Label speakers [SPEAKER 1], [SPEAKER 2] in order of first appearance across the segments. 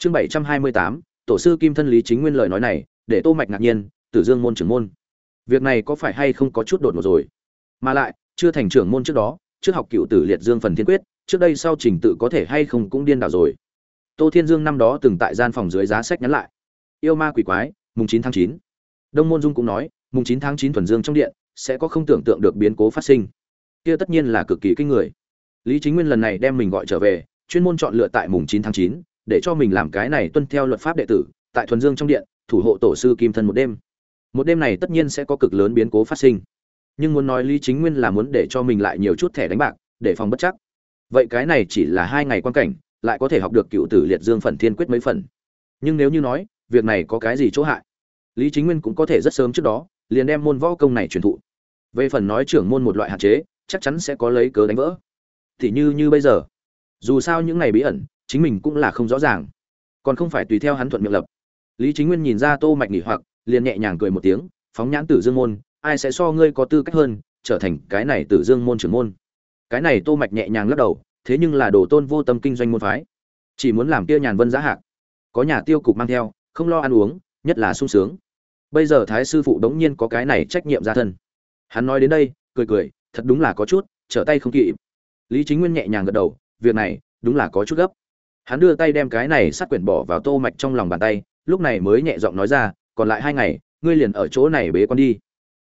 [SPEAKER 1] chương bảy trăm hai mươi tám, tổ sư kim thân lý chính nguyên lời nói này, để tô mạch ngạc nhiên, tử dương môn trưởng môn. Việc này có phải hay không có chút đột ngột rồi? Mà lại, chưa thành trưởng môn trước đó, trước học cựu tử liệt dương phần thiên quyết, trước đây sau trình tự có thể hay không cũng điên đảo rồi. Tô thiên dương năm đó từng tại gian phòng dưới giá sách nhắn lại. Yêu ma quỷ quái, mùng chín tháng chín. Đông môn dung cũng nói, mùng chín tháng chín thuần dương trong điện, sẽ có không tưởng tượng được biến cố phát sinh. Kia tất nhiên là cực kỳ kinh người. Lý chính nguyên lần này đem mình gọi trở về, chuyên môn chọn lựa tại mùng chín tháng chín để cho mình làm cái này tuân theo luật pháp đệ tử, tại thuần dương trong điện, thủ hộ tổ sư kim thân một đêm. Một đêm này tất nhiên sẽ có cực lớn biến cố phát sinh. Nhưng muốn nói lý chính nguyên là muốn để cho mình lại nhiều chút thẻ đánh bạc, để phòng bất chắc. Vậy cái này chỉ là hai ngày quan cảnh, lại có thể học được cựu tử liệt dương phần thiên quyết mấy phần. Nhưng nếu như nói, việc này có cái gì chỗ hại? Lý chính nguyên cũng có thể rất sớm trước đó, liền đem môn võ công này truyền thụ. Về phần nói trưởng môn một loại hạn chế, chắc chắn sẽ có lấy cớ đánh vỡ. Thì như như bây giờ, dù sao những ngày bí ẩn chính mình cũng là không rõ ràng. Còn không phải tùy theo hắn thuận miệng lập. Lý chính nguyên nhìn ra tô mạch nghỉ hoặc, liền nhẹ nhàng cười một tiếng, phóng nhãn tử dương môn, ai sẽ so ngươi có tư cách hơn, trở thành cái này tử dương môn trưởng môn. Cái này tô mạch nhẹ nhàng lắc đầu, thế nhưng là đồ tôn vô tâm kinh doanh môn phái. Chỉ muốn làm kia nhàn vân giá hạc. Có nhà tiêu cục mang theo, không lo ăn uống, nhất là sung sướng. Bây giờ thái sư phụ đống nhiên có cái này trách nhiệm ra thân. Hắn nói đến đây, cười cười, thật đúng là có chút, trở tay không kịp. Lý chính nguyên nhẹ nhàng gật đầu, việc này, đúng là có chút gấp hắn đưa tay đem cái này sát quyển bỏ vào tô mạch trong lòng bàn tay, lúc này mới nhẹ giọng nói ra, còn lại hai ngày, ngươi liền ở chỗ này bế con đi.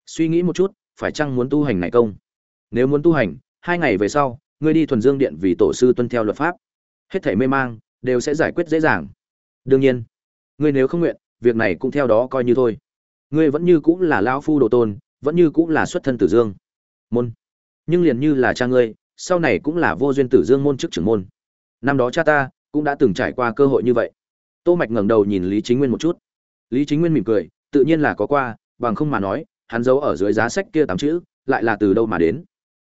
[SPEAKER 1] Suy nghĩ một chút, phải chăng muốn tu hành này công? Nếu muốn tu hành, hai ngày về sau, ngươi đi thuần dương điện vì tổ sư tuân theo luật pháp. Hết thảy mê mang, đều sẽ giải quyết dễ dàng. Đương nhiên. Ngươi nếu không nguyện, việc này cũng theo đó coi như thôi. Ngươi vẫn như cũng là lão phu đồ tôn, vẫn như cũng là xuất thân tử dương môn. Nhưng liền như là cha ngươi, sau này cũng là vô duyên tử dương môn chức trưởng môn. Năm đó cha ta cũng đã từng trải qua cơ hội như vậy. Tô mạch ngẩng đầu nhìn lý chính nguyên một chút. Lý chính nguyên mỉm cười, tự nhiên là có qua, bằng không mà nói, hắn giấu ở dưới giá sách kia tám chữ, lại là từ đâu mà đến.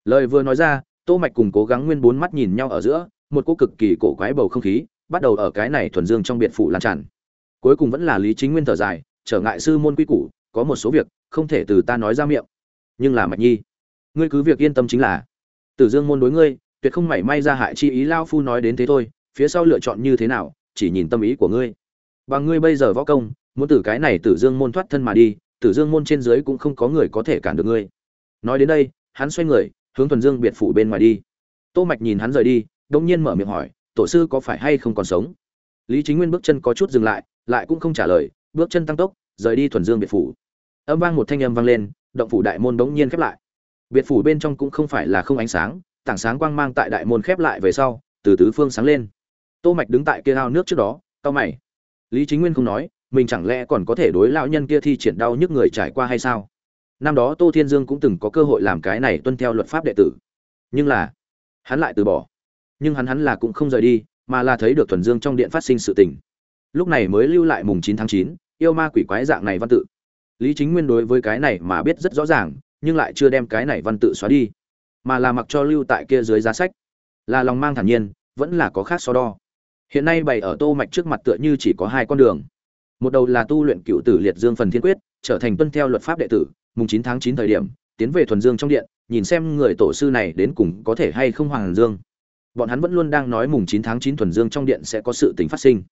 [SPEAKER 1] Lời vừa nói ra, tô mạch cùng cố gắng nguyên bốn mắt nhìn nhau ở giữa, một cô cực kỳ cổ quái bầu không khí, bắt đầu ở cái này thuần dương trong biệt phủ lan tràn. Cuối cùng vẫn là lý chính nguyên thở dài, trở ngại sư môn quy củ, có một số việc, không thể từ ta nói ra miệng. Nhưng là mạch nhi, ngươi cứ việc yên tâm chính là, tử dương môn đối ngươi, tuyệt không mảy may ra hại chi ý lao phu nói đến thế thôi phía sau lựa chọn như thế nào, chỉ nhìn tâm ý của ngươi. Bằng ngươi bây giờ võ công, muốn từ cái này tử dương môn thoát thân mà đi, tử dương môn trên dưới cũng không có người có thể cản được ngươi. Nói đến đây, hắn xoay người, hướng thuần dương biệt phủ bên ngoài đi. Tô mạch nhìn hắn rời đi đông nhiên mở miệng hỏi, tổ sư có phải hay không còn sống? Lý chính nguyên bước chân có chút dừng lại lại cũng không trả lời, bước chân tăng tốc, rời đi thuần dương biệt phủ. Âm vang một thanh âm vang lên, động phủ đại môn đống nhiên khép lại. Biệt phủ bên trong cũng không phải là không ánh sáng, tảng sáng quang mang tại đại môn khép lại về sau, từ tứ phương sáng lên tô mạch đứng tại kia ao nước trước đó cao mày. Lý chính nguyên không nói, mình chẳng lẽ còn có thể đối lão nhân kia thi triển đau nhức người trải qua hay sao? Năm đó tô thiên dương cũng từng có cơ hội làm cái này tuân theo luật pháp đệ tử. Nhưng là, hắn lại từ bỏ. Nhưng hắn hắn là cũng không rời đi, mà là thấy được thuần dương trong điện phát sinh sự tình. Lúc này mới lưu lại mùng chín tháng chín, yêu ma quỷ quái dạng này văn tự. Lý chính nguyên đối với cái này mà biết rất rõ ràng, nhưng lại chưa đem cái này văn tự xóa đi. Mà là mặc cho lưu tại kia dưới giá sách. Là lòng mang thản nhiên, vẫn là có khác so đo hiện nay bày ở tô mạch trước mặt tựa như chỉ có hai con đường. Một đầu là tu luyện cựu tử liệt dương phần thiên quyết, trở thành tuân theo luật pháp đệ tử, mùng 9 tháng 9 thời điểm, tiến về thuần dương trong điện, nhìn xem người tổ sư này đến cùng có thể hay không hoàng dương. Bọn hắn vẫn luôn đang nói mùng 9 tháng 9 thuần dương trong điện sẽ có sự tình phát sinh.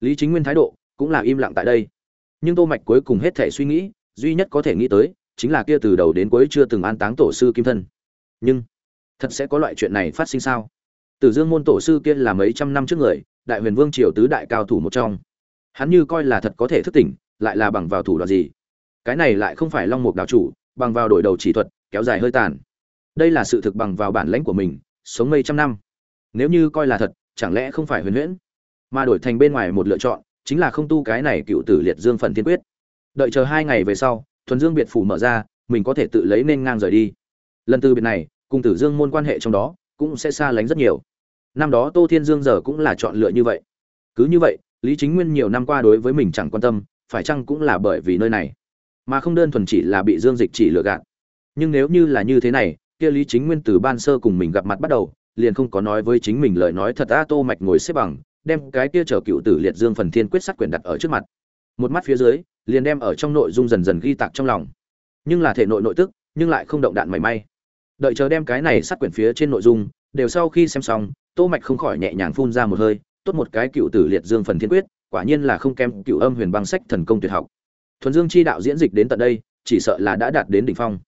[SPEAKER 1] Lý chính nguyên thái độ cũng là im lặng tại đây. Nhưng tô mạch cuối cùng hết thể suy nghĩ, duy nhất có thể nghĩ tới, chính là kia từ đầu đến cuối chưa từng an táng tổ sư kim thân. Nhưng, thật sẽ có loại chuyện này phát sinh sao? Tử dương môn tổ sư kia là mấy trăm năm trước người đại huyền vương triều tứ đại cao thủ một trong. Hắn như coi là thật có thể thức tỉnh, lại là bằng vào thủ đoạn gì? Cái này lại không phải long mục đạo chủ, bằng vào đổi đầu chỉ thuật, kéo dài hơi tàn. Đây là sự thực bằng vào bản lãnh của mình, sống mấy trăm năm. Nếu như coi là thật, chẳng lẽ không phải huyền huyễn? Mà đổi thành bên ngoài một lựa chọn, chính là không tu cái này cựu tử liệt dương phần thiên quyết. Đợi chờ hai ngày về sau, thuần dương biệt phủ mở ra, mình có thể tự lấy nên ngang rời đi. Lần từ biệt này, cùng tử dương môn quan hệ trong đó, cũng sẽ xa lánh rất nhiều năm đó tô thiên dương giờ cũng là chọn lựa như vậy. Cứ như vậy, lý chính nguyên nhiều năm qua đối với mình chẳng quan tâm, phải chăng cũng là bởi vì nơi này? Mà không đơn thuần chỉ là bị dương dịch chỉ lừa gạt. Nhưng nếu như là như thế này, kia lý chính nguyên từ ban sơ cùng mình gặp mặt bắt đầu, liền không có nói với chính mình lời nói thật a tô mạch ngồi xếp bằng, đem cái kia trở cựu tử liệt dương phần thiên quyết sát quyền đặt ở trước mặt. Một mắt phía dưới, liền đem ở trong nội dung dần dần ghi tạc trong lòng. Nhưng là thể nội nội tức, nhưng lại không động đạn mảy may. Đợi chờ đem cái này sát quyển phía trên nội dung, đều sau khi xem xong tô mạch không khỏi nhẹ nhàng phun ra một hơi, tốt một cái cựu tử liệt dương phần thiên quyết, quả nhiên là không kém cựu âm huyền băng sách thần công tuyệt học. Thuần dương chi đạo diễn dịch đến tận đây, chỉ sợ là đã đạt đến đỉnh phong.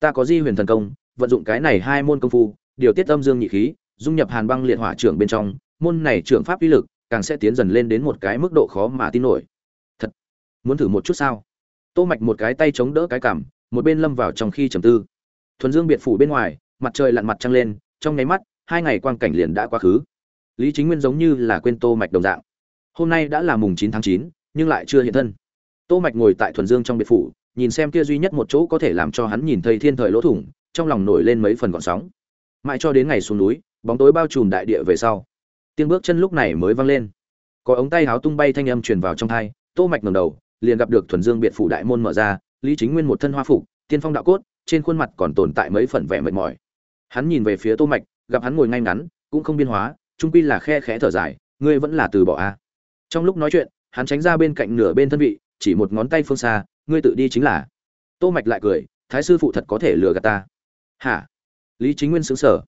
[SPEAKER 1] Ta có di huyền thần công, vận dụng cái này hai môn công phu, điều tiết âm dương nhị khí, dung nhập hàn băng liệt hỏa trưởng bên trong, môn này trưởng pháp uy lực, càng sẽ tiến dần lên đến một cái mức độ khó mà tin nổi. Thật, muốn thử một chút sao? Tô mạch một cái tay chống đỡ cái cằm, một bên lâm vào trong khi trầm tư. Thuần dương biệt phủ bên ngoài, mặt trời lặn mặt trăng lên, trong nháy mắt hai ngày quang cảnh liền đã quá khứ. Lý chính nguyên giống như là quên tô mạch đồng dạng. Hôm nay đã là mùng 9 tháng 9, nhưng lại chưa hiện thân. Tô mạch ngồi tại thuần dương trong biệt phủ nhìn xem kia duy nhất một chỗ có thể làm cho hắn nhìn thấy thiên thời lỗ thủng trong lòng nổi lên mấy phần gọn sóng. Mãi cho đến ngày xuống núi bóng tối bao trùm đại địa về sau tiếng bước chân lúc này mới vang lên. Có ống tay háo tung bay thanh âm truyền vào trong thai tô mạch ngẩng đầu liền gặp được thuần dương biệt phủ đại môn mở ra lý chính nguyên một thân hoa phục tiên phong đạo cốt trên khuôn mặt còn tồn tại mấy phần vẻ mệt mỏi. Hắn nhìn về phía tô mạch gặp hắn ngồi ngay ngắn, cũng không biên hóa, trung quy là khe khẽ thở dài, ngươi vẫn là từ bỏ a. Trong lúc nói chuyện, hắn tránh ra bên cạnh nửa bên thân vị, chỉ một ngón tay phương xa, ngươi tự đi chính là. Tô mạch lại cười, thái sư phụ thật có thể lừa gạt ta. Hả? Lý chính nguyên sững sờ.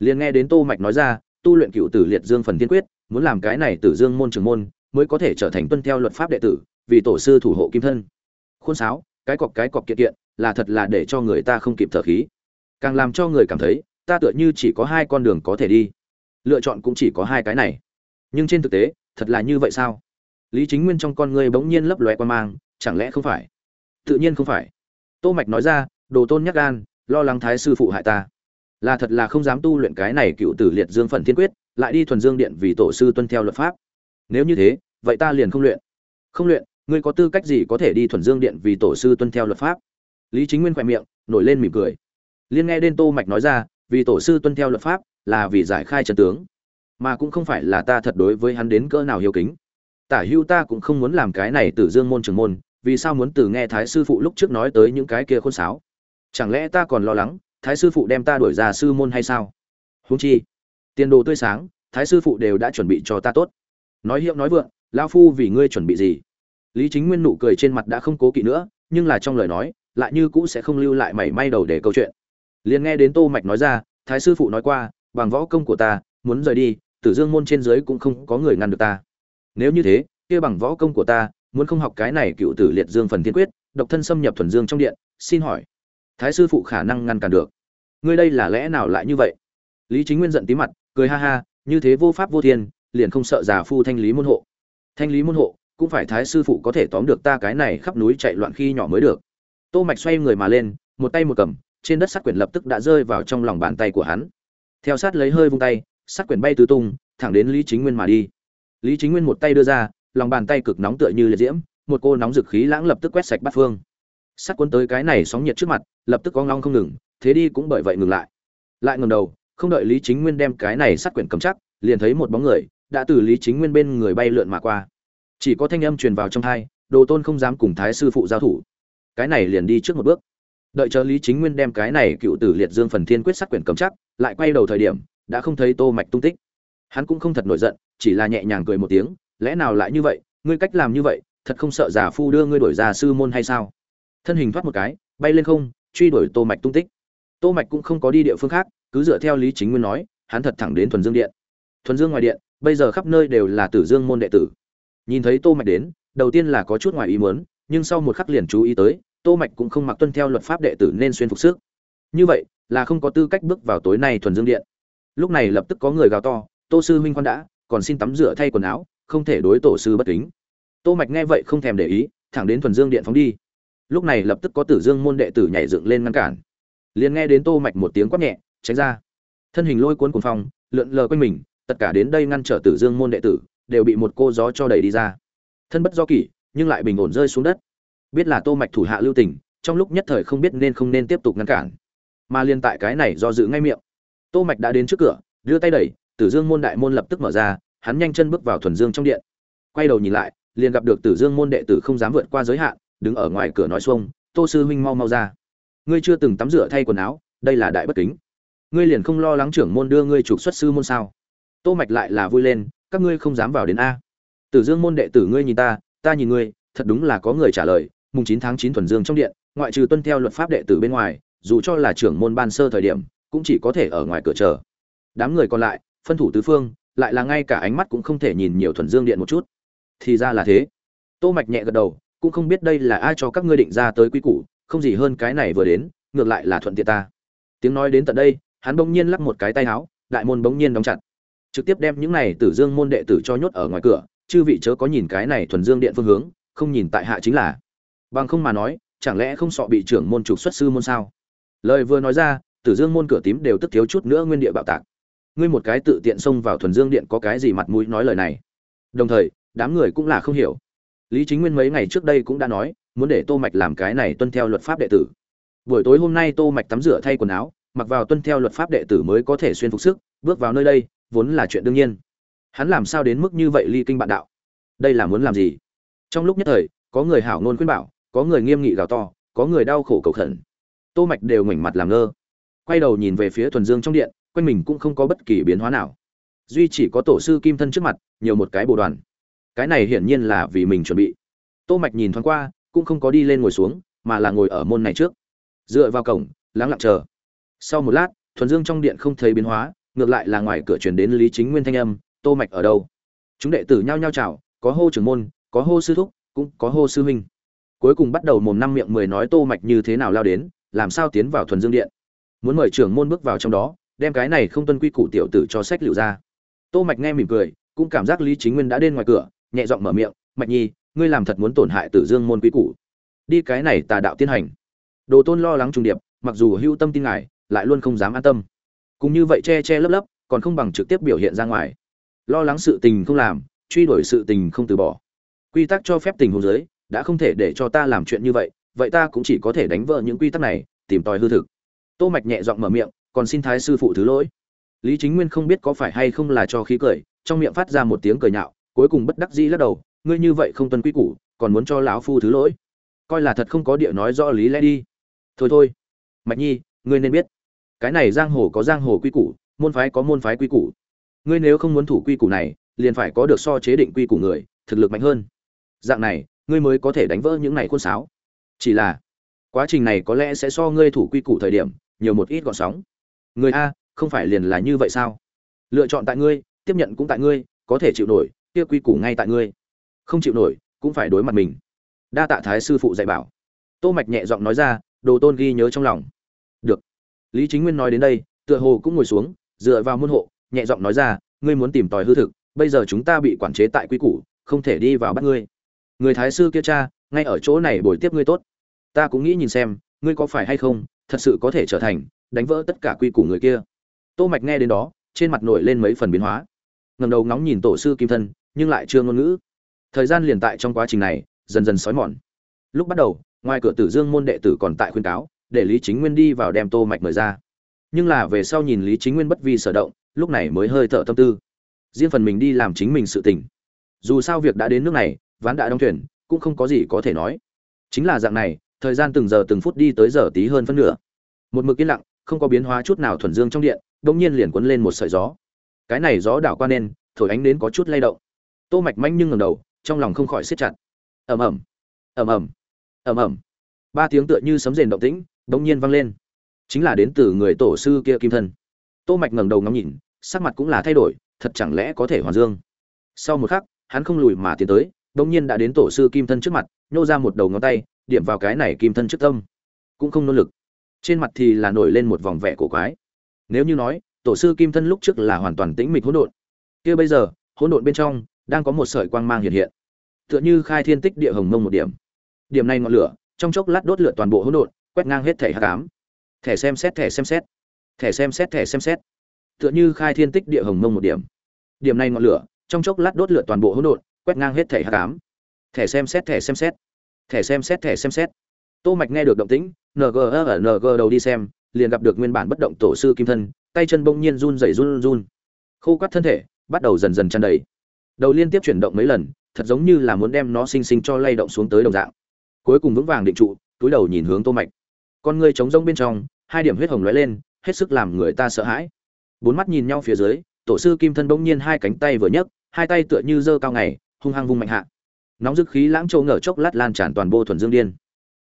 [SPEAKER 1] Liền nghe đến tô mạch nói ra, tu luyện cựu tử liệt dương phần tiên quyết, muốn làm cái này tử dương môn trường môn, mới có thể trở thành tuân theo luật pháp đệ tử, vì tổ sư thủ hộ kim thân. Khuôn sáo, cái cọc cái cọc kiện kiện, là thật là để cho người ta không kịp thở khí. Càng làm cho người cảm thấy ta tựa như chỉ có hai con đường có thể đi. Lựa chọn cũng chỉ có hai cái này. Nhưng trên thực tế, thật là như vậy sao? Lý chính nguyên trong con người bỗng nhiên lấp lóe quan mang, chẳng lẽ không phải? Tự nhiên không phải. Tô mạch nói ra, đồ tôn nhắc gan, lo lắng thái sư phụ hại ta. Là thật là không dám tu luyện cái này cựu tử liệt dương phần thiên quyết, lại đi thuần dương điện vì tổ sư tuân theo luật pháp. Nếu như thế, vậy ta liền không luyện. Không luyện, ngươi có tư cách gì có thể đi thuần dương điện vì tổ sư tuân theo luật pháp? Lý chính nguyên khỏe miệng, nổi lên mỉm cười. Liên nghe đến tô mạch nói ra vì tổ sư tuân theo luật pháp, là vì giải khai trận tướng. Mà cũng không phải là ta thật đối với hắn đến cỡ nào hiếu kính. Tả hưu ta cũng không muốn làm cái này tử dương môn trường môn, vì sao muốn từ nghe thái sư phụ lúc trước nói tới những cái kia khôn sáo? Chẳng lẽ ta còn lo lắng, thái sư phụ đem ta đuổi ra sư môn hay sao? Huống chi, tiền đồ tươi sáng, thái sư phụ đều đã chuẩn bị cho ta tốt. Nói hiệu nói vượng lao phu vì ngươi chuẩn bị gì? Lý chính nguyên nụ cười trên mặt đã không cố kỵ nữa, nhưng là trong lời nói, lại như cũ sẽ không lưu lại mảy may đầu để câu chuyện liền nghe đến tô mạch nói ra, thái sư phụ nói qua, bằng võ công của ta, muốn rời đi, tử dương môn trên dưới cũng không có người ngăn được ta. Nếu như thế, kia bằng võ công của ta, muốn không học cái này cựu tử liệt dương phần thiên quyết, độc thân xâm nhập thuần dương trong điện, xin hỏi, thái sư phụ khả năng ngăn cản được? Ngươi đây là lẽ nào lại như vậy? Lý chính nguyên giận tí mặt, cười ha ha, như thế vô pháp vô thiên, liền không sợ già phu thanh lý môn hộ. Thanh lý môn hộ, cũng phải thái sư phụ có thể tóm được ta cái này khắp núi chạy loạn khi nhỏ mới được. Tô mạch xoay người mà lên, một tay một cầm trên đất sát quyển lập tức đã rơi vào trong lòng bàn tay của hắn. Theo sát lấy hơi vung tay sát quyển bay tứ tung, thẳng đến lý chính nguyên mà đi. Lý chính nguyên một tay đưa ra, lòng bàn tay cực nóng tựa như liệt diễm, một cô nóng dực khí lãng lập tức quét sạch bát phương. Sát cuốn tới cái này sóng nhiệt trước mặt, lập tức có ngong không ngừng, thế đi cũng bởi vậy ngừng lại. Lại ngầm đầu, không đợi lý chính nguyên đem cái này sát quyển cầm chắc, liền thấy một bóng người đã từ lý chính nguyên bên người bay lượn mà qua. Chỉ có thanh âm truyền vào trong thai, đồ tôn không dám cùng thái sư phụ giao thủ. Cái này liền đi trước một bước đợi chờ lý chính nguyên đem cái này cựu tử liệt dương phần thiên quyết sát quyển cầm chắc, lại quay đầu thời điểm, đã không thấy tô mạch tung tích. Hắn cũng không thật nổi giận, chỉ là nhẹ nhàng cười một tiếng, lẽ nào lại như vậy? Ngươi cách làm như vậy, thật không sợ giả phu đưa ngươi đổi ra sư môn hay sao? Thân hình thoát một cái, bay lên không, truy đuổi tô mạch tung tích. Tô mạch cũng không có đi địa phương khác, cứ dựa theo lý chính nguyên nói, hắn thật thẳng đến thuần dương điện. Thuần dương ngoài điện, bây giờ khắp nơi đều là tử dương môn đệ tử. Nhìn thấy tô mạch đến, đầu tiên là có chút ngoài ý muốn, nhưng sau một khắc liền chú ý tới tô mạch cũng không mặc tuân theo luật pháp đệ tử nên xuyên phục sức. Như vậy, là không có tư cách bước vào tối nay thuần dương điện. Lúc này lập tức có người gào to, tô sư huynh quan đã, còn xin tắm rửa thay quần áo, không thể đối tổ sư bất kính. Tô mạch nghe vậy không thèm để ý, thẳng đến thuần dương điện phóng đi. Lúc này lập tức có tử dương môn đệ tử nhảy dựng lên ngăn cản. Liền nghe đến tô mạch một tiếng quát nhẹ, tránh ra. Thân hình lôi cuốn cuồng phong, lượn lờ quanh mình, tất cả đến đây ngăn trở tử dương môn đệ tử, đều bị một cô gió cho đẩy đi ra. Thân bất do kỷ, nhưng lại bình ổn rơi xuống đất biết là tô mạch thủ hạ lưu tình, trong lúc nhất thời không biết nên không nên tiếp tục ngăn cản. Mà liên tại cái này do dự ngay miệng, tô mạch đã đến trước cửa, đưa tay đẩy, tử dương môn đại môn lập tức mở ra, hắn nhanh chân bước vào thuần dương trong điện. Quay đầu nhìn lại, liền gặp được tử dương môn đệ tử không dám vượt qua giới hạn, đứng ở ngoài cửa nói xuông, tô sư huynh mau mau ra. Ngươi chưa từng tắm rửa thay quần áo, đây là đại bất kính. Ngươi liền không lo lắng trưởng môn đưa ngươi trục xuất sư môn sao? Tô mạch lại là vui lên, các ngươi không dám vào đến a. Tử dương môn đệ tử ngươi nhìn ta ta nhìn ngươi, thật đúng là có người trả lời mùng 9 tháng 9 thuần dương trong điện, ngoại trừ tuân theo luật pháp đệ tử bên ngoài, dù cho là trưởng môn ban sơ thời điểm, cũng chỉ có thể ở ngoài cửa chờ. Đám người còn lại, phân thủ tứ phương, lại là ngay cả ánh mắt cũng không thể nhìn nhiều thuần dương điện một chút. Thì ra là thế. Tô mạch nhẹ gật đầu, cũng không biết đây là ai cho các ngươi định ra tới quy củ, không gì hơn cái này vừa đến, ngược lại là thuận tiện ta. Tiếng nói đến tận đây, hắn bỗng nhiên lắc một cái tay áo, đại môn bỗng nhiên đóng chặt. Trực tiếp đem những này tử dương môn đệ tử cho nhốt ở ngoài cửa, chư vị chớ có nhìn cái này thuần dương điện phương hướng, không nhìn tại hạ chính là bằng không mà nói, chẳng lẽ không sợ bị trưởng môn trục xuất sư môn sao? Lời vừa nói ra, tử dương môn cửa tím đều tức thiếu chút nữa nguyên địa bạo tạc. Ngươi một cái tự tiện xông vào thuần dương điện có cái gì mặt mũi nói lời này? Đồng thời, đám người cũng là không hiểu. Lý chính nguyên mấy ngày trước đây cũng đã nói, muốn để tô mạch làm cái này tuân theo luật pháp đệ tử. Buổi tối hôm nay tô mạch tắm rửa thay quần áo, mặc vào tuân theo luật pháp đệ tử mới có thể xuyên phục sức, bước vào nơi đây, vốn là chuyện đương nhiên. Hắn làm sao đến mức như vậy ly kinh bạn đạo? Đây là muốn làm gì? Trong lúc nhất thời, có người hảo ngôn khuyên bảo có người nghiêm nghị gào to, có người đau khổ cầu khẩn. Tô mạch đều ngoảnh mặt làm ngơ. Quay đầu nhìn về phía thuần dương trong điện, quanh mình cũng không có bất kỳ biến hóa nào. Duy chỉ có tổ sư kim thân trước mặt, nhiều một cái bộ đoàn. Cái này hiển nhiên là vì mình chuẩn bị. Tô mạch nhìn thoáng qua, cũng không có đi lên ngồi xuống, mà là ngồi ở môn này trước. Dựa vào cổng, lắng lặng chờ. Sau một lát, thuần dương trong điện không thấy biến hóa, ngược lại là ngoài cửa truyền đến lý chính nguyên thanh âm, tô mạch ở đâu? Chúng đệ tử nhao nhao chào, có hô trưởng môn, có hô sư thúc, cũng có hô sư huynh cuối cùng bắt đầu mồm năm miệng mười nói tô mạch như thế nào lao đến, làm sao tiến vào thuần dương điện. Muốn mời trưởng môn bước vào trong đó, đem cái này không tuân quy củ tiểu tử cho sách liệu ra. Tô mạch nghe mỉm cười, cũng cảm giác lý chính nguyên đã đến ngoài cửa, nhẹ giọng mở miệng, mạch nhi, ngươi làm thật muốn tổn hại tử dương môn quy củ. Đi cái này tà đạo tiến hành. Đồ tôn lo lắng trùng điệp, mặc dù hưu tâm tin ngài, lại luôn không dám an tâm. Cũng như vậy che che lấp lấp, còn không bằng trực tiếp biểu hiện ra ngoài. Lo lắng sự tình không làm, truy đuổi sự tình không từ bỏ. Quy tắc cho phép tình huống giới đã không thể để cho ta làm chuyện như vậy vậy ta cũng chỉ có thể đánh vỡ những quy tắc này, tìm tòi hư thực. Tô mạch nhẹ giọng mở miệng, còn xin thái sư phụ thứ lỗi. Lý chính nguyên không biết có phải hay không là cho khí cười, trong miệng phát ra một tiếng cười nhạo, cuối cùng bất đắc dĩ lắc đầu, ngươi như vậy không tuân quy củ, còn muốn cho lão phu thứ lỗi? Coi là thật không có địa nói rõ lý lẽ đi. Thôi thôi, mạch nhi, ngươi nên biết, cái này giang hồ có giang hồ quy củ, môn phái có môn phái quy củ. Ngươi nếu không muốn thủ quy củ này, liền phải có được so chế định quy củ người, thực lực mạnh hơn. Dạng này ngươi mới có thể đánh vỡ những này khuôn sáo. Chỉ là, quá trình này có lẽ sẽ so ngươi thủ quy củ thời điểm, nhiều một ít gọn sóng. Người a, không phải liền là như vậy sao? Lựa chọn tại ngươi, tiếp nhận cũng tại ngươi, có thể chịu nổi, kia quy củ ngay tại ngươi. Không chịu nổi, cũng phải đối mặt mình. Đa tạ thái sư phụ dạy bảo. Tô mạch nhẹ giọng nói ra, đồ tôn ghi nhớ trong lòng. Được. Lý chính nguyên nói đến đây, tựa hồ cũng ngồi xuống, dựa vào môn hộ, nhẹ giọng nói ra, ngươi muốn tìm tòi hư thực, bây giờ chúng ta bị quản chế tại quy củ, không thể đi vào bắt ngươi người thái sư kia cha, ngay ở chỗ này bồi tiếp ngươi tốt. Ta cũng nghĩ nhìn xem, ngươi có phải hay không, thật sự có thể trở thành, đánh vỡ tất cả quy củ người kia. Tô mạch nghe đến đó, trên mặt nổi lên mấy phần biến hóa. Ngầm đầu ngóng nhìn tổ sư kim thân, nhưng lại chưa ngôn ngữ. Thời gian liền tại trong quá trình này, dần dần sói mòn. Lúc bắt đầu, ngoài cửa tử dương môn đệ tử còn tại khuyên cáo, để lý chính nguyên đi vào đem tô mạch mời ra. Nhưng là về sau nhìn lý chính nguyên bất vi sở động, lúc này mới hơi thở tâm tư. Riêng phần mình đi làm chính mình sự tình. Dù sao việc đã đến nước này ván đã đóng thuyền, cũng không có gì có thể nói. Chính là dạng này, thời gian từng giờ từng phút đi tới giờ tí hơn phân nửa. Một mực yên lặng, không có biến hóa chút nào thuần dương trong điện đông nhiên liền cuốn lên một sợi gió. Cái này gió đảo qua nên, thổi ánh đến có chút lay động. Tô mạch manh nhưng ngẩng đầu, trong lòng không khỏi siết chặt. Ầm ầm ầm ầm ầm ầm. Ba tiếng tựa như sấm rền động tĩnh đông nhiên vang lên. Chính là đến từ người tổ sư kia kim thân. Tô mạch ngẩng đầu ngắm nhìn, sắc mặt cũng là thay đổi, thật chẳng lẽ có thể hoàn dương? Sau một khắc, hắn không lùi mà tiến tới đông nhiên đã đến tổ sư kim thân trước mặt, nhô ra một đầu ngón tay, điểm vào cái này kim thân trước tâm. Cũng không nỗ lực. Trên mặt thì là nổi lên một vòng vẻ cổ quái. Nếu như nói, tổ sư kim thân lúc trước là hoàn toàn tĩnh mịch hỗn độn. Kia bây giờ, hỗn độn bên trong, đang có một sợi quang mang hiện hiện. Tựa như khai thiên tích địa hồng mông một điểm. Điểm này ngọn lửa, trong chốc lát đốt lửa toàn bộ hỗn độn, quét ngang hết thẻ hắc ám. Thẻ xem xét, thẻ xem xét. Thẻ xem xét, thẻ xem xét. Tựa như khai thiên tích địa hồng mông một điểm. Điểm này ngọn lửa, trong chốc lát đốt lửa toàn bộ hỗn độn quét ngang hết thẻ hắc cám thẻ xem xét, thẻ xem xét. Thẻ xem xét, thẻ xem xét. Tô mạch nghe được động tĩnh ng ở ng đầu đi xem, liền gặp được nguyên bản bất động tổ sư kim thân, tay chân bỗng nhiên run rẩy run run. Khô quắt thân thể, bắt đầu dần dần tràn đầy. Đầu liên tiếp chuyển động mấy lần, thật giống như là muốn đem nó sinh sinh cho lay động xuống tới đồng dạng. Cuối cùng vững vàng định trụ, túi đầu nhìn hướng tô mạch. Con ngươi trống rỗng bên trong, hai điểm huyết hồng lóe lên, hết sức làm người ta sợ hãi. Bốn mắt nhìn nhau phía dưới, tổ sư kim thân bỗng nhiên hai cánh tay vừa nhấc, hai tay tựa như dơ cao ngày hung hăng vung mạnh hạ. Nóng dứt khí lãng trâu ngở chốc lát lan tràn toàn bộ thuần dương điên.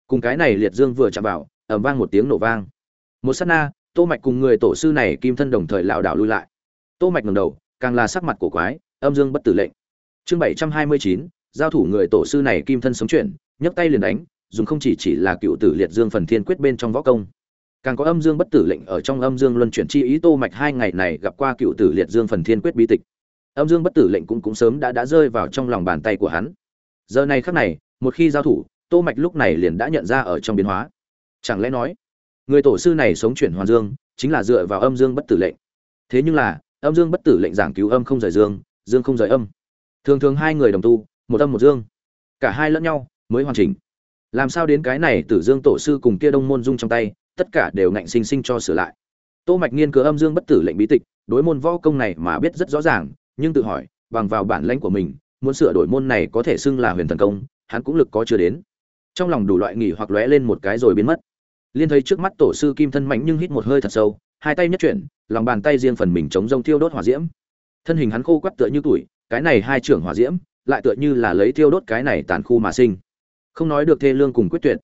[SPEAKER 1] Cùng cái này liệt dương vừa chạm vào, ầm vang một tiếng nổ vang. Một sát na, tô mạch cùng người tổ sư này kim thân đồng thời lảo đảo lui lại. Tô mạch ngẩng đầu, càng là sắc mặt của quái, âm dương bất tử lệnh. Chương bảy trăm hai mươi chín, giao thủ người tổ sư này kim thân sống chuyển, nhấc tay liền đánh, dùng không chỉ chỉ là cựu tử liệt dương phần thiên quyết bên trong võ công. Càng có âm dương bất tử lệnh ở trong âm dương luân chuyển chi ý tô mạch hai ngày này gặp qua cựu tử liệt dương phần thiên quyết bí tịch âm dương bất tử lệnh cũng cũng sớm đã đã rơi vào trong lòng bàn tay của hắn. Giờ này khắc này, một khi giao thủ, tô mạch lúc này liền đã nhận ra ở trong biến hóa. Chẳng lẽ nói, người tổ sư này sống chuyển hoàn dương, chính là dựa vào âm dương bất tử lệnh? Thế nhưng là, âm dương bất tử lệnh giảng cứu âm không rời dương dương không rời âm. Thường thường hai người đồng tu, một âm một dương. Cả hai lẫn nhau mới hoàn chỉnh. Làm sao đến cái này tử dương tổ sư cùng kia đông môn dung trong tay, tất cả đều ngạnh sinh sinh cho sửa lại. Tô mạch nghiên cứu âm dương bất tử lệnh bí tịch, đối môn võ công này mà biết rất rõ ràng nhưng tự hỏi, bằng vào bản lãnh của mình, muốn sửa đổi môn này có thể xưng là huyền thần công, hắn cũng lực có chưa đến. Trong lòng đủ loại nghỉ hoặc lóe lên một cái rồi biến mất. Liên thấy trước mắt tổ sư kim thân mạnh nhưng hít một hơi thật sâu, hai tay nhất chuyển, lòng bàn tay riêng phần mình chống rông thiêu đốt hỏa diễm. Thân hình hắn khô quắt tựa như tuổi, cái này hai trưởng hỏa diễm, lại tựa như là lấy thiêu đốt cái này tàn khu mà sinh. Không nói được thê lương cùng quyết tuyệt.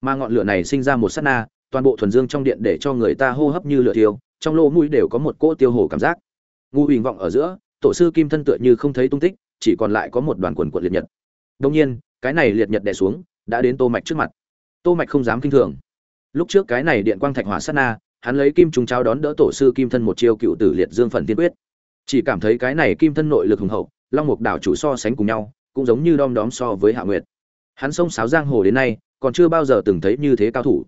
[SPEAKER 1] Mà ngọn lửa này sinh ra một sát na, toàn bộ thuần dương trong điện để cho người ta hô hấp như lửa thiêu, trong lỗ mũi đều có một cỗ tiêu hổ cảm giác. Ngu hình vọng ở giữa tổ sư kim thân tựa như không thấy tung tích, chỉ còn lại có một đoàn quần quận liệt nhật. Đông nhiên, cái này liệt nhật đè xuống, đã đến tô mạch trước mặt. Tô mạch không dám kinh thường. Lúc trước cái này điện quang thạch hỏa sát na, hắn lấy kim trùng trao đón đỡ tổ sư kim thân một chiêu cựu tử liệt dương phần tiên quyết. Chỉ cảm thấy cái này kim thân nội lực hùng hậu, long mục đảo chủ so sánh cùng nhau, cũng giống như đom đóm so với hạ nguyệt. Hắn sông sáo giang hồ đến nay, còn chưa bao giờ từng thấy như thế cao thủ.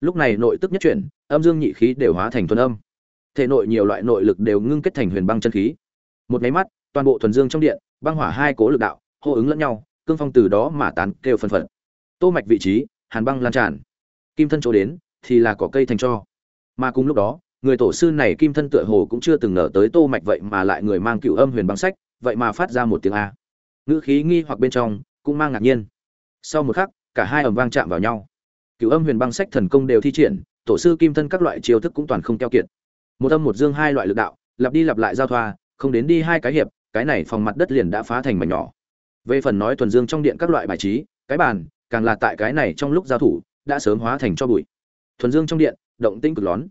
[SPEAKER 1] Lúc này nội tức nhất chuyển, âm dương nhị khí đều hóa thành thuần âm. Thể nội nhiều loại nội lực đều ngưng kết thành huyền băng chân khí một máy mắt, toàn bộ thuần dương trong điện, băng hỏa hai cố lực đạo, hô ứng lẫn nhau, cương phong từ đó mà tán kêu phân phật. Tô mạch vị trí, hàn băng lan tràn. Kim thân chỗ đến, thì là cỏ cây thành cho. Mà cùng lúc đó, người tổ sư này kim thân tựa hồ cũng chưa từng nở tới tô mạch vậy mà lại người mang cựu âm huyền băng sách, vậy mà phát ra một tiếng a. Ngữ khí nghi hoặc bên trong, cũng mang ngạc nhiên. Sau một khắc, cả hai ầm vang chạm vào nhau. Cựu âm huyền băng sách thần công đều thi triển, tổ sư kim thân các loại chiêu thức cũng toàn không keo kiệt. Một âm một dương hai loại lực đạo, lặp đi lặp lại giao thoa không đến đi hai cái hiệp, cái này phòng mặt đất liền đã phá thành mảnh nhỏ. Về phần nói thuần dương trong điện các loại bài trí, cái bàn, càng là tại cái này trong lúc giao thủ, đã sớm hóa thành cho bụi. Thuần dương trong điện, động tĩnh cực lón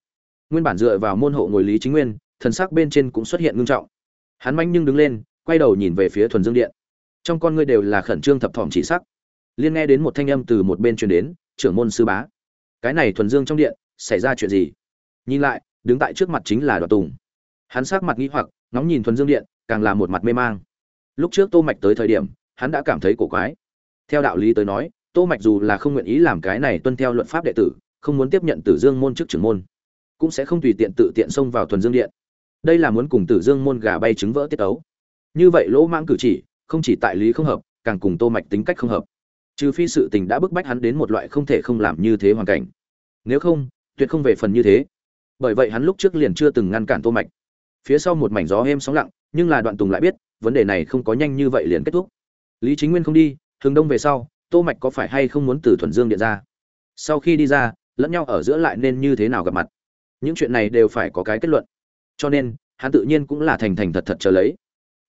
[SPEAKER 1] nguyên bản dựa vào môn hộ ngồi lý chính nguyên, thần sắc bên trên cũng xuất hiện ngưng trọng. Hắn manh nhưng đứng lên, quay đầu nhìn về phía thuần dương điện. Trong con ngươi đều là khẩn trương thập thỏm chỉ sắc. Liên nghe đến một thanh âm từ một bên truyền đến, trưởng môn sư bá, cái này thuần dương trong điện, xảy ra chuyện gì? Nhìn lại, đứng tại trước mặt chính là đoạt tùng hắn sắc mặt nghi hoặc, ngóng nhìn thuần dương điện, càng là một mặt mê mang. Lúc trước tô mạch tới thời điểm, hắn đã cảm thấy cổ quái. Theo đạo lý tới nói, tô mạch dù là không nguyện ý làm cái này tuân theo luật pháp đệ tử, không muốn tiếp nhận tử dương môn trước trưởng môn, cũng sẽ không tùy tiện tự tiện xông vào thuần dương điện. Đây là muốn cùng tử dương môn gà bay trứng vỡ tiết ấu. Như vậy lỗ mãng cử chỉ, không chỉ tại lý không hợp, càng cùng tô mạch tính cách không hợp. Trừ phi sự tình đã bức bách hắn đến một loại không thể không làm như thế hoàn cảnh. Nếu không, tuyệt không về phần như thế. Bởi vậy hắn lúc trước liền chưa từng ngăn cản tô mạch phía sau một mảnh gió êm sóng lặng, nhưng là đoạn tùng lại biết, vấn đề này không có nhanh như vậy liền kết thúc. Lý chính nguyên không đi, hướng đông về sau, tô mạch có phải hay không muốn từ thuần dương điện ra? Sau khi đi ra, lẫn nhau ở giữa lại nên như thế nào gặp mặt? Những chuyện này đều phải có cái kết luận. Cho nên, hắn tự nhiên cũng là thành thành thật thật chờ lấy.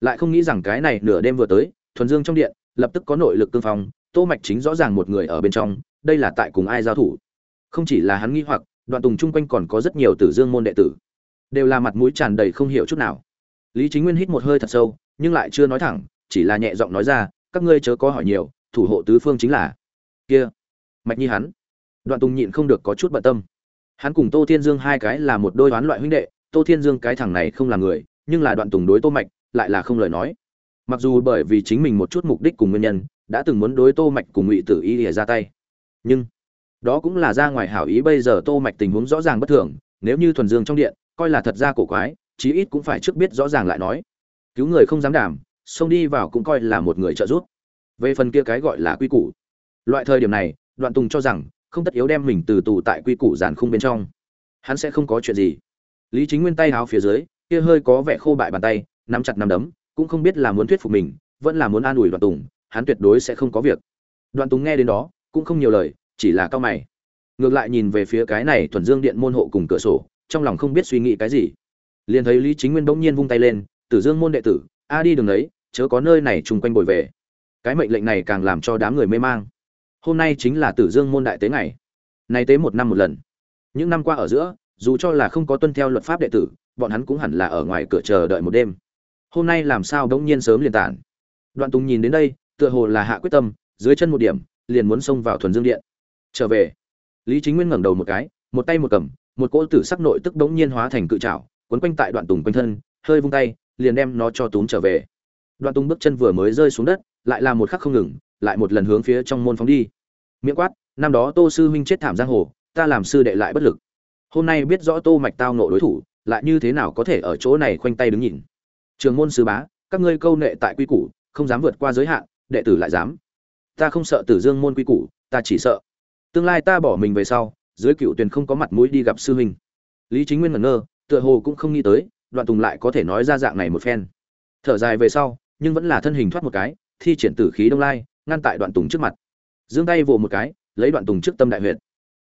[SPEAKER 1] Lại không nghĩ rằng cái này nửa đêm vừa tới, thuần dương trong điện, lập tức có nội lực cương phong, tô mạch chính rõ ràng một người ở bên trong, đây là tại cùng ai giao thủ? Không chỉ là hắn nghi hoặc, đoạn tùng chung quanh còn có rất nhiều tử dương môn đệ tử đều là mặt mũi tràn đầy không hiểu chút nào. Lý chính nguyên hít một hơi thật sâu, nhưng lại chưa nói thẳng, chỉ là nhẹ giọng nói ra, các ngươi chớ có hỏi nhiều, thủ hộ tứ phương chính là kia. Mạch nhi hắn, đoạn tùng nhịn không được có chút bận tâm. Hắn cùng tô thiên dương hai cái là một đôi đoán loại huynh đệ, tô thiên dương cái thằng này không là người, nhưng là đoạn tùng đối tô mạch, lại là không lời nói. Mặc dù bởi vì chính mình một chút mục đích cùng nguyên nhân, đã từng muốn đối tô mạch cùng ngụy tử y lìa ra tay, nhưng đó cũng là ra ngoài hảo ý, bây giờ tô mạch tình huống rõ ràng bất thường nếu như thuần dương trong điện, coi là thật ra cổ quái, chí ít cũng phải trước biết rõ ràng lại nói. Cứu người không dám đảm, xông đi vào cũng coi là một người trợ giúp. Về phần kia cái gọi là quy củ. Loại thời điểm này, đoạn tùng cho rằng, không tất yếu đem mình từ tù tại quy củ giàn khung bên trong. Hắn sẽ không có chuyện gì. Lý chính nguyên tay háo phía dưới, kia hơi có vẻ khô bại bàn tay, nắm chặt nắm đấm, cũng không biết là muốn thuyết phục mình, vẫn là muốn an ủi đoạn tùng, hắn tuyệt đối sẽ không có việc. Đoạn tùng nghe đến đó, cũng không nhiều lời, chỉ là cao mày ngược lại nhìn về phía cái này thuần dương điện môn hộ cùng cửa sổ, trong lòng không biết suy nghĩ cái gì. Liền thấy lý chính nguyên bỗng nhiên vung tay lên, tử dương môn đệ tử, a đi đường đấy, chớ có nơi này chung quanh bồi về. Cái mệnh lệnh này càng làm cho đám người mê mang. Hôm nay chính là tử dương môn đại tế ngày. Nay tế một năm một lần. Những năm qua ở giữa, dù cho là không có tuân theo luật pháp đệ tử, bọn hắn cũng hẳn là ở ngoài cửa chờ đợi một đêm. Hôm nay làm sao bỗng nhiên sớm liền tản? Đoạn tùng nhìn đến đây, tựa hồ là hạ quyết tâm, dưới chân một điểm, liền muốn xông vào thuần dương điện. Trở về lý chính nguyên ngẩng đầu một cái, một tay một cầm, một cỗ tử sắc nội tức bỗng nhiên hóa thành cự trảo, quấn quanh tại đoạn tùng quanh thân, hơi vung tay, liền đem nó cho túm trở về. Đoạn tùng bước chân vừa mới rơi xuống đất, lại là một khắc không ngừng, lại một lần hướng phía trong môn phóng đi. Miệng quát, năm đó tô sư huynh chết thảm giang hồ, ta làm sư đệ lại bất lực. Hôm nay biết rõ tô mạch tao nộ đối thủ, lại như thế nào có thể ở chỗ này khoanh tay đứng nhìn? Trường môn sư bá, các ngươi câu nệ tại quy củ, không dám vượt qua giới hạn, đệ tử lại dám. Ta không sợ tử dương môn quy củ, ta chỉ sợ tương lai ta bỏ mình về sau, dưới cựu tuyền không có mặt mũi đi gặp sư huynh. Lý chính nguyên ngẩn ngơ, tựa hồ cũng không nghĩ tới, đoạn tùng lại có thể nói ra dạng này một phen. Thở dài về sau, nhưng vẫn là thân hình thoát một cái, thi triển tử khí đông lai, ngăn tại đoạn tùng trước mặt. Giương tay vồ một cái, lấy đoạn tùng trước tâm đại huyện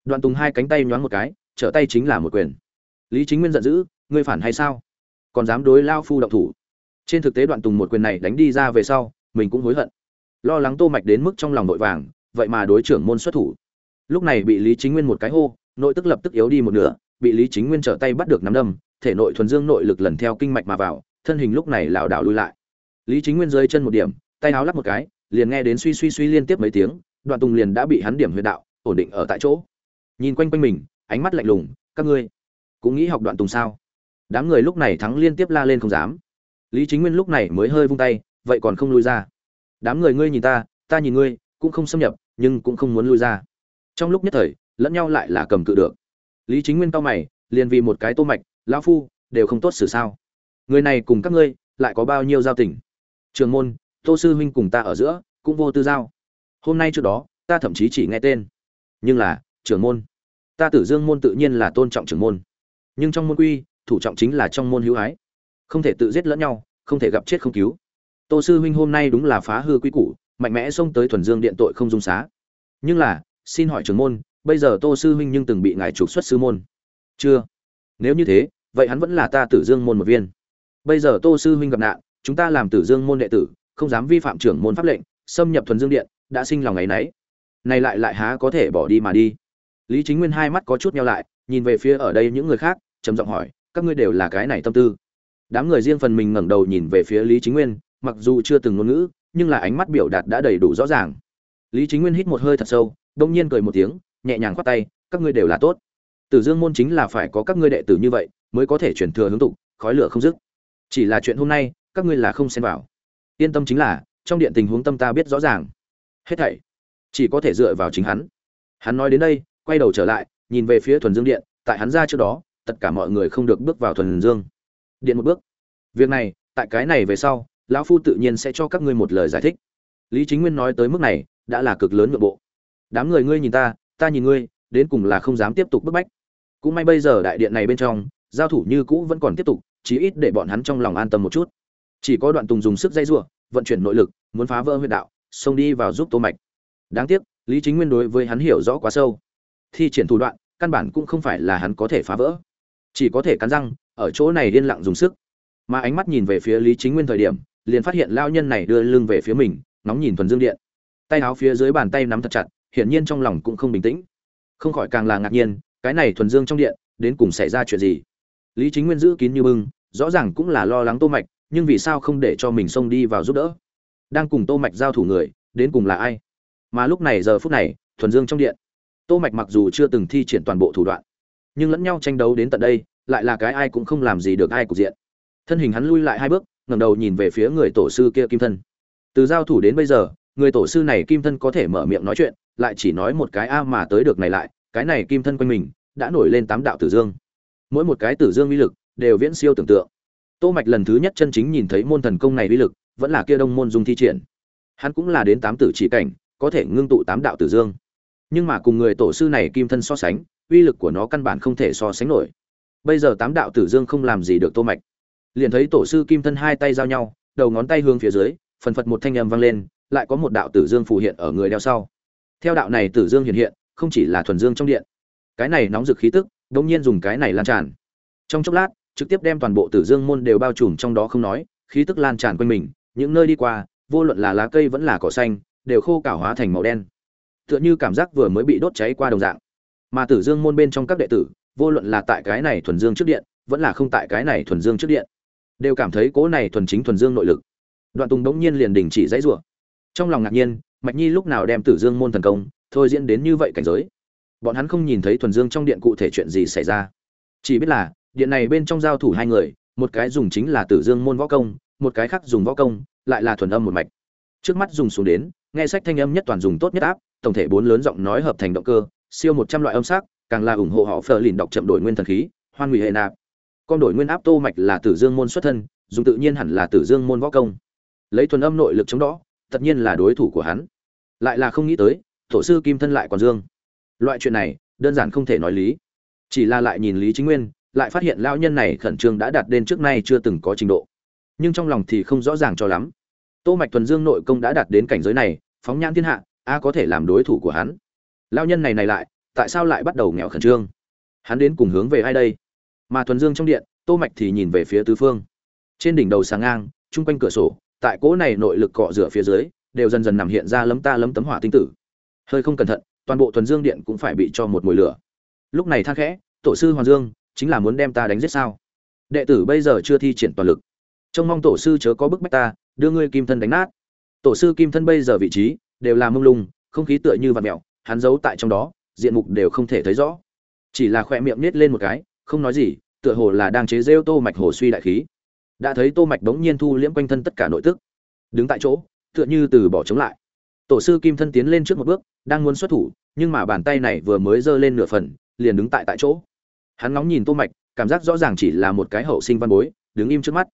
[SPEAKER 1] đoạn tùng hai cánh tay nhoáng một cái, trở tay chính là một quyền. Lý chính nguyên giận dữ, ngươi phản hay sao? Còn dám đối lao phu động thủ? Trên thực tế đoạn tùng một quyền này đánh đi ra về sau, mình cũng hối hận. Lo lắng tô mạch đến mức trong lòng nội vàng, vậy mà đối trưởng môn xuất thủ lúc này bị lý chính nguyên một cái hô, nội tức lập tức yếu đi một nửa, bị lý chính nguyên trở tay bắt được nắm đâm, thể nội thuần dương nội lực lần theo kinh mạch mà vào, thân hình lúc này lảo đảo lui lại. Lý chính nguyên rơi chân một điểm, tay áo lắp một cái, liền nghe đến suy suy suy liên tiếp mấy tiếng, đoạn tùng liền đã bị hắn điểm huyệt đạo, ổn định ở tại chỗ. Nhìn quanh quanh mình, ánh mắt lạnh lùng, các ngươi cũng nghĩ học đoạn tùng sao? Đám người lúc này thắng liên tiếp la lên không dám. Lý chính nguyên lúc này mới hơi vung tay, vậy còn không lui ra? Đám người ngươi nhìn ta ta nhìn ngươi, cũng không xâm nhập, nhưng cũng không muốn lui ra trong lúc nhất thời, lẫn nhau lại là cầm cự được. Lý chính nguyên cao mày, liền vì một cái tô mạch, lão phu, đều không tốt xử sao. Người này cùng các ngươi, lại có bao nhiêu giao tình? Trường môn, tô sư huynh cùng ta ở giữa, cũng vô tư giao. Hôm nay trước đó, ta thậm chí chỉ nghe tên. Nhưng là, trưởng môn. Ta tử dương môn tự nhiên là tôn trọng trưởng môn. Nhưng trong môn quy, thủ trọng chính là trong môn hữu ái. Không thể tự giết lẫn nhau, không thể gặp chết không cứu. Tô sư huynh hôm nay đúng là phá hư quy củ, mạnh mẽ xông tới thuần dương điện tội không dung xá. Nhưng là xin hỏi trưởng môn, bây giờ tô sư huynh nhưng từng bị ngài trục xuất sư môn. Chưa. Nếu như thế, vậy hắn vẫn là ta tử dương môn một viên. Bây giờ tô sư huynh gặp nạn, chúng ta làm tử dương môn đệ tử, không dám vi phạm trưởng môn pháp lệnh, xâm nhập thuần dương điện, đã sinh lòng ngày nấy. Này lại lại há có thể bỏ đi mà đi. Lý chính nguyên hai mắt có chút nhau lại, nhìn về phía ở đây những người khác, trầm giọng hỏi, các ngươi đều là cái này tâm tư. Đám người riêng phần mình ngẩng đầu nhìn về phía lý chính nguyên, mặc dù chưa từng ngôn ngữ, nhưng là ánh mắt biểu đạt đã đầy đủ rõ ràng. Lý chính nguyên hít một hơi thật sâu đông nhiên cười một tiếng, nhẹ nhàng khoát tay, các ngươi đều là tốt. Tử dương môn chính là phải có các ngươi đệ tử như vậy, mới có thể chuyển thừa hướng tục, khói lửa không dứt. Chỉ là chuyện hôm nay, các ngươi là không xem vào. Yên tâm chính là, trong điện tình huống tâm ta biết rõ ràng. Hết thảy, chỉ có thể dựa vào chính hắn. Hắn nói đến đây, quay đầu trở lại, nhìn về phía thuần dương điện, tại hắn ra trước đó, tất cả mọi người không được bước vào thuần dương. Điện một bước. Việc này, tại cái này về sau, lão phu tự nhiên sẽ cho các ngươi một lời giải thích. Lý chính nguyên nói tới mức này, đã là cực lớn nội bộ đám người ngươi nhìn ta ta nhìn ngươi, đến cùng là không dám tiếp tục bức bách. Cũng may bây giờ đại điện này bên trong, giao thủ như cũ vẫn còn tiếp tục, chí ít để bọn hắn trong lòng an tâm một chút. Chỉ có đoạn tùng dùng sức dây giụa, vận chuyển nội lực, muốn phá vỡ huyệt đạo, xông đi vào giúp tô mạch. Đáng tiếc, lý chính nguyên đối với hắn hiểu rõ quá sâu. Thi triển thủ đoạn, căn bản cũng không phải là hắn có thể phá vỡ. Chỉ có thể cắn răng, ở chỗ này điên lặng dùng sức. Mà ánh mắt nhìn về phía lý chính nguyên thời điểm, liền phát hiện lao nhân này đưa lưng về phía mình nóng nhìn thuần dương điện. Tay áo phía dưới bàn tay nắm thật chặt hiển nhiên trong lòng cũng không bình tĩnh. Không khỏi càng là ngạc nhiên, cái này thuần dương trong điện, đến cùng xảy ra chuyện gì? Lý chính nguyên giữ kín như bưng, rõ ràng cũng là lo lắng tô mạch, nhưng vì sao không để cho mình xông đi vào giúp đỡ? Đang cùng tô mạch giao thủ người, đến cùng là ai? Mà lúc này giờ phút này, thuần dương trong điện. Tô mạch mặc dù chưa từng thi triển toàn bộ thủ đoạn, nhưng lẫn nhau tranh đấu đến tận đây, lại là cái ai cũng không làm gì được ai cục diện. Thân hình hắn lui lại hai bước, ngẩng đầu nhìn về phía người tổ sư kia kim thân. Từ giao thủ đến bây giờ người tổ sư này kim thân có thể mở miệng nói chuyện, lại chỉ nói một cái a mà tới được này lại, cái này kim thân quanh mình, đã nổi lên tám đạo tử dương. Mỗi một cái tử dương uy lực, đều viễn siêu tưởng tượng. Tô mạch lần thứ nhất chân chính nhìn thấy môn thần công này uy lực, vẫn là kia đông môn dung thi triển. Hắn cũng là đến tám tử chỉ cảnh, có thể ngưng tụ tám đạo tử dương. Nhưng mà cùng người tổ sư này kim thân so sánh, uy lực của nó căn bản không thể so sánh nổi. Bây giờ tám đạo tử dương không làm gì được tô mạch. Liền thấy tổ sư kim thân hai tay giao nhau, đầu ngón tay hướng phía dưới, phần phật một thanh âm vang lên lại có một đạo tử dương phù hiện ở người đeo sau. Theo đạo này tử dương hiện hiện, không chỉ là thuần dương trong điện, cái này nóng rực khí tức, đống nhiên dùng cái này lan tràn. Trong chốc lát, trực tiếp đem toàn bộ tử dương môn đều bao trùm trong đó không nói, khí tức lan tràn quanh mình, những nơi đi qua, vô luận là lá cây vẫn là cỏ xanh, đều khô cảo hóa thành màu đen. Tựa như cảm giác vừa mới bị đốt cháy qua đồng dạng. Mà tử dương môn bên trong các đệ tử, vô luận là tại cái này thuần dương trước điện, vẫn là không tại cái này thuần dương trước điện, đều cảm thấy cố này thuần chính thuần dương nội lực. Đoạn tùng đống nhiên liền đình chỉ dãy rủa trong lòng ngạc nhiên, mạch nhi lúc nào đem tử dương môn thần công, thôi diễn đến như vậy cảnh giới? Bọn hắn không nhìn thấy thuần dương trong điện cụ thể chuyện gì xảy ra. Chỉ biết là, điện này bên trong giao thủ hai người, một cái dùng chính là tử dương môn võ công, một cái khác dùng võ công, lại là thuần âm một mạch. Trước mắt dùng xuống đến, nghe sách thanh âm nhất toàn dùng tốt nhất áp, tổng thể bốn lớn giọng nói hợp thành động cơ, siêu một trăm loại âm sắc, càng là ủng hộ họ phờ lìn đọc chậm đổi nguyên thần khí, hoan ngụy hệ nạp. Con đổi nguyên áp tô mạch là tử dương môn xuất thân, dùng tự nhiên hẳn là tử dương môn võ công. Lấy thuần âm nội lực chống đó tất nhiên là đối thủ của hắn. Lại là không nghĩ tới, tổ sư kim thân lại còn dương. Loại chuyện này, đơn giản không thể nói lý. Chỉ là lại nhìn lý chính nguyên, lại phát hiện lão nhân này khẩn trương đã đạt đến trước nay chưa từng có trình độ. Nhưng trong lòng thì không rõ ràng cho lắm. Tô mạch thuần dương nội công đã đạt đến cảnh giới này, phóng nhãn thiên hạ, a có thể làm đối thủ của hắn. Lão nhân này này lại, tại sao lại bắt đầu nghèo khẩn trương? Hắn đến cùng hướng về ai đây? Mà thuần dương trong điện, tô mạch thì nhìn về phía tứ phương. Trên đỉnh đầu sáng ngang trung quanh cửa sổ tại cỗ này nội lực cọ rửa phía dưới, đều dần dần nằm hiện ra lấm ta lấm tấm hỏa tinh tử. Hơi không cẩn thận, toàn bộ thuần dương điện cũng phải bị cho một mùi lửa. Lúc này than khẽ, tổ sư hoàng dương, chính là muốn đem ta đánh giết sao? Đệ tử bây giờ chưa thi triển toàn lực. Trông mong tổ sư chớ có bức bách ta, đưa ngươi kim thân đánh nát. Tổ sư kim thân bây giờ vị trí, đều là mông lung, không khí tựa như vạt mẹo hắn giấu tại trong đó, diện mục đều không thể thấy rõ. Chỉ là khoe miệng nết lên một cái, không nói gì, tựa hồ là đang chế rêu tô mạch hồ suy đại khí đã thấy tô mạch đống nhiên thu liễm quanh thân tất cả nội tức. Đứng tại chỗ, tựa như từ bỏ chống lại. Tổ sư kim thân tiến lên trước một bước, đang muốn xuất thủ, nhưng mà bàn tay này vừa mới giơ lên nửa phần, liền đứng tại tại chỗ. Hắn ngóng nhìn tô mạch, cảm giác rõ ràng chỉ là một cái hậu sinh văn bối, đứng im trước mắt.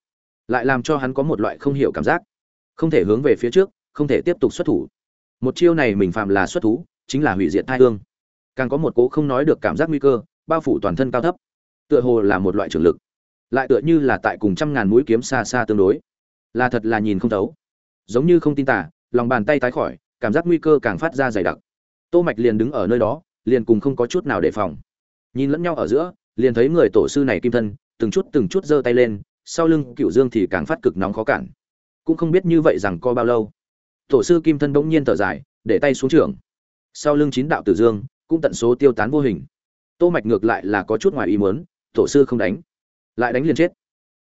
[SPEAKER 1] Lại làm cho hắn có một loại không hiểu cảm giác. Không thể hướng về phía trước, không thể tiếp tục xuất thủ. Một chiêu này mình phạm là xuất thú, chính là hủy diệt thai hương. Càng có một cố không nói được cảm giác nguy cơ, bao phủ toàn thân cao thấp. Tựa hồ là một loại trường lực lại tựa như là tại cùng trăm ngàn mũi kiếm xa xa tương đối. Là thật là nhìn không thấu. Giống như không tin tả lòng bàn tay tái khỏi, cảm giác nguy cơ càng phát ra dày đặc. Tô mạch liền đứng ở nơi đó, liền cùng không có chút nào đề phòng. Nhìn lẫn nhau ở giữa, liền thấy người tổ sư này kim thân, từng chút từng chút giơ tay lên, sau lưng cựu dương thì càng phát cực nóng khó cản. Cũng không biết như vậy rằng co bao lâu. Tổ sư kim thân bỗng nhiên thở dài, để tay xuống trường. Sau lưng chín đạo tử dương, cũng tận số tiêu tán vô hình. Tô mạch ngược lại là có chút ngoài ý muốn, tổ sư không đánh lại đánh liền chết.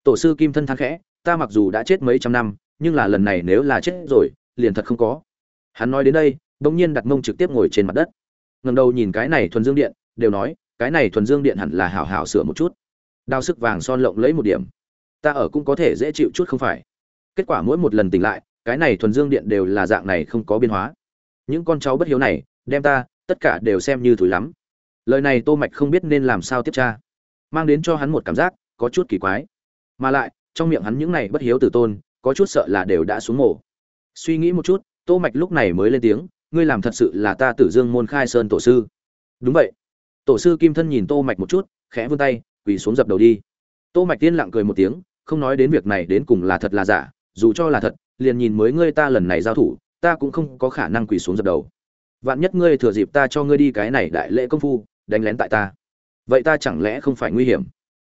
[SPEAKER 1] Tổ sư kim thân thang khẽ, ta mặc dù đã chết mấy trăm năm, nhưng là lần này nếu là chết rồi, liền thật không có. Hắn nói đến đây, bỗng nhiên đặt mông trực tiếp ngồi trên mặt đất. Ngẩng đầu nhìn cái này thuần dương điện, đều nói, cái này thuần dương điện hẳn là hảo hảo sửa một chút. Đao sức vàng son lộng lấy một điểm. Ta ở cũng có thể dễ chịu chút không phải. Kết quả mỗi một lần tỉnh lại, cái này thuần dương điện đều là dạng này không có biến hóa. Những con cháu bất hiếu này, đem ta, tất cả đều xem như thúi lắm. Lời này tô mạch không biết nên làm sao tiếp tra. Mang đến cho hắn một cảm giác có chút kỳ quái. Mà lại, trong miệng hắn những này bất hiếu tử tôn, có chút sợ là đều đã xuống mổ suy nghĩ một chút, tô mạch lúc này mới lên tiếng, ngươi làm thật sự là ta tử dương môn khai sơn tổ sư. Đúng vậy. Tổ sư kim thân nhìn tô mạch một chút, khẽ vươn tay, quỳ xuống dập đầu đi. Tô mạch tiên lặng cười một tiếng, không nói đến việc này đến cùng là thật là giả, dù cho là thật, liền nhìn mới ngươi ta lần này giao thủ, ta cũng không có khả năng quỳ xuống dập đầu. Vạn nhất ngươi thừa dịp ta cho ngươi đi cái này đại lễ công phu, đánh lén tại ta. Vậy ta chẳng lẽ không phải nguy hiểm?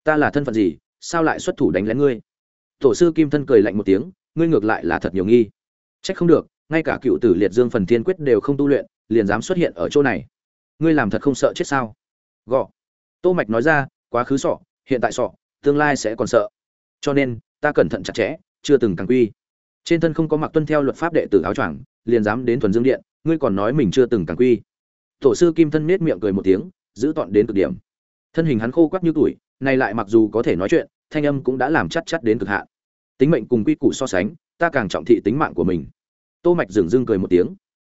[SPEAKER 1] Ta là thân phận gì, sao lại xuất thủ đánh lén ngươi? Tổ sư kim thân cười lạnh một tiếng, ngươi ngược lại là thật nhiều nghi. Trách không được, ngay cả cựu tử liệt dương phần thiên quyết đều không tu luyện, liền dám xuất hiện ở chỗ này. Ngươi làm thật không sợ chết sao? Gọ. Tô mạch nói ra, quá khứ sọ, hiện tại sọ, tương lai sẽ còn sợ. Cho nên, ta cẩn thận chặt chẽ, chưa từng càng quy. Trên thân không có mặc tuân theo luật pháp đệ tử áo choàng, liền dám đến thuần dương điện, ngươi còn nói mình chưa từng càng quy. Tổ sư kim thân nết miệng cười một tiếng, giữ tọn đến cực điểm. Thân hình hắn khô quắc như tuổi này lại mặc dù có thể nói chuyện, thanh âm cũng đã làm chắc chắc đến cực hạn. Tính mệnh cùng quy củ so sánh, ta càng trọng thị tính mạng của mình. Tô mạch dừng dưng cười một tiếng.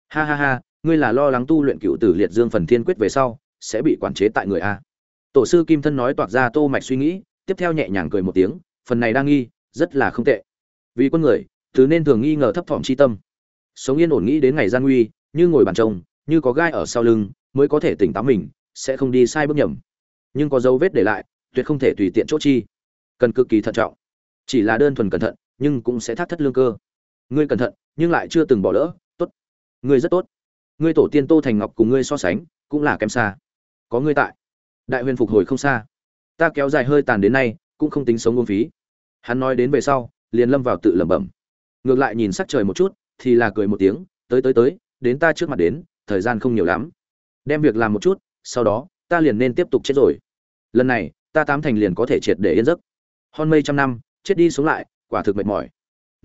[SPEAKER 1] Ha ha ha, ngươi là lo lắng tu luyện cựu tử liệt dương phần thiên quyết về sau, sẽ bị quản chế tại người a. Tổ sư kim thân nói toạc ra tô mạch suy nghĩ, tiếp theo nhẹ nhàng cười một tiếng, phần này đang nghi, rất là không tệ. Vì quân người, thứ nên thường nghi ngờ thấp thỏm chi tâm. Sống yên ổn nghĩ đến ngày gian nguy, như ngồi bàn trông, như có gai ở sau lưng, mới có thể tỉnh táo mình, sẽ không đi sai bước nhầm. Nhưng có dấu vết để lại tuyệt không thể tùy tiện chỗ chi. Cần cực kỳ thận trọng. Chỉ là đơn thuần cẩn thận, nhưng cũng sẽ thắt thất lương cơ. Ngươi cẩn thận, nhưng lại chưa từng bỏ lỡ. Tốt. Ngươi rất tốt. Ngươi tổ tiên tô thành ngọc cùng ngươi so sánh, cũng là kém xa. Có ngươi tại. Đại huyền phục hồi không xa. Ta kéo dài hơi tàn đến nay, cũng không tính sống uống phí. Hắn nói đến về sau, liền lâm vào tự lẩm bẩm. Ngược lại nhìn sắc trời một chút, thì là cười một tiếng, tới tới tới, đến ta trước mặt đến, thời gian không nhiều lắm. Đem việc làm một chút, sau đó, ta liền nên tiếp tục chết rồi. Lần này ta tám thành liền có thể triệt để yên giấc. Hon mây trăm năm, chết đi sống lại, quả thực mệt mỏi.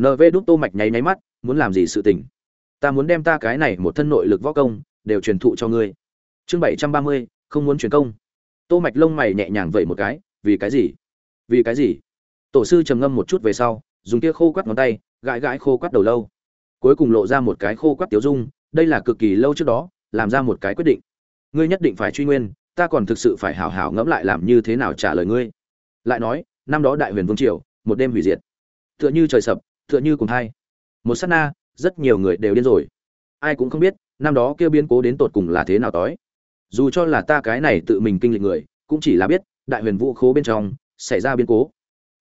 [SPEAKER 1] Nv đúc tô mạch nháy nháy mắt, muốn làm gì sự tình? Ta muốn đem ta cái này một thân nội lực võ công, đều truyền thụ cho ngươi. Chương bảy trăm ba mươi, không muốn truyền công. Tô mạch lông mày nhẹ nhàng vậy một cái, vì cái gì? Vì cái gì? Tổ sư trầm ngâm một chút về sau, dùng kia khô quắt ngón tay, gãi gãi khô quắt đầu lâu. Cuối cùng lộ ra một cái khô quắt tiếu dung, đây là cực kỳ lâu trước đó, làm ra một cái quyết định. Ngươi nhất định phải truy nguyên ta còn thực sự phải hảo hảo ngẫm lại làm như thế nào trả lời ngươi. Lại nói, năm đó đại huyền vương triều, một đêm hủy diệt. Tựa như trời sập, tựa như cùng hai một sát na, rất nhiều người đều điên rồi. Ai cũng không biết, năm đó kêu biến cố đến tột cùng là thế nào tối dù cho là ta cái này tự mình kinh lịch người, cũng chỉ là biết, đại huyền vũ khố bên trong, xảy ra biến cố.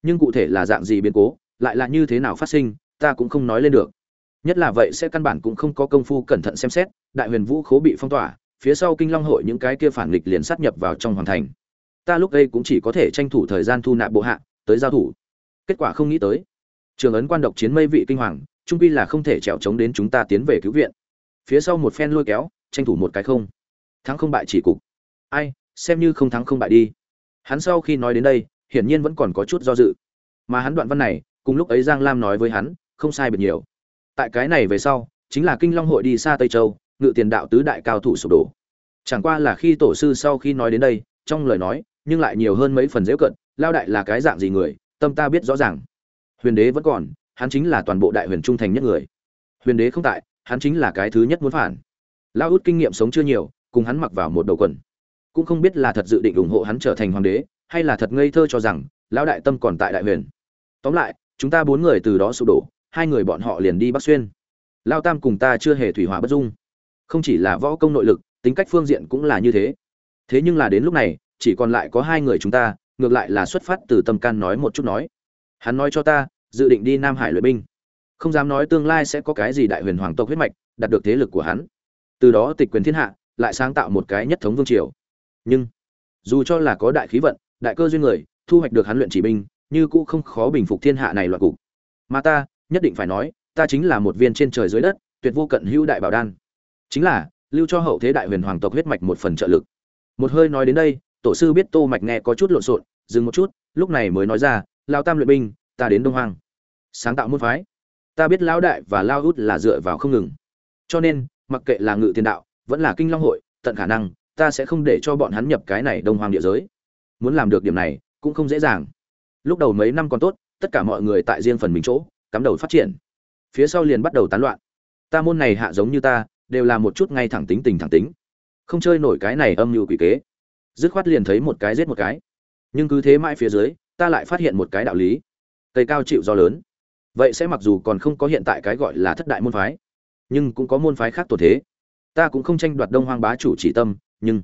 [SPEAKER 1] Nhưng cụ thể là dạng gì biến cố, lại là như thế nào phát sinh, ta cũng không nói lên được. Nhất là vậy sẽ căn bản cũng không có công phu cẩn thận xem xét, đại huyền vũ khố bị phong tỏa phía sau kinh long hội những cái kia phản nghịch liền sát nhập vào trong hoàng thành. Ta lúc đây cũng chỉ có thể tranh thủ thời gian thu nạp bộ hạ, tới giao thủ. Kết quả không nghĩ tới, trường ấn quan độc chiến mây vị kinh hoàng, trung quy là không thể trèo chống đến chúng ta tiến về cứu viện. Phía sau một phen lôi kéo, tranh thủ một cái không. Thắng không bại chỉ cục. Ai, xem như không thắng không bại đi. Hắn sau khi nói đến đây, hiển nhiên vẫn còn có chút do dự. Mà hắn đoạn văn này, cùng lúc ấy giang lam nói với hắn, không sai biệt nhiều. Tại cái này về sau, chính là kinh long hội đi xa tây châu ngự tiền đạo tứ đại cao thủ sụp đổ. Chẳng qua là khi tổ sư sau khi nói đến đây, trong lời nói, nhưng lại nhiều hơn mấy phần dễ cận, lao đại là cái dạng gì người, tâm ta biết rõ ràng. Huyền đế vẫn còn, hắn chính là toàn bộ đại huyền trung thành nhất người. Huyền đế không tại, hắn chính là cái thứ nhất muốn phản. Lao út kinh nghiệm sống chưa nhiều, cùng hắn mặc vào một đầu quần. Cũng không biết là thật dự định ủng hộ hắn trở thành hoàng đế, hay là thật ngây thơ cho rằng, lão đại tâm còn tại đại huyền. Tóm lại, chúng ta bốn người từ đó sụp đổ, hai người bọn họ liền đi bắc xuyên. Lao tam cùng ta chưa hề thủy hỏa bất dung không chỉ là võ công nội lực, tính cách phương diện cũng là như thế. Thế nhưng là đến lúc này, chỉ còn lại có hai người chúng ta, ngược lại là xuất phát từ tâm can nói một chút nói. Hắn nói cho ta, dự định đi nam hải luyện binh. Không dám nói tương lai sẽ có cái gì đại huyền hoàng tộc huyết mạch, đạt được thế lực của hắn. Từ đó tịch quyền thiên hạ, lại sáng tạo một cái nhất thống vương triều. Nhưng, dù cho là có đại khí vận, đại cơ duyên người, thu hoạch được hắn luyện chỉ binh, như cũ không khó bình phục thiên hạ này loạn cục. Mà ta, nhất định phải nói, ta chính là một viên trên trời dưới đất, tuyệt vô cận hữu đại bảo đan chính là, lưu cho hậu thế đại huyền hoàng tộc huyết mạch một phần trợ lực. Một hơi nói đến đây, tổ sư biết tô mạch nghe có chút lộn xộn, dừng một chút, lúc này mới nói ra, lao tam luyện binh, ta đến đông hoàng sáng tạo môn phái. Ta biết lão đại và lao út là dựa vào không ngừng. Cho nên, mặc kệ là ngự tiền đạo, vẫn là kinh long hội, tận khả năng, ta sẽ không để cho bọn hắn nhập cái này đông hoàng địa giới. Muốn làm được điểm này, cũng không dễ dàng. Lúc đầu mấy năm còn tốt, tất cả mọi người tại riêng phần mình chỗ, cắm đầu phát triển. Phía sau liền bắt đầu tán loạn. Ta môn này hạ giống như ta đều là một chút ngay thẳng tính tình thẳng tính. Không chơi nổi cái này âm mưu quỷ kế. Dứt khoát liền thấy một cái giết một cái. Nhưng cứ thế mãi phía dưới, ta lại phát hiện một cái đạo lý. Cây cao chịu do lớn. Vậy sẽ mặc dù còn không có hiện tại cái gọi là thất đại môn phái, nhưng cũng có môn phái khác tổ thế. Ta cũng không tranh đoạt đông hoang bá chủ chỉ tâm, nhưng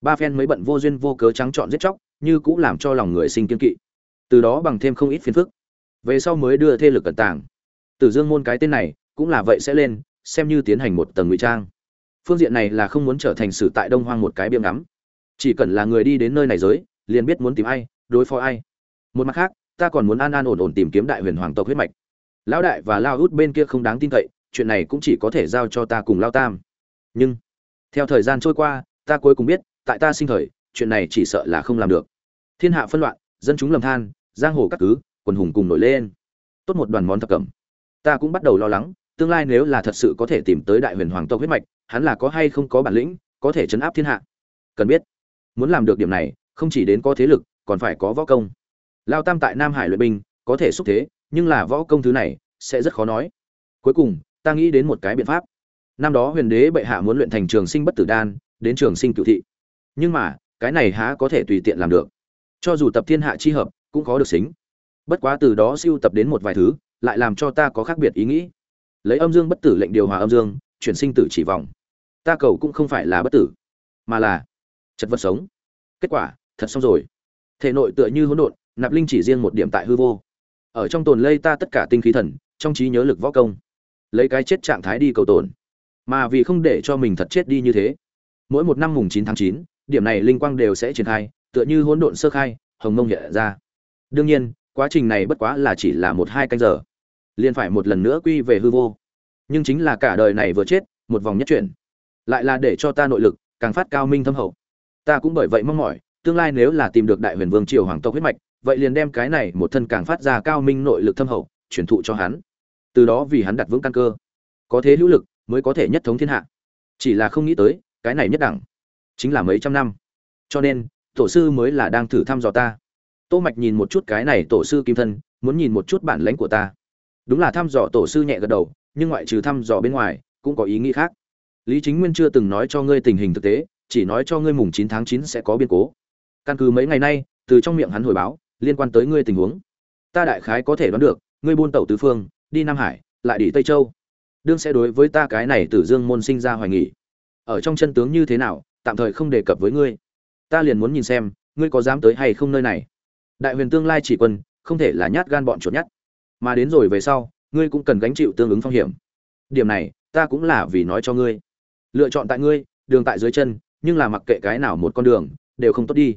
[SPEAKER 1] ba phen mới bận vô duyên vô cớ trắng trọn giết chóc, như cũng làm cho lòng người sinh kiên kỵ. Từ đó bằng thêm không ít phiền phức. Về sau mới đưa thế lực cẩn tàng. Tử dương môn cái tên này, cũng là vậy sẽ lên xem như tiến hành một tầng ngụy trang. Phương diện này là không muốn trở thành sử tại đông hoang một cái biếm ngắm. Chỉ cần là người đi đến nơi này giới, liền biết muốn tìm ai, đối phó ai. Một mặt khác, ta còn muốn an an ổn ổn tìm kiếm đại huyền hoàng tộc huyết mạch. Lão đại và lao út bên kia không đáng tin cậy, chuyện này cũng chỉ có thể giao cho ta cùng lao tam. Nhưng, theo thời gian trôi qua, ta cuối cùng biết, tại ta sinh thời, chuyện này chỉ sợ là không làm được. Thiên hạ phân loạn, dân chúng lầm than, giang hồ các cứ, quần hùng cùng nổi lên. Tốt một đoàn món thập cẩm. Ta cũng bắt đầu lo lắng tương lai nếu là thật sự có thể tìm tới đại huyền hoàng tộc huyết mạch, hắn là có hay không có bản lĩnh, có thể chấn áp thiên hạ? Cần biết, muốn làm được điểm này, không chỉ đến có thế lực, còn phải có võ công. Lao tam tại nam hải luyện binh, có thể xúc thế, nhưng là võ công thứ này, sẽ rất khó nói. Cuối cùng, ta nghĩ đến một cái biện pháp. Năm đó huyền đế bệ hạ muốn luyện thành trường sinh bất tử đan, đến trường sinh cựu thị. Nhưng mà, cái này há có thể tùy tiện làm được. Cho dù tập thiên hạ chi hợp, cũng có được xính. Bất quá từ đó siêu tập đến một vài thứ, lại làm cho ta có khác biệt ý nghĩ lấy âm dương bất tử lệnh điều hòa âm dương, chuyển sinh tử chỉ vòng. Ta cầu cũng không phải là bất tử, mà là chật vật sống. Kết quả, thật xong rồi. Thể nội tựa như hỗn độn, nạp linh chỉ riêng một điểm tại hư vô. Ở trong tồn lây ta tất cả tinh khí thần, trong trí nhớ lực võ công. Lấy cái chết trạng thái đi cầu tồn. Mà vì không để cho mình thật chết đi như thế, mỗi một năm mùng chín tháng chín, điểm này linh quang đều sẽ triển khai, tựa như hỗn độn sơ khai, hồng mông hiện ra. Đương nhiên, quá trình này bất quá là chỉ là một hai canh giờ liền phải một lần nữa quy về hư vô. Nhưng chính là cả đời này vừa chết, một vòng nhất chuyển. Lại là để cho ta nội lực càng phát cao minh thâm hậu. Ta cũng bởi vậy mong mỏi, tương lai nếu là tìm được đại huyền vương triều hoàng tộc huyết mạch, vậy liền đem cái này một thân càng phát ra cao minh nội lực thâm hậu truyền thụ cho hắn. Từ đó vì hắn đặt vững căn cơ. Có thế hữu lực mới có thể nhất thống thiên hạ. Chỉ là không nghĩ tới, cái này nhất đẳng chính là mấy trăm năm. Cho nên, tổ sư mới là đang thử thăm dò ta. Tô mạch nhìn một chút cái này tổ sư kim thân, muốn nhìn một chút bản lãnh của ta đúng là thăm dò tổ sư nhẹ gật đầu, nhưng ngoại trừ thăm dò bên ngoài, cũng có ý nghĩ khác. Lý chính nguyên chưa từng nói cho ngươi tình hình thực tế, chỉ nói cho ngươi mùng chín tháng chín sẽ có biến cố. Căn cứ mấy ngày nay, từ trong miệng hắn hồi báo, liên quan tới ngươi tình huống. Ta đại khái có thể đoán được, ngươi buôn tẩu tứ phương, đi nam hải, lại đi tây châu. Đương sẽ đối với ta cái này tử dương môn sinh ra hoài nghỉ ở trong chân tướng như thế nào, tạm thời không đề cập với ngươi. Ta liền muốn nhìn xem, ngươi có dám tới hay không nơi này. Đại huyền tương lai chỉ quân, không thể là nhát gan bọn chuột nhát mà đến rồi về sau, ngươi cũng cần gánh chịu tương ứng phong hiểm. Điểm này, ta cũng là vì nói cho ngươi. Lựa chọn tại ngươi, đường tại dưới chân, nhưng là mặc kệ cái nào một con đường, đều không tốt đi.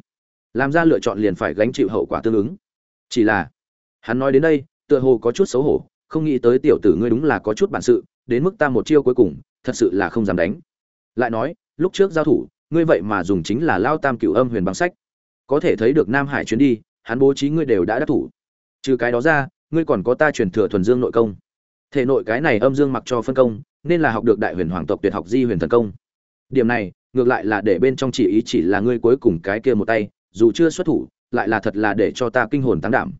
[SPEAKER 1] Làm ra lựa chọn liền phải gánh chịu hậu quả tương ứng. Chỉ là, hắn nói đến đây, tựa hồ có chút xấu hổ, không nghĩ tới tiểu tử ngươi đúng là có chút bản sự, đến mức ta một chiêu cuối cùng, thật sự là không dám đánh. Lại nói, lúc trước giao thủ, ngươi vậy mà dùng chính là lao tam cựu âm huyền băng sách. Có thể thấy được nam hải chuyến đi, hắn bố trí ngươi đều đã đắc thủ. Trừ cái đó ra ngươi còn có ta truyền thừa thuần dương nội công. Thể nội cái này âm dương mặc cho phân công, nên là học được đại huyền hoàng tộc tuyệt học di huyền thần công. Điểm này, ngược lại là để bên trong chỉ ý chỉ là ngươi cuối cùng cái kia một tay, dù chưa xuất thủ, lại là thật là để cho ta kinh hồn tăng đảm.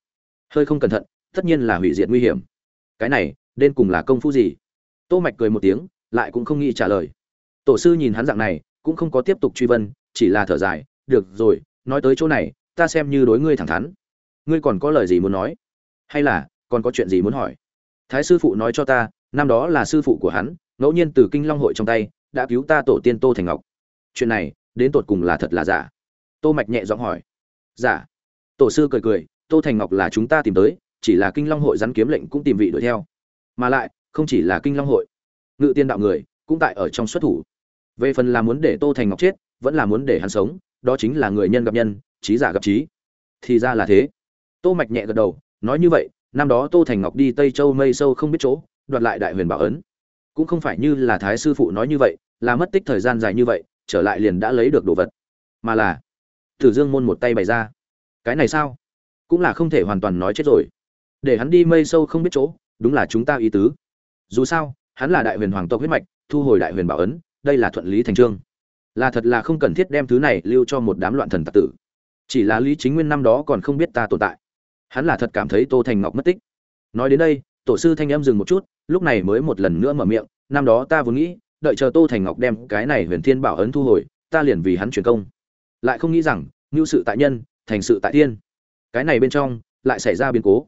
[SPEAKER 1] Hơi không cẩn thận, tất nhiên là hủy diệt nguy hiểm. Cái này, đến cùng là công phu gì? Tô mạch cười một tiếng, lại cũng không nghĩ trả lời. Tổ sư nhìn hắn dạng này, cũng không có tiếp tục truy vấn chỉ là thở dài, được rồi, nói tới chỗ này, ta xem như đối ngươi thẳng thắn. Ngươi còn có lời gì muốn nói? Hay là, còn có chuyện gì muốn hỏi? Thái sư phụ nói cho ta, năm đó là sư phụ của hắn, ngẫu nhiên từ kinh long hội trong tay, đã cứu ta tổ tiên tô thành ngọc. Chuyện này, đến tột cùng là thật là giả? Tô mạch nhẹ giọng hỏi. Giả. Tổ sư cười cười, tô thành ngọc là chúng ta tìm tới, chỉ là kinh long hội rắn kiếm lệnh cũng tìm vị đuổi theo. Mà lại, không chỉ là kinh long hội, ngự tiên đạo người, cũng tại ở trong xuất thủ. Về phần là muốn để tô thành ngọc chết, vẫn là muốn để hắn sống, đó chính là người nhân gặp nhân, trí giả gặp trí. Thì ra là thế. Tô mạch nhẹ gật đầu nói như vậy, năm đó tô thành ngọc đi tây châu mây sâu không biết chỗ, đoạt lại đại huyền bảo ấn. Cũng không phải như là thái sư phụ nói như vậy, là mất tích thời gian dài như vậy, trở lại liền đã lấy được đồ vật. Mà là, tử dương môn một tay bày ra. Cái này sao? Cũng là không thể hoàn toàn nói chết rồi. Để hắn đi mây sâu không biết chỗ, đúng là chúng ta ý tứ. Dù sao, hắn là đại huyền hoàng tộc huyết mạch, thu hồi đại huyền bảo ấn, đây là thuận lý thành trương. Là thật là không cần thiết đem thứ này lưu cho một đám loạn thần tạc tử. Chỉ là lý chính nguyên năm đó còn không biết ta tồn tại hắn là thật cảm thấy tô thành ngọc mất tích. Nói đến đây, tổ sư thanh em dừng một chút, lúc này mới một lần nữa mở miệng, năm đó ta vốn nghĩ, đợi chờ tô thành ngọc đem cái này huyền thiên bảo ấn thu hồi, ta liền vì hắn truyền công. Lại không nghĩ rằng ngưu sự tại nhân, thành sự tại thiên, cái này bên trong lại xảy ra biến cố.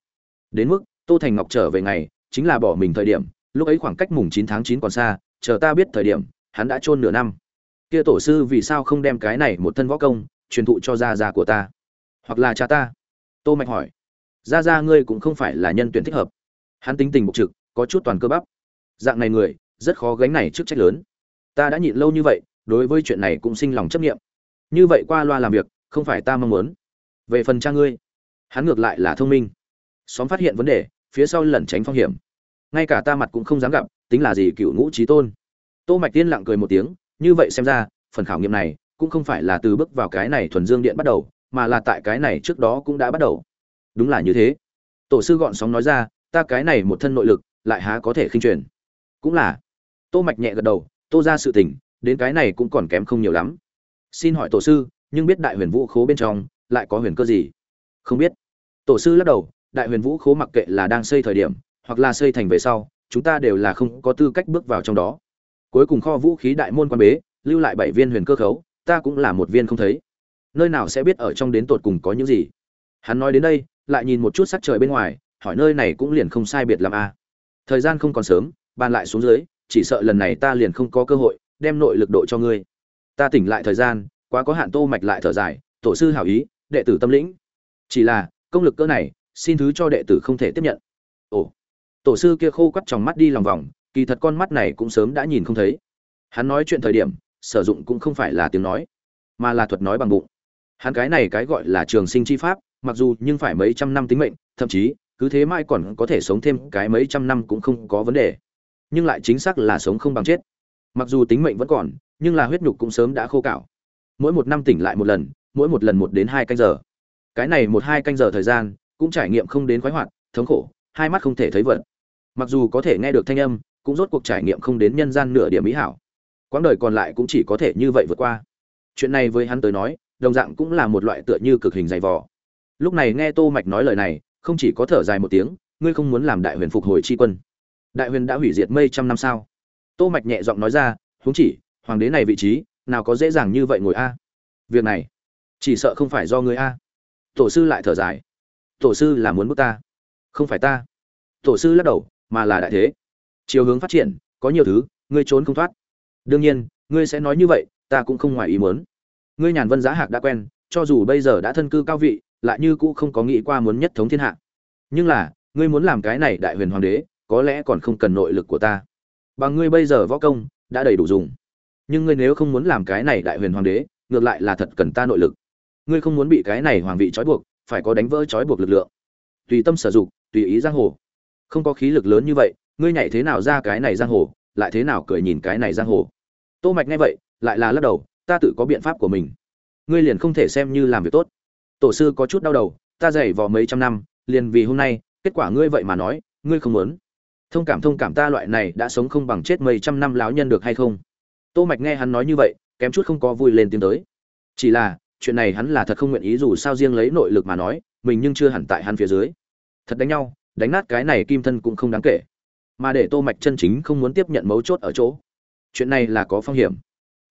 [SPEAKER 1] Đến mức, tô thành ngọc trở về ngày, chính là bỏ mình thời điểm, lúc ấy khoảng cách mùng chín tháng chín còn xa, chờ ta biết thời điểm, hắn đã chôn nửa năm. Kia tổ sư vì sao không đem cái này một thân võ công, truyền thụ cho gia gia của ta? Hoặc là cha ta? Tô mạch hỏi. Ra ra ngươi cũng không phải là nhân tuyển thích hợp. Hắn tính tình bộc trực, có chút toàn cơ bắp. Dạng này người, rất khó gánh này trước trách lớn. Ta đã nhịn lâu như vậy, đối với chuyện này cũng sinh lòng chấp niệm. Như vậy qua loa làm việc, không phải ta mong muốn. Về phần cha ngươi, hắn ngược lại là thông minh. Xóm phát hiện vấn đề, phía sau lẩn tránh phong hiểm. Ngay cả ta mặt cũng không dám gặp, tính là gì cựu ngũ trí tôn. Tô mạch tiên lặng cười một tiếng, như vậy xem ra, phần khảo nghiệm này, cũng không phải là từ bước vào cái này thuần dương điện bắt đầu, mà là tại cái này trước đó cũng đã bắt đầu đúng là như thế. Tổ sư gọn sóng nói ra, ta cái này một thân nội lực, lại há có thể khinh truyền? Cũng là. Tô mạch nhẹ gật đầu, tô ra sự tình, đến cái này cũng còn kém không nhiều lắm. Xin hỏi tổ sư, nhưng biết đại huyền vũ khố bên trong, lại có huyền cơ gì? Không biết. Tổ sư lắc đầu, đại huyền vũ khố mặc kệ là đang xây thời điểm, hoặc là xây thành về sau, chúng ta đều là không có tư cách bước vào trong đó. Cuối cùng kho vũ khí đại môn quan bế, lưu lại bảy viên huyền cơ khấu, ta cũng là một viên không thấy. Nơi nào sẽ biết ở trong đến tột cùng có những gì? Hắn nói đến đây lại nhìn một chút sắc trời bên ngoài, hỏi nơi này cũng liền không sai biệt làm a à. thời gian không còn sớm, bàn lại xuống dưới, chỉ sợ lần này ta liền không có cơ hội đem nội lực độ cho ngươi. Ta tỉnh lại thời gian, quá có hạn tô mạch lại thở dài, tổ sư hảo ý, đệ tử tâm lĩnh. Chỉ là, công lực cỡ này, xin thứ cho đệ tử không thể tiếp nhận. Ồ. Tổ sư kia khô quắt trong mắt đi lòng vòng, kỳ thật con mắt này cũng sớm đã nhìn không thấy. Hắn nói chuyện thời điểm, sử dụng cũng không phải là tiếng nói, mà là thuật nói bằng bụng. Hắn cái này cái gọi là trường sinh chi pháp mặc dù nhưng phải mấy trăm năm tính mệnh, thậm chí, cứ thế mai còn có thể sống thêm cái mấy trăm năm cũng không có vấn đề. Nhưng lại chính xác là sống không bằng chết. Mặc dù tính mệnh vẫn còn, nhưng là huyết nhục cũng sớm đã khô cạo mỗi một năm tỉnh lại một lần, mỗi một lần một đến hai canh giờ. Cái này một hai canh giờ thời gian, cũng trải nghiệm không đến khoái hoạt, thống khổ, hai mắt không thể thấy vật mặc dù có thể nghe được thanh âm, cũng rốt cuộc trải nghiệm không đến nhân gian nửa điểm mỹ hảo. Quãng đời còn lại cũng chỉ có thể như vậy vượt qua. Chuyện này với hắn tới nói, đồng dạng cũng là một loại tựa như cực hình dày vò lúc này nghe tô mạch nói lời này, không chỉ có thở dài một tiếng, ngươi không muốn làm đại huyền phục hồi chi quân. Đại huyền đã hủy diệt mây trăm năm sao? Tô mạch nhẹ giọng nói ra, huống chỉ, hoàng đế này vị trí, nào có dễ dàng như vậy ngồi a? Việc này, chỉ sợ không phải do ngươi a. Tổ sư lại thở dài. Tổ sư là muốn bước ta. Không phải ta. Tổ sư lắc đầu, mà là đại thế. Chiều hướng phát triển, có nhiều thứ, ngươi trốn không thoát. Đương nhiên, ngươi sẽ nói như vậy, ta cũng không ngoài ý muốn. Ngươi nhàn vân giá hạc đã quen, cho dù bây giờ đã thân cư cao vị lại như cũ không có nghĩ qua muốn nhất thống thiên hạ. Nhưng là, ngươi muốn làm cái này đại huyền hoàng đế, có lẽ còn không cần nội lực của ta. Bằng ngươi bây giờ võ công, đã đầy đủ dùng. Nhưng ngươi nếu không muốn làm cái này đại huyền hoàng đế, ngược lại là thật cần ta nội lực. Ngươi không muốn bị cái này hoàng vị trói buộc, phải có đánh vỡ trói buộc lực lượng. Tùy tâm sử dụng, tùy ý giang hồ. Không có khí lực lớn như vậy, ngươi nhảy thế nào ra cái này giang hồ, lại thế nào cười nhìn cái này giang hồ? Tô mạch nghe vậy, lại là lắc đầu, ta tự có biện pháp của mình. Ngươi liền không thể xem như làm việc tốt tổ sư có chút đau đầu, ta dày vò mấy trăm năm, liền vì hôm nay, kết quả ngươi vậy mà nói, ngươi không muốn. Thông cảm thông cảm ta loại này đã sống không bằng chết mấy trăm năm lão nhân được hay không? Tô mạch nghe hắn nói như vậy, kém chút không có vui lên tiếng tới. Chỉ là, chuyện này hắn là thật không nguyện ý dù sao riêng lấy nội lực mà nói, mình nhưng chưa hẳn tại hắn phía dưới. Thật đánh nhau, đánh nát cái này kim thân cũng không đáng kể. Mà để tô mạch chân chính không muốn tiếp nhận mấu chốt ở chỗ. Chuyện này là có phong hiểm.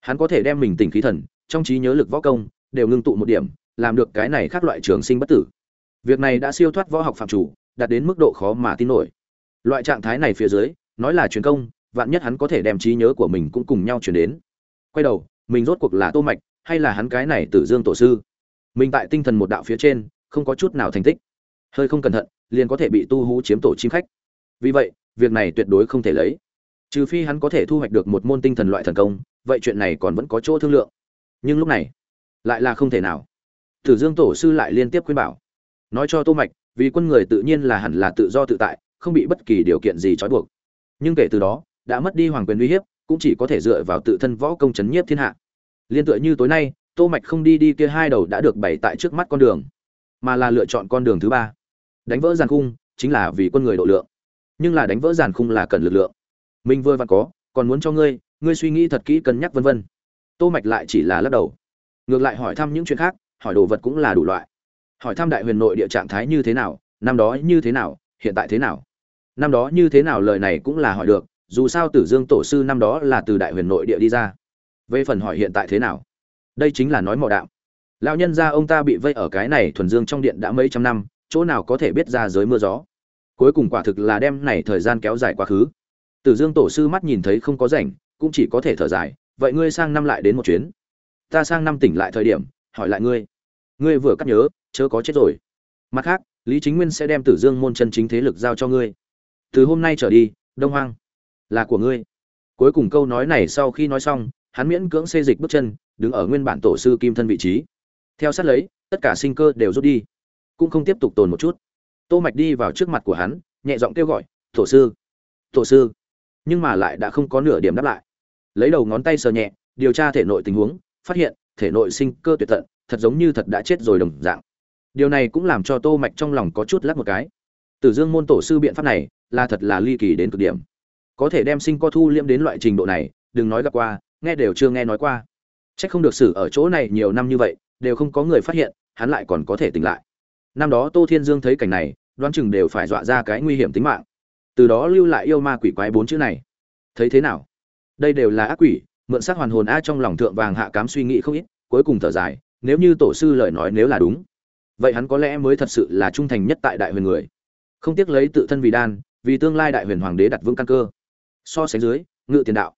[SPEAKER 1] Hắn có thể đem mình tỉnh khí thần, trong trí nhớ lực võ công, đều ngưng tụ một điểm làm được cái này khác loại trường sinh bất tử. Việc này đã siêu thoát võ học phạm chủ, đạt đến mức độ khó mà tin nổi. Loại trạng thái này phía dưới, nói là truyền công, vạn nhất hắn có thể đem trí nhớ của mình cũng cùng nhau truyền đến. Quay đầu, mình rốt cuộc là tô mạch, hay là hắn cái này tử dương tổ sư? Mình tại tinh thần một đạo phía trên, không có chút nào thành tích. Hơi không cẩn thận, liền có thể bị tu hú chiếm tổ chim khách. Vì vậy, việc này tuyệt đối không thể lấy. Trừ phi hắn có thể thu hoạch được một môn tinh thần loại thần công, vậy chuyện này còn vẫn có chỗ thương lượng. Nhưng lúc này, lại là không thể nào tử dương tổ sư lại liên tiếp khuyên bảo. Nói cho tô mạch, vì quân người tự nhiên là hẳn là tự do tự tại, không bị bất kỳ điều kiện gì trói buộc. Nhưng kể từ đó, đã mất đi hoàng quyền uy hiếp, cũng chỉ có thể dựa vào tự thân võ công chấn nhiếp thiên hạ. Liên tựa như tối nay, tô mạch không đi đi kia hai đầu đã được bày tại trước mắt con đường, mà là lựa chọn con đường thứ ba. Đánh vỡ giàn khung, chính là vì quân người độ lượng. Nhưng là đánh vỡ giàn khung là cần lực lượng. Mình vừa vặn có, còn muốn cho ngươi ngươi suy nghĩ thật kỹ cân nhắc vân vân. Tô mạch lại chỉ là lắc đầu. Ngược lại hỏi thăm những chuyện khác hỏi đồ vật cũng là đủ loại. Hỏi thăm đại huyền nội địa trạng thái như thế nào, năm đó như thế nào, hiện tại thế nào. Năm đó như thế nào lời này cũng là hỏi được, dù sao tử dương tổ sư năm đó là từ đại huyền nội địa đi ra. Về phần hỏi hiện tại thế nào, đây chính là nói mò đạo. Lão nhân gia ông ta bị vây ở cái này thuần dương trong điện đã mấy trăm năm, chỗ nào có thể biết ra giới mưa gió. Cuối cùng quả thực là đem này thời gian kéo dài quá khứ. Tử dương tổ sư mắt nhìn thấy không có rảnh, cũng chỉ có thể thở dài, vậy ngươi sang năm lại đến một chuyến. Ta sang năm tỉnh lại thời điểm hỏi lại ngươi. Ngươi vừa cắt nhớ, chớ có chết rồi. Mặt khác, lý chính nguyên sẽ đem tử dương môn chân chính thế lực giao cho ngươi. Từ hôm nay trở đi, đông hoang là của ngươi. Cuối cùng câu nói này sau khi nói xong, hắn miễn cưỡng xê dịch bước chân, đứng ở nguyên bản tổ sư kim thân vị trí. Theo sát lấy, tất cả sinh cơ đều rút đi. Cũng không tiếp tục tồn một chút. Tô mạch đi vào trước mặt của hắn, nhẹ giọng kêu gọi, tổ sư tổ sư. Nhưng mà lại đã không có nửa điểm đáp lại. Lấy đầu ngón tay sờ nhẹ, điều tra thể nội tình huống, phát hiện thể nội sinh cơ tuyệt tận, thật giống như thật đã chết rồi đồng dạng. Điều này cũng làm cho tô mạch trong lòng có chút lắc một cái. Tử dương môn tổ sư biện pháp này là thật là ly kỳ đến cực điểm. Có thể đem sinh co thu liễm đến loại trình độ này, đừng nói gặp qua, nghe đều chưa nghe nói qua. Chắc không được xử ở chỗ này nhiều năm như vậy, đều không có người phát hiện, hắn lại còn có thể tỉnh lại. Năm đó tô thiên dương thấy cảnh này, đoán chừng đều phải dọa ra cái nguy hiểm tính mạng. Từ đó lưu lại yêu ma quỷ quái bốn chữ này. Thấy thế nào? Đây đều là ác quỷ mượn sắc hoàn hồn a trong lòng thượng vàng hạ cám suy nghĩ không ít, cuối cùng thở dài, nếu như tổ sư lời nói nếu là đúng, vậy hắn có lẽ mới thật sự là trung thành nhất tại đại huyền người. Không tiếc lấy tự thân vì đan, vì tương lai đại huyền hoàng đế đặt vững căn cơ. So sánh dưới, ngự tiền đạo,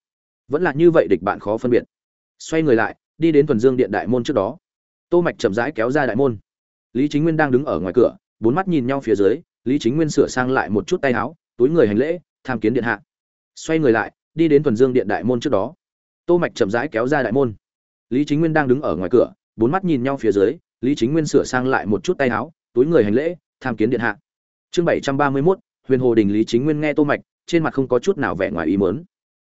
[SPEAKER 1] vẫn là như vậy địch bạn khó phân biệt. Xoay người lại, đi đến thuần dương điện đại môn trước đó. Tô mạch chậm rãi kéo ra đại môn. Lý chính nguyên đang đứng ở ngoài cửa, bốn mắt nhìn nhau phía dưới, lý chính nguyên sửa sang lại một chút tay áo, túi người hành lễ, tham kiến điện hạ. Xoay người lại, đi đến thuần dương điện đại môn trước đó tô mạch chậm rãi kéo ra đại môn. Lý chính nguyên đang đứng ở ngoài cửa bốn mắt nhìn nhau phía dưới lý chính nguyên sửa sang lại một chút tay áo túi người hành lễ tham kiến điện hạ. Chương 731, huyền hồ đình lý chính nguyên nghe tô mạch trên mặt không có chút nào vẻ ngoài ý muốn.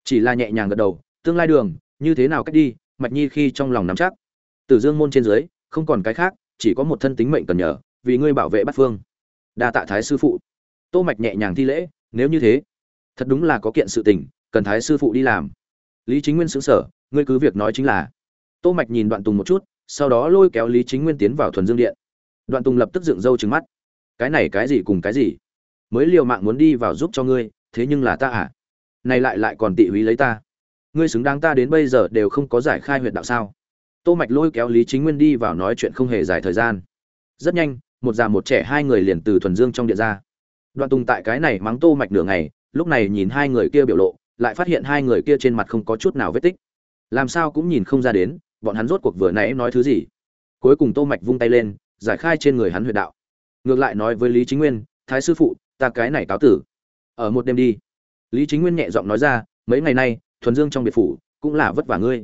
[SPEAKER 1] Chỉ là nhẹ nhàng gật đầu tương lai đường như thế nào cách đi mạch nhi khi trong lòng nắm chắc. Từ dương môn trên dưới không còn cái khác chỉ có một thân tính mệnh cần nhờ vì ngươi bảo vệ bát phương. Đa tạ thái sư phụ. Tô mạch nhẹ nhàng thi lễ nếu như thế thật đúng là có kiện sự tình cần thái sư phụ đi làm lý chính nguyên sững sờ, ngươi cứ việc nói chính là. Tô mạch nhìn đoạn tùng một chút, sau đó lôi kéo lý chính nguyên tiến vào thuần dương điện. Đoạn tùng lập tức dựng râu trừng mắt. Cái này cái gì cùng cái gì? Mới liều mạng muốn đi vào giúp cho ngươi, thế nhưng là ta à? Này lại lại còn tị húy lấy ta. Ngươi xứng đáng ta đến bây giờ đều không có giải khai huyệt đạo sao? Tô mạch lôi kéo lý chính nguyên đi vào nói chuyện không hề dài thời gian. Rất nhanh, một già một trẻ hai người liền từ thuần dương trong điện ra. Đoạn tùng tại cái này mắng tô mạch nửa ngày, lúc này nhìn hai người kia biểu lộ lại phát hiện hai người kia trên mặt không có chút nào vết tích. Làm sao cũng nhìn không ra đến, bọn hắn rốt cuộc vừa nãy nói thứ gì. Cuối cùng tô mạch vung tay lên, giải khai trên người hắn huyệt đạo. Ngược lại nói với lý chính nguyên, thái sư phụ, ta cái này cáo tử. Ở một đêm đi. Lý chính nguyên nhẹ giọng nói ra, mấy ngày nay, thuần dương trong biệt phủ, cũng là vất vả ngươi.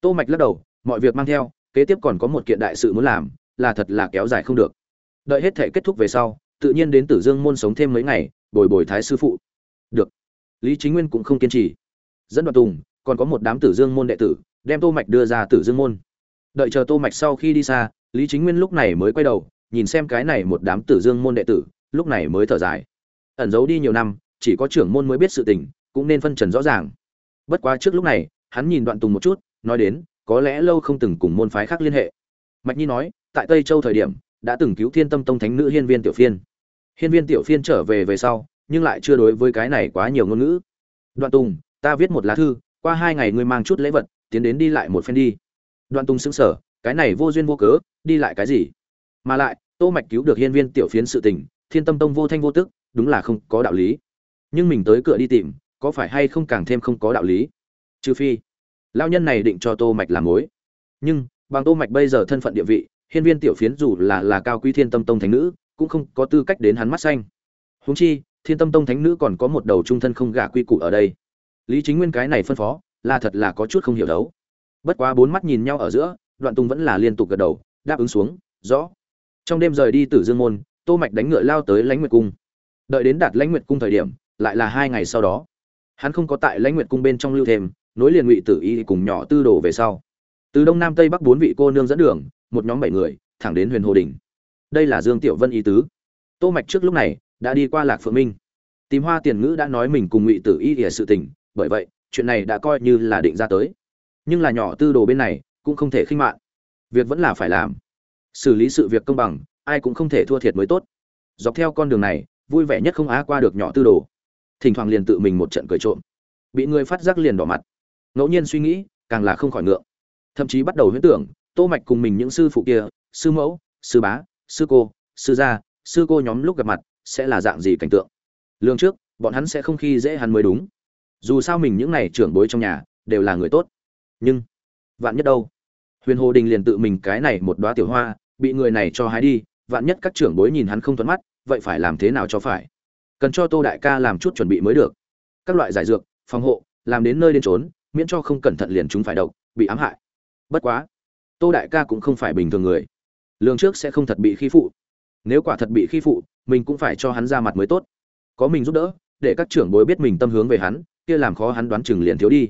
[SPEAKER 1] Tô mạch lắc đầu, mọi việc mang theo, kế tiếp còn có một kiện đại sự muốn làm, là thật là kéo dài không được. Đợi hết thể kết thúc về sau, tự nhiên đến tử dương môn sống thêm mấy ngày, bồi bồi thái sư phụ. Được lý chính nguyên cũng không kiên trì. Dẫn Đoàn tùng, còn có một đám tử dương môn đệ tử, đem tô mạch đưa ra tử dương môn. Đợi chờ tô mạch sau khi đi xa, lý chính nguyên lúc này mới quay đầu, nhìn xem cái này một đám tử dương môn đệ tử, lúc này mới thở dài. Ẩn giấu đi nhiều năm, chỉ có trưởng môn mới biết sự tình, cũng nên phân trần rõ ràng. Bất quá trước lúc này, hắn nhìn đoạn tùng một chút, nói đến, có lẽ lâu không từng cùng môn phái khác liên hệ. Mạch nhi nói, tại tây châu thời điểm, đã từng cứu thiên tâm tông thánh nữ hiên viên tiểu phiên. Hiên viên tiểu phiên trở về về sau nhưng lại chưa đối với cái này quá nhiều ngôn ngữ. Đoạn tùng, ta viết một lá thư, qua hai ngày ngươi mang chút lễ vật, tiến đến đi lại một phen đi. Đoạn tùng xứng sở cái này vô duyên vô cớ, đi lại cái gì? Mà lại, tô mạch cứu được hiên viên tiểu phiến sự tình, thiên tâm tông vô thanh vô tức, đúng là không có đạo lý. Nhưng mình tới cửa đi tìm, có phải hay không càng thêm không có đạo lý? Trừ phi lao nhân này định cho tô mạch làm mối. Nhưng, bằng tô mạch bây giờ thân phận địa vị, hiên viên tiểu phiến dù là là cao quý thiên tâm tông thánh nữ, cũng không có tư cách đến hắn mắt xanh. Huống chi thiên tâm tông thánh nữ còn có một đầu trung thân không gả quy củ ở đây. Lý chính nguyên cái này phân phó, là thật là có chút không hiểu đấu. Bất quá bốn mắt nhìn nhau ở giữa, đoạn tùng vẫn là liên tục gật đầu, đáp ứng xuống, rõ. Trong đêm rời đi Tử dương môn, tô mạch đánh ngựa lao tới lãnh nguyệt cung. Đợi đến đạt lãnh nguyệt cung thời điểm, lại là hai ngày sau đó. Hắn không có tại lãnh nguyệt cung bên trong lưu thêm, nối liền ngụy tử y cùng nhỏ tư đồ về sau. Từ đông nam tây bắc bốn vị cô nương dẫn đường, một nhóm bảy người, thẳng đến huyền hồ đỉnh. đây là dương tiểu vân ý tứ. Tô mạch trước lúc này đã đi qua lạc phượng minh. Tìm hoa tiền ngữ đã nói mình cùng ngụy tử y ỉa sự tình, bởi vậy, chuyện này đã coi như là định ra tới. Nhưng là nhỏ tư đồ bên này cũng không thể khinh mạn việc vẫn là phải làm. Xử lý sự việc công bằng, ai cũng không thể thua thiệt mới tốt. Dọc theo con đường này, vui vẻ nhất không á qua được nhỏ tư đồ. Thỉnh thoảng liền tự mình một trận cười trộm. Bị người phát giác liền đỏ mặt. Ngẫu nhiên suy nghĩ, càng là không khỏi ngượng. Thậm chí bắt đầu huyễn tưởng, tô mạch cùng mình những sư phụ kia, sư mẫu, sư bá, sư cô, sư gia, sư cô nhóm lúc gặp mặt sẽ là dạng gì cảnh tượng? Lương trước, bọn hắn sẽ không khi dễ hắn mới đúng. Dù sao mình những này trưởng bối trong nhà, đều là người tốt. Nhưng, vạn nhất đâu? Huyền hồ đình liền tự mình cái này một đóa tiểu hoa, bị người này cho hái đi, vạn nhất các trưởng bối nhìn hắn không thuận mắt, vậy phải làm thế nào cho phải? Cần cho tô đại ca làm chút chuẩn bị mới được. Các loại giải dược, phòng hộ, làm đến nơi đến trốn miễn cho không cẩn thận liền chúng phải độc, bị ám hại. Bất quá, tô đại ca cũng không phải bình thường người. Lương trước sẽ không thật bị khi phụ. Nếu quả thật bị khi phụ mình cũng phải cho hắn ra mặt mới tốt. Có mình giúp đỡ để các trưởng bối biết mình tâm hướng về hắn kia làm khó hắn đoán chừng liền thiếu đi.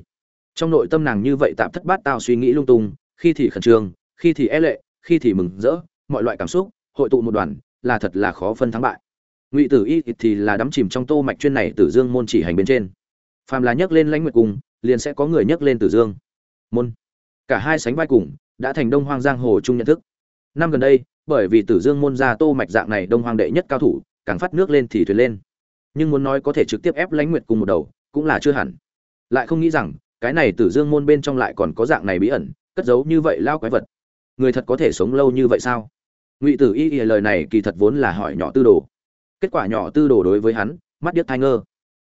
[SPEAKER 1] Trong nội tâm nàng như vậy tạm thất bát tao suy nghĩ lung tung khi thì khẩn trương khi thì e lệ khi thì mừng rỡ mọi loại cảm xúc hội tụ một đoàn là thật là khó phân thắng bại. Ngụy tử y thì là đắm chìm trong tô mạch chuyên này tử dương môn chỉ hành bên trên. Phàm là nhấc lên lãnh nguyệt cùng, liền sẽ có người nhấc lên tử dương môn. Cả hai sánh vai cùng đã thành đông hoang giang hồ chung nhận thức. Năm gần đây bởi vì tử dương môn gia tô mạch dạng này đông hoang đệ nhất cao thủ, càng phát nước lên thì thuyền lên. Nhưng muốn nói có thể trực tiếp ép lãnh nguyệt cùng một đầu, cũng là chưa hẳn. Lại không nghĩ rằng, cái này tử dương môn bên trong lại còn có dạng này bí ẩn, cất giấu như vậy lao quái vật. Người thật có thể sống lâu như vậy sao? Ngụy tử y lời này kỳ thật vốn là hỏi nhỏ tư đồ. Kết quả nhỏ tư đồ đối với hắn, mắt điếc tai ngơ.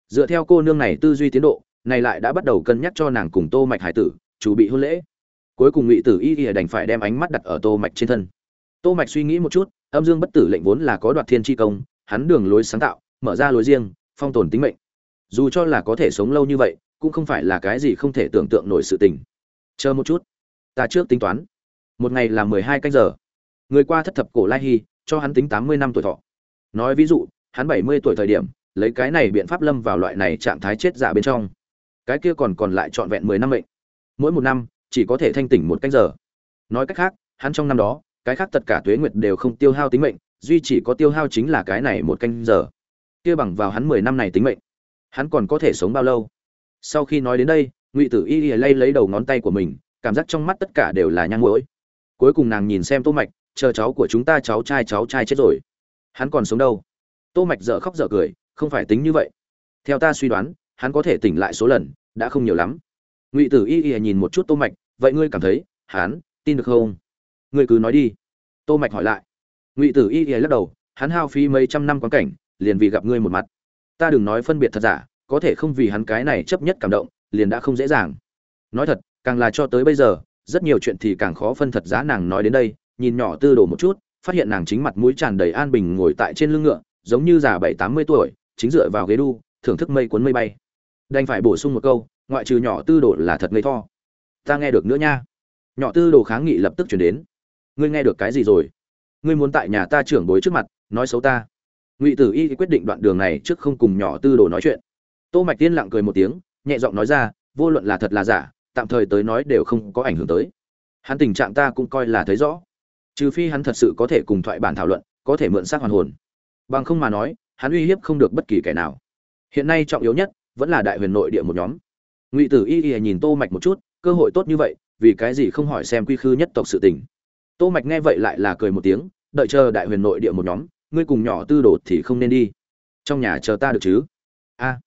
[SPEAKER 1] Dựa theo cô nương này tư duy tiến độ, này lại đã bắt đầu cân nhắc cho nàng cùng tô mạch hải tử chủ bị hôn lễ. Cuối cùng ngụy tử y y đành phải đem ánh mắt đặt ở tô mạch trên thân tô mạch suy nghĩ một chút, âm dương bất tử lệnh vốn là có đoạt thiên chi công, hắn đường lối sáng tạo, mở ra lối riêng, phong tồn tính mệnh. Dù cho là có thể sống lâu như vậy, cũng không phải là cái gì không thể tưởng tượng nổi sự tình. Chờ một chút. Ta trước tính toán. Một ngày là mười hai canh giờ. Người qua thất thập cổ lai hy, cho hắn tính tám mươi năm tuổi thọ. Nói ví dụ, hắn bảy mươi tuổi thời điểm, lấy cái này biện pháp lâm vào loại này trạng thái chết giả bên trong. Cái kia còn còn lại trọn vẹn mười năm mệnh. Mỗi một năm, chỉ có thể thanh tỉnh một canh giờ. Nói cách khác, hắn trong năm đó cái khác tất cả tuế nguyệt đều không tiêu hao tính mệnh, duy chỉ có tiêu hao chính là cái này một canh giờ. Kia bằng vào hắn mười năm này tính mệnh, hắn còn có thể sống bao lâu? Sau khi nói đến đây, ngụy tử y lay lấy đầu ngón tay của mình, cảm giác trong mắt tất cả đều là nhang mũi cuối cùng nàng nhìn xem tô mạch, chờ cháu của chúng ta, cháu trai cháu trai chết rồi. Hắn còn sống đâu? Tô mạch dở khóc dở cười, không phải tính như vậy. Theo ta suy đoán, hắn có thể tỉnh lại số lần, đã không nhiều lắm. Ngụy tử y y nhìn một chút tô mạch, vậy ngươi cảm thấy hắn tin được không? Ngươi cứ nói đi. Tô mạch hỏi lại. Ngụy tử y y lắc đầu, hắn hao phí mấy trăm năm quan cảnh, liền vì gặp ngươi một mặt. Ta đừng nói phân biệt thật giả, có thể không vì hắn cái này chấp nhất cảm động, liền đã không dễ dàng. Nói thật, càng là cho tới bây giờ, rất nhiều chuyện thì càng khó phân thật giá nàng nói đến đây, nhìn nhỏ tư đồ một chút, phát hiện nàng chính mặt mũi tràn đầy an bình ngồi tại trên lưng ngựa, giống như già bảy tám mươi tuổi, chính dựa vào ghế đu, thưởng thức mây cuốn mây bay. Đành phải bổ sung một câu, ngoại trừ nhỏ tư đồ là thật ngây tho ta nghe được nữa nha. Nhỏ tư đồ kháng nghị lập tức chuyển đến ngươi nghe được cái gì rồi? Ngươi muốn tại nhà ta trưởng bối trước mặt, nói xấu ta. Ngụy tử y quyết định đoạn đường này trước không cùng nhỏ tư đồ nói chuyện. Tô mạch tiên lặng cười một tiếng, nhẹ giọng nói ra, vô luận là thật là giả, tạm thời tới nói đều không có ảnh hưởng tới. Hắn tình trạng ta cũng coi là thấy rõ. Trừ phi hắn thật sự có thể cùng thoại bản thảo luận, có thể mượn xác hoàn hồn. Bằng không mà nói, hắn uy hiếp không được bất kỳ kẻ nào. Hiện nay trọng yếu nhất vẫn là đại huyền nội địa một nhóm. Ngụy tử y y nhìn tô mạch một chút, cơ hội tốt như vậy, vì cái gì không hỏi xem quy khư nhất tộc sự tình tô mạch nghe vậy lại là cười một tiếng, đợi chờ đại huyền nội địa một nhóm, ngươi cùng nhỏ tư đồ thì không nên đi. Trong nhà chờ ta được chứ? A.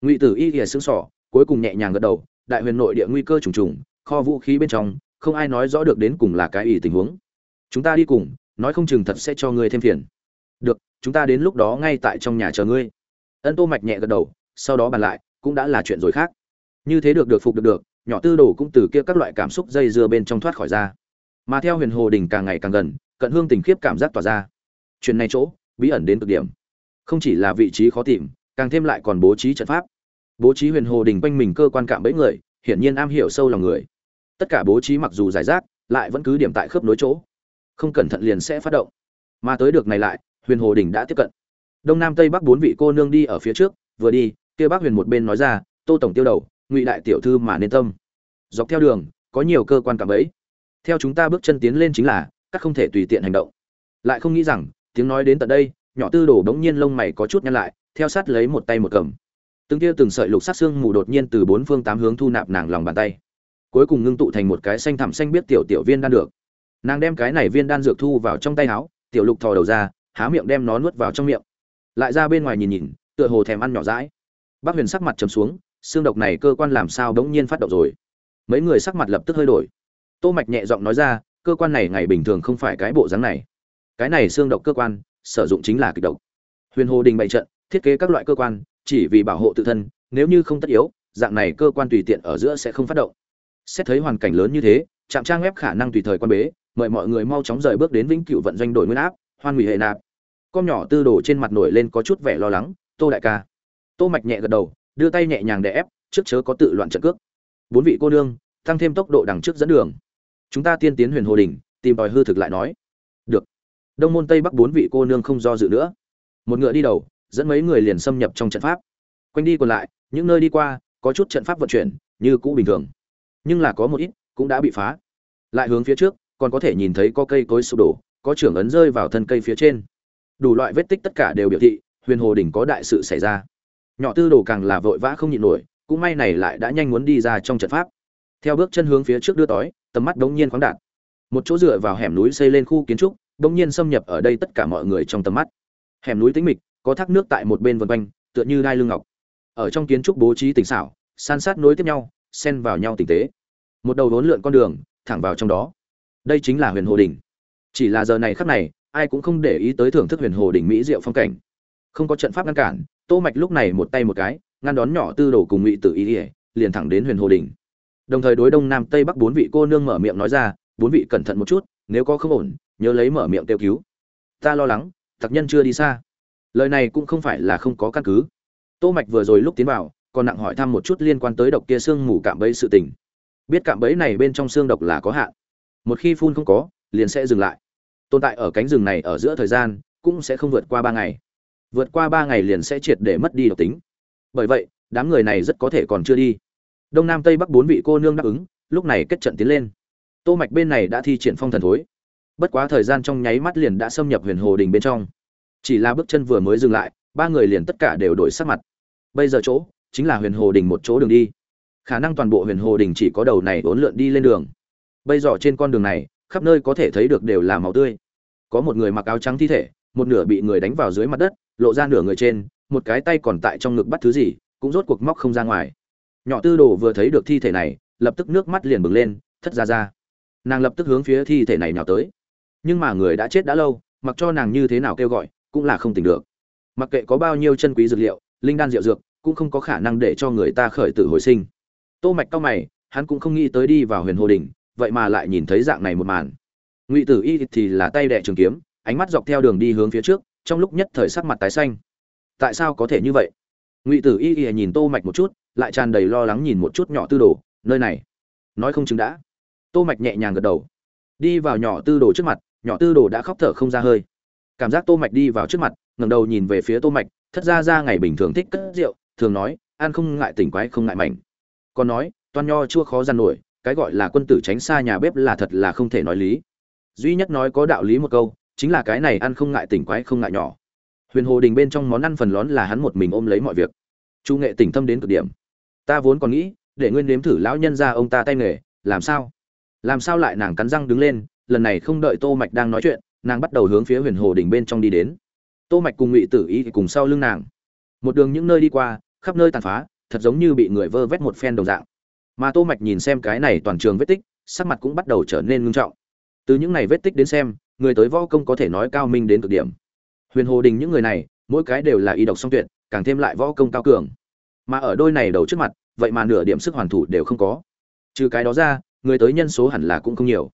[SPEAKER 1] Ngụy tử y y sững sỏ cuối cùng nhẹ nhàng gật đầu, đại huyền nội địa nguy cơ trùng trùng, kho vũ khí bên trong, không ai nói rõ được đến cùng là cái ý tình huống. Chúng ta đi cùng, nói không chừng thật sẽ cho ngươi thêm phiền. Được, chúng ta đến lúc đó ngay tại trong nhà chờ ngươi. Ân tô mạch nhẹ gật đầu, sau đó bàn lại, cũng đã là chuyện rồi khác. Như thế được được, phục được được, nhỏ tư đồ cũng từ kia các loại cảm xúc dây dưa bên trong thoát khỏi ra mà theo huyền hồ đình càng ngày càng gần, cận hương tình khiếp cảm giác tỏa ra. Chuyện này chỗ, bí ẩn đến cực điểm. Không chỉ là vị trí khó tìm, càng thêm lại còn bố trí trận pháp. Bố trí huyền hồ đình quanh mình cơ quan cạm bẫy người, hiển nhiên am hiểu sâu lòng người. Tất cả bố trí mặc dù giải rác, lại vẫn cứ điểm tại khớp nối chỗ. Không cẩn thận liền sẽ phát động. Mà tới được này lại, huyền hồ đình đã tiếp cận. Đông nam tây bắc bốn vị cô nương đi ở phía trước, vừa đi, kia bác huyền một bên nói ra, tô tổng tiêu đầu, ngụy đại tiểu thư mà nên tâm. Dọc theo đường, có nhiều cơ quan cạm bẫy theo chúng ta bước chân tiến lên chính là, các không thể tùy tiện hành động. Lại không nghĩ rằng, tiếng nói đến tận đây, nhỏ tư đồ đống nhiên lông mày có chút nhăn lại, theo sát lấy một tay một cầm. Từng tia từng sợi lục sát xương mù đột nhiên từ bốn phương tám hướng thu nạp nàng lòng bàn tay. Cuối cùng ngưng tụ thành một cái xanh thẳm xanh biết tiểu tiểu viên đan được. Nàng đem cái này viên đan dược thu vào trong tay áo, tiểu lục thò đầu ra, há miệng đem nó nuốt vào trong miệng. Lại ra bên ngoài nhìn nhìn, tựa hồ thèm ăn nhỏ rãi bác huyền sắc mặt trầm xuống, xương độc này cơ quan làm sao đống nhiên phát động rồi? Mấy người sắc mặt lập tức hơi đổi tô mạch nhẹ giọng nói ra, cơ quan này ngày bình thường không phải cái bộ dáng này. Cái này xương độc cơ quan, sử dụng chính là kịch độc. Huyền hồ đình bày trận, thiết kế các loại cơ quan, chỉ vì bảo hộ tự thân, nếu như không tất yếu, dạng này cơ quan tùy tiện ở giữa sẽ không phát động. Xét thấy hoàn cảnh lớn như thế, trạm trang web khả năng tùy thời quan bế, mời mọi người mau chóng rời bước đến vĩnh cửu vận doanh đổi nguyên áp, hoan hủy hệ nạp. Con nhỏ tư đồ trên mặt nổi lên có chút vẻ lo lắng, tô đại ca. Tô mạch nhẹ gật đầu, đưa tay nhẹ nhàng để ép, trước chớ có tự loạn trận cước. Bốn vị cô nương, tăng thêm tốc độ đằng trước dẫn đường chúng ta tiên tiến huyền hồ đỉnh, tìm tòi hư thực lại nói. Được. Đông môn tây bắc bốn vị cô nương không do dự nữa. Một ngựa đi đầu, dẫn mấy người liền xâm nhập trong trận pháp. Quanh đi còn lại, những nơi đi qua, có chút trận pháp vận chuyển, như cũ bình thường. Nhưng là có một ít, cũng đã bị phá. Lại hướng phía trước, còn có thể nhìn thấy có cây cối sụp đổ, có trưởng ấn rơi vào thân cây phía trên. Đủ loại vết tích tất cả đều biểu thị, huyền hồ đỉnh có đại sự xảy ra. Nhỏ tư đồ càng là vội vã không nhịn nổi, cũng may này lại đã nhanh muốn đi ra trong trận pháp. Theo bước chân hướng phía trước đưa tói tầm mắt đống nhiên khoáng đạt. Một chỗ dựa vào hẻm núi xây lên khu kiến trúc, đống nhiên xâm nhập ở đây tất cả mọi người trong tầm mắt. Hẻm núi tĩnh mịch, có thác nước tại một bên vân quanh, tựa như đai lưng ngọc. Ở trong kiến trúc bố trí tỉnh xảo, san sát nối tiếp nhau, xen vào nhau tinh tế. Một đầu vốn lượn con đường, thẳng vào trong đó. Đây chính là huyền hồ đỉnh. Chỉ là giờ này khắc này, ai cũng không để ý tới thưởng thức huyền hồ đỉnh mỹ diệu phong cảnh. Không có trận pháp ngăn cản, tô mạch lúc này một tay một cái, ngăn đón nhỏ tư đồ cùng ngụy tử ý ỉa liền thẳng đến huyền hồ đỉnh đồng thời đối đông nam tây bắc bốn vị cô nương mở miệng nói ra, bốn vị cẩn thận một chút, nếu có không ổn, nhớ lấy mở miệng kêu cứu. Ta lo lắng, tặc nhân chưa đi xa. Lời này cũng không phải là không có căn cứ. Tô mạch vừa rồi lúc tiến vào, còn nặng hỏi thăm một chút liên quan tới độc kia xương mù cạm bẫy sự tình. Biết cạm bẫy này bên trong xương độc là có hạn. Một khi phun không có, liền sẽ dừng lại. Tồn tại ở cánh rừng này ở giữa thời gian, cũng sẽ không vượt qua ba ngày. Vượt qua ba ngày liền sẽ triệt để mất đi độc tính. Bởi vậy, đám người này rất có thể còn chưa đi đông nam tây bắc bốn vị cô nương đáp ứng, lúc này kết trận tiến lên. Tô mạch bên này đã thi triển phong thần thối. Bất quá thời gian trong nháy mắt liền đã xâm nhập huyền hồ đình bên trong. Chỉ là bước chân vừa mới dừng lại, ba người liền tất cả đều đổi sắc mặt. Bây giờ chỗ, chính là huyền hồ đình một chỗ đường đi. Khả năng toàn bộ huyền hồ đình chỉ có đầu này uốn lượn đi lên đường. Bây giờ trên con đường này, khắp nơi có thể thấy được đều là màu tươi. Có một người mặc áo trắng thi thể, một nửa bị người đánh vào dưới mặt đất, lộ ra nửa người trên, một cái tay còn tại trong ngực bắt thứ gì, cũng rốt cuộc móc không ra ngoài nhỏ tư đồ vừa thấy được thi thể này lập tức nước mắt liền bừng lên thất ra ra. Nàng lập tức hướng phía thi thể này nhào tới. Nhưng mà người đã chết đã lâu mặc cho nàng như thế nào kêu gọi cũng là không tỉnh được. Mặc kệ có bao nhiêu chân quý dược liệu linh đan rượu dược cũng không có khả năng để cho người ta khởi tử hồi sinh. Tô mạch cao mày hắn cũng không nghĩ tới đi vào huyền hồ đỉnh, vậy mà lại nhìn thấy dạng này một màn. Ngụy tử y thì là tay đẻ trường kiếm ánh mắt dọc theo đường đi hướng phía trước trong lúc nhất thời sắc mặt tái xanh. Tại sao có thể như vậy? Ngụy tử y y nhìn tô mạch một chút lại tràn đầy lo lắng nhìn một chút nhỏ tư đồ, nơi này? Nói không chứng đã. Tô mạch nhẹ nhàng gật đầu. Đi vào nhỏ tư đồ trước mặt, nhỏ tư đồ đã khóc thở không ra hơi. Cảm giác tô mạch đi vào trước mặt, ngẩng đầu nhìn về phía tô mạch, thất ra ra ngày bình thường thích cất rượu, thường nói, ăn không ngại tỉnh quái không ngại mảnh. Còn nói, toan nho chua khó gian nổi, cái gọi là quân tử tránh xa nhà bếp là thật là không thể nói lý. Duy nhất nói có đạo lý một câu, chính là cái này ăn không ngại tỉnh quái không ngại nhỏ. Huyền hồ đình bên trong món ăn phần lón là hắn một mình ôm lấy mọi việc. Chu nghệ tỉnh tâm đến cực điểm ta vốn còn nghĩ, để nguyên nếm thử lão nhân ra ông ta tay nghề, làm sao? Làm sao lại nàng cắn răng đứng lên, lần này không đợi tô mạch đang nói chuyện, nàng bắt đầu hướng phía huyền hồ đình bên trong đi đến. Tô mạch cùng ngụy tử ý cùng sau lưng nàng. Một đường những nơi đi qua, khắp nơi tàn phá, thật giống như bị người vơ vét một phen đồng dạng. Mà tô mạch nhìn xem cái này toàn trường vết tích, sắc mặt cũng bắt đầu trở nên ngưng trọng. Từ những này vết tích đến xem, người tới võ công có thể nói cao minh đến cực điểm. Huyền hồ đình những người này, mỗi cái đều là y độc song tuyệt, càng thêm lại võ công cao cường mà ở đôi này đầu trước mặt, vậy mà nửa điểm sức hoàn thủ đều không có. Trừ cái đó ra, người tới nhân số hẳn là cũng không nhiều.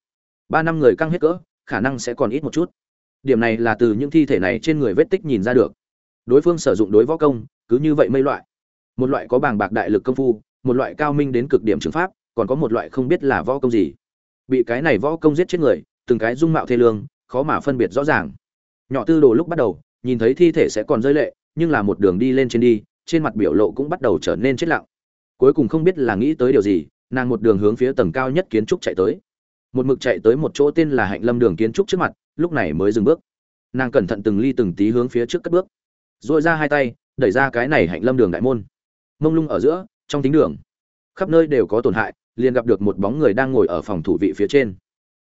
[SPEAKER 1] Ba năm người căng hết cỡ, khả năng sẽ còn ít một chút. Điểm này là từ những thi thể này trên người vết tích nhìn ra được. Đối phương sử dụng đối võ công, cứ như vậy mây loại. Một loại có bàng bạc đại lực công phu, một loại cao minh đến cực điểm trường pháp, còn có một loại không biết là võ công gì. Bị cái này võ công giết chết người, từng cái dung mạo thê lương, khó mà phân biệt rõ ràng. Nhỏ tư đồ lúc bắt đầu, nhìn thấy thi thể sẽ còn rơi lệ, nhưng là một đường đi lên trên đi trên mặt biểu lộ cũng bắt đầu trở nên chết lặng. Cuối cùng không biết là nghĩ tới điều gì, nàng một đường hướng phía tầng cao nhất kiến trúc chạy tới. Một mực chạy tới một chỗ tên là hạnh lâm đường kiến trúc trước mặt, lúc này mới dừng bước. Nàng cẩn thận từng ly từng tí hướng phía trước cất bước dội ra hai tay, đẩy ra cái này hạnh lâm đường đại môn. Mông lung ở giữa, trong tính đường, khắp nơi đều có tổn hại, liền gặp được một bóng người đang ngồi ở phòng thủ vị phía trên.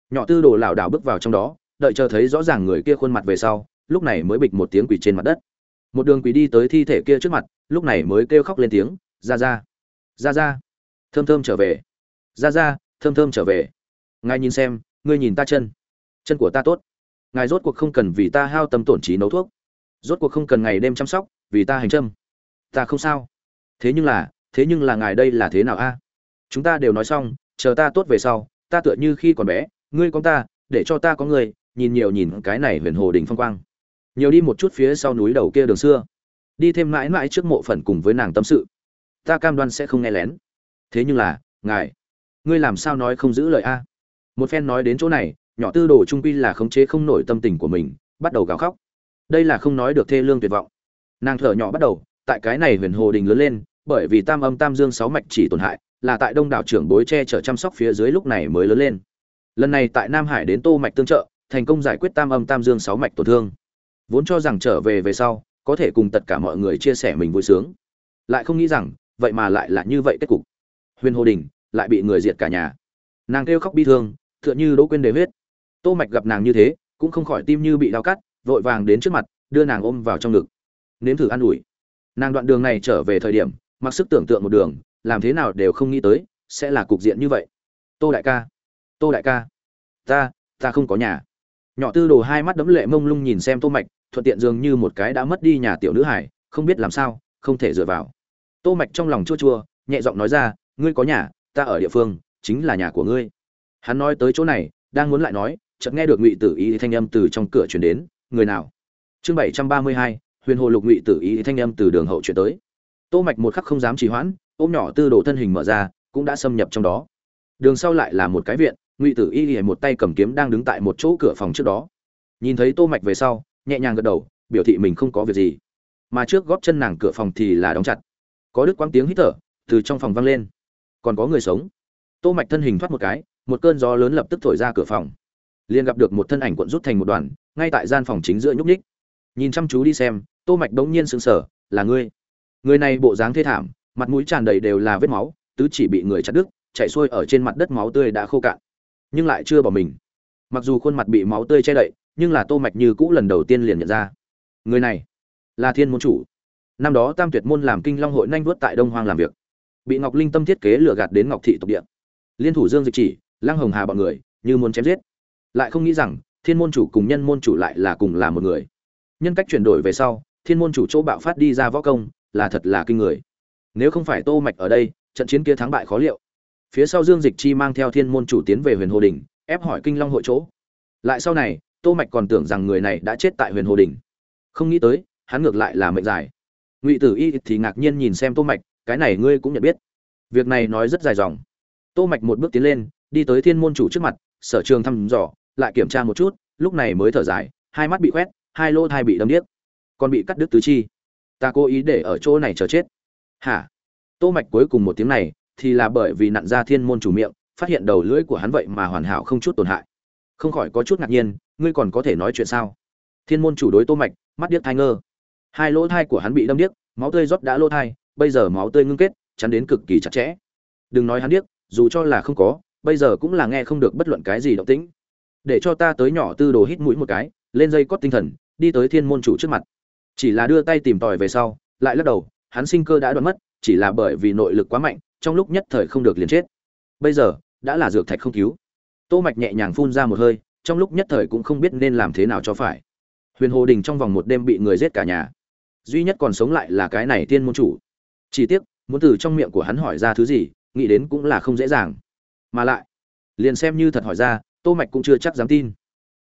[SPEAKER 1] Nhỏ tư đồ lảo đảo bước vào trong đó, đợi chờ thấy rõ ràng người kia khuôn mặt về sau, lúc này mới bịch một tiếng quỷ trên mặt đất một đường quỳ đi tới thi thể kia trước mặt, lúc này mới kêu khóc lên tiếng, ra ra ra ra, thơm thơm trở về, ra ra, thơm thơm trở về. Ngài nhìn xem, ngươi nhìn ta chân chân của ta tốt. Ngài rốt cuộc không cần vì ta hao tâm tổn trí nấu thuốc. Rốt cuộc không cần ngày đêm chăm sóc, vì ta hành trâm ta không sao. Thế nhưng là, thế nhưng là ngài đây là thế nào a? Chúng ta đều nói xong, chờ ta tốt về sau, ta tựa như khi còn bé, ngươi có ta, để cho ta có người, nhìn nhiều nhìn cái này huyền hồ đình phong quang nhiều đi một chút phía sau núi đầu kia đường xưa. Đi thêm mãi mãi trước mộ phần cùng với nàng tâm sự. Ta cam đoan sẽ không nghe lén. Thế nhưng là, ngài, ngươi làm sao nói không giữ lời a? Một phen nói đến chỗ này, nhỏ tư đồ trung quy là khống chế không nổi tâm tình của mình, bắt đầu gào khóc. Đây là không nói được thê lương tuyệt vọng. Nàng thở nhỏ bắt đầu, tại cái này huyền hồ đình lớn lên, bởi vì tam âm tam dương sáu mạch chỉ tổn hại, là tại đông đảo trưởng bối che chở chăm sóc phía dưới lúc này mới lớn lên. Lần này tại nam hải đến tô mạch tương trợ, thành công giải quyết tam âm tam dương sáu mạch tổn thương vốn cho rằng trở về về sau, có thể cùng tất cả mọi người chia sẻ mình vui sướng. Lại không nghĩ rằng, vậy mà lại là như vậy kết cục. Huyền hồ đình lại bị người diệt cả nhà. Nàng kêu khóc bi thương, tựa như đỗ quên đề huyết. Tô mạch gặp nàng như thế, cũng không khỏi tim như bị đau cắt, vội vàng đến trước mặt, đưa nàng ôm vào trong ngực. Nếm thử an ủi. Nàng đoạn đường này trở về thời điểm, mặc sức tưởng tượng một đường, làm thế nào đều không nghĩ tới, sẽ là cục diện như vậy. Tô đại ca. Tô đại ca. Ta ta không có nhà. Nhỏ tư đồ hai mắt đấm lệ mông lung nhìn xem tô mạch thuận tiện dường như một cái đã mất đi nhà tiểu nữ hải, không biết làm sao, không thể dựa vào. Tô mạch trong lòng chua chua, nhẹ giọng nói ra, ngươi có nhà, ta ở địa phương, chính là nhà của ngươi. Hắn nói tới chỗ này, đang muốn lại nói, chợt nghe được ngụy tử ý thanh âm từ trong cửa truyền đến, người nào? Chương bảy trăm ba mươi hai, huyền hồ lục ngụy tử ý thanh âm từ đường hậu chuyển tới. Tô mạch một khắc không dám trì hoãn, ôm nhỏ tư đồ thân hình mở ra, cũng đã xâm nhập trong đó. Đường sau lại là một cái viện, ngụy tử y một tay cầm kiếm đang đứng tại một chỗ cửa phòng trước đó. Nhìn thấy tô mạch về sau nhẹ nhàng gật đầu biểu thị mình không có việc gì. Mà trước góp chân nàng cửa phòng thì là đóng chặt. Có đứt quãng tiếng hít thở từ trong phòng vang lên. Còn có người sống. Tô mạch thân hình thoát một cái một cơn gió lớn lập tức thổi ra cửa phòng. Liền gặp được một thân ảnh cuộn rút thành một đoàn ngay tại gian phòng chính giữa nhúc nhích, nhìn chăm chú đi xem tô mạch đống nhiên sững sờ là ngươi. Người này bộ dáng thê thảm mặt mũi tràn đầy đều là vết máu tứ chỉ bị người chặt đứt chạy xuôi ở trên mặt đất máu tươi đã khô cạn nhưng lại chưa bỏ mình. Mặc dù khuôn mặt bị máu tươi che đậy nhưng là tô mạch như cũ lần đầu tiên liền nhận ra. Người này là thiên môn chủ. Năm đó tam tuyệt môn làm kinh long hội nhanh vuốt tại đông hoang làm việc. Bị ngọc linh tâm thiết kế lừa gạt đến ngọc thị tộc địa. Liên thủ dương dịch chỉ, lăng hồng hà bọn người, như muốn chém giết. Lại không nghĩ rằng, thiên môn chủ cùng nhân môn chủ lại là cùng là một người. Nhân cách chuyển đổi về sau, thiên môn chủ chỗ bạo phát đi ra võ công, là thật là kinh người. Nếu không phải tô mạch ở đây, trận chiến kia thắng bại khó liệu. Phía sau dương dịch chi mang theo thiên môn chủ tiến về huyền hồ đình, ép hỏi kinh long hội chỗ. Lại sau này tô mạch còn tưởng rằng người này đã chết tại huyền hồ Đỉnh, không nghĩ tới hắn ngược lại là mệnh dài. Ngụy tử y thì ngạc nhiên nhìn xem tô mạch cái này ngươi cũng nhận biết. Việc này nói rất dài dòng. Tô mạch một bước tiến lên đi tới thiên môn chủ trước mặt sở trường thăm dò lại kiểm tra một chút lúc này mới thở dài hai mắt bị quét hai lỗ thai bị đâm điếc. Còn bị cắt đứt tứ chi. Ta cố ý để ở chỗ này chờ chết. Hả? Tô mạch cuối cùng một tiếng này thì là bởi vì nặn ra thiên môn chủ miệng phát hiện đầu lưỡi của hắn vậy mà hoàn hảo không chút tổn hại không khỏi có chút ngạc nhiên, ngươi còn có thể nói chuyện sao? Thiên môn chủ đối tô mạch, mắt điếc thai ngơ. Hai lỗ thai của hắn bị đâm điếc, máu tươi rót đã lỗ thai, bây giờ máu tươi ngưng kết, chắn đến cực kỳ chặt chẽ. Đừng nói hắn điếc, dù cho là không có, bây giờ cũng là nghe không được bất luận cái gì động tĩnh. Để cho ta tới nhỏ tư đồ hít mũi một cái, lên dây cót tinh thần, đi tới thiên môn chủ trước mặt. Chỉ là đưa tay tìm tòi về sau, lại lắc đầu, hắn sinh cơ đã đoạn mất, chỉ là bởi vì nội lực quá mạnh, trong lúc nhất thời không được liền chết. Bây giờ, đã là dược thạch không cứu tô mạch nhẹ nhàng phun ra một hơi, trong lúc nhất thời cũng không biết nên làm thế nào cho phải. Huyền hồ đình trong vòng một đêm bị người giết cả nhà. Duy nhất còn sống lại là cái này tiên môn chủ. Chỉ tiếc, muốn từ trong miệng của hắn hỏi ra thứ gì, nghĩ đến cũng là không dễ dàng. Mà lại, liền xem như thật hỏi ra, tô mạch cũng chưa chắc dám tin.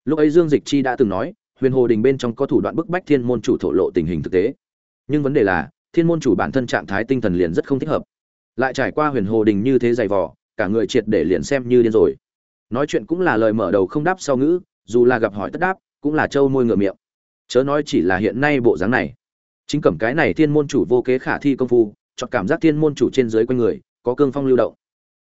[SPEAKER 1] Lúc ấy dương dịch chi đã từng nói, huyền hồ đình bên trong có thủ đoạn bức bách thiên môn chủ thổ lộ tình hình thực tế. Nhưng vấn đề là, thiên môn chủ bản thân trạng thái tinh thần liền rất không thích hợp. Lại trải qua huyền hồ đình như thế dày vò, cả người triệt để liền xem như điên rồi nói chuyện cũng là lời mở đầu không đáp sau ngữ, dù là gặp hỏi tất đáp, cũng là trâu môi ngựa miệng. Chớ nói chỉ là hiện nay bộ dáng này. Chính cẩm cái này thiên môn chủ vô kế khả thi công phu, chọn cảm giác thiên môn chủ trên dưới quanh người, có cương phong lưu động.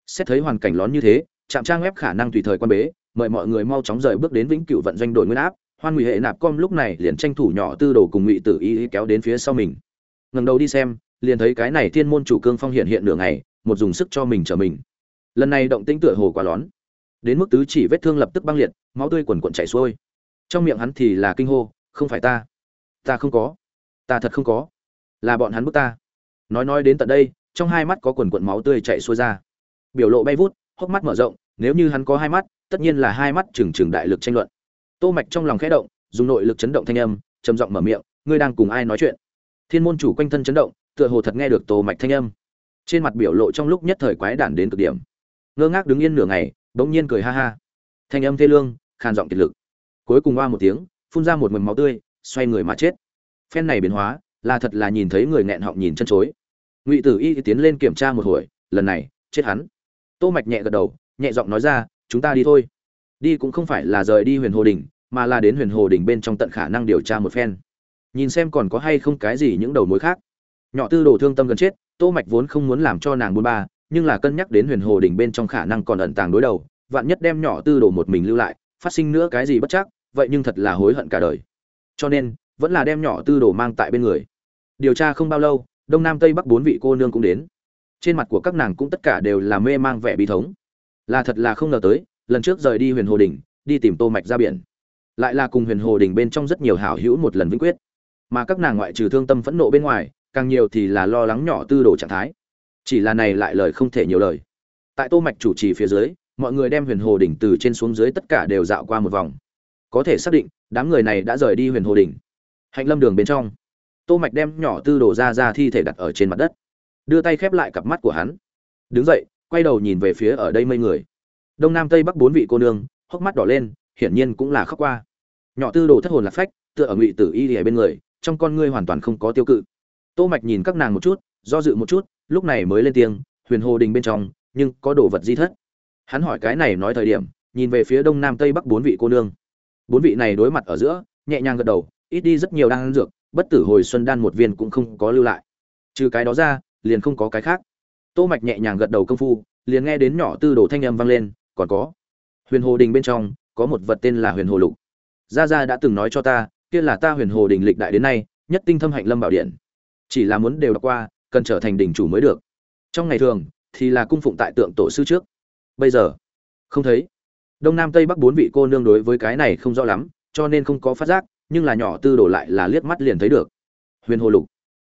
[SPEAKER 1] Xét thấy hoàn cảnh lón như thế, trạm trang web khả năng tùy thời quan bế, mời mọi người mau chóng rời bước đến vĩnh cửu vận doanh đổi nguyên áp, hoan ngụy hệ nạp com lúc này liền tranh thủ nhỏ tư đồ cùng ngụy tử y kéo đến phía sau mình. Ngẩng đầu đi xem, liền thấy cái này thiên môn chủ cương phong hiện hiện nửa ngày, một dùng sức cho mình trở mình. Lần này động tĩnh tựa hồ quá lón đến mức tứ chỉ vết thương lập tức băng liệt, máu tươi quần quần chảy xuôi. Trong miệng hắn thì là kinh hô, không phải ta ta không có, ta thật không có, là bọn hắn bức ta. Nói nói đến tận đây, trong hai mắt có quần quần máu tươi chảy xuôi ra. Biểu lộ bay vút, hốc mắt mở rộng, nếu như hắn có hai mắt, tất nhiên là hai mắt trừng trừng đại lực tranh luận. Tô mạch trong lòng khẽ động, dùng nội lực chấn động thanh âm, trầm giọng mở miệng, ngươi đang cùng ai nói chuyện? Thiên môn chủ quanh thân chấn động, tựa hồ thật nghe được tô mạch thanh âm. Trên mặt biểu lộ trong lúc nhất thời quái đản đến cực điểm. Ngơ ngác đứng yên nửa ngày bỗng nhiên cười ha ha. Thanh âm thê lương khàn giọng kiệt lực. Cuối cùng qua một tiếng phun ra một mầm máu tươi xoay người mà chết. Phen này biến hóa là thật là nhìn thấy người nghẹn họng nhìn chân chối. Ngụy tử y tiến lên kiểm tra một hồi lần này chết hắn. Tô mạch nhẹ gật đầu nhẹ giọng nói ra chúng ta đi thôi. Đi cũng không phải là rời đi huyền hồ Đỉnh, mà là đến huyền hồ Đỉnh bên trong tận khả năng điều tra một phen. Nhìn xem còn có hay không cái gì những đầu mối khác. Nhỏ tư đồ thương tâm gần chết tô mạch vốn không muốn làm cho nàng buôn ba nhưng là cân nhắc đến huyền hồ Đỉnh bên trong khả năng còn ẩn tàng đối đầu, vạn nhất đem nhỏ tư đồ một mình lưu lại, phát sinh nữa cái gì bất chắc, vậy nhưng thật là hối hận cả đời. Cho nên, vẫn là đem nhỏ tư đồ mang tại bên người. Điều tra không bao lâu, đông nam tây bắc bốn vị cô nương cũng đến. Trên mặt của các nàng cũng tất cả đều là mê mang vẻ bi thống. Là thật là không ngờ tới, lần trước rời đi huyền hồ đình đi tìm tô mạch ra biển. Lại là cùng huyền hồ đình bên trong rất nhiều hảo hữu một lần vĩnh quyết. Mà các nàng ngoại trừ thương tâm phẫn nộ bên ngoài, càng nhiều thì là lo lắng nhỏ tư đồ trạng thái chỉ là này lại lời không thể nhiều lời. Tại tô mạch chủ trì phía dưới, mọi người đem huyền hồ đỉnh từ trên xuống dưới tất cả đều dạo qua một vòng. Có thể xác định, đám người này đã rời đi huyền hồ đỉnh. Hạnh lâm đường bên trong, tô mạch đem nhỏ tư đồ ra ra thi thể đặt ở trên mặt đất. Đưa tay khép lại cặp mắt của hắn. Đứng dậy, quay đầu nhìn về phía ở đây mấy người. Đông nam tây bắc bốn vị cô nương, hốc mắt đỏ lên, hiển nhiên cũng là khóc qua. Nhỏ tư đồ thất hồn lạc phách, tựa ở ngụy tử y ở bên người, trong con ngươi hoàn toàn không có tiêu cự. Tô mạch nhìn các nàng một chút, do dự một chút lúc này mới lên tiếng, huyền hồ đình bên trong, nhưng có đồ vật di thất. Hắn hỏi cái này nói thời điểm, nhìn về phía đông nam tây bắc bốn vị cô nương. Bốn vị này đối mặt ở giữa, nhẹ nhàng gật đầu, ít đi rất nhiều đan dược, bất tử hồi xuân đan một viên cũng không có lưu lại. Trừ cái đó ra, liền không có cái khác. Tô mạch nhẹ nhàng gật đầu công phu, liền nghe đến nhỏ tư đồ thanh âm vang lên, còn có, huyền hồ đình bên trong, có một vật tên là huyền hồ lục. Gia gia đã từng nói cho ta, kia là ta huyền hồ đình lịch đại đến nay, nhất tinh thâm hạnh lâm bảo điện. Chỉ là muốn đều đọc qua cần trở thành đỉnh chủ mới được. Trong ngày thường, thì là cung phụng tại tượng tổ sư trước. Bây giờ, không thấy. Đông nam tây bắc bốn vị cô nương đối với cái này không rõ lắm, cho nên không có phát giác, nhưng là nhỏ tư đổ lại là liếc mắt liền thấy được. Huyền hồ lục.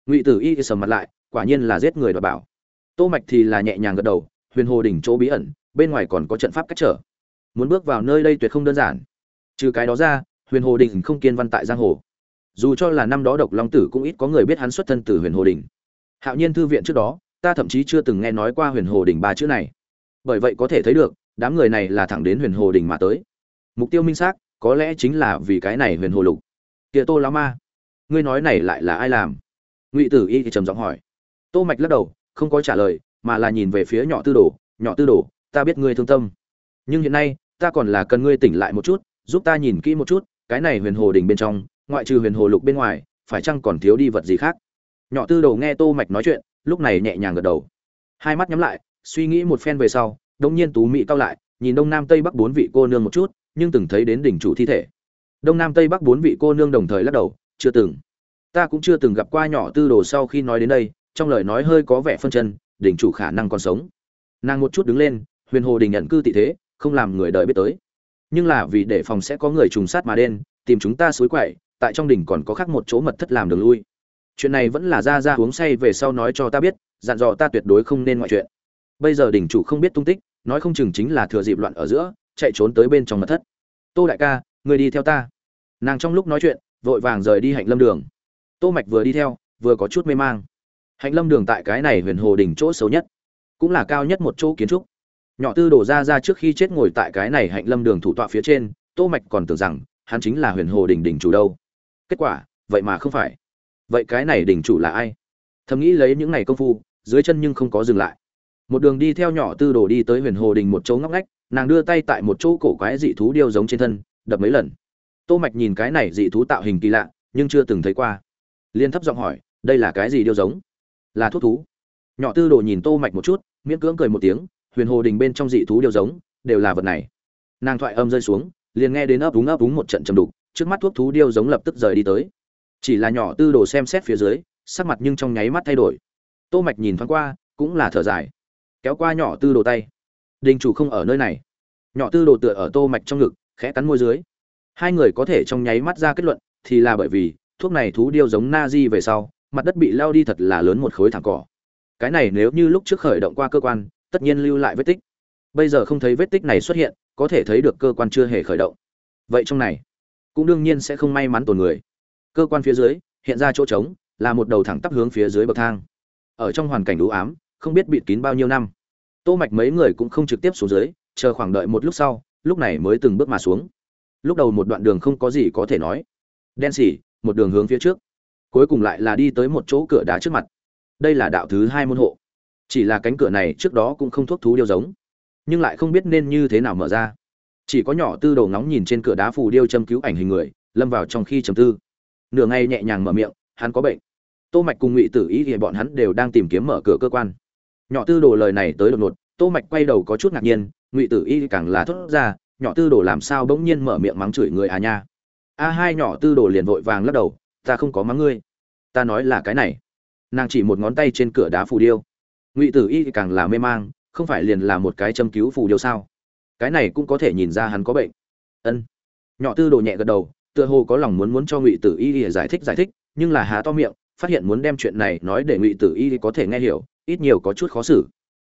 [SPEAKER 1] Ngụy tử y sầm mặt lại, quả nhiên là giết người đoạt bảo. Tô mạch thì là nhẹ nhàng gật đầu, huyền hồ đỉnh chỗ bí ẩn, bên ngoài còn có trận pháp cách trở. Muốn bước vào nơi đây tuyệt không đơn giản. Trừ cái đó ra, huyền hồ đỉnh không kiên văn tại giang hồ. Dù cho là năm đó độc long tử cũng ít có người biết hắn xuất thân từ huyền hồ đỉnh hạo nhiên thư viện trước đó, ta thậm chí chưa từng nghe nói qua huyền hồ đỉnh ba chữ này. Bởi vậy có thể thấy được, đám người này là thẳng đến huyền hồ đỉnh mà tới. Mục tiêu minh xác, có lẽ chính là vì cái này huyền hồ lục. Kia tô lão ma, ngươi nói này lại là ai làm? Ngụy tử y thì trầm giọng hỏi. Tô mạch lắc đầu, không có trả lời, mà là nhìn về phía nhỏ tư đồ, nhỏ tư đồ, ta biết ngươi thương tâm. Nhưng hiện nay, ta còn là cần ngươi tỉnh lại một chút, giúp ta nhìn kỹ một chút, cái này huyền hồ đỉnh bên trong, ngoại trừ huyền hồ lục bên ngoài, phải chăng còn thiếu đi vật gì khác? Nhỏ tư đồ nghe tô mạch nói chuyện, lúc này nhẹ nhàng gật đầu. Hai mắt nhắm lại, suy nghĩ một phen về sau đông nhiên tú mỹ cao lại, nhìn đông nam tây bắc bốn vị cô nương một chút, nhưng từng thấy đến đỉnh chủ thi thể. Đông nam tây bắc bốn vị cô nương đồng thời lắc đầu, chưa từng. Ta cũng chưa từng gặp qua nhỏ tư đồ sau khi nói đến đây, trong lời nói hơi có vẻ phân chân, đỉnh chủ khả năng còn sống. Nàng một chút đứng lên, huyền hồ đình nhận cư tị thế, không làm người đợi biết tới. Nhưng là vì để phòng sẽ có người trùng sát mà đen, tìm chúng ta suối quậy, tại trong đỉnh còn có khác một chỗ mật thất làm đường lui chuyện này vẫn là ra ra uống say về sau nói cho ta biết, dặn dò ta tuyệt đối không nên ngoại chuyện. Bây giờ đỉnh chủ không biết tung tích, nói không chừng chính là thừa dịp loạn ở giữa, chạy trốn tới bên trong mật thất. Tô đại ca, người đi theo ta. Nàng trong lúc nói chuyện, vội vàng rời đi hạnh lâm đường. Tô mạch vừa đi theo, vừa có chút mê mang. Hạnh lâm đường tại cái này huyền hồ đỉnh chỗ xấu nhất, cũng là cao nhất một chỗ kiến trúc. Nhỏ tư đổ ra ra trước khi chết ngồi tại cái này hạnh lâm đường thủ tọa phía trên, tô mạch còn tưởng rằng, hắn chính là huyền hồ đỉnh đỉnh chủ đâu. Kết quả, vậy mà không phải vậy cái này đỉnh chủ là ai? Thầm nghĩ lấy những ngày công phu, dưới chân nhưng không có dừng lại. Một đường đi theo nhỏ tư đồ đi tới huyền hồ đình một chỗ ngóc ngách, nàng đưa tay tại một chỗ cổ quái dị thú điêu giống trên thân, đập mấy lần. Tô mạch nhìn cái này dị thú tạo hình kỳ lạ, nhưng chưa từng thấy qua. Liên thấp giọng hỏi, đây là cái gì điêu giống? Là thuốc thú. Nhỏ tư đồ nhìn tô mạch một chút, miễn cưỡng cười một tiếng, huyền hồ đình bên trong dị thú điêu giống, đều là vật này. Nàng thoại âm rơi xuống, liền nghe đến ấp úng ấp úng một trận trầm đục, trước mắt thuốc thú điêu giống lập tức rời đi tới chỉ là nhỏ tư đồ xem xét phía dưới, sắc mặt nhưng trong nháy mắt thay đổi. Tô mạch nhìn thoáng qua, cũng là thở dài. Kéo qua nhỏ tư đồ tay. Đình chủ không ở nơi này. Nhỏ tư đồ tựa ở tô mạch trong ngực, khẽ cắn môi dưới. Hai người có thể trong nháy mắt ra kết luận, thì là bởi vì, thuốc này thú điêu giống na di về sau, mặt đất bị lao đi thật là lớn một khối thẳng cỏ. Cái này nếu như lúc trước khởi động qua cơ quan, tất nhiên lưu lại vết tích. Bây giờ không thấy vết tích này xuất hiện, có thể thấy được cơ quan chưa hề khởi động. Vậy trong này, cũng đương nhiên sẽ không may mắn tổn người cơ quan phía dưới, hiện ra chỗ trống, là một đầu thẳng tắp hướng phía dưới bậc thang. Ở trong hoàn cảnh đủ ám, không biết bịt kín bao nhiêu năm. Tô mạch mấy người cũng không trực tiếp xuống dưới, chờ khoảng đợi một lúc sau, lúc này mới từng bước mà xuống. Lúc đầu một đoạn đường không có gì có thể nói. Đen xỉ, một đường hướng phía trước. Cuối cùng lại là đi tới một chỗ cửa đá trước mặt. Đây là đạo thứ hai môn hộ. Chỉ là cánh cửa này trước đó cũng không thuốc thú điêu giống. Nhưng lại không biết nên như thế nào mở ra. Chỉ có nhỏ tư đầu ngóng nhìn trên cửa đá phù điêu châm cứu ảnh hình người, lâm vào trong khi chấm tư nửa ngày nhẹ nhàng mở miệng, hắn có bệnh. Tô mạch cùng ngụy tử ý thì bọn hắn đều đang tìm kiếm mở cửa cơ quan. Nhỏ tư đồ lời này tới đột ngột, tô mạch quay đầu có chút ngạc nhiên, ngụy tử y càng là thốt ra, nhỏ tư đồ làm sao bỗng nhiên mở miệng mắng chửi người à nha? A hai nhỏ tư đồ liền vội vàng lắc đầu, ta không có mắng ngươi. Ta nói là cái này. Nàng chỉ một ngón tay trên cửa đá phù điêu. Ngụy tử y càng là mê mang, không phải liền là một cái châm cứu phù điêu sao? Cái này cũng có thể nhìn ra hắn có bệnh. Ân. Nhỏ tư đồ nhẹ gật đầu tựa hồ có lòng muốn muốn cho ngụy tử y giải thích giải thích, nhưng là há to miệng, phát hiện muốn đem chuyện này nói để ngụy tử y có thể nghe hiểu, ít nhiều có chút khó xử.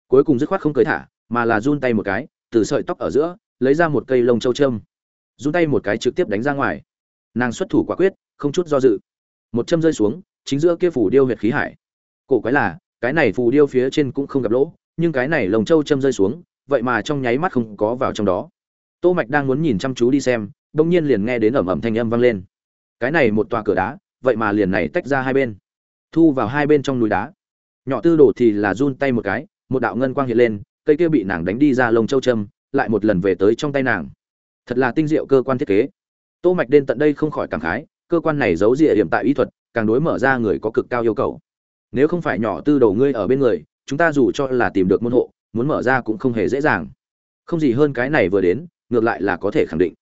[SPEAKER 1] Cuối cùng dứt khoát không cười thả, mà là run tay một cái, từ sợi tóc ở giữa, lấy ra một cây lông châu châm. Run tay một cái trực tiếp đánh ra ngoài. Nàng xuất thủ quả quyết, không chút do dự. Một châm rơi xuống, chính giữa kia phủ điêu huyệt khí hải. Cổ quái là, cái này phù điêu phía trên cũng không gặp lỗ, nhưng cái này lồng châu châm rơi xuống, vậy mà trong nháy mắt không có vào trong đó. Tô mạch đang muốn nhìn chăm chú đi xem đông nhiên liền nghe đến ẩm ẩm thanh âm vang lên. Cái này một tòa cửa đá, vậy mà liền này tách ra hai bên. Thu vào hai bên trong núi đá. Nhỏ tư đồ thì là run tay một cái, một đạo ngân quang hiện lên, cây kia bị nàng đánh đi ra lông châu châm, lại một lần về tới trong tay nàng. Thật là tinh diệu cơ quan thiết kế. Tô mạch đến tận đây không khỏi cảm khái, cơ quan này giấu địa điểm tại y thuật, càng đối mở ra người có cực cao yêu cầu. Nếu không phải nhỏ tư đầu ngươi ở bên người, chúng ta dù cho là tìm được môn hộ, muốn mở ra cũng không hề dễ dàng. Không gì hơn cái này vừa đến, ngược lại là có thể khẳng định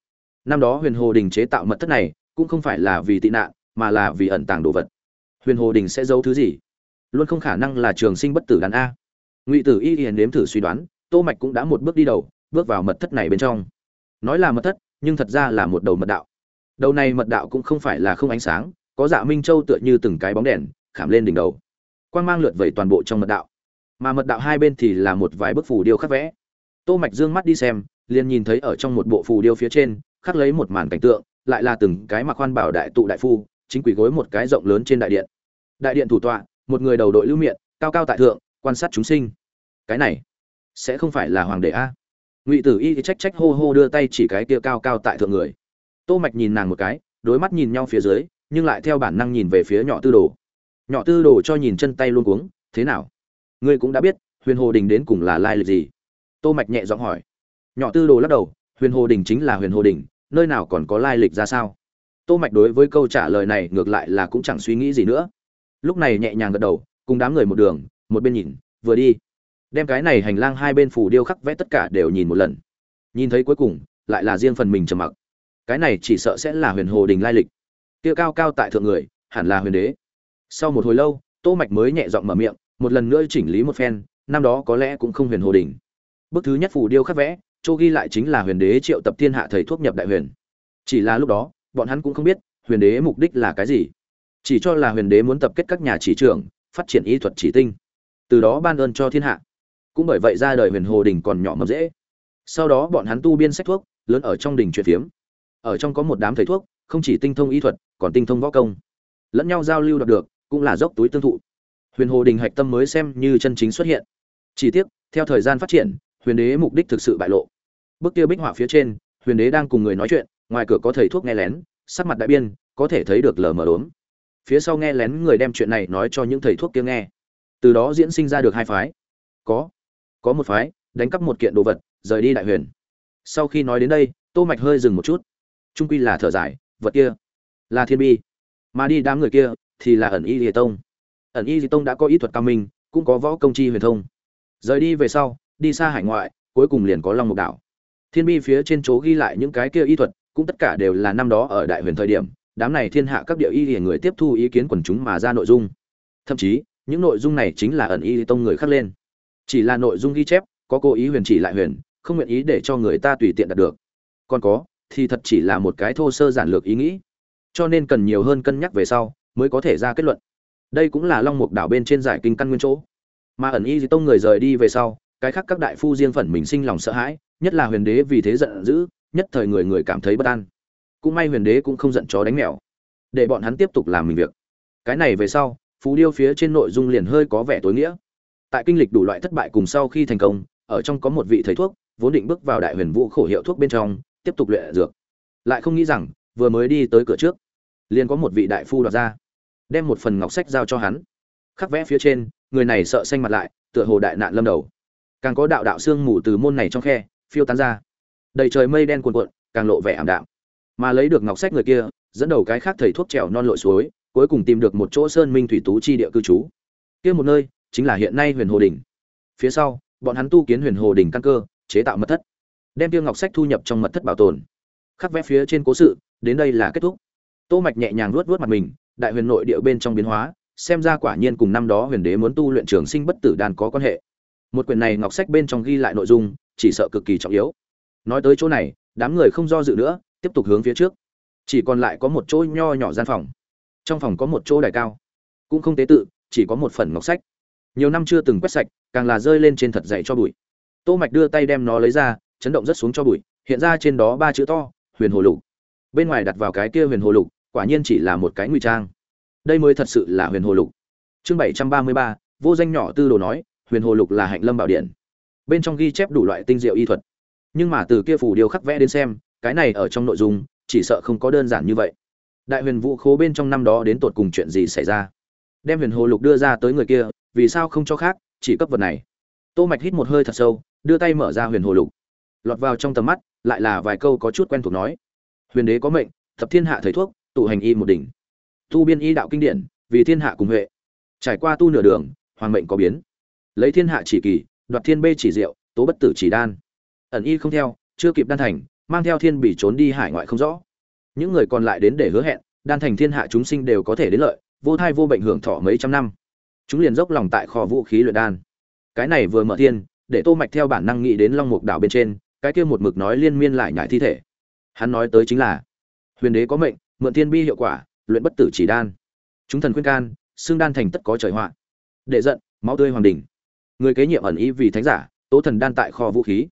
[SPEAKER 1] năm đó huyền hồ đình chế tạo mật thất này, cũng không phải là vì tị nạn, mà là vì ẩn tàng đồ vật. Huyền hồ đình sẽ giấu thứ gì? Luôn không khả năng là trường sinh bất tử đàn a. Ngụy tử y hiền nếm thử suy đoán, tô mạch cũng đã một bước đi đầu, bước vào mật thất này bên trong. Nói là mật thất, nhưng thật ra là một đầu mật đạo. Đầu này mật đạo cũng không phải là không ánh sáng, có dạ minh châu tựa như từng cái bóng đèn, khảm lên đỉnh đầu. Quang mang lượt vẩy toàn bộ trong mật đạo. Mà mật đạo hai bên thì là một vài bức phù điêu khắc vẽ. Tô mạch dương mắt đi xem, liền nhìn thấy ở trong một bộ phù điêu phía trên khắc lấy một màn cảnh tượng, lại là từng cái mặc khoan bảo đại tụ đại phu, chính quỷ gối một cái rộng lớn trên đại điện. Đại điện thủ tọa, một người đầu đội lưu miệng cao cao tại thượng, quan sát chúng sinh. Cái này sẽ không phải là hoàng đệ a? Ngụy tử y trách trách hô hô đưa tay chỉ cái kia cao cao tại thượng người. Tô mạch nhìn nàng một cái, đối mắt nhìn nhau phía dưới, nhưng lại theo bản năng nhìn về phía nhỏ tư đồ. Nhỏ tư đồ cho nhìn chân tay luôn cuống, thế nào? Ngươi cũng đã biết, huyền hồ đình đến cùng là lai lịch gì? Tô mạch nhẹ giọng hỏi. Nhỏ tư đồ lắc đầu huyền hồ đình chính là huyền hồ đình, nơi nào còn có lai lịch ra sao? Tô mạch đối với câu trả lời này ngược lại là cũng chẳng suy nghĩ gì nữa. Lúc này nhẹ nhàng gật đầu, cùng đám người một đường, một bên nhìn, vừa đi. Đem cái này hành lang hai bên phủ điêu khắc vẽ tất cả đều nhìn một lần. Nhìn thấy cuối cùng, lại là riêng phần mình trầm mặc. Cái này chỉ sợ sẽ là huyền hồ đình lai lịch. Kia cao cao tại thượng người, hẳn là huyền đế. Sau một hồi lâu, tô mạch mới nhẹ giọng mở miệng, một lần nữa chỉnh lý một phen, năm đó có lẽ cũng không huyền hồ đình. Bức thứ nhất phủ điêu khắc vẽ chỗ ghi lại chính là huyền đế triệu tập thiên hạ thầy thuốc nhập đại huyền. Chỉ là lúc đó, bọn hắn cũng không biết, huyền đế mục đích là cái gì. Chỉ cho là huyền đế muốn tập kết các nhà chỉ trưởng, phát triển y thuật chỉ tinh. Từ đó ban ơn cho thiên hạ. Cũng bởi vậy ra đời huyền hồ đình còn nhỏ mập dễ. Sau đó bọn hắn tu biên sách thuốc, lớn ở trong đình truyền phiếm. Ở trong có một đám thầy thuốc, không chỉ tinh thông y thuật, còn tinh thông võ công. Lẫn nhau giao lưu đạt được, cũng là dốc túi tương thụ. Huyền hồ đình hạch tâm mới xem như chân chính xuất hiện. Chỉ tiếc, theo thời gian phát triển, huyền đế mục đích thực sự bại lộ bức kia bích họa phía trên, huyền đế đang cùng người nói chuyện, ngoài cửa có thầy thuốc nghe lén, sắc mặt đại biên, có thể thấy được lờ mờ đốm. Phía sau nghe lén người đem chuyện này nói cho những thầy thuốc kia nghe. Từ đó diễn sinh ra được hai phái. Có có một phái, đánh cắp một kiện đồ vật, rời đi đại huyền. Sau khi nói đến đây, tô mạch hơi dừng một chút. Trung quy là thở dài, vật kia là thiên bi. Mà đi đám người kia thì là ẩn y lìa tông. Ẩn y lìa tông đã có ý thuật cao minh, cũng có võ công chi huyền thông. Rời đi về sau, đi xa hải ngoại, cuối cùng liền có long mục đảo thiên bi phía trên chỗ ghi lại những cái kia y thuật, cũng tất cả đều là năm đó ở đại huyền thời điểm, đám này thiên hạ các địa y hiền người tiếp thu ý kiến quần chúng mà ra nội dung. Thậm chí, những nội dung này chính là ẩn y tông người khắc lên. Chỉ là nội dung ghi chép, có cố ý huyền chỉ lại huyền, không nguyện ý để cho người ta tùy tiện đạt được. Còn có, thì thật chỉ là một cái thô sơ giản lược ý nghĩ. Cho nên cần nhiều hơn cân nhắc về sau, mới có thể ra kết luận. Đây cũng là long mục đảo bên trên giải kinh căn nguyên chỗ. Mà ẩn y di tông người rời đi về sau, cái khác các đại phu riêng phần mình sinh lòng sợ hãi nhất là huyền đế vì thế giận dữ, nhất thời người người cảm thấy bất an. Cũng may huyền đế cũng không giận chó đánh mèo. Để bọn hắn tiếp tục làm mình việc. Cái này về sau, phú điêu phía trên nội dung liền hơi có vẻ tối nghĩa. Tại kinh lịch đủ loại thất bại cùng sau khi thành công, ở trong có một vị thầy thuốc, vốn định bước vào đại huyền vũ khổ hiệu thuốc bên trong, tiếp tục luyện dược. Lại không nghĩ rằng, vừa mới đi tới cửa trước, liền có một vị đại phu đoạt ra, đem một phần ngọc sách giao cho hắn. Khắc vẽ phía trên, người này sợ xanh mặt lại, tựa hồ đại nạn lâm đầu. Càng có đạo đạo xương mù từ môn này trong khe phiêu tán ra. Đầy trời mây đen cuồn cuộn, càng lộ vẻ ảm đạm. Mà lấy được ngọc sách người kia, dẫn đầu cái khác thầy thuốc trèo non lội suối, cuối cùng tìm được một chỗ sơn minh thủy tú chi địa cư trú. Kia một nơi, chính là hiện nay huyền hồ đình phía sau, bọn hắn tu kiến huyền hồ đình căn cơ, chế tạo mật thất. Đem tiêu ngọc sách thu nhập trong mật thất bảo tồn. Khắc vẽ phía trên cố sự, đến đây là kết thúc. Tô mạch nhẹ nhàng luốt vuốt mặt mình, đại huyền nội địa bên trong biến hóa, xem ra quả nhiên cùng năm đó huyền đế muốn tu luyện trường sinh bất tử đan có quan hệ. Một quyển này ngọc sách bên trong ghi lại nội dung chỉ sợ cực kỳ trọng yếu. Nói tới chỗ này đám người không do dự nữa tiếp tục hướng phía trước. Chỉ còn lại có một chỗ nho nhỏ gian phòng. Trong phòng có một chỗ đài cao. Cũng không tế tự chỉ có một phần ngọc sách. Nhiều năm chưa từng quét sạch càng là rơi lên trên thật dày cho bụi. Tô mạch đưa tay đem nó lấy ra chấn động rất xuống cho bụi hiện ra trên đó ba chữ to huyền hồ lục. Bên ngoài đặt vào cái kia huyền hồ lục quả nhiên chỉ là một cái ngụy trang. Đây mới thật sự là huyền hồ lục. Chương 733, vô danh nhỏ tư đồ nói huyền hồ lục là hạnh lâm bảo điện bên trong ghi chép đủ loại tinh diệu y thuật. Nhưng mà từ kia phủ điều khắc vẽ đến xem, cái này ở trong nội dung, chỉ sợ không có đơn giản như vậy. Đại huyền vũ khố bên trong năm đó đến tột cùng chuyện gì xảy ra? Đem huyền hồ lục đưa ra tới người kia, vì sao không cho khác, chỉ cấp vật này? Tô mạch hít một hơi thật sâu, đưa tay mở ra huyền hồ lục. Lọt vào trong tầm mắt, lại là vài câu có chút quen thuộc nói. Huyền đế có mệnh, thập thiên hạ thầy thuốc, tụ hành y một đỉnh. Tu biên y đạo kinh điển, vì thiên hạ cùng huệ. Trải qua tu nửa đường, hoàng mệnh có biến. Lấy thiên hạ chỉ kỳ đoạt thiên bê chỉ diệu tố bất tử chỉ đan. Ẩn y không theo, chưa kịp đan thành, mang theo thiên bỉ trốn đi hải ngoại không rõ. Những người còn lại đến để hứa hẹn, đan thành thiên hạ chúng sinh đều có thể đến lợi, vô thai vô bệnh hưởng thọ mấy trăm năm. Chúng liền dốc lòng tại kho vũ khí luyện đan. Cái này vừa mở thiên, để tô mạch theo bản năng nghĩ đến long mục đảo bên trên, cái kia một mực nói liên miên lại nhại thi thể. Hắn nói tới chính là, huyền đế có mệnh, mượn thiên bi hiệu quả, luyện bất tử chỉ đan. Chúng thần khuyên can xương đan thành tất có trời họa. Đệ giận, máu tươi hoàng đỉnh người kế nhiệm ẩn ý vì thánh giả, tố thần đan tại kho vũ khí.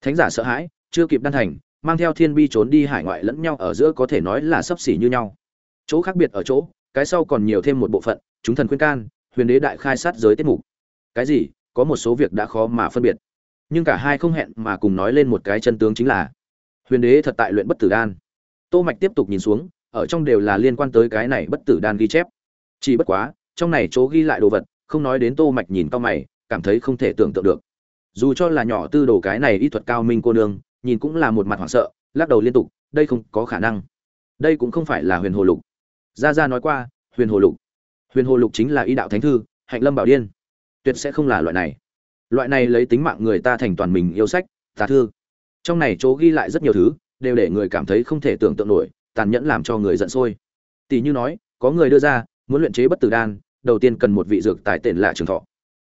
[SPEAKER 1] Thánh giả sợ hãi, chưa kịp đan thành, mang theo thiên bi trốn đi hải ngoại lẫn nhau ở giữa có thể nói là sấp xỉ như nhau. Chỗ khác biệt ở chỗ, cái sau còn nhiều thêm một bộ phận, chúng thần khuyên can, huyền đế đại khai sát giới tiết mục. Cái gì? Có một số việc đã khó mà phân biệt. Nhưng cả hai không hẹn mà cùng nói lên một cái chân tướng chính là, huyền đế thật tại luyện bất tử đan. Tô mạch tiếp tục nhìn xuống, ở trong đều là liên quan tới cái này bất tử đan ghi chép. Chỉ bất quá, trong này chỗ ghi lại đồ vật, không nói đến tô mạch nhìn cao mày cảm thấy không thể tưởng tượng được. Dù cho là nhỏ tư đồ cái này y thuật cao minh cô nương, nhìn cũng là một mặt hoảng sợ, lắc đầu liên tục, đây không có khả năng. Đây cũng không phải là huyền hồ lục. Gia gia nói qua, huyền hồ lục. Huyền hồ lục chính là y đạo thánh thư, hạnh lâm bảo điên. Tuyệt sẽ không là loại này. Loại này lấy tính mạng người ta thành toàn mình yêu sách, tà thư. Trong này chỗ ghi lại rất nhiều thứ, đều để người cảm thấy không thể tưởng tượng nổi, tàn nhẫn làm cho người giận sôi. Tỷ như nói, có người đưa ra, muốn luyện chế bất tử đan, đầu tiên cần một vị dược tài tên là trường thọ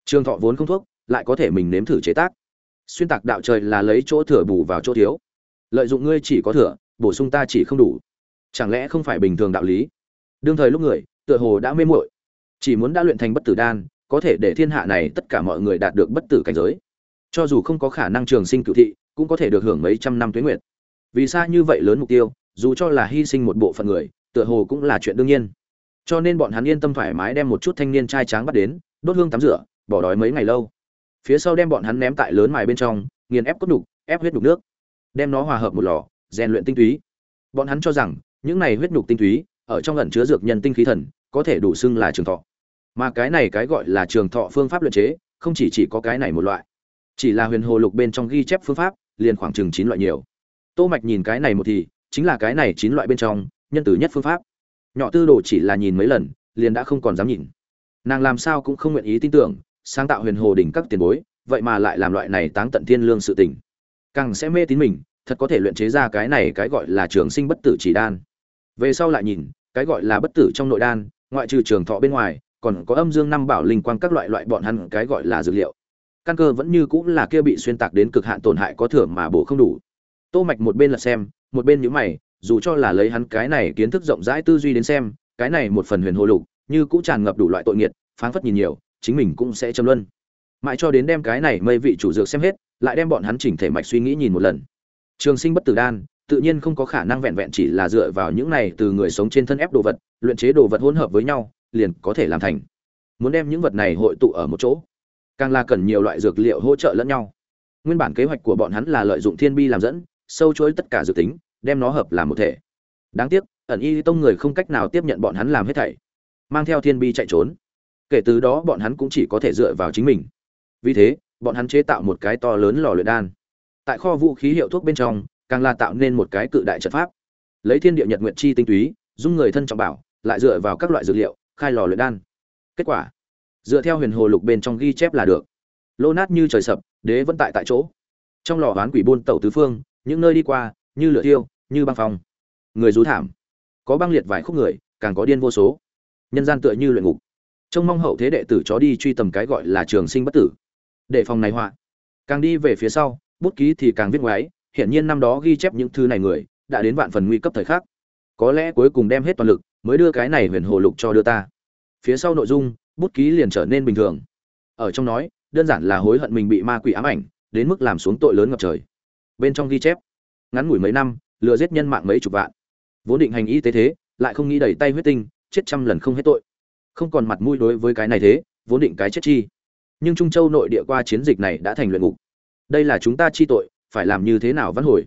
[SPEAKER 1] trường thọ vốn không thuốc, lại có thể mình nếm thử chế tác. Xuyên tạc đạo trời là lấy chỗ thừa bù vào chỗ thiếu. Lợi dụng ngươi chỉ có thừa, bổ sung ta chỉ không đủ. Chẳng lẽ không phải bình thường đạo lý? Đương thời lúc người, tựa hồ đã mê muội. Chỉ muốn đã luyện thành bất tử đan, có thể để thiên hạ này tất cả mọi người đạt được bất tử cảnh giới. Cho dù không có khả năng trường sinh cựu thị, cũng có thể được hưởng mấy trăm năm tuế nguyệt. Vì sao như vậy lớn mục tiêu, dù cho là hy sinh một bộ phận người, tựa hồ cũng là chuyện đương nhiên. Cho nên bọn hắn yên tâm thoải mái đem một chút thanh niên trai tráng bắt đến, đốt hương tắm rửa bỏ đói mấy ngày lâu. Phía sau đem bọn hắn ném tại lớn mài bên trong, nghiền ép cốt đục, ép huyết đục nước. Đem nó hòa hợp một lò, rèn luyện tinh túy. Bọn hắn cho rằng, những này huyết đục tinh túy, ở trong lần chứa dược nhân tinh khí thần, có thể đủ xưng là trường thọ. Mà cái này cái gọi là trường thọ phương pháp luyện chế, không chỉ chỉ có cái này một loại. Chỉ là huyền hồ lục bên trong ghi chép phương pháp, liền khoảng chừng chín loại nhiều. Tô mạch nhìn cái này một thì, chính là cái này chín loại bên trong, nhân tử nhất phương pháp. Nhỏ tư đồ chỉ là nhìn mấy lần, liền đã không còn dám nhìn. Nàng làm sao cũng không nguyện ý tin tưởng sáng tạo huyền hồ đỉnh các tiền bối, vậy mà lại làm loại này táng tận thiên lương sự tình. Càng sẽ mê tín mình, thật có thể luyện chế ra cái này cái gọi là trường sinh bất tử chỉ đan. Về sau lại nhìn, cái gọi là bất tử trong nội đan, ngoại trừ trường thọ bên ngoài, còn có âm dương năm bảo linh quang các loại loại bọn hắn cái gọi là dược liệu. Căn cơ vẫn như cũng là kia bị xuyên tạc đến cực hạn tổn hại có thừa mà bổ không đủ. Tô mạch một bên là xem, một bên nhíu mày, dù cho là lấy hắn cái này kiến thức rộng rãi tư duy đến xem, cái này một phần huyền hồ lục, như cũng tràn ngập đủ loại tội nghiệt phán phất nhìn nhiều chính mình cũng sẽ châm luân. Mãi cho đến đem cái này mây vị chủ dược xem hết, lại đem bọn hắn chỉnh thể mạch suy nghĩ nhìn một lần. Trường sinh bất tử đan, tự nhiên không có khả năng vẹn vẹn chỉ là dựa vào những này từ người sống trên thân ép đồ vật, luyện chế đồ vật hỗn hợp với nhau, liền có thể làm thành. Muốn đem những vật này hội tụ ở một chỗ, càng là cần nhiều loại dược liệu hỗ trợ lẫn nhau. Nguyên bản kế hoạch của bọn hắn là lợi dụng thiên bi làm dẫn, sâu chuỗi tất cả dược tính, đem nó hợp làm một thể. Đáng tiếc, ẩn y tông người không cách nào tiếp nhận bọn hắn làm hết thảy, mang theo thiên bi chạy trốn kể từ đó bọn hắn cũng chỉ có thể dựa vào chính mình. Vì thế, bọn hắn chế tạo một cái to lớn lò luyện đan. Tại kho vũ khí hiệu thuốc bên trong, càng là tạo nên một cái cự đại trận pháp. Lấy thiên địa nhật nguyện chi tinh túy dung người thân trọng bảo, lại dựa vào các loại dược liệu, khai lò luyện đan. Kết quả, dựa theo huyền hồ lục bên trong ghi chép là được. Lô nát như trời sập, đế vẫn tại tại chỗ. Trong lò hoán quỷ buôn tẩu tứ phương, những nơi đi qua, như lửa tiêu như băng phong. Người rú thảm. Có băng liệt vài khúc người, càng có điên vô số. Nhân gian tựa như luyện ngục trông mong hậu thế đệ tử chó đi truy tầm cái gọi là trường sinh bất tử. Để phòng này họa. Càng đi về phía sau, bút ký thì càng viết ngoái hiển nhiên năm đó ghi chép những thư này người, đã đến vạn phần nguy cấp thời khắc. Có lẽ cuối cùng đem hết toàn lực, mới đưa cái này huyền hồ lục cho đưa ta. Phía sau nội dung, bút ký liền trở nên bình thường. Ở trong nói, đơn giản là hối hận mình bị ma quỷ ám ảnh, đến mức làm xuống tội lớn ngập trời. Bên trong ghi chép, ngắn ngủi mấy năm, lừa giết nhân mạng mấy chục vạn. Vốn định hành y tế thế, lại không nghĩ đẩy tay huyết tinh, chết trăm lần không hết tội không còn mặt mũi đối với cái này thế, vốn định cái chết chi. Nhưng trung châu nội địa qua chiến dịch này đã thành luyện ngục. Đây là chúng ta chi tội, phải làm như thế nào văn hồi?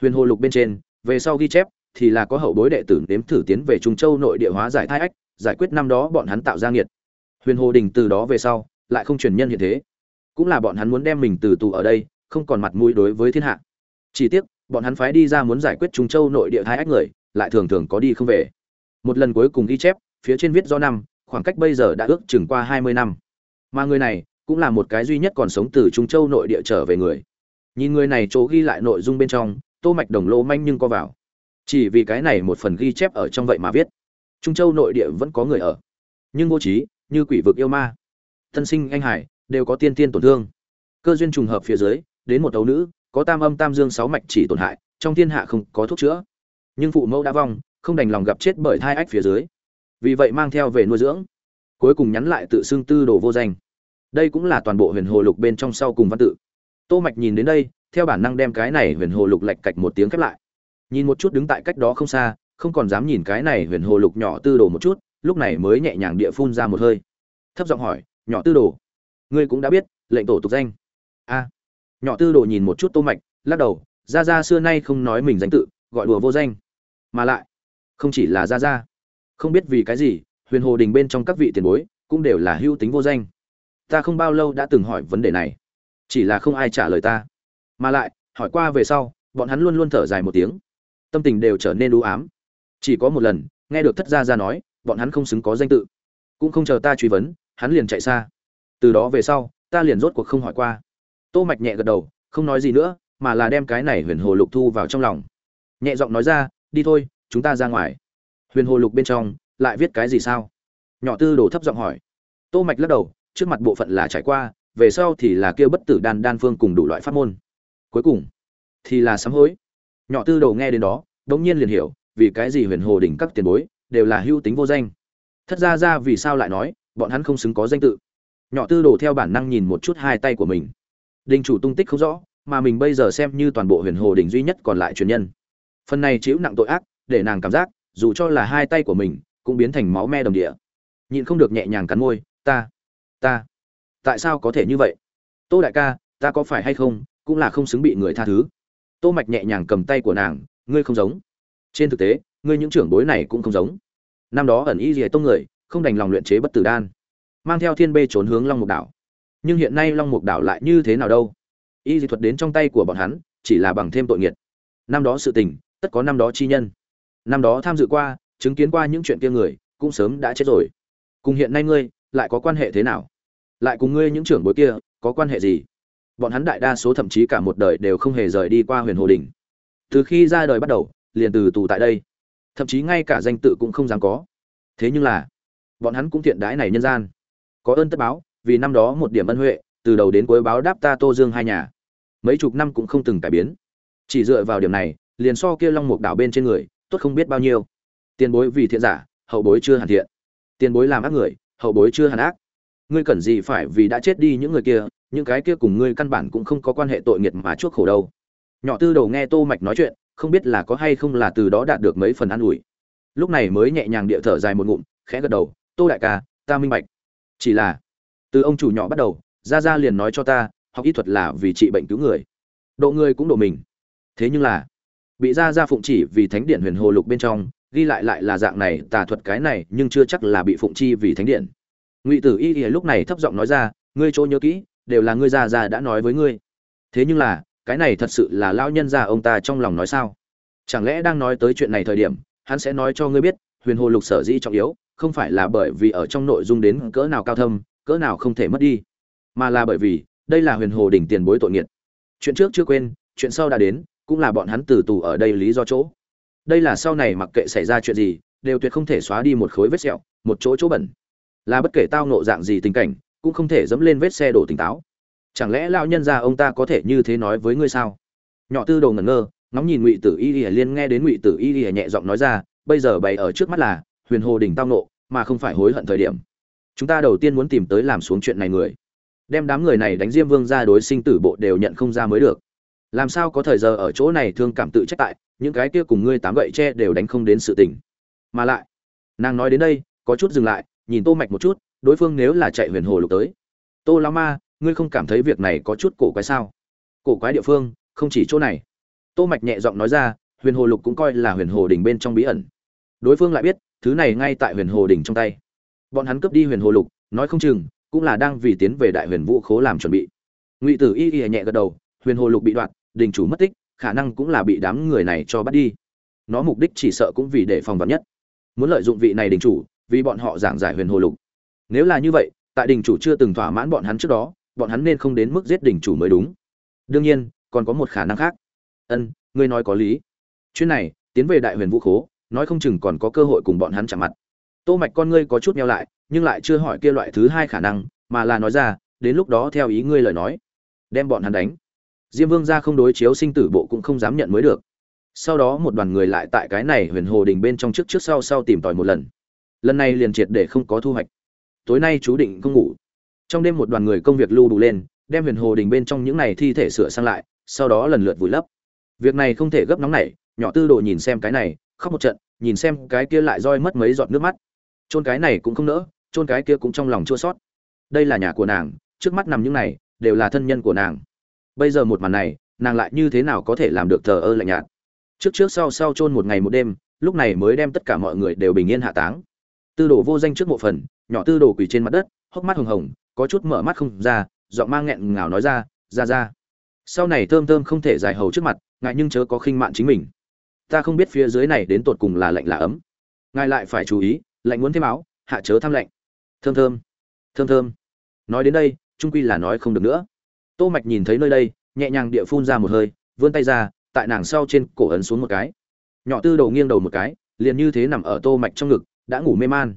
[SPEAKER 1] Huyền hồ lục bên trên, về sau ghi chép, thì là có hậu bối đệ tử nếm thử tiến về trung châu nội địa hóa giải thai ách, giải quyết năm đó bọn hắn tạo ra nghiệt. Huyền hồ đình từ đó về sau, lại không truyền nhân hiện thế. Cũng là bọn hắn muốn đem mình từ tù ở đây, không còn mặt mũi đối với thiên hạ. Chỉ tiếc, bọn hắn phái đi ra muốn giải quyết trung châu nội địa thai ách người, lại thường thường có đi không về. Một lần cuối cùng ghi chép, phía trên viết do năm khoảng cách bây giờ đã ước chừng qua hai mươi năm. Mà người này cũng là một cái duy nhất còn sống từ trung châu nội địa trở về người. Nhìn người này chỗ ghi lại nội dung bên trong, tô mạch đồng lô manh nhưng có vào. Chỉ vì cái này một phần ghi chép ở trong vậy mà viết. Trung châu nội địa vẫn có người ở. Nhưng vô trí, như quỷ vực yêu ma. Thân sinh anh hải, đều có tiên tiên tổn thương. Cơ duyên trùng hợp phía dưới, đến một đấu nữ, có tam âm tam dương sáu mạch chỉ tổn hại, trong thiên hạ không có thuốc chữa. Nhưng phụ mẫu đã vong, không đành lòng gặp chết bởi thai ách phía dưới vì vậy mang theo về nuôi dưỡng. Cuối cùng nhắn lại tự xưng tư đồ vô danh. Đây cũng là toàn bộ huyền hồ lục bên trong sau cùng văn tự. Tô mạch nhìn đến đây, theo bản năng đem cái này huyền hồ lục lạch cạch một tiếng khép lại. Nhìn một chút đứng tại cách đó không xa, không còn dám nhìn cái này huyền hồ lục nhỏ tư đồ một chút, lúc này mới nhẹ nhàng địa phun ra một hơi. Thấp giọng hỏi, nhỏ tư đồ, ngươi cũng đã biết, lệnh tổ tục danh. A. Nhỏ tư đồ nhìn một chút tô mạch, lắc đầu, gia gia xưa nay không nói mình danh tự, gọi đùa vô danh. Mà lại, không chỉ là gia gia không biết vì cái gì, huyền hồ đình bên trong các vị tiền bối cũng đều là hưu tính vô danh. Ta không bao lâu đã từng hỏi vấn đề này, chỉ là không ai trả lời ta. Mà lại, hỏi qua về sau, bọn hắn luôn luôn thở dài một tiếng. Tâm tình đều trở nên u ám. Chỉ có một lần, nghe được thất gia ra nói, bọn hắn không xứng có danh tự. Cũng không chờ ta truy vấn, hắn liền chạy xa. Từ đó về sau, ta liền rốt cuộc không hỏi qua. Tô mạch nhẹ gật đầu, không nói gì nữa, mà là đem cái này huyền hồ lục thu vào trong lòng. Nhẹ giọng nói ra, đi thôi, chúng ta ra ngoài huyền hồ lục bên trong, lại viết cái gì sao? Nhỏ tư đồ thấp giọng hỏi. Tô mạch lắc đầu, trước mặt bộ phận là trải qua, về sau thì là kêu bất tử đan đan phương cùng đủ loại pháp môn. Cuối cùng, thì là sám hối. Nhỏ tư đồ nghe đến đó, đống nhiên liền hiểu, vì cái gì huyền hồ đỉnh các tiền bối đều là hưu tính vô danh. Thất ra ra vì sao lại nói, bọn hắn không xứng có danh tự. Nhỏ tư đồ theo bản năng nhìn một chút hai tay của mình. Đình chủ tung tích không rõ, mà mình bây giờ xem như toàn bộ huyền hồ đỉnh duy nhất còn lại truyền nhân. Phần này chịu nặng tội ác, để nàng cảm giác dù cho là hai tay của mình cũng biến thành máu me đồng địa. Nhịn không được nhẹ nhàng cắn môi, ta ta, tại sao có thể như vậy? Tô đại ca, ta có phải hay không cũng là không xứng bị người tha thứ. Tô mạch nhẹ nhàng cầm tay của nàng, ngươi không giống. Trên thực tế, ngươi những trưởng bối này cũng không giống. Năm đó ẩn y rìa tông người, không đành lòng luyện chế bất tử đan, mang theo thiên bê trốn hướng long mục đảo. Nhưng hiện nay long mục đảo lại như thế nào đâu? Y dị thuật đến trong tay của bọn hắn, chỉ là bằng thêm tội nghiệt. Năm đó sự tình, tất có năm đó chi nhân năm đó tham dự qua, chứng kiến qua những chuyện kia người, cũng sớm đã chết rồi. Cùng hiện nay ngươi, lại có quan hệ thế nào? Lại cùng ngươi những trưởng bối kia, có quan hệ gì? Bọn hắn đại đa số thậm chí cả một đời đều không hề rời đi qua huyền hồ đình từ khi ra đời bắt đầu, liền từ tù tại đây. Thậm chí ngay cả danh tự cũng không dám có. Thế nhưng là, bọn hắn cũng thiện đái này nhân gian. Có ơn tất báo, vì năm đó một điểm ân huệ, từ đầu đến cuối báo đáp ta tô dương hai nhà. Mấy chục năm cũng không từng cải biến. Chỉ dựa vào điểm này, liền so kia long mục đảo bên trên người tốt không biết bao nhiêu. Tiền bối vì thiện giả, hậu bối chưa hẳn thiện. Tiền bối làm ác người, hậu bối chưa hẳn ác. Ngươi cần gì phải vì đã chết đi những người kia, những cái kia cùng ngươi căn bản cũng không có quan hệ tội nghiệt mà chuốc khổ đâu. Nhỏ tư đầu nghe tô mạch nói chuyện, không biết là có hay không là từ đó đạt được mấy phần an ủi. Lúc này mới nhẹ nhàng địa thở dài một ngụm, khẽ gật đầu, tô đại ca, ta minh bạch. Chỉ là, từ ông chủ nhỏ bắt đầu ra ra liền nói cho ta, học y thuật là vì trị bệnh cứu người. Độ người cũng độ mình. Thế nhưng là bị ra ra phụng chỉ vì thánh điện huyền hồ lục bên trong, ghi lại lại là dạng này, tà thuật cái này nhưng chưa chắc là bị phụng chi vì thánh điện. Ngụy tử y y lúc này thấp giọng nói ra, ngươi chỗ nhớ kỹ, đều là ngươi già già đã nói với ngươi. Thế nhưng là, cái này thật sự là lão nhân Ra ông ta trong lòng nói sao? Chẳng lẽ đang nói tới chuyện này thời điểm, hắn sẽ nói cho ngươi biết, huyền hồ lục sở dĩ trọng yếu, không phải là bởi vì ở trong nội dung đến cỡ nào cao thâm, cỡ nào không thể mất đi, mà là bởi vì đây là huyền hồ đỉnh tiền bối tội nghiệt chuyện trước chưa quên, chuyện sau đã đến cũng là bọn hắn từ tù ở đây lý do chỗ. Đây là sau này mặc kệ xảy ra chuyện gì, đều tuyệt không thể xóa đi một khối vết sẹo, một chỗ chỗ bẩn. Là bất kể tao nộ dạng gì tình cảnh, cũng không thể dẫm lên vết xe đổ tỉnh táo. Chẳng lẽ lão nhân gia ông ta có thể như thế nói với ngươi sao? Nhỏ tư đồ ngẩn ngơ, ngóng nhìn ngụy tử y y liên nghe đến ngụy tử y y nhẹ giọng nói ra, bây giờ bày ở trước mắt là, huyền hồ đỉnh tao nộ mà không phải hối hận thời điểm. Chúng ta đầu tiên muốn tìm tới làm xuống chuyện này người. Đem đám người này đánh diêm vương ra đối sinh tử bộ đều nhận không ra mới được làm sao có thời giờ ở chỗ này thương cảm tự trách tại, những cái kia cùng ngươi tám gậy tre đều đánh không đến sự tình. Mà lại, nàng nói đến đây, có chút dừng lại, nhìn tô mạch một chút, đối phương nếu là chạy huyền hồ lục tới. Tô lão ma, ngươi không cảm thấy việc này có chút cổ quái sao? Cổ quái địa phương, không chỉ chỗ này. Tô mạch nhẹ giọng nói ra, huyền hồ lục cũng coi là huyền hồ đỉnh bên trong bí ẩn. Đối phương lại biết, thứ này ngay tại huyền hồ đỉnh trong tay. Bọn hắn cướp đi huyền hồ lục, nói không chừng, cũng là đang vì tiến về đại huyền vũ khố làm chuẩn bị. Ngụy tử y y nhẹ gật đầu, huyền hồ lục bị đoạt đình chủ mất tích, khả năng cũng là bị đám người này cho bắt đi. Nó mục đích chỉ sợ cũng vì để phòng vắn nhất. Muốn lợi dụng vị này đình chủ, vì bọn họ giảng giải huyền hồ lục. Nếu là như vậy, tại đình chủ chưa từng thỏa mãn bọn hắn trước đó, bọn hắn nên không đến mức giết đình chủ mới đúng. Đương nhiên, còn có một khả năng khác. Ân, ngươi nói có lý. Chuyến này, tiến về đại huyền vũ khố, nói không chừng còn có cơ hội cùng bọn hắn chạm mặt. Tô mạch con ngươi có chút meo lại, nhưng lại chưa hỏi kia loại thứ hai khả năng, mà là nói ra, đến lúc đó theo ý ngươi lời nói. Đem bọn hắn đánh diêm vương ra không đối chiếu sinh tử bộ cũng không dám nhận mới được. Sau đó một đoàn người lại tại cái này huyền hồ đình bên trong trước trước sau sau tìm tòi một lần. Lần này liền triệt để không có thu hoạch. Tối nay chú định không ngủ. Trong đêm một đoàn người công việc lưu đủ lên, đem huyền hồ đình bên trong những này thi thể sửa sang lại, sau đó lần lượt vùi lấp. Việc này không thể gấp nóng nảy, nhỏ tư đồ nhìn xem cái này, khóc một trận, nhìn xem cái kia lại roi mất mấy giọt nước mắt. Chôn cái này cũng không nỡ, chôn cái kia cũng trong lòng chua sót đây là nhà của nàng, trước mắt nằm những này, đều là thân nhân của nàng bây giờ một màn này, nàng lại như thế nào có thể làm được thờ ơ lạnh nhạt? Trước trước sau sau chôn một ngày một đêm, lúc này mới đem tất cả mọi người đều bình yên hạ táng. Tư đồ vô danh trước mộ phần, nhỏ tư đồ quỳ trên mặt đất, hốc mắt hồng hồng, có chút mở mắt không ra, giọng mang nghẹn ngào nói ra ra ra. Sau này thơm thơm không thể dài hầu trước mặt ngại nhưng chớ có khinh mạn chính mình. Ta không biết phía dưới này đến tột cùng là lạnh là ấm. Ngài lại phải chú ý, lạnh muốn thêm áo, hạ chớ tham lạnh. Thơm thơm thơm thơm. Nói đến đây, trung quy là nói không được nữa tô mạch nhìn thấy nơi đây, nhẹ nhàng địa phun ra một hơi, vươn tay ra, tại nàng sau trên cổ ấn xuống một cái. Nhỏ tư đầu nghiêng đầu một cái, liền như thế nằm ở tô mạch trong ngực, đã ngủ mê man.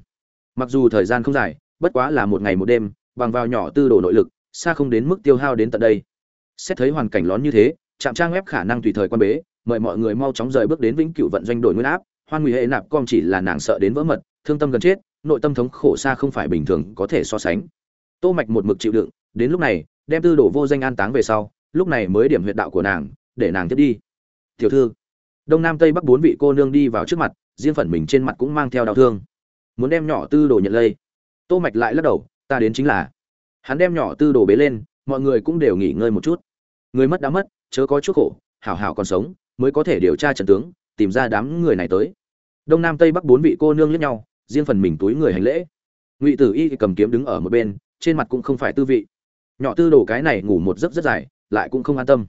[SPEAKER 1] Mặc dù thời gian không dài, bất quá là một ngày một đêm, bằng vào nhỏ tư đồ nội lực, xa không đến mức tiêu hao đến tận đây. Xét thấy hoàn cảnh lón như thế, trạm trang web khả năng tùy thời quan bế, mời mọi người mau chóng rời bước đến vĩnh cửu vận doanh đổi nguyên áp, hoan nguy hệ nạp com chỉ là nàng sợ đến vỡ mật, thương tâm gần chết, nội tâm thống khổ xa không phải bình thường có thể so sánh. Tô mạch một mực chịu đựng, đến lúc này đem tư đồ vô danh an táng về sau, lúc này mới điểm huyệt đạo của nàng, để nàng tiếp đi. Tiểu thư, đông nam tây bắc bốn vị cô nương đi vào trước mặt, riêng phần mình trên mặt cũng mang theo đau thương. Muốn đem nhỏ tư đồ nhận lây. Tô mạch lại lắc đầu, ta đến chính là. Hắn đem nhỏ tư đồ bế lên, mọi người cũng đều nghỉ ngơi một chút. Người mất đã mất, chớ có chút khổ, hảo hảo còn sống, mới có thể điều tra trận tướng, tìm ra đám người này tới. Đông nam tây bắc bốn vị cô nương lẫn nhau, riêng phần mình túi người hành lễ. Ngụy tử y cầm kiếm đứng ở một bên, trên mặt cũng không phải tư vị nhỏ tư đồ cái này ngủ một giấc rất dài, lại cũng không an tâm.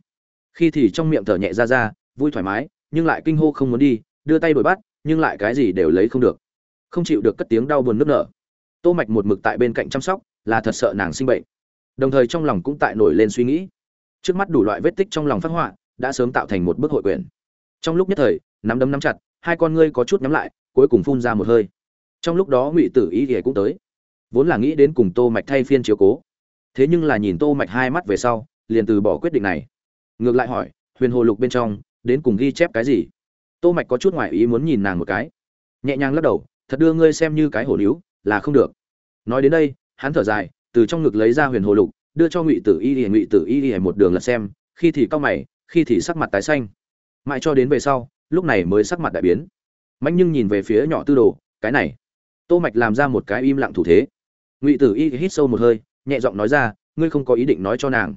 [SPEAKER 1] Khi thì trong miệng thở nhẹ ra ra, vui thoải mái, nhưng lại kinh hô không muốn đi, đưa tay đổi bắt, nhưng lại cái gì đều lấy không được. Không chịu được cất tiếng đau buồn nức nở. Tô mạch một mực tại bên cạnh chăm sóc, là thật sợ nàng sinh bệnh. Đồng thời trong lòng cũng tại nổi lên suy nghĩ. Trước mắt đủ loại vết tích trong lòng phát họa, đã sớm tạo thành một bức hội quyển. Trong lúc nhất thời, nắm đấm nắm chặt, hai con ngươi có chút nhắm lại, cuối cùng phun ra một hơi. Trong lúc đó ngụy tử ý ỉa cũng tới. Vốn là nghĩ đến cùng tô mạch thay phiên chiếu cố thế nhưng là nhìn tô mạch hai mắt về sau, liền từ bỏ quyết định này. Ngược lại hỏi, huyền hồ lục bên trong, đến cùng ghi chép cái gì? Tô mạch có chút ngoại ý muốn nhìn nàng một cái. Nhẹ nhàng lắc đầu, thật đưa ngươi xem như cái hổ níu, là không được. Nói đến đây, hắn thở dài, từ trong ngực lấy ra huyền hồ lục, đưa cho ngụy tử y y ngụy tử y y một đường lật xem, khi thì cao mày, khi thì sắc mặt tái xanh. Mãi cho đến về sau, lúc này mới sắc mặt đại biến. Mạnh nhưng nhìn về phía nhỏ tư đồ, cái này. Tô mạch làm ra một cái im lặng thủ thế. Ngụy tử y hít sâu một hơi nhẹ giọng nói ra, ngươi không có ý định nói cho nàng.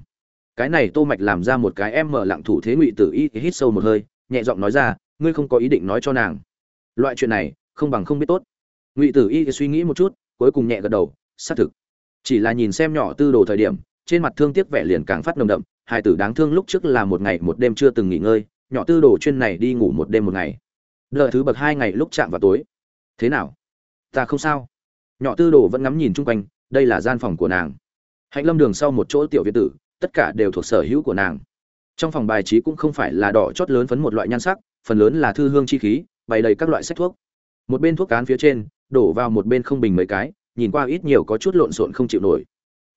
[SPEAKER 1] Cái này tô mạch làm ra một cái em mở lặng thủ thế ngụy tử y hít sâu một hơi, nhẹ giọng nói ra, ngươi không có ý định nói cho nàng. Loại chuyện này, không bằng không biết tốt. Ngụy tử y suy nghĩ một chút, cuối cùng nhẹ gật đầu, xác thực. Chỉ là nhìn xem nhỏ tư đồ thời điểm, trên mặt thương tiếc vẻ liền càng phát nồng đậm hai tử đáng thương lúc trước là một ngày một đêm chưa từng nghỉ ngơi, nhỏ tư đồ chuyên này đi ngủ một đêm một ngày. Đợi thứ bậc hai ngày lúc chạm vào tối. Thế nào? Ta không sao. Nhỏ tư đồ vẫn ngắm nhìn chung quanh, đây là gian phòng của nàng hạnh lâm đường sau một chỗ tiểu viện tử, tất cả đều thuộc sở hữu của nàng. Trong phòng bài trí cũng không phải là đỏ chót lớn phấn một loại nhan sắc, phần lớn là thư hương chi khí, bày đầy các loại sách thuốc. Một bên thuốc cán phía trên, đổ vào một bên không bình mấy cái, nhìn qua ít nhiều có chút lộn xộn không chịu nổi.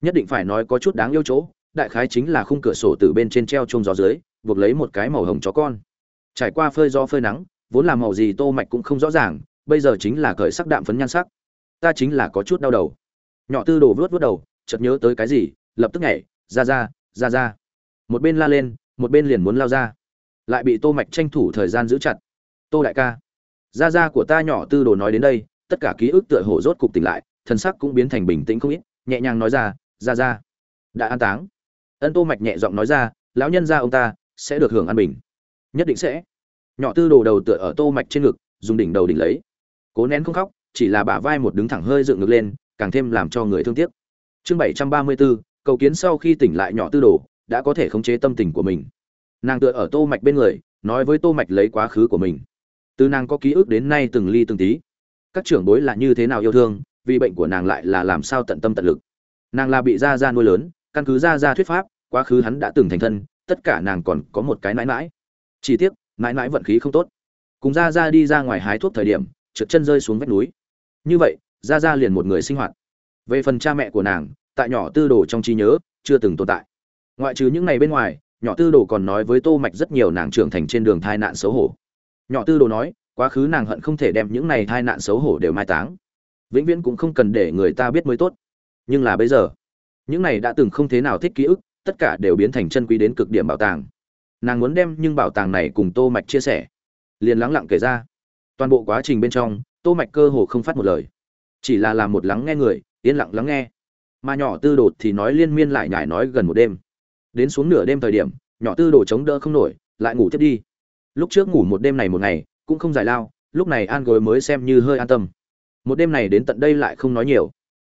[SPEAKER 1] Nhất định phải nói có chút đáng yêu chỗ, đại khái chính là khung cửa sổ từ bên trên treo chung gió dưới, buộc lấy một cái màu hồng chó con. Trải qua phơi gió phơi nắng, vốn là màu gì tô mạch cũng không rõ ràng, bây giờ chính là cởi sắc đạm phấn nhan sắc. Ta chính là có chút đau đầu. Nhỏ tư đồ vớt vớt đầu chợt nhớ tới cái gì, lập tức nhảy, ra ra ra ra. Một bên la lên, một bên liền muốn lao ra. Lại bị tô mạch tranh thủ thời gian giữ chặt. Tô đại ca, ra ra của ta nhỏ tư đồ nói đến đây, tất cả ký ức tựa hồ rốt cục tỉnh lại thần sắc cũng biến thành bình tĩnh không ít, nhẹ nhàng nói ra ra ra. Đã an táng. Ân tô mạch nhẹ giọng nói ra, lão nhân gia ông ta sẽ được hưởng an bình. Nhất định sẽ. Nhỏ tư đồ đầu tựa ở tô mạch trên ngực, dùng đỉnh đầu đỉnh lấy. Cố nén không khóc, chỉ là bả vai một đứng thẳng hơi dựng ngược lên, càng thêm làm cho người thương tiếc chương 734, cầu kiến sau khi tỉnh lại nhỏ tư đồ đã có thể khống chế tâm tình của mình. Nàng tựa ở tô mạch bên người nói với tô mạch lấy quá khứ của mình. Từ nàng có ký ức đến nay từng ly từng tí. Các trưởng bối là như thế nào yêu thương vì bệnh của nàng lại là làm sao tận tâm tận lực. Nàng là bị gia gia nuôi lớn căn cứ gia gia thuyết pháp quá khứ hắn đã từng thành thân tất cả nàng còn có một cái nãi nãi chỉ tiếc mãi mãi vận khí không tốt. Cùng gia gia đi ra ngoài hái thuốc thời điểm trượt chân rơi xuống vách núi. Như vậy gia gia liền một người sinh hoạt về phần cha mẹ của nàng, tại nhỏ tư đồ trong trí nhớ, chưa từng tồn tại. Ngoại trừ những ngày bên ngoài, nhỏ tư đồ còn nói với tô mạch rất nhiều nàng trưởng thành trên đường thai nạn xấu hổ. Nhỏ tư đồ nói, quá khứ nàng hận không thể đem những này thai nạn xấu hổ đều mai táng. Vĩnh viễn cũng không cần để người ta biết mới tốt. Nhưng là bây giờ, những này đã từng không thế nào thích ký ức, tất cả đều biến thành chân quý đến cực điểm bảo tàng. Nàng muốn đem nhưng bảo tàng này cùng tô mạch chia sẻ. Liền lắng lặng kể ra. Toàn bộ quá trình bên trong, tô mạch cơ hồ không phát một lời. Chỉ là làm một lắng nghe người yên lặng lắng nghe. Mà nhỏ tư đồ thì nói liên miên lại nhải nói gần một đêm. Đến xuống nửa đêm thời điểm, nhỏ tư đồ chống đỡ không nổi, lại ngủ tiếp đi. Lúc trước ngủ một đêm này một ngày, cũng không giải lao, lúc này an gối mới xem như hơi an tâm. Một đêm này đến tận đây lại không nói nhiều.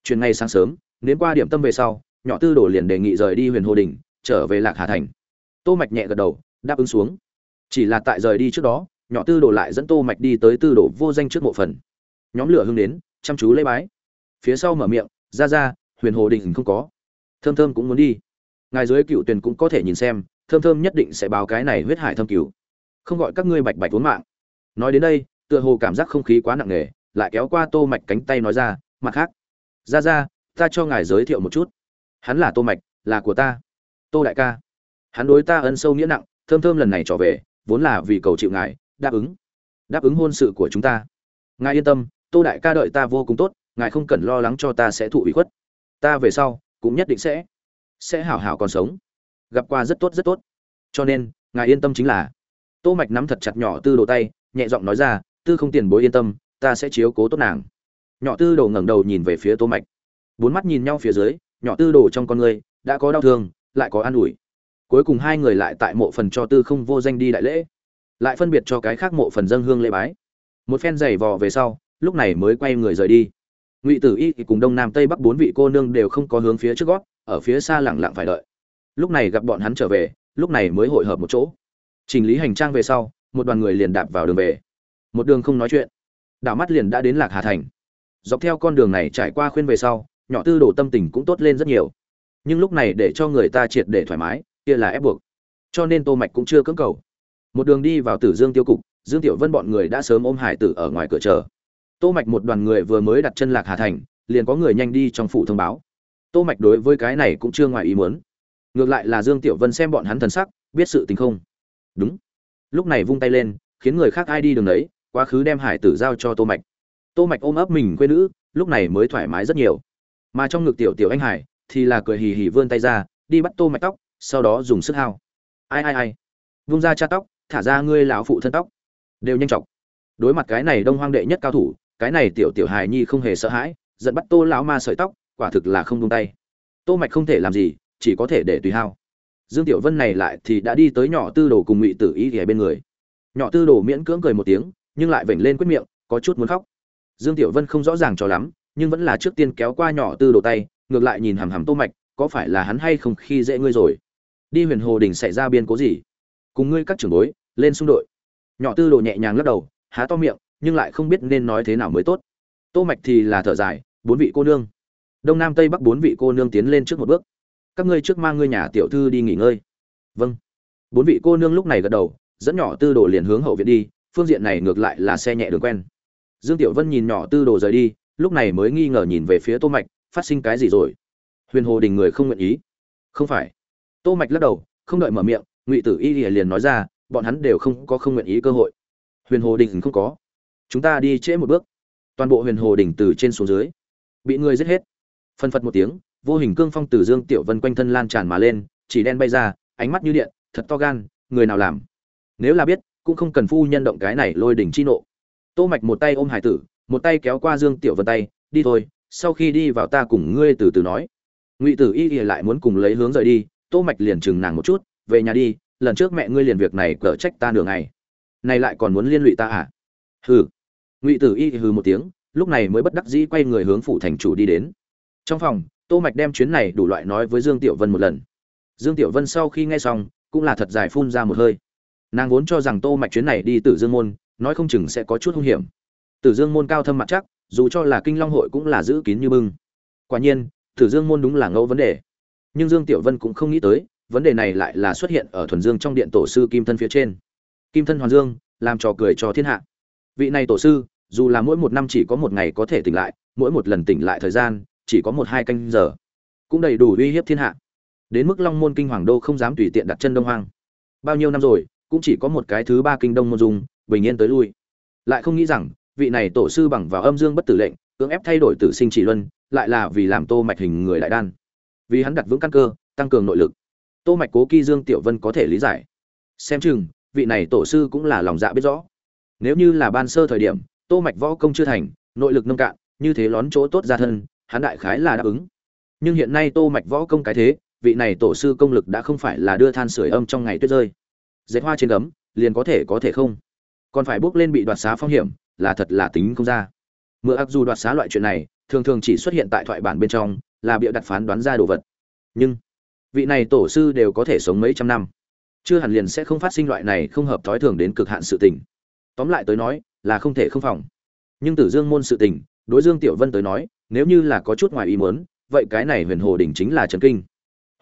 [SPEAKER 1] Chuyện ngay sáng sớm, đến qua điểm tâm về sau, nhỏ tư đồ liền đề nghị rời đi huyền hồ đình trở về lạc hà thành. Tô mạch nhẹ gật đầu, đáp ứng xuống. Chỉ là tại rời đi trước đó, nhỏ tư đồ lại dẫn tô mạch đi tới tư đồ vô danh trước mộ phần. Nhóm lửa hưng đến, chăm chú lễ bái phía sau mở miệng, ra ra, huyền hồ đình không có. Thơm thơm cũng muốn đi. Ngài dưới cựu tuyển cũng có thể nhìn xem, thơm thơm nhất định sẽ báo cái này huyết hải thâm cửu. Không gọi các ngươi bạch bạch vốn mạng. Nói đến đây, tựa hồ cảm giác không khí quá nặng nề, lại kéo qua tô mạch cánh tay nói ra, mặt khác, ra ra, ta cho ngài giới thiệu một chút. Hắn là tô mạch, là của ta. Tô đại ca. Hắn đối ta ân sâu nghĩa nặng, thơm thơm lần này trở về, vốn là vì cầu chịu ngài, đáp ứng. Đáp ứng hôn sự của chúng ta. Ngài yên tâm, tô đại ca đợi ta vô cùng tốt ngài không cần lo lắng cho ta sẽ thụ ủy khuất. Ta về sau, cũng nhất định sẽ sẽ hảo hảo còn sống. Gặp qua rất tốt rất tốt. Cho nên, ngài yên tâm chính là, tô mạch nắm thật chặt nhỏ tư đồ tay, nhẹ giọng nói ra, tư không tiền bối yên tâm, ta sẽ chiếu cố tốt nàng. Nhỏ tư đồ ngẩng đầu nhìn về phía tô mạch. Bốn mắt nhìn nhau phía dưới, nhỏ tư đồ trong con người, đã có đau thương, lại có an ủi. Cuối cùng hai người lại tại mộ phần cho tư không vô danh đi đại lễ. Lại phân biệt cho cái khác mộ phần dân hương lễ bái. Một phen giày vò về sau, lúc này mới quay người rời đi ngụy tử y cùng đông nam tây bắc bốn vị cô nương đều không có hướng phía trước gót, ở phía xa lẳng lặng phải đợi. Lúc này gặp bọn hắn trở về, lúc này mới hội hợp một chỗ. Chỉnh lý hành trang về sau, một đoàn người liền đạp vào đường về. Một đường không nói chuyện. Đảo mắt liền đã đến lạc hà thành. Dọc theo con đường này trải qua khuyên về sau, nhỏ tư đồ tâm tình cũng tốt lên rất nhiều. Nhưng lúc này để cho người ta triệt để thoải mái, kia là ép buộc. Cho nên tô mạch cũng chưa cưỡng cầu. Một đường đi vào tử dương tiêu cục, dương tiểu vân bọn người đã sớm ôm hải tử ở ngoài cửa chờ tô mạch một đoàn người vừa mới đặt chân lạc hà thành, liền có người nhanh đi trong phủ thông báo. Tô mạch đối với cái này cũng chưa ngoài ý muốn. Ngược lại là dương tiểu vân xem bọn hắn thần sắc, biết sự tình không? Đúng. Lúc này vung tay lên, khiến người khác ai đi đường đấy, quá khứ đem hải tử giao cho tô mạch. Tô mạch ôm ấp mình quê nữ, lúc này mới thoải mái rất nhiều. Mà trong ngực tiểu tiểu anh hải, thì là cười hì hì vươn tay ra, đi bắt tô mạch tóc, sau đó dùng sức hao. Ai ai ai? Vung ra cha tóc, thả ra ngươi lão phụ thân tóc. Đều nhanh chóng. Đối mặt cái này đông hoang đệ nhất cao thủ cái này tiểu tiểu hài nhi không hề sợ hãi, giận bắt tô lão ma sợi tóc, quả thực là không tung tay. Tô mạch không thể làm gì, chỉ có thể để tùy hao. Dương tiểu vân này lại thì đã đi tới nhỏ tư đồ cùng ngụy tử ý ở bên người. Nhỏ tư đồ miễn cưỡng cười một tiếng, nhưng lại vểnh lên quyết miệng, có chút muốn khóc. Dương tiểu vân không rõ ràng cho lắm, nhưng vẫn là trước tiên kéo qua nhỏ tư đồ tay, ngược lại nhìn hằm hằm tô mạch, có phải là hắn hay không khi dễ ngươi rồi? Đi huyền hồ đình xảy ra biên cố gì? Cùng ngươi các trưởng bối, lên xung đội. Nhỏ tư đồ nhẹ nhàng lắc đầu, há to miệng nhưng lại không biết nên nói thế nào mới tốt. Tô mạch thì là thở dài, bốn vị cô nương. Đông nam tây bắc bốn vị cô nương tiến lên trước một bước. Các ngươi trước mang ngươi nhà tiểu thư đi nghỉ ngơi. Vâng. Bốn vị cô nương lúc này gật đầu, dẫn nhỏ tư đồ liền hướng hậu viện đi, phương diện này ngược lại là xe nhẹ đường quen. Dương tiểu vân nhìn nhỏ tư đồ rời đi, lúc này mới nghi ngờ nhìn về phía tô mạch, phát sinh cái gì rồi? Huyền hồ đình người không nguyện ý. Không phải. Tô mạch lắc đầu, không đợi mở miệng, ngụy tử y liền nói ra, bọn hắn đều không có không nguyện ý cơ hội. Huyền hồ đình không có chúng ta đi trễ một bước. Toàn bộ huyền hồ đỉnh từ trên xuống dưới, bị người giết hết. Phân phật một tiếng, vô hình cương phong từ dương tiểu vân quanh thân lan tràn mà lên, chỉ đen bay ra, ánh mắt như điện, thật to gan, người nào làm? Nếu là biết, cũng không cần phu nhân động cái này lôi đỉnh chi nộ. Tô mạch một tay ôm hải tử, một tay kéo qua dương tiểu vân tay, đi thôi, sau khi đi vào ta cùng ngươi từ từ nói. Ngụy tử y lại muốn cùng lấy hướng rời đi, tô mạch liền chừng nàng một chút, về nhà đi, lần trước mẹ ngươi liền việc này cỡ trách ta nửa ngày. Này lại còn muốn liên lụy ta à? Hừ ngụy tử y hừ một tiếng, lúc này mới bất đắc dĩ quay người hướng phủ thành chủ đi đến. Trong phòng, tô mạch đem chuyến này đủ loại nói với dương tiểu vân một lần. Dương tiểu vân sau khi nghe xong, cũng là thật dài phun ra một hơi. Nàng vốn cho rằng tô mạch chuyến này đi tử dương môn, nói không chừng sẽ có chút hung hiểm. Tử dương môn cao thâm mặt chắc, dù cho là kinh long hội cũng là giữ kín như bưng. Quả nhiên, tử dương môn đúng là ngẫu vấn đề. Nhưng dương tiểu vân cũng không nghĩ tới, vấn đề này lại là xuất hiện ở thuần dương trong điện tổ sư kim thân phía trên. Kim thân hoàn dương, làm trò cười cho thiên hạ. Vị này tổ sư dù là mỗi một năm chỉ có một ngày có thể tỉnh lại, mỗi một lần tỉnh lại thời gian, chỉ có một hai canh giờ. Cũng đầy đủ uy hiếp thiên hạ. Đến mức long môn kinh hoàng đô không dám tùy tiện đặt chân đông hoang. Bao nhiêu năm rồi, cũng chỉ có một cái thứ ba kinh đông môn dung, bình yên tới lui. Lại không nghĩ rằng, vị này tổ sư bằng vào âm dương bất tử lệnh, cưỡng ép thay đổi tử sinh chỉ luân, lại là vì làm tô mạch hình người đại đan. Vì hắn đặt vững căn cơ, tăng cường nội lực. Tô mạch cố kỳ dương tiểu vân có thể lý giải. Xem chừng, vị này tổ sư cũng là lòng dạ biết rõ. Nếu như là ban sơ thời điểm tô mạch võ công chưa thành, nội lực nông cạn, như thế lón chỗ tốt ra thân, hắn đại khái là đáp ứng. Nhưng hiện nay tô mạch võ công cái thế, vị này tổ sư công lực đã không phải là đưa than sưởi âm trong ngày tuyết rơi. Dệt hoa trên gấm, liền có thể có thể không. Còn phải bước lên bị đoạt xá phong hiểm, là thật là tính không ra. Mưa ác dù đoạt xá loại chuyện này, thường thường chỉ xuất hiện tại thoại bản bên trong, là bịa đặt phán đoán ra đồ vật. Nhưng, vị này tổ sư đều có thể sống mấy trăm năm. Chưa hẳn liền sẽ không phát sinh loại này không hợp thói thường đến cực hạn sự tình. Tóm lại tới nói là không thể không phòng. Nhưng tử dương môn sự tình, đối dương tiểu vân tới nói, nếu như là có chút ngoài ý muốn, vậy cái này huyền hồ đình chính là trần kinh.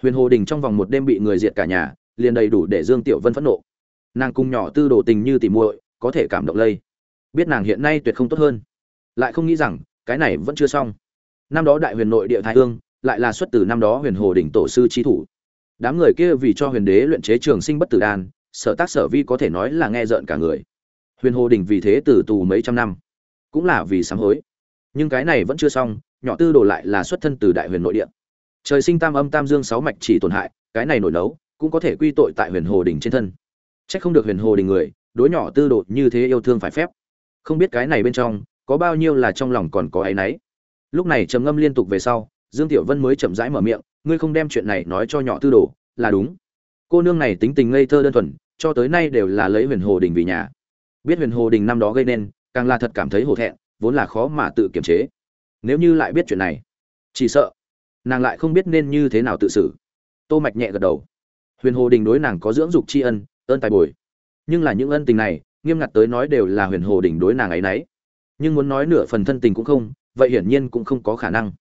[SPEAKER 1] Huyền hồ đình trong vòng một đêm bị người diệt cả nhà, liền đầy đủ để dương tiểu vân phẫn nộ. Nàng cung nhỏ tư đồ tình như tỉ muội, có thể cảm động lây. Biết nàng hiện nay tuyệt không tốt hơn. Lại không nghĩ rằng, cái này vẫn chưa xong. Năm đó đại huyền nội địa thái hương, lại là xuất từ năm đó huyền hồ đỉnh tổ sư trí thủ. Đám người kia vì cho huyền đế luyện chế trường sinh bất tử đan, sở tác sở vi có thể nói là nghe rợn cả người huyền hồ đỉnh vì thế tử tù mấy trăm năm, cũng là vì sám hối. Nhưng cái này vẫn chưa xong, nhỏ tư đồ lại là xuất thân từ đại huyền nội địa. Trời sinh tam âm tam dương sáu mạch chỉ tổn hại, cái này nổi nấu, cũng có thể quy tội tại huyền hồ đỉnh trên thân. Trách không được huyền hồ đỉnh người, đối nhỏ tư đồ như thế yêu thương phải phép. Không biết cái này bên trong, có bao nhiêu là trong lòng còn có áy náy. Lúc này trầm ngâm liên tục về sau, dương tiểu vân mới chậm rãi mở miệng, ngươi không đem chuyện này nói cho nhỏ tư đồ, là đúng. Cô nương này tính tình ngây thơ đơn thuần, cho tới nay đều là lấy huyền hồ đình vì nhà biết huyền hồ đình năm đó gây nên, càng là thật cảm thấy hổ thẹn, vốn là khó mà tự kiềm chế. Nếu như lại biết chuyện này, chỉ sợ nàng lại không biết nên như thế nào tự xử. Tô mạch nhẹ gật đầu. Huyền hồ đình đối nàng có dưỡng dục tri ân, ơn tài bồi. Nhưng là những ân tình này, nghiêm ngặt tới nói đều là huyền hồ đình đối nàng ấy nấy. Nhưng muốn nói nửa phần thân tình cũng không, vậy hiển nhiên cũng không có khả năng.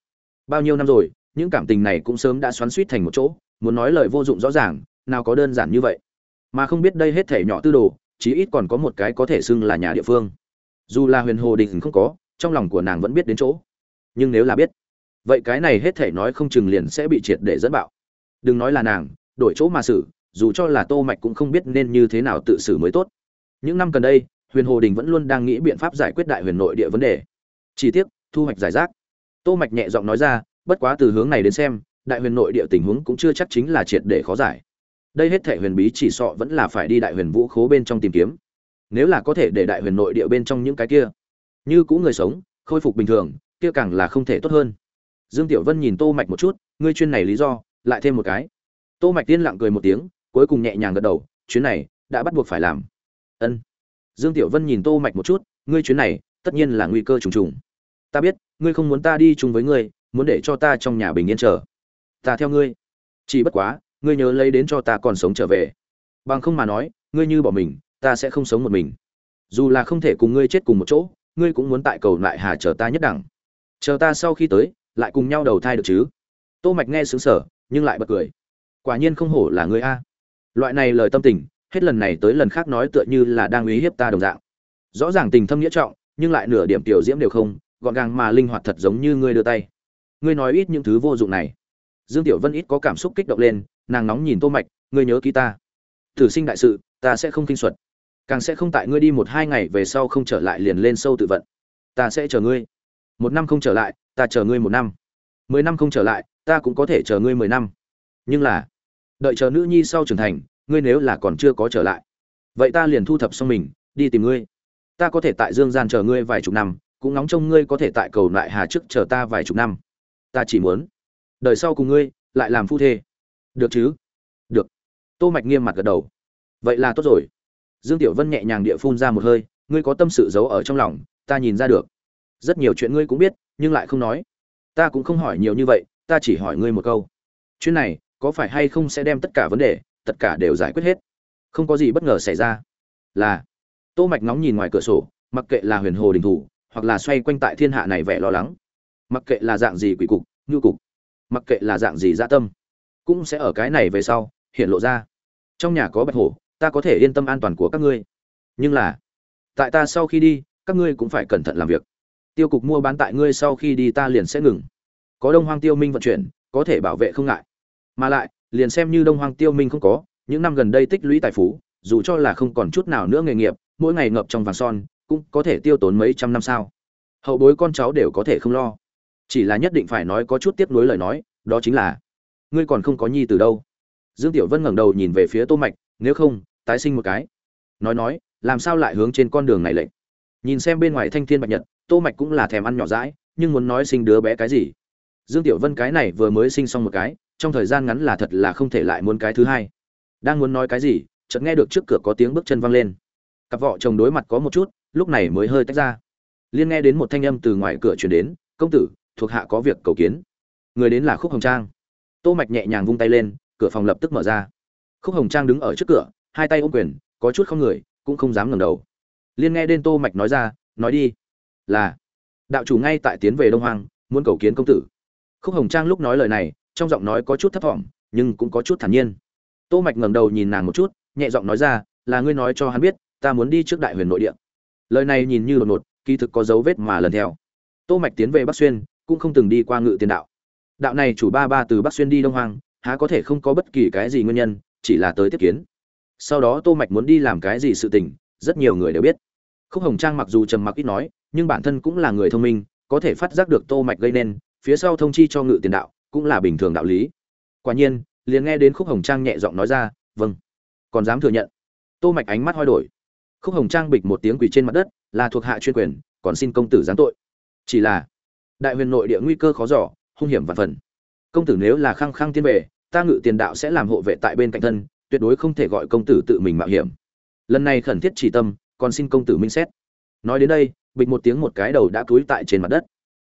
[SPEAKER 1] Bao nhiêu năm rồi, những cảm tình này cũng sớm đã xoắn suýt thành một chỗ, muốn nói lời vô dụng rõ ràng, nào có đơn giản như vậy. Mà không biết đây hết thể nhỏ tư đồ chí ít còn có một cái có thể xưng là nhà địa phương. Dù là huyền hồ đình không có, trong lòng của nàng vẫn biết đến chỗ. Nhưng nếu là biết, vậy cái này hết thể nói không chừng liền sẽ bị triệt để dẫn bạo. Đừng nói là nàng, đổi chỗ mà xử, dù cho là tô mạch cũng không biết nên như thế nào tự xử mới tốt. Những năm gần đây, huyền hồ đình vẫn luôn đang nghĩ biện pháp giải quyết đại huyền nội địa vấn đề. Chi tiết thu hoạch giải rác. Tô mạch nhẹ giọng nói ra, bất quá từ hướng này đến xem, đại huyền nội địa tình huống cũng chưa chắc chính là triệt để khó giải đây hết thể huyền bí chỉ sọ vẫn là phải đi đại huyền vũ khố bên trong tìm kiếm. Nếu là có thể để đại huyền nội địa bên trong những cái kia như cũ người sống, khôi phục bình thường, kia càng là không thể tốt hơn. Dương tiểu vân nhìn tô mạch một chút, ngươi chuyên này lý do, lại thêm một cái. Tô mạch tiên lặng cười một tiếng, cuối cùng nhẹ nhàng gật đầu, chuyến này đã bắt buộc phải làm. Ân. Dương tiểu vân nhìn tô mạch một chút, ngươi chuyến này, tất nhiên là nguy cơ trùng trùng. Ta biết, ngươi không muốn ta đi chung với ngươi, muốn để cho ta trong nhà bình yên chờ. Ta theo ngươi. Chỉ bất quá ngươi nhớ lấy đến cho ta còn sống trở về. Bằng không mà nói, ngươi như bỏ mình, ta sẽ không sống một mình. Dù là không thể cùng ngươi chết cùng một chỗ, ngươi cũng muốn tại cầu lại hà chờ ta nhất đẳng. Chờ ta sau khi tới, lại cùng nhau đầu thai được chứ? Tô mạch nghe sướng sở nhưng lại bật cười. Quả nhiên không hổ là ngươi a. Loại này lời tâm tình, hết lần này tới lần khác nói tựa như là đang uy hiếp ta đồng dạng. Rõ ràng tình thâm nghĩa trọng, nhưng lại nửa điểm tiểu diễm đều không, gọn gàng mà linh hoạt thật giống như ngươi đưa tay. Ngươi nói ít những thứ vô dụng này. Dương tiểu vân ít có cảm xúc kích động lên nàng nóng nhìn tô mạch, ngươi nhớ ký ta. Tử sinh đại sự, ta sẽ không kinh suất. Càng sẽ không tại ngươi đi một hai ngày về sau không trở lại liền lên sâu tự vận. Ta sẽ chờ ngươi. Một năm không trở lại, ta chờ ngươi một năm. Mười năm không trở lại, ta cũng có thể chờ ngươi mười năm. Nhưng là, đợi chờ nữ nhi sau trưởng thành, ngươi nếu là còn chưa có trở lại, vậy ta liền thu thập xong mình, đi tìm ngươi. Ta có thể tại dương gian chờ ngươi vài chục năm, cũng ngóng trông ngươi có thể tại cầu lại hà trước chờ ta vài chục năm. Ta chỉ muốn, đời sau cùng ngươi, lại làm phu thê được chứ? Được. Tô mạch nghiêm mặt gật đầu. Vậy là tốt rồi. Dương tiểu vân nhẹ nhàng địa phun ra một hơi, ngươi có tâm sự giấu ở trong lòng, ta nhìn ra được. Rất nhiều chuyện ngươi cũng biết, nhưng lại không nói. Ta cũng không hỏi nhiều như vậy, ta chỉ hỏi ngươi một câu. Chuyện này, có phải hay không sẽ đem tất cả vấn đề, tất cả đều giải quyết hết? Không có gì bất ngờ xảy ra. Là, tô mạch ngóng nhìn ngoài cửa sổ, mặc kệ là huyền hồ đình thủ, hoặc là xoay quanh tại thiên hạ này vẻ lo lắng. Mặc kệ là dạng gì quỷ cục nhu cục. Mặc kệ là dạng gì dạ tâm cũng sẽ ở cái này về sau, hiện lộ ra. Trong nhà có bạch hổ, ta có thể yên tâm an toàn của các ngươi. Nhưng là, tại ta sau khi đi, các ngươi cũng phải cẩn thận làm việc. Tiêu cục mua bán tại ngươi sau khi đi ta liền sẽ ngừng. Có đông hoang tiêu minh vận chuyển, có thể bảo vệ không ngại. Mà lại, liền xem như đông hoang tiêu minh không có, những năm gần đây tích lũy tài phú, dù cho là không còn chút nào nữa nghề nghiệp, mỗi ngày ngập trong vàng son, cũng có thể tiêu tốn mấy trăm năm sao. Hậu bối con cháu đều có thể không lo. Chỉ là nhất định phải nói có chút tiếp nối lời nói, đó chính là ngươi còn không có nhi từ đâu. Dương tiểu vân ngẩng đầu nhìn về phía tô mạch, nếu không, tái sinh một cái. Nói nói, làm sao lại hướng trên con đường này lệnh nhìn xem bên ngoài thanh thiên bạch nhật, tô mạch cũng là thèm ăn nhỏ dãi, nhưng muốn nói sinh đứa bé cái gì? Dương tiểu vân cái này vừa mới sinh xong một cái, trong thời gian ngắn là thật là không thể lại muốn cái thứ hai. Đang muốn nói cái gì, chợt nghe được trước cửa có tiếng bước chân văng lên. Cặp vợ chồng đối mặt có một chút, lúc này mới hơi tách ra. Liên nghe đến một thanh âm từ ngoài cửa truyền đến, công tử, thuộc hạ có việc cầu kiến. Người đến là khúc hồng trang tô mạch nhẹ nhàng vung tay lên, cửa phòng lập tức mở ra. Khúc hồng trang đứng ở trước cửa, hai tay ôm quyền, có chút không người, cũng không dám ngẩng đầu. Liên nghe đến tô mạch nói ra, nói đi. Là, đạo chủ ngay tại tiến về đông hoàng muốn cầu kiến công tử. Khúc hồng trang lúc nói lời này, trong giọng nói có chút thấp thỏm, nhưng cũng có chút thản nhiên. Tô mạch ngẩng đầu nhìn nàng một chút, nhẹ giọng nói ra, là ngươi nói cho hắn biết, ta muốn đi trước đại huyền nội địa. Lời này nhìn như đột ngột, kỳ thực có dấu vết mà lần theo. Tô mạch tiến về bắc xuyên, cũng không từng đi qua ngự tiền đạo đạo này chủ ba ba từ bắc xuyên đi đông hoàng há có thể không có bất kỳ cái gì nguyên nhân, chỉ là tới tiếp kiến. Sau đó tô mạch muốn đi làm cái gì sự tình, rất nhiều người đều biết. Khúc hồng trang mặc dù trầm mặc ít nói, nhưng bản thân cũng là người thông minh, có thể phát giác được tô mạch gây nên, phía sau thông chi cho ngự tiền đạo, cũng là bình thường đạo lý. Quả nhiên, liền nghe đến khúc hồng trang nhẹ giọng nói ra vâng còn dám thừa nhận. Tô mạch ánh mắt hoi đổi. Khúc hồng trang bịch một tiếng quỳ trên mặt đất, là thuộc hạ chuyên quyền, còn xin công tử giáng tội. Chỉ là, đại huyền nội địa nguy cơ khó giỏ hung hiểm và phần. Công tử nếu là khăng khăng tiên về ta ngự tiền đạo sẽ làm hộ vệ tại bên cạnh thân, tuyệt đối không thể gọi công tử tự mình mạo hiểm. Lần này khẩn thiết chỉ tâm, còn xin công tử minh xét. Nói đến đây, bịch một tiếng một cái đầu đã cúi tại trên mặt đất.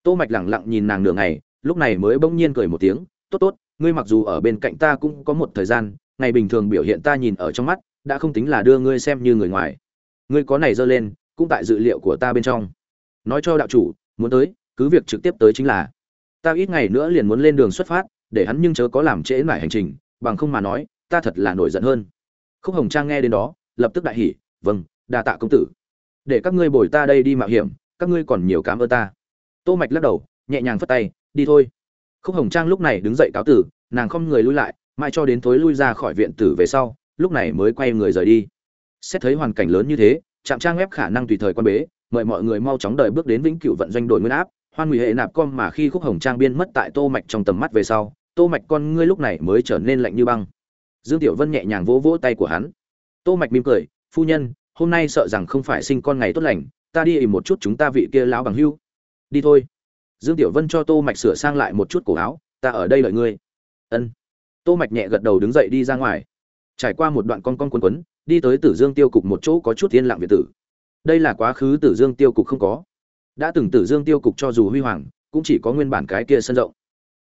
[SPEAKER 1] Tô mạch lẳng lặng nhìn nàng nửa ngày, lúc này mới bỗng nhiên cười một tiếng, tốt tốt, ngươi mặc dù ở bên cạnh ta cũng có một thời gian, ngày bình thường biểu hiện ta nhìn ở trong mắt, đã không tính là đưa ngươi xem như người ngoài. Ngươi có này dơ lên, cũng tại dự liệu của ta bên trong. Nói cho đạo chủ, muốn tới, cứ việc trực tiếp tới chính là ta ít ngày nữa liền muốn lên đường xuất phát, để hắn nhưng chớ có làm trễ mải hành trình, bằng không mà nói, ta thật là nổi giận hơn. Khúc hồng trang nghe đến đó, lập tức đại hỉ vâng đa tạ công tử. Để các ngươi bồi ta đây đi mạo hiểm, các ngươi còn nhiều cám ơn ta. Tô mạch lắc đầu, nhẹ nhàng phất tay, đi thôi. Khúc hồng trang lúc này đứng dậy cáo tử, nàng không người lui lại, mãi cho đến tối lui ra khỏi viện tử về sau, lúc này mới quay người rời đi. Xét thấy hoàn cảnh lớn như thế, trạm trang web khả năng tùy thời quan bế, mời mọi người mau chóng đợi bước đến vĩnh cửu vận doanh đổi nguyên áp hoan nguy hệ nạp com mà khi khúc hồng trang biên mất tại tô mạch trong tầm mắt về sau, tô mạch con ngươi lúc này mới trở nên lạnh như băng. Dương tiểu vân nhẹ nhàng vỗ vỗ tay của hắn. Tô mạch mỉm cười, phu nhân, hôm nay sợ rằng không phải sinh con ngày tốt lành, ta đi ỉ một chút chúng ta vị kia lão bằng hưu. Đi thôi. Dương tiểu vân cho tô mạch sửa sang lại một chút cổ áo, ta ở đây đợi ngươi. Ân. Tô mạch nhẹ gật đầu đứng dậy đi ra ngoài. Trải qua một đoạn con con quấn quấn đi tới tử dương tiêu cục một chỗ có chút yên lặng việt tử. Đây là quá khứ tử dương tiêu cục không có đã từng tử dương tiêu cục cho dù huy hoàng, cũng chỉ có nguyên bản cái kia sân rộng.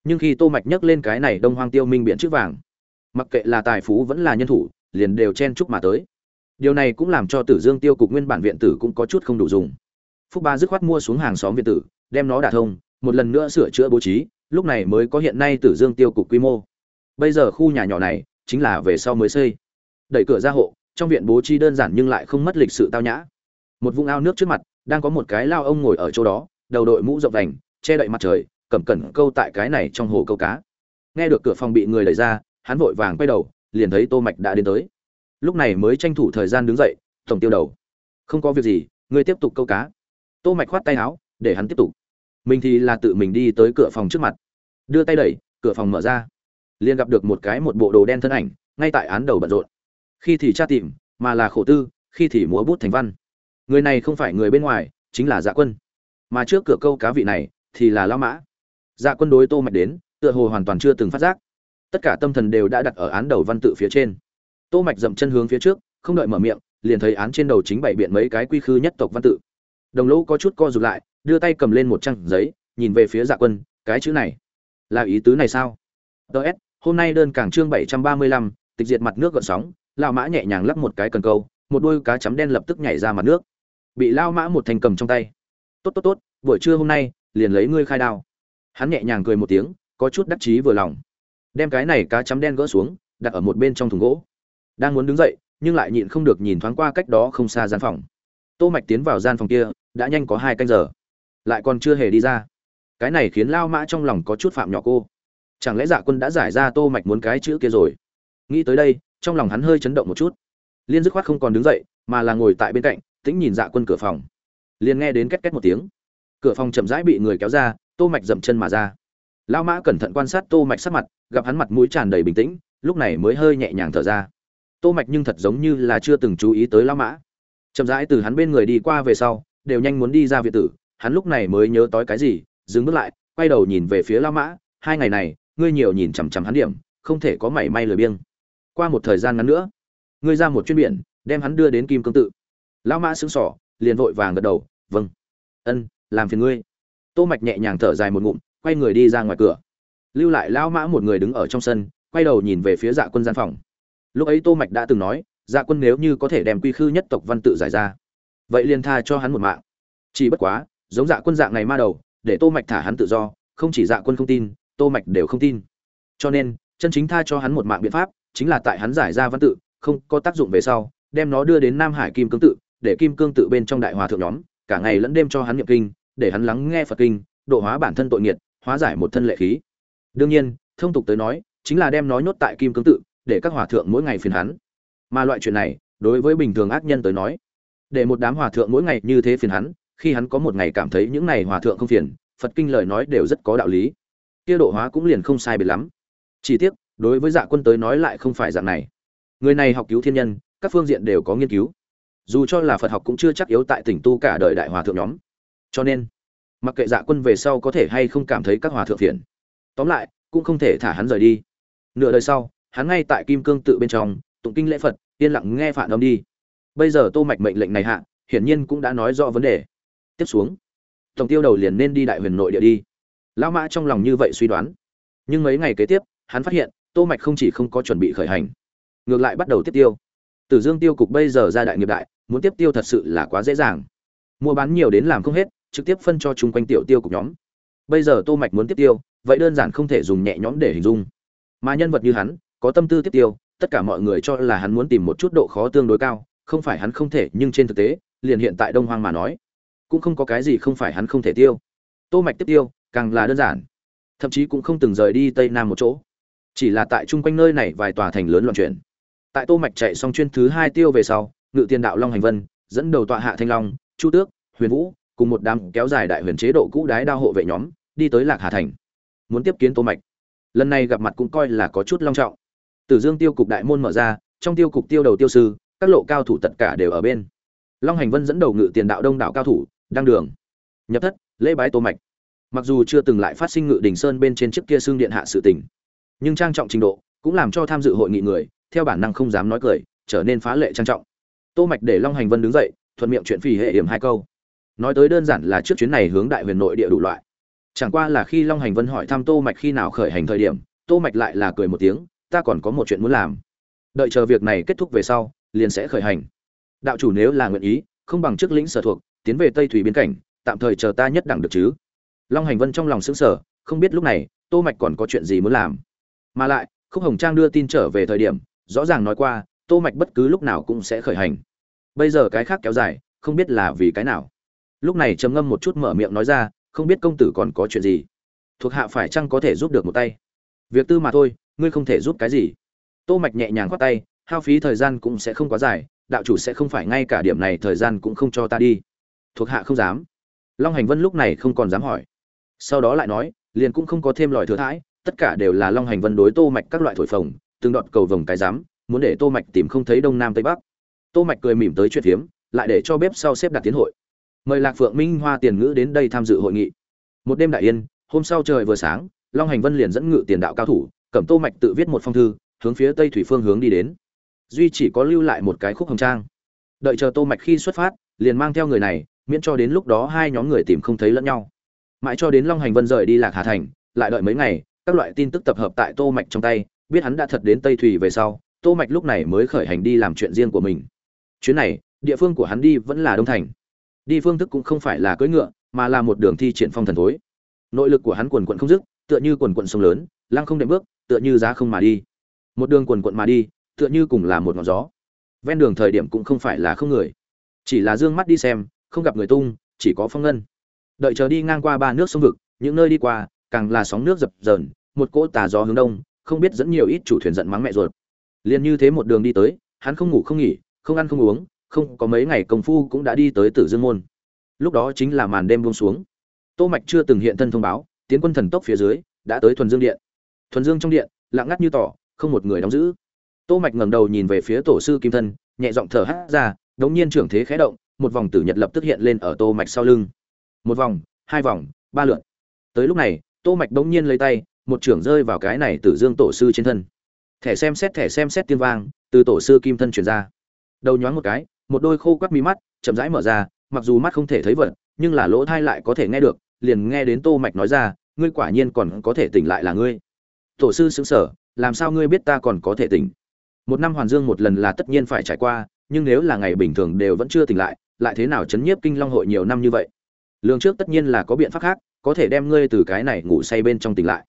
[SPEAKER 1] Nhưng khi tô mạch nhấc lên cái này đông hoang tiêu minh biển chữ vàng, mặc kệ là tài phú vẫn là nhân thủ, liền đều chen chúc mà tới. Điều này cũng làm cho tử dương tiêu cục nguyên bản viện tử cũng có chút không đủ dùng. Phúc ba dứt khoát mua xuống hàng xóm viện tử, đem nó đả thông, một lần nữa sửa chữa bố trí, lúc này mới có hiện nay tử dương tiêu cục quy mô. Bây giờ khu nhà nhỏ này chính là về sau mới xây. Đẩy cửa ra hộ, trong viện bố trí đơn giản nhưng lại không mất lịch sự tao nhã. Một vùng ao nước trước mặt đang có một cái lao ông ngồi ở chỗ đó, đầu đội mũ rộng đành che đậy mặt trời, cầm cẩn câu tại cái này trong hồ câu cá. Nghe được cửa phòng bị người đẩy ra, hắn vội vàng quay đầu, liền thấy tô mạch đã đến tới. Lúc này mới tranh thủ thời gian đứng dậy, tổng tiêu đầu. Không có việc gì, ngươi tiếp tục câu cá. Tô mạch khoát tay áo, để hắn tiếp tục. Mình thì là tự mình đi tới cửa phòng trước mặt. Đưa tay đẩy, cửa phòng mở ra. Liền gặp được một cái một bộ đồ đen thân ảnh, ngay tại án đầu bận rộn. Khi thì tra tìm, mà là khổ tư, khi thì múa bút thành văn người này không phải người bên ngoài chính là dạ quân. Mà trước cửa câu cá vị này thì là lao mã. Dạ quân đối tô mạch đến tựa hồ hoàn toàn chưa từng phát giác. Tất cả tâm thần đều đã đặt ở án đầu văn tự phía trên. Tô mạch dậm chân hướng phía trước không đợi mở miệng liền thấy án trên đầu chính bảy biện mấy cái quy khư nhất tộc văn tự. Đồng lỗ có chút co rụt lại đưa tay cầm lên một trang giấy nhìn về phía dạ quân cái chữ này là ý tứ này sao? Ts hôm nay đơn cảng chương 735, tịch diệt mặt nước gợn sóng lao mã nhẹ nhàng lắp một cái cần câu một đôi cá chấm đen lập tức nhảy ra mặt nước bị lao mã một thành cầm trong tay. Tốt tốt tốt, buổi trưa hôm nay, liền lấy ngươi khai đao. Hắn nhẹ nhàng cười một tiếng, có chút đắc chí vừa lòng. Đem cái này cá chấm đen gỡ xuống, đặt ở một bên trong thùng gỗ. Đang muốn đứng dậy, nhưng lại nhịn không được nhìn thoáng qua cách đó không xa gian phòng. Tô mạch tiến vào gian phòng kia, đã nhanh có hai canh giờ. Lại còn chưa hề đi ra. Cái này khiến lao mã trong lòng có chút phạm nhỏ cô. Chẳng lẽ dạ quân đã giải ra tô mạch muốn cái chữ kia rồi? Nghĩ tới đây, trong lòng hắn hơi chấn động một chút. Liên dứt khoát không còn đứng dậy, mà là ngồi tại bên cạnh tĩnh nhìn dạ quân cửa phòng. Liền nghe đến két két một tiếng. Cửa phòng chậm rãi bị người kéo ra, tô mạch dậm chân mà ra. Lão mã cẩn thận quan sát tô mạch sắc mặt, gặp hắn mặt mũi tràn đầy bình tĩnh, lúc này mới hơi nhẹ nhàng thở ra. Tô mạch nhưng thật giống như là chưa từng chú ý tới lão mã. Chậm rãi từ hắn bên người đi qua về sau, đều nhanh muốn đi ra viện tử, hắn lúc này mới nhớ tới cái gì, dừng bước lại, quay đầu nhìn về phía lão mã, hai ngày này, ngươi nhiều nhìn chằm chằm hắn điểm, không thể có mảy may lười biêng qua một thời gian ngắn nữa, ngươi ra một chuyên biển, đem hắn đưa đến kim cương tự lao mã sững sỏ liền vội vàng gật đầu vâng. Ân, làm phiền ngươi. Tô mạch nhẹ nhàng thở dài một ngụm, quay người đi ra ngoài cửa. Lưu lại lao mã một người đứng ở trong sân, quay đầu nhìn về phía dạ quân gian phòng. Lúc ấy tô mạch đã từng nói dạ quân nếu như có thể đem quy khư nhất tộc văn tự giải ra, vậy liền tha cho hắn một mạng. Chỉ bất quá, giống dạ quân dạng này ma đầu, để tô mạch thả hắn tự do, không chỉ dạ quân không tin, tô mạch đều không tin. Cho nên, chân chính tha cho hắn một mạng biện pháp, chính là tại hắn giải ra văn tự, không có tác dụng về sau, đem nó đưa đến nam hải kim cương tự để kim cương tự bên trong đại hòa thượng nhóm, cả ngày lẫn đêm cho hắn niệm kinh, để hắn lắng nghe phật kinh, độ hóa bản thân tội nghiệt, hóa giải một thân lệ khí. Đương nhiên, thông tục tới nói, chính là đem nói nhốt tại kim cương tự, để các hòa thượng mỗi ngày phiền hắn. Mà loại chuyện này, đối với bình thường ác nhân tới nói, để một đám hòa thượng mỗi ngày như thế phiền hắn, khi hắn có một ngày cảm thấy những này hòa thượng không phiền, phật kinh lời nói đều rất có đạo lý. Kia độ hóa cũng liền không sai biệt lắm. Chỉ tiếc, đối với dạ quân tới nói lại không phải dạng này. Người này học cứu thiên nhân, các phương diện đều có nghiên cứu dù cho là phật học cũng chưa chắc yếu tại tỉnh tu cả đời đại hòa thượng nhóm. Cho nên, mặc kệ dạ quân về sau có thể hay không cảm thấy các hòa thượng phiền, tóm lại, cũng không thể thả hắn rời đi. Nửa đời sau, hắn ngay tại kim cương tự bên trong, tụng kinh lễ phật, yên lặng nghe phản âm đi. Bây giờ tô mạch mệnh lệnh này hạ, hiển nhiên cũng đã nói rõ vấn đề. Tiếp xuống, tổng tiêu đầu liền nên đi đại huyền nội địa đi. Lão mã trong lòng như vậy suy đoán. Nhưng mấy ngày kế tiếp, hắn phát hiện, tô mạch không chỉ không có chuẩn bị khởi hành, ngược lại bắt đầu tiếp tiêu. Tử dương tiêu cục bây giờ ra đại nghiệp đại muốn tiếp tiêu thật sự là quá dễ dàng. Mua bán nhiều đến làm không hết, trực tiếp phân cho chung quanh tiểu tiêu cục nhóm. Bây giờ tô mạch muốn tiếp tiêu, vậy đơn giản không thể dùng nhẹ nhõm để hình dung. Mà nhân vật như hắn, có tâm tư tiếp tiêu, tất cả mọi người cho là hắn muốn tìm một chút độ khó tương đối cao, không phải hắn không thể, nhưng trên thực tế, liền hiện tại đông hoang mà nói, cũng không có cái gì không phải hắn không thể tiêu. Tô mạch tiếp tiêu, càng là đơn giản. Thậm chí cũng không từng rời đi tây nam một chỗ. Chỉ là tại chung quanh nơi này vài tòa thành lớn loạn chuyển. Tại tô mạch chạy xong chuyên thứ hai tiêu về sau ngự tiền đạo long hành vân, dẫn đầu tọa hạ thanh long, chu tước, huyền vũ, cùng một đám kéo dài đại huyền chế độ cũ đái đao hộ vệ nhóm, đi tới lạc hà thành. Muốn tiếp kiến tô mạch. Lần này gặp mặt cũng coi là có chút long trọng. Tử dương tiêu cục đại môn mở ra, trong tiêu cục tiêu đầu tiêu sư, các lộ cao thủ tất cả đều ở bên. Long hành vân dẫn đầu ngự tiền đạo đông đảo cao thủ, đang đường. Nhập thất, lễ bái tô mạch. Mặc dù chưa từng lại phát sinh ngự đỉnh sơn bên trên chiếc kia xương điện hạ sự tình, nhưng trang trọng trình độ cũng làm cho tham dự hội nghị người, theo bản năng không dám nói cười, trở nên phá lệ trang trọng tô mạch để long hành vân đứng dậy, thuận miệng chuyện phi hệ hiểm hai câu. Nói tới đơn giản là trước chuyến này hướng đại huyền nội địa đủ loại. Chẳng qua là khi long hành vân hỏi thăm tô mạch khi nào khởi hành thời điểm, tô mạch lại là cười một tiếng, ta còn có một chuyện muốn làm. Đợi chờ việc này kết thúc về sau, liền sẽ khởi hành. Đạo chủ nếu là nguyện ý, không bằng trước lĩnh sở thuộc, tiến về tây thủy biên cảnh, tạm thời chờ ta nhất đẳng được chứ. Long hành vân trong lòng sững sờ, không biết lúc này, tô mạch còn có chuyện gì muốn làm. Mà lại, khúc hồng trang đưa tin trở về thời điểm, rõ ràng nói qua tô mạch bất cứ lúc nào cũng sẽ khởi hành. Bây giờ cái khác kéo dài, không biết là vì cái nào. Lúc này trầm ngâm một chút mở miệng nói ra, không biết công tử còn có chuyện gì. Thuộc hạ phải chăng có thể giúp được một tay? Việc tư mà thôi, ngươi không thể giúp cái gì. Tô mạch nhẹ nhàng khoát tay, hao phí thời gian cũng sẽ không quá dài, đạo chủ sẽ không phải ngay cả điểm này, thời gian cũng không cho ta đi. Thuộc hạ không dám. Long hành vân lúc này không còn dám hỏi. Sau đó lại nói, liền cũng không có thêm lòi thừa thãi, tất cả đều là long hành vân đối tô mạch các loại thổi phồng, từng đoạn cầu vồng cái dám muốn để tô mạch tìm không thấy đông nam tây bắc. Tô mạch cười mỉm tới chuyện hiếm, lại để cho bếp sau xếp đặt tiến hội. Mời lạc phượng minh hoa tiền ngữ đến đây tham dự hội nghị. Một đêm đại yên hôm sau trời vừa sáng long hành vân liền dẫn ngự tiền đạo cao thủ cẩm tô mạch tự viết một phong thư hướng phía tây thủy phương hướng đi đến. Duy chỉ có lưu lại một cái khúc hồng trang. Đợi chờ tô mạch khi xuất phát liền mang theo người này miễn cho đến lúc đó hai nhóm người tìm không thấy lẫn nhau. Mãi cho đến long hành vân rời đi lạc hà thành lại đợi mấy ngày các loại tin tức tập hợp tại tô mạch trong tay biết hắn đã thật đến tây thủy về sau tô mạch lúc này mới khởi hành đi làm chuyện riêng của mình. Chuyến này, địa phương của hắn đi vẫn là đông thành. Đi phương thức cũng không phải là cưỡi ngựa, mà là một đường thi triển phong thần thối. Nội lực của hắn quần quận không dứt, tựa như quần quận sông lớn, lăng không đệm bước, tựa như giá không mà đi. Một đường quần quận mà đi, tựa như cùng là một ngọn gió. Ven đường thời điểm cũng không phải là không người. Chỉ là dương mắt đi xem, không gặp người tung, chỉ có phong ngân. Đợi chờ đi ngang qua ba nước sông vực, những nơi đi qua, càng là sóng nước dập dờn, một cỗ tà gió hướng đông, không biết dẫn nhiều ít chủ thuyền giận mắng mẹ ruột liền như thế một đường đi tới, hắn không ngủ không nghỉ, không ăn không uống, không có mấy ngày công phu cũng đã đi tới tử dương môn. Lúc đó chính là màn đêm buông xuống. Tô mạch chưa từng hiện thân thông báo, tiến quân thần tốc phía dưới, đã tới thuần dương điện. Thuần dương trong điện, lặng ngắt như tỏ, không một người đóng giữ. Tô mạch ngẩng đầu nhìn về phía tổ sư kim thân, nhẹ giọng thở hắt ra, đống nhiên trưởng thế khẽ động, một vòng tử nhật lập tức hiện lên ở tô mạch sau lưng. Một vòng, hai vòng, ba lượt tới lúc này, tô mạch đống nhiên lấy tay, một trưởng rơi vào cái này tử dương tổ sư trên thân thẻ xem xét, thẻ xem xét tiên vang, từ tổ sư kim thân truyền ra. Đầu nhoáng một cái, một đôi khô quắt mí mắt, chậm rãi mở ra, mặc dù mắt không thể thấy vật, nhưng là lỗ thai lại có thể nghe được, liền nghe đến tô mạch nói ra, ngươi quả nhiên còn có thể tỉnh lại là ngươi. Tổ sư sững sở làm sao ngươi biết ta còn có thể tỉnh? Một năm hoàn dương một lần là tất nhiên phải trải qua, nhưng nếu là ngày bình thường đều vẫn chưa tỉnh lại lại thế nào chấn nhiếp kinh long hội nhiều năm như vậy? Lương trước tất nhiên là có biện pháp khác, có thể đem ngươi từ cái này ngủ say bên trong tỉnh lại.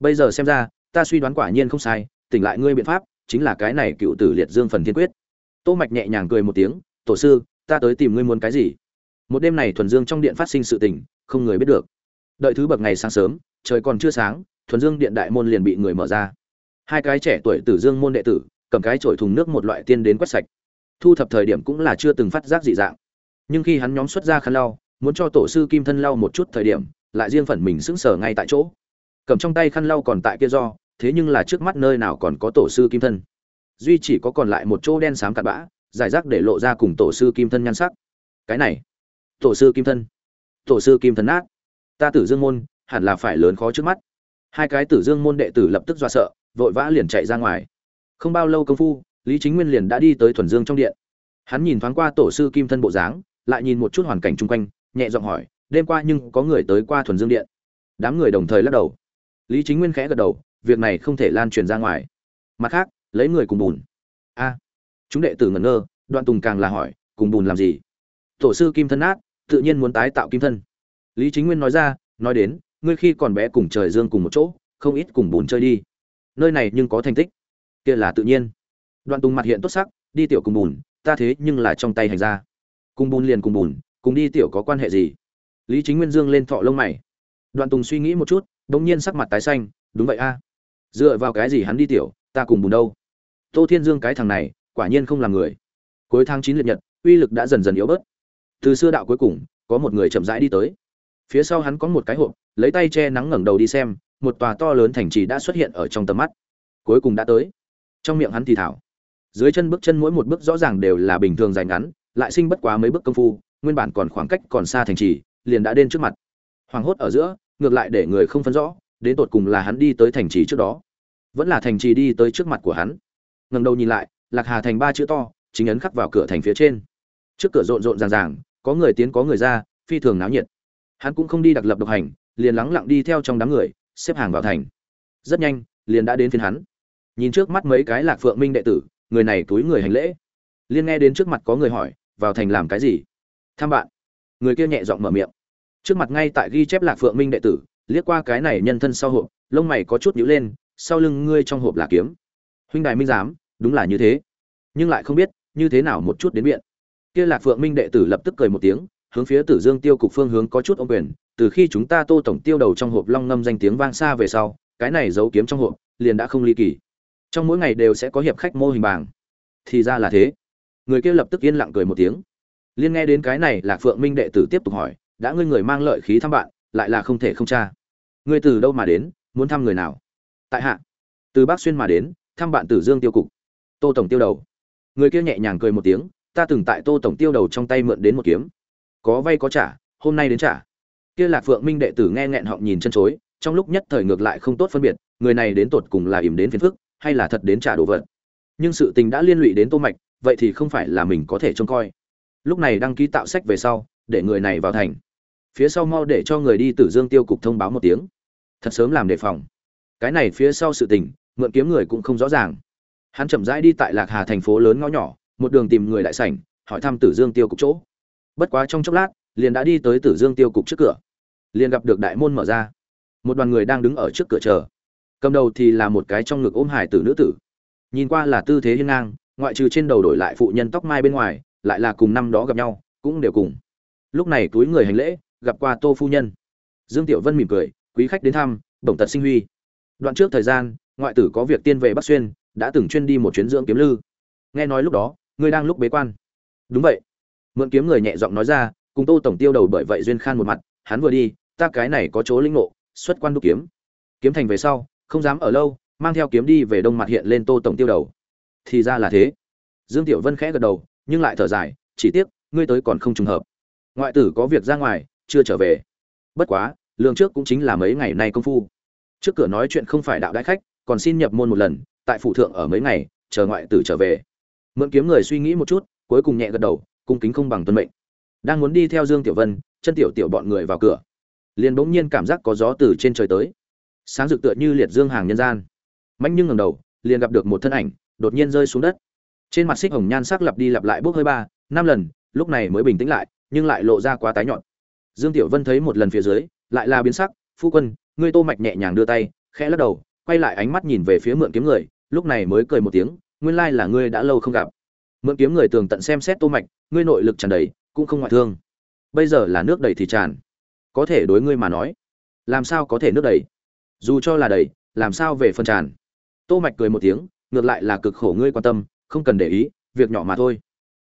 [SPEAKER 1] Bây giờ xem ra, ta suy đoán quả nhiên không sai tỉnh lại ngươi biện pháp, chính là cái này cựu tử liệt dương phần thiên quyết. Tô mạch nhẹ nhàng cười một tiếng, tổ sư, ta tới tìm ngươi muốn cái gì? Một đêm này thuần dương trong điện phát sinh sự tình, không người biết được. Đợi thứ bậc ngày sáng sớm, trời còn chưa sáng, thuần dương điện đại môn liền bị người mở ra. Hai cái trẻ tuổi tử dương môn đệ tử, cầm cái chổi thùng nước một loại tiên đến quét sạch. Thu thập thời điểm cũng là chưa từng phát giác dị dạng. Nhưng khi hắn nhóm xuất ra khăn lau, muốn cho tổ sư kim thân lau một chút thời điểm, lại riêng phần mình sững sờ ngay tại chỗ. Cầm trong tay khăn lau còn tại kia do thế nhưng là trước mắt nơi nào còn có tổ sư kim thân. Duy chỉ có còn lại một chỗ đen xám cặn bã, giải rác để lộ ra cùng tổ sư kim thân nhan sắc. Cái này, tổ sư kim thân. Tổ sư kim thân nát. Ta tử dương môn, hẳn là phải lớn khó trước mắt. Hai cái tử dương môn đệ tử lập tức dọa sợ, vội vã liền chạy ra ngoài. Không bao lâu công phu, lý chính nguyên liền đã đi tới thuần dương trong điện. Hắn nhìn thoáng qua tổ sư kim thân bộ dáng, lại nhìn một chút hoàn cảnh chung quanh, nhẹ giọng hỏi, đêm qua nhưng có người tới qua thuần dương điện? Đám người đồng thời lắc đầu. Lý chính nguyên khẽ gật đầu việc này không thể lan truyền ra ngoài. Mặt khác, lấy người cùng bùn. A, chúng đệ tử ngẩn ngơ, đoạn tùng càng là hỏi, cùng bùn làm gì? Tổ sư kim thân át tự nhiên muốn tái tạo kim thân. Lý chính nguyên nói ra, nói đến, ngươi khi còn bé cùng trời dương cùng một chỗ, không ít cùng bùn chơi đi. Nơi này nhưng có thành tích. Kia là tự nhiên. Đoạn tùng mặt hiện tốt sắc, đi tiểu cùng bùn, ta thế nhưng là trong tay hành ra cùng bùn liền cùng bùn, cùng đi tiểu có quan hệ gì? Lý chính nguyên dương lên thọ lông mày. Đoạn tùng suy nghĩ một chút đ ỗ n g nhiên sắc mặt tái xanh, đúng vậy a dựa vào cái gì hắn đi tiểu, ta cùng bùn đâu? Tô thiên dương cái thằng này, quả nhiên không làm người. Cuối tháng chín liệt nhật, uy lực đã dần dần yếu bớt. Từ xưa đạo cuối cùng, có một người chậm rãi đi tới. Phía sau hắn có một cái hộp, lấy tay che nắng ngẩng đầu đi xem, một tòa to lớn thành trì đã xuất hiện ở trong tầm mắt. Cuối cùng đã tới. Trong miệng hắn thì thảo. Dưới chân bước chân mỗi một bước rõ ràng đều là bình thường dài ngắn, lại sinh bất quá mấy bước công phu, nguyên bản còn khoảng cách còn xa thành trì, liền đã đến trước mặt. Hoàng hốt ở giữa, ngược lại để người không phân rõ đến tột cùng là hắn đi tới thành trì trước đó. Vẫn là thành trì đi tới trước mặt của hắn. Ngẩng đầu nhìn lại, lạc hà thành ba chữ to, chính ấn khắc vào cửa thành phía trên. Trước cửa rộn rộn ràng ràng, có người tiến có người ra, phi thường náo nhiệt. Hắn cũng không đi đặc lập độc hành, liền lắng lặng đi theo trong đám người, xếp hàng vào thành. Rất nhanh, liền đã đến phiên hắn. Nhìn trước mắt mấy cái lạc phượng minh đệ tử, người này túi người hành lễ. Liên nghe đến trước mặt có người hỏi, vào thành làm cái gì? Thăm bạn. Người kia nhẹ giọng mở miệng. Trước mặt ngay tại ghi chép lạc phượng minh đệ tử liếc qua cái này nhân thân sau hộp, lông mày có chút nhíu lên, sau lưng ngươi trong hộp là kiếm. Huynh đài minh giám, đúng là như thế. Nhưng lại không biết, như thế nào một chút đến biện kia lạc phượng minh đệ tử lập tức cười một tiếng, hướng phía tử dương tiêu cục phương hướng có chút ô quyền. Từ khi chúng ta tô tổng tiêu đầu trong hộp long ngâm danh tiếng vang xa về sau, cái này giấu kiếm trong hộp liền đã không ly kỳ. Trong mỗi ngày đều sẽ có hiệp khách mô hình bảng. Thì ra là thế. Người kia lập tức yên lặng cười một tiếng. Liên nghe đến cái này, lạc phượng minh đệ tử tiếp tục hỏi, đã ngươi người mang lợi khí thăm bạn, lại là không thể không tra? Ngươi từ đâu mà đến, muốn thăm người nào? Tại hạ. Từ bắc xuyên mà đến, thăm bạn tử dương tiêu cục. Tô tổng tiêu đầu. Người kia nhẹ nhàng cười một tiếng, ta từng tại tô tổng tiêu đầu trong tay mượn đến một kiếm. Có vay có trả, hôm nay đến trả. Kia lạc phượng minh đệ tử nghe nghẹn họng nhìn chân chối, trong lúc nhất thời ngược lại không tốt phân biệt, người này đến tột cùng là ìm đến phiền phức, hay là thật đến trả đồ vật. Nhưng sự tình đã liên lụy đến tô mạch, vậy thì không phải là mình có thể trông coi. Lúc này đăng ký tạo sách về sau, để người này vào thành. Phía sau mau để cho người đi tử dương tiêu cục thông báo một tiếng thật sớm làm đề phòng. Cái này phía sau sự tình, mượn kiếm người cũng không rõ ràng. Hắn chậm rãi đi tại lạc hà thành phố lớn ngõ nhỏ, một đường tìm người đại sảnh, hỏi thăm tử dương tiêu cục chỗ. Bất quá trong chốc lát, liền đã đi tới tử dương tiêu cục trước cửa. Liền gặp được đại môn mở ra. Một đoàn người đang đứng ở trước cửa chờ. Cầm đầu thì là một cái trong ngực ôm hải tử nữ tử. Nhìn qua là tư thế hiên ngang, ngoại trừ trên đầu đổi lại phụ nhân tóc mai bên ngoài, lại là cùng năm đó gặp nhau, cũng đều cùng. Lúc này túi người hành lễ, gặp qua tô phu nhân. Dương tiểu vân mỉm cười quý khách đến thăm đồng tật sinh huy. Đoạn trước thời gian, ngoại tử có việc tiên về bắc xuyên, đã từng chuyên đi một chuyến dưỡng kiếm lư. Nghe nói lúc đó, ngươi đang lúc bế quan. Đúng vậy. Mượn kiếm người nhẹ giọng nói ra, cùng tô tổng tiêu đầu bởi vậy duyên khan một mặt, hắn vừa đi, ta cái này có chỗ linh ngộ, xuất quan đúc kiếm. Kiếm thành về sau, không dám ở lâu, mang theo kiếm đi về đông mặt hiện lên tô tổng tiêu đầu. Thì ra là thế. Dương tiểu vân khẽ gật đầu, nhưng lại thở dài, chỉ tiếc, ngươi tới còn không trùng hợp. Ngoại tử có việc ra ngoài, chưa trở về. Bất quá lương trước cũng chính là mấy ngày nay công phu. Trước cửa nói chuyện không phải đạo đại khách, còn xin nhập môn một lần, tại phủ thượng ở mấy ngày, chờ ngoại tử trở về. Mượn kiếm người suy nghĩ một chút, cuối cùng nhẹ gật đầu, cung kính không bằng tuân mệnh. Đang muốn đi theo dương tiểu vân, chân tiểu tiểu bọn người vào cửa. Liền bỗng nhiên cảm giác có gió từ trên trời tới. Sáng rực tựa như liệt dương hàng nhân gian. Mạnh nhưng ngẩng đầu, liền gặp được một thân ảnh, đột nhiên rơi xuống đất. Trên mặt xích hồng nhan sắc lặp đi lặp lại bốc hơi ba, năm lần, lúc này mới bình tĩnh lại, nhưng lại lộ ra quá tái nhọn. Dương tiểu vân thấy một lần phía dưới lại là biến sắc, phu quân, ngươi tô mạch nhẹ nhàng đưa tay, khẽ lắc đầu, quay lại ánh mắt nhìn về phía mượn kiếm người, lúc này mới cười một tiếng, nguyên lai là ngươi đã lâu không gặp. Mượn kiếm người tường tận xem xét tô mạch, ngươi nội lực tràn đầy, cũng không ngoại thương. Bây giờ là nước đầy thì tràn. Có thể đối ngươi mà nói, làm sao có thể nước đầy? Dù cho là đầy, làm sao về phần tràn? Tô mạch cười một tiếng, ngược lại là cực khổ ngươi quan tâm, không cần để ý, việc nhỏ mà thôi.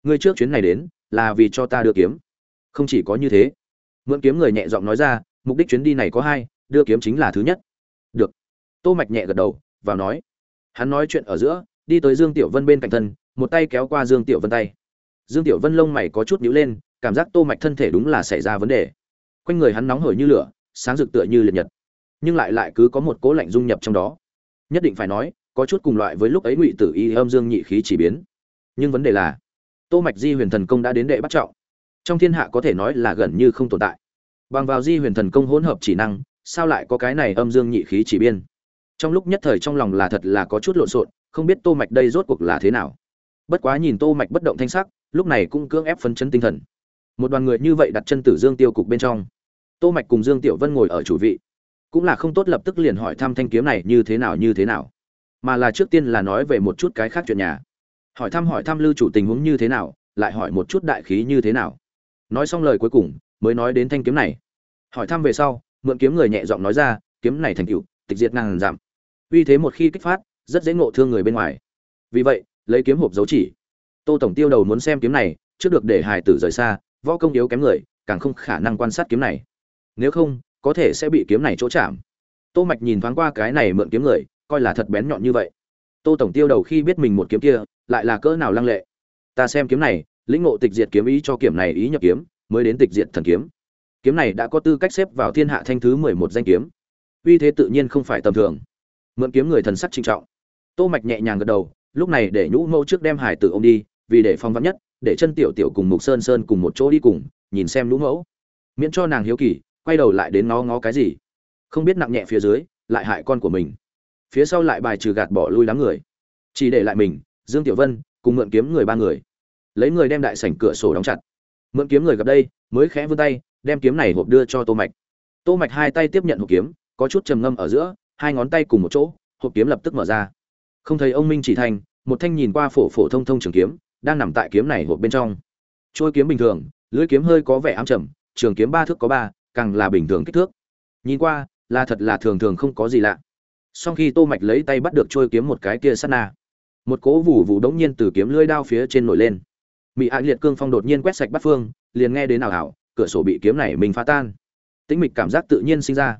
[SPEAKER 1] Ngươi trước chuyến này đến, là vì cho ta đưa kiếm. Không chỉ có như thế. Mượn kiếm người nhẹ giọng nói ra mục đích chuyến đi này có hai, đưa kiếm chính là thứ nhất. Được. Tô mạch nhẹ gật đầu, vào nói. Hắn nói chuyện ở giữa, đi tới dương tiểu vân bên cạnh thân, một tay kéo qua dương tiểu vân tay. Dương tiểu vân lông mày có chút nhíu lên, cảm giác tô mạch thân thể đúng là xảy ra vấn đề. Quanh người hắn nóng hổi như lửa, sáng rực tựa như liệt nhật. Nhưng lại lại cứ có một cố lạnh dung nhập trong đó. Nhất định phải nói, có chút cùng loại với lúc ấy ngụy tử y âm dương nhị khí chỉ biến. Nhưng vấn đề là, tô mạch di huyền thần công đã đến đệ bắt trọng. Trong thiên hạ có thể nói là gần như không tồn tại bằng vào di huyền thần công hỗn hợp chỉ năng, sao lại có cái này âm dương nhị khí chỉ biên? Trong lúc nhất thời trong lòng là thật là có chút lộn xộn, không biết tô mạch đây rốt cuộc là thế nào. Bất quá nhìn tô mạch bất động thanh sắc, lúc này cũng cưỡng ép phấn chấn tinh thần. Một đoàn người như vậy đặt chân tử dương tiêu cục bên trong. Tô mạch cùng dương tiểu vân ngồi ở chủ vị. Cũng là không tốt lập tức liền hỏi thăm thanh kiếm này như thế nào, như thế nào. Mà là trước tiên là nói về một chút cái khác chuyện nhà. Hỏi thăm hỏi thăm lưu chủ tình huống như thế nào, lại hỏi một chút đại khí như thế nào. Nói xong lời cuối cùng mới nói đến thanh kiếm này. Hỏi thăm về sau, mượn kiếm người nhẹ giọng nói ra, kiếm này thành tựu, tịch diệt ngàn giảm. Uy thế một khi kích phát, rất dễ ngộ thương người bên ngoài. Vì vậy, lấy kiếm hộp dấu chỉ. Tô tổng tiêu đầu muốn xem kiếm này, trước được để hài tử rời xa, võ công yếu kém người, càng không khả năng quan sát kiếm này. Nếu không, có thể sẽ bị kiếm này chỗ chạm. Tô mạch nhìn thoáng qua cái này mượn kiếm người, coi là thật bén nhọn như vậy. Tô tổng tiêu đầu khi biết mình một kiếm kia, lại là cỡ nào lăng lệ. Ta xem kiếm này, lĩnh ngộ tịch diệt kiếm ý cho kiếm này ý nhập kiếm mới đến tịch diệt thần kiếm. Kiếm này đã có tư cách xếp vào thiên hạ thanh thứ mười một danh kiếm. Uy thế tự nhiên không phải tầm thường. Mượn kiếm người thần sắc trinh trọng. Tô mạch nhẹ nhàng gật đầu, lúc này để nhũ mẫu trước đem hải tử ông đi, vì để phong vắn nhất, để chân tiểu tiểu cùng mục sơn sơn cùng một chỗ đi cùng, nhìn xem nhũ mẫu miễn cho nàng hiếu kỳ, quay đầu lại đến ngó ngó cái gì. Không biết nặng nhẹ phía dưới, lại hại con của mình. Phía sau lại bài trừ gạt bỏ lui đám người. Chỉ để lại mình, dương tiểu vân, cùng mượn kiếm người ba người. Lấy người đem đại sảnh cửa sổ đóng chặt mượn kiếm người gặp đây, mới khẽ vươn tay, đem kiếm này hộp đưa cho tô mạch. Tô mạch hai tay tiếp nhận hộp kiếm, có chút trầm ngâm ở giữa, hai ngón tay cùng một chỗ, hộp kiếm lập tức mở ra. Không thấy ông minh chỉ thành, một thanh nhìn qua phổ phổ thông thông trường kiếm, đang nằm tại kiếm này hộp bên trong. Trôi kiếm bình thường, lưỡi kiếm hơi có vẻ ám trầm, trường kiếm ba thước có ba, càng là bình thường kích thước. Nhìn qua, là thật là thường thường không có gì lạ. Sau khi tô mạch lấy tay bắt được trôi kiếm một cái kia sát na, một cỗ vù vù đống nhiên từ kiếm lưỡi đao phía trên nổi lên mỹ ạ liệt cương phong đột nhiên quét sạch bắt phương, liền nghe đến ảo ảo, cửa sổ bị kiếm này mình phá tan. Tĩnh mịch cảm giác tự nhiên sinh ra.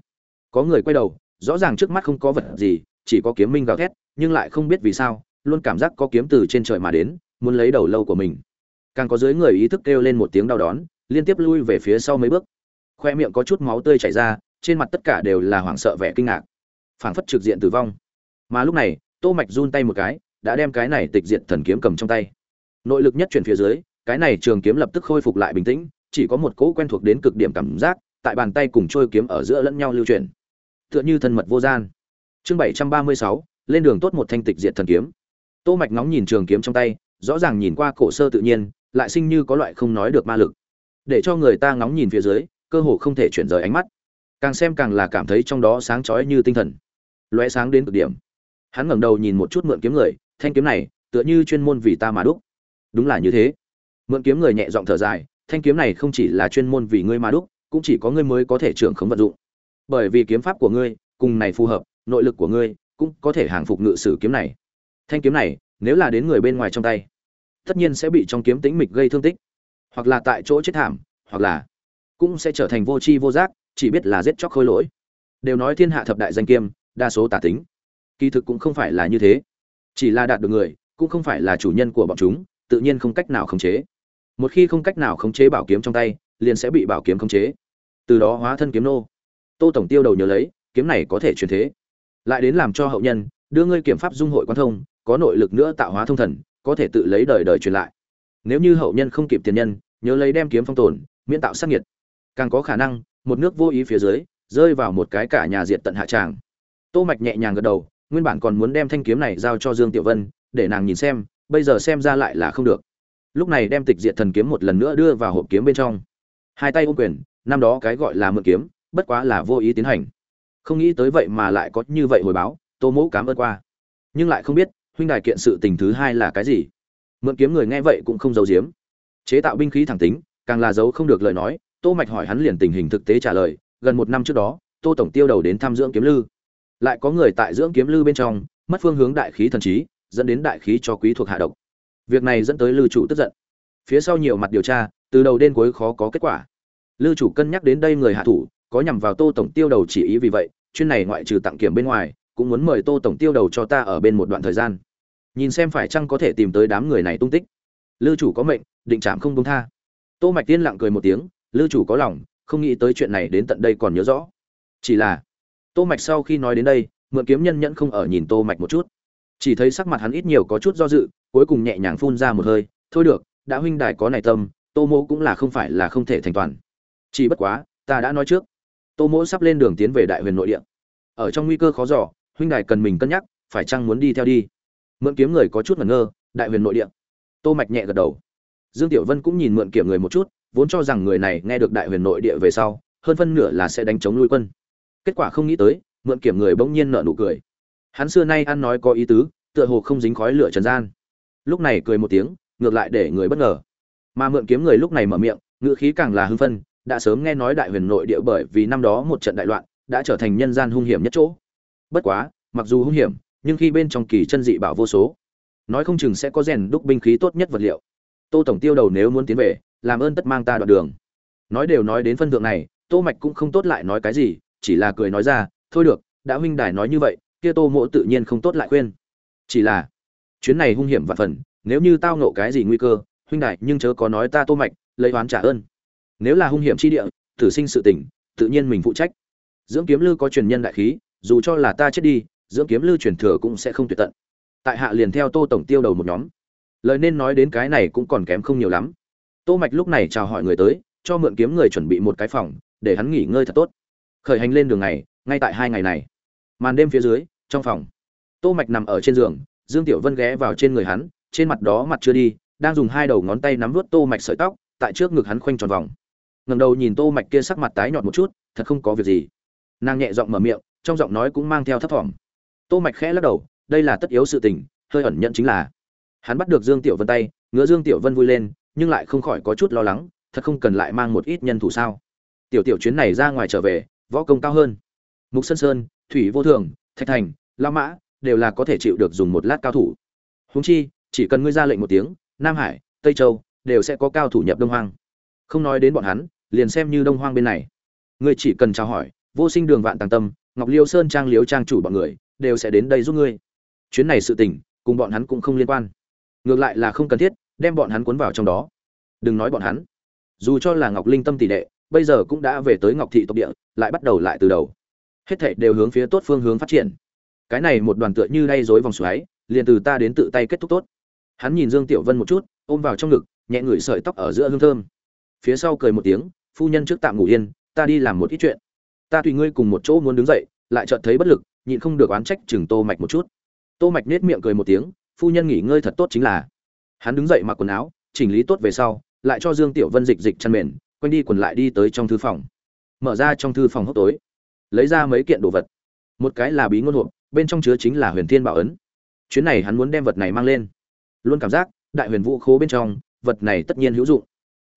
[SPEAKER 1] Có người quay đầu, rõ ràng trước mắt không có vật gì, chỉ có kiếm minh gào thét, nhưng lại không biết vì sao, luôn cảm giác có kiếm từ trên trời mà đến, muốn lấy đầu lâu của mình. Càng có dưới người ý thức kêu lên một tiếng đau đón, liên tiếp lui về phía sau mấy bước. Khoe miệng có chút máu tươi chảy ra, trên mặt tất cả đều là hoảng sợ vẻ kinh ngạc. Phảng phất trực diện tử vong. Mà lúc này, tô mạch run tay một cái, đã đem cái này tịch diệt thần kiếm cầm trong tay nội lực nhất chuyển phía dưới cái này trường kiếm lập tức khôi phục lại bình tĩnh chỉ có một cỗ quen thuộc đến cực điểm cảm giác tại bàn tay cùng trôi kiếm ở giữa lẫn nhau lưu chuyển. Tựa như thân mật vô gian. Chương 736, lên đường tốt một thanh tịch diệt thần kiếm. Tô mạch nóng nhìn trường kiếm trong tay rõ ràng nhìn qua cổ sơ tự nhiên lại sinh như có loại không nói được ma lực. Để cho người ta ngóng nhìn phía dưới cơ hồ không thể chuyển rời ánh mắt. Càng xem càng là cảm thấy trong đó sáng chói như tinh thần. Lóe sáng đến cực điểm. Hắn ngẩng đầu nhìn một chút mượn kiếm người thanh kiếm này tựa như chuyên môn vì ta mà đúc đúng là như thế. Mượn kiếm người nhẹ giọng thở dài, thanh kiếm này không chỉ là chuyên môn vì ngươi mà đúc, cũng chỉ có ngươi mới có thể trưởng khống vận dụng. Bởi vì kiếm pháp của ngươi, cùng này phù hợp, nội lực của ngươi, cũng có thể hàng phục ngự sử kiếm này. Thanh kiếm này, nếu là đến người bên ngoài trong tay, tất nhiên sẽ bị trong kiếm tĩnh mịch gây thương tích. Hoặc là tại chỗ chết thảm, hoặc là cũng sẽ trở thành vô tri vô giác, chỉ biết là giết chóc khôi lỗi. Đều nói thiên hạ thập đại danh kiêm đa số tả tính. Kỳ thực cũng không phải là như thế. Chỉ là đạt được người, cũng không phải là chủ nhân của bọn chúng tự nhiên không cách nào khống chế. Một khi không cách nào khống chế bảo kiếm trong tay, liền sẽ bị bảo kiếm khống chế. Từ đó hóa thân kiếm nô. Tô tổng tiêu đầu nhớ lấy, kiếm này có thể truyền thế. Lại đến làm cho hậu nhân, đưa ngươi kiểm pháp dung hội quan thông, có nội lực nữa tạo hóa thông thần, có thể tự lấy đời đời truyền lại. Nếu như hậu nhân không kịp tiền nhân, nhớ lấy đem kiếm phong tồn, miễn tạo sát nhiệt càng có khả năng, một nước vô ý phía dưới, rơi vào một cái cả nhà diệt tận hạ tràng. Tô mạch nhẹ nhàng gật đầu, nguyên bản còn muốn đem thanh kiếm này giao cho dương tiểu vân, để nàng nhìn xem bây giờ xem ra lại là không được. Lúc này đem tịch diệt thần kiếm một lần nữa đưa vào hộp kiếm bên trong. Hai tay ôm quyền, năm đó cái gọi là mượn kiếm, bất quá là vô ý tiến hành. Không nghĩ tới vậy mà lại có như vậy hồi báo, tô mẫu cảm ơn qua. Nhưng lại không biết, huynh đài kiện sự tình thứ hai là cái gì. Mượn kiếm người nghe vậy cũng không giấu giếm. Chế tạo binh khí thẳng tính, càng là giấu không được lời nói, tô mạch hỏi hắn liền tình hình thực tế trả lời, gần một năm trước đó, tô tổng tiêu đầu đến thăm dưỡng kiếm lư. Lại có người tại dưỡng kiếm lư bên trong, mất phương hướng đại khí thần trí dẫn đến đại khí cho quý thuộc hạ độc. Việc này dẫn tới lư chủ tức giận. Phía sau nhiều mặt điều tra, từ đầu đến cuối khó có kết quả. Lư chủ cân nhắc đến đây người hạ thủ, có nhằm vào tô tổng tiêu đầu chỉ ý vì vậy, chuyên này ngoại trừ tặng kiểm bên ngoài, cũng muốn mời tô tổng tiêu đầu cho ta ở bên một đoạn thời gian. Nhìn xem phải chăng có thể tìm tới đám người này tung tích. Lư chủ có mệnh, định trảm không công tha. Tô mạch tiên lặng cười một tiếng, lư chủ có lòng, không nghĩ tới chuyện này đến tận đây còn nhớ rõ. Chỉ là, tô mạch sau khi nói đến đây, mượn kiếm nhân nhẫn không ở nhìn tô mạch một chút chỉ thấy sắc mặt hắn ít nhiều có chút do dự, cuối cùng nhẹ nhàng phun ra một hơi, thôi được, đã huynh đài có này tâm, tô mỗ cũng là không phải là không thể thành toàn. Chỉ bất quá, ta đã nói trước. Tô mỗ sắp lên đường tiến về đại huyền nội địa. Ở trong nguy cơ khó dò, huynh đài cần mình cân nhắc, phải chăng muốn đi theo đi? Mượn kiếm người có chút ngẩn ngơ, đại huyền nội địa. Tô mạch nhẹ gật đầu. Dương tiểu vân cũng nhìn mượn kiểm người một chút, vốn cho rằng người này nghe được đại huyền nội địa về sau, hơn phân nửa là sẽ đánh chống lui quân. Kết quả không nghĩ tới, mượn kiểm người bỗng nhiên nở nụ cười hắn xưa nay ăn nói có ý tứ, tựa hồ không dính khói lửa trần gian. Lúc này cười một tiếng, ngược lại để người bất ngờ. Mà mượn kiếm người lúc này mở miệng ngựa khí càng là hưng phân, đã sớm nghe nói đại huyền nội địa bởi vì năm đó một trận đại loạn, đã trở thành nhân gian hung hiểm nhất chỗ. Bất quá, mặc dù hung hiểm, nhưng khi bên trong kỳ chân dị bảo vô số, nói không chừng sẽ có rèn đúc binh khí tốt nhất vật liệu. Tô tổng tiêu đầu nếu muốn tiến về, làm ơn tất mang ta đoạn đường. Nói đều nói đến phân thượng này, tô mạch cũng không tốt lại nói cái gì, chỉ là cười nói ra, thôi được, đã huynh đài nói như vậy kia tô mỗ tự nhiên không tốt lại khuyên. Chỉ là, chuyến này hung hiểm và phần, nếu như tao ngộ cái gì nguy cơ, huynh đại, nhưng chớ có nói ta tô mạch, lấy oán trả ơn. Nếu là hung hiểm chi địa, tử sinh sự tình, tự nhiên mình phụ trách. Dưỡng kiếm lư có truyền nhân đại khí, dù cho là ta chết đi, dưỡng kiếm lư truyền thừa cũng sẽ không tuyệt tận. Tại hạ liền theo tô tổng tiêu đầu một nhóm. Lời nên nói đến cái này cũng còn kém không nhiều lắm. Tô mạch lúc này chào hỏi người tới, cho mượn kiếm người chuẩn bị một cái phòng, để hắn nghỉ ngơi thật tốt. Khởi hành lên đường này, ngay tại hai ngày này màn đêm phía dưới, trong phòng, tô mạch nằm ở trên giường, dương tiểu vân ghé vào trên người hắn, trên mặt đó mặt chưa đi, đang dùng hai đầu ngón tay nắm vuốt tô mạch sợi tóc, tại trước ngực hắn khoanh tròn vòng. Ngẩng đầu nhìn tô mạch kia sắc mặt tái nhợt một chút, thật không có việc gì. Nàng nhẹ giọng mở miệng, trong giọng nói cũng mang theo thấp thỏm. Tô mạch khẽ lắc đầu, đây là tất yếu sự tình, hơi ẩn nhận chính là. Hắn bắt được dương tiểu vân tay, ngứa dương tiểu vân vui lên, nhưng lại không khỏi có chút lo lắng, thật không cần lại mang một ít nhân thủ sao. Tiểu tiểu chuyến này ra ngoài trở về, võ công cao hơn. Mục sơn sơn thủy vô thường, thạch thành, la mã, đều là có thể chịu được dùng một lát cao thủ. Húng chi, chỉ cần ngươi ra lệnh một tiếng, nam hải, tây châu, đều sẽ có cao thủ nhập đông hoang. Không nói đến bọn hắn, liền xem như đông hoang bên này. Ngươi chỉ cần chào hỏi, vô sinh đường vạn tàng tâm, ngọc liêu sơn trang liếu trang chủ bọn người, đều sẽ đến đây giúp ngươi. Chuyến này sự tình, cùng bọn hắn cũng không liên quan. Ngược lại là không cần thiết, đem bọn hắn cuốn vào trong đó. Đừng nói bọn hắn. Dù cho là ngọc linh tâm tỷ đệ, bây giờ cũng đã về tới ngọc thị tộc địa, lại bắt đầu lại từ đầu hết thảy đều hướng phía tốt phương hướng phát triển. Cái này một đoàn tựa như đay rối vòng xoáy, liền từ ta đến tự tay kết thúc tốt. Hắn nhìn dương tiểu vân một chút, ôm vào trong ngực, nhẹ ngửi sợi tóc ở giữa hương thơm. Phía sau cười một tiếng, phu nhân trước tạm ngủ yên, ta đi làm một ít chuyện. Ta tùy ngươi cùng một chỗ muốn đứng dậy, lại chợt thấy bất lực, nhịn không được oán trách chừng tô mạch một chút. Tô mạch nết miệng cười một tiếng, phu nhân nghỉ ngơi thật tốt chính là. Hắn đứng dậy mặc quần áo, chỉnh lý tốt về sau, lại cho dương tiểu vân dịch dịch chăn mền, quanh đi quần lại đi tới trong thư phòng. Mở ra trong thư phòng hốc tối lấy ra mấy kiện đồ vật. Một cái là bí ngôn hộp, bên trong chứa chính là huyền thiên bảo ấn. Chuyến này hắn muốn đem vật này mang lên. Luôn cảm giác, đại huyền vũ khố bên trong, vật này tất nhiên hữu dụng.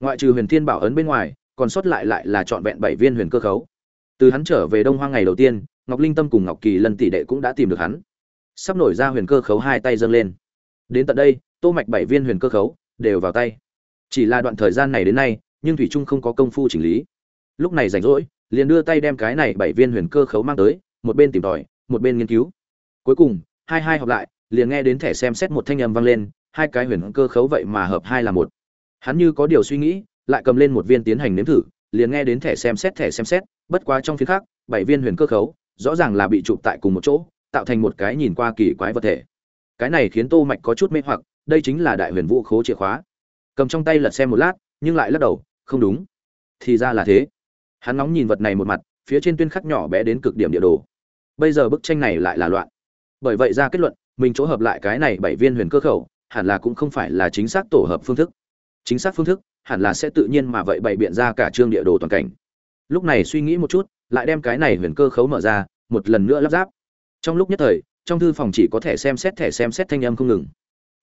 [SPEAKER 1] Ngoại trừ huyền thiên bảo ấn bên ngoài, còn sót lại lại là trọn vẹn bảy viên huyền cơ khấu. Từ hắn trở về đông hoang ngày đầu tiên, ngọc linh tâm cùng ngọc kỳ lân tỷ đệ cũng đã tìm được hắn. Sắp nổi ra huyền cơ khấu hai tay dâng lên. Đến tận đây, tô mạch bảy viên huyền cơ khấu đều vào tay. Chỉ là đoạn thời gian này đến nay, nhưng thủy trung không có công phu chỉnh lý. Lúc này rảnh rỗi liền đưa tay đem cái này bảy viên huyền cơ khấu mang tới, một bên tìm tòi, một bên nghiên cứu. Cuối cùng, hai hai hợp lại, liền nghe đến thẻ xem xét một thanh âm vang lên, hai cái huyền cơ khấu vậy mà hợp hai là một. Hắn như có điều suy nghĩ, lại cầm lên một viên tiến hành nếm thử, liền nghe đến thẻ xem xét, thẻ xem xét, bất quá trong phía khác, bảy viên huyền cơ khấu, rõ ràng là bị chụp tại cùng một chỗ, tạo thành một cái nhìn qua kỳ quái vật thể. Cái này khiến tô mạch có chút mê hoặc, đây chính là đại huyền vũ khố chìa khóa. Cầm trong tay lật xem một lát, nhưng lại lắc đầu, không đúng. Thì ra là thế hắn nóng nhìn vật này một mặt, phía trên tuyên khắc nhỏ bé đến cực điểm địa đồ. Bây giờ bức tranh này lại là loạn. Bởi vậy ra kết luận, mình chỗ hợp lại cái này bảy viên huyền cơ khẩu, hẳn là cũng không phải là chính xác tổ hợp phương thức. Chính xác phương thức, hẳn là sẽ tự nhiên mà vậy bày biện ra cả chương địa đồ toàn cảnh. Lúc này suy nghĩ một chút, lại đem cái này huyền cơ khấu mở ra, một lần nữa lắp ráp. Trong lúc nhất thời, trong thư phòng chỉ có thể xem xét, thẻ xem xét thanh âm không ngừng.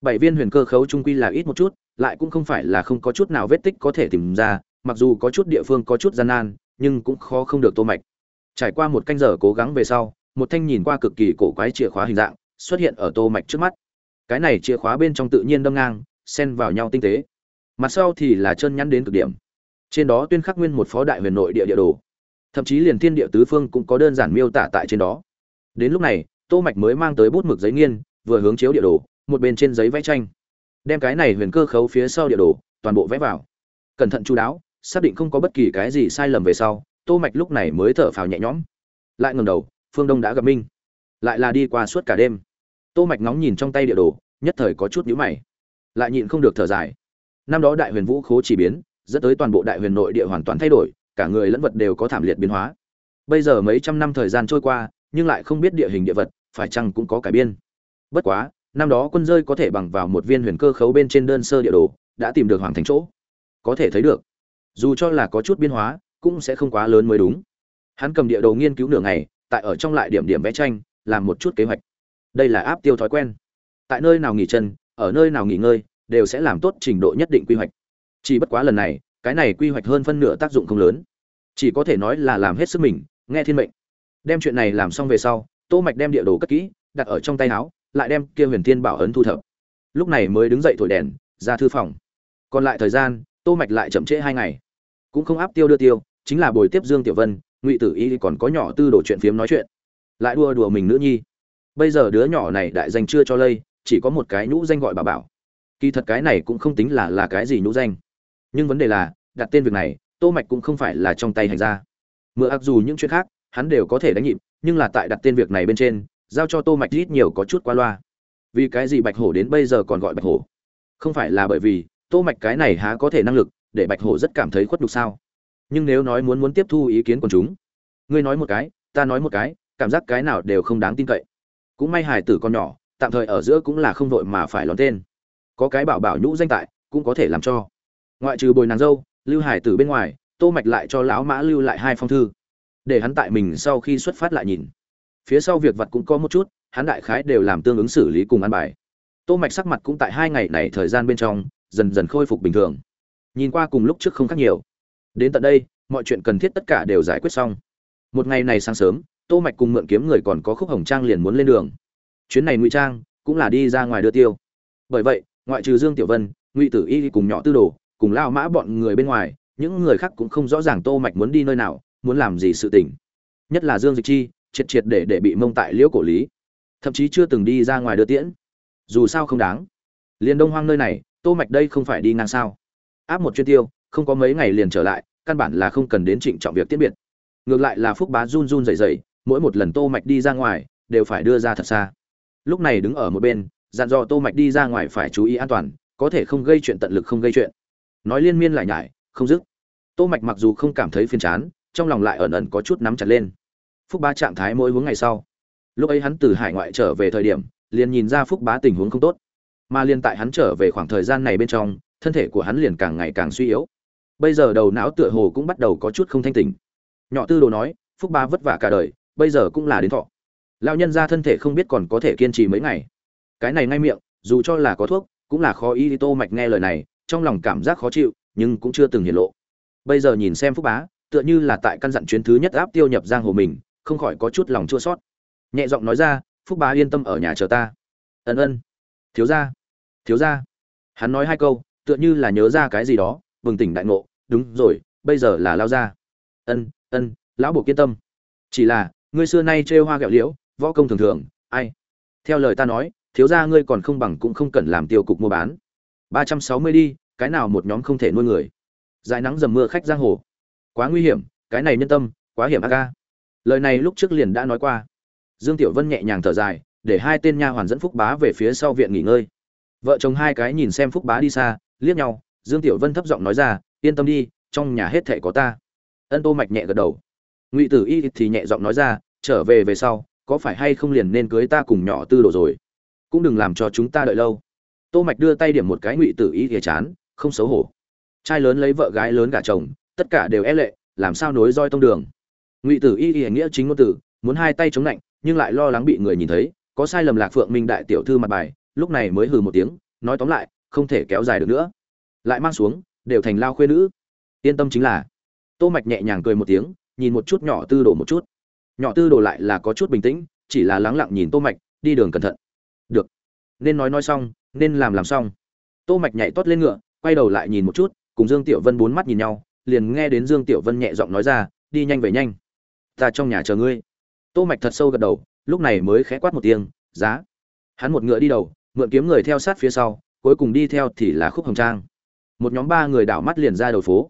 [SPEAKER 1] Bảy viên huyền cơ khấu trung quy là ít một chút, lại cũng không phải là không có chút nào vết tích có thể tìm ra, mặc dù có chút địa phương có chút gian nan nhưng cũng khó không được tô mạch. Trải qua một canh giờ cố gắng về sau, một thanh nhìn qua cực kỳ cổ quái chìa khóa hình dạng, xuất hiện ở tô mạch trước mắt. Cái này chìa khóa bên trong tự nhiên đâm ngang, xen vào nhau tinh tế. Mặt sau thì là chân nhắn đến cực điểm. Trên đó tuyên khắc nguyên một phó đại huyền nội địa địa đồ. Thậm chí liền thiên địa tứ phương cũng có đơn giản miêu tả tại trên đó. Đến lúc này, tô mạch mới mang tới bút mực giấy nghiên, vừa hướng chiếu địa đồ, một bên trên giấy vẽ tranh. Đem cái này huyền cơ khấu phía sau địa đồ, toàn bộ vẽ vào. Cẩn thận chú đáo xác định không có bất kỳ cái gì sai lầm về sau, tô mạch lúc này mới thở phào nhẹ nhõm. Lại ngẩng đầu, phương đông đã gặp minh. Lại là đi qua suốt cả đêm. Tô mạch ngóng nhìn trong tay địa đồ, nhất thời có chút nhíu mày. Lại nhịn không được thở dài. Năm đó đại huyền vũ khố chỉ biến, dẫn tới toàn bộ đại huyền nội địa hoàn toàn thay đổi, cả người lẫn vật đều có thảm liệt biến hóa. Bây giờ mấy trăm năm thời gian trôi qua, nhưng lại không biết địa hình địa vật, phải chăng cũng có cải biên. Bất quá, năm đó quân rơi có thể bằng vào một viên huyền cơ khấu bên trên đơn sơ địa đồ, đã tìm được hoàng thành chỗ. Có thể thấy được dù cho là có chút biến hóa, cũng sẽ không quá lớn mới đúng. Hắn cầm địa đồ nghiên cứu nửa ngày, tại ở trong lại điểm điểm vẽ tranh, làm một chút kế hoạch. Đây là áp tiêu thói quen. Tại nơi nào nghỉ chân, ở nơi nào nghỉ ngơi, đều sẽ làm tốt trình độ nhất định quy hoạch. Chỉ bất quá lần này, cái này quy hoạch hơn phân nửa tác dụng không lớn. Chỉ có thể nói là làm hết sức mình, nghe thiên mệnh. Đem chuyện này làm xong về sau, tô mạch đem địa đồ cất kỹ, đặt ở trong tay áo, lại đem kia huyền thiên bảo ấn thu thập. Lúc này mới đứng dậy thổi đèn, ra thư phòng. Còn lại thời gian, tô mạch lại chậm trễ hai ngày cũng không áp tiêu đưa tiêu, chính là buổi tiếp dương tiểu vân, ngụy tử y còn có nhỏ tư đồ chuyện phiếm nói chuyện. Lại đua đùa mình nữ nhi. Bây giờ đứa nhỏ này đại danh chưa cho lây, chỉ có một cái nhũ danh gọi bà bảo. Kỳ thật cái này cũng không tính là là cái gì nhũ danh. Nhưng vấn đề là, đặt tên việc này, tô mạch cũng không phải là trong tay hành ra mưa ác dù những chuyện khác, hắn đều có thể đánh nhịp, nhưng là tại đặt tên việc này bên trên, giao cho tô mạch ít nhiều có chút qua loa. Vì cái gì bạch hổ đến bây giờ còn gọi bạch hổ? Không phải là bởi vì, tô mạch cái này há có thể năng lực để bạch hổ rất cảm thấy khuất nhục sao? Nhưng nếu nói muốn muốn tiếp thu ý kiến của chúng, ngươi nói một cái, ta nói một cái, cảm giác cái nào đều không đáng tin cậy. Cũng may hài tử con nhỏ, tạm thời ở giữa cũng là không vội mà phải lón tên. Có cái bảo bảo nhũ danh tại, cũng có thể làm cho. Ngoại trừ bồi nàng dâu, lưu hải tử bên ngoài, tô mạch lại cho lão mã lưu lại hai phong thư. Để hắn tại mình sau khi xuất phát lại nhìn. Phía sau việc vật cũng có một chút, hắn đại khái đều làm tương ứng xử lý cùng ăn bài. Tô mạch sắc mặt cũng tại hai ngày này thời gian bên trong, dần dần khôi phục bình thường nhìn qua cùng lúc trước không khác nhiều. Đến tận đây, mọi chuyện cần thiết tất cả đều giải quyết xong. Một ngày này sáng sớm, tô mạch cùng mượn kiếm người còn có khúc hồng trang liền muốn lên đường. Chuyến này ngụy trang cũng là đi ra ngoài đưa tiêu. Bởi vậy, ngoại trừ dương tiểu vân, ngụy tử y cùng nhỏ tư đồ, cùng lao mã bọn người bên ngoài, những người khác cũng không rõ ràng tô mạch muốn đi nơi nào, muốn làm gì sự tình. Nhất là dương dịch chi, triệt triệt để để bị mông tại liễu cổ lý. Thậm chí chưa từng đi ra ngoài đưa tiễn. Dù sao không đáng. Liền đông hoang nơi này, tô mạch đây không phải đi ngang sao? Áp một chuyên tiêu, không có mấy ngày liền trở lại, căn bản là không cần đến trịnh trọng việc tiễn biệt. Ngược lại là phúc bá run run rẩy rẩy, mỗi một lần tô mạch đi ra ngoài, đều phải đưa ra thật xa. Lúc này đứng ở một bên, dặn dò tô mạch đi ra ngoài phải chú ý an toàn, có thể không gây chuyện tận lực không gây chuyện. Nói liên miên lại nhải, không dứt. Tô mạch mặc dù không cảm thấy phiền chán, trong lòng lại ẩn ẩn có chút nắm chặt lên. Phúc bá trạng thái mỗi hướng ngày sau. Lúc ấy hắn từ hải ngoại trở về thời điểm, liền nhìn ra phúc bá tình huống không tốt. Mà liên tại hắn trở về khoảng thời gian này bên trong thân thể của hắn liền càng ngày càng suy yếu. Bây giờ đầu não tựa hồ cũng bắt đầu có chút không thanh tỉnh. Nhỏ tư đồ nói, phúc bá vất vả cả đời, bây giờ cũng là đến thọ. Lao nhân ra thân thể không biết còn có thể kiên trì mấy ngày. Cái này ngay miệng, dù cho là có thuốc, cũng là khó y tô mạch nghe lời này, trong lòng cảm giác khó chịu, nhưng cũng chưa từng hiển lộ. Bây giờ nhìn xem phúc bá, tựa như là tại căn dặn chuyến thứ nhất áp tiêu nhập giang hồ mình, không khỏi có chút lòng chua sót nhẹ giọng nói ra, phúc bá yên tâm ở nhà chờ ta. Ân ân. Thiếu gia thiếu gia. Hắn nói hai câu tựa như là nhớ ra cái gì đó, bừng tỉnh đại ngộ, đúng rồi, bây giờ là lao ra. Ân ân, lão bộ kiên tâm. Chỉ là, ngươi xưa nay trêu hoa gạo liễu, võ công thường thường, ai? Theo lời ta nói, thiếu gia ngươi còn không bằng cũng không cần làm tiêu cục mua bán. Ba trăm sáu mươi đi, cái nào một nhóm không thể nuôi người. Dài nắng dầm mưa khách giang hồ. Quá nguy hiểm, cái này nhân tâm, quá hiểm ác ca. Lời này lúc trước liền đã nói qua. Dương tiểu vân nhẹ nhàng thở dài, để hai tên nha hoàn dẫn phúc bá về phía sau viện nghỉ ngơi. Vợ chồng hai cái nhìn xem phúc bá đi xa liếc nhau, dương tiểu vân thấp giọng nói ra, yên tâm đi, trong nhà hết thệ có ta. Ân tô mạch nhẹ gật đầu. Ngụy tử y thì nhẹ giọng nói ra, trở về về sau, có phải hay không liền nên cưới ta cùng nhỏ tư đồ rồi? Cũng đừng làm cho chúng ta đợi lâu. Tô mạch đưa tay điểm một cái ngụy tử y thì chán, không xấu hổ. Trai lớn lấy vợ gái lớn gả chồng, tất cả đều é e lệ, làm sao nối roi tông đường? Ngụy tử y y nghĩa chính ngôn tử muốn hai tay chống lạnh, nhưng lại lo lắng bị người nhìn thấy, có sai lầm lạc phượng minh đại tiểu thư mặt bài, lúc này mới hừ một tiếng, nói tóm lại không thể kéo dài được nữa. Lại mang xuống, đều thành lao khuê nữ. Yên tâm chính là, tô mạch nhẹ nhàng cười một tiếng, nhìn một chút nhỏ tư đồ một chút. Nhỏ tư đồ lại là có chút bình tĩnh, chỉ là lắng lặng nhìn tô mạch, đi đường cẩn thận. Được. Nên nói nói xong, nên làm làm xong. Tô mạch nhảy tót lên ngựa, quay đầu lại nhìn một chút, cùng dương tiểu vân bốn mắt nhìn nhau, liền nghe đến dương tiểu vân nhẹ giọng nói ra, đi nhanh về nhanh. Ta trong nhà chờ ngươi. Tô mạch thật sâu gật đầu, lúc này mới khẽ quát một tiếng, giá. Hắn một ngựa đi đầu, mượn kiếm người theo sát phía sau cuối cùng đi theo thì là khúc hồng trang. Một nhóm ba người đảo mắt liền ra đầu phố.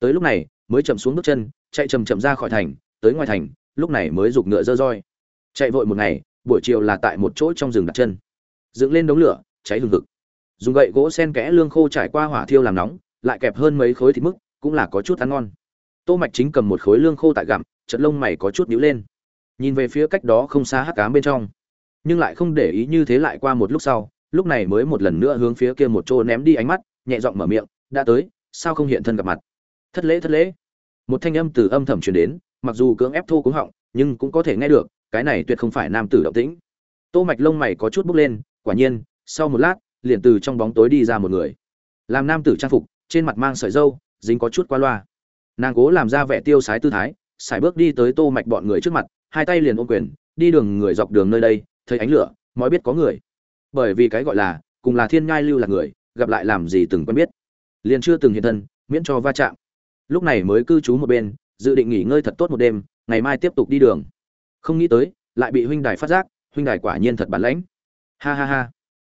[SPEAKER 1] Tới lúc này, mới chậm xuống bước chân, chạy chậm chậm ra khỏi thành, tới ngoài thành, lúc này mới giục ngựa dơ roi. Chạy vội một ngày, buổi chiều là tại một chỗ trong rừng đặt chân. Dựng lên đống lửa, cháy hừng hực. Dùng gậy gỗ sen kẽ lương khô trải qua hỏa thiêu làm nóng, lại kẹp hơn mấy khối thịt mức cũng là có chút ăn ngon. Tô mạch chính cầm một khối lương khô tại gặm trận lông mày có chút nhíu lên. Nhìn về phía cách đó không xa hắc cám bên trong. Nhưng lại không để ý như thế lại qua một lúc sau lúc này mới một lần nữa hướng phía kia một chỗ ném đi ánh mắt, nhẹ giọng mở miệng, đã tới, sao không hiện thân gặp mặt? Thất lễ thất lễ. Một thanh âm từ âm thầm truyền đến, mặc dù cưỡng ép thô cúng họng, nhưng cũng có thể nghe được, cái này tuyệt không phải nam tử động tĩnh. Tô mạch lông mày có chút bốc lên, quả nhiên, sau một lát, liền từ trong bóng tối đi ra một người. Làm nam tử trang phục, trên mặt mang sợi dâu dính có chút qua loa. Nàng cố làm ra vẻ tiêu sái tư thái xài bước đi tới tô mạch bọn người trước mặt, hai tay liền ôm quyền, đi đường người dọc đường nơi đây, thấy ánh lửa, mới biết có người bởi vì cái gọi là, cùng là thiên nhai lưu là người, gặp lại làm gì từng quen biết. Liền chưa từng hiện thân, miễn cho va chạm. Lúc này mới cư trú một bên, dự định nghỉ ngơi thật tốt một đêm, ngày mai tiếp tục đi đường. Không nghĩ tới, lại bị huynh đài phát giác, huynh đài quả nhiên thật bản lãnh. Ha ha ha.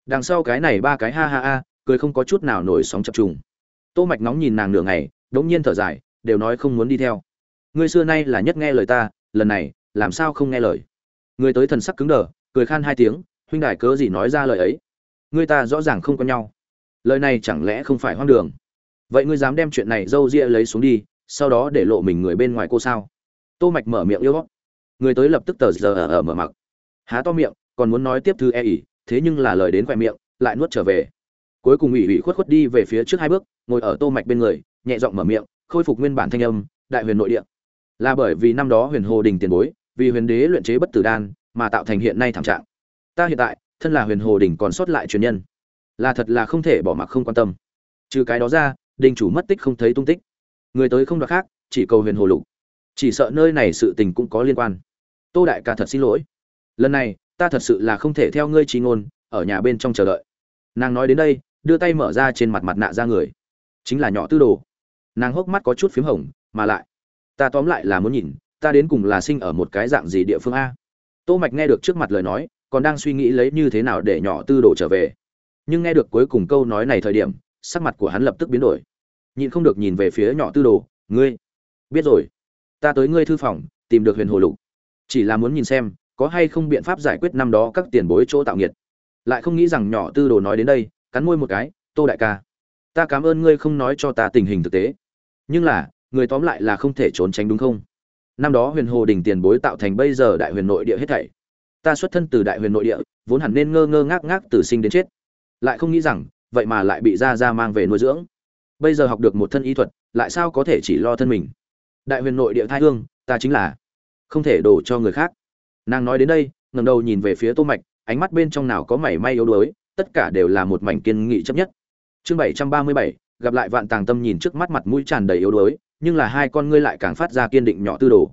[SPEAKER 1] Đằng sau cái này ba cái ha ha ha, cười không có chút nào nổi sóng chập trùng. Tô mạch nóng nhìn nàng nửa ngày, đống nhiên thở dài, đều nói không muốn đi theo. Ngươi xưa nay là nhất nghe lời ta, lần này, làm sao không nghe lời? Người tới thần sắc cứng đờ, cười khan hai tiếng huynh đài cớ gì nói ra lời ấy? Ngươi ta rõ ràng không có nhau. Lời này chẳng lẽ không phải hoang đường? Vậy ngươi dám đem chuyện này dâu ria lấy xuống đi sau đó để lộ mình người bên ngoài cô sao? Tô mạch mở miệng yêu người tới lập tức tờ giờ ở, ở mở mặc. Há to miệng còn muốn nói tiếp thư e ỉ thế nhưng là lời đến khoe miệng lại nuốt trở về. Cuối cùng ủy ủy khuất khuất đi về phía trước hai bước ngồi ở tô mạch bên người nhẹ giọng mở miệng khôi phục nguyên bản thanh âm đại huyền nội địa. Là bởi vì năm đó huyền hồ đình tiền bối vì huyền đế luyện chế bất tử đan mà tạo thành hiện nay thảm trạng ta hiện tại, thân là huyền hồ Đỉnh còn sót lại truyền nhân. Là thật là không thể bỏ mặc không quan tâm. Trừ cái đó ra, đình chủ mất tích không thấy tung tích. Người tới không đoạt khác, chỉ cầu huyền hồ lục. Chỉ sợ nơi này sự tình cũng có liên quan. Tô đại ca thật xin lỗi. Lần này, ta thật sự là không thể theo ngươi trí ngôn, ở nhà bên trong chờ đợi. Nàng nói đến đây, đưa tay mở ra trên mặt mặt nạ ra người. Chính là nhỏ tư đồ. Nàng hốc mắt có chút p h í m hồng, mà lại, ta tóm lại là muốn nhìn, ta đến cùng là sinh ở một cái dạng gì địa phương a? Tô mạch nghe được trước mặt lời nói còn đang suy nghĩ lấy như thế nào để nhỏ tư đồ trở về. Nhưng nghe được cuối cùng câu nói này thời điểm, sắc mặt của hắn lập tức biến đổi. Nhịn không được nhìn về phía nhỏ tư đồ, ngươi, biết rồi. Ta tới ngươi thư phòng, tìm được huyền hồ lục. Chỉ là muốn nhìn xem, có hay không biện pháp giải quyết năm đó các tiền bối chỗ tạo nghiệt. Lại không nghĩ rằng nhỏ tư đồ nói đến đây, cắn môi một cái, tô đại ca, ta cảm ơn ngươi không nói cho ta tình hình thực tế. Nhưng là, người tóm lại là không thể trốn tránh đúng không? Năm đó huyền hồ đình tiền bối tạo thành bây giờ đại huyền nội địa hết thảy ta xuất thân từ đại huyền nội địa, vốn hẳn nên ngơ ngơ ngác ngác từ sinh đến chết. Lại không nghĩ rằng, vậy mà lại bị ra ra mang về nuôi dưỡng. Bây giờ học được một thân y thuật, lại sao có thể chỉ lo thân mình? Đại huyền nội địa thai hương, ta chính là không thể đổ cho người khác. Nàng nói đến đây, ngẩng đầu nhìn về phía tô mạch, ánh mắt bên trong nào có mảy may yếu đuối, tất cả đều là một mảnh kiên nghị chấp nhất. Chương bảy trăm ba mươi bảy, gặp lại vạn tàng tâm nhìn trước mắt mặt mũi tràn đầy yếu đuối, nhưng là hai con ngươi lại càng phát ra kiên định nhỏ tư đồ.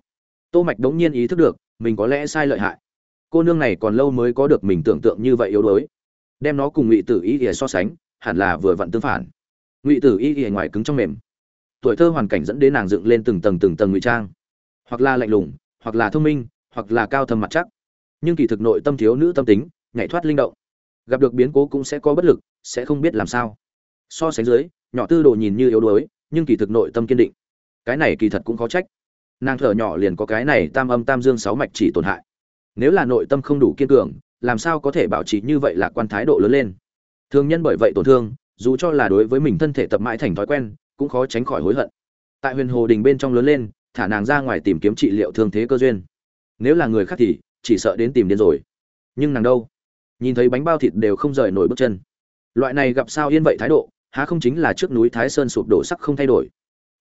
[SPEAKER 1] Tô mạch đống nhiên ý thức được, mình có lẽ sai lợi hại cô nương này còn lâu mới có được mình tưởng tượng như vậy yếu đuối. Đem nó cùng ngụy tử y ỉa so sánh, hẳn là vừa vặn tương phản. Ngụy tử y ỉa ngoài cứng trong mềm. Tuổi thơ hoàn cảnh dẫn đến nàng dựng lên từng tầng từng tầng ngụy trang. Hoặc là lạnh lùng, hoặc là thông minh, hoặc là cao thâm mặt chắc. Nhưng kỳ thực nội tâm thiếu nữ tâm tính, nhảy thoát linh động. Gặp được biến cố cũng sẽ có bất lực, sẽ không biết làm sao. So sánh dưới, nhỏ tư đồ nhìn như yếu đuối, nhưng kỳ thực nội tâm kiên định. Cái này kỳ thật cũng khó trách. Nàng thở nhỏ liền có cái này tam âm tam dương sáu mạch chỉ tổn hại nếu là nội tâm không đủ kiên cường, làm sao có thể bảo trì như vậy là quan thái độ lớn lên? Thường nhân bởi vậy tổn thương, dù cho là đối với mình thân thể tập mãi thành thói quen, cũng khó tránh khỏi hối hận. Tại huyền hồ đình bên trong lớn lên, thả nàng ra ngoài tìm kiếm trị liệu thương thế cơ duyên. Nếu là người khác thì, chỉ sợ đến tìm đến rồi. Nhưng nàng đâu? Nhìn thấy bánh bao thịt đều không rời nổi bước chân. Loại này gặp sao yên vậy thái độ, há không chính là trước núi thái sơn sụp đổ sắc không thay đổi?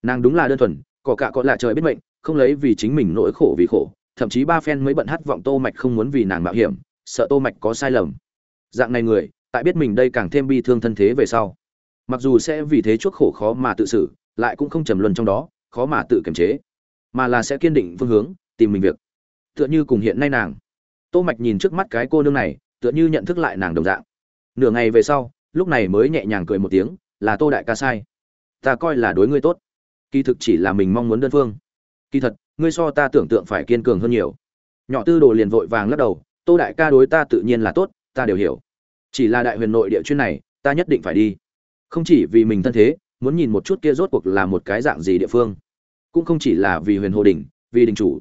[SPEAKER 1] Nàng đúng là đơn thuần cỏ cạ cọ lạ trời biết mệnh, không lấy vì chính mình nỗi khổ vì khổ thậm chí ba phen mới bận hát vọng tô mạch không muốn vì nàng mạo hiểm, sợ tô mạch có sai lầm. Dạng này người, tại biết mình đây càng thêm bi thương thân thế về sau. Mặc dù sẽ vì thế chuốc khổ khó mà tự xử, lại cũng không trầm luân trong đó, khó mà tự kiềm chế, mà là sẽ kiên định phương hướng, tìm mình việc. Tựa như cùng hiện nay nàng. Tô mạch nhìn trước mắt cái cô nương này, tựa như nhận thức lại nàng đồng dạng. Nửa ngày về sau, lúc này mới nhẹ nhàng cười một tiếng, là tô đại ca sai. Ta coi là đối ngươi tốt. Kỳ thực chỉ là mình mong muốn đơn phương. Kỳ thật ngươi so ta tưởng tượng phải kiên cường hơn nhiều. Nhỏ tư đồ liền vội vàng lắc đầu, tô đại ca đối ta tự nhiên là tốt, ta đều hiểu. Chỉ là đại huyền nội địa chuyên này, ta nhất định phải đi. Không chỉ vì mình thân thế, muốn nhìn một chút kia rốt cuộc là một cái dạng gì địa phương. Cũng không chỉ là vì huyền hồ đình vì đình chủ.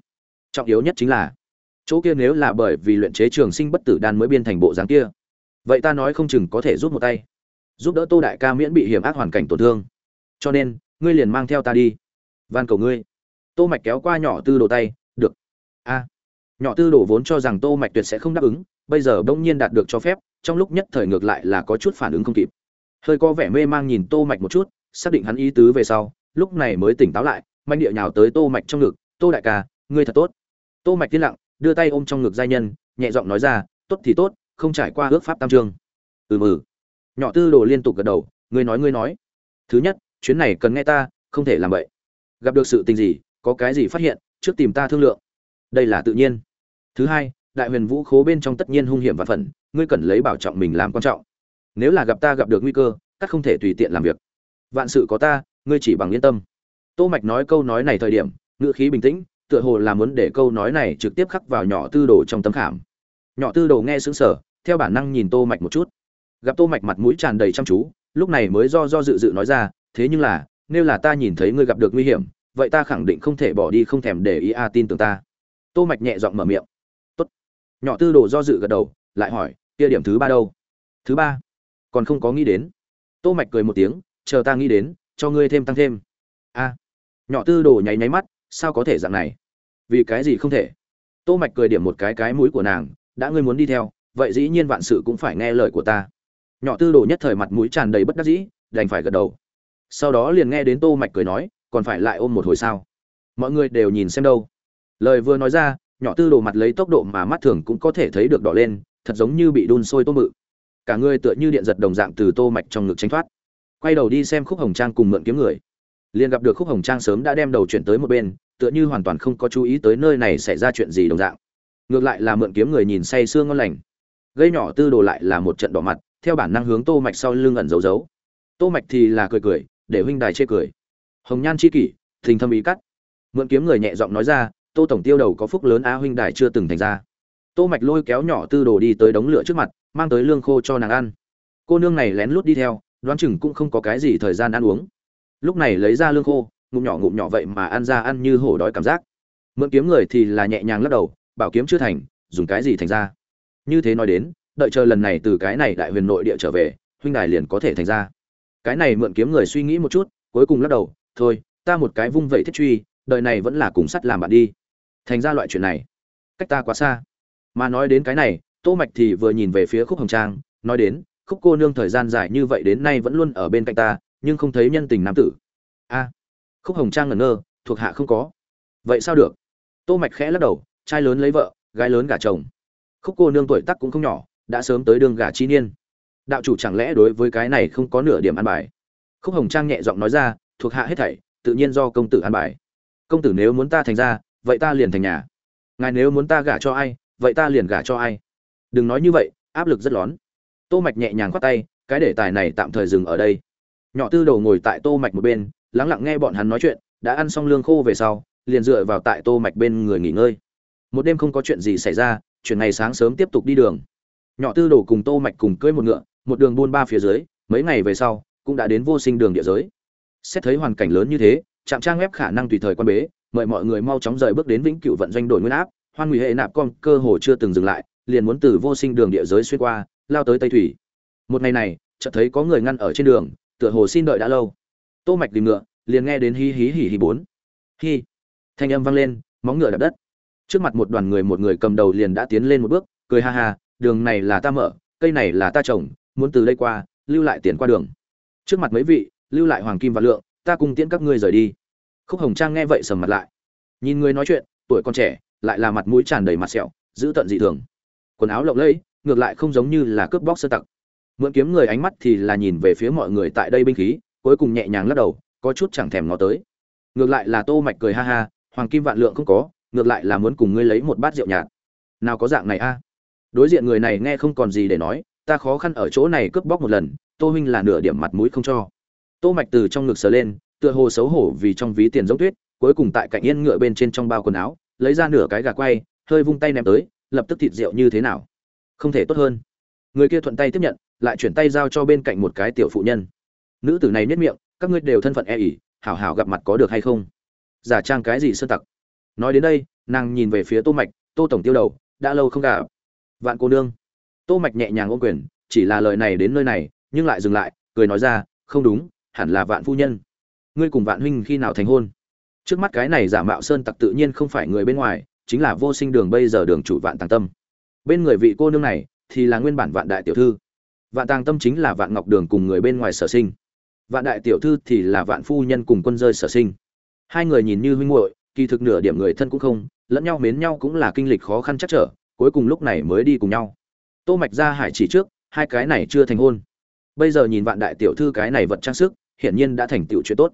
[SPEAKER 1] Trọng yếu nhất chính là, chỗ kia nếu là bởi vì luyện chế trường sinh bất tử đan mới biên thành bộ dáng kia. Vậy ta nói không chừng có thể giúp một tay. Giúp đỡ tô đại ca miễn bị hiểm ác hoàn cảnh tổn thương. Cho nên, ngươi liền mang theo ta đi. Van cầu ngươi tô mạch kéo qua nhỏ tư đồ tay, được. A. Nhỏ tư đồ vốn cho rằng tô mạch tuyệt sẽ không đáp ứng, bây giờ bỗng nhiên đạt được cho phép, trong lúc nhất thời ngược lại là có chút phản ứng không kịp. Hơi có vẻ mê mang nhìn tô mạch một chút, xác định hắn ý tứ về sau, lúc này mới tỉnh táo lại, manh địa nhào tới tô mạch trong ngực, tô đại ca, ngươi thật tốt. Tô mạch tiên lặng, đưa tay ôm trong ngực giai nhân, nhẹ giọng nói ra, tốt thì tốt, không trải qua ước pháp tam trương ừ mừ nhỏ tư đồ liên tục gật đầu, ngươi nói ngươi nói. Thứ nhất, chuyến này cần nghe ta, không thể làm vậy gặp được sự tình gì có cái gì phát hiện, trước tìm ta thương lượng. Đây là tự nhiên. Thứ hai, đại huyền vũ khố bên trong tất nhiên hung hiểm và phần, ngươi cần lấy bảo trọng mình làm quan trọng. Nếu là gặp ta gặp được nguy cơ, các không thể tùy tiện làm việc. Vạn sự có ta, ngươi chỉ bằng yên tâm. Tô mạch nói câu nói này thời điểm, ngữ khí bình tĩnh, tựa hồ là muốn để câu nói này trực tiếp khắc vào nhỏ tư đồ trong tấm khảm. Nhỏ tư đồ nghe sững sờ, theo bản năng nhìn tô mạch một chút. Gặp tô mạch mặt mũi tràn đầy chăm chú, lúc này mới do do dự dự nói ra, thế nhưng là, nếu là ta nhìn thấy ngươi gặp được nguy hiểm vậy ta khẳng định không thể bỏ đi không thèm để ý a tin tưởng ta. Tô mạch nhẹ giọng mở miệng. Tốt. Nhỏ tư đồ do dự gật đầu, lại hỏi, kia điểm thứ ba đâu? Thứ ba? Còn không có nghĩ đến. Tô mạch cười một tiếng, chờ ta nghĩ đến, cho ngươi thêm tăng thêm. A. Nhỏ tư đồ nháy nháy mắt, sao có thể dạng này? Vì cái gì không thể? Tô mạch cười điểm một cái cái mũi của nàng, đã ngươi muốn đi theo, vậy dĩ nhiên vạn sự cũng phải nghe lời của ta. Nhỏ tư đồ nhất thời mặt mũi tràn đầy bất đắc dĩ, đành phải gật đầu. Sau đó liền nghe đến tô mạch cười nói còn phải lại ôm một hồi sao? Mọi người đều nhìn xem đâu. Lời vừa nói ra, nhỏ tư đồ mặt lấy tốc độ mà mắt thường cũng có thể thấy được đỏ lên, thật giống như bị đun sôi tô mự. Cả người tựa như điện giật đồng dạng từ tô mạch trong ngực tránh thoát. Quay đầu đi xem khúc hồng trang cùng mượn kiếm người. Liền gặp được khúc hồng trang sớm đã đem đầu chuyển tới một bên, tựa như hoàn toàn không có chú ý tới nơi này xảy ra chuyện gì đồng dạng. Ngược lại là mượn kiếm người nhìn say sương ngon lành. Gây nhỏ tư đồ lại là một trận đỏ mặt, theo bản năng hướng tô mạch sau lưng ẩn giấu giấu. Tô mạch thì là cười cười, để huynh đài chê cười hồng nhan chi kỷ, thình thâm ý cắt. Mượn kiếm người nhẹ giọng nói ra, tô tổng tiêu đầu có phúc lớn á huynh đài chưa từng thành ra. Tô mạch lôi kéo nhỏ tư đồ đi tới đống lửa trước mặt, mang tới lương khô cho nàng ăn. Cô nương này lén lút đi theo, đoán chừng cũng không có cái gì thời gian ăn uống. Lúc này lấy ra lương khô, ngụm nhỏ ngụm nhỏ vậy mà ăn ra ăn như hổ đói cảm giác. Mượn kiếm người thì là nhẹ nhàng lắc đầu, bảo kiếm chưa thành, dùng cái gì thành ra? Như thế nói đến, đợi chờ lần này từ cái này đại huyền nội địa trở về, huynh đài liền có thể thành ra. Cái này mượn kiếm người suy nghĩ một chút, cuối cùng lắc đầu thôi, ta một cái vung vẩy thiết truy, đời này vẫn là cùng sắt làm bạn đi. Thành ra loại chuyện này, cách ta quá xa. Mà nói đến cái này, tô mạch thì vừa nhìn về phía khúc hồng trang, nói đến, khúc cô nương thời gian dài như vậy đến nay vẫn luôn ở bên cạnh ta, nhưng không thấy nhân tình nam tử. A. Khúc hồng trang ngẩn ngơ, thuộc hạ không có. Vậy sao được? Tô mạch khẽ lắc đầu, trai lớn lấy vợ, gái lớn gả chồng. Khúc cô nương tuổi tác cũng không nhỏ, đã sớm tới đường gả chi niên. Đạo chủ chẳng lẽ đối với cái này không có nửa điểm ăn bài? Khúc hồng trang nhẹ giọng nói ra thuộc hạ hết thảy, tự nhiên do công tử an bài. Công tử nếu muốn ta thành ra, vậy ta liền thành nhà. Ngài nếu muốn ta gả cho ai, vậy ta liền gả cho ai. Đừng nói như vậy, áp lực rất lớn. Tô mạch nhẹ nhàng khoát tay, cái đề tài này tạm thời dừng ở đây. Nhỏ tư đầu ngồi tại tô mạch một bên, lắng lặng nghe bọn hắn nói chuyện, đã ăn xong lương khô về sau, liền dựa vào tại tô mạch bên người nghỉ ngơi. Một đêm không có chuyện gì xảy ra, chuyện ngày sáng sớm tiếp tục đi đường. Nhỏ tư đồ cùng tô mạch cùng cưỡi một ngựa, một đường buôn ba phía dưới, mấy ngày về sau, cũng đã đến vô sinh đường địa giới xét thấy hoàn cảnh lớn như thế, trạm trang web khả năng tùy thời quan bế, mời mọi người mau chóng rời bước đến vĩnh cửu vận doanh đổi nguyên áp. Hoan nguy hệ nạp con cơ hồ chưa từng dừng lại, liền muốn từ vô sinh đường địa giới xuyên qua, lao tới tây thủy. Một ngày này, chợt thấy có người ngăn ở trên đường, tựa hồ xin đợi đã lâu. Tô mạch tìm ngựa, liền nghe đến hí hí hỉ hỉ bốn. Hí thanh âm vang lên, móng ngựa đập đất. Trước mặt một đoàn người một người cầm đầu liền đã tiến lên một bước, cười ha ha, đường này là ta mở, cây này là ta trồng, muốn từ đây qua, lưu lại tiền qua đường. Trước mặt mấy vị lưu lại hoàng kim và lượng, ta cùng tiễn các ngươi rời đi. Khúc hồng trang nghe vậy sầm mặt lại. Nhìn người nói chuyện, tuổi còn trẻ, lại là mặt mũi tràn đầy mặt sẹo, giữ tận dị thường. Quần áo lộng lẫy, ngược lại không giống như là cướp bóc sơ tặc. Mượn kiếm người ánh mắt thì là nhìn về phía mọi người tại đây binh khí, cuối cùng nhẹ nhàng lắc đầu, có chút chẳng thèm ngó tới. Ngược lại là tô mạch cười ha ha, hoàng kim vạn lượng không có, ngược lại là muốn cùng ngươi lấy một bát rượu nhạt. Nào có dạng này a? Đối diện người này nghe không còn gì để nói, ta khó khăn ở chỗ này cướp bóc một lần, tô huynh là nửa điểm mặt mũi không cho tô mạch từ trong ngực sờ lên, tựa hồ xấu hổ vì trong ví tiền giống tuyết, cuối cùng tại cạnh yên ngựa bên trên trong bao quần áo, lấy ra nửa cái gà quay, hơi vung tay ném tới, lập tức thịt rượu như thế nào? Không thể tốt hơn. Người kia thuận tay tiếp nhận, lại chuyển tay giao cho bên cạnh một cái tiểu phụ nhân. Nữ tử này nhất miệng, các ngươi đều thân phận e ỉ hảo hảo gặp mặt có được hay không? Giả trang cái gì sơ tặc? Nói đến đây, nàng nhìn về phía tô mạch, tô tổng tiêu đầu, đã lâu không gặp. Vạn cô nương. Tô mạch nhẹ nhàng ôm quyền, chỉ là lời này đến nơi này, nhưng lại dừng lại, cười nói ra, không đúng hẳn là vạn phu nhân. Ngươi cùng vạn huynh khi nào thành hôn? Trước mắt cái này giả mạo sơn tặc tự nhiên không phải người bên ngoài, chính là vô sinh đường bây giờ đường chủ vạn tàng tâm. Bên người vị cô nương này thì là nguyên bản vạn đại tiểu thư. Vạn tàng tâm chính là vạn ngọc đường cùng người bên ngoài sở sinh. Vạn đại tiểu thư thì là vạn phu nhân cùng quân rơi sở sinh. Hai người nhìn như huynh muội, kỳ thực nửa điểm người thân cũng không, lẫn nhau mến nhau cũng là kinh lịch khó khăn chắc trở, cuối cùng lúc này mới đi cùng nhau. Tô mạch ra hải chỉ trước, hai cái này chưa thành hôn. Bây giờ nhìn vạn đại tiểu thư cái này vật trang sức hiển nhiên đã thành tiểu chuyện tốt.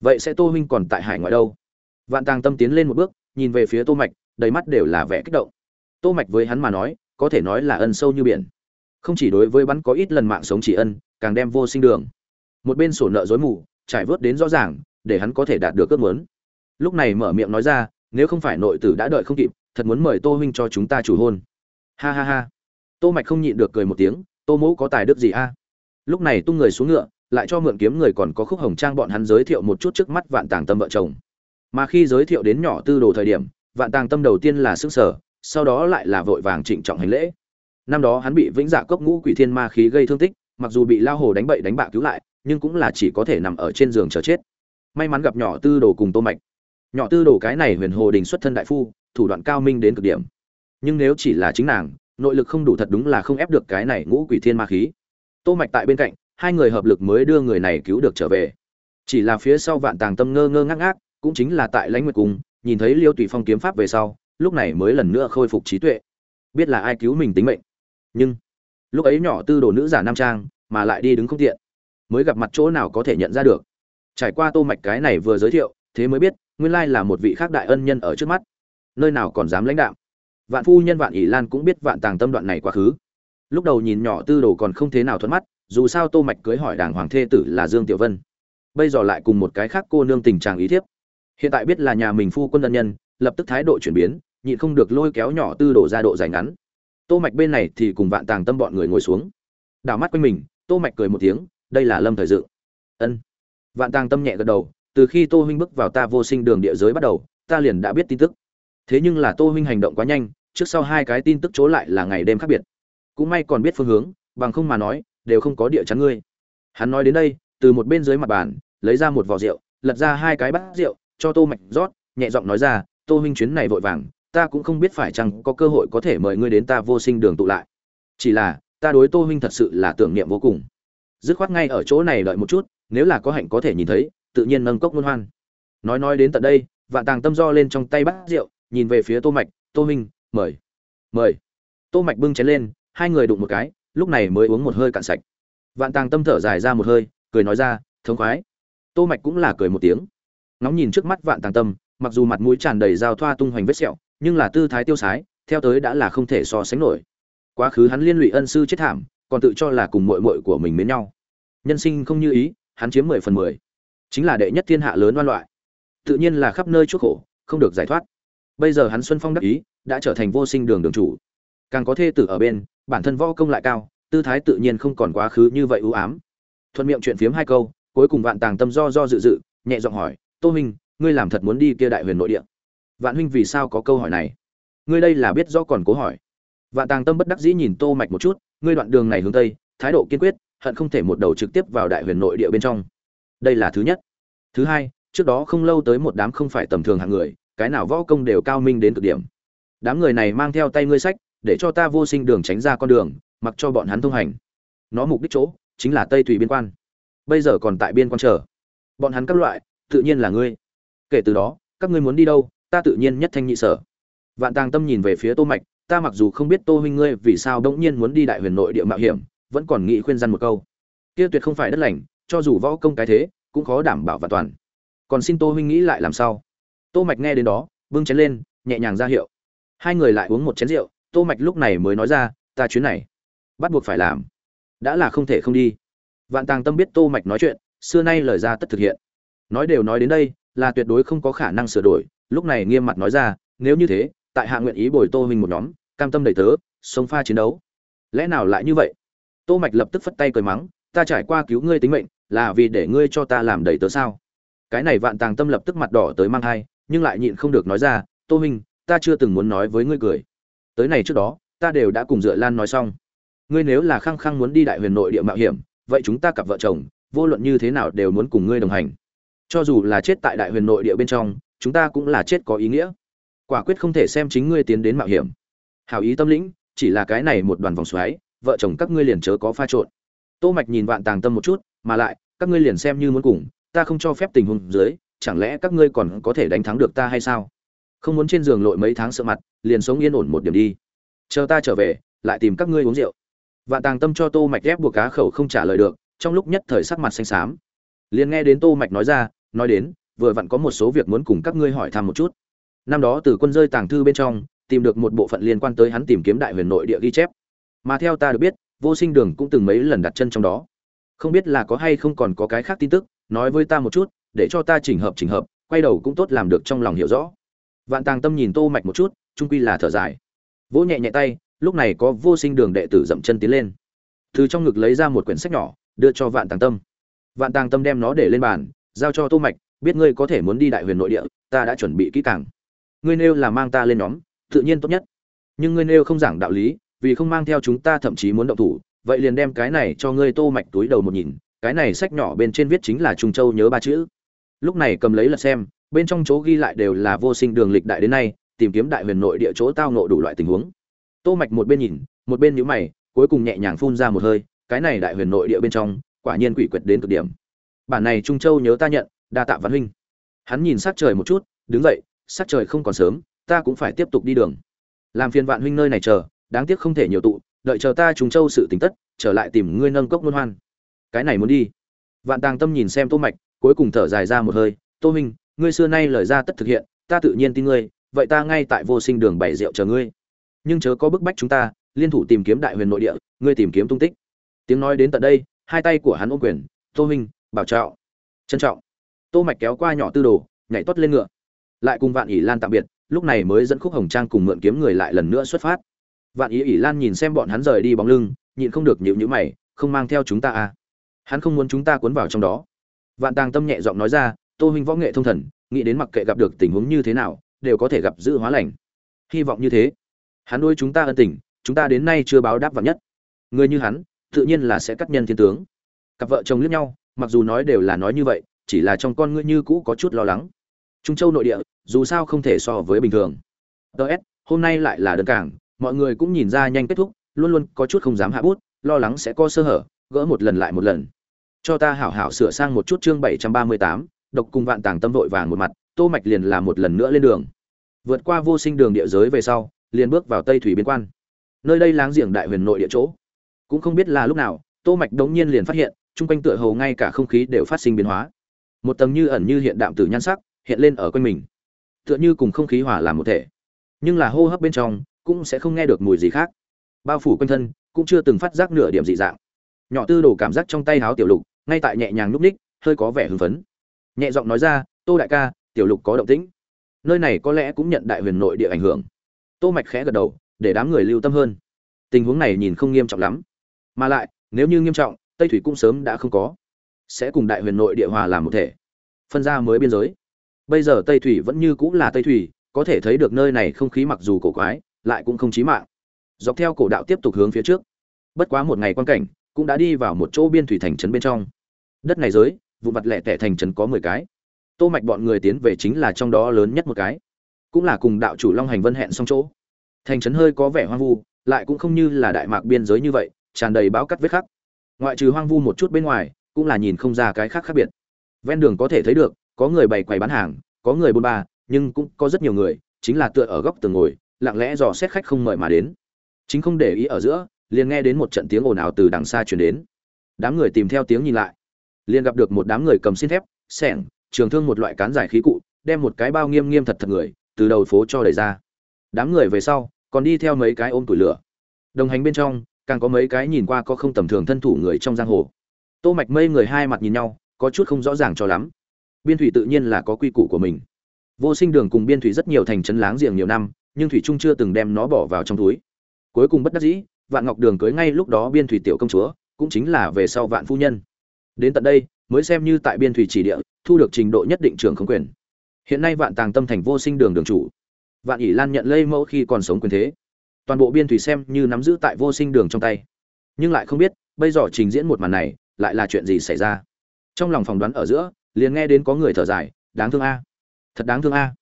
[SPEAKER 1] Vậy sẽ tô huynh còn tại hải ngoại đâu? Vạn tàng tâm tiến lên một bước, nhìn về phía tô mạch, đầy mắt đều là vẻ kích động. Tô mạch với hắn mà nói, có thể nói là ân sâu như biển. Không chỉ đối với bắn có ít lần mạng sống chỉ ân, càng đem vô sinh đường. Một bên sổ nợ dối mù, trải vớt đến rõ ràng, để hắn có thể đạt được ước muốn. Lúc này mở miệng nói ra, nếu không phải nội tử đã đợi không kịp, thật muốn mời tô huynh cho chúng ta chủ hôn. Ha ha ha. Tô mạch không nhịn được cười một tiếng, tô mỗ có tài đức gì a? Lúc này tung người xuống ngựa lại cho mượn kiếm người còn có khúc hồng trang bọn hắn giới thiệu một chút trước mắt vạn tàng tâm vợ chồng. Mà khi giới thiệu đến nhỏ tư đồ thời điểm, vạn tàng tâm đầu tiên là sức sở, sau đó lại là vội vàng trịnh trọng hành lễ. Năm đó hắn bị vĩnh dạ cốc ngũ quỷ thiên ma khí gây thương tích, mặc dù bị lao hồ đánh bậy đánh bạ cứu lại, nhưng cũng là chỉ có thể nằm ở trên giường chờ chết. May mắn gặp nhỏ tư đồ cùng tô mạch. Nhỏ tư đồ cái này huyền hồ đình xuất thân đại phu, thủ đoạn cao minh đến cực điểm. Nhưng nếu chỉ là chính nàng, nội lực không đủ thật đúng là không ép được cái này ngũ quỷ thiên ma khí. Tô mạch tại bên cạnh hai người hợp lực mới đưa người này cứu được trở về. Chỉ là phía sau vạn tàng tâm ngơ ngơ ngác ngác, cũng chính là tại lãnh nguyệt cung, nhìn thấy liêu tùy phong kiếm pháp về sau, lúc này mới lần nữa khôi phục trí tuệ. Biết là ai cứu mình tính mệnh. Nhưng, lúc ấy nhỏ tư đồ nữ giả nam trang, mà lại đi đứng không tiện, mới gặp mặt chỗ nào có thể nhận ra được. Trải qua tô mạch cái này vừa giới thiệu, thế mới biết, nguyên lai là một vị khác đại ân nhân ở trước mắt. Nơi nào còn dám lãnh đạo vạn phu nhân vạn ỷ lan cũng biết vạn tàng tâm đoạn này quá khứ. Lúc đầu nhìn nhỏ tư đồ còn không thế nào thuận mắt dù sao tô mạch cưới hỏi đàng hoàng thê tử là dương tiểu vân. Bây giờ lại cùng một cái khác cô nương tình trạng ý thiếp. Hiện tại biết là nhà mình phu quân ân nhân, lập tức thái độ chuyển biến, nhịn không được lôi kéo nhỏ tư đổ ra độ dài ngắn. Tô mạch bên này thì cùng vạn tàng tâm bọn người ngồi xuống. Đảo mắt quanh mình, tô mạch cười một tiếng, đây là lâm thời dự. Ân. Vạn tàng tâm nhẹ gật đầu, từ khi tô huynh bước vào ta vô sinh đường địa giới bắt đầu, ta liền đã biết tin tức. Thế nhưng là tô huynh hành động quá nhanh, trước sau hai cái tin tức chối lại là ngày đêm khác biệt. Cũng may còn biết phương hướng, bằng không mà nói đều không có địa chắn ngươi. Hắn nói đến đây, từ một bên dưới mặt bàn, lấy ra một vò rượu, lật ra hai cái bát rượu, cho tô mạch rót, nhẹ giọng nói ra, tô huynh chuyến này vội vàng, ta cũng không biết phải chăng có cơ hội có thể mời ngươi đến ta vô sinh đường tụ lại. Chỉ là, ta đối tô huynh thật sự là tưởng niệm vô cùng. Dứt khoát ngay ở chỗ này đợi một chút, nếu là có hạnh có thể nhìn thấy, tự nhiên nâng cốc luân hoan. Nói nói đến tận đây, vạn tàng tâm do lên trong tay bát rượu, nhìn về phía tô mạch, tô huynh, mời mời. Tô mạch bưng chén lên, hai người đụng một cái lúc này mới uống một hơi cạn sạch. Vạn tàng tâm thở dài ra một hơi, cười nói ra, thống khoái. Tô mạch cũng là cười một tiếng. Ngóng nhìn trước mắt vạn tàng tâm, mặc dù mặt mũi tràn đầy dao thoa tung hoành vết sẹo, nhưng là tư thái tiêu sái, theo tới đã là không thể so sánh nổi. Quá khứ hắn liên lụy ân sư chết thảm, còn tự cho là cùng muội muội của mình mến nhau. Nhân sinh không như ý, hắn chiếm mười phần mười. Chính là đệ nhất thiên hạ lớn oan loại. Tự nhiên là khắp nơi chuốc khổ, không được giải thoát. Bây giờ hắn xuân phong đắc ý, đã trở thành vô sinh đường đường chủ càng có thê tử ở bên, bản thân võ công lại cao, tư thái tự nhiên không còn quá khứ như vậy ưu ám. Thuận miệng chuyện phiếm hai câu, cuối cùng vạn tàng tâm do do dự dự, nhẹ giọng hỏi, tô huynh, ngươi làm thật muốn đi kia đại huyền nội địa? Vạn huynh vì sao có câu hỏi này? Ngươi đây là biết rõ còn cố hỏi. Vạn tàng tâm bất đắc dĩ nhìn tô mạch một chút, ngươi đoạn đường này hướng tây, thái độ kiên quyết, hận không thể một đầu trực tiếp vào đại huyền nội địa bên trong. Đây là thứ nhất. Thứ hai, trước đó không lâu tới một đám không phải tầm thường hạng người, cái nào võ công đều cao minh đến cực điểm. Đám người này mang theo tay ngươi sách để cho ta vô sinh đường tránh ra con đường, mặc cho bọn hắn thông hành. Nó mục đích chỗ chính là tây thủy biên quan. Bây giờ còn tại biên quan chờ. Bọn hắn các loại, tự nhiên là ngươi. Kể từ đó, các ngươi muốn đi đâu, ta tự nhiên nhất thanh nhị sở. Vạn tàng tâm nhìn về phía tô mạch, ta mặc dù không biết tô huynh ngươi vì sao đống nhiên muốn đi đại huyền nội địa mạo hiểm, vẫn còn nghĩ khuyên răn một câu. Kia tuyệt không phải đất lành, cho dù võ công cái thế, cũng khó đảm bảo và toàn. Còn xin tô huynh nghĩ lại làm sao? Tô mạch nghe đến đó, bưng chén lên, nhẹ nhàng ra hiệu. Hai người lại uống một chén rượu tô mạch lúc này mới nói ra, ta chuyến này bắt buộc phải làm. Đã là không thể không đi. Vạn tàng tâm biết tô mạch nói chuyện, xưa nay lời ra tất thực hiện. Nói đều nói đến đây, là tuyệt đối không có khả năng sửa đổi. Lúc này nghiêm mặt nói ra, nếu như thế, tại hạ nguyện ý bồi tô huynh một nhóm, cam tâm đầy tớ, sống pha chiến đấu. Lẽ nào lại như vậy? Tô mạch lập tức phất tay cười mắng, ta trải qua cứu ngươi tính mệnh, là vì để ngươi cho ta làm đầy tớ sao? Cái này vạn tàng tâm lập tức mặt đỏ tới mang hai, nhưng lại nhịn không được nói ra, tô huynh ta chưa từng muốn nói với ngươi cười tới này trước đó, ta đều đã cùng dựa lan nói xong. Ngươi nếu là khăng khăng muốn đi đại huyền nội địa mạo hiểm, vậy chúng ta cặp vợ chồng, vô luận như thế nào đều muốn cùng ngươi đồng hành. Cho dù là chết tại đại huyền nội địa bên trong, chúng ta cũng là chết có ý nghĩa. Quả quyết không thể xem chính ngươi tiến đến mạo hiểm. Hào ý tâm lĩnh, chỉ là cái này một đoàn vòng xoáy, vợ chồng các ngươi liền chớ có pha trộn. Tô mạch nhìn vạn tàng tâm một chút, mà lại, các ngươi liền xem như muốn cùng, ta không cho phép tình huống dưới, chẳng lẽ các ngươi còn có thể đánh thắng được ta hay sao? Không muốn trên giường lội mấy tháng sợ mặt, liền sống yên ổn một điểm đi. Chờ ta trở về, lại tìm các ngươi uống rượu. Vạn tàng tâm cho tô mạch ép buộc cá khẩu không trả lời được, trong lúc nhất thời sắc mặt xanh xám. Liền nghe đến tô mạch nói ra, nói đến, vừa vặn có một số việc muốn cùng các ngươi hỏi thăm một chút. Năm đó từ quân rơi tàng thư bên trong, tìm được một bộ phận liên quan tới hắn tìm kiếm đại huyền nội địa ghi chép. Mà theo ta được biết, vô sinh đường cũng từng mấy lần đặt chân trong đó. Không biết là có hay không còn có cái khác tin tức, nói với ta một chút, để cho ta chỉnh hợp chỉnh hợp, quay đầu cũng tốt làm được trong lòng hiểu rõ vạn tàng tâm nhìn tô mạch một chút, trung quy là thở dài. Vỗ nhẹ nhẹ tay, lúc này có vô sinh đường đệ tử dậm chân tiến lên. Từ trong ngực lấy ra một quyển sách nhỏ, đưa cho vạn tàng tâm. Vạn tàng tâm đem nó để lên bàn, giao cho tô mạch, biết ngươi có thể muốn đi đại huyền nội địa, ta đã chuẩn bị kỹ càng. Ngươi nêu là mang ta lên nhóm, tự nhiên tốt nhất. Nhưng ngươi nêu không giảng đạo lý, vì không mang theo chúng ta thậm chí muốn động thủ, vậy liền đem cái này cho ngươi tô mạch túi đầu một nhìn, cái này sách nhỏ bên trên viết chính là trung châu nhớ ba chữ. Lúc này cầm lấy là xem bên trong chỗ ghi lại đều là vô sinh đường lịch đại đến nay, tìm kiếm đại huyền nội địa chỗ tao nộ đủ loại tình huống. Tô mạch một bên nhìn, một bên nhíu mày, cuối cùng nhẹ nhàng phun ra một hơi, cái này đại huyền nội địa bên trong, quả nhiên quỷ quyệt đến cực điểm. Bản này trung châu nhớ ta nhận, đa tạ văn huynh. Hắn nhìn sát trời một chút, đứng dậy sát trời không còn sớm, ta cũng phải tiếp tục đi đường. Làm phiền vạn huynh nơi này chờ, đáng tiếc không thể nhiều tụ, đợi chờ ta trung châu sự tỉnh tất, trở lại tìm ngươi nâng cốc luân hoan. Cái này muốn đi. Vạn tàng tâm nhìn xem tô mạch, cuối cùng thở dài ra một hơi, tô huynh ngươi xưa nay lời ra tất thực hiện, ta tự nhiên tin ngươi, vậy ta ngay tại vô sinh đường bảy rượu chờ ngươi. Nhưng chớ có bức bách chúng ta, liên thủ tìm kiếm đại huyền nội địa, ngươi tìm kiếm tung tích. Tiếng nói đến tận đây, hai tay của hắn ôm quyền, tô huynh, bảo trọng, trân trọng. Tô mạch kéo qua nhỏ tư đồ, nhảy tót lên ngựa. Lại cùng vạn ỷ lan tạm biệt, lúc này mới dẫn khúc hồng trang cùng mượn kiếm người lại lần nữa xuất phát. Vạn ý ỷ lan nhìn xem bọn hắn rời đi bóng lưng, nhịn không được nhịu nhữ mày, không mang theo chúng ta à? Hắn không muốn chúng ta cuốn vào trong đó. Vạn tàng tâm nhẹ giọng nói ra tô huynh võ nghệ thông thần, nghĩ đến mặc kệ gặp được tình huống như thế nào, đều có thể gặp giữ hóa lành. Hy vọng như thế. Hắn nuôi chúng ta ân tình, chúng ta đến nay chưa báo đáp vạn nhất. Người như hắn, tự nhiên là sẽ cắt nhân thiên tướng. Cặp vợ chồng liếc nhau, mặc dù nói đều là nói như vậy, chỉ là trong con ngươi như cũ có chút lo lắng. Trung châu nội địa, dù sao không thể so với bình thường. Ts hôm nay lại là đơn cảng, mọi người cũng nhìn ra nhanh kết thúc, luôn luôn có chút không dám hạ bút, lo lắng sẽ có sơ hở, gỡ một lần lại một lần. Cho ta hảo hảo sửa sang một chút chương bảy trăm ba mươi tám độc cùng vạn tàng tâm vội vàng một mặt, tô mạch liền là một lần nữa lên đường. Vượt qua vô sinh đường địa giới về sau, liền bước vào tây thủy biên quan. Nơi đây láng giềng đại huyền nội địa chỗ. Cũng không biết là lúc nào, tô mạch đống nhiên liền phát hiện, chung quanh tựa hồ ngay cả không khí đều phát sinh biến hóa. Một tầng như ẩn như hiện đạm tử nhan sắc hiện lên ở quanh mình. Tựa như cùng không khí hòa làm một thể. Nhưng là hô hấp bên trong cũng sẽ không nghe được mùi gì khác. Bao phủ quanh thân cũng chưa từng phát giác nửa điểm dị dạng. Nhỏ tư đồ cảm giác trong tay háo tiểu lục, ngay tại nhẹ nhàng núp ních, hơi có vẻ hưng phấn nhẹ giọng nói ra, tô đại ca, tiểu lục có động tĩnh. Nơi này có lẽ cũng nhận đại huyền nội địa ảnh hưởng. Tô mạch khẽ gật đầu, để đám người lưu tâm hơn. Tình huống này nhìn không nghiêm trọng lắm. Mà lại, nếu như nghiêm trọng, tây thủy cũng sớm đã không có. Sẽ cùng đại huyền nội địa hòa làm một thể. Phân ra mới biên giới. Bây giờ tây thủy vẫn như cũng là tây thủy, có thể thấy được nơi này không khí mặc dù cổ quái, lại cũng không chí mạng. Dọc theo cổ đạo tiếp tục hướng phía trước. Bất quá một ngày quan cảnh, cũng đã đi vào một chỗ biên thủy thành trấn bên trong. Đất này giới vụ mặt lẻ tẻ thành trấn có mười cái. Tô mạch bọn người tiến về chính là trong đó lớn nhất một cái. Cũng là cùng đạo chủ long hành vân hẹn xong chỗ. Thành trấn hơi có vẻ hoang vu, lại cũng không như là đại mạc biên giới như vậy, tràn đầy bão cắt vết khắc. Ngoại trừ hoang vu một chút bên ngoài, cũng là nhìn không ra cái khác khác biệt. Ven đường có thể thấy được, có người bày quầy bán hàng, có người buôn ba, nhưng cũng có rất nhiều người, chính là tựa ở góc tường ngồi, lặng lẽ dò xét khách không mời mà đến. Chính không để ý ở giữa, liền nghe đến một trận tiếng ồn ào từ đằng xa truyền đến. Đám người tìm theo tiếng nhìn lại liền gặp được một đám người cầm xin thép, sẻng, trường thương một loại cán dài khí cụ, đem một cái bao nghiêm nghiêm thật thật người, từ đầu phố cho đẩy ra. Đám người về sau, còn đi theo mấy cái ôm tủi lửa. Đồng hành bên trong, càng có mấy cái nhìn qua có không tầm thường thân thủ người trong giang hồ. Tô mạch mây người hai mặt nhìn nhau, có chút không rõ ràng cho lắm. Biên thủy tự nhiên là có quy củ của mình. Vô sinh đường cùng biên thủy rất nhiều thành trấn láng giềng nhiều năm, nhưng thủy trung chưa từng đem nó bỏ vào trong túi. Cuối cùng bất đắc dĩ, vạn ngọc đường cưới ngay lúc đó biên thủy tiểu công chúa, cũng chính là về sau vạn phu nhân đến tận đây, mới xem như tại biên thủy chỉ địa, thu được trình độ nhất định trường không quyền. Hiện nay vạn tàng tâm thành vô sinh đường đường chủ. Vạn ỷ lan nhận lây mẫu khi còn sống quyền thế. Toàn bộ biên thủy xem như nắm giữ tại vô sinh đường trong tay. Nhưng lại không biết, bây giờ trình diễn một màn này, lại là chuyện gì xảy ra? Trong lòng phỏng đoán ở giữa, liền nghe đến có người thở dài, đáng thương a, thật đáng thương a.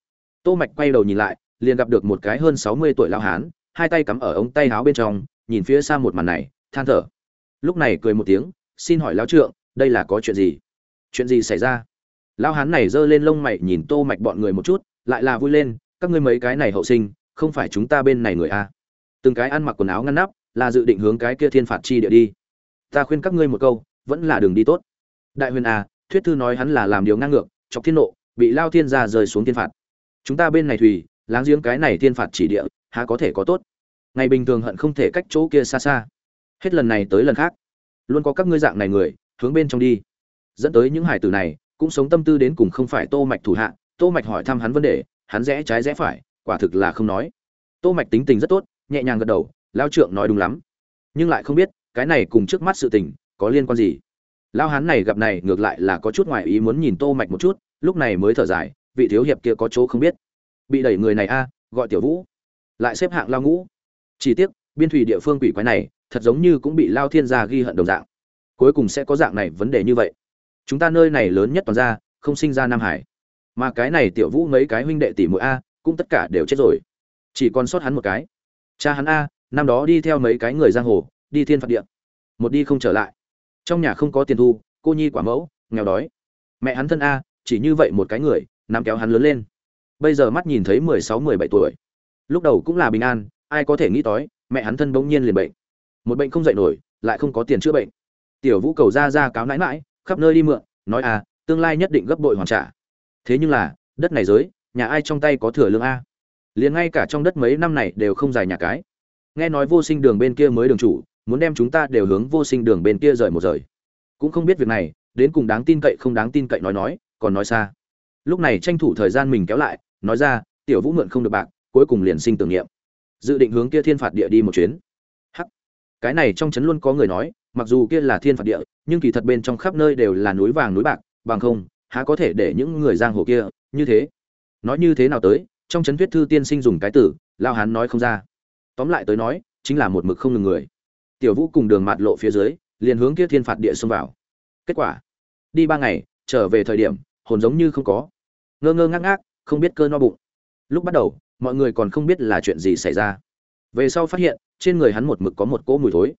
[SPEAKER 1] Tô mạch quay đầu nhìn lại, liền gặp được một cái hơn 60 tuổi lão hán, hai tay cắm ở ống tay áo bên trong, nhìn phía xa một màn này, than thở. Lúc này cười một tiếng, xin hỏi lão trượng đây là có chuyện gì? Chuyện gì xảy ra? Lão hán này giơ lên lông mày nhìn tô mạch bọn người một chút, lại là vui lên, các ngươi mấy cái này hậu sinh, không phải chúng ta bên này người a từng cái ăn mặc quần áo ngăn nắp, là dự định hướng cái kia thiên phạt chi địa đi. Ta khuyên các ngươi một câu, vẫn là đường đi tốt. Đại huyền a thuyết thư nói hắn là làm điều ngang ngược, chọc thiên nộ, bị lao thiên gia rơi xuống thiên phạt. Chúng ta bên này thủy, láng giếng cái này thiên phạt chỉ địa, há có thể có tốt? Ngày bình thường hận không thể cách chỗ kia xa xa. Hết lần này tới lần khác. Luôn có các ngươi dạng này người hướng bên trong đi. Dẫn tới những hải tử này, cũng sống tâm tư đến cùng không phải tô mạch thủ hạ. Tô mạch hỏi thăm hắn vấn đề, hắn rẽ trái rẽ phải, quả thực là không nói. Tô mạch tính tình rất tốt, nhẹ nhàng gật đầu, lao trượng nói đúng lắm. Nhưng lại không biết, cái này cùng trước mắt sự tình, có liên quan gì? Lao hán này gặp này, ngược lại là có chút ngoài ý muốn nhìn tô mạch một chút, lúc này mới thở dài, vị thiếu hiệp kia có chỗ không biết. Bị đẩy người này a, gọi tiểu vũ. Lại xếp hạng lao ngũ. Chỉ tiếc, biên thủy địa phương quỷ quái này, thật giống như cũng bị lao thiên gia ghi hận đồng dạng cuối cùng sẽ có dạng này vấn đề như vậy. Chúng ta nơi này lớn nhất toàn ra, không sinh ra nam hải. Mà cái này tiểu vũ mấy cái huynh đệ tỷ muội a, cũng tất cả đều chết rồi. Chỉ còn sót hắn một cái. Cha hắn a, năm đó đi theo mấy cái người giang hồ, đi thiên phạt địa. Một đi không trở lại. Trong nhà không có tiền thu, cô nhi quả mẫu, nghèo đói. Mẹ hắn thân a, chỉ như vậy một cái người nằm kéo hắn lớn lên. Bây giờ mắt nhìn thấy mười sáu, mười bảy tuổi. Lúc đầu cũng là bình an, ai có thể nghĩ tới mẹ hắn thân bỗng nhiên liền bệnh. Một bệnh không dậy nổi, lại không có tiền chữa bệnh tiểu vũ cầu ra ra cáo nãi mãi khắp nơi đi mượn, nói à tương lai nhất định gấp bội hoàn trả. Thế nhưng là, đất này giới, nhà ai trong tay có thừa lương a? Liền ngay cả trong đất mấy năm này đều không dài nhà cái. Nghe nói vô sinh đường bên kia mới đường chủ, muốn đem chúng ta đều hướng vô sinh đường bên kia rời một rời. Cũng không biết việc này, đến cùng đáng tin cậy không đáng tin cậy nói nói, còn nói xa. Lúc này tranh thủ thời gian mình kéo lại, nói ra, tiểu vũ mượn không được bạc, cuối cùng liền sinh tưởng niệm. Dự định hướng kia thiên phạt địa đi một chuyến. Hắc. Cái này trong trấn luôn có người nói mặc dù kia là thiên phạt địa, nhưng kỳ thật bên trong khắp nơi đều là núi vàng núi bạc, bằng không, há có thể để những người giang hồ kia như thế? Nói như thế nào tới, trong chấn thuyết thư tiên sinh dùng cái tử, lao hán nói không ra. Tóm lại tới nói, chính là một mực không ngừng người. Tiểu vũ cùng đường mạt lộ phía dưới, liền hướng kia thiên phạt địa xông vào. Kết quả, đi ba ngày, trở về thời điểm, hồn giống như không có. Ngơ ngơ ngác ngác, không biết cơ no bụng. Lúc bắt đầu, mọi người còn không biết là chuyện gì xảy ra. Về sau phát hiện, trên người hắn một mực có một cỗ mùi thối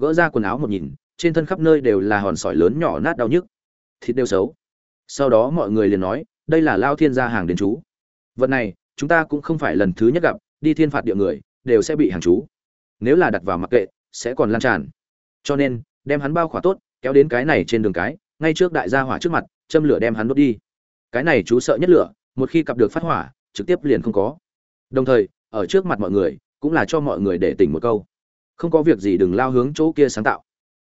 [SPEAKER 1] gỡ ra quần áo một nhìn, trên thân khắp nơi đều là hòn sỏi lớn nhỏ nát đau nhức. Thịt đều xấu. Sau đó mọi người liền nói, đây là lao thiên gia hàng đến chú. Vật này, chúng ta cũng không phải lần thứ nhất gặp, đi thiên phạt địa người, đều sẽ bị hàng chú. Nếu là đặt vào mặc kệ, sẽ còn lan tràn. Cho nên, đem hắn bao khỏa tốt, kéo đến cái này trên đường cái, ngay trước đại gia hỏa trước mặt, châm lửa đem hắn đốt đi. Cái này chú sợ nhất lửa, một khi cặp được phát hỏa, trực tiếp liền không có. Đồng thời, ở trước mặt mọi người, cũng là cho mọi người để tỉnh một câu không có việc gì đừng lao hướng chỗ kia sáng tạo.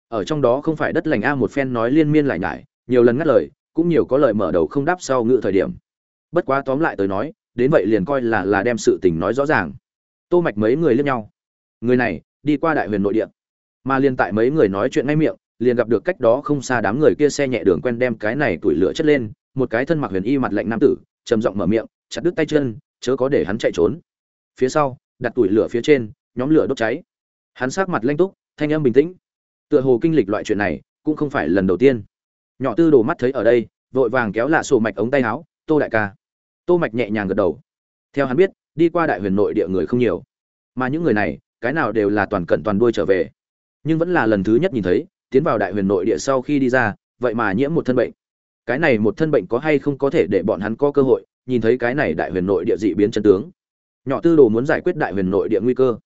[SPEAKER 1] Ở trong đó không phải đất lành a một phen nói liên miên lại nhải, nhiều lần ngắt lời, cũng nhiều có lời mở đầu không đáp sau ngự thời điểm. Bất quá tóm lại tới nói, đến vậy liền coi là là đem sự tình nói rõ ràng. Tô mạch mấy người liếc nhau. Người này, đi qua đại huyền nội địa. Mà liên tại mấy người nói chuyện ngay miệng, liền gặp được cách đó không xa đám người kia xe nhẹ đường quen đem cái này tuổi lửa chất lên, một cái thân mặc huyền y mặt lạnh nam tử, trầm giọng mở miệng, chặt đứt tay chân, chớ có để hắn chạy trốn. Phía sau, đặt tuổi lửa phía trên, nhóm lửa đốt cháy hắn sát mặt lanh túc, thanh âm bình tĩnh. Tựa hồ kinh lịch loại chuyện này, cũng không phải lần đầu tiên. Nhỏ tư đồ mắt thấy ở đây, vội vàng kéo lạ sổ mạch ống tay áo, tô đại ca. Tô mạch nhẹ nhàng gật đầu. Theo hắn biết, đi qua đại huyền nội địa người không nhiều. Mà những người này, cái nào đều là toàn cận toàn đuôi trở về. Nhưng vẫn là lần thứ nhất nhìn thấy, tiến vào đại huyền nội địa sau khi đi ra, vậy mà nhiễm một thân bệnh. Cái này một thân bệnh có hay không có thể để bọn hắn có cơ hội, nhìn thấy cái này đại huyền nội địa dị biến chân tướng. Nhỏ tư đồ muốn giải quyết đại huyền nội địa nguy cơ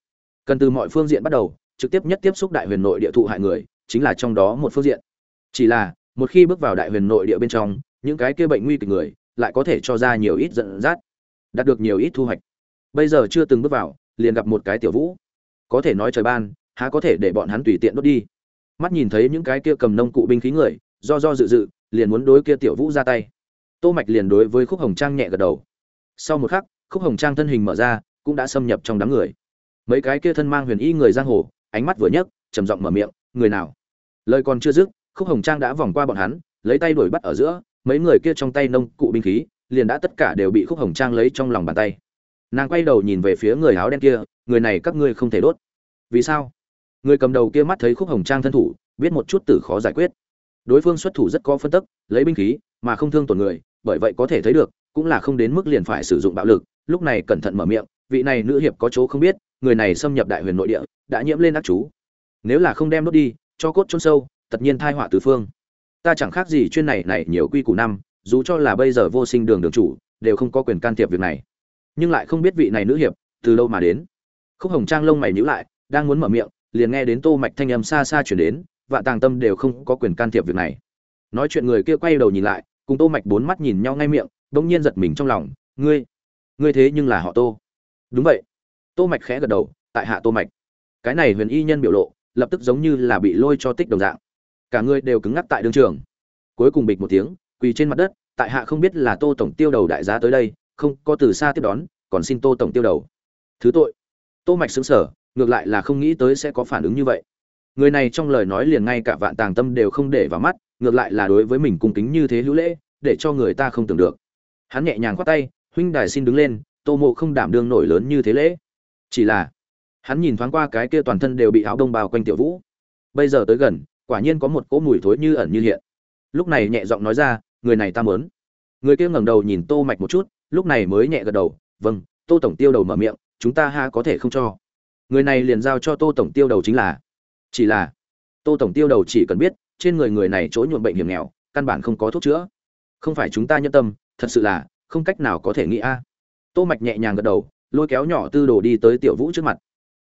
[SPEAKER 1] cần từ mọi phương diện bắt đầu, trực tiếp nhất tiếp xúc đại huyền nội địa thụ hại người, chính là trong đó một phương diện. Chỉ là, một khi bước vào đại huyền nội địa bên trong, những cái kia bệnh nguy kịch người, lại có thể cho ra nhiều ít dẫn dắt, đạt được nhiều ít thu hoạch. Bây giờ chưa từng bước vào, liền gặp một cái tiểu vũ. Có thể nói trời ban, há có thể để bọn hắn tùy tiện đốt đi. Mắt nhìn thấy những cái kia cầm nông cụ binh khí người, do do dự dự, liền muốn đối kia tiểu vũ ra tay. Tô mạch liền đối với khúc hồng trang nhẹ gật đầu. Sau một khắc, khúc hồng trang thân hình mở ra, cũng đã xâm nhập trong đám người mấy cái kia thân mang huyền y người giang hồ, ánh mắt vừa nhấc, trầm giọng mở miệng, người nào? Lời còn chưa dứt, khúc hồng trang đã vòng qua bọn hắn, lấy tay đuổi bắt ở giữa, mấy người kia trong tay nông cụ binh khí, liền đã tất cả đều bị khúc hồng trang lấy trong lòng bàn tay. Nàng quay đầu nhìn về phía người áo đen kia, người này các ngươi không thể đốt. Vì sao? Người cầm đầu kia mắt thấy khúc hồng trang thân thủ, biết một chút tử khó giải quyết. Đối phương xuất thủ rất có phân tức, lấy binh khí, mà không thương tổn người, bởi vậy có thể thấy được, cũng là không đến mức liền phải sử dụng bạo lực, lúc này cẩn thận mở miệng, vị này nữ hiệp có chỗ không biết người này xâm nhập đại huyền nội địa, đã nhiễm lên ác chú. Nếu là không đem đốt đi, cho cốt chôn sâu, tất nhiên thai họa tứ phương. Ta chẳng khác gì chuyên này này nhiều quy củ năm, dù cho là bây giờ vô sinh đường đường chủ, đều không có quyền can thiệp việc này. Nhưng lại không biết vị này nữ hiệp, từ đâu mà đến. Khúc hồng trang lông mày nhíu lại, đang muốn mở miệng, liền nghe đến tô mạch thanh âm xa xa chuyển đến, vạn tàng tâm đều không có quyền can thiệp việc này. Nói chuyện người kia quay đầu nhìn lại, cùng tô mạch bốn mắt nhìn nhau ngay miệng, bỗng nhiên giật mình trong lòng, ngươi ngươi thế nhưng là họ tô. Đúng vậy tô mạch khẽ gật đầu, tại hạ tô mạch. Cái này huyền y nhân biểu lộ, lập tức giống như là bị lôi cho tích đồng dạng. Cả người đều cứng ngắc tại đường trường. Cuối cùng bịch một tiếng, quỳ trên mặt đất, tại hạ không biết là tô tổng tiêu đầu đại giá tới đây, không, có từ xa tiếp đón, còn xin tô tổng tiêu đầu. Thứ tội. Tô mạch sững sờ, ngược lại là không nghĩ tới sẽ có phản ứng như vậy. Người này trong lời nói liền ngay cả vạn tàng tâm đều không để vào mắt, ngược lại là đối với mình cung kính như thế hữu lễ, để cho người ta không tưởng được. Hắn nhẹ nhàng khoát tay, huynh đài xin đứng lên, tô mộ không đảm đương nổi lớn như thế lễ chỉ là, hắn nhìn thoáng qua cái kia toàn thân đều bị áo đông bao quanh tiểu vũ. Bây giờ tới gần, quả nhiên có một cỗ mùi thối như ẩn như hiện. Lúc này nhẹ giọng nói ra, người này ta mớn người kia ngẩng đầu nhìn tô mạch một chút, lúc này mới nhẹ gật đầu vâng tô tổng tiêu đầu mở miệng, chúng ta ha có thể không cho. Người này liền giao cho tô tổng tiêu đầu chính là. Chỉ là, tô tổng tiêu đầu chỉ cần biết, trên người người này chỗ nhuộm bệnh hiểm nghèo, căn bản không có thuốc chữa. Không phải chúng ta nhân tâm, thật sự là, không cách nào có thể nghĩ a. Tô mạch nhẹ nhàng gật đầu lôi kéo nhỏ tư đồ đi tới tiểu vũ trước mặt.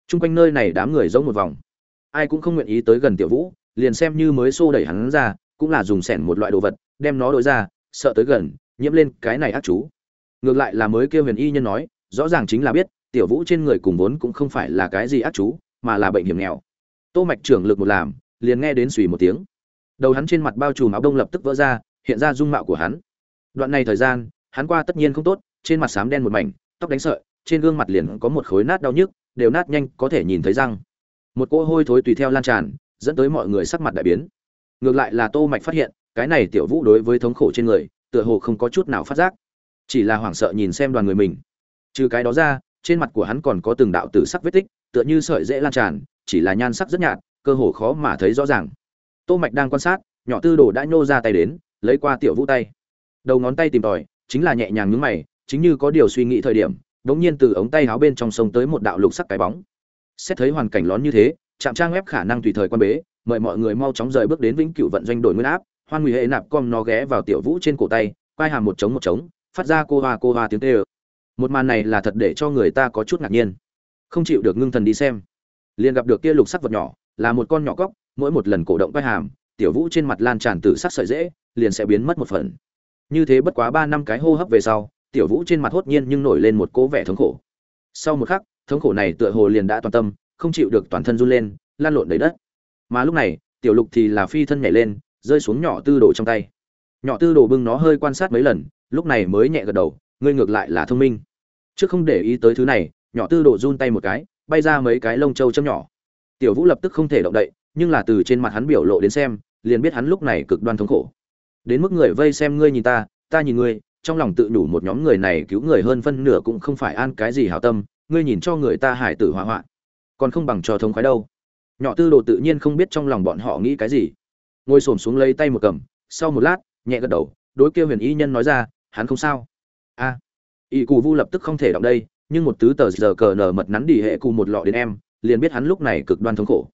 [SPEAKER 1] Chung quanh nơi này đám người giống một vòng. Ai cũng không nguyện ý tới gần tiểu vũ, liền xem như mới xô đẩy hắn ra, cũng là dùng sẻn một loại đồ vật, đem nó đổi ra, sợ tới gần, nhiễm lên cái này ác chú. Ngược lại là mới kêu huyền y nhân nói, rõ ràng chính là biết, tiểu vũ trên người cùng vốn cũng không phải là cái gì ác chú, mà là bệnh hiểm nghèo. Tô mạch trưởng lực một làm, liền nghe đến sùi một tiếng. Đầu hắn trên mặt bao trùm áo đông lập tức vỡ ra, hiện ra dung mạo của hắn. Đoạn này thời gian, hắn qua tất nhiên không tốt, trên mặt xám đen một mảnh, tóc đánh sợi trên gương mặt liền có một khối nát đau nhức, đều nát nhanh có thể nhìn thấy răng. Một cỗ hôi thối tùy theo lan tràn, dẫn tới mọi người sắc mặt đại biến. Ngược lại là tô mạch phát hiện, cái này tiểu vũ đối với thống khổ trên người, tựa hồ không có chút nào phát giác. Chỉ là hoảng sợ nhìn xem đoàn người mình. Trừ cái đó ra, trên mặt của hắn còn có từng đạo tử sắc vết tích, tựa như sợi dễ lan tràn, chỉ là nhan sắc rất nhạt, cơ hồ khó mà thấy rõ ràng. Tô mạch đang quan sát, nhỏ tư đồ đã nhô ra tay đến, lấy qua tiểu vũ tay. Đầu ngón tay tìm tòi, chính là nhẹ nhàng nhướng mày, chính như có điều suy nghĩ thời điểm đống nhiên từ ống tay áo bên trong sông tới một đạo lục sắc cái bóng. Xét thấy hoàn cảnh lón như thế trạm trang web khả năng tùy thời quan bế mời mọi người mau chóng rời bước đến vĩnh cửu vận doanh đổi nguyên áp hoan Ngụy hệ nạp com nó ghé vào tiểu vũ trên cổ tay quay hàm một trống một trống phát ra cô hoa cô hoa tiếng thê. một màn này là thật để cho người ta có chút ngạc nhiên. Không chịu được ngưng thần đi xem. Liền gặp được kia lục sắc vật nhỏ là một con nhỏ góc, mỗi một lần cổ động quay hàm tiểu vũ trên mặt lan tràn từ sắc sợi dễ liền sẽ biến mất một phần. Như thế bất quá ba năm cái hô hấp về sau tiểu vũ trên mặt hốt nhiên nhưng nổi lên một cố vẻ thống khổ. Sau một khắc, thống khổ này tựa hồ liền đã toàn tâm, không chịu được toàn thân run lên, lan lộn đầy đất. Mà lúc này, tiểu lục thì là phi thân nhảy lên, rơi xuống nhỏ tư đồ trong tay. Nhỏ tư đồ bưng nó hơi quan sát mấy lần, lúc này mới nhẹ gật đầu, ngươi ngược lại là thông minh. Trước không để ý tới thứ này, nhỏ tư đồ run tay một cái, bay ra mấy cái lông trâu châm nhỏ. Tiểu vũ lập tức không thể động đậy, nhưng là từ trên mặt hắn biểu lộ đến xem, liền biết hắn lúc này cực đoan thống khổ. Đến mức người vây xem ngươi nhìn ta ta nhìn ngươi trong lòng tự đủ một nhóm người này cứu người hơn phân nửa cũng không phải an cái gì hảo tâm ngươi nhìn cho người ta hải tử hỏa hoạn còn không bằng cho thống khoái đâu. Nhỏ tư đồ tự nhiên không biết trong lòng bọn họ nghĩ cái gì. Ngồi xổm xuống lấy tay một cầm sau một lát nhẹ gật đầu đối kia huyền y nhân nói ra hắn không sao. A. À, y cù vu lập tức không thể động đây nhưng một tứ tờ giờ cờ nở mật nắn đi hệ cù một lọ đến em liền biết hắn lúc này cực đoan thống khổ.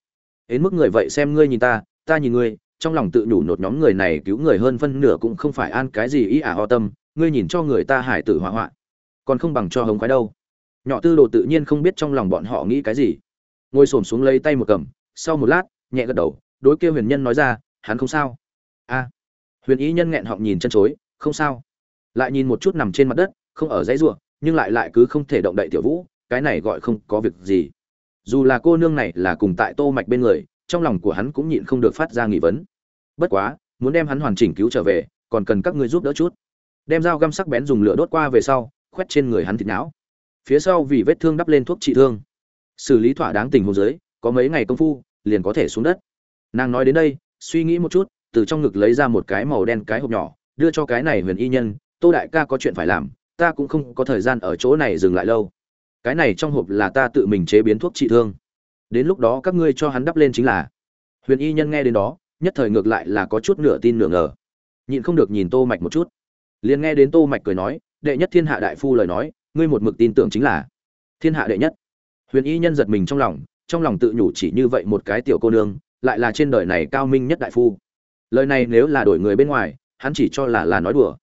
[SPEAKER 1] Đến mức người vậy xem ngươi nhìn ta ta nhìn ngươi. Trong lòng tự nhủ nột nhóm người này cứu người hơn phân nửa cũng không phải an cái gì ý ả ho tâm ngươi nhìn cho người ta hải tử hỏa hoạn, còn không bằng cho hống khoái đâu. Nhỏ tư đồ tự nhiên không biết trong lòng bọn họ nghĩ cái gì. Ngồi xổm xuống lấy tay một cầm, sau một lát, nhẹ gật đầu, đối kia huyền nhân nói ra, hắn không sao. A. Huyền ý nhân nghẹn họng nhìn chân chối, không sao. Lại nhìn một chút nằm trên mặt đất, không ở dãy ruộng, nhưng lại lại cứ không thể động đậy tiểu vũ, cái này gọi không có việc gì. Dù là cô nương này là cùng tại tô mạch bên người, trong lòng của hắn cũng nhịn không được phát ra nghi vấn. Bất quá, muốn đem hắn hoàn chỉnh cứu trở về, còn cần các ngươi giúp đỡ chút đem dao găm sắc bén dùng lửa đốt qua về sau, khoét trên người hắn thịt não. Phía sau vì vết thương đắp lên thuốc trị thương. Xử lý thỏa đáng tình hồ dưới, có mấy ngày công phu, liền có thể xuống đất. Nàng nói đến đây, suy nghĩ một chút, từ trong ngực lấy ra một cái màu đen cái hộp nhỏ, đưa cho cái này huyền y nhân, tô đại ca có chuyện phải làm, ta cũng không có thời gian ở chỗ này dừng lại lâu. Cái này trong hộp là ta tự mình chế biến thuốc trị thương. Đến lúc đó các ngươi cho hắn đắp lên chính là. Huyền y nhân nghe đến đó, nhất thời ngược lại là có chút nửa tin nửa ngờ. Nhịn không được nhìn tô mạch một chút liền nghe đến tô mạch cười nói, đệ nhất thiên hạ đại phu lời nói, ngươi một mực tin tưởng chính là thiên hạ đệ nhất. Huyền y nhân giật mình trong lòng trong lòng tự nhủ chỉ như vậy một cái tiểu cô nương, lại là trên đời này cao minh nhất đại phu. Lời này nếu là đổi người bên ngoài, hắn chỉ cho là là nói đùa.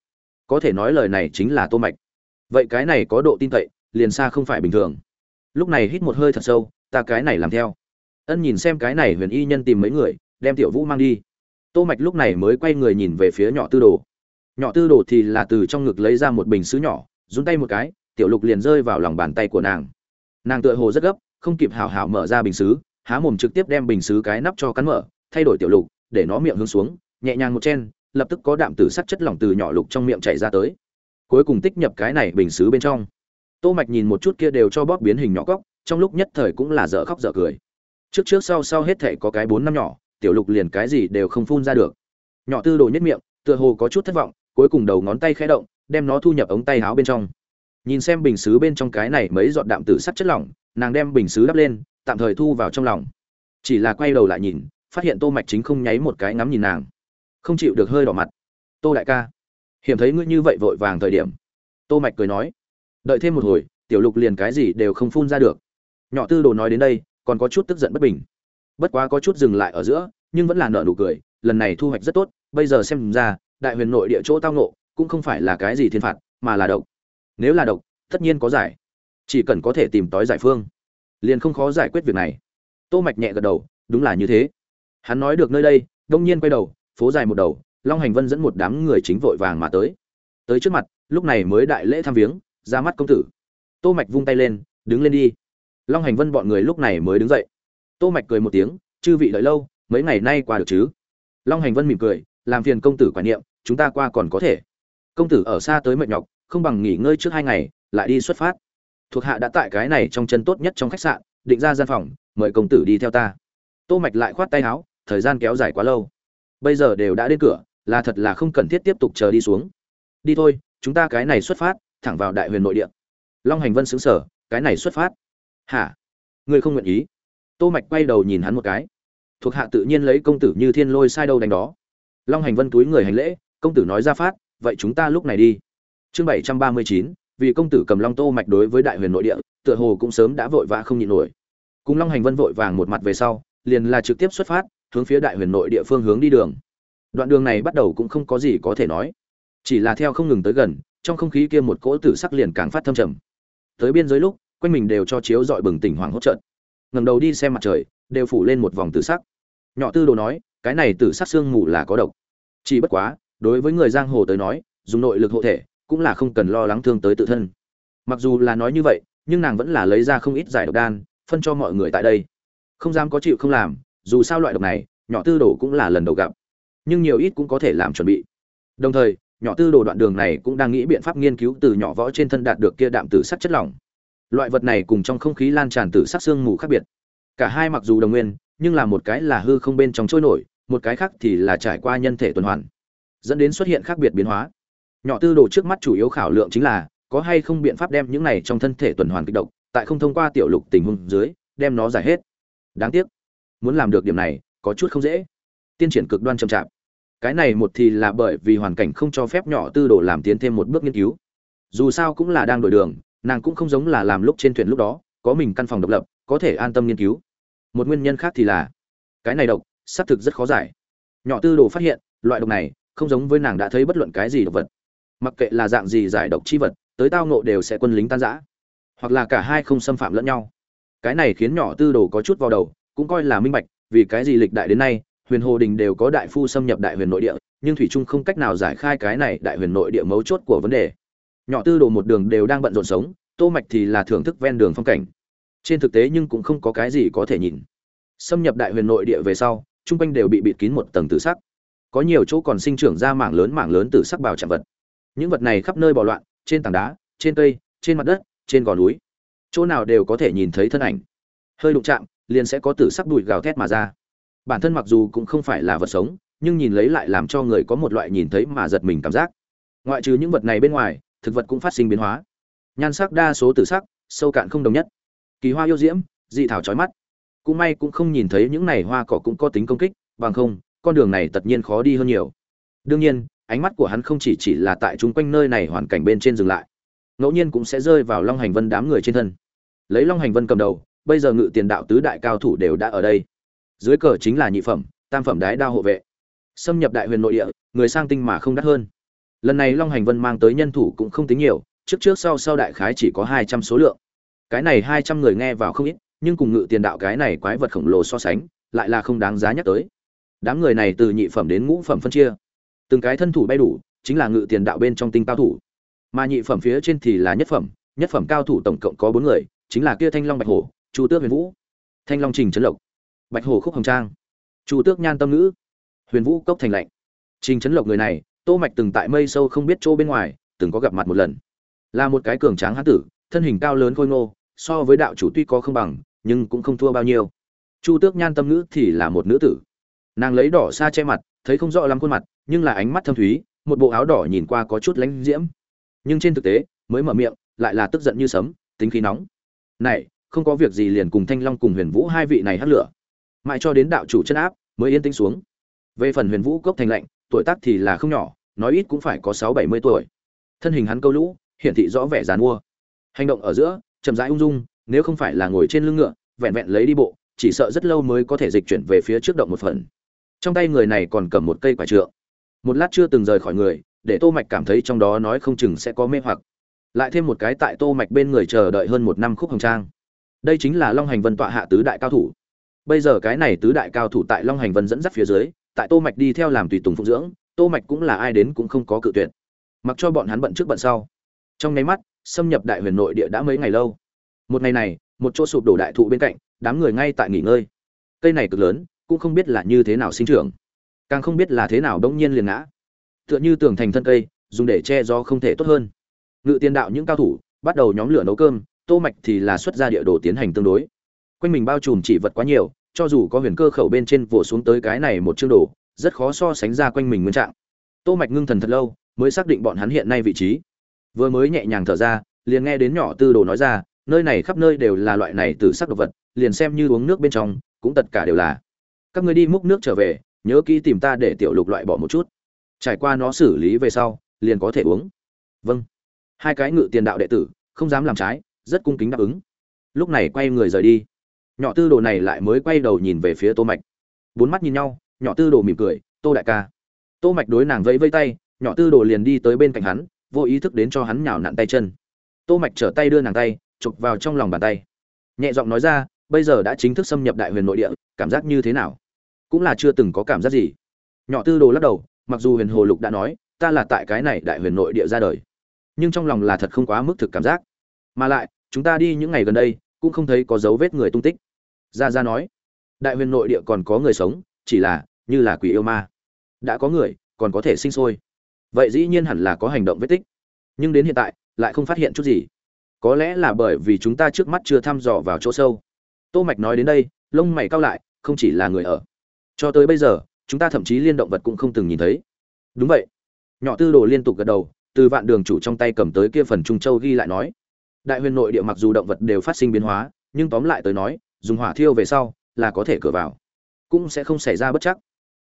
[SPEAKER 1] Có thể nói lời này chính là tô mạch. Vậy cái này có độ tin cậy, liền xa không phải bình thường. Lúc này hít một hơi thật sâu, ta cái này làm theo. Ân nhìn xem cái này huyền y nhân tìm mấy người, đem tiểu vũ mang đi. Tô mạch lúc này mới quay người nhìn về phía nhỏ tư đồ nhỏ tư đồ thì là từ trong ngực lấy ra một bình sứ nhỏ, run tay một cái, tiểu lục liền rơi vào lòng bàn tay của nàng. Nàng tựa hồ rất gấp, không kịp hảo hảo mở ra bình sứ, há mồm trực tiếp đem bình sứ cái nắp cho cắn mở, thay đổi tiểu lục, để nó miệng hướng xuống, nhẹ nhàng một chen, lập tức có đạm tử sắt chất lỏng từ nhỏ lục trong miệng chảy ra tới. Cuối cùng tích nhập cái này bình sứ bên trong. Tô mạch nhìn một chút kia đều cho bóp biến hình nhỏ góc, trong lúc nhất thời cũng là dở khóc dở cười. Trước trước sau sau hết thể có cái bốn năm nhỏ, tiểu lục liền cái gì đều không phun ra được. Nhỏ tư đồ nhất miệng, tựa hồ có chút thất vọng cuối cùng đầu ngón tay khẽ động, đem nó thu nhập ống tay áo bên trong. Nhìn xem bình xứ bên trong cái này mấy giọt đạm tử sắt chất lỏng, nàng đem bình xứ đắp lên, tạm thời thu vào trong lòng. Chỉ là quay đầu lại nhìn, phát hiện tô mạch chính không nháy một cái ngắm nhìn nàng. Không chịu được hơi đỏ mặt. Tô đại ca, hiểm thấy ngươi như vậy vội vàng thời điểm. Tô mạch cười nói. Đợi thêm một hồi, tiểu lục liền cái gì đều không phun ra được. Nhỏ tư đồ nói đến đây, còn có chút tức giận bất bình. Bất quá có chút dừng lại ở giữa, nhưng vẫn là nợ nụ cười, lần này thu hoạch rất tốt, bây giờ xem ra đại huyền nội địa chỗ tao nộ cũng không phải là cái gì thiên phạt, mà là độc. Nếu là độc, tất nhiên có giải. Chỉ cần có thể tìm tói giải phương, liền không khó giải quyết việc này. Tô mạch nhẹ gật đầu, đúng là như thế. Hắn nói được nơi đây, đông nhiên quay đầu, phố dài một đầu, long hành vân dẫn một đám người chính vội vàng mà tới. Tới trước mặt, lúc này mới đại lễ thăm viếng, ra mắt công tử. Tô mạch vung tay lên, đứng lên đi. Long hành vân bọn người lúc này mới đứng dậy. Tô mạch cười một tiếng, chư vị đợi lâu, mấy ngày nay qua được chứ? Long hành vân mỉm cười, làm phiền công tử quan niệm chúng ta qua còn có thể. Công tử ở xa tới mệt nhọc, không bằng nghỉ ngơi trước hai ngày, lại đi xuất phát. Thuộc hạ đã tại cái này trong chân tốt nhất trong khách sạn, định ra gian phòng, mời công tử đi theo ta. Tô mạch lại khoát tay áo, thời gian kéo dài quá lâu. Bây giờ đều đã đến cửa, là thật là không cần thiết tiếp tục chờ đi xuống. Đi thôi, chúng ta cái này xuất phát, thẳng vào đại huyền nội địa. Long hành vân xứng sở cái này xuất phát. Hả? Ngươi không nguyện ý? Tô mạch quay đầu nhìn hắn một cái. Thuộc hạ tự nhiên lấy công tử như thiên lôi sai đâu đánh đó. Long hành vân túi người hành lễ công tử nói ra phát, vậy chúng ta lúc này đi. Chương bảy trăm ba mươi chín, vì công tử cầm long tô mạch đối với đại huyền nội địa, tựa hồ cũng sớm đã vội vã không nhịn nổi. Cùng long hành vân vội vàng một mặt về sau, liền là trực tiếp xuất phát, hướng phía đại huyền nội địa phương hướng đi đường. Đoạn đường này bắt đầu cũng không có gì có thể nói. Chỉ là theo không ngừng tới gần, trong không khí kia một cỗ tử sắc liền càng phát thâm trầm. Tới biên giới lúc, quanh mình đều cho chiếu dọi bừng tỉnh hoàng hốt trận ngẩng đầu đi xem mặt trời, đều phủ lên một vòng tử sắc. Nhỏ tư đồ nói, cái này tử sắc xương mù là có độc. Chỉ bất quá đối với người giang hồ tới nói, dùng nội lực hộ thể cũng là không cần lo lắng thương tới tự thân. Mặc dù là nói như vậy, nhưng nàng vẫn là lấy ra không ít giải độc đan, phân cho mọi người tại đây. Không dám có chịu không làm, dù sao loại độc này, nhỏ tư đồ cũng là lần đầu gặp. Nhưng nhiều ít cũng có thể làm chuẩn bị. Đồng thời, nhỏ tư đồ đoạn đường này cũng đang nghĩ biện pháp nghiên cứu từ nhỏ võ trên thân đạt được kia đạm tử sắc chất lỏng. Loại vật này cùng trong không khí lan tràn tử sắc xương mù khác biệt. Cả hai mặc dù đồng nguyên, nhưng là một cái là hư không bên trong trôi nổi, một cái khác thì là trải qua nhân thể tuần hoàn dẫn đến xuất hiện khác biệt biến hóa. Nhỏ tư đồ trước mắt chủ yếu khảo lượng chính là, có hay không biện pháp đem những này trong thân thể tuần hoàn kích động tại không thông qua tiểu lục tình huống dưới, đem nó giải hết. Đáng tiếc, muốn làm được điểm này, có chút không dễ. Tiên triển cực đoan chậm chạp. Cái này một thì là bởi vì hoàn cảnh không cho phép nhỏ tư đồ làm tiến thêm một bước nghiên cứu. Dù sao cũng là đang đổi đường, nàng cũng không giống là làm lúc trên thuyền lúc đó, có mình căn phòng độc lập, có thể an tâm nghiên cứu. Một nguyên nhân khác thì là, cái này độc, xác thực rất khó giải. Nhỏ tư đồ phát hiện, loại độc này không giống với nàng đã thấy bất luận cái gì độc vật. Mặc kệ là dạng gì giải độc chi vật, tới tao nộ đều sẽ quân lính tan giã hoặc là cả hai không xâm phạm lẫn nhau. Cái này khiến nhỏ tư đồ có chút vào đầu, cũng coi là minh bạch, vì cái gì lịch đại đến nay, huyền hồ đình đều có đại phu xâm nhập đại huyền nội địa, nhưng thủy trung không cách nào giải khai cái này đại huyền nội địa mấu chốt của vấn đề. Nhỏ tư đồ một đường đều đang bận rộn sống, tô mạch thì là thưởng thức ven đường phong cảnh. Trên thực tế nhưng cũng không có cái gì có thể nhìn. Xâm nhập đại huyền nội địa về sau trung quanh đều bị bịt kín một tầng tử sắc có nhiều chỗ còn sinh trưởng ra mảng lớn mảng lớn từ sắc bào chạm vật. Những vật này khắp nơi bò loạn, trên tảng đá, trên cây, trên mặt đất, trên gò núi. Chỗ nào đều có thể nhìn thấy thân ảnh. Hơi đụng chạm, liền sẽ có tử sắc đùi gào thét mà ra. Bản thân mặc dù cũng không phải là vật sống, nhưng nhìn lấy lại làm cho người có một loại nhìn thấy mà giật mình cảm giác. Ngoại trừ những vật này bên ngoài, thực vật cũng phát sinh biến hóa. Nhan sắc đa số tử sắc, sâu cạn không đồng nhất. Kỳ hoa yêu diễm, dị thảo trói mắt. Cũng may cũng không nhìn thấy những này hoa cỏ cũng có tính công kích, bằng không con đường này tất nhiên khó đi hơn nhiều. Đương nhiên, ánh mắt của hắn không chỉ chỉ là tại chúng quanh nơi này hoàn cảnh bên trên dừng lại. Ngẫu nhiên cũng sẽ rơi vào long hành vân đám người trên thân. Lấy long hành vân cầm đầu, bây giờ ngự tiền đạo tứ đại cao thủ đều đã ở đây. Dưới cờ chính là nhị phẩm, tam phẩm đái đao hộ vệ. Xâm nhập đại huyền nội địa, người sang tinh mà không đắt hơn. Lần này long hành vân mang tới nhân thủ cũng không tính nhiều, trước trước sau sau đại khái chỉ có hai trăm số lượng. Cái này hai trăm người nghe vào không ít, nhưng cùng ngự tiền đạo cái này quái vật khổng lồ so sánh, lại là không đáng giá nhắc tới đám người này từ nhị phẩm đến ngũ phẩm phân chia. Từng cái thân thủ bay đủ, chính là ngự tiền đạo bên trong tinh cao thủ. Mà nhị phẩm phía trên thì là nhất phẩm nhất phẩm cao thủ tổng cộng có bốn người, chính là kia thanh long bạch hổ, chu tước huyền vũ. Thanh long trình trấn lộc, bạch hổ khúc hồng trang, chu tước nhan tâm ngữ, huyền vũ cốc thành lạnh. Trình trấn lộc người này, tô mạch từng tại mây sâu không biết chỗ bên ngoài, từng có gặp mặt một lần. Là một cái cường tráng hán tử, thân hình cao lớn khôi ngô, so với đạo chủ tuy có không bằng, nhưng cũng không thua bao nhiêu. Chu tước nhan tâm ngữ thì là một nữ tử nàng lấy đỏ xa che mặt, thấy không rõ lắm khuôn mặt, nhưng là ánh mắt thâm thúy, một bộ áo đỏ nhìn qua có chút lánh diễm. Nhưng trên thực tế, mới mở miệng, lại là tức giận như sấm, tính khí nóng. Này, không có việc gì liền cùng thanh long cùng huyền vũ hai vị này hắt lửa. Mãi cho đến đạo chủ chân áp, mới yên tĩnh xuống. Về phần huyền vũ cốc thành lạnh, tuổi tác thì là không nhỏ, nói ít cũng phải có sáu bảy mươi tuổi. Thân hình hắn câu lũ, hiển thị rõ vẻ dàn mua hành động ở giữa, chậm rãi ung dung, nếu không phải là ngồi trên lưng ngựa, vẹn vẹn lấy đi bộ, chỉ sợ rất lâu mới có thể dịch chuyển về phía trước động một phần trong tay người này còn cầm một cây quả trượng. Một lát chưa từng rời khỏi người, để tô mạch cảm thấy trong đó nói không chừng sẽ có mê hoặc. Lại thêm một cái tại tô mạch bên người chờ đợi hơn một năm khúc hồng trang. Đây chính là long hành vân tọa hạ tứ đại cao thủ. Bây giờ cái này tứ đại cao thủ tại long hành vân dẫn dắt phía dưới, tại tô mạch đi theo làm tùy tùng phụng dưỡng, tô mạch cũng là ai đến cũng không có cự tuyệt. Mặc cho bọn hắn bận trước bận sau. Trong nháy mắt, xâm nhập đại huyền nội địa đã mấy ngày lâu. Một ngày này, một chỗ sụp đổ đại thụ bên cạnh, đám người ngay tại nghỉ ngơi. Cây này cực lớn cũng không biết là như thế nào sinh trưởng. Càng không biết là thế nào đông nhiên liền ngã. Tựa như tường thành thân cây, dùng để che gió không thể tốt hơn. Ngự tiền đạo những cao thủ, bắt đầu nhóm lửa nấu cơm, tô mạch thì là xuất ra địa đồ tiến hành tương đối. Quanh mình bao trùm chỉ vật quá nhiều, cho dù có huyền cơ khẩu bên trên vồ xuống tới cái này một chương đồ, rất khó so sánh ra quanh mình nguyên trạng. Tô mạch ngưng thần thật lâu, mới xác định bọn hắn hiện nay vị trí. Vừa mới nhẹ nhàng thở ra, liền nghe đến nhỏ tư đồ nói ra, nơi này khắp nơi đều là loại này từ sắc độc vật, liền xem như uống nước bên trong, cũng tất cả đều là các ngươi đi múc nước trở về, nhớ kỹ tìm ta để tiểu lục loại bỏ một chút. Trải qua nó xử lý về sau, liền có thể uống. Vâng. Hai cái ngự tiền đạo đệ tử, không dám làm trái, rất cung kính đáp ứng. Lúc này quay người rời đi. Nhỏ tư đồ này lại mới quay đầu nhìn về phía tô mạch. Bốn mắt nhìn nhau, nhỏ tư đồ mỉm cười, tô đại ca. Tô mạch đối nàng vẫy vẫy tay, nhỏ tư đồ liền đi tới bên cạnh hắn, vô ý thức đến cho hắn nhào nặn tay chân. Tô mạch trở tay đưa nàng tay, chụp vào trong lòng bàn tay. Nhẹ giọng nói ra, bây giờ đã chính thức xâm nhập đại huyền nội địa, cảm giác như thế nào? Cũng là chưa từng có cảm giác gì. Nhỏ tư đồ lắc đầu, mặc dù huyền hồ lục đã nói, ta là tại cái này đại huyền nội địa ra đời, nhưng trong lòng là thật không quá mức thực cảm giác. Mà lại, chúng ta đi những ngày gần đây, cũng không thấy có dấu vết người tung tích. Ra ra nói, đại huyền nội địa còn có người sống, chỉ là, như là quỷ yêu ma. Đã có người, còn có thể sinh sôi. Vậy dĩ nhiên hẳn là có hành động vết tích. Nhưng đến hiện tại, lại không phát hiện chút gì. Có lẽ là bởi vì chúng ta trước mắt chưa thăm dò vào chỗ sâu. Tô mạch nói đến đây, lông mày cao lại, không chỉ là người ở cho tới bây giờ, chúng ta thậm chí liên động vật cũng không từng nhìn thấy. Đúng vậy. Nhỏ tư đồ liên tục gật đầu, từ vạn đường chủ trong tay cầm tới kia phần trung châu ghi lại nói. Đại huyền nội địa mặc dù động vật đều phát sinh biến hóa, nhưng tóm lại tới nói, dùng hỏa thiêu về sau, là có thể cửa vào. Cũng sẽ không xảy ra bất chắc.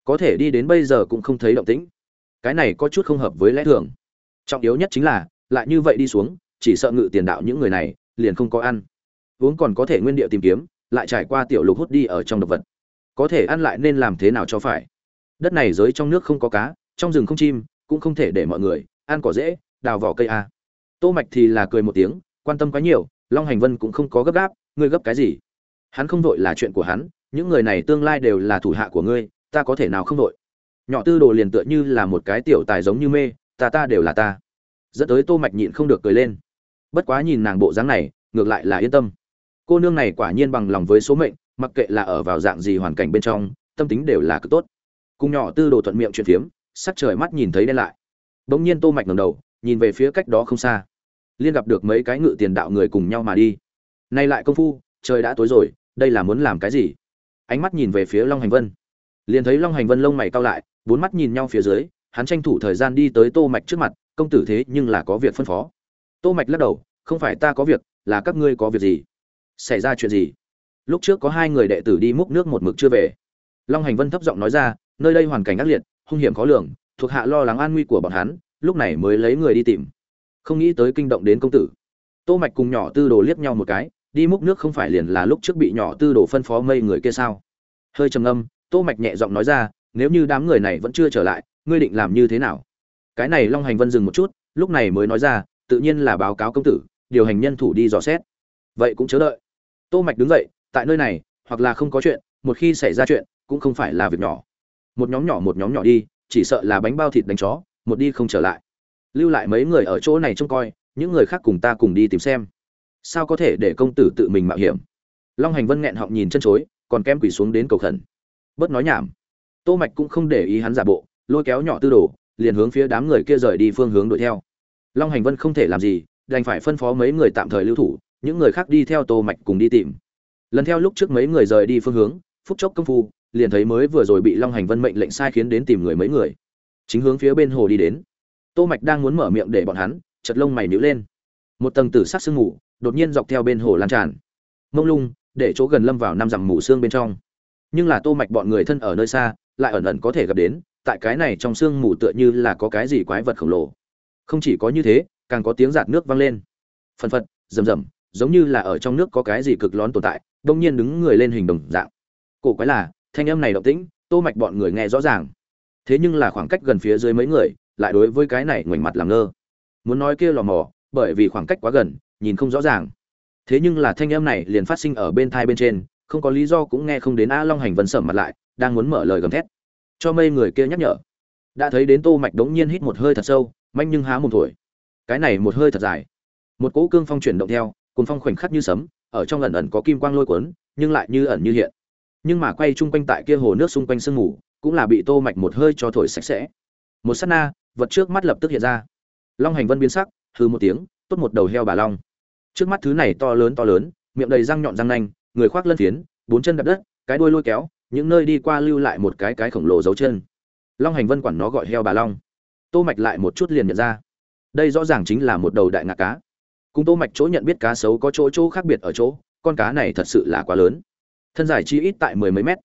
[SPEAKER 1] Có thể đi đến bây giờ cũng không thấy động tĩnh. Cái này có chút không hợp với lẽ thường. Trọng yếu nhất chính là, lại như vậy đi xuống, chỉ sợ ngự tiền đạo những người này, liền không có ăn. Uống còn có thể nguyên địa tìm kiếm, lại trải qua tiểu lục hút đi ở trong động vật có thể ăn lại nên làm thế nào cho phải. Đất này giới trong nước không có cá, trong rừng không chim, cũng không thể để mọi người ăn cỏ dễ, đào vỏ cây a. Tô mạch thì là cười một tiếng, quan tâm quá nhiều, long hành vân cũng không có gấp gáp, ngươi gấp cái gì? Hắn không vội là chuyện của hắn, những người này tương lai đều là thủ hạ của ngươi, ta có thể nào không vội? Nhỏ tư đồ liền tựa như là một cái tiểu tài giống như mê, ta ta đều là ta. Dẫn tới tô mạch nhịn không được cười lên. Bất quá nhìn nàng bộ dáng này, ngược lại là yên tâm. Cô nương này quả nhiên bằng lòng với số mệnh mặc kệ là ở vào dạng gì hoàn cảnh bên trong, tâm tính đều là cực tốt. Cùng nhỏ tư đồ thuận miệng chuyện phiếm, sắc trời mắt nhìn thấy đen lại. Bỗng nhiên tô mạch ngẩng đầu, nhìn về phía cách đó không xa. Liên gặp được mấy cái ngự tiền đạo người cùng nhau mà đi. Nay lại công phu, trời đã tối rồi, đây là muốn làm cái gì? Ánh mắt nhìn về phía long hành vân. Liền thấy long hành vân lông mày cau lại, bốn mắt nhìn nhau phía dưới, hắn tranh thủ thời gian đi tới tô mạch trước mặt, công tử thế nhưng là có việc phân phó. Tô mạch lắc đầu, không phải ta có việc, là các ngươi có việc gì? Xảy ra chuyện gì? Lúc trước có hai người đệ tử đi múc nước một mực chưa về. Long hành vân thấp giọng nói ra, nơi đây hoàn cảnh ác liệt, hung hiểm khó lường, thuộc hạ lo lắng an nguy của bọn hắn, lúc này mới lấy người đi tìm. Không nghĩ tới kinh động đến công tử. Tô mạch cùng nhỏ tư đồ liếc nhau một cái, đi múc nước không phải liền là lúc trước bị nhỏ tư đồ phân phó mây người kia sao? Hơi trầm ngâm, tô mạch nhẹ giọng nói ra, nếu như đám người này vẫn chưa trở lại, ngươi định làm như thế nào? Cái này long hành vân dừng một chút, lúc này mới nói ra, tự nhiên là báo cáo công tử, điều hành nhân thủ đi dò xét. Vậy cũng chớ đợi. Tô mạch đứng dậy tại nơi này, hoặc là không có chuyện, một khi xảy ra chuyện, cũng không phải là việc nhỏ. Một nhóm nhỏ một nhóm nhỏ đi, chỉ sợ là bánh bao thịt đánh chó, một đi không trở lại. Lưu lại mấy người ở chỗ này trông coi, những người khác cùng ta cùng đi tìm xem. Sao có thể để công tử tự mình mạo hiểm? Long hành vân nghẹn họng nhìn chân chối, còn kem quỳ xuống đến cầu khẩn. Bớt nói nhảm. Tô mạch cũng không để ý hắn giả bộ, lôi kéo nhỏ tư đồ, liền hướng phía đám người kia rời đi phương hướng đuổi theo. Long hành vân không thể làm gì, đành phải phân phó mấy người tạm thời lưu thủ, những người khác đi theo tô mạch cùng đi tìm lần theo lúc trước mấy người rời đi phương hướng, phút chốc công phu, liền thấy mới vừa rồi bị long hành vân mệnh lệnh sai khiến đến tìm người mấy người. Chính hướng phía bên hồ đi đến. Tô mạch đang muốn mở miệng để bọn hắn, chật lông mày nhíu lên. Một tầng tử sắc sương mù, đột nhiên dọc theo bên hồ lan tràn. Mông lung, để chỗ gần lâm vào năm dặm mù xương bên trong. Nhưng là tô mạch bọn người thân ở nơi xa, lại ẩn ẩn có thể gặp đến, tại cái này trong sương mù tựa như là có cái gì quái vật khổng lồ. Không chỉ có như thế, càng có tiếng giạt nước vang lên. Phần phật, rầm rầm, giống như là ở trong nước có cái gì cực lón tồn tại đông nhiên đứng người lên hình đồng dạng. Cổ quái là, thanh âm này động tĩnh, tô mạch bọn người nghe rõ ràng. Thế nhưng là khoảng cách gần phía dưới mấy người, lại đối với cái này ngoảnh mặt làm ngơ. Muốn nói kia lò mò, bởi vì khoảng cách quá gần, nhìn không rõ ràng. Thế nhưng là thanh âm này liền phát sinh ở bên thai bên trên, không có lý do cũng nghe không đến a long hành vân sẩm mặt lại, đang muốn mở lời gầm thét. Cho mây người kia nhắc nhở. Đã thấy đến tô mạch đống nhiên hít một hơi thật sâu, manh nhưng há một tuổi. cái này một hơi thật dài. Một cỗ cương phong chuyển động theo cùng phong khoảnh khắc như sấm ở trong ẩn ẩn có kim quang lôi cuốn, nhưng lại như ẩn như hiện. Nhưng mà quay chung quanh tại kia hồ nước xung quanh sương mù, cũng là bị tô mạch một hơi cho thổi sạch sẽ. Một sát na, vật trước mắt lập tức hiện ra. Long hành vân biến sắc, hừ một tiếng, tốt một đầu heo bà long. Trước mắt thứ này to lớn to lớn, miệng đầy răng nhọn răng nanh, người khoác lân phiến, bốn chân đạp đất, cái đuôi lôi kéo, những nơi đi qua lưu lại một cái cái khổng lồ dấu chân. Long hành vân quản nó gọi heo bà long. Tô mạch lại một chút liền nhận ra. Đây rõ ràng chính là một đầu đại ngạc cá cùng tô mạch chỗ nhận biết cá sấu có chỗ chỗ khác biệt ở chỗ, con cá này thật sự là quá lớn. Thân dài chi ít tại mười mấy mét.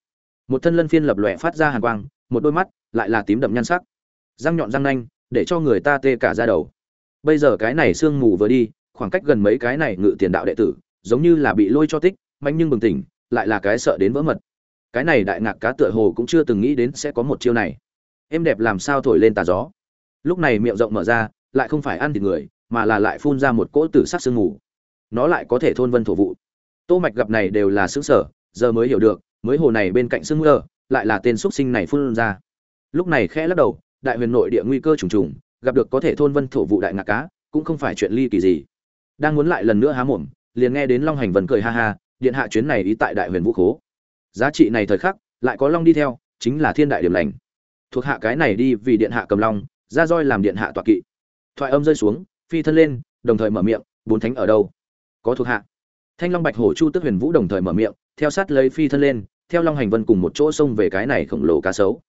[SPEAKER 1] Một thân lân phiên lập lòe phát ra hàn quang, một đôi mắt lại là tím đậm nhan sắc. Răng nhọn răng nanh, để cho người ta tê cả da đầu. Bây giờ cái này sương mù vừa đi, khoảng cách gần mấy cái này ngự tiền đạo đệ tử, giống như là bị lôi cho tích mạnh nhưng bừng tỉnh, lại là cái sợ đến vỡ mật. Cái này đại ngạc cá tựa hồ cũng chưa từng nghĩ đến sẽ có một chiêu này. Em đẹp làm sao thổi lên tà gió. Lúc này miệng rộng mở ra, lại không phải ăn thịt người mà là lại phun ra một cỗ tử sắc sương mù. Nó lại có thể thôn vân thổ vụ. Tô mạch gặp này đều là xứ sở giờ mới hiểu được, mới hồ này bên cạnh sương mưa lại là tên xuất sinh này phun ra. Lúc này khẽ lắc đầu, đại huyền nội địa nguy cơ trùng trùng, gặp được có thể thôn vân thổ vụ đại ngạc cá cũng không phải chuyện ly kỳ gì. Đang muốn lại lần nữa há mồm, liền nghe đến long hành vân cười ha ha, điện hạ chuyến này ý tại đại huyền vũ khố. Giá trị này thời khắc, lại có long đi theo, chính là thiên đại điểm lành. Thuộc hạ cái này đi vì điện hạ cầm long, ra roi làm điện hạ tọa kỵ. Thoại âm rơi xuống phi thân lên, đồng thời mở miệng, bốn thánh ở đâu? Có thuộc hạ. Thanh long bạch hổ chu tức huyền vũ đồng thời mở miệng, theo sát lấy phi thân lên, theo long hành vân cùng một chỗ xông về cái này khổng lồ cá sấu.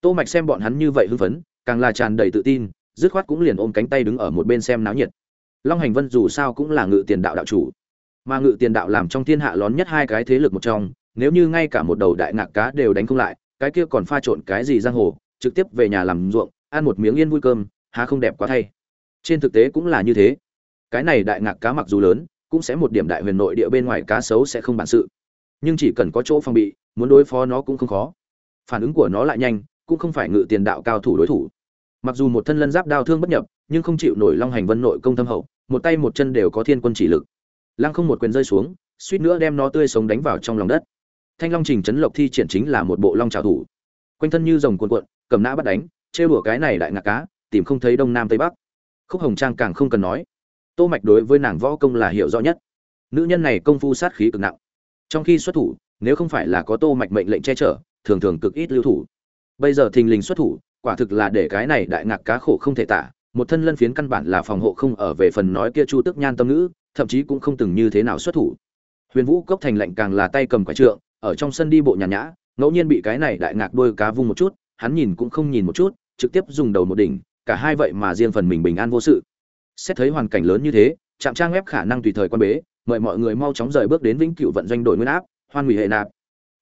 [SPEAKER 1] Tô mạch xem bọn hắn như vậy hưng phấn, càng là tràn đầy tự tin, dứt khoát cũng liền ôm cánh tay đứng ở một bên xem náo nhiệt. Long hành vân dù sao cũng là ngự tiền đạo đạo chủ, mà ngự tiền đạo làm trong thiên hạ lớn nhất hai cái thế lực một trong, nếu như ngay cả một đầu đại ngạc cá đều đánh không lại, cái kia còn pha trộn cái gì giang hồ, trực tiếp về nhà làm ruộng, ăn một miếng yên vui cơm, há không đẹp quá thay trên thực tế cũng là như thế. Cái này đại ngạc cá mặc dù lớn, cũng sẽ một điểm đại huyền nội địa bên ngoài cá sấu sẽ không bản sự. Nhưng chỉ cần có chỗ phòng bị, muốn đối phó nó cũng không khó. Phản ứng của nó lại nhanh, cũng không phải ngự tiền đạo cao thủ đối thủ. Mặc dù một thân lân giáp đao thương bất nhập, nhưng không chịu nổi long hành vân nội công thâm hậu, một tay một chân đều có thiên quân chỉ lực. Lăng không một quyền rơi xuống, suýt nữa đem nó tươi sống đánh vào trong lòng đất. Thanh long trình trấn lộc thi triển chính là một bộ long trào thủ. Quanh thân như rồng cuộn cuộn, cầm nã bắt đánh, trêu đùa cái này đại ngạc cá, tìm không thấy đông nam tây bắc khúc hồng trang càng không cần nói. Tô mạch đối với nàng võ công là hiểu rõ nhất. Nữ nhân này công phu sát khí cực nặng. Trong khi xuất thủ, nếu không phải là có tô mạch mệnh lệnh che chở, thường thường cực ít lưu thủ. Bây giờ thình lình xuất thủ, quả thực là để cái này đại ngạc cá khổ không thể tả. Một thân lân phiến căn bản là phòng hộ không ở về phần nói kia chu tức nhan tâm ngữ, thậm chí cũng không từng như thế nào xuất thủ. Huyền vũ cốc thành lệnh càng là tay cầm quả trượng, ở trong sân đi bộ nhàn nhã, ngẫu nhiên bị cái này đại ngạc đôi cá vung một chút, hắn nhìn cũng không nhìn một chút, trực tiếp dùng đầu một đỉnh cả hai vậy mà riêng phần mình bình an vô sự. Xét thấy hoàn cảnh lớn như thế, trạm trang web khả năng tùy thời quan bế, mời mọi người mau chóng rời bước đến vĩnh cửu vận doanh đổi nguyên áp, hoan hủy hệ nạp.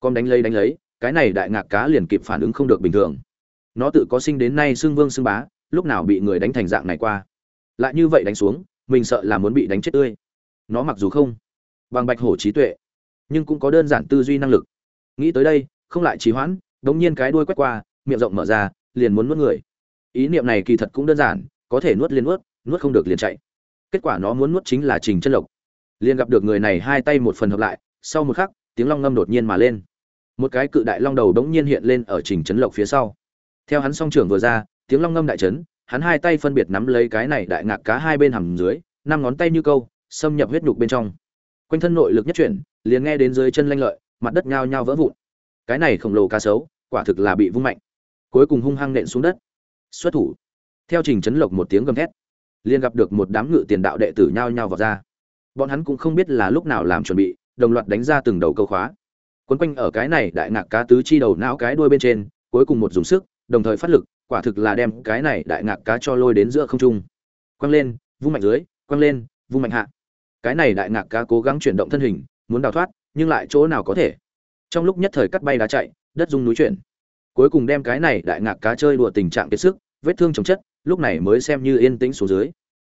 [SPEAKER 1] Con đánh lấy đánh lấy, cái này đại ngạc cá liền kịp phản ứng không được bình thường. Nó tự có sinh đến nay xưng vương xưng bá, lúc nào bị người đánh thành dạng này qua. Lại như vậy đánh xuống, mình sợ là muốn bị đánh chết tươi. Nó mặc dù không bằng bạch hổ trí tuệ, nhưng cũng có đơn giản tư duy năng lực. Nghĩ tới đây, không lại trì hoãn, đống nhiên cái đuôi quét qua, miệng rộng mở ra, liền muốn nuốt người ý niệm này kỳ thật cũng đơn giản, có thể nuốt liền nuốt nuốt không được liền chạy. Kết quả nó muốn nuốt chính là trình chân lộc. Liền gặp được người này hai tay một phần hợp lại, sau một khắc, tiếng long ngâm đột nhiên mà lên. Một cái cự đại long đầu đống nhiên hiện lên ở trình Chấn lộc phía sau. Theo hắn song trưởng vừa ra, tiếng long ngâm đại trấn hắn hai tay phân biệt nắm lấy cái này đại ngạc cá hai bên hầm dưới, năm ngón tay như câu, xâm nhập huyết nhục bên trong. Quanh thân nội lực nhất chuyển, liền nghe đến dưới chân lanh lợi, mặt đất nhao nhao vỡ vụn. Cái này khổng lồ cá sấu, quả thực là bị vung mạnh. Cuối cùng hung hăng nện xuống đất xuất thủ. Theo trình trấn lộc một tiếng gầm thét, liền gặp được một đám ngự tiền đạo đệ tử nhao nhao vào ra. Bọn hắn cũng không biết là lúc nào làm chuẩn bị, đồng loạt đánh ra từng đầu câu khóa. Quấn quanh ở cái này đại ngạc cá tứ chi đầu não cái đuôi bên trên, cuối cùng một dùng sức, đồng thời phát lực, quả thực là đem cái này đại ngạc cá cho lôi đến giữa không trung. Quăng lên, vung mạnh dưới, quăng lên, vung mạnh hạ. Cái này đại ngạc cá cố gắng chuyển động thân hình, muốn đào thoát, nhưng lại chỗ nào có thể. Trong lúc nhất thời cắt bay đá chạy, đất rung núi chuyển cuối cùng đem cái này đại ngạc cá chơi đùa tình trạng kiệt sức, vết thương chồng chất, lúc này mới xem như yên tĩnh xuống dưới.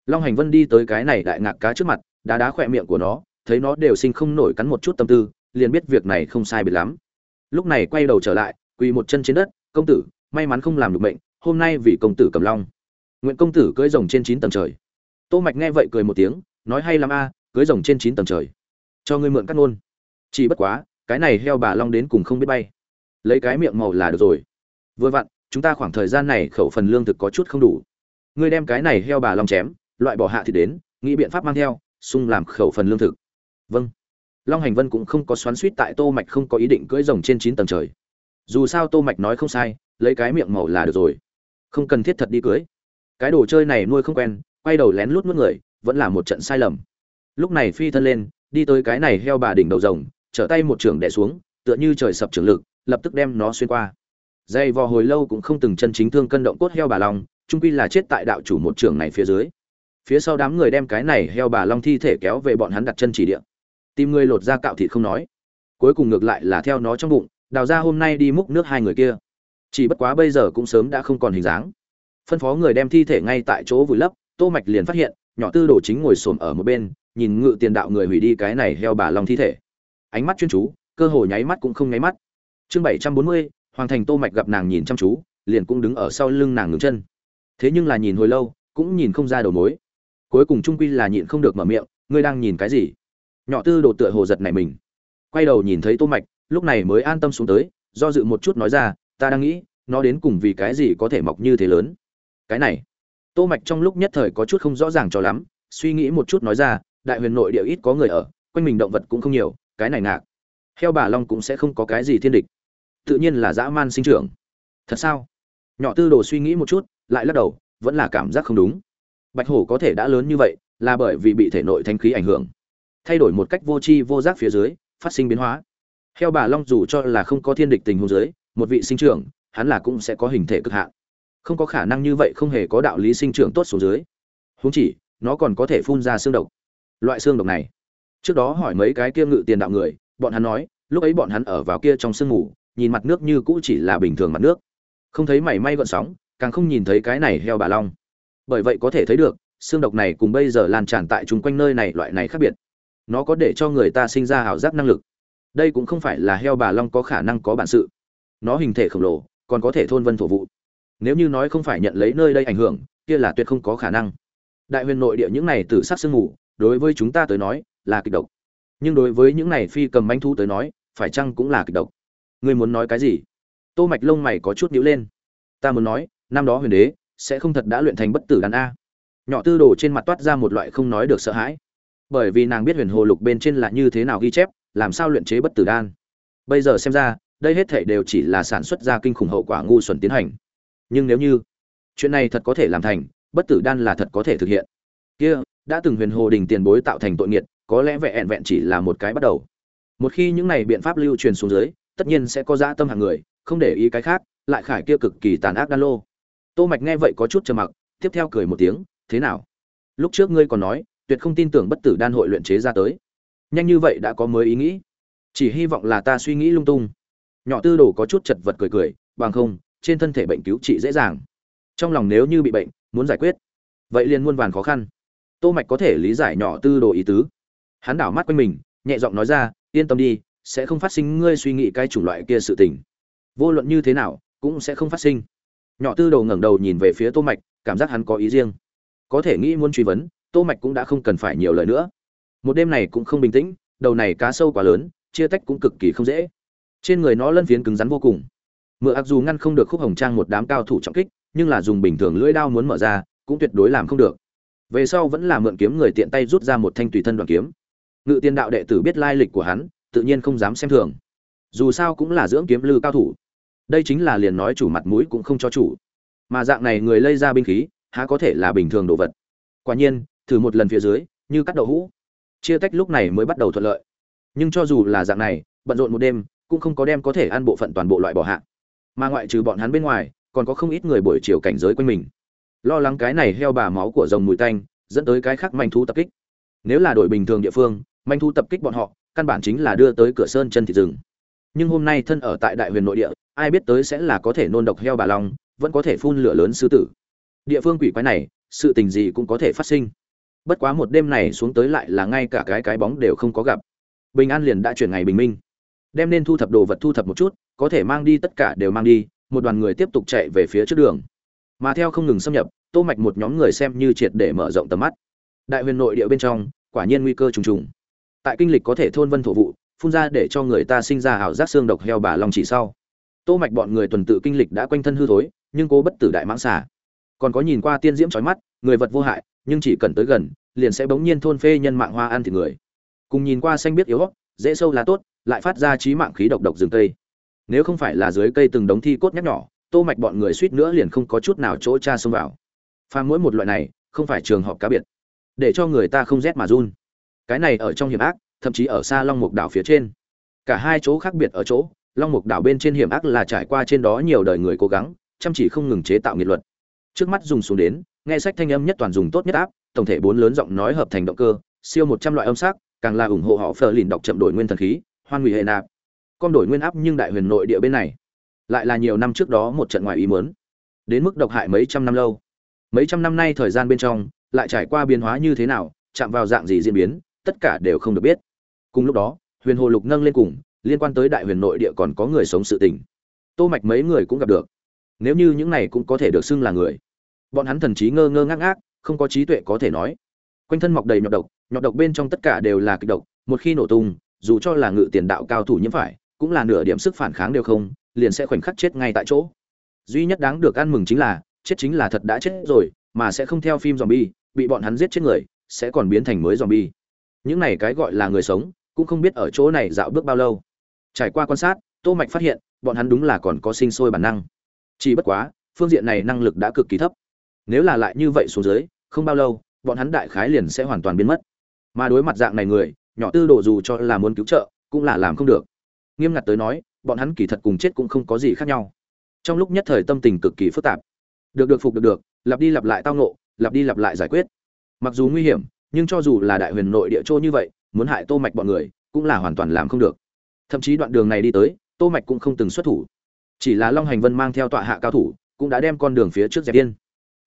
[SPEAKER 1] Long hành vân đi tới cái này đại ngạc cá trước mặt, đá đá khỏe miệng của nó, thấy nó đều sinh không nổi cắn một chút tâm tư, liền biết việc này không sai biệt lắm. Lúc này quay đầu trở lại, quỳ một chân trên đất, công tử, may mắn không làm được mệnh hôm nay vì công tử cầm long. Nguyện công tử cưỡi rồng trên chín tầng trời. Tô mạch nghe vậy cười một tiếng, nói, hay lắm a cưỡi rồng trên chín tầng trời. Cho ngươi mượn cắt luôn chỉ bất quá, cái này heo bà long đến cùng không biết bay lấy cái miệng màu là được rồi. Vừa vặn, chúng ta khoảng thời gian này khẩu phần lương thực có chút không đủ. Ngươi đem cái này heo bà long chém, loại bỏ hạ thì đến, nghĩ biện pháp mang theo sung làm khẩu phần lương thực. Vâng. Long hành vân cũng không có xoắn suýt tại tô mạch không có ý định cưỡi rồng trên chín tầng trời. Dù sao tô mạch nói không sai, lấy cái miệng màu là được rồi. Không cần thiết thật đi cưới cái đồ chơi này nuôi không quen, quay đầu lén lút nuốt người, vẫn là một trận sai lầm. Lúc này phi thân lên, đi tới cái này heo bà đỉnh đầu rồng, trở tay một trường đè xuống, tựa như trời sập trường lực lập tức đem nó xuyên qua. Dây vò hồi lâu cũng không từng chân chính thương cân động cốt heo bà long trung quy là chết tại đạo chủ một trường này phía dưới. Phía sau đám người đem cái này heo bà long thi thể kéo về bọn hắn đặt chân chỉ địa. Tìm người lột ra cạo thịt không nói. Cuối cùng ngược lại là theo nó trong bụng, đào ra hôm nay đi múc nước hai người kia. Chỉ bất quá bây giờ cũng sớm đã không còn hình dáng. Phân phó người đem thi thể ngay tại chỗ vùi lấp, tô mạch liền phát hiện, nhỏ tư đồ chính ngồi xổm ở một bên, nhìn ngự tiền đạo người hủy đi cái này heo bà long thi thể. Ánh mắt chuyên chú, cơ hồ nháy mắt cũng không nháy mắt chương 740, hoàng thành tô mạch gặp nàng nhìn chăm chú liền cũng đứng ở sau lưng nàng ngừng chân. Thế nhưng là nhìn hồi lâu cũng nhìn không ra đầu mối. Cuối cùng trung quy là nhịn không được mở miệng ngươi đang nhìn cái gì? Nhỏ tư đồ tựa hồ giật này mình. Quay đầu nhìn thấy tô mạch lúc này mới an tâm xuống tới do dự một chút nói ra ta đang nghĩ nó đến cùng vì cái gì có thể mọc như thế lớn? Cái này tô mạch trong lúc nhất thời có chút không rõ ràng cho lắm suy nghĩ một chút nói ra đại huyền nội địa ít có người ở quanh mình động vật cũng không nhiều cái này ngạc. Heo bà long cũng sẽ không có cái gì thiên địch tự nhiên là dã man sinh trưởng. Thật sao? Nhỏ tư đồ suy nghĩ một chút, lại lắc đầu, vẫn là cảm giác không đúng. Bạch hổ có thể đã lớn như vậy, là bởi vì bị thể nội thanh khí ảnh hưởng. Thay đổi một cách vô tri vô giác phía dưới, phát sinh biến hóa. Heo bà long dù cho là không có thiên địch tình huống dưới, một vị sinh trưởng, hắn là cũng sẽ có hình thể cực hạn. Không có khả năng như vậy không hề có đạo lý sinh trưởng tốt xuống dưới. Huống chỉ, nó còn có thể phun ra xương độc. Loại xương độc này. Trước đó hỏi mấy cái kia ngự tiền đạo người, bọn hắn nói, lúc ấy bọn hắn ở vào kia trong sương ngủ nhìn mặt nước như cũ chỉ là bình thường mặt nước. Không thấy mảy may gợn sóng, càng không nhìn thấy cái này heo bà long. Bởi vậy có thể thấy được, xương độc này cùng bây giờ lan tràn tại chung quanh nơi này loại này khác biệt. Nó có để cho người ta sinh ra ảo giác năng lực. Đây cũng không phải là heo bà long có khả năng có bản sự. Nó hình thể khổng lồ, còn có thể thôn vân thổ vụ. Nếu như nói không phải nhận lấy nơi đây ảnh hưởng, kia là tuyệt không có khả năng. Đại huyền nội địa những này từ sát sương mù, đối với chúng ta tới nói, là kịch độc. Nhưng đối với những này phi cầm manh thu tới nói, phải chăng cũng là kịch độc? Ngươi muốn nói cái gì? Tô mạch lông mày có chút nhíu lên. Ta muốn nói, năm đó huyền đế sẽ không thật đã luyện thành bất tử đàn a. Nhỏ tư đồ trên mặt toát ra một loại không nói được sợ hãi. Bởi vì nàng biết huyền hồ lục bên trên là như thế nào ghi chép, làm sao luyện chế bất tử đan. Bây giờ xem ra, đây hết thảy đều chỉ là sản xuất ra kinh khủng hậu quả ngu xuẩn tiến hành. Nhưng nếu như chuyện này thật có thể làm thành, bất tử đan là thật có thể thực hiện. Kia, đã từng huyền hồ đình tiền bối tạo thành tội nghiệt, có lẽ vẹn vẹn chỉ là một cái bắt đầu. Một khi những này biện pháp lưu truyền xuống dưới tất nhiên sẽ có dã tâm hàng người, không để ý cái khác, lại khải kia cực kỳ tàn ác đan lô. Tô mạch nghe vậy có chút trầm mặc, tiếp theo cười một tiếng, thế nào? Lúc trước ngươi còn nói, tuyệt không tin tưởng bất tử đan hội luyện chế ra tới. Nhanh như vậy đã có mới ý nghĩ. Chỉ hy vọng là ta suy nghĩ lung tung. Nhỏ tư đồ có chút chật vật cười cười, bằng không, trên thân thể bệnh cứu trị dễ dàng. Trong lòng nếu như bị bệnh, muốn giải quyết, vậy liền muôn vàn khó khăn. Tô mạch có thể lý giải nhỏ tư đồ ý tứ. Hắn đảo mắt quanh mình, nhẹ giọng nói ra, yên tâm đi sẽ không phát sinh ngươi suy nghĩ cái chủng loại kia sự tình. Vô luận như thế nào, cũng sẽ không phát sinh. Nhỏ tư đầu ngẩng đầu nhìn về phía tô mạch, cảm giác hắn có ý riêng. Có thể nghĩ muốn truy vấn, tô mạch cũng đã không cần phải nhiều lời nữa. Một đêm này cũng không bình tĩnh, đầu này cá sâu quá lớn, chia tách cũng cực kỳ không dễ. Trên người nó lân phiến cứng rắn vô cùng. Mượn ác dù ngăn không được khúc hồng trang một đám cao thủ trọng kích, nhưng là dùng bình thường lưỡi đao muốn mở ra, cũng tuyệt đối làm không được. Về sau vẫn là mượn kiếm người tiện tay rút ra một thanh tùy thân đoàn kiếm. Ngự tiên đạo đệ tử biết lai lịch của hắn tự nhiên không dám xem thường. Dù sao cũng là dưỡng kiếm lư cao thủ. Đây chính là liền nói chủ mặt mũi cũng không cho chủ. Mà dạng này người lây ra binh khí, há có thể là bình thường đồ vật? Quả nhiên, thử một lần phía dưới, như cắt đậu hũ. Chia tách lúc này mới bắt đầu thuận lợi. Nhưng cho dù là dạng này, bận rộn một đêm, cũng không có đem có thể ăn bộ phận toàn bộ loại bỏ hạ. Mà ngoại trừ bọn hắn bên ngoài, còn có không ít người buổi chiều cảnh giới quanh mình. Lo lắng cái này heo bà máu của rồng mùi tanh, dẫn tới cái khác manh thú tập kích. Nếu là đội bình thường địa phương, manh thú tập kích bọn họ căn bản chính là đưa tới cửa sơn chân thịt rừng. Nhưng hôm nay thân ở tại đại huyền nội địa, ai biết tới sẽ là có thể nôn độc heo bà long, vẫn có thể phun lửa lớn sư tử. Địa phương quỷ quái này, sự tình gì cũng có thể phát sinh. Bất quá một đêm này xuống tới lại là ngay cả cái cái bóng đều không có gặp. Bình an liền đã chuyển ngày bình minh. Đem nên thu thập đồ vật thu thập một chút, có thể mang đi tất cả đều mang đi, một đoàn người tiếp tục chạy về phía trước đường. Mà theo không ngừng xâm nhập, tô mạch một nhóm người xem như triệt để mở rộng tầm mắt. Đại huyền nội địa bên trong, quả nhiên nguy cơ trùng trùng tại kinh lịch có thể thôn vân thổ vụ, phun ra để cho người ta sinh ra ảo giác xương độc heo bà long chỉ sau. Tô mạch bọn người tuần tự kinh lịch đã quanh thân hư thối, nhưng cố bất tử đại mãng xà. Còn có nhìn qua tiên diễm chói mắt, người vật vô hại, nhưng chỉ cần tới gần, liền sẽ bỗng nhiên thôn phê nhân mạng hoa ăn thịt người. Cùng nhìn qua xanh biết yếu dễ sâu là tốt, lại phát ra trí mạng khí độc độc rừng cây. Nếu không phải là dưới cây từng đống thi cốt nhắc nhỏ tô mạch bọn người suýt nữa liền không có chút nào chỗ tra xông vào. Pha mỗi một loại này, không phải trường hợp cá biệt. Để cho người ta không rét mà run cái này ở trong hiểm ác, thậm chí ở xa long mục đảo phía trên. Cả hai chỗ khác biệt ở chỗ, long mục đảo bên trên hiểm ác là trải qua trên đó nhiều đời người cố gắng, chăm chỉ không ngừng chế tạo nghiệt luật. Trước mắt dùng xuống đến, nghe sách thanh âm nhất toàn dùng tốt nhất áp, tổng thể bốn lớn giọng nói hợp thành động cơ, siêu một trăm loại âm sắc, càng là ủng hộ họ phờ lìn đọc chậm đổi nguyên thần khí, hoan ngụy hệ nạp. Con đổi nguyên áp nhưng đại huyền nội địa bên này, lại là nhiều năm trước đó một trận ngoài ý muốn. Đến mức độc hại mấy trăm năm lâu. Mấy trăm năm nay thời gian bên trong, lại trải qua biến hóa như thế nào, chạm vào dạng gì diễn biến tất cả đều không được biết. Cùng lúc đó, huyền hồ lục nâng lên cùng, liên quan tới đại huyền nội địa còn có người sống sự tình. Tô mạch mấy người cũng gặp được. Nếu như những này cũng có thể được xưng là người. Bọn hắn thần trí ngơ ngơ ngác ngác, không có trí tuệ có thể nói. Quanh thân mọc đầy nhọt độc nhọt độc bên trong tất cả đều là kịch độc, một khi nổ tung, dù cho là ngự tiền đạo cao thủ nhiễm phải, cũng là nửa điểm sức phản kháng đều không, liền sẽ khoảnh khắc chết ngay tại chỗ. Duy nhất đáng được ăn mừng chính là, chết chính là thật đã chết rồi, mà sẽ không theo phim zombie, bị bọn hắn giết chết người, sẽ còn biến thành mới zombie những này cái gọi là người sống, cũng không biết ở chỗ này dạo bước bao lâu. Trải qua quan sát, tô mạch phát hiện, bọn hắn đúng là còn có sinh sôi bản năng. Chỉ bất quá, phương diện này năng lực đã cực kỳ thấp. Nếu là lại như vậy xuống dưới, không bao lâu, bọn hắn đại khái liền sẽ hoàn toàn biến mất. Mà đối mặt dạng này người, nhỏ tư đồ dù cho là muốn cứu trợ, cũng là làm không được. Nghiêm ngặt tới nói, bọn hắn kỳ thật cùng chết cũng không có gì khác nhau. Trong lúc nhất thời tâm tình cực kỳ phức tạp. Được được phục được được, lặp đi lặp lại tao nộ lặp đi lặp lại giải quyết. Mặc dù nguy hiểm nhưng cho dù là đại huyền nội địa châu như vậy, muốn hại tô mạch bọn người, cũng là hoàn toàn làm không được. Thậm chí đoạn đường này đi tới, tô mạch cũng không từng xuất thủ. Chỉ là long hành vân mang theo tọa hạ cao thủ, cũng đã đem con đường phía trước dẹp yên,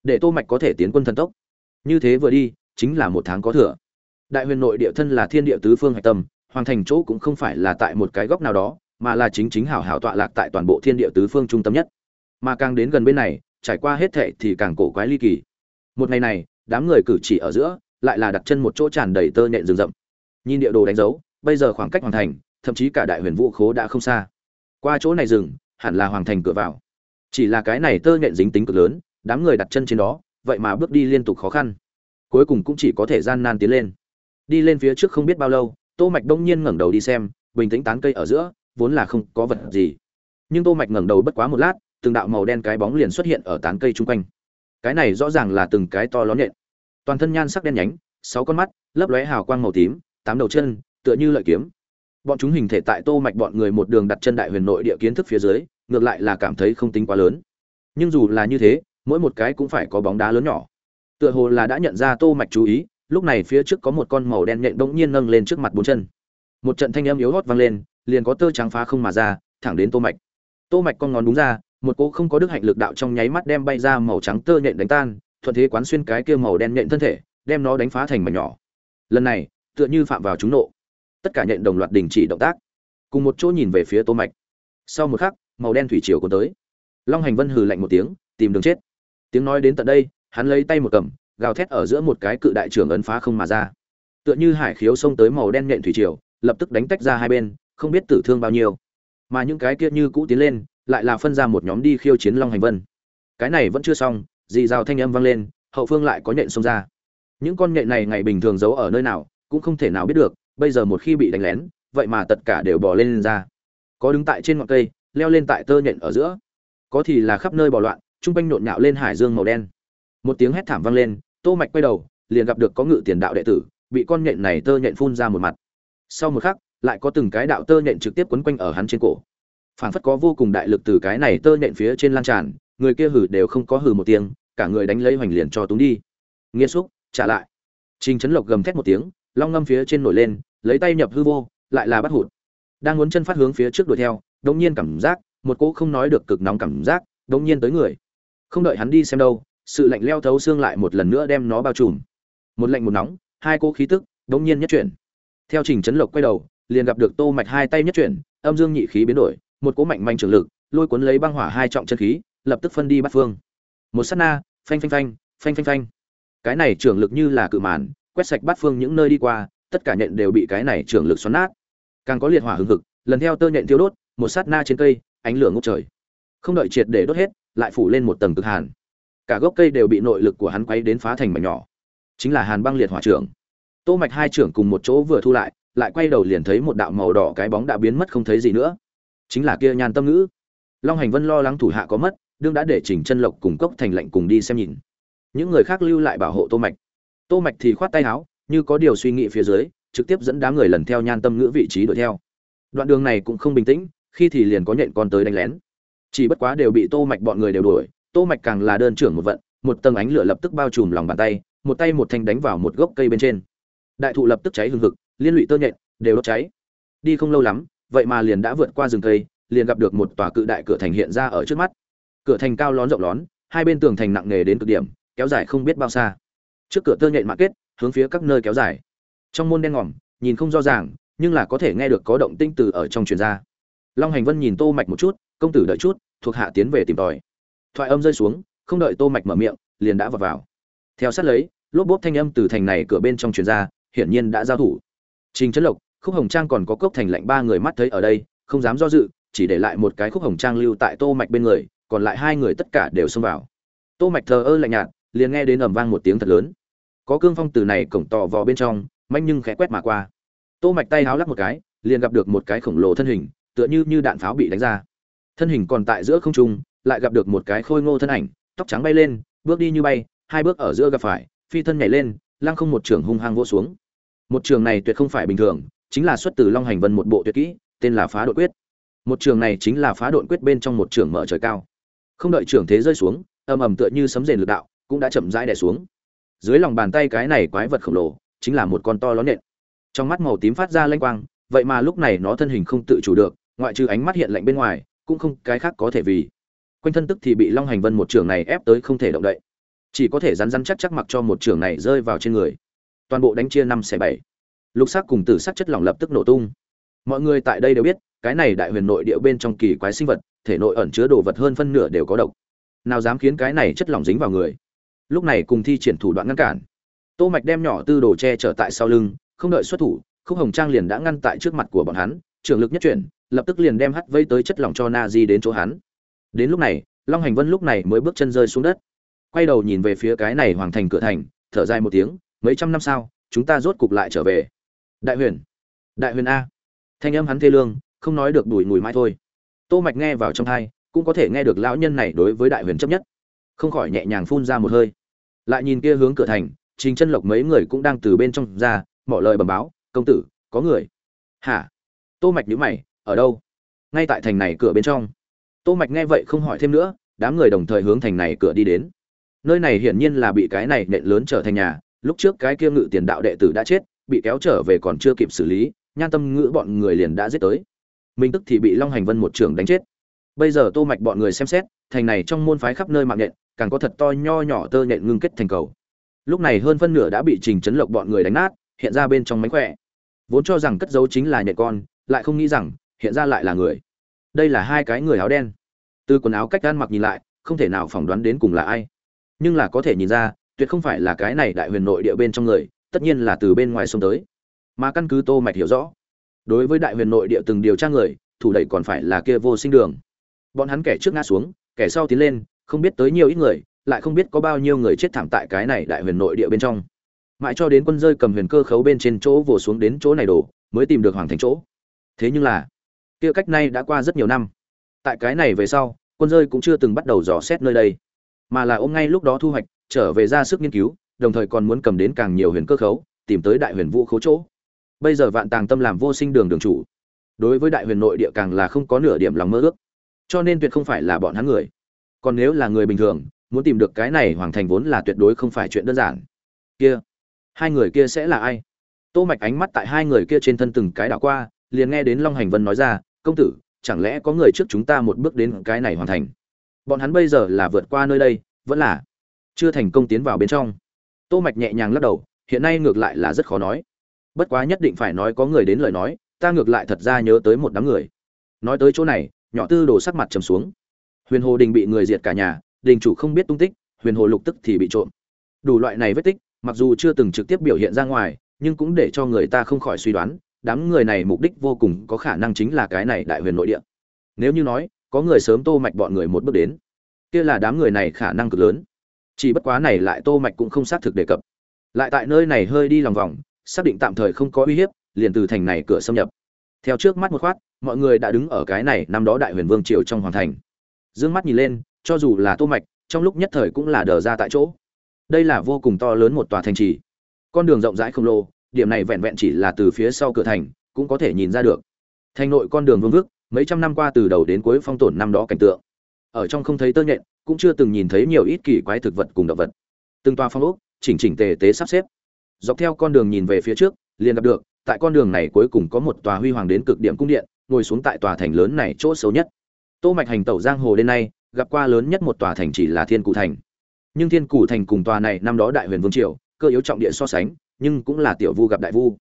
[SPEAKER 1] để tô mạch có thể tiến quân thần tốc. Như thế vừa đi, chính là một tháng có thừa. Đại huyền nội địa thân là thiên địa tứ phương hạch tâm, hoàng thành chỗ cũng không phải là tại một cái góc nào đó, mà là chính chính hảo hảo tọa lạc tại toàn bộ thiên địa tứ phương trung tâm nhất. Mà càng đến gần bên này, trải qua hết thệ thì càng cổ quái ly kỳ. Một ngày này, đám người cử chỉ ở giữa lại là đặt chân một chỗ tràn đầy tơ nhện rừng rậm. Nhìn địa đồ đánh dấu, bây giờ khoảng cách hoàng thành, thậm chí cả đại huyền vũ khố đã không xa. Qua chỗ này rừng, hẳn là hoàng thành cửa vào. Chỉ là cái này tơ nhện dính tính cực lớn, đám người đặt chân trên đó, vậy mà bước đi liên tục khó khăn. Cuối cùng cũng chỉ có thể gian nan tiến lên. Đi lên phía trước không biết bao lâu, tô mạch đông nhiên ngẩng đầu đi xem, bình tĩnh tán cây ở giữa, vốn là không có vật gì. Nhưng tô mạch ngẩng đầu bất quá một lát, từng đạo màu đen cái bóng liền xuất hiện ở tán cây chung quanh. Cái này rõ ràng là từng cái to lớn nhện toàn thân nhan sắc đen nhánh, sáu con mắt, lấp lóe hào quang màu tím, tám đầu chân, tựa như lợi kiếm. Bọn chúng hình thể tại tô mạch bọn người một đường đặt chân đại huyền nội địa kiến thức phía dưới, ngược lại là cảm thấy không tính quá lớn. Nhưng dù là như thế, mỗi một cái cũng phải có bóng đá lớn nhỏ. Tựa hồ là đã nhận ra tô mạch chú ý, lúc này phía trước có một con màu đen nhện bỗng nhiên nâng lên trước mặt bốn chân. Một trận thanh âm yếu hót vang lên, liền có tơ trắng phá không mà ra, thẳng đến tô mạch. Tô mạch con ngón đúng ra, một cô không có đức hạnh lực đạo trong nháy mắt đem bay ra màu trắng tơ nhện đánh tan thuận thế quán xuyên cái kia màu đen nhện thân thể, đem nó đánh phá thành mảnh nhỏ. Lần này, tựa như phạm vào chúng nộ. Tất cả nhện đồng loạt đình chỉ động tác. Cùng một chỗ nhìn về phía tô mạch. Sau một khắc, màu đen thủy triều cuốn tới. Long hành vân hừ lạnh một tiếng, tìm đường chết. Tiếng nói đến tận đây, hắn lấy tay một cầm, gào thét ở giữa một cái cự đại trưởng ấn phá không mà ra. Tựa như hải khiếu xông tới màu đen nhện thủy triều, lập tức đánh tách ra hai bên, không biết tử thương bao nhiêu. Mà những cái kia như cũ tiến lên, lại là phân ra một nhóm đi khiêu chiến long hành vân. Cái này vẫn chưa xong dì rào thanh âm vang lên hậu phương lại có nhện xông ra. Những con nhện này ngày bình thường giấu ở nơi nào cũng không thể nào biết được bây giờ một khi bị đánh lén vậy mà tất cả đều bò lên, lên ra. Có đứng tại trên ngọn cây leo lên tại tơ nhện ở giữa. Có thì là khắp nơi bò loạn chung quanh nhộn nhạo lên hải dương màu đen. Một tiếng hét thảm vang lên tô mạch quay đầu liền gặp được có ngự tiền đạo đệ tử bị con nhện này tơ nhện phun ra một mặt. Sau một khắc lại có từng cái đạo tơ nhện trực tiếp quấn quanh ở hắn trên cổ. Phảng phất có vô cùng đại lực từ cái này tơ nhện phía trên lan tràn người kia hử đều không có hử một tiếng cả người đánh lấy hoành liền cho túng đi. Nghiêm xúc, trả lại. Trình trấn lộc gầm thét một tiếng, long ngâm phía trên nổi lên, lấy tay nhập hư vô, lại là bắt hụt. Đang muốn chân phát hướng phía trước đuổi theo đống nhiên cảm giác, một cỗ không nói được cực nóng cảm giác đống nhiên tới người. Không đợi hắn đi xem đâu, sự lạnh leo thấu xương lại một lần nữa đem nó bao trùm. Một lạnh một nóng, hai cỗ khí tức đống nhiên nhất chuyển. Theo trình trấn lộc quay đầu, liền gặp được tô mạch hai tay nhất chuyển, âm dương nhị khí biến đổi, một cỗ mạnh manh trường lực, lôi cuốn lấy băng hỏa hai trọng chân khí, lập tức phân đi bắt phương một sát na, phanh phanh phanh phanh phanh phanh. Cái này trường lực như là cự màn, quét sạch bát phương những nơi đi qua, tất cả nhện đều bị cái này trường lực xoắn nát. Càng có liệt hỏa hừng hực, lần theo tơ nhện thiêu đốt, một sát na trên cây, ánh lửa ngút trời. Không đợi triệt để đốt hết, lại phủ lên một tầng cực hàn. Cả gốc cây đều bị nội lực của hắn quấy đến phá thành mảnh nhỏ. Chính là hàn băng liệt hỏa trưởng. Tô mạch hai trưởng cùng một chỗ vừa thu lại lại quay đầu liền thấy một đạo màu đỏ cái bóng đã biến mất không thấy gì nữa. Chính là kia nhan tâm ngữ. Long hành vân lo lắng thủ hạ có mất đương đã để chỉnh chân lộc cùng cốc thành lệnh cùng đi xem nhìn. Những người khác lưu lại bảo hộ tô mạch. Tô mạch thì khoát tay áo, như có điều suy nghĩ phía dưới, trực tiếp dẫn đám người lần theo nhan tâm ngữ vị trí đuổi theo. Đoạn đường này cũng không bình tĩnh, khi thì liền có nhện con tới đánh lén. Chỉ bất quá đều bị tô mạch bọn người đều đuổi, tô mạch càng là đơn trưởng một vận, một tầng ánh lửa lập tức bao trùm lòng bàn tay, một tay một thanh đánh vào một gốc cây bên trên. Đại thụ lập tức cháy hừng hực, liên lụy tơ nhện, đều đốt cháy. Đi không lâu lắm, vậy mà liền đã vượt qua rừng cây, liền gặp được một tòa cự đại cửa thành hiện ra ở trước mắt cửa thành cao lón rộng lón, hai bên tường thành nặng nề đến cực điểm, kéo dài không biết bao xa. Trước cửa tơ nhện mạ kết, hướng phía các nơi kéo dài. Trong môn đen ngòm, nhìn không rõ ràng, nhưng là có thể nghe được có động tinh từ ở trong truyền ra. Long hành vân nhìn tô mạch một chút, công tử đợi chút, thuộc hạ tiến về tìm tòi. Thoại âm rơi xuống, không đợi tô mạch mở miệng, liền đã vào vào. Theo sát lấy, lốp bốp thanh âm từ thành này cửa bên trong truyền ra, hiển nhiên đã giao thủ. Trình trấn lộc, khúc hồng trang còn có cốc thành lạnh ba người mắt thấy ở đây, không dám do dự, chỉ để lại một cái khúc hồng trang lưu tại tô mạch bên người còn lại hai người tất cả đều xông vào. Tô mạch thờ ơ lạnh nhạt, liền nghe đến ầm vang một tiếng thật lớn. Có cương phong từ này cổng tò vò bên trong, manh nhưng khẽ quét mà qua. Tô mạch tay háo lắc một cái, liền gặp được một cái khổng lồ thân hình, tựa như như đạn pháo bị đánh ra. Thân hình còn tại giữa không trung, lại gặp được một cái khôi ngô thân ảnh, tóc trắng bay lên, bước đi như bay, hai bước ở giữa gặp phải, phi thân nhảy lên, lăng không một trường hung hăng vỗ xuống. Một trường này tuyệt không phải bình thường, chính là xuất từ long hành vân một bộ tuyệt kỹ, tên là phá đội quyết. Một trường này chính là phá đội quyết bên trong một trường mở trời cao không đợi trường thế rơi xuống, ầm ầm tựa như sấm rền lực đạo cũng đã chậm rãi đè xuống. Dưới lòng bàn tay cái này quái vật khổng lồ chính là một con to lón nện. Trong mắt màu tím phát ra lanh quang, vậy mà lúc này nó thân hình không tự chủ được, ngoại trừ ánh mắt hiện lạnh bên ngoài, cũng không cái khác có thể vì. Quanh thân tức thì bị long hành vân một trường này ép tới không thể động đậy. Chỉ có thể rắn rắn chắc chắc mặc cho một trường này rơi vào trên người. Toàn bộ đánh chia năm xẻ bảy. Lục sắc cùng tử sắc chất lỏng lập tức nổ tung. Mọi người tại đây đều biết, cái này đại huyền nội địa bên trong kỳ quái sinh vật thể nội ẩn chứa đồ vật hơn phân nửa đều có độc. Nào dám khiến cái này chất lỏng dính vào người. Lúc này cùng thi triển thủ đoạn ngăn cản. Tô mạch đem nhỏ tư đồ che chở tại sau lưng, không đợi xuất thủ, khúc hồng trang liền đã ngăn tại trước mặt của bọn hắn trường lực nhất chuyển, lập tức liền đem hắt vây tới chất lỏng cho na di đến chỗ hắn. Đến lúc này, long hành vân lúc này mới bước chân rơi xuống đất. Quay đầu nhìn về phía cái này hoàng thành cửa thành, thở dài một tiếng, mấy trăm năm sau, chúng ta rốt cục lại trở về. Đại huyền đại huyền a. Thanh âm hắn thê lương, không nói được đùi mùi mãi thôi tô mạch nghe vào trong thai, cũng có thể nghe được lão nhân này đối với đại huyền chấp nhất. Không khỏi nhẹ nhàng phun ra một hơi. Lại nhìn kia hướng cửa thành, trình chân lộc mấy người cũng đang từ bên trong ra, mỏ lời bẩm báo, công tử, có người. Hả? Tô mạch nhíu mày, ở đâu? Ngay tại thành này cửa bên trong. Tô mạch nghe vậy không hỏi thêm nữa, đám người đồng thời hướng thành này cửa đi đến. Nơi này hiển nhiên là bị cái này nện lớn trở thành nhà, lúc trước cái kia ngự tiền đạo đệ tử đã chết, bị kéo trở về còn chưa kịp xử lý, nhan tâm ngữ bọn người liền đã giết tới minh tức thì bị long hành vân một trường đánh chết. Bây giờ tô mạch bọn người xem xét, thành này trong môn phái khắp nơi mạng nhện, càng có thật to nho nhỏ tơ nhện ngưng kết thành cầu. Lúc này hơn phân nửa đã bị trình chấn lộc bọn người đánh nát, hiện ra bên trong mánh khỏe. Vốn cho rằng cất giấu chính là nhện con, lại không nghĩ rằng, hiện ra lại là người. Đây là hai cái người áo đen. Từ quần áo cách gan mặc nhìn lại, không thể nào phỏng đoán đến cùng là ai. Nhưng là có thể nhìn ra, tuyệt không phải là cái này đại huyền nội địa bên trong người, tất nhiên là từ bên ngoài sông tới. Mà căn cứ tô mạch hiểu rõ đối với đại huyền nội địa từng điều tra người, thủ đẩy còn phải là kia vô sinh đường. Bọn hắn kẻ trước ngã xuống, kẻ sau tiến lên, không biết tới nhiều ít người, lại không biết có bao nhiêu người chết thảm tại cái này đại huyền nội địa bên trong. Mãi cho đến quân rơi cầm huyền cơ khấu bên trên chỗ vồ xuống đến chỗ này đổ, mới tìm được hoàng thành chỗ. Thế nhưng là, kia cách nay đã qua rất nhiều năm. Tại cái này về sau, quân rơi cũng chưa từng bắt đầu dò xét nơi đây. Mà là ôm ngay lúc đó thu hoạch, trở về ra sức nghiên cứu, đồng thời còn muốn cầm đến càng nhiều huyền cơ khấu, tìm tới đại huyền vũ khấu chỗ bây giờ vạn tàng tâm làm vô sinh đường đường chủ. Đối với đại huyền nội địa càng là không có nửa điểm lòng mơ ước. Cho nên tuyệt không phải là bọn hắn người. Còn nếu là người bình thường, muốn tìm được cái này hoàng thành vốn là tuyệt đối không phải chuyện đơn giản. Kia, hai người kia sẽ là ai? Tô mạch ánh mắt tại hai người kia trên thân từng cái đảo qua, liền nghe đến long hành vân nói ra, công tử, chẳng lẽ có người trước chúng ta một bước đến cái này hoàn thành? Bọn hắn bây giờ là vượt qua nơi đây, vẫn là chưa thành công tiến vào bên trong. Tô mạch nhẹ nhàng lắc đầu, hiện nay ngược lại là rất khó nói bất quá nhất định phải nói có người đến lời nói, ta ngược lại thật ra nhớ tới một đám người. Nói tới chỗ này, nhỏ tư đồ sắc mặt trầm xuống. Huyền hồ đình bị người diệt cả nhà, đình chủ không biết tung tích, huyền hồ lục tức thì bị trộm. Đủ loại này vết tích, mặc dù chưa từng trực tiếp biểu hiện ra ngoài, nhưng cũng để cho người ta không khỏi suy đoán, đám người này mục đích vô cùng có khả năng chính là cái này đại huyền nội địa. Nếu như nói, có người sớm tô mạch bọn người một bước đến, kia là đám người này khả năng cực lớn. Chỉ bất quá này lại tô mạch cũng không xác thực đề cập. Lại tại nơi này hơi đi lòng vòng xác định tạm thời không có uy hiếp, liền từ thành này cửa xâm nhập. Theo trước mắt một khoát, mọi người đã đứng ở cái này năm đó đại huyền vương triều trong hoàng thành. Dương mắt nhìn lên, cho dù là tô mạch, trong lúc nhất thời cũng là đờ ra tại chỗ. Đây là vô cùng to lớn một tòa thành trì. Con đường rộng rãi không lồ, điểm này vẹn vẹn chỉ là từ phía sau cửa thành, cũng có thể nhìn ra được. Thành nội con đường vương vức, mấy trăm năm qua từ đầu đến cuối phong tổn năm đó cảnh tượng. Ở trong không thấy tơ nhện, cũng chưa từng nhìn thấy nhiều ít kỳ quái thực vật cùng động vật. Từng tòa phong ốc, chỉnh chỉnh tề tế sắp xếp dọc theo con đường nhìn về phía trước liền gặp được tại con đường này cuối cùng có một tòa huy hoàng đến cực điểm cung điện ngồi xuống tại tòa thành lớn này chỗ xấu nhất. Tô mạch hành tẩu giang hồ đến nay gặp qua lớn nhất một tòa thành chỉ là thiên cụ thành. Nhưng thiên cụ thành cùng tòa này năm đó đại huyền vương triều cơ yếu trọng địa so sánh nhưng cũng là tiểu vu gặp đại vu.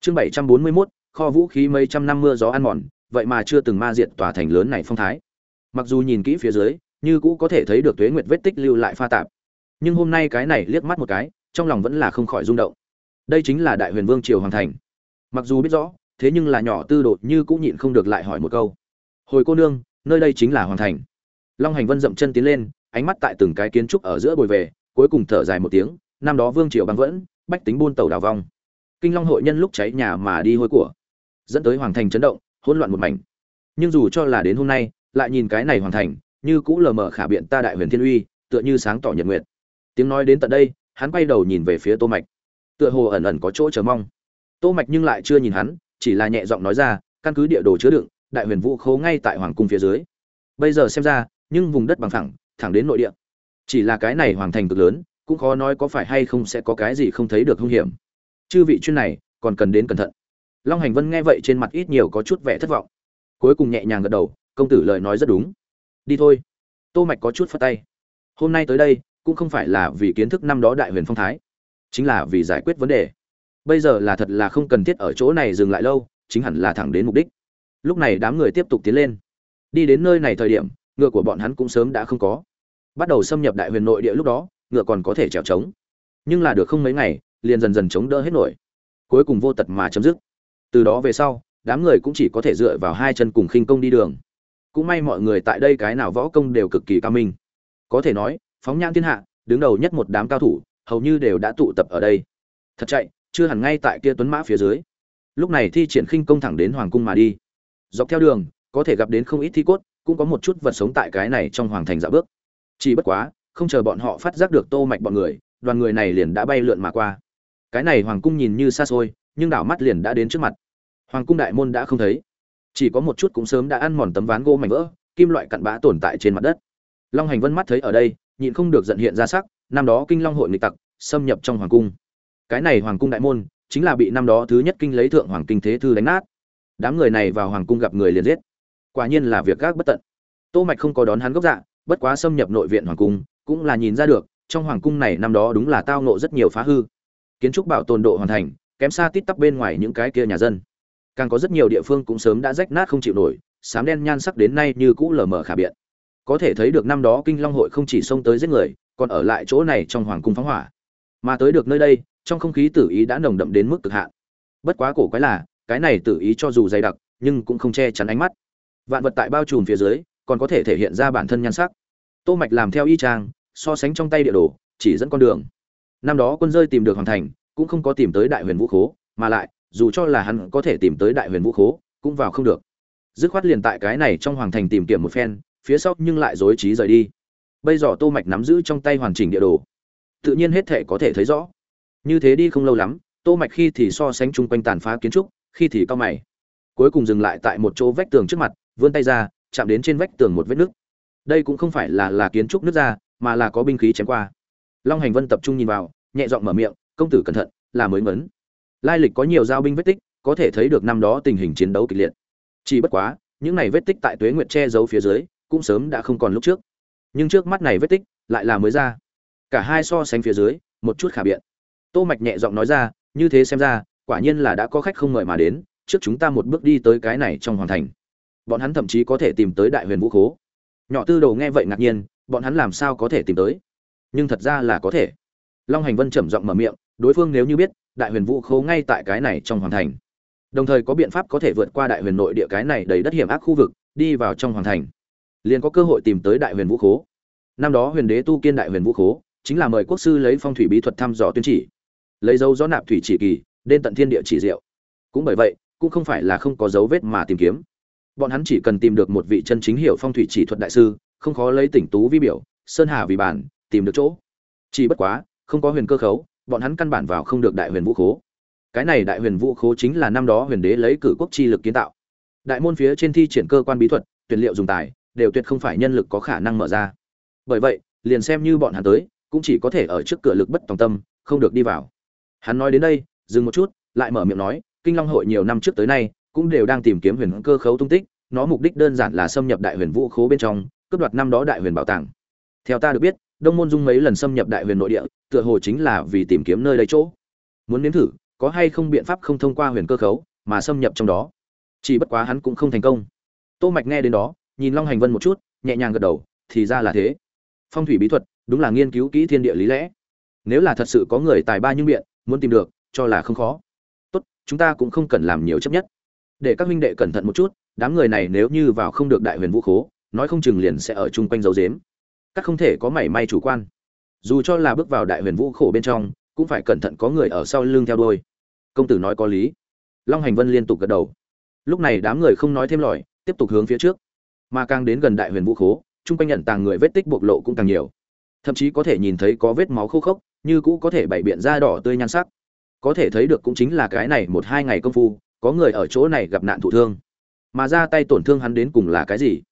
[SPEAKER 1] Chương 741, kho vũ khí mấy trăm năm mưa gió ăn mòn vậy mà chưa từng ma diệt tòa thành lớn này phong thái. Mặc dù nhìn kỹ phía dưới như cũ có thể thấy được tuế nguyệt vết tích lưu lại pha tạp. Nhưng hôm nay cái này liếc mắt một cái trong lòng vẫn là không khỏi rung động đây chính là đại huyền vương triều hoàng thành. Mặc dù biết rõ, thế nhưng là nhỏ tư đột như cũng nhịn không được lại hỏi một câu. Hồi cô nương, nơi đây chính là hoàng thành. Long hành vân dậm chân tiến lên, ánh mắt tại từng cái kiến trúc ở giữa bồi về, cuối cùng thở dài một tiếng, năm đó vương triều băng vẫn, bách tính buôn tàu đào vong. Kinh long hội nhân lúc cháy nhà mà đi hôi của, dẫn tới hoàng thành chấn động, hỗn loạn một mảnh. Nhưng dù cho là đến hôm nay, lại nhìn cái này hoàn thành, như cũ lờ mờ khả biện ta đại huyền thiên uy, tựa như sáng tỏ nhật nguyệt. Tiếng nói đến tận đây, hắn quay đầu nhìn về phía tô mạch tựa hồ ẩn ẩn có chỗ chờ mong. Tô mạch nhưng lại chưa nhìn hắn, chỉ là nhẹ giọng nói ra, căn cứ địa đồ chứa đựng, đại huyền vũ khố ngay tại hoàng cung phía dưới. Bây giờ xem ra, nhưng vùng đất bằng phẳng, thẳng đến nội địa. Chỉ là cái này hoàng thành cực lớn, cũng khó nói có phải hay không sẽ có cái gì không thấy được hung hiểm. Chư vị chuyên này, còn cần đến cẩn thận. Long hành vân nghe vậy trên mặt ít nhiều có chút vẻ thất vọng. Cuối cùng nhẹ nhàng gật đầu, công tử lời nói rất đúng. Đi thôi. Tô mạch có chút phất tay. Hôm nay tới đây, cũng không phải là vì kiến thức năm đó đại huyền phong thái chính là vì giải quyết vấn đề. Bây giờ là thật là không cần thiết ở chỗ này dừng lại lâu, chính hẳn là thẳng đến mục đích. Lúc này đám người tiếp tục tiến lên. Đi đến nơi này thời điểm, ngựa của bọn hắn cũng sớm đã không có. Bắt đầu xâm nhập đại huyền nội địa lúc đó, ngựa còn có thể trèo trống. Nhưng là được không mấy ngày, liền dần dần chống đỡ hết nổi. Cuối cùng vô tật mà chấm dứt. Từ đó về sau, đám người cũng chỉ có thể dựa vào hai chân cùng khinh công đi đường. Cũng may mọi người tại đây cái nào võ công đều cực kỳ cao minh. Có thể nói, phóng nhãn thiên hạ, đứng đầu nhất một đám cao thủ hầu như đều đã tụ tập ở đây. Thật chạy, chưa hẳn ngay tại kia tuấn mã phía dưới. Lúc này thi triển khinh công thẳng đến hoàng cung mà đi. Dọc theo đường, có thể gặp đến không ít thi cốt, cũng có một chút vật sống tại cái này trong hoàng thành dạ bước. Chỉ bất quá, không chờ bọn họ phát giác được tô mạch bọn người, đoàn người này liền đã bay lượn mà qua. Cái này hoàng cung nhìn như xa xôi, nhưng đảo mắt liền đã đến trước mặt. Hoàng cung đại môn đã không thấy. Chỉ có một chút cũng sớm đã ăn mòn tấm ván gỗ mảnh vỡ, kim loại cặn bã tồn tại trên mặt đất. Long hành vân mắt thấy ở đây, nhịn không được giận hiện ra sắc năm đó kinh long hội nghịch tặc xâm nhập trong hoàng cung. Cái này hoàng cung đại môn chính là bị năm đó thứ nhất kinh lấy thượng hoàng kinh thế thư đánh nát. Đám người này vào hoàng cung gặp người liền giết. Quả nhiên là việc gác bất tận. Tô mạch không có đón hắn gốc dạ bất quá xâm nhập nội viện hoàng cung, cũng là nhìn ra được, trong hoàng cung này năm đó đúng là tao nộ rất nhiều phá hư. Kiến trúc bảo tồn độ hoàn thành, kém xa tít tắp bên ngoài những cái kia nhà dân. Càng có rất nhiều địa phương cũng sớm đã rách nát không chịu nổi, sám đen nhan sắc đến nay như cũ lờ mờ khả biện. Có thể thấy được năm đó kinh long hội không chỉ xông tới giết người còn ở lại chỗ này trong hoàng cung phóng hỏa. Mà tới được nơi đây, trong không khí tử ý đã nồng đậm đến mức cực hạn. Bất quá cổ quái là, cái này tử ý cho dù dày đặc, nhưng cũng không che chắn ánh mắt. Vạn vật tại bao trùm phía dưới, còn có thể thể hiện ra bản thân nhan sắc. Tô mạch làm theo y trang so sánh trong tay địa đồ, chỉ dẫn con đường. Năm đó quân rơi tìm được hoàng thành, cũng không có tìm tới đại huyền vũ khố, mà lại, dù cho là hắn có thể tìm tới đại huyền vũ khố, cũng vào không được. Dứt khoát liền tại cái này trong hoàng thành tìm kiếm một phen, phía sau nhưng lại dối trí rời đi bây giờ tô mạch nắm giữ trong tay hoàn chỉnh địa đồ. Tự nhiên hết thể có thể thấy rõ. Như thế đi không lâu lắm, tô mạch khi thì so sánh chung quanh tàn phá kiến trúc, khi thì cao mày. Cuối cùng dừng lại tại một chỗ vách tường trước mặt, vươn tay ra, chạm đến trên vách tường một vết nứt. Đây cũng không phải là là kiến trúc nứt ra, mà là có binh khí chém qua. Long hành vân tập trung nhìn vào, nhẹ giọng mở miệng, công tử cẩn thận, là mới mấn. Lai lịch có nhiều giao binh vết tích, có thể thấy được năm đó tình hình chiến đấu kịch liệt. Chỉ bất quá, những này vết tích tại tuế nguyệt che giấu phía dưới, cũng sớm đã không còn lúc trước nhưng trước mắt này vết tích lại là mới ra. Cả hai so sánh phía dưới, một chút khả biện. Tô mạch nhẹ giọng nói ra, như thế xem ra, quả nhiên là đã có khách không mời mà đến, trước chúng ta một bước đi tới cái này trong hoàng thành. Bọn hắn thậm chí có thể tìm tới đại huyền vũ khố. Nhỏ tư đầu nghe vậy ngạc nhiên, bọn hắn làm sao có thể tìm tới? Nhưng thật ra là có thể. Long hành vân trầm giọng mở miệng, đối phương nếu như biết, đại huyền vũ khố ngay tại cái này trong hoàng thành. Đồng thời có biện pháp có thể vượt qua đại huyền nội địa cái này đầy đất hiểm ác khu vực, đi vào trong hoàng thành liền có cơ hội tìm tới đại huyền vũ khố. Năm đó huyền đế tu kiên đại huyền vũ khố, chính là mời quốc sư lấy phong thủy bí thuật thăm dò tuyên chỉ. Lấy dấu gió nạp thủy chỉ kỳ đến tận thiên địa chỉ diệu. Cũng bởi vậy, cũng không phải là không có dấu vết mà tìm kiếm. Bọn hắn chỉ cần tìm được một vị chân chính hiểu phong thủy chỉ thuật đại sư, không khó lấy tỉnh tú vi biểu, sơn hà vì bản, tìm được chỗ. Chỉ bất quá, không có huyền cơ khấu, bọn hắn căn bản vào không được đại huyền vũ khố. Cái này đại huyền vũ khố chính là năm đó huyền đế lấy cử quốc chi lực kiến tạo. Đại môn phía trên thi triển cơ quan bí thuật, tuyển liệu dùng tài đều tuyệt không phải nhân lực có khả năng mở ra. Bởi vậy, liền xem như bọn hắn tới, cũng chỉ có thể ở trước cửa lực bất tòng tâm, không được đi vào. Hắn nói đến đây, dừng một chút, lại mở miệng nói, kinh long hội nhiều năm trước tới nay, cũng đều đang tìm kiếm huyền cơ khấu tung tích, nó mục đích đơn giản là xâm nhập đại huyền vũ khố bên trong, cướp đoạt năm đó đại huyền bảo tàng. Theo ta được biết, đông môn dung mấy lần xâm nhập đại huyền nội địa, tựa hồ chính là vì tìm kiếm nơi đây chỗ. Muốn nếm thử, có hay không biện pháp không thông qua huyền cơ khấu, mà xâm nhập trong đó. Chỉ bất quá hắn cũng không thành công. Tô mạch nghe đến đó nhìn long hành vân một chút, nhẹ nhàng gật đầu, thì ra là thế. Phong thủy bí thuật, đúng là nghiên cứu kỹ thiên địa lý lẽ. Nếu là thật sự có người tài ba nhưng biện, muốn tìm được, cho là không khó. Tốt, chúng ta cũng không cần làm nhiều chấp nhất. Để các huynh đệ cẩn thận một chút, đám người này nếu như vào không được đại huyền vũ khố, nói không chừng liền sẽ ở chung quanh dấu dếm các không thể có mảy may chủ quan. Dù cho là bước vào đại huyền vũ khổ bên trong, cũng phải cẩn thận có người ở sau lưng theo đôi công tử nói có lý. Long hành vân liên tục gật đầu. Lúc này đám người không nói thêm lỏi tiếp tục hướng phía trước mà càng đến gần đại huyền vũ khố, chung quanh nhận tàng người vết tích bộc lộ cũng càng nhiều. Thậm chí có thể nhìn thấy có vết máu khô khốc, như cũ có thể bày biện da đỏ tươi nhan sắc. Có thể thấy được cũng chính là cái này một hai ngày công phu, có người ở chỗ này gặp nạn thụ thương. Mà ra tay tổn thương hắn đến cùng là cái gì?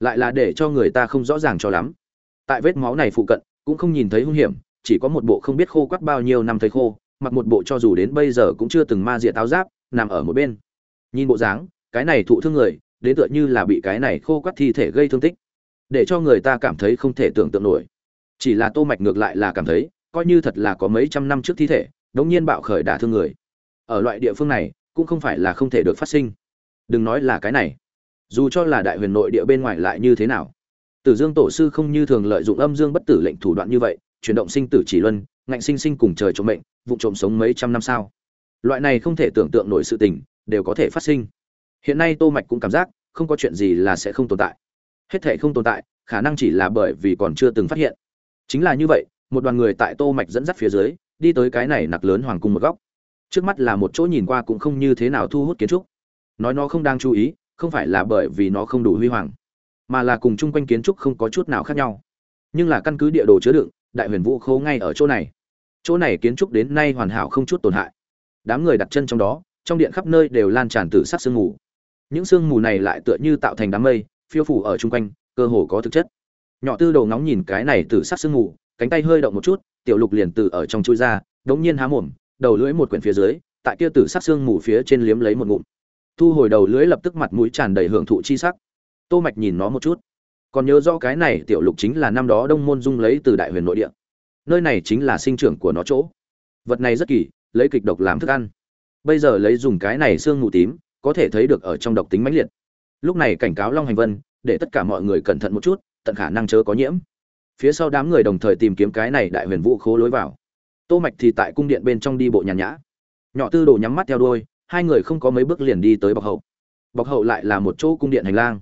[SPEAKER 1] Lại là để cho người ta không rõ ràng cho lắm. Tại vết máu này phụ cận, cũng không nhìn thấy hung hiểm, chỉ có một bộ không biết khô quắt bao nhiêu năm thấy khô, mặc một bộ cho dù đến bây giờ cũng chưa từng ma diệt táo giáp, nằm ở một bên. Nhìn bộ dáng, cái này thụ thương người đến tựa như là bị cái này khô quắt thi thể gây thương tích, để cho người ta cảm thấy không thể tưởng tượng nổi. Chỉ là tô mạch ngược lại là cảm thấy, coi như thật là có mấy trăm năm trước thi thể, đống nhiên bạo khởi đả thương người. Ở loại địa phương này, cũng không phải là không thể được phát sinh. Đừng nói là cái này. Dù cho là đại huyền nội địa bên ngoài lại như thế nào? Tử dương tổ sư không như thường lợi dụng âm dương bất tử lệnh thủ đoạn như vậy, chuyển động sinh tử chỉ luân, ngạnh sinh sinh cùng trời trộm mệnh, vụ trộm sống mấy trăm năm sao? Loại này không thể tưởng tượng nổi sự tình, đều có thể phát sinh hiện nay tô mạch cũng cảm giác, không có chuyện gì là sẽ không tồn tại. Hết thể không tồn tại, khả năng chỉ là bởi vì còn chưa từng phát hiện. Chính là như vậy, một đoàn người tại tô mạch dẫn dắt phía dưới, đi tới cái này nặc lớn hoàng cung một góc. Trước mắt là một chỗ nhìn qua cũng không như thế nào thu hút kiến trúc. Nói nó không đang chú ý, không phải là bởi vì nó không đủ huy hoàng, mà là cùng chung quanh kiến trúc không có chút nào khác nhau. Nhưng là căn cứ địa đồ chứa đựng, đại huyền vũ khố ngay ở chỗ này. Chỗ này kiến trúc đến nay hoàn hảo không chút tổn hại. Đám người đặt chân trong đó, trong điện khắp nơi đều lan tràn từ sắc sương ngủ những sương mù này lại tựa như tạo thành đám mây, phiêu phủ ở chung quanh, cơ hồ có thực chất. Nhỏ tư đầu ngóng nhìn cái này từ sắc sương mù, cánh tay hơi động một chút, tiểu lục liền từ ở trong chui ra, đống nhiên há mồm, đầu lưỡi một quyển phía dưới, tại kia tử sắc xương mù phía trên liếm lấy một ngụm. Thu hồi đầu lưỡi lập tức mặt mũi tràn đầy hưởng thụ chi sắc. Tô mạch nhìn nó một chút. Còn nhớ rõ cái này tiểu lục chính là năm đó đông môn dung lấy từ đại huyền nội địa. Nơi này chính là sinh trưởng của nó chỗ. Vật này rất kỳ, lấy kịch độc làm thức ăn. Bây giờ lấy dùng cái này xương mù tím có thể thấy được ở trong độc tính mãnh liệt. Lúc này cảnh cáo long hành vân, để tất cả mọi người cẩn thận một chút, tận khả năng chớ có nhiễm. Phía sau đám người đồng thời tìm kiếm cái này đại huyền vũ khố lối vào. Tô mạch thì tại cung điện bên trong đi bộ nhàn nhã. Nhỏ tư đồ nhắm mắt theo đuôi, hai người không có mấy bước liền đi tới bọc hậu. Bọc hậu lại là một chỗ cung điện hành lang.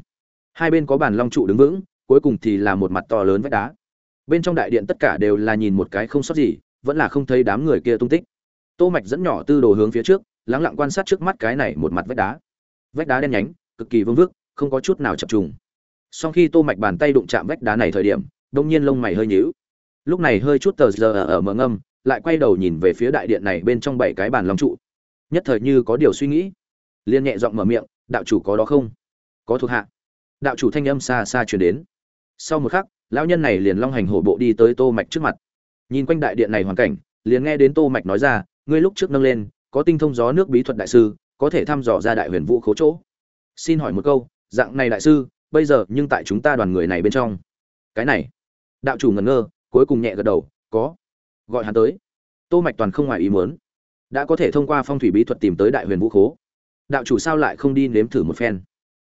[SPEAKER 1] Hai bên có bàn long trụ đứng vững, cuối cùng thì là một mặt to lớn vách đá. Bên trong đại điện tất cả đều là nhìn một cái không sót gì, vẫn là không thấy đám người kia tung tích. Tô mạch dẫn nhỏ tư đồ hướng phía trước lắng lặng quan sát trước mắt cái này một mặt vách đá. Vách đá đen nhánh, cực kỳ vương vức, không có chút nào chập trùng. Sau khi tô mạch bàn tay đụng chạm vách đá này thời điểm đông nhiên lông mày hơi nhíu. Lúc này hơi chút tờ giờ ở mở ngâm, lại quay đầu nhìn về phía đại điện này bên trong bảy cái bàn long trụ. Nhất thời như có điều suy nghĩ. Liên nhẹ giọng mở miệng, đạo chủ có đó không? Có thuộc hạ. Đạo chủ thanh âm xa xa truyền đến. Sau một khắc, lão nhân này liền long hành hổ bộ đi tới tô mạch trước mặt. Nhìn quanh đại điện này hoàn cảnh, liền nghe đến tô mạch nói ra, ngươi lúc trước nâng lên có tinh thông gió nước bí thuật đại sư, có thể thăm dò ra đại huyền vũ khố chỗ. Xin hỏi một câu, dạng này đại sư, bây giờ nhưng tại chúng ta đoàn người này bên trong. Cái này, đạo chủ ngẩn ngơ, cuối cùng nhẹ gật đầu, có. Gọi hắn tới. Tô mạch toàn không ngoài ý muốn. Đã có thể thông qua phong thủy bí thuật tìm tới đại huyền vũ khố. Đạo chủ sao lại không đi nếm thử một phen?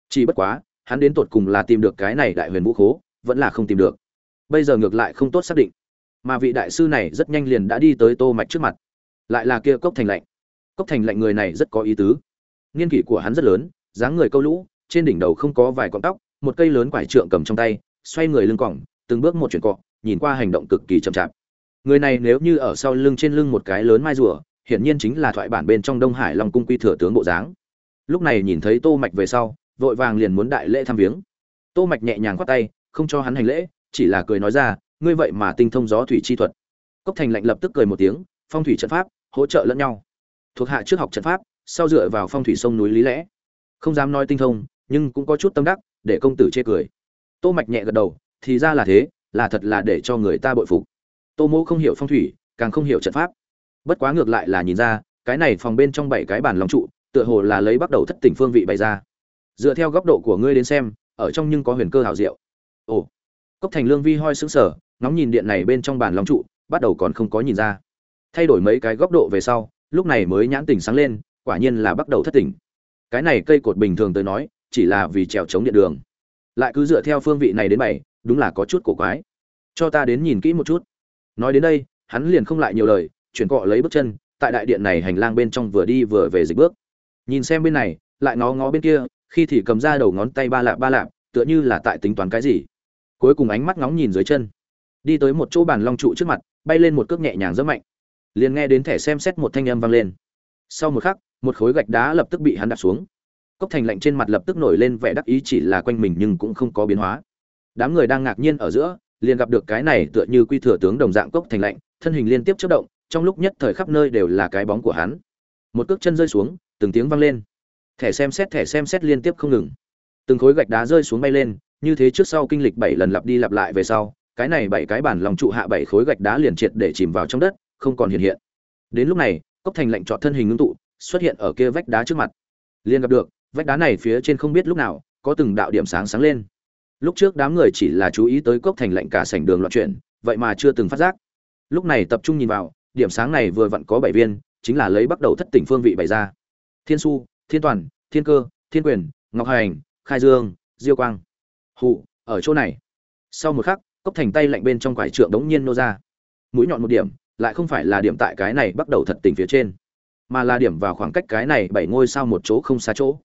[SPEAKER 1] Chỉ bất quá, hắn đến tột cùng là tìm được cái này đại huyền vũ khố, vẫn là không tìm được. Bây giờ ngược lại không tốt xác định. Mà vị đại sư này rất nhanh liền đã đi tới tô mạch trước mặt. Lại là kia cốc thành lạnh cốc thành lạnh người này rất có ý tứ. Niên kỷ của hắn rất lớn, dáng người câu lũ, trên đỉnh đầu không có vài cọng tóc, một cây lớn quải trượng cầm trong tay, xoay người lưng còng, từng bước một chuyển cọ, nhìn qua hành động cực kỳ chậm chạp. Người này nếu như ở sau lưng trên lưng một cái lớn mai rùa, hiển nhiên chính là thoại bản bên trong đông hải long cung quy thừa tướng bộ dáng. Lúc này nhìn thấy tô mạch về sau, vội vàng liền muốn đại lễ thăm viếng. Tô mạch nhẹ nhàng quát tay, không cho hắn hành lễ, chỉ là cười nói ra, ngươi vậy mà tinh thông gió thủy chi thuật. Cốc thành lạnh lập tức cười một tiếng, phong thủy trận pháp, hỗ trợ lẫn nhau thuộc hạ trước học trận pháp, sau dựa vào phong thủy sông núi lý lẽ. Không dám nói tinh thông, nhưng cũng có chút tâm đắc, để công tử chê cười. Tô mạch nhẹ gật đầu, thì ra là thế, là thật là để cho người ta bội phục. Tô mỗ không hiểu phong thủy, càng không hiểu trận pháp. Bất quá ngược lại là nhìn ra, cái này phòng bên trong bảy cái bàn lòng trụ, tựa hồ là lấy bắt đầu thất tỉnh phương vị bày ra. Dựa theo góc độ của ngươi đến xem, ở trong nhưng có huyền cơ hảo diệu. Ồ. Cốc thành lương vi hoi sững sờ, ngóng nhìn điện này bên trong bàn lòng trụ, bắt đầu còn không có nhìn ra. Thay đổi mấy cái góc độ về sau lúc này mới nhãn tỉnh sáng lên, quả nhiên là bắt đầu thất tỉnh. Cái này cây cột bình thường tới nói, chỉ là vì trèo chống điện đường. Lại cứ dựa theo phương vị này đến bảy đúng là có chút cổ quái. Cho ta đến nhìn kỹ một chút. Nói đến đây, hắn liền không lại nhiều lời, chuyển cọ lấy bước chân, tại đại điện này hành lang bên trong vừa đi vừa về dịch bước. Nhìn xem bên này, lại ngó ngó bên kia, khi thì cầm ra đầu ngón tay ba lạp ba lạp, tựa như là tại tính toán cái gì. Cuối cùng ánh mắt ngóng nhìn dưới chân. Đi tới một chỗ bàn long trụ trước mặt, bay lên một cước nhẹ nhàng rất mạnh liền nghe đến thẻ xem xét một thanh âm vang lên. Sau một khắc, một khối gạch đá lập tức bị hắn đạp xuống. Cốc thành lạnh trên mặt lập tức nổi lên vẻ đắc ý chỉ là quanh mình nhưng cũng không có biến hóa. Đám người đang ngạc nhiên ở giữa, liền gặp được cái này tựa như quy thừa tướng đồng dạng cốc thành lạnh, thân hình liên tiếp chất động, trong lúc nhất thời khắp nơi đều là cái bóng của hắn. Một cước chân rơi xuống, từng tiếng vang lên. Thẻ xem xét, thẻ xem xét liên tiếp không ngừng. Từng khối gạch đá rơi xuống bay lên, như thế trước sau kinh lịch bảy lần lặp đi lặp lại về sau, cái này bảy cái bản lòng trụ hạ bảy khối gạch đá liền triệt để chìm vào trong đất không còn hiện hiện. Đến lúc này, cốc thành lạnh trọt thân hình ngưng tụ, xuất hiện ở kia vách đá trước mặt. Liền gặp được, vách đá này phía trên không biết lúc nào, có từng đạo điểm sáng sáng lên. Lúc trước đám người chỉ là chú ý tới cốc thành lạnh cả sảnh đường loạn chuyển, vậy mà chưa từng phát giác. Lúc này tập trung nhìn vào, điểm sáng này vừa vặn có bảy viên, chính là lấy bắt đầu thất tỉnh phương vị bày ra. Thiên su thiên toàn, thiên cơ, thiên quyền, ngọc hành, khai dương, diêu quang. Hụ, ở chỗ này. Sau một khắc, cốc thành tay lạnh bên trong quải trượng đống nhiên nô ra. Mũi nhọn một điểm lại không phải là điểm tại cái này bắt đầu thật tình phía trên, mà là điểm vào khoảng cách cái này bảy ngôi sao một chỗ không xa chỗ.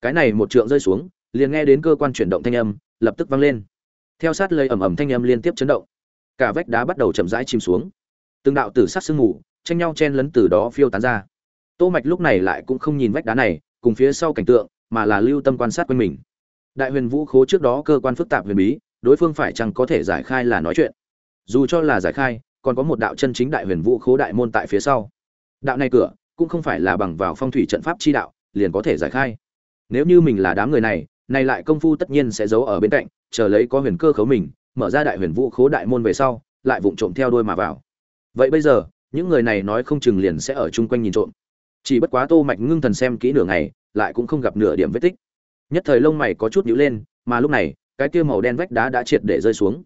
[SPEAKER 1] Cái này một trượng rơi xuống, liền nghe đến cơ quan chuyển động thanh âm, lập tức vang lên. Theo sát lây ẩm ẩm thanh âm liên tiếp chấn động, cả vách đá bắt đầu chậm rãi chìm xuống. Từng đạo tử sát sương mù, tranh nhau chen lấn từ đó phiêu tán ra. Tô mạch lúc này lại cũng không nhìn vách đá này, cùng phía sau cảnh tượng, mà là lưu tâm quan sát quanh mình. Đại huyền vũ khố trước đó cơ quan phức tạp huyền bí, đối phương phải chăng có thể giải khai là nói chuyện. Dù cho là giải khai còn có một đạo chân chính đại huyền vũ khố đại môn tại phía sau. Đạo này cửa cũng không phải là bằng vào phong thủy trận pháp chi đạo, liền có thể giải khai. Nếu như mình là đám người này này lại công phu tất nhiên sẽ giấu ở bên cạnh, chờ lấy có huyền cơ khấu mình, mở ra đại huyền vũ khố đại môn về sau, lại vụng trộm theo đuôi mà vào. Vậy bây giờ, những người này nói không chừng liền sẽ ở chung quanh nhìn trộm. Chỉ bất quá tô mạch ngưng thần xem kỹ nửa ngày, lại cũng không gặp nửa điểm vết tích. Nhất thời lông mày có chút nhíu lên, mà lúc này, cái kia màu đen vách đá đã triệt để rơi xuống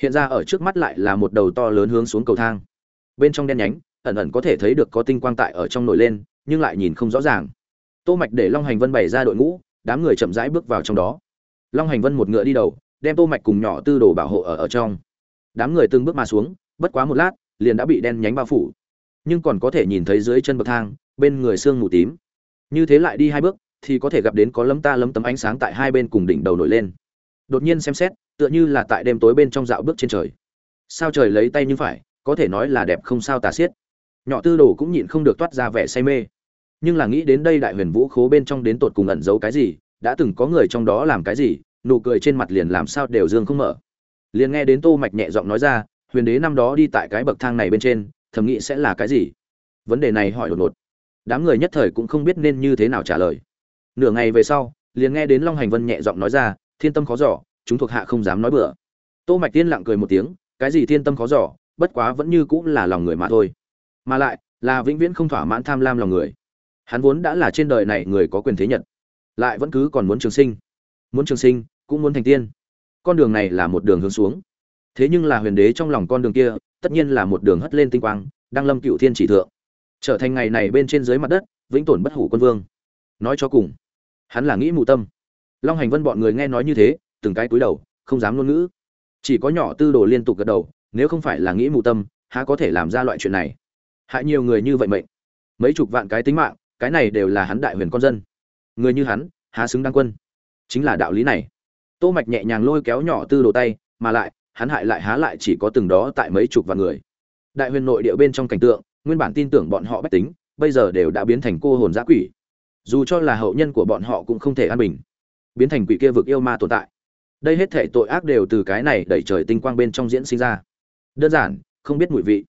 [SPEAKER 1] hiện ra ở trước mắt lại là một đầu to lớn hướng xuống cầu thang. Bên trong đen nhánh, ẩn ẩn có thể thấy được có tinh quang tại ở trong nổi lên, nhưng lại nhìn không rõ ràng. Tô mạch để long hành vân bày ra đội ngũ, đám người chậm rãi bước vào trong đó. Long hành vân một ngựa đi đầu, đem tô mạch cùng nhỏ tư đồ bảo hộ ở ở trong. Đám người từng bước mà xuống, bất quá một lát, liền đã bị đen nhánh bao phủ. Nhưng còn có thể nhìn thấy dưới chân bậc thang, bên người xương mù tím. Như thế lại đi hai bước, thì có thể gặp đến có lấm ta lấm tấm ánh sáng tại hai bên cùng đỉnh đầu nổi lên. Đột nhiên xem xét tựa như là tại đêm tối bên trong dạo bước trên trời. Sao trời lấy tay như phải, có thể nói là đẹp không sao tà xiết. Nhỏ tư đồ cũng nhịn không được toát ra vẻ say mê. Nhưng là nghĩ đến đây đại huyền vũ khố bên trong đến tột cùng ẩn giấu cái gì, đã từng có người trong đó làm cái gì, nụ cười trên mặt liền làm sao đều dương không mở. Liền nghe đến tô mạch nhẹ giọng nói ra, huyền đế năm đó đi tại cái bậc thang này bên trên, thầm nghĩ sẽ là cái gì? Vấn đề này hỏi đột ngột. Đám người nhất thời cũng không biết nên như thế nào trả lời. Nửa ngày về sau, liền nghe đến long hành vân nhẹ giọng nói ra, thiên tâm khó giỏ chúng thuộc hạ không dám nói bừa. Tô mạch tiên lặng cười một tiếng, cái gì thiên tâm khó giỏ bất quá vẫn như cũng là lòng người mà thôi. Mà lại, là vĩnh viễn không thỏa mãn tham lam lòng người. Hắn vốn đã là trên đời này người có quyền thế nhật lại vẫn cứ còn muốn trường sinh. Muốn trường sinh, cũng muốn thành tiên. Con đường này là một đường hướng xuống. Thế nhưng là huyền đế trong lòng con đường kia, tất nhiên là một đường hất lên tinh quang, đang lâm cựu thiên chỉ thượng. Trở thành ngày này bên trên dưới mặt đất, vĩnh tổn bất hủ quân vương. Nói cho cùng, hắn là nghĩ mù tâm. Long hành vân bọn người nghe nói như thế từng cái cúi đầu, không dám ngôn ngữ. Chỉ có nhỏ tư đồ liên tục gật đầu, nếu không phải là nghĩ mù tâm, há có thể làm ra loại chuyện này? Hại nhiều người như vậy mệnh. Mấy chục vạn cái tính mạng, cái này đều là hắn đại huyền con dân. Người như hắn, há xứng đăng quân? Chính là đạo lý này. Tô mạch nhẹ nhàng lôi kéo nhỏ tư đồ tay, mà lại, hắn hại lại há lại chỉ có từng đó tại mấy chục vạn người. Đại huyền nội địa bên trong cảnh tượng, nguyên bản tin tưởng bọn họ bách tính, bây giờ đều đã biến thành cô hồn dã quỷ. Dù cho là hậu nhân của bọn họ cũng không thể an bình. Biến thành quỷ kia vực yêu ma tồn tại đây hết thể tội ác đều từ cái này đẩy trời tinh quang bên trong diễn sinh ra. Đơn giản, không biết mùi vị.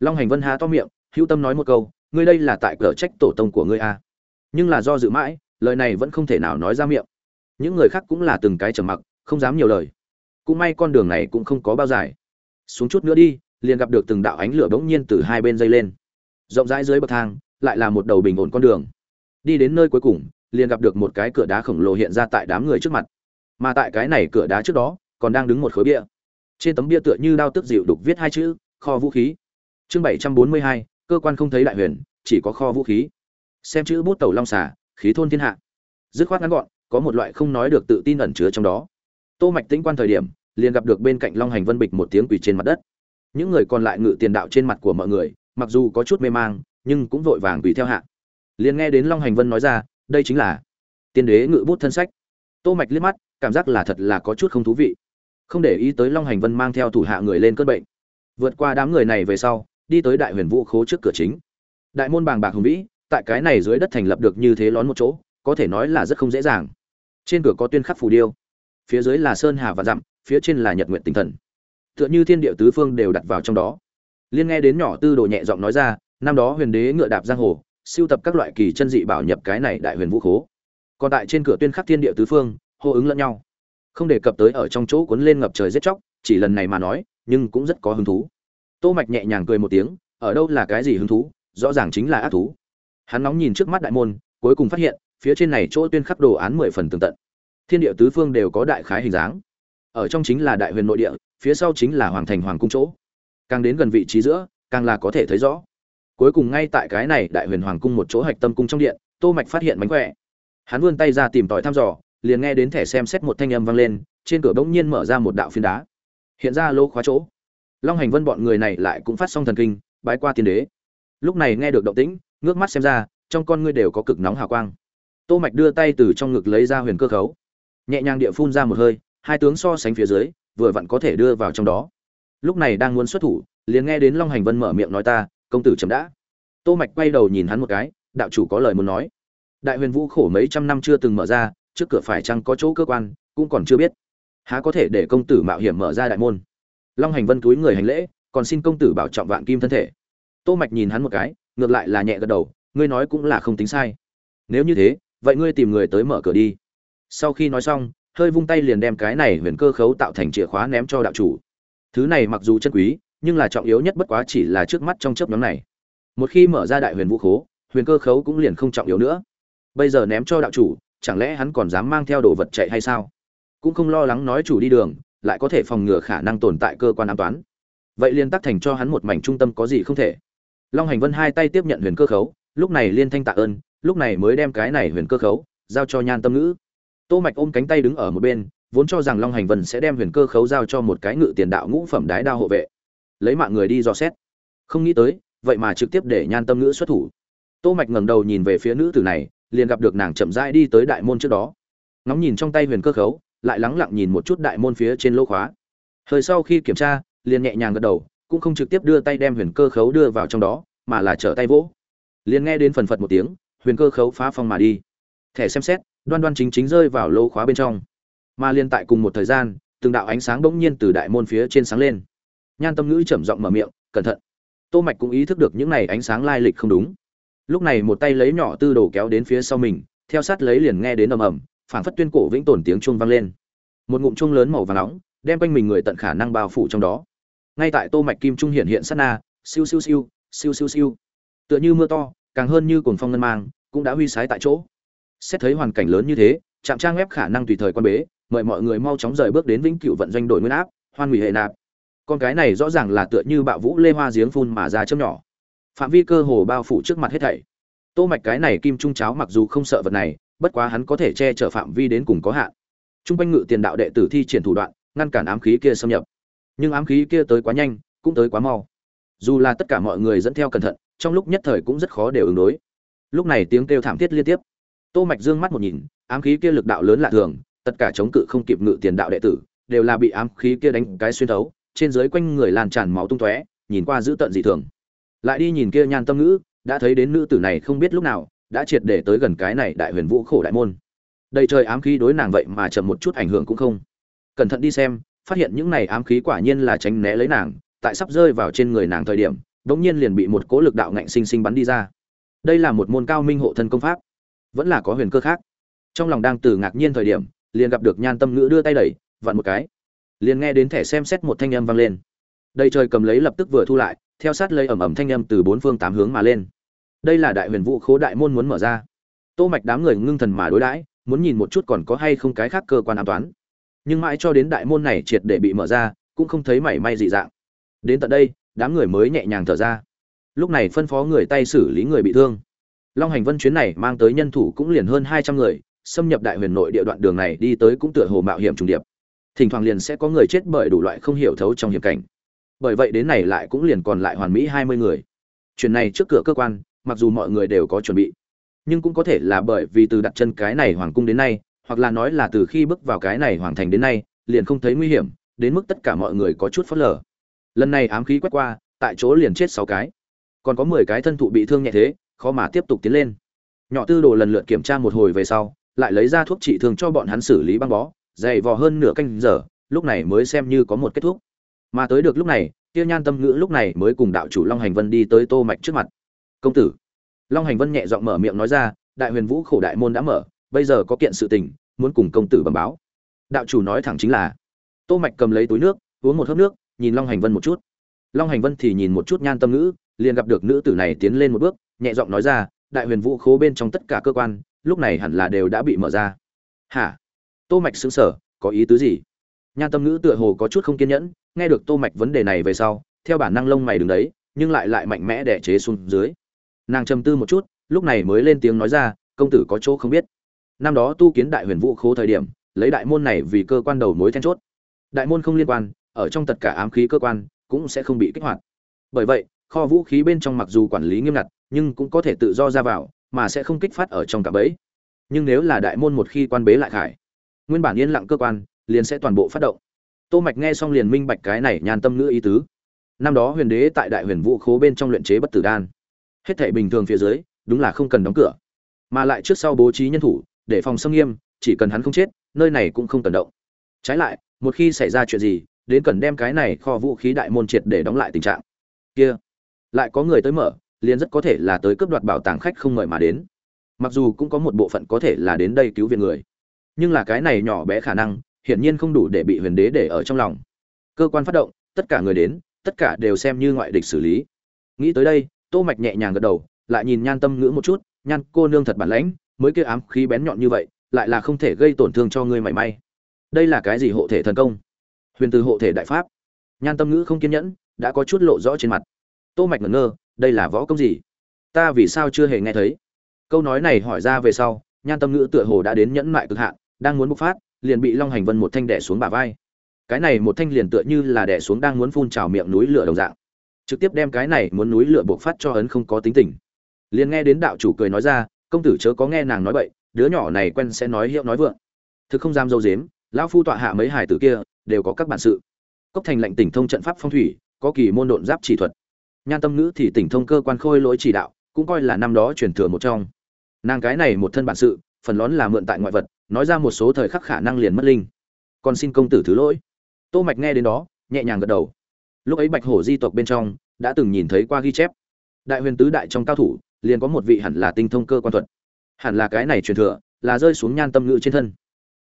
[SPEAKER 1] Long hành vân há to miệng, hữu tâm nói một câu, ngươi đây là tại cờ trách tổ tông của ngươi a nhưng là do dự mãi, lời này vẫn không thể nào nói ra miệng. Những người khác cũng là từng cái trầm mặc, không dám nhiều lời. Cũng may con đường này cũng không có bao dài. Xuống chút nữa đi, liền gặp được từng đạo ánh lửa bỗng nhiên từ hai bên dây lên. Rộng rãi dưới bậc thang, lại là một đầu bình ổn con đường. Đi đến nơi cuối cùng, liền gặp được một cái cửa đá khổng lồ hiện ra tại đám người trước mặt mà tại cái này cửa đá trước đó, còn đang đứng một khối bia. Trên tấm bia tựa như đao tức dịu đục viết hai chữ, kho vũ khí. Chương bảy trăm bốn mươi hai, cơ quan không thấy đại huyền, chỉ có kho vũ khí. Xem chữ bút tẩu long xả khí thôn thiên hạ. Dứt khoát ngắn gọn, có một loại không nói được tự tin ẩn chứa trong đó. Tô mạch tĩnh quan thời điểm, liền gặp được bên cạnh long hành vân bịch một tiếng quỳ trên mặt đất. Những người còn lại ngự tiền đạo trên mặt của mọi người, mặc dù có chút mê mang, nhưng cũng vội vàng quỳ theo hạ. Liền nghe đến long hành vân nói ra, đây chính là tiên đế ngự bút thân sách. Tô mạch liếc mắt cảm giác là thật là có chút không thú vị. Không để ý tới long hành vân mang theo thủ hạ người lên cơn bệnh. Vượt qua đám người này về sau, đi tới đại huyền vũ khố trước cửa chính. Đại môn bàng bạc hùng vĩ, tại cái này dưới đất thành lập được như thế lón một chỗ, có thể nói là rất không dễ dàng. Trên cửa có tuyên khắc phù điêu. Phía dưới là sơn hà và dặm, phía trên là nhật nguyện tinh thần. Tựa như thiên địa tứ phương đều đặt vào trong đó. Liên nghe đến nhỏ tư đồ nhẹ giọng nói ra, năm đó huyền đế ngựa đạp giang hồ, siêu tập các loại kỳ chân dị bảo nhập cái này đại huyền vũ khố. Còn tại trên cửa tuyên khắc thiên địa tứ phương hô ứng lẫn nhau. Không đề cập tới ở trong chỗ cuốn lên ngập trời giết chóc, chỉ lần này mà nói, nhưng cũng rất có hứng thú. Tô mạch nhẹ nhàng cười một tiếng, ở đâu là cái gì hứng thú, rõ ràng chính là ác thú. Hắn nóng nhìn trước mắt đại môn, cuối cùng phát hiện, phía trên này chỗ tuyên khắc đồ án mười phần tường tận. Thiên địa tứ phương đều có đại khái hình dáng. Ở trong chính là đại huyền nội địa, phía sau chính là hoàng thành hoàng cung chỗ. Càng đến gần vị trí giữa, càng là có thể thấy rõ. Cuối cùng ngay tại cái này đại huyền hoàng cung một chỗ hạch tâm cung trong điện, tô mạch phát hiện mánh khỏe. Hắn vươn tay ra tìm tòi thăm dò liền nghe đến thẻ xem xét một thanh âm vang lên, trên cửa bỗng nhiên mở ra một đạo phiến đá. Hiện ra lô khóa chỗ. Long hành vân bọn người này lại cũng phát xong thần kinh, bái qua tiên đế. Lúc này nghe được động tĩnh, ngước mắt xem ra, trong con ngươi đều có cực nóng hào quang. Tô mạch đưa tay từ trong ngực lấy ra huyền cơ khấu, nhẹ nhàng địa phun ra một hơi, hai tướng so sánh phía dưới, vừa vặn có thể đưa vào trong đó. Lúc này đang muốn xuất thủ, liền nghe đến long hành vân mở miệng nói ta, công tử chấm đã. Tô mạch quay đầu nhìn hắn một cái, đạo chủ có lời muốn nói. Đại huyền vũ khổ mấy trăm năm chưa từng mở ra trước cửa phải chăng có chỗ cơ quan, cũng còn chưa biết. Há có thể để công tử mạo hiểm mở ra đại môn? Long hành vân túi người hành lễ, còn xin công tử bảo trọng vạn kim thân thể. Tô mạch nhìn hắn một cái, ngược lại là nhẹ gật đầu, ngươi nói cũng là không tính sai. Nếu như thế, vậy ngươi tìm người tới mở cửa đi. Sau khi nói xong, hơi vung tay liền đem cái này huyền cơ khấu tạo thành chìa khóa ném cho đạo chủ. Thứ này mặc dù chân quý, nhưng là trọng yếu nhất bất quá chỉ là trước mắt trong chớp nhóm này. Một khi mở ra đại huyền vũ khố, huyền cơ khấu cũng liền không trọng yếu nữa. Bây giờ ném cho đạo chủ chẳng lẽ hắn còn dám mang theo đồ vật chạy hay sao? Cũng không lo lắng nói chủ đi đường, lại có thể phòng ngừa khả năng tồn tại cơ quan an toán vậy liên tắc thành cho hắn một mảnh trung tâm có gì không thể. Long hành vân hai tay tiếp nhận huyền cơ khấu, lúc này liên thanh tạ ơn, lúc này mới đem cái này huyền cơ khấu giao cho nhan tâm ngữ. Tô mạch ôm cánh tay đứng ở một bên, vốn cho rằng long hành vân sẽ đem huyền cơ khấu giao cho một cái ngự tiền đạo ngũ phẩm đái đao hộ vệ. Lấy mạng người đi dò xét. Không nghĩ tới, vậy mà trực tiếp để nhan tâm ngữ xuất thủ. Tô mạch ngẩng đầu nhìn về phía nữ tử này liền gặp được nàng chậm rãi đi tới đại môn trước đó. Ngóng nhìn trong tay huyền cơ khấu, lại lắng lặng nhìn một chút đại môn phía trên lỗ khóa. Hơi sau khi kiểm tra, liền nhẹ nhàng gật đầu, cũng không trực tiếp đưa tay đem huyền cơ khấu đưa vào trong đó, mà là trở tay vỗ. Liền nghe đến phần phật một tiếng, huyền cơ khấu phá phong mà đi. Thẻ xem xét, đoan đoan chính chính rơi vào lỗ khóa bên trong. Mà liên tại cùng một thời gian, từng đạo ánh sáng bỗng nhiên từ đại môn phía trên sáng lên. Nhan tâm ngữ trầm giọng mở miệng, cẩn thận. Tô mạch cũng ý thức được những này ánh sáng lai lịch không đúng lúc này một tay lấy nhỏ tư đồ kéo đến phía sau mình, theo sát lấy liền nghe đến ầm ầm, phảng phất tuyên cổ vĩnh tồn tiếng chuông vang lên. Một ngụm chuông lớn màu vàng nóng, đem quanh mình người tận khả năng bao phủ trong đó. Ngay tại tô mạch kim trung hiện hiện sát na, siêu siêu siêu siêu siêu siêu. Tựa như mưa to, càng hơn như cuồng phong ngân mang, cũng đã huy sái tại chỗ. Xét thấy hoàn cảnh lớn như thế, trạm trang web khả năng tùy thời quan bế, mời mọi người mau chóng rời bước đến vĩnh cửu vận doanh đổi nguyên áp, hoan hủy hệ nạp. Con cái này rõ ràng là tựa như bạo vũ lê hoa giếng phun mà ra chớp nhỏ phạm vi cơ hồ bao phủ trước mặt hết thảy. Tô mạch cái này kim trung cháo mặc dù không sợ vật này, bất quá hắn có thể che chở phạm vi đến cùng có hạn. Trung quanh ngự tiền đạo đệ tử thi triển thủ đoạn, ngăn cản ám khí kia xâm nhập. Nhưng ám khí kia tới quá nhanh, cũng tới quá mau. Dù là tất cả mọi người dẫn theo cẩn thận, trong lúc nhất thời cũng rất khó đều ứng đối. Lúc này tiếng kêu thảm thiết liên tiếp. Tô mạch dương mắt một nhìn, ám khí kia lực đạo lớn lạ thường, tất cả chống cự không kịp ngự tiền đạo đệ tử, đều là bị ám khí kia đánh cái xuyên thấu, trên dưới quanh người lan tràn máu tung tóe, nhìn qua dữ tận dị thường lại đi nhìn kia nhan tâm ngữ, đã thấy đến nữ tử này không biết lúc nào, đã triệt để tới gần cái này đại huyền vũ khổ đại môn. Đầy trời ám khí đối nàng vậy mà chậm một chút ảnh hưởng cũng không. Cẩn thận đi xem, phát hiện những này ám khí quả nhiên là tránh né lấy nàng, tại sắp rơi vào trên người nàng thời điểm bỗng nhiên liền bị một cỗ lực đạo ngạnh sinh sinh bắn đi ra. Đây là một môn cao minh hộ thân công pháp, vẫn là có huyền cơ khác. Trong lòng đang từ ngạc nhiên thời điểm, liền gặp được nhan tâm ngữ đưa tay đẩy, vặn một cái. Liền nghe đến thẻ xem xét một thanh âm vang lên. Đây trời cầm lấy lập tức vừa thu lại theo sát lấy ầm ầm thanh âm từ bốn phương tám hướng mà lên. Đây là đại huyền vũ khố đại môn muốn mở ra. Tô mạch đám người ngưng thần mà đối đãi, muốn nhìn một chút còn có hay không cái khác cơ quan an toán nhưng mãi cho đến đại môn này triệt để bị mở ra, cũng không thấy mảy may dị dạng. Đến tận đây, đám người mới nhẹ nhàng thở ra. Lúc này phân phó người tay xử lý người bị thương. Long hành vân chuyến này mang tới nhân thủ cũng liền hơn hai trăm người, xâm nhập đại huyền nội địa đoạn đường này đi tới cũng tựa hồ mạo hiểm trùng điệp. Thỉnh thoảng liền sẽ có người chết bởi đủ loại không hiểu thấu trong hiểm cảnh bởi vậy đến này lại cũng liền còn lại hoàn mỹ hai mươi người. Chuyện này trước cửa cơ quan, mặc dù mọi người đều có chuẩn bị, nhưng cũng có thể là bởi vì từ đặt chân cái này hoàng cung đến nay, hoặc là nói là từ khi bước vào cái này hoàng thành đến nay, liền không thấy nguy hiểm, đến mức tất cả mọi người có chút phớt lờ. Lần này ám khí quét qua, tại chỗ liền chết sáu cái. Còn có mười cái thân thụ bị thương nhẹ thế, khó mà tiếp tục tiến lên. Nhỏ tư đồ lần lượt kiểm tra một hồi về sau, lại lấy ra thuốc trị thương cho bọn hắn xử lý băng bó, dày vò hơn nửa canh giờ, lúc này mới xem như có một kết thúc mà tới được lúc này tiêu nhan tâm ngữ lúc này mới cùng đạo chủ long hành vân đi tới tô mạch trước mặt. Công tử. Long hành vân nhẹ giọng mở miệng nói ra, đại huyền vũ khổ đại môn đã mở, bây giờ có kiện sự tình, muốn cùng công tử bẩm báo. Đạo chủ nói thẳng chính là, tô mạch cầm lấy túi nước, uống một hớp nước, nhìn long hành vân một chút. Long hành vân thì nhìn một chút nhan tâm ngữ, liền gặp được nữ tử này tiến lên một bước, nhẹ giọng nói ra, đại huyền vũ khố bên trong tất cả cơ quan, lúc này hẳn là đều đã bị mở ra. Hả? Tô mạch sững sờ, có ý tứ gì? Nhan tâm ngữ tựa hồ có chút không kiên nhẫn nghe được tô mạch vấn đề này về sau, theo bản năng lông mày đứng đấy, nhưng lại lại mạnh mẽ đè chế xuống dưới. Nàng trầm tư một chút, lúc này mới lên tiếng nói ra, công tử có chỗ không biết. Năm đó tu kiến đại huyền vũ khố thời điểm, lấy đại môn này vì cơ quan đầu mối then chốt. Đại môn không liên quan, ở trong tất cả ám khí cơ quan, cũng sẽ không bị kích hoạt. Bởi vậy, kho vũ khí bên trong mặc dù quản lý nghiêm ngặt, nhưng cũng có thể tự do ra vào, mà sẽ không kích phát ở trong cả bẫy. Nhưng nếu là đại môn một khi quan bế lại khải, nguyên bản yên lặng cơ quan, liền sẽ toàn bộ phát động tô mạch nghe xong liền minh bạch cái này nhàn tâm ngữ ý tứ. Năm đó huyền đế tại đại huyền vũ khố bên trong luyện chế bất tử đan. Hết thảy bình thường phía dưới, đúng là không cần đóng cửa. Mà lại trước sau bố trí nhân thủ, để phòng xâm nghiêm, chỉ cần hắn không chết, nơi này cũng không cần động. Trái lại, một khi xảy ra chuyện gì, đến cần đem cái này kho vũ khí đại môn triệt để đóng lại tình trạng. Kia, lại có người tới mở, liền rất có thể là tới cướp đoạt bảo tàng khách không mời mà đến. Mặc dù cũng có một bộ phận có thể là đến đây cứu viện người. Nhưng là cái này nhỏ bé khả năng hiển nhiên không đủ để bị huyền đế để ở trong lòng. Cơ quan phát động, tất cả người đến, tất cả đều xem như ngoại địch xử lý. Nghĩ tới đây, tô mạch nhẹ nhàng gật đầu, lại nhìn nhan tâm ngữ một chút, nhan cô nương thật bản lãnh, mới kia ám khí bén nhọn như vậy, lại là không thể gây tổn thương cho ngươi mảy may. Đây là cái gì hộ thể thần công? Huyền từ hộ thể đại pháp. Nhan tâm ngữ không kiên nhẫn, đã có chút lộ rõ trên mặt. Tô mạch ngẩn ngơ, đây là võ công gì? Ta vì sao chưa hề nghe thấy? Câu nói này hỏi ra về sau, nhan tâm ngữ tựa hồ đã đến nhẫn mại cực hạn, đang muốn bộc phát liền bị long hành vân một thanh đẻ xuống bả vai. Cái này một thanh liền tựa như là đẻ xuống đang muốn phun trào miệng núi lửa đồng dạng. Trực tiếp đem cái này muốn núi lửa bộc phát cho ấn không có tính tình. Liền nghe đến đạo chủ cười nói ra, công tử chớ có nghe nàng nói bậy, đứa nhỏ này quen sẽ nói hiệu nói vượng. Thực không dám dâu dếm, lão phu tọa hạ mấy hải tử kia, đều có các bản sự. Cốc thành lệnh tỉnh thông trận pháp phong thủy, có kỳ môn độn giáp chỉ thuật. Nhan tâm ngữ thì tỉnh thông cơ quan khôi lỗi chỉ đạo, cũng coi là năm đó truyền thừa một trong. Nàng cái này một thân bản sự phần lớn là mượn tại ngoại vật, nói ra một số thời khắc khả năng liền mất linh. Còn xin công tử thứ lỗi. Tô mạch nghe đến đó, nhẹ nhàng gật đầu. Lúc ấy bạch hổ di tộc bên trong, đã từng nhìn thấy qua ghi chép. Đại huyền tứ đại trong cao thủ, liền có một vị hẳn là tinh thông cơ quan thuật. Hẳn là cái này truyền thừa, là rơi xuống nhan tâm ngữ trên thân.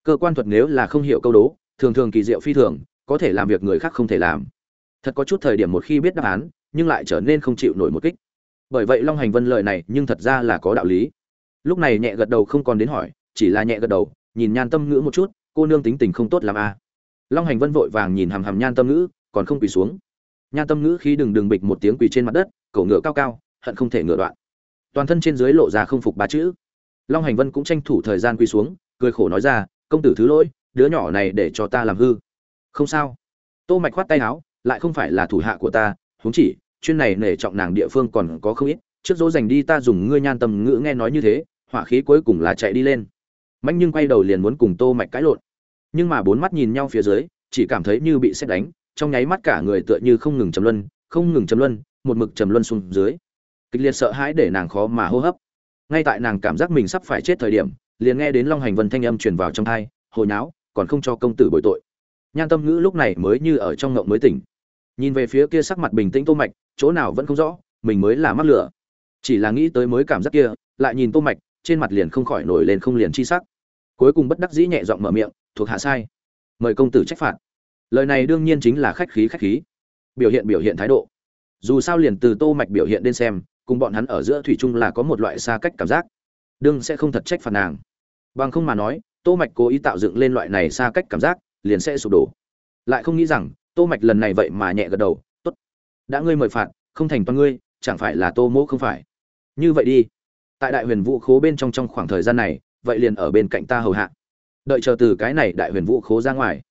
[SPEAKER 1] Cơ quan thuật nếu là không hiểu câu đố, thường thường kỳ diệu phi thường, có thể làm việc người khác không thể làm. Thật có chút thời điểm một khi biết đáp án, nhưng lại trở nên không chịu nổi một kích. Bởi vậy long hành vân lời này nhưng thật ra là có đạo lý lúc này nhẹ gật đầu không còn đến hỏi, chỉ là nhẹ gật đầu, nhìn nhan tâm ngữ một chút, cô nương tính tình không tốt làm a à. long hành vân vội vàng nhìn hàm hàm nhan tâm ngữ, còn không quỳ xuống. Nhan tâm ngữ khi đừng đừng bịch một tiếng quỳ trên mặt đất, cổ ngựa cao cao, hận không thể ngựa đoạn. Toàn thân trên dưới lộ ra không phục ba chữ. Long hành vân cũng tranh thủ thời gian quỳ xuống, cười khổ nói ra, công tử thứ lỗi, đứa nhỏ này để cho ta làm hư. Không sao. Tô mạch khoát tay áo, lại không phải là thủ hạ của ta, huống chỉ, chuyên này nể trọng nàng địa phương còn có không ít, trước dỗ dành đi ta dùng ngươi nhan tâm ngữ nghe nói như thế hỏa khí cuối cùng là chạy đi lên. Mạnh nhưng quay đầu liền muốn cùng tô mạch cãi lộn. Nhưng mà bốn mắt nhìn nhau phía dưới, chỉ cảm thấy như bị xét đánh, trong nháy mắt cả người tựa như không ngừng trầm luân, không ngừng trầm luân, một mực trầm luân xuống dưới. Kịch liệt sợ hãi để nàng khó mà hô hấp. Ngay tại nàng cảm giác mình sắp phải chết thời điểm, liền nghe đến long hành vân thanh âm truyền vào trong thai hồi nháo, còn không cho công tử bồi tội. Nhan tâm ngữ lúc này mới như ở trong ngộng mới tỉnh. Nhìn về phía kia sắc mặt bình tĩnh tô mạch, chỗ nào vẫn không rõ, mình mới là mắc lửa. Chỉ là nghĩ tới mới cảm giác kia, lại nhìn tô mạch trên mặt liền không khỏi nổi lên không liền chi sắc. Cuối cùng bất đắc dĩ nhẹ giọng mở miệng, thuộc hạ sai. Mời công tử trách phạt. Lời này đương nhiên chính là khách khí khách khí. Biểu hiện biểu hiện thái độ. Dù sao liền từ tô mạch biểu hiện đến xem, cùng bọn hắn ở giữa thủy chung là có một loại xa cách cảm giác. Đương sẽ không thật trách phạt nàng. Bằng không mà nói, tô mạch cố ý tạo dựng lên loại này xa cách cảm giác, liền sẽ sụp đổ. Lại không nghĩ rằng, tô mạch lần này vậy mà nhẹ gật đầu, tốt. Đã ngươi mời phạt, không thành toàn ngươi, chẳng phải là tô mỗ không phải. Như vậy đi tại đại huyền vũ khố bên trong trong khoảng thời gian này, vậy liền ở bên cạnh ta hầu hạ. Đợi chờ từ cái này đại huyền vũ khố ra ngoài.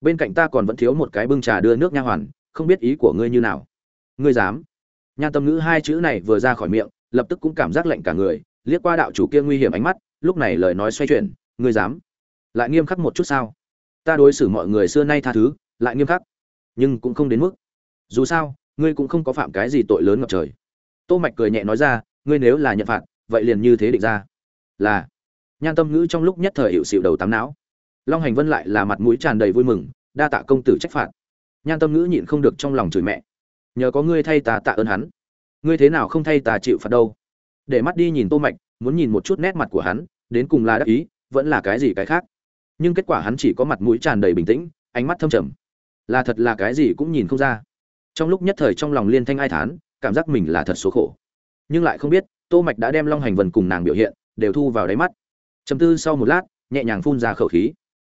[SPEAKER 1] Bên cạnh ta còn vẫn thiếu một cái bưng trà đưa nước nha hoàn, không biết ý của ngươi như nào. Ngươi dám? Nha tâm ngữ hai chữ này vừa ra khỏi miệng, lập tức cũng cảm giác lạnh cả người, liếc qua đạo chủ kia nguy hiểm ánh mắt, lúc này lời nói xoay chuyển, ngươi dám? Lại nghiêm khắc một chút sao? Ta đối xử mọi người xưa nay tha thứ, lại nghiêm khắc, nhưng cũng không đến mức. Dù sao, ngươi cũng không có phạm cái gì tội lớn ngập trời. Tô mạch cười nhẹ nói ra, ngươi nếu là nhận phạt vậy liền như thế định ra. Là, nhan tâm ngữ trong lúc nhất thời hiệu xịu đầu tám não. Long hành vân lại là mặt mũi tràn đầy vui mừng, đa tạ công tử trách phạt. Nhan tâm ngữ nhịn không được trong lòng chửi mẹ. Nhờ có ngươi thay ta tạ ơn hắn. Ngươi thế nào không thay ta chịu phạt đâu. Để mắt đi nhìn tô mạch, muốn nhìn một chút nét mặt của hắn, đến cùng là đắc ý, vẫn là cái gì cái khác. Nhưng kết quả hắn chỉ có mặt mũi tràn đầy bình tĩnh, ánh mắt thâm trầm. Là thật là cái gì cũng nhìn không ra. Trong lúc nhất thời trong lòng liên thanh ai thán, cảm giác mình là thật số khổ. Nhưng lại không biết tô mạch đã đem long hành vần cùng nàng biểu hiện đều thu vào đáy mắt. Trầm tư sau một lát, nhẹ nhàng phun ra khẩu khí.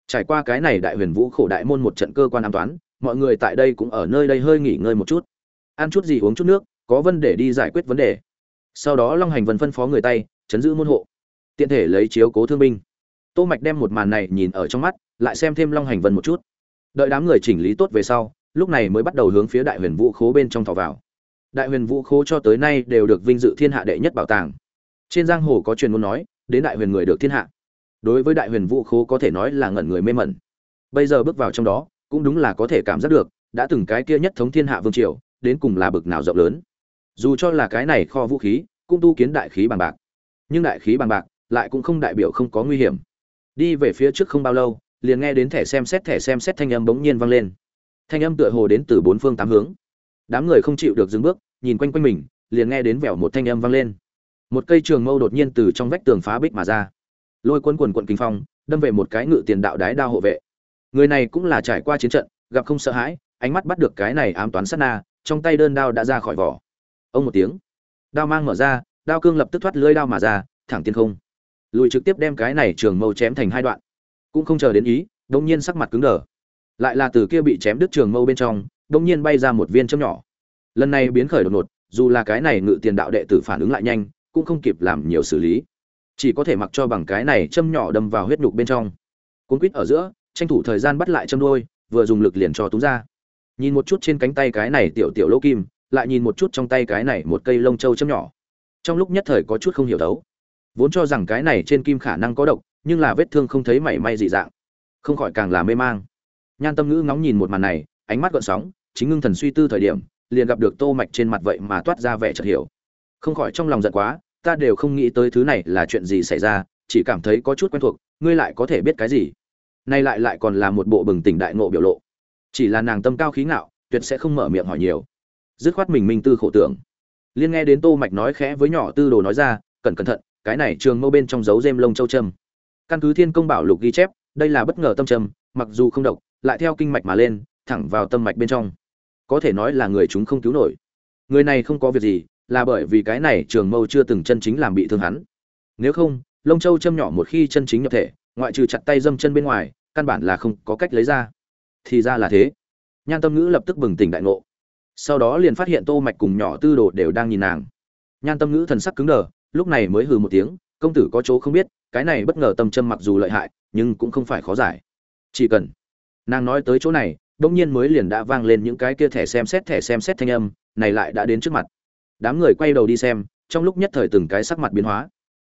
[SPEAKER 1] Trải qua cái này đại huyền vũ khổ đại môn một trận cơ quan an toán, mọi người tại đây cũng ở nơi đây hơi nghỉ ngơi một chút. Ăn chút gì uống chút nước, có vấn đề đi giải quyết vấn đề. Sau đó long hành vân phân phó người tay, chấn giữ môn hộ. Tiện thể lấy chiếu cố thương binh. Tô mạch đem một màn này nhìn ở trong mắt, lại xem thêm long hành vân một chút. Đợi đám người chỉnh lý tốt về sau, lúc này mới bắt đầu hướng phía đại huyền vũ khố bên trong thò vào đại huyền vũ khố cho tới nay đều được vinh dự thiên hạ đệ nhất bảo tàng. Trên giang hồ có truyền ngôn nói, đến đại huyền người được thiên hạ. Đối với đại huyền vũ khố có thể nói là ngẩn người mê mẩn. Bây giờ bước vào trong đó, cũng đúng là có thể cảm giác được, đã từng cái kia nhất thống thiên hạ vương triều, đến cùng là bực nào rộng lớn. Dù cho là cái này kho vũ khí, cũng tu kiến đại khí bằng bạc. Nhưng đại khí bằng bạc, lại cũng không đại biểu không có nguy hiểm. Đi về phía trước không bao lâu, liền nghe đến thẻ xem xét thẻ xem xét thanh âm bỗng nhiên vang lên. Thanh âm tựa hồ đến từ bốn phương tám hướng đám người không chịu được dừng bước, nhìn quanh quanh mình, liền nghe đến vẻo một thanh âm vang lên. Một cây trường mâu đột nhiên từ trong vách tường phá bích mà ra. Lôi quân quần quận kinh phong, đâm về một cái ngự tiền đạo đái đao hộ vệ. Người này cũng là trải qua chiến trận, gặp không sợ hãi, ánh mắt bắt được cái này ám toán sát na, trong tay đơn đao đã ra khỏi vỏ. Ông một tiếng, đao mang mở ra, đao cương lập tức thoát lưỡi đao mà ra, thẳng tiên không. Lùi trực tiếp đem cái này trường mâu chém thành hai đoạn. Cũng không chờ đến ý đông nhiên sắc mặt cứng đờ. Lại là từ kia bị chém đứt trường mâu bên trong đông nhiên bay ra một viên châm nhỏ. Lần này biến khởi đột ngột, dù là cái này ngự tiền đạo đệ tử phản ứng lại nhanh, cũng không kịp làm nhiều xử lý. Chỉ có thể mặc cho bằng cái này châm nhỏ đâm vào huyết nhục bên trong. Cuốn quýt ở giữa, tranh thủ thời gian bắt lại châm đôi vừa dùng lực liền cho túng ra. Nhìn một chút trên cánh tay cái này tiểu tiểu lỗ kim, lại nhìn một chút trong tay cái này một cây lông châu châm nhỏ. Trong lúc nhất thời có chút không hiểu đấu. Vốn cho rằng cái này trên kim khả năng có độc, nhưng là vết thương không thấy mảy may dị dạng. Không khỏi càng là mê mang. Nhan tâm ngữ ngóng nhìn một màn này, ánh mắt gợn sóng chính ngưng thần suy tư thời điểm, liền gặp được tô mạch trên mặt vậy mà toát ra vẻ chợt hiểu. Không khỏi trong lòng giận quá, ta đều không nghĩ tới thứ này là chuyện gì xảy ra, chỉ cảm thấy có chút quen thuộc, ngươi lại có thể biết cái gì? Nay lại lại còn là một bộ bừng tỉnh đại ngộ biểu lộ. Chỉ là nàng tâm cao khí ngạo, tuyệt sẽ không mở miệng hỏi nhiều. Dứt khoát mình minh tư khổ tưởng. Liên nghe đến tô mạch nói khẽ với nhỏ tư đồ nói ra, cẩn cẩn thận, cái này trường mâu bên trong dấu dêm lông châu châm. Căn cứ thiên công bảo lục ghi chép, đây là bất ngờ tâm trầm mặc dù không độc, lại theo kinh mạch mà lên, thẳng vào tâm mạch bên trong có thể nói là người chúng không cứu nổi. Người này không có việc gì, là bởi vì cái này trường mâu chưa từng chân chính làm bị thương hắn. Nếu không, lông châu châm nhỏ một khi chân chính nhập thể, ngoại trừ chặt tay dâm chân bên ngoài, căn bản là không có cách lấy ra. Thì ra là thế. Nhan tâm ngữ lập tức bừng tỉnh đại ngộ. Sau đó liền phát hiện tô mạch cùng nhỏ tư đồ đều đang nhìn nàng. Nhan tâm ngữ thần sắc cứng đờ, lúc này mới hừ một tiếng, công tử có chỗ không biết, cái này bất ngờ tâm châm mặc dù lợi hại, nhưng cũng không phải khó giải. Chỉ cần. Nàng nói tới chỗ này đông nhiên mới liền đã vang lên những cái kia thẻ xem xét, thẻ xem xét thanh âm, này lại đã đến trước mặt. Đám người quay đầu đi xem, trong lúc nhất thời từng cái sắc mặt biến hóa.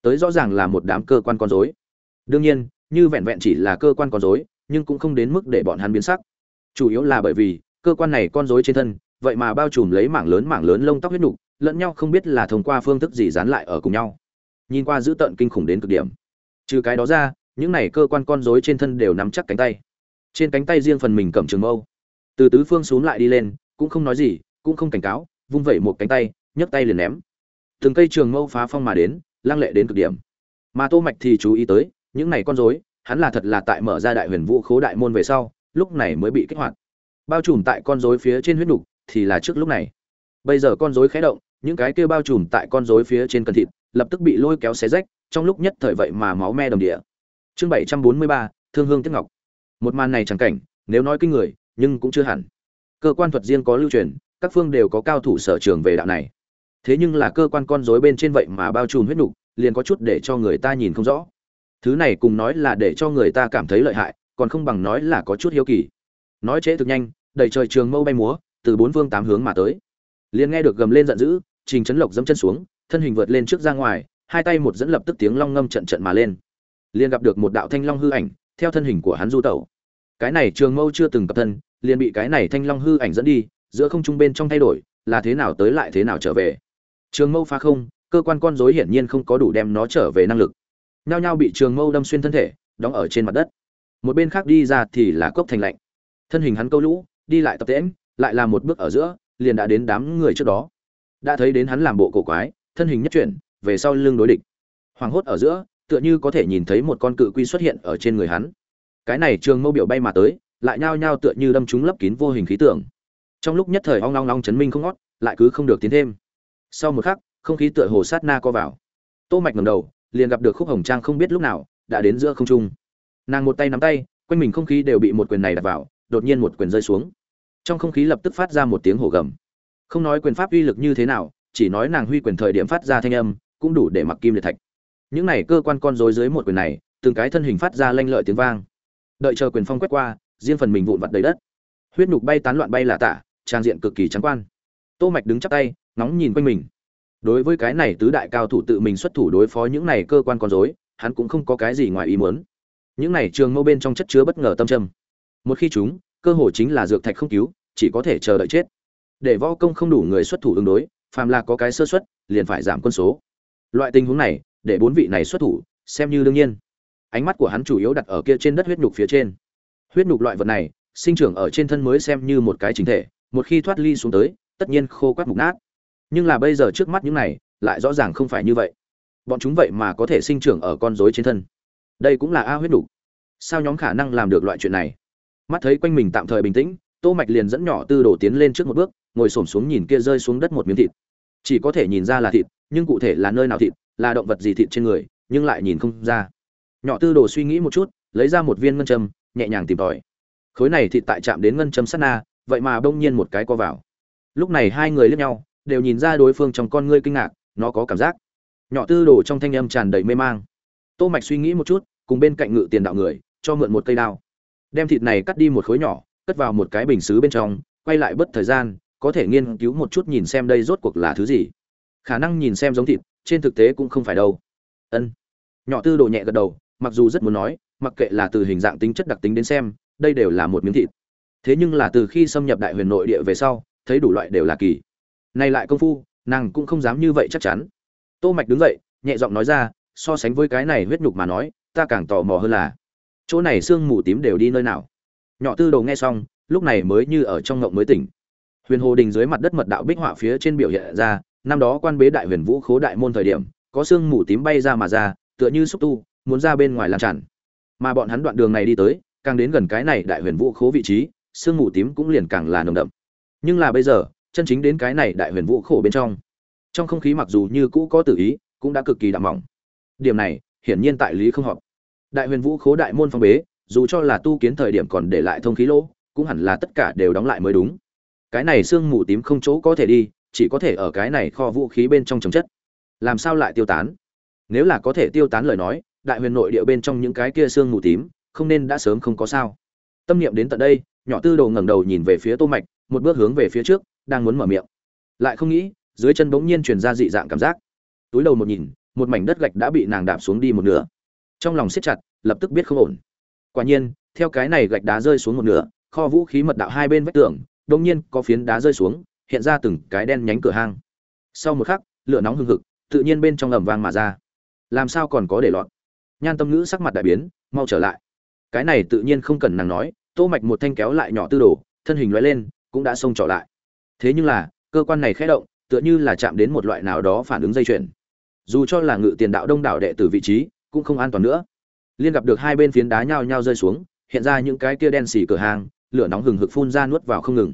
[SPEAKER 1] Tới rõ ràng là một đám cơ quan con rối. Đương nhiên, như vẹn vẹn chỉ là cơ quan con rối, nhưng cũng không đến mức để bọn hắn biến sắc. Chủ yếu là bởi vì, cơ quan này con rối trên thân, vậy mà bao trùm lấy mảng lớn mảng lớn lông tóc huyết nục, lẫn nhau không biết là thông qua phương thức gì dán lại ở cùng nhau. Nhìn qua dữ tợn kinh khủng đến cực điểm. Trừ cái đó ra, những này cơ quan con rối trên thân đều nắm chắc cánh tay trên cánh tay riêng phần mình cầm trường mâu. Từ tứ phương xuống lại đi lên, cũng không nói gì, cũng không cảnh cáo, vung vẩy một cánh tay, nhấc tay liền ném. Từng cây trường mâu phá phong mà đến, lăng lệ đến cực điểm. Mà tô mạch thì chú ý tới, những này con rối, hắn là thật là tại mở ra đại huyền vũ khố đại môn về sau, lúc này mới bị kích hoạt. Bao trùm tại con rối phía trên huyết đục thì là trước lúc này. Bây giờ con rối khẽ động, những cái kia bao trùm tại con rối phía trên cần thịt, lập tức bị lôi kéo xé rách, trong lúc nhất thời vậy mà máu me đồng địa. Chương bảy trăm bốn mươi ba, thương hương tiếc ngọc một màn này chẳng cảnh, nếu nói kinh người, nhưng cũng chưa hẳn. Cơ quan thuật riêng có lưu truyền, các phương đều có cao thủ sở trường về đạo này. Thế nhưng là cơ quan con rối bên trên vậy mà bao trùm huyết nục, liền có chút để cho người ta nhìn không rõ. Thứ này cùng nói là để cho người ta cảm thấy lợi hại, còn không bằng nói là có chút hiếu kỳ. Nói trễ thực nhanh, đầy trời trường mâu bay múa, từ bốn phương tám hướng mà tới. Liền nghe được gầm lên giận dữ, trình trấn lộc dẫm chân xuống, thân hình vượt lên trước ra ngoài, hai tay một dẫn lập tức tiếng long ngâm trận trận mà lên. Liền gặp được một đạo thanh long hư ảnh, theo thân hình của hắn du tẩu cái này trường mâu chưa từng cập thân, liền bị cái này thanh long hư ảnh dẫn đi, giữa không trung bên trong thay đổi, là thế nào tới lại thế nào trở về. Trường mâu phá không, cơ quan con rối hiển nhiên không có đủ đem nó trở về năng lực. Nhao nhao bị trường mâu đâm xuyên thân thể, đóng ở trên mặt đất. Một bên khác đi ra thì là cốc thành lạnh. Thân hình hắn câu lũ, đi lại tập tễm lại là một bước ở giữa, liền đã đến đám người trước đó. Đã thấy đến hắn làm bộ cổ quái, thân hình nhất chuyển, về sau lưng đối địch. Hoảng hốt ở giữa, tựa như có thể nhìn thấy một con cự quy xuất hiện ở trên người hắn cái này trường mâu biểu bay mà tới, lại nhao nhao tựa như đâm chúng lấp kín vô hình khí tượng. Trong lúc nhất thời ong long long chấn minh không ngót, lại cứ không được tiến thêm. Sau một khắc, không khí tựa hồ sát na co vào. Tô mạch ngẩng đầu, liền gặp được khúc hồng trang không biết lúc nào đã đến giữa không trung. Nàng một tay nắm tay, quanh mình không khí đều bị một quyền này đặt vào, đột nhiên một quyền rơi xuống. Trong không khí lập tức phát ra một tiếng hổ gầm. Không nói quyền pháp uy lực như thế nào, chỉ nói nàng huy quyền thời điểm phát ra thanh âm, cũng đủ để mặc kim liệt thạch. Những này cơ quan con rối dưới một quyền này, từng cái thân hình phát ra lanh lợi tiếng vang đợi chờ quyền phong quét qua, riêng phần mình vụn vặt đầy đất. Huyết nhục bay tán loạn bay là tả, trang diện cực kỳ trắng quan. Tô mạch đứng chắp tay nóng nhìn quanh mình. Đối với cái này tứ đại cao thủ tự mình xuất thủ đối phó những này cơ quan con rối, hắn cũng không có cái gì ngoài ý muốn. Những này trường mâu bên trong chất chứa bất ngờ tâm trầm. Một khi chúng, cơ hội chính là dược thạch không cứu, chỉ có thể chờ đợi chết. Để võ công không đủ người xuất thủ ứng đối, phàm là có cái sơ suất, liền phải giảm quân số. Loại tình huống này, để bốn vị này xuất thủ, xem như đương nhiên ánh mắt của hắn chủ yếu đặt ở kia trên đất huyết nhục phía trên. Huyết nhục loại vật này, sinh trưởng ở trên thân mới xem như một cái chính thể, một khi thoát ly xuống tới, tất nhiên khô quát mục nát. Nhưng là bây giờ trước mắt những này, lại rõ ràng không phải như vậy. Bọn chúng vậy mà có thể sinh trưởng ở con rối trên thân. Đây cũng là a huyết nhục. Sao nhóm khả năng làm được loại chuyện này? Mắt thấy quanh mình tạm thời bình tĩnh, tô mạch liền dẫn nhỏ tư đồ tiến lên trước một bước, ngồi xổm xuống nhìn kia rơi xuống đất một miếng thịt. Chỉ có thể nhìn ra là thịt, nhưng cụ thể là nơi nào thịt, là động vật gì thịt trên người, nhưng lại nhìn không ra nhỏ tư đồ suy nghĩ một chút, lấy ra một viên ngân châm, nhẹ nhàng tìm tòi. Khối này thịt tại chạm đến ngân châm sát na, vậy mà bỗng nhiên một cái co vào. Lúc này hai người liếc nhau, đều nhìn ra đối phương trong con ngươi kinh ngạc, nó có cảm giác. Nhỏ tư đồ trong thanh âm tràn đầy mê mang. Tô mạch suy nghĩ một chút, cùng bên cạnh ngự tiền đạo người, cho mượn một cây đao. Đem thịt này cắt đi một khối nhỏ, cất vào một cái bình xứ bên trong, quay lại bất thời gian, có thể nghiên cứu một chút nhìn xem đây rốt cuộc là thứ gì. Khả năng nhìn xem giống thịt, trên thực tế cũng không phải đâu. Ân. Nhỏ tư đồ nhẹ gật đầu mặc dù rất muốn nói, mặc kệ là từ hình dạng tính chất đặc tính đến xem, đây đều là một miếng thịt. Thế nhưng là từ khi xâm nhập đại huyền nội địa về sau, thấy đủ loại đều là kỳ. Nay lại công phu, nàng cũng không dám như vậy chắc chắn. Tô mạch đứng dậy, nhẹ giọng nói ra, so sánh với cái này huyết nhục mà nói, ta càng tò mò hơn là, chỗ này xương mù tím đều đi nơi nào? Nhỏ tư đầu nghe xong, lúc này mới như ở trong ngộng mới tỉnh. Huyền hồ đình dưới mặt đất mật đạo bích họa phía trên biểu hiện ra, năm đó quan bế đại huyền vũ khố đại môn thời điểm, có xương mù tím bay ra mà ra, tựa như xúc tu muốn ra bên ngoài làm tràn. Mà bọn hắn đoạn đường này đi tới, càng đến gần cái này đại huyền vũ khố vị trí xương mù tím cũng liền càng là nồng đậm. Nhưng là bây giờ, chân chính đến cái này đại huyền vũ khổ bên trong trong không khí mặc dù như cũ có tự ý, cũng đã cực kỳ đậm mỏng. Điểm này, hiển nhiên tại lý không họp đại huyền vũ khố đại môn phong bế, dù cho là tu kiến thời điểm còn để lại thông khí lỗ, cũng hẳn là tất cả đều đóng lại mới đúng. Cái này xương mù tím không chỗ có thể đi, chỉ có thể ở cái này kho vũ khí bên trong trồng chất. Làm sao lại tiêu tán? Nếu là có thể tiêu tán lời nói đại huyền nội địa bên trong những cái kia xương mù tím, không nên đã sớm không có sao. Tâm niệm đến tận đây, nhỏ tư đồ ngẩng đầu nhìn về phía tô mạch, một bước hướng về phía trước, đang muốn mở miệng. Lại không nghĩ, dưới chân bỗng nhiên truyền ra dị dạng cảm giác. Túi đầu một nhìn, một mảnh đất gạch đã bị nàng đạp xuống đi một nửa. Trong lòng siết chặt, lập tức biết không ổn. Quả nhiên, theo cái này gạch đá rơi xuống một nửa, kho vũ khí mật đạo hai bên vách tường bỗng nhiên có phiến đá rơi xuống, hiện ra từng cái đen nhánh cửa hang. Sau một khắc, lửa nóng hừng hực, tự nhiên bên trong ầm vang mà ra. Làm sao còn có để lọt? Nhan tâm ngữ sắc mặt đại biến, mau trở lại. Cái này tự nhiên không cần nàng nói, tô mạch một thanh kéo lại nhỏ tư đồ, thân hình lóe lên, cũng đã xông trở lại. Thế nhưng là, cơ quan này khẽ động, tựa như là chạm đến một loại nào đó phản ứng dây chuyền. Dù cho là ngự tiền đạo đông đảo đệ tử vị trí, cũng không an toàn nữa. Liên gặp được hai bên phiến đá nhao nhao rơi xuống, hiện ra những cái kia đen xì cửa hàng, lửa nóng hừng hực phun ra nuốt vào không ngừng.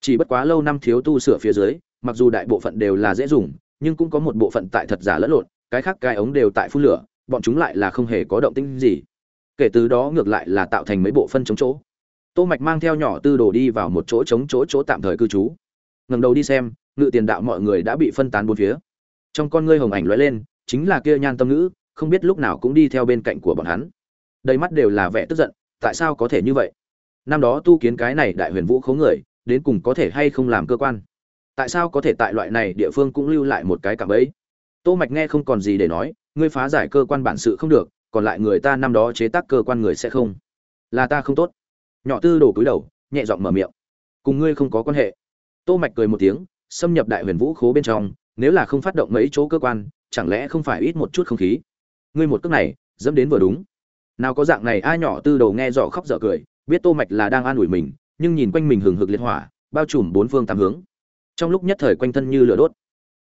[SPEAKER 1] Chỉ bất quá lâu năm thiếu tu sửa phía dưới, mặc dù đại bộ phận đều là dễ dùng, nhưng cũng có một bộ phận tại thật giả lẫn lộn, cái khác cái ống đều tại phun lửa bọn chúng lại là không hề có động tĩnh gì. Kể từ đó ngược lại là tạo thành mấy bộ phân chống chỗ. Tô mạch mang theo nhỏ tư đồ đi vào một chỗ chống chỗ chỗ tạm thời cư trú. Ngẩng đầu đi xem, ngự tiền đạo mọi người đã bị phân tán bốn phía. Trong con ngươi hồng ảnh lóe lên, chính là kia nhan tâm ngữ, không biết lúc nào cũng đi theo bên cạnh của bọn hắn. Đầy mắt đều là vẻ tức giận, tại sao có thể như vậy? Năm đó tu kiến cái này đại huyền vũ khấu người, đến cùng có thể hay không làm cơ quan? Tại sao có thể tại loại này địa phương cũng lưu lại một cái cảm ấy tô mạch nghe không còn gì để nói ngươi phá giải cơ quan bản sự không được, còn lại người ta năm đó chế tác cơ quan người sẽ không. Là ta không tốt. Nhỏ tư đổ cúi đầu, nhẹ giọng mở miệng. Cùng ngươi không có quan hệ. Tô mạch cười một tiếng, xâm nhập đại huyền vũ khố bên trong, nếu là không phát động mấy chỗ cơ quan, chẳng lẽ không phải ít một chút không khí? Ngươi một cước này, dẫm đến vừa đúng. Nào có dạng này, ai nhỏ tư đầu nghe rõ khóc dở cười, biết tô mạch là đang an ủi mình, nhưng nhìn quanh mình hừng hực liệt hỏa, bao trùm bốn phương tám hướng. Trong lúc nhất thời quanh thân như lửa đốt.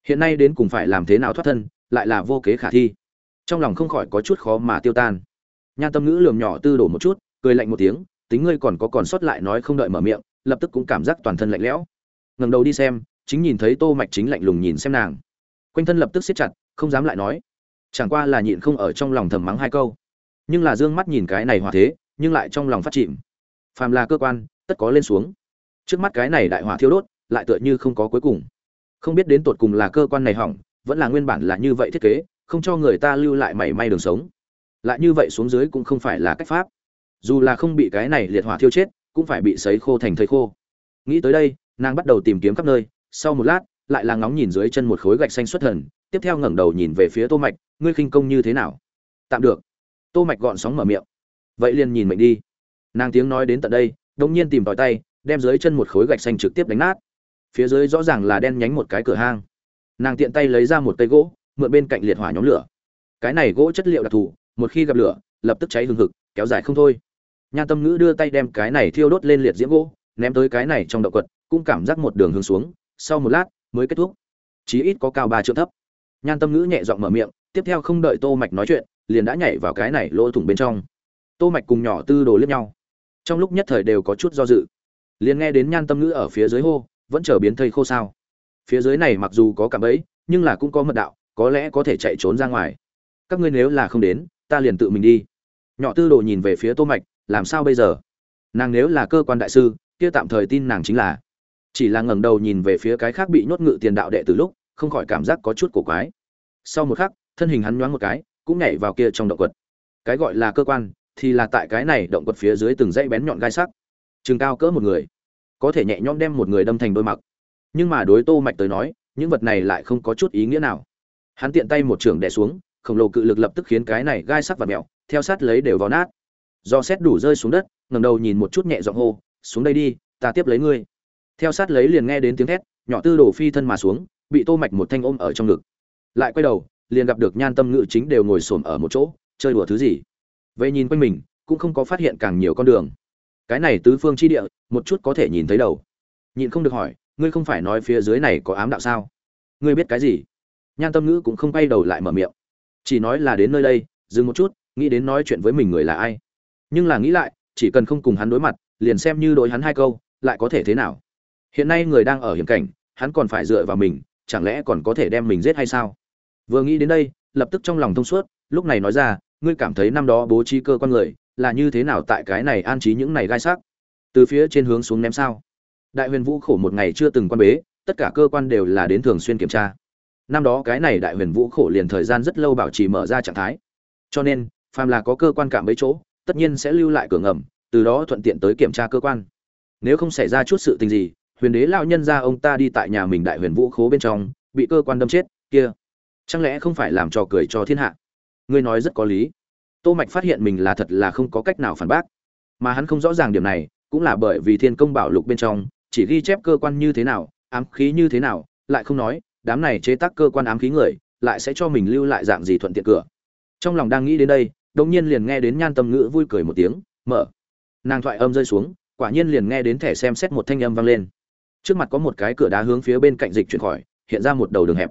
[SPEAKER 1] Hiện nay đến cùng phải làm thế nào thoát thân, lại là vô kế khả thi trong lòng không khỏi có chút khó mà tiêu tan. Nhan tâm ngữ lườm nhỏ tư đổ một chút, cười lạnh một tiếng, tính ngươi còn có còn sót lại nói không đợi mở miệng, lập tức cũng cảm giác toàn thân lạnh lẽo. Ngẩng đầu đi xem, chính nhìn thấy tô mạch chính lạnh lùng nhìn xem nàng. Quanh thân lập tức siết chặt, không dám lại nói. Chẳng qua là nhịn không ở trong lòng thầm mắng hai câu. Nhưng là dương mắt nhìn cái này hòa thế, nhưng lại trong lòng phát chìm. Phàm là cơ quan, tất có lên xuống. Trước mắt cái này đại hỏa thiêu đốt, lại tựa như không có cuối cùng. Không biết đến tột cùng là cơ quan này hỏng, vẫn là nguyên bản là như vậy thiết kế không cho người ta lưu lại mảy may đường sống. Lại như vậy xuống dưới cũng không phải là cách pháp. Dù là không bị cái này liệt hỏa thiêu chết, cũng phải bị sấy khô thành thây khô. Nghĩ tới đây, nàng bắt đầu tìm kiếm khắp nơi, sau một lát, lại là ngóng nhìn dưới chân một khối gạch xanh xuất thần, tiếp theo ngẩng đầu nhìn về phía tô mạch, ngươi khinh công như thế nào? Tạm được. Tô mạch gọn sóng mở miệng. Vậy liền nhìn mệnh đi. Nàng tiếng nói đến tận đây đung nhiên tìm tòi tay, đem dưới chân một khối gạch xanh trực tiếp đánh nát. Phía dưới rõ ràng là đen nhánh một cái cửa hang. Nàng tiện tay lấy ra một cây gỗ mượn bên cạnh liệt hỏa nhóm lửa. Cái này gỗ chất liệu đặc thù, một khi gặp lửa, lập tức cháy hừng hực, kéo dài không thôi. Nhan tâm ngữ đưa tay đem cái này thiêu đốt lên liệt diễm gỗ, ném tới cái này trong động quật, cũng cảm giác một đường hướng xuống. Sau một lát, mới kết thúc. Chí ít có cao ba triệu thấp. Nhan tâm ngữ nhẹ giọng mở miệng, tiếp theo không đợi tô mạch nói chuyện, liền đã nhảy vào cái này lỗ thủng bên trong. Tô mạch cùng nhỏ tư đồ liếc nhau. Trong lúc nhất thời đều có chút do dự. Liền nghe đến nhan tâm ngữ ở phía dưới hô, vẫn chờ biến thây khô sao? Phía dưới này mặc dù có cảm ấy nhưng là cũng có mật đạo có lẽ có thể chạy trốn ra ngoài. Các ngươi nếu là không đến, ta liền tự mình đi. Nhỏ tư đồ nhìn về phía tô mạch, làm sao bây giờ? Nàng nếu là cơ quan đại sư, kia tạm thời tin nàng chính là. Chỉ là ngẩng đầu nhìn về phía cái khác bị nhốt ngự tiền đạo đệ từ lúc, không khỏi cảm giác có chút cổ quái. Sau một khắc, thân hình hắn nhoáng một cái, cũng nhảy vào kia trong động quật. Cái gọi là cơ quan, thì là tại cái này động quật phía dưới từng dãy bén nhọn gai sắc. Chừng cao cỡ một người, có thể nhẹ nhõm đem một người đâm thành đôi mặc. Nhưng mà đối tô mạch tới nói, những vật này lại không có chút ý nghĩa nào hắn tiện tay một trường đè xuống, khổng lồ cự lực lập tức khiến cái này gai sắc và mèo, theo sát lấy đều vào nát. Do xét đủ rơi xuống đất, ngẩng đầu nhìn một chút nhẹ giọng hô, xuống đây đi, ta tiếp lấy ngươi. Theo sát lấy liền nghe đến tiếng thét, nhỏ tư đổ phi thân mà xuống, bị tô mạch một thanh ôm ở trong ngực. Lại quay đầu, liền gặp được nhan tâm ngự chính đều ngồi xổm ở một chỗ, chơi đùa thứ gì. Vậy nhìn quanh mình, cũng không có phát hiện càng nhiều con đường. Cái này tứ phương chi địa, một chút có thể nhìn thấy đầu. Nhịn không được hỏi, ngươi không phải nói phía dưới này có ám đạo sao? Ngươi biết cái gì? Nhan tâm ngữ cũng không quay đầu lại mở miệng. Chỉ nói là đến nơi đây, dừng một chút, nghĩ đến nói chuyện với mình người là ai. Nhưng là nghĩ lại, chỉ cần không cùng hắn đối mặt, liền xem như đối hắn hai câu, lại có thể thế nào? Hiện nay người đang ở hiểm cảnh, hắn còn phải dựa vào mình, chẳng lẽ còn có thể đem mình giết hay sao? Vừa nghĩ đến đây, lập tức trong lòng thông suốt, lúc này nói ra, ngươi cảm thấy năm đó bố trí cơ quan người là như thế nào tại cái này an trí những này gai sắc? Từ phía trên hướng xuống ném sao? Đại huyền vũ khổ một ngày chưa từng quan bế, tất cả cơ quan đều là đến thường xuyên kiểm tra năm đó cái này đại huyền vũ khổ liền thời gian rất lâu bảo trì mở ra trạng thái. Cho nên, phàm là có cơ quan cảm mấy chỗ, tất nhiên sẽ lưu lại cửa ngầm, từ đó thuận tiện tới kiểm tra cơ quan. Nếu không xảy ra chút sự tình gì, huyền đế lão nhân ra ông ta đi tại nhà mình đại huyền vũ khố bên trong, bị cơ quan đâm chết, kia. Chẳng lẽ không phải làm trò cười cho thiên hạ? Ngươi nói rất có lý. Tô mạch phát hiện mình là thật là không có cách nào phản bác. Mà hắn không rõ ràng điểm này, cũng là bởi vì thiên công bảo lục bên trong, chỉ ghi chép cơ quan như thế nào, ám khí như thế nào, lại không nói đám này chế tác cơ quan ám khí người, lại sẽ cho mình lưu lại dạng gì thuận tiện cửa. Trong lòng đang nghĩ đến đây đông nhiên liền nghe đến nhan tâm ngữ vui cười một tiếng, mở. Nàng thoại âm rơi xuống, quả nhiên liền nghe đến thẻ xem xét một thanh âm vang lên. Trước mặt có một cái cửa đá hướng phía bên cạnh dịch chuyển khỏi, hiện ra một đầu đường hẹp.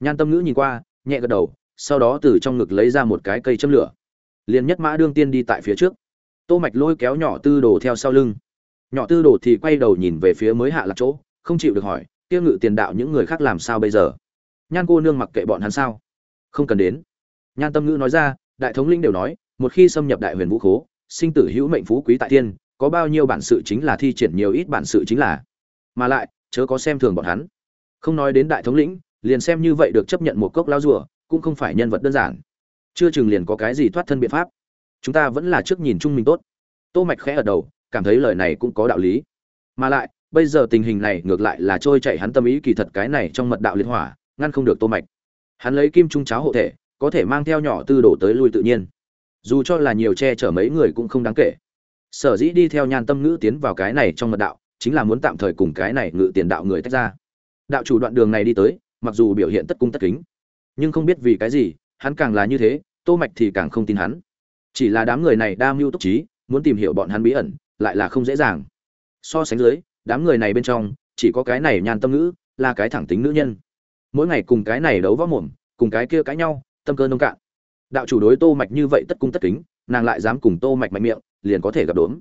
[SPEAKER 1] Nhan tâm ngữ nhìn qua, nhẹ gật đầu, sau đó từ trong ngực lấy ra một cái cây châm lửa. Liền nhất mã đương tiên đi tại phía trước. Tô mạch lôi kéo nhỏ tư đồ theo sau lưng. Nhỏ tư đồ thì quay đầu nhìn về phía mới hạ lạc chỗ, không chịu được hỏi tiêu ngự tiền đạo những người khác làm sao bây giờ? Nhan cô nương mặc kệ bọn hắn sao? Không cần đến. Nhan tâm ngữ nói ra, đại thống linh đều nói, một khi xâm nhập đại huyền vũ khố, sinh tử hữu mệnh phú quý tại thiên, có bao nhiêu bản sự chính là thi triển nhiều ít bản sự chính là. Mà lại, chớ có xem thường bọn hắn. Không nói đến đại thống lĩnh, liền xem như vậy được chấp nhận một cốc lao rùa, cũng không phải nhân vật đơn giản. Chưa chừng liền có cái gì thoát thân biện pháp. Chúng ta vẫn là trước nhìn chung mình tốt. Tô mạch khẽ ở đầu, cảm thấy lời này cũng có đạo lý. Mà lại bây giờ tình hình này ngược lại là trôi chạy hắn tâm ý kỳ thật cái này trong mật đạo liên hỏa, ngăn không được tô mạch. Hắn lấy kim trung cháo hộ thể, có thể mang theo nhỏ tư đổ tới lui tự nhiên. Dù cho là nhiều che chở mấy người cũng không đáng kể. Sở dĩ đi theo nhan tâm ngữ tiến vào cái này trong mật đạo, chính là muốn tạm thời cùng cái này ngự tiền đạo người tách ra. Đạo chủ đoạn đường này đi tới, mặc dù biểu hiện tất cung tất kính, nhưng không biết vì cái gì, hắn càng là như thế, tô mạch thì càng không tin hắn. Chỉ là đám người này đa mưu túc trí, muốn tìm hiểu bọn hắn bí ẩn, lại là không dễ dàng. So sánh dưới đám người này bên trong, chỉ có cái này nhan tâm ngữ, là cái thẳng tính nữ nhân. Mỗi ngày cùng cái này đấu võ mồm, cùng cái kia cãi nhau, tâm cơ nông cạn. Đạo chủ đối tô mạch như vậy tất cung tất kính, nàng lại dám cùng tô mạch mạnh miệng, liền có thể gặp đốm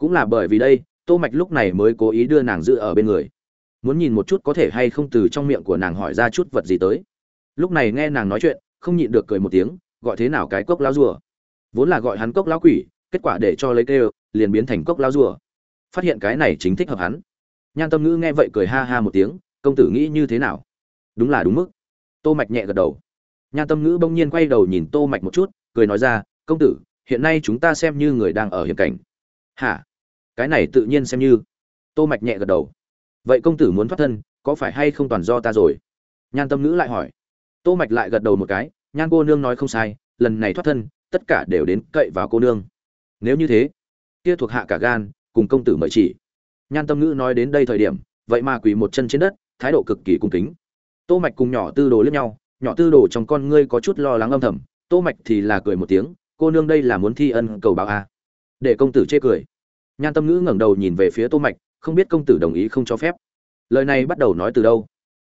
[SPEAKER 1] cũng là bởi vì đây, tô mạch lúc này mới cố ý đưa nàng giữ ở bên người. Muốn nhìn một chút có thể hay không từ trong miệng của nàng hỏi ra chút vật gì tới. Lúc này nghe nàng nói chuyện, không nhịn được cười một tiếng, gọi thế nào cái cốc lão rùa. Vốn là gọi hắn cốc lão quỷ, kết quả để cho lấy kêu, liền biến thành cốc lão rùa phát hiện cái này chính thích hợp hắn. Nhan tâm ngữ nghe vậy cười ha ha một tiếng, công tử nghĩ như thế nào? Đúng là đúng mức. Tô mạch nhẹ gật đầu. Nhan tâm ngữ bỗng nhiên quay đầu nhìn tô mạch một chút, cười nói ra, công tử, hiện nay chúng ta xem như người đang ở hiểm cảnh. Hả? Cái này tự nhiên xem như. Tô mạch nhẹ gật đầu. Vậy công tử muốn thoát thân, có phải hay không toàn do ta rồi? Nhan tâm ngữ lại hỏi. Tô mạch lại gật đầu một cái, nhan cô nương nói không sai, lần này thoát thân, tất cả đều đến cậy vào cô nương. Nếu như thế, kia thuộc hạ cả gan cùng công tử mời chỉ. Nhan tâm ngữ nói đến đây thời điểm, vậy mà quỳ một chân trên đất, thái độ cực kỳ cung kính. Tô mạch cùng nhỏ tư đồ liếc nhau, nhỏ tư đồ trong con ngươi có chút lo lắng âm thầm, tô mạch thì là cười một tiếng, cô nương đây là muốn thi ân cầu báo a. À. để công tử chê cười. Nhan tâm ngữ ngẩng đầu nhìn về phía tô mạch, không biết công tử đồng ý không cho phép. Lời này bắt đầu nói từ đâu?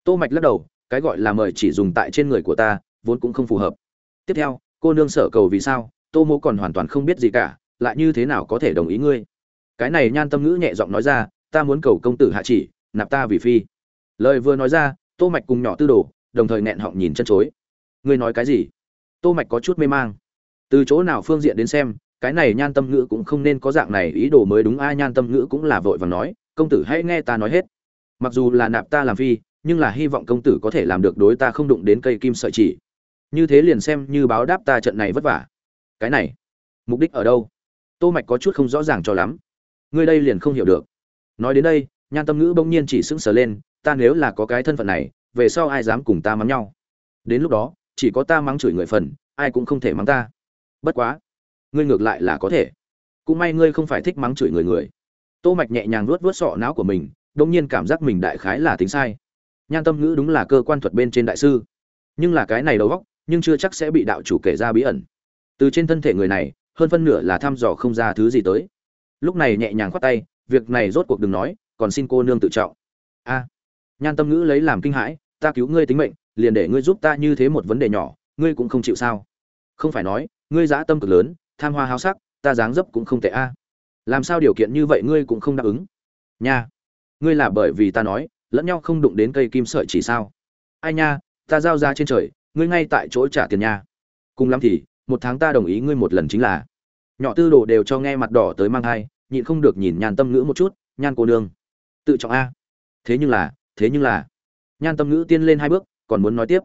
[SPEAKER 1] Tô mạch lắc đầu, cái gọi là mời chỉ dùng tại trên người của ta, vốn cũng không phù hợp. Tiếp theo, cô nương sở cầu vì sao? Tô mô còn hoàn toàn không biết gì cả, lại như thế nào có thể đồng ý ngươi? Cái này nhan tâm ngữ nhẹ giọng nói ra, ta muốn cầu công tử hạ chỉ, nạp ta vì phi. Lời vừa nói ra, tô mạch cùng nhỏ tư đồ, đồng thời nẹn họng nhìn chân chối. Ngươi nói cái gì? Tô mạch có chút mê mang. Từ chỗ nào phương diện đến xem, cái này nhan tâm ngữ cũng không nên có dạng này, ý đồ mới đúng, ai nhan tâm ngữ cũng là vội vàng nói, công tử hãy nghe ta nói hết. Mặc dù là nạp ta làm phi, nhưng là hy vọng công tử có thể làm được đối ta không đụng đến cây kim sợi chỉ. Như thế liền xem như báo đáp ta trận này vất vả. Cái này, mục đích ở đâu? Tô mạch có chút không rõ ràng cho lắm ngươi đây liền không hiểu được. Nói đến đây, nhan tâm ngữ bỗng nhiên chỉ sững sờ lên, ta nếu là có cái thân phận này, về sau ai dám cùng ta mắng nhau? Đến lúc đó, chỉ có ta mắng chửi người phần, ai cũng không thể mắng ta. Bất quá, ngươi ngược lại là có thể. Cũng may ngươi không phải thích mắng chửi người người. Tô mạch nhẹ nhàng nuốt vuốt sọ não của mình đông nhiên cảm giác mình đại khái là tính sai. Nhan tâm ngữ đúng là cơ quan thuật bên trên đại sư. Nhưng là cái này đầu góc nhưng chưa chắc sẽ bị đạo chủ kể ra bí ẩn. Từ trên thân thể người này, hơn phân nửa là thăm dò không ra thứ gì tới lúc này nhẹ nhàng khoát tay, việc này rốt cuộc đừng nói, còn xin cô nương tự trọng. A. Nhan tâm ngữ lấy làm kinh hãi, ta cứu ngươi tính mệnh, liền để ngươi giúp ta như thế một vấn đề nhỏ, ngươi cũng không chịu sao? Không phải nói, ngươi dã tâm cực lớn, tham hoa háo sắc, ta dáng dấp cũng không tệ a. Làm sao điều kiện như vậy ngươi cũng không đáp ứng? Nha, ngươi là bởi vì ta nói, lẫn nhau không đụng đến cây kim sợi chỉ sao? Ai nha, ta giao ra trên trời, ngươi ngay tại chỗ trả tiền nha. Cùng lắm thì, một tháng ta đồng ý ngươi một lần chính là nhỏ tư đồ đều cho nghe mặt đỏ tới mang thai, nhịn không được nhìn nhan tâm ngữ một chút, nhan cô nương, tự trọng a. Thế nhưng là, thế nhưng là. Nhan tâm ngữ tiên lên hai bước, còn muốn nói tiếp.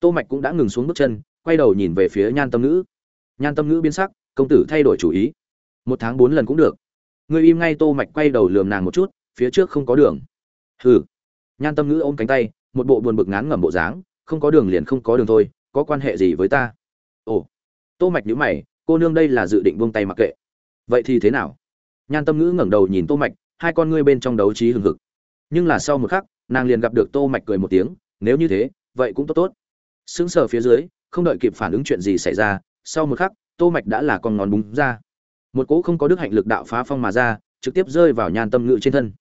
[SPEAKER 1] Tô mạch cũng đã ngừng xuống bước chân, quay đầu nhìn về phía nhan tâm ngữ. Nhan tâm ngữ biến sắc, công tử thay đổi chủ ý. Một tháng bốn lần cũng được. Người im ngay. Tô mạch quay đầu lườm nàng một chút, phía trước không có đường. Hừ. Nhan tâm ngữ ôm cánh tay, một bộ buồn bực ngán ngẩm bộ dáng, không có đường liền không có đường thôi, có quan hệ gì với ta? Ồ. Tô mạch nhíu mày cô nương đây là dự định buông tay mặc kệ. Vậy thì thế nào? Nhan tâm ngữ ngẩng đầu nhìn tô mạch, hai con ngươi bên trong đấu trí hừng hực. Nhưng là sau một khắc, nàng liền gặp được tô mạch cười một tiếng, nếu như thế, vậy cũng tốt tốt. Sững sờ phía dưới, không đợi kịp phản ứng chuyện gì xảy ra, sau một khắc, tô mạch đã là con ngón búng ra. Một cỗ không có đức hạnh lực đạo phá phong mà ra, trực tiếp rơi vào nhan tâm ngữ trên thân.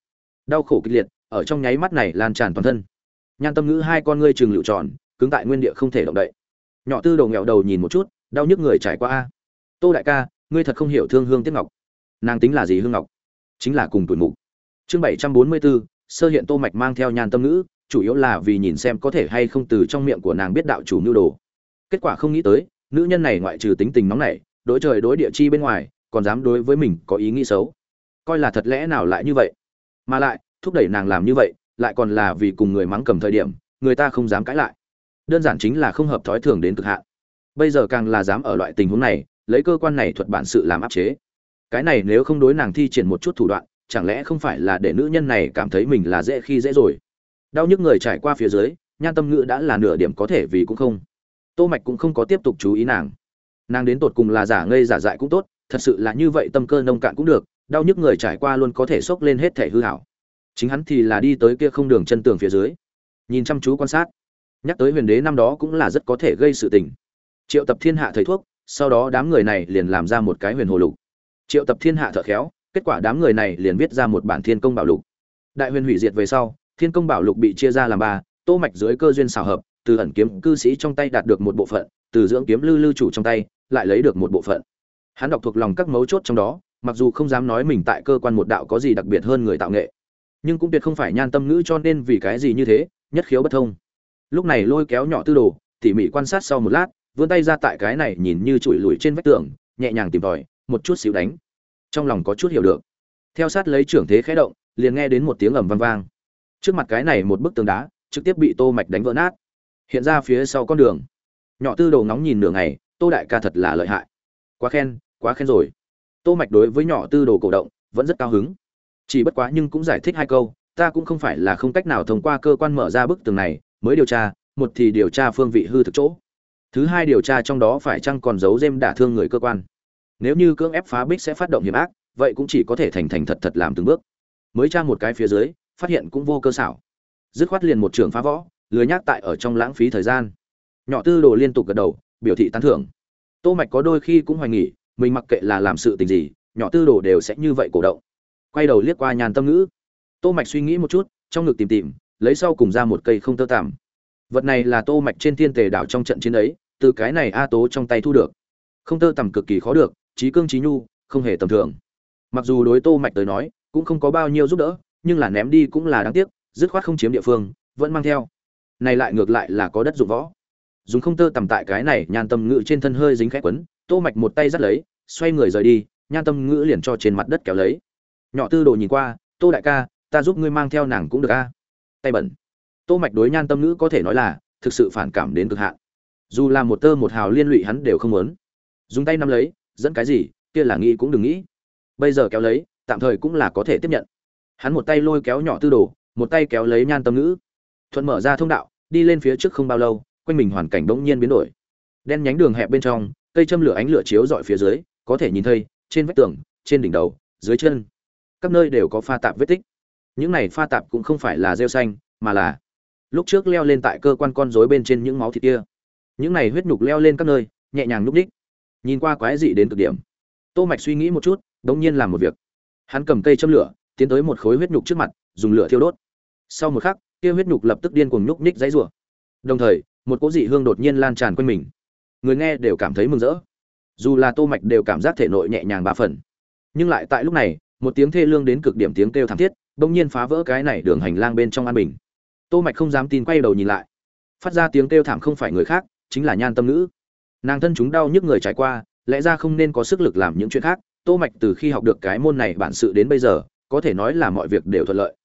[SPEAKER 1] Đau khổ kịch liệt, ở trong nháy mắt này lan tràn toàn thân. Nhan tâm ngữ hai con ngươi trường lựu tròn, cứng tại nguyên địa không thể động đậy. Nhỏ tư đầu nghẹo đầu nhìn một chút, đau nhức người trải qua a tô đại ca, ngươi thật không hiểu thương hương Tiết ngọc. Nàng tính là gì hương ngọc? Chính là cùng tuổi mục. Chương bảy trăm bốn mươi bốn sơ hiện tô mạch mang theo nhan tâm ngữ, chủ yếu là vì nhìn xem có thể hay không từ trong miệng của nàng biết đạo chủ mưu đồ. Kết quả không nghĩ tới, nữ nhân này ngoại trừ tính tình nóng nảy, đối trời đối địa chi bên ngoài, còn dám đối với mình có ý nghĩ xấu. Coi là thật lẽ nào lại như vậy? Mà lại, thúc đẩy nàng làm như vậy, lại còn là vì cùng người mắng cầm thời điểm, người ta không dám cãi lại. Đơn giản chính là không hợp thói thường đến cực hạn. Bây giờ càng là dám ở loại tình huống này lấy cơ quan này thuật bản sự làm áp chế. Cái này nếu không đối nàng thi triển một chút thủ đoạn, chẳng lẽ không phải là để nữ nhân này cảm thấy mình là dễ khi dễ rồi? Đau nhức người trải qua phía dưới, nhan tâm ngữ đã là nửa điểm có thể vì cũng không. Tô mạch cũng không có tiếp tục chú ý nàng. Nàng đến tột cùng là giả ngây giả dại cũng tốt, thật sự là như vậy tâm cơ nông cạn cũng được, đau nhức người trải qua luôn có thể sốc lên hết thể hư hảo. Chính hắn thì là đi tới kia không đường chân tường phía dưới, nhìn chăm chú quan sát. Nhắc tới huyền đế năm đó cũng là rất có thể gây sự tình. Triệu tập thiên hạ thầy thuốc sau đó đám người này liền làm ra một cái huyền hồ lục. Triệu tập thiên hạ thợ khéo, kết quả đám người này liền viết ra một bản thiên công bảo lục. Đại huyền hủy diệt về sau, thiên công bảo lục bị chia ra làm ba, tô mạch dưới cơ duyên xảo hợp, từ ẩn kiếm cư sĩ trong tay đạt được một bộ phận, từ dưỡng kiếm lư lư chủ trong tay, lại lấy được một bộ phận. Hắn đọc thuộc lòng các mấu chốt trong đó, mặc dù không dám nói mình tại cơ quan một đạo có gì đặc biệt hơn người tạo nghệ, nhưng cũng tuyệt không phải nhan tâm ngữ cho nên vì cái gì như thế, nhất khiếu bất thông. Lúc này lôi kéo nhỏ tư đồ, tỉ mỉ quan sát sau một lát vươn tay ra tại cái này nhìn như trụi lùi trên vách tường, nhẹ nhàng tìm tòi, một chút xíu đánh. Trong lòng có chút hiểu được. Theo sát lấy trưởng thế khẽ động, liền nghe đến một tiếng ầm vang vang. Trước mặt cái này một bức tường đá, trực tiếp bị tô mạch đánh vỡ nát. Hiện ra phía sau con đường. Nhỏ tư đồ ngóng nhìn nửa ngày, tô đại ca thật là lợi hại. Quá khen quá khen rồi. Tô mạch đối với nhỏ tư đồ cổ động, vẫn rất cao hứng. Chỉ bất quá nhưng cũng giải thích hai câu, ta cũng không phải là không cách nào thông qua cơ quan mở ra bức tường này, mới điều tra, một thì điều tra phương vị hư thực chỗ thứ hai điều tra trong đó phải chăng còn giấu dêm đả thương người cơ quan? Nếu như cưỡng ép phá bích sẽ phát động hiểm ác, vậy cũng chỉ có thể thành thành thật thật làm từng bước. Mới tra một cái phía dưới, phát hiện cũng vô cơ xảo. Dứt khoát liền một trường phá võ, lười nhác tại ở trong lãng phí thời gian. Nhỏ tư đồ liên tục gật đầu, biểu thị tán thưởng. Tô mạch có đôi khi cũng hoài nghỉ mình mặc kệ là làm sự tình gì, nhỏ tư đồ đều sẽ như vậy cổ động. Quay đầu liếc qua nhàn tâm ngữ. Tô mạch suy nghĩ một chút, trong ngực tìm tìm, lấy sau cùng ra một cây không tơ tằm vật này là tô mạch trên thiên tề đảo trong trận chiến ấy, từ cái này a tố trong tay thu được. Không tơ tầm cực kỳ khó được, trí cương trí nhu, không hề tầm thường. Mặc dù đối tô mạch tới nói, cũng không có bao nhiêu giúp đỡ, nhưng là ném đi cũng là đáng tiếc, dứt khoát không chiếm địa phương, vẫn mang theo. Này lại ngược lại là có đất dụng võ. Dùng không tơ tầm tại cái này nhan tâm ngữ trên thân hơi dính khẽ quấn, tô mạch một tay dắt lấy, xoay người rời đi nhan tâm ngữ liền cho trên mặt đất kéo lấy. Nhỏ tư đồ nhìn qua, tô đại ca, ta giúp ngươi mang theo nàng cũng được a. Tay bẩn tô mạch đối nhan tâm ngữ có thể nói là thực sự phản cảm đến cực hạn. Dù là một tơ một hào liên lụy hắn đều không muốn. Dùng tay nắm lấy, dẫn cái gì, kia là nghĩ cũng đừng nghĩ. Bây giờ kéo lấy, tạm thời cũng là có thể tiếp nhận. Hắn một tay lôi kéo nhỏ tư đồ, một tay kéo lấy nhan tâm ngữ. Thuận mở ra thông đạo, đi lên phía trước không bao lâu, quanh mình hoàn cảnh bỗng nhiên biến đổi. Đen nhánh đường hẹp bên trong, cây châm lửa ánh lửa chiếu dọi phía dưới, có thể nhìn thấy, trên vách tường, trên đỉnh đầu, dưới chân, các nơi đều có pha tạp vết tích. Những này pha tạp cũng không phải là rêu xanh, mà là lúc trước leo lên tại cơ quan con rối bên trên những máu thịt kia. Những này huyết nhục leo lên các nơi nhẹ nhàng núp ních, nhìn qua quái dị đến cực điểm. Tô mạch suy nghĩ một chút đống nhiên làm một việc. Hắn cầm cây châm lửa tiến tới một khối huyết nhục trước mặt dùng lửa thiêu đốt. Sau một khắc kia huyết nhục lập tức điên cuồng núp ních dãy rủa. Đồng thời một cỗ dị hương đột nhiên lan tràn quanh mình. Người nghe đều cảm thấy mừng rỡ. Dù là tô mạch đều cảm giác thể nội nhẹ nhàng ba phần. Nhưng lại tại lúc này một tiếng thê lương đến cực điểm tiếng kêu thảm thiết bỗng nhiên phá vỡ cái này đường hành lang bên trong an bình tô mạch không dám tin quay đầu nhìn lại. Phát ra tiếng kêu thảm không phải người khác, chính là nhan tâm nữ nàng thân chúng đau nhức người trải qua, lẽ ra không nên có sức lực làm những chuyện khác. Tô mạch từ khi học được cái môn này bản sự đến bây giờ, có thể nói là mọi việc đều thuận lợi.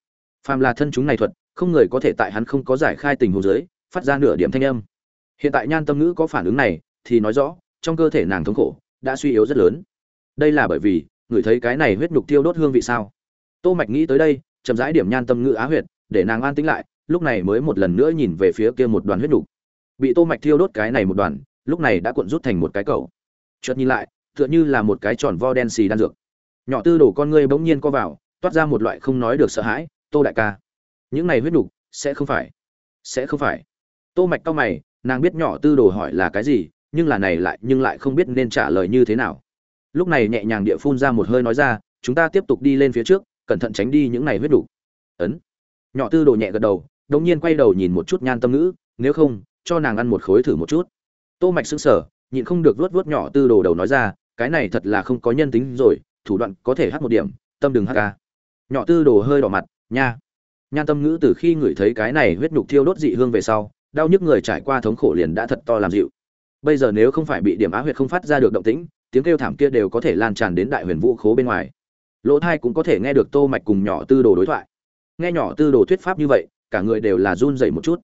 [SPEAKER 1] Phàm là thân chúng này thuật, không người có thể tại hắn không có giải khai tình huống dưới, phát ra nửa điểm thanh âm. Hiện tại nhan tâm nữ có phản ứng này, thì nói rõ, trong cơ thể nàng thống khổ, đã suy yếu rất lớn. Đây là bởi vì, người thấy cái này huyết nhục tiêu đốt hương vị sao? Tô mạch nghĩ tới đây, chậm rãi điểm nhan tâm ngữ á huyệt, để nàng an tĩnh lại lúc này mới một lần nữa nhìn về phía kia một đoàn huyết đủ bị tô mạch thiêu đốt cái này một đoàn, lúc này đã cuộn rút thành một cái cầu. Chợt nhìn lại, tựa như là một cái tròn vo đen xì đan dược. Nhỏ tư đổ con ngươi bỗng nhiên co vào, toát ra một loại không nói được sợ hãi, tô đại ca, những này huyết đủ sẽ không phải, sẽ không phải. Tô mạch cao mày, nàng biết nhỏ tư đồ hỏi là cái gì, nhưng là này lại, nhưng lại không biết nên trả lời như thế nào. Lúc này nhẹ nhàng địa phun ra một hơi nói ra, chúng ta tiếp tục đi lên phía trước, cẩn thận tránh đi những này huyết đủ ấn. Nhỏ tư đồ nhẹ gật đầu đống nhiên quay đầu nhìn một chút nhan tâm ngữ, nếu không, cho nàng ăn một khối thử một chút. Tô mạch sững sờ, nhịn không được vuốt vuốt nhỏ tư đồ đầu nói ra, cái này thật là không có nhân tính rồi, thủ đoạn có thể hát một điểm, tâm đừng hát ca. Nhỏ tư đồ hơi đỏ mặt, nha. Nhan tâm ngữ từ khi ngửi thấy cái này huyết nhục thiêu đốt dị hương về sau, đau nhức người trải qua thống khổ liền đã thật to làm dịu. Bây giờ nếu không phải bị điểm á huyệt không phát ra được động tĩnh, tiếng kêu thảm kia đều có thể lan tràn đến đại huyền vũ khố bên ngoài. Lỗ thai cũng có thể nghe được tô mạch cùng nhỏ tư đồ đối thoại. Nghe nhỏ tư đồ thuyết pháp như vậy cả người đều là run rẩy một chút.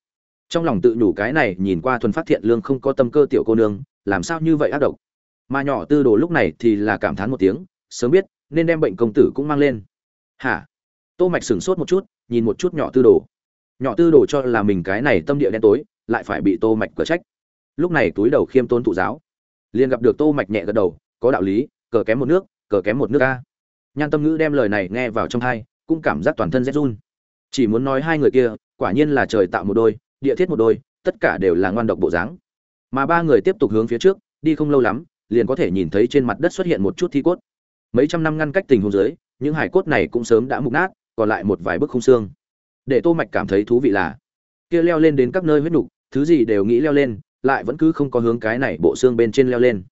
[SPEAKER 1] Trong lòng tự nhủ cái này, nhìn qua thuần phát thiện lương không có tâm cơ tiểu cô nương, làm sao như vậy ác độc? Mà nhỏ tư đồ lúc này thì là cảm thán một tiếng, sớm biết, nên đem bệnh công tử cũng mang lên. Hả? Tô mạch sửng sốt một chút, nhìn một chút nhỏ tư đồ. Nhỏ tư đồ cho là mình cái này tâm địa đen tối, lại phải bị tô mạch cửa trách. Lúc này túi đầu khiêm tốn thụ giáo. Liền gặp được tô mạch nhẹ gật đầu, có đạo lý, cờ kém một nước, cờ kém một nước a. Nhan tâm ngữ đem lời này nghe vào trong hai cũng cảm giác toàn thân rét run chỉ muốn nói hai người kia, quả nhiên là trời tạo một đôi, địa thiết một đôi, tất cả đều là ngoan độc bộ dáng. Mà ba người tiếp tục hướng phía trước, đi không lâu lắm, liền có thể nhìn thấy trên mặt đất xuất hiện một chút thi cốt. Mấy trăm năm ngăn cách tình hôn dưới, những hải cốt này cũng sớm đã mục nát, còn lại một vài bức không xương. Để tô mạch cảm thấy thú vị là, kia leo lên đến các nơi huyết nục, thứ gì đều nghĩ leo lên, lại vẫn cứ không có hướng cái này bộ xương bên trên leo lên.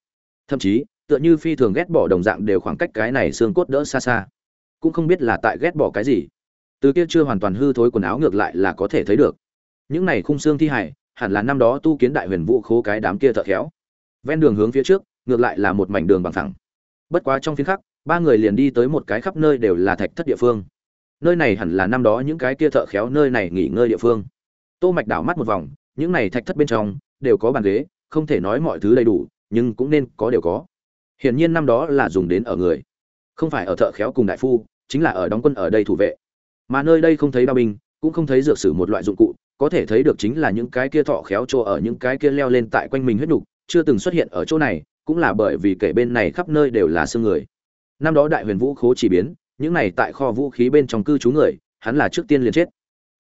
[SPEAKER 1] Thậm chí, tựa như phi thường ghét bỏ đồng dạng đều khoảng cách cái này xương cốt đỡ xa xa. Cũng không biết là tại ghét bỏ cái gì từ kia chưa hoàn toàn hư thối quần áo ngược lại là có thể thấy được. Những này khung xương thi hải hẳn là năm đó tu kiến đại huyền vũ khố cái đám kia thợ khéo. Ven đường hướng phía trước, ngược lại là một mảnh đường bằng thẳng bất quá trong phiến khắc, ba người liền đi tới một cái khắp nơi đều là thạch thất địa phương. Nơi này hẳn là năm đó những cái kia thợ khéo nơi này nghỉ ngơi địa phương. Tô mạch đảo mắt một vòng, những này thạch thất bên trong, đều có bàn ghế, không thể nói mọi thứ đầy đủ, nhưng cũng nên có đều có. Hiển nhiên năm đó là dùng đến ở người. Không phải ở thợ khéo cùng đại phu, chính là ở đóng quân ở đây thủ vệ mà nơi đây không thấy đao binh, cũng không thấy dược sử một loại dụng cụ, có thể thấy được chính là những cái kia thọ khéo trô ở, những cái kia leo lên tại quanh mình huyết nhục chưa từng xuất hiện ở chỗ này, cũng là bởi vì kể bên này khắp nơi đều là xương người. Năm đó đại huyền vũ khố chỉ biến, những này tại kho vũ khí bên trong cư trú người, hắn là trước tiên liền chết.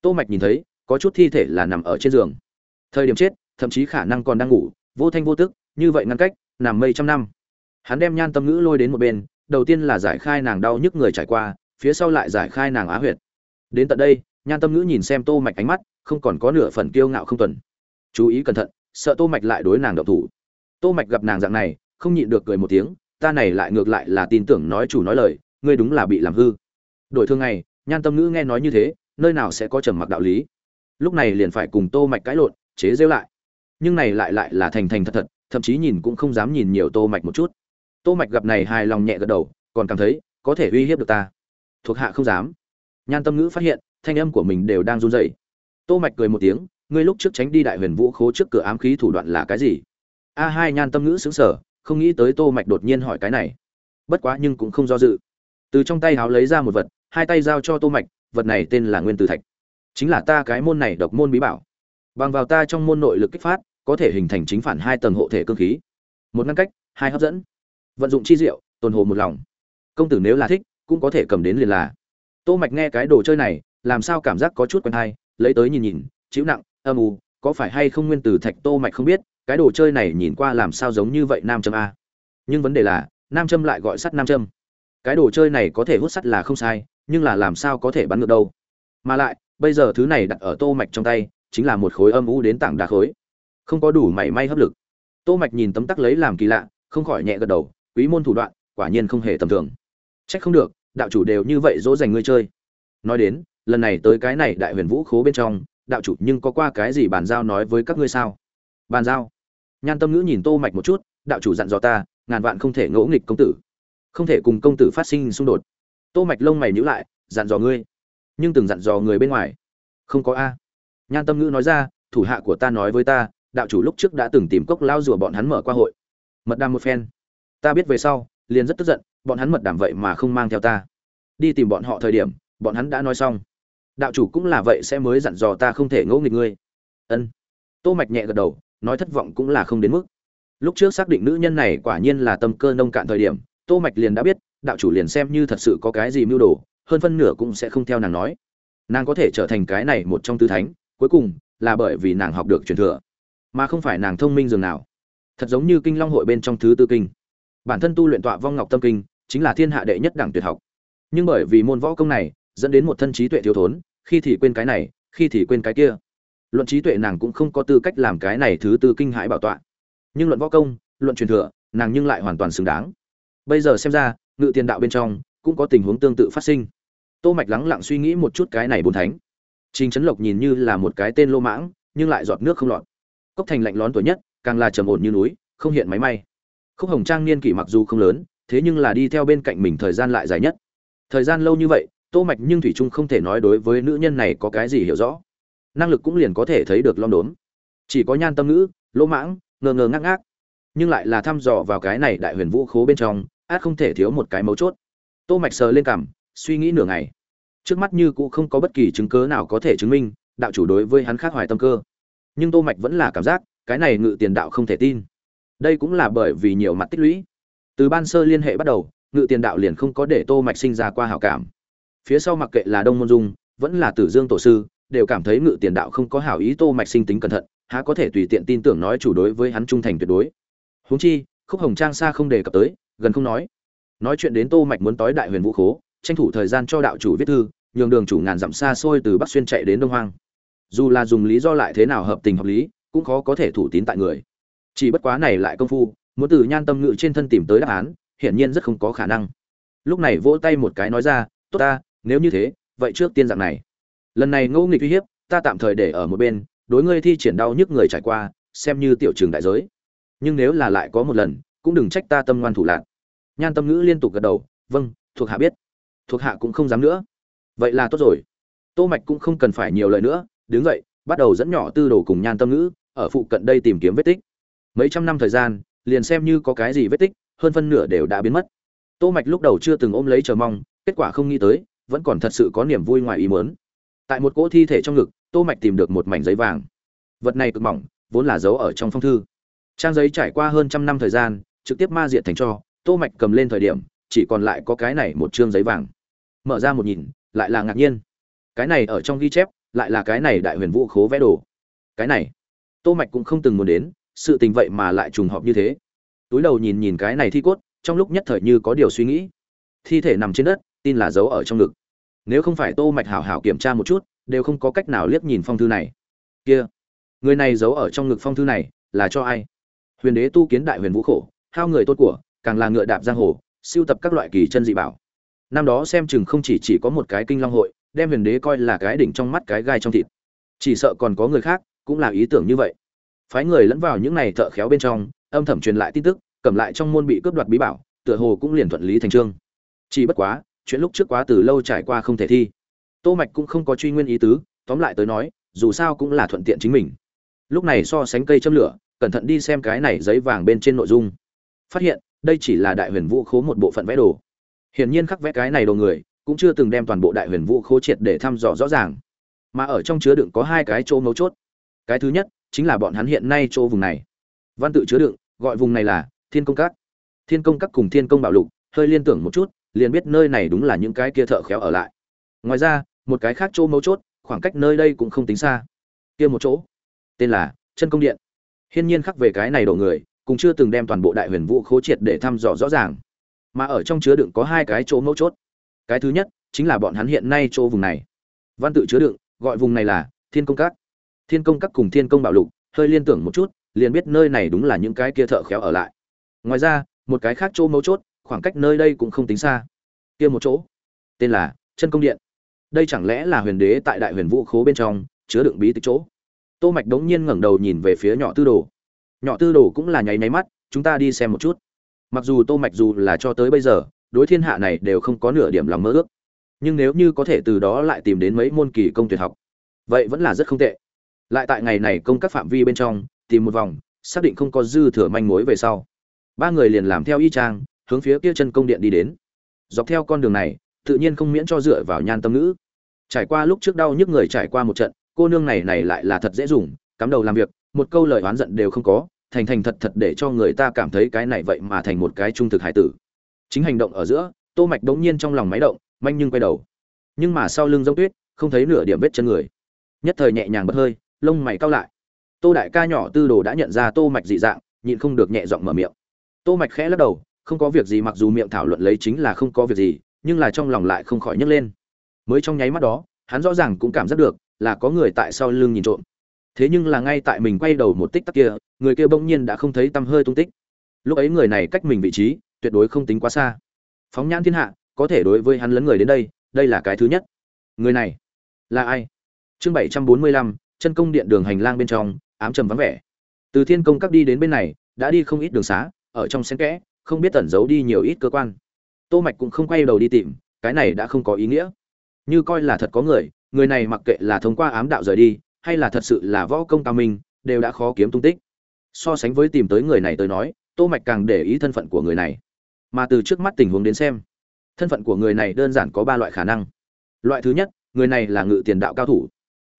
[SPEAKER 1] Tô mạch nhìn thấy, có chút thi thể là nằm ở trên giường. Thời điểm chết, thậm chí khả năng còn đang ngủ, vô thanh vô tức, như vậy ngăn cách, nằm mây trăm năm. Hắn đem nhan tâm ngữ lôi đến một bên, đầu tiên là giải khai nàng đau nhức người trải qua, phía sau lại giải khai nàng á huyệt đến tận đây, nhan tâm ngữ nhìn xem tô mạch ánh mắt, không còn có nửa phần kiêu ngạo không tuần chú ý cẩn thận, sợ tô mạch lại đối nàng động thủ. Tô mạch gặp nàng dạng này, không nhịn được cười một tiếng, ta này lại ngược lại là tin tưởng nói chủ nói lời, ngươi đúng là bị làm hư. Đổi thương ngày, nhan tâm ngữ nghe nói như thế, nơi nào sẽ có trầm mặc đạo lý. Lúc này liền phải cùng tô mạch cãi lộn, chế rêu lại. Nhưng này lại lại là thành thành thật thật, thậm chí nhìn cũng không dám nhìn nhiều tô mạch một chút. Tô mạch gặp này hài lòng nhẹ gật đầu, còn cảm thấy có thể uy hiếp được ta. Thuộc hạ không dám nhan tâm ngữ phát hiện, thanh âm của mình đều đang run rẩy. Tô mạch cười một tiếng, ngươi lúc trước tránh đi đại huyền vũ khố trước cửa ám khí thủ đoạn là cái gì? A hai nhan tâm ngữ sững sờ, không nghĩ tới tô mạch đột nhiên hỏi cái này. Bất quá nhưng cũng không do dự. Từ trong tay háo lấy ra một vật, hai tay giao cho tô mạch, vật này tên là nguyên tử thạch. Chính là ta cái môn này độc môn bí bảo. Bằng vào ta trong môn nội lực kích phát, có thể hình thành chính phản hai tầng hộ thể cương khí. Một ngăn cách, hai hấp dẫn. Vận dụng chi diệu, tồn hồ một lòng. Công tử nếu là thích, cũng có thể cầm đến liền là tô mạch nghe cái đồ chơi này, làm sao cảm giác có chút quen hay, lấy tới nhìn nhìn, chịu nặng, âm u, có phải hay không nguyên tử thạch tô mạch không biết, cái đồ chơi này nhìn qua làm sao giống như vậy nam châm a? Nhưng vấn đề là, nam châm lại gọi sắt nam châm. Cái đồ chơi này có thể hút sắt là không sai, nhưng là làm sao có thể bắn ngược đâu. Mà lại, bây giờ thứ này đặt ở tô mạch trong tay, chính là một khối âm u đến tảng đá khối. Không có đủ mảy may hấp lực. Tô mạch nhìn tấm tắc lấy làm kỳ lạ, không khỏi nhẹ gật đầu, quý môn thủ đoạn, quả nhiên không hề tầm thường. Trách không được đạo chủ đều như vậy dỗ dành ngươi chơi. Nói đến, lần này tới cái này đại huyền vũ khố bên trong, đạo chủ nhưng có qua cái gì bàn giao nói với các ngươi sao? Bàn giao? Nhan tâm ngữ nhìn tô mạch một chút, đạo chủ dặn dò ta, ngàn vạn không thể ngỗ nghịch công tử. Không thể cùng công tử phát sinh xung đột. Tô mạch lông mày nhíu lại, dặn dò ngươi. Nhưng từng dặn dò người bên ngoài. Không có a. Nhan tâm ngữ nói ra, thủ hạ của ta nói với ta, đạo chủ lúc trước đã từng tìm cốc lao rùa bọn hắn mở qua hội. Mật đàm một phen. Ta biết về sau, liền rất tức giận bọn hắn mật đảm vậy mà không mang theo ta. Đi tìm bọn họ thời điểm, bọn hắn đã nói xong. Đạo chủ cũng là vậy sẽ mới dặn dò ta không thể ngỗ nghịch ngươi. Ân. Tô mạch nhẹ gật đầu, nói thất vọng cũng là không đến mức. Lúc trước xác định nữ nhân này quả nhiên là tâm cơ nông cạn thời điểm, tô mạch liền đã biết, đạo chủ liền xem như thật sự có cái gì mưu đồ, hơn phân nửa cũng sẽ không theo nàng nói. Nàng có thể trở thành cái này một trong tứ thánh, cuối cùng là bởi vì nàng học được truyền thừa, mà không phải nàng thông minh dường nào. Thật giống như kinh long hội bên trong thứ tư kinh. Bản thân tu luyện tọa vong ngọc tâm kinh chính là thiên hạ đệ nhất đẳng tuyệt học. Nhưng bởi vì môn võ công này, dẫn đến một thân trí tuệ thiếu thốn, khi thì quên cái này, khi thì quên cái kia. Luận trí tuệ nàng cũng không có tư cách làm cái này thứ tư kinh hãi bảo tọa. Nhưng luận võ công, luận truyền thừa, nàng nhưng lại hoàn toàn xứng đáng. Bây giờ xem ra, ngự tiền đạo bên trong cũng có tình huống tương tự phát sinh. Tô mạch lắng lặng suy nghĩ một chút cái này bốn thánh. Trình trấn lộc nhìn như là một cái tên lô mãng, nhưng lại giọt nước không lọt. Cốc thành lạnh lón tuổi nhất, càng là trầm ổn như núi, không hiện máy may. Khúc hồng trang niên kỷ mặc dù không lớn thế nhưng là đi theo bên cạnh mình thời gian lại dài nhất. Thời gian lâu như vậy, tô mạch nhưng thủy trung không thể nói đối với nữ nhân này có cái gì hiểu rõ. Năng lực cũng liền có thể thấy được lom đốn chỉ có nhan tâm ngữ, lỗ mãng, ngơ ngơ ngác ngác. Nhưng lại là thăm dò vào cái này đại huyền vũ khố bên trong, át không thể thiếu một cái mấu chốt. Tô mạch sờ lên cằm, suy nghĩ nửa ngày. Trước mắt như cũng không có bất kỳ chứng cứ nào có thể chứng minh, đạo chủ đối với hắn khác hoài tâm cơ. Nhưng tô mạch vẫn là cảm giác, cái này ngự tiền đạo không thể tin. Đây cũng là bởi vì nhiều mặt tích lũy từ ban sơ liên hệ bắt đầu, ngự tiền đạo liền không có để tô mạch sinh ra qua hảo cảm. Phía sau mặc kệ là đông môn dung, vẫn là tử dương tổ sư, đều cảm thấy ngự tiền đạo không có hảo ý tô mạch sinh tính cẩn thận, há có thể tùy tiện tin tưởng nói chủ đối với hắn trung thành tuyệt đối. Huống chi, khúc hồng trang xa không đề cập tới, gần không nói. Nói chuyện đến tô mạch muốn tối đại huyền vũ khố, tranh thủ thời gian cho đạo chủ viết thư, nhường đường chủ ngàn dặm xa xôi từ bắc xuyên chạy đến đông hoang. Dù là dùng lý do lại thế nào hợp tình hợp lý, cũng khó có thể thủ tín tại người. Chỉ bất quá này lại công phu muốn từ nhan tâm ngự trên thân tìm tới đáp án, hiển nhiên rất không có khả năng. Lúc này vỗ tay một cái nói ra, tốt ta, nếu như thế, vậy trước tiên dạng này. Lần này ngẫu nghịch uy hiếp, ta tạm thời để ở một bên, đối ngươi thi triển đau nhức người trải qua, xem như tiểu trường đại giới. Nhưng nếu là lại có một lần, cũng đừng trách ta tâm ngoan thủ lạc. Nhan tâm ngữ liên tục gật đầu vâng thuộc hạ biết. Thuộc hạ cũng không dám nữa. Vậy là tốt rồi. Tô mạch cũng không cần phải nhiều lời nữa, đứng dậy, bắt đầu dẫn nhỏ tư đồ cùng nhan tâm ngữ, ở phụ cận đây tìm kiếm vết tích. Mấy trăm năm thời gian liền xem như có cái gì vết tích, hơn phân nửa đều đã biến mất. Tô mạch lúc đầu chưa từng ôm lấy chờ mong, kết quả không nghĩ tới, vẫn còn thật sự có niềm vui ngoài ý muốn. Tại một cỗ thi thể trong ngực, tô mạch tìm được một mảnh giấy vàng. Vật này cực mỏng, vốn là giấu ở trong phong thư. Trang giấy trải qua hơn trăm năm thời gian, trực tiếp ma diệt thành cho, tô mạch cầm lên thời điểm, chỉ còn lại có cái này một trương giấy vàng. Mở ra một nhìn, lại là ngạc nhiên. Cái này ở trong ghi chép, lại là cái này đại huyền vũ khố vẽ đồ. Cái này, tô mạch cũng không từng muốn đến sự tình vậy mà lại trùng hợp như thế. Túi đầu nhìn nhìn cái này thi cốt, trong lúc nhất thời như có điều suy nghĩ. Thi thể nằm trên đất, tin là giấu ở trong ngực. Nếu không phải tô mạch hảo hảo kiểm tra một chút, đều không có cách nào liếc nhìn phong thư này. Kia, người này giấu ở trong ngực phong thư này, là cho ai? Huyền đế tu kiến đại huyền vũ khổ, hao người tốt của, càng là ngựa đạp giang hồ, siêu tập các loại kỳ chân dị bảo. Năm đó xem chừng không chỉ chỉ có một cái kinh long hội, đem huyền đế coi là cái đỉnh trong mắt cái gai trong thịt. Chỉ sợ còn có người khác, cũng là ý tưởng như vậy phái người lẫn vào những này thợ khéo bên trong, âm thầm truyền lại tin tức, cầm lại trong môn bị cướp đoạt bí bảo, tựa hồ cũng liền thuận lý thành trương. Chỉ bất quá, chuyện lúc trước quá từ lâu trải qua không thể thi. Tô mạch cũng không có truy nguyên ý tứ, tóm lại tới nói, dù sao cũng là thuận tiện chính mình. Lúc này so sánh cây châm lửa, cẩn thận đi xem cái này giấy vàng bên trên nội dung. Phát hiện, đây chỉ là đại huyền vũ khố một bộ phận vẽ đồ. Hiển nhiên khắc vẽ cái này đồ người, cũng chưa từng đem toàn bộ đại huyền vũ khố triệt để thăm dò rõ ràng. Mà ở trong chứa đựng có hai cái chỗ mấu chốt. Cái thứ nhất chính là bọn hắn hiện nay chỗ vùng này. Văn tự chứa đựng, gọi vùng này là thiên công các. Thiên công các cùng thiên công bảo lục, hơi liên tưởng một chút, liền biết nơi này đúng là những cái kia thợ khéo ở lại. Ngoài ra, một cái khác chỗ mấu chốt, khoảng cách nơi đây cũng không tính xa. Kia một chỗ, tên là chân công điện. Hiên nhiên khắc về cái này độ người, cũng chưa từng đem toàn bộ đại huyền vũ khố triệt để thăm dò rõ ràng. Mà ở trong chứa đựng có hai cái chỗ mấu chốt. Cái thứ nhất, chính là bọn hắn hiện nay chỗ vùng này. Văn tự chứa đựng, gọi vùng này là thiên công các thiên công các cùng thiên công bảo lục, hơi liên tưởng một chút, liền biết nơi này đúng là những cái kia thợ khéo ở lại. Ngoài ra, một cái khác chỗ mấu chốt, khoảng cách nơi đây cũng không tính xa. Kia một chỗ, tên là chân công điện. Đây chẳng lẽ là huyền đế tại đại huyền vũ khố bên trong, chứa đựng bí tịch chỗ? Tô mạch đống nhiên ngẩng đầu nhìn về phía nhỏ tư đồ. Nhỏ tư đồ cũng là nháy nháy mắt, chúng ta đi xem một chút. Mặc dù tô mạch dù là cho tới bây giờ, đối thiên hạ này đều không có nửa điểm lòng mơ ước, nhưng nếu như có thể từ đó lại tìm đến mấy môn kỳ công tuyệt học, vậy vẫn là rất không tệ lại tại ngày này công các phạm vi bên trong, tìm một vòng, xác định không có dư thừa manh mối về sau. Ba người liền làm theo y trang hướng phía kia chân công điện đi đến. Dọc theo con đường này, tự nhiên không miễn cho dựa vào nhan tâm ngữ. Trải qua lúc trước đau nhức người trải qua một trận, cô nương này này lại là thật dễ dùng, cắm đầu làm việc, một câu lời oán giận đều không có, thành thành thật thật để cho người ta cảm thấy cái này vậy mà thành một cái trung thực hải tử. Chính hành động ở giữa, tô mạch đống nhiên trong lòng máy động, manh nhưng quay đầu. Nhưng mà sau lưng giống tuyết, không thấy nửa điểm vết chân người. Nhất thời nhẹ nhàng bật hơi lông mày cau lại. Tô đại ca nhỏ tư đồ đã nhận ra tô mạch dị dạng, nhịn không được nhẹ giọng mở miệng. Tô mạch khẽ lắc đầu, không có việc gì mặc dù miệng thảo luận lấy chính là không có việc gì, nhưng là trong lòng lại không khỏi nhấc lên. Mới trong nháy mắt đó, hắn rõ ràng cũng cảm giác được là có người tại sau lưng nhìn trộm. Thế nhưng là ngay tại mình quay đầu một tích tắc kia, người kia bỗng nhiên đã không thấy tăm hơi tung tích. Lúc ấy người này cách mình vị trí, tuyệt đối không tính quá xa. Phóng nhãn thiên hạ, có thể đối với hắn lấn người đến đây đây là cái thứ nhất. Người này là ai? Chương bảy trăm bốn mươi lăm chân công điện đường hành lang bên trong, ám trầm vắng vẻ. Từ thiên công các đi đến bên này, đã đi không ít đường xá, ở trong xen kẽ, không biết tẩn giấu đi nhiều ít cơ quan. Tô mạch cũng không quay đầu đi tìm, cái này đã không có ý nghĩa. Như coi là thật có người người này mặc kệ là thông qua ám đạo rời đi, hay là thật sự là võ công cao minh, đều đã khó kiếm tung tích. So sánh với tìm tới người này tới nói, tô mạch càng để ý thân phận của người này. Mà từ trước mắt tình huống đến xem, thân phận của người này đơn giản có ba loại khả năng. Loại thứ nhất, người này là ngự tiền đạo cao thủ.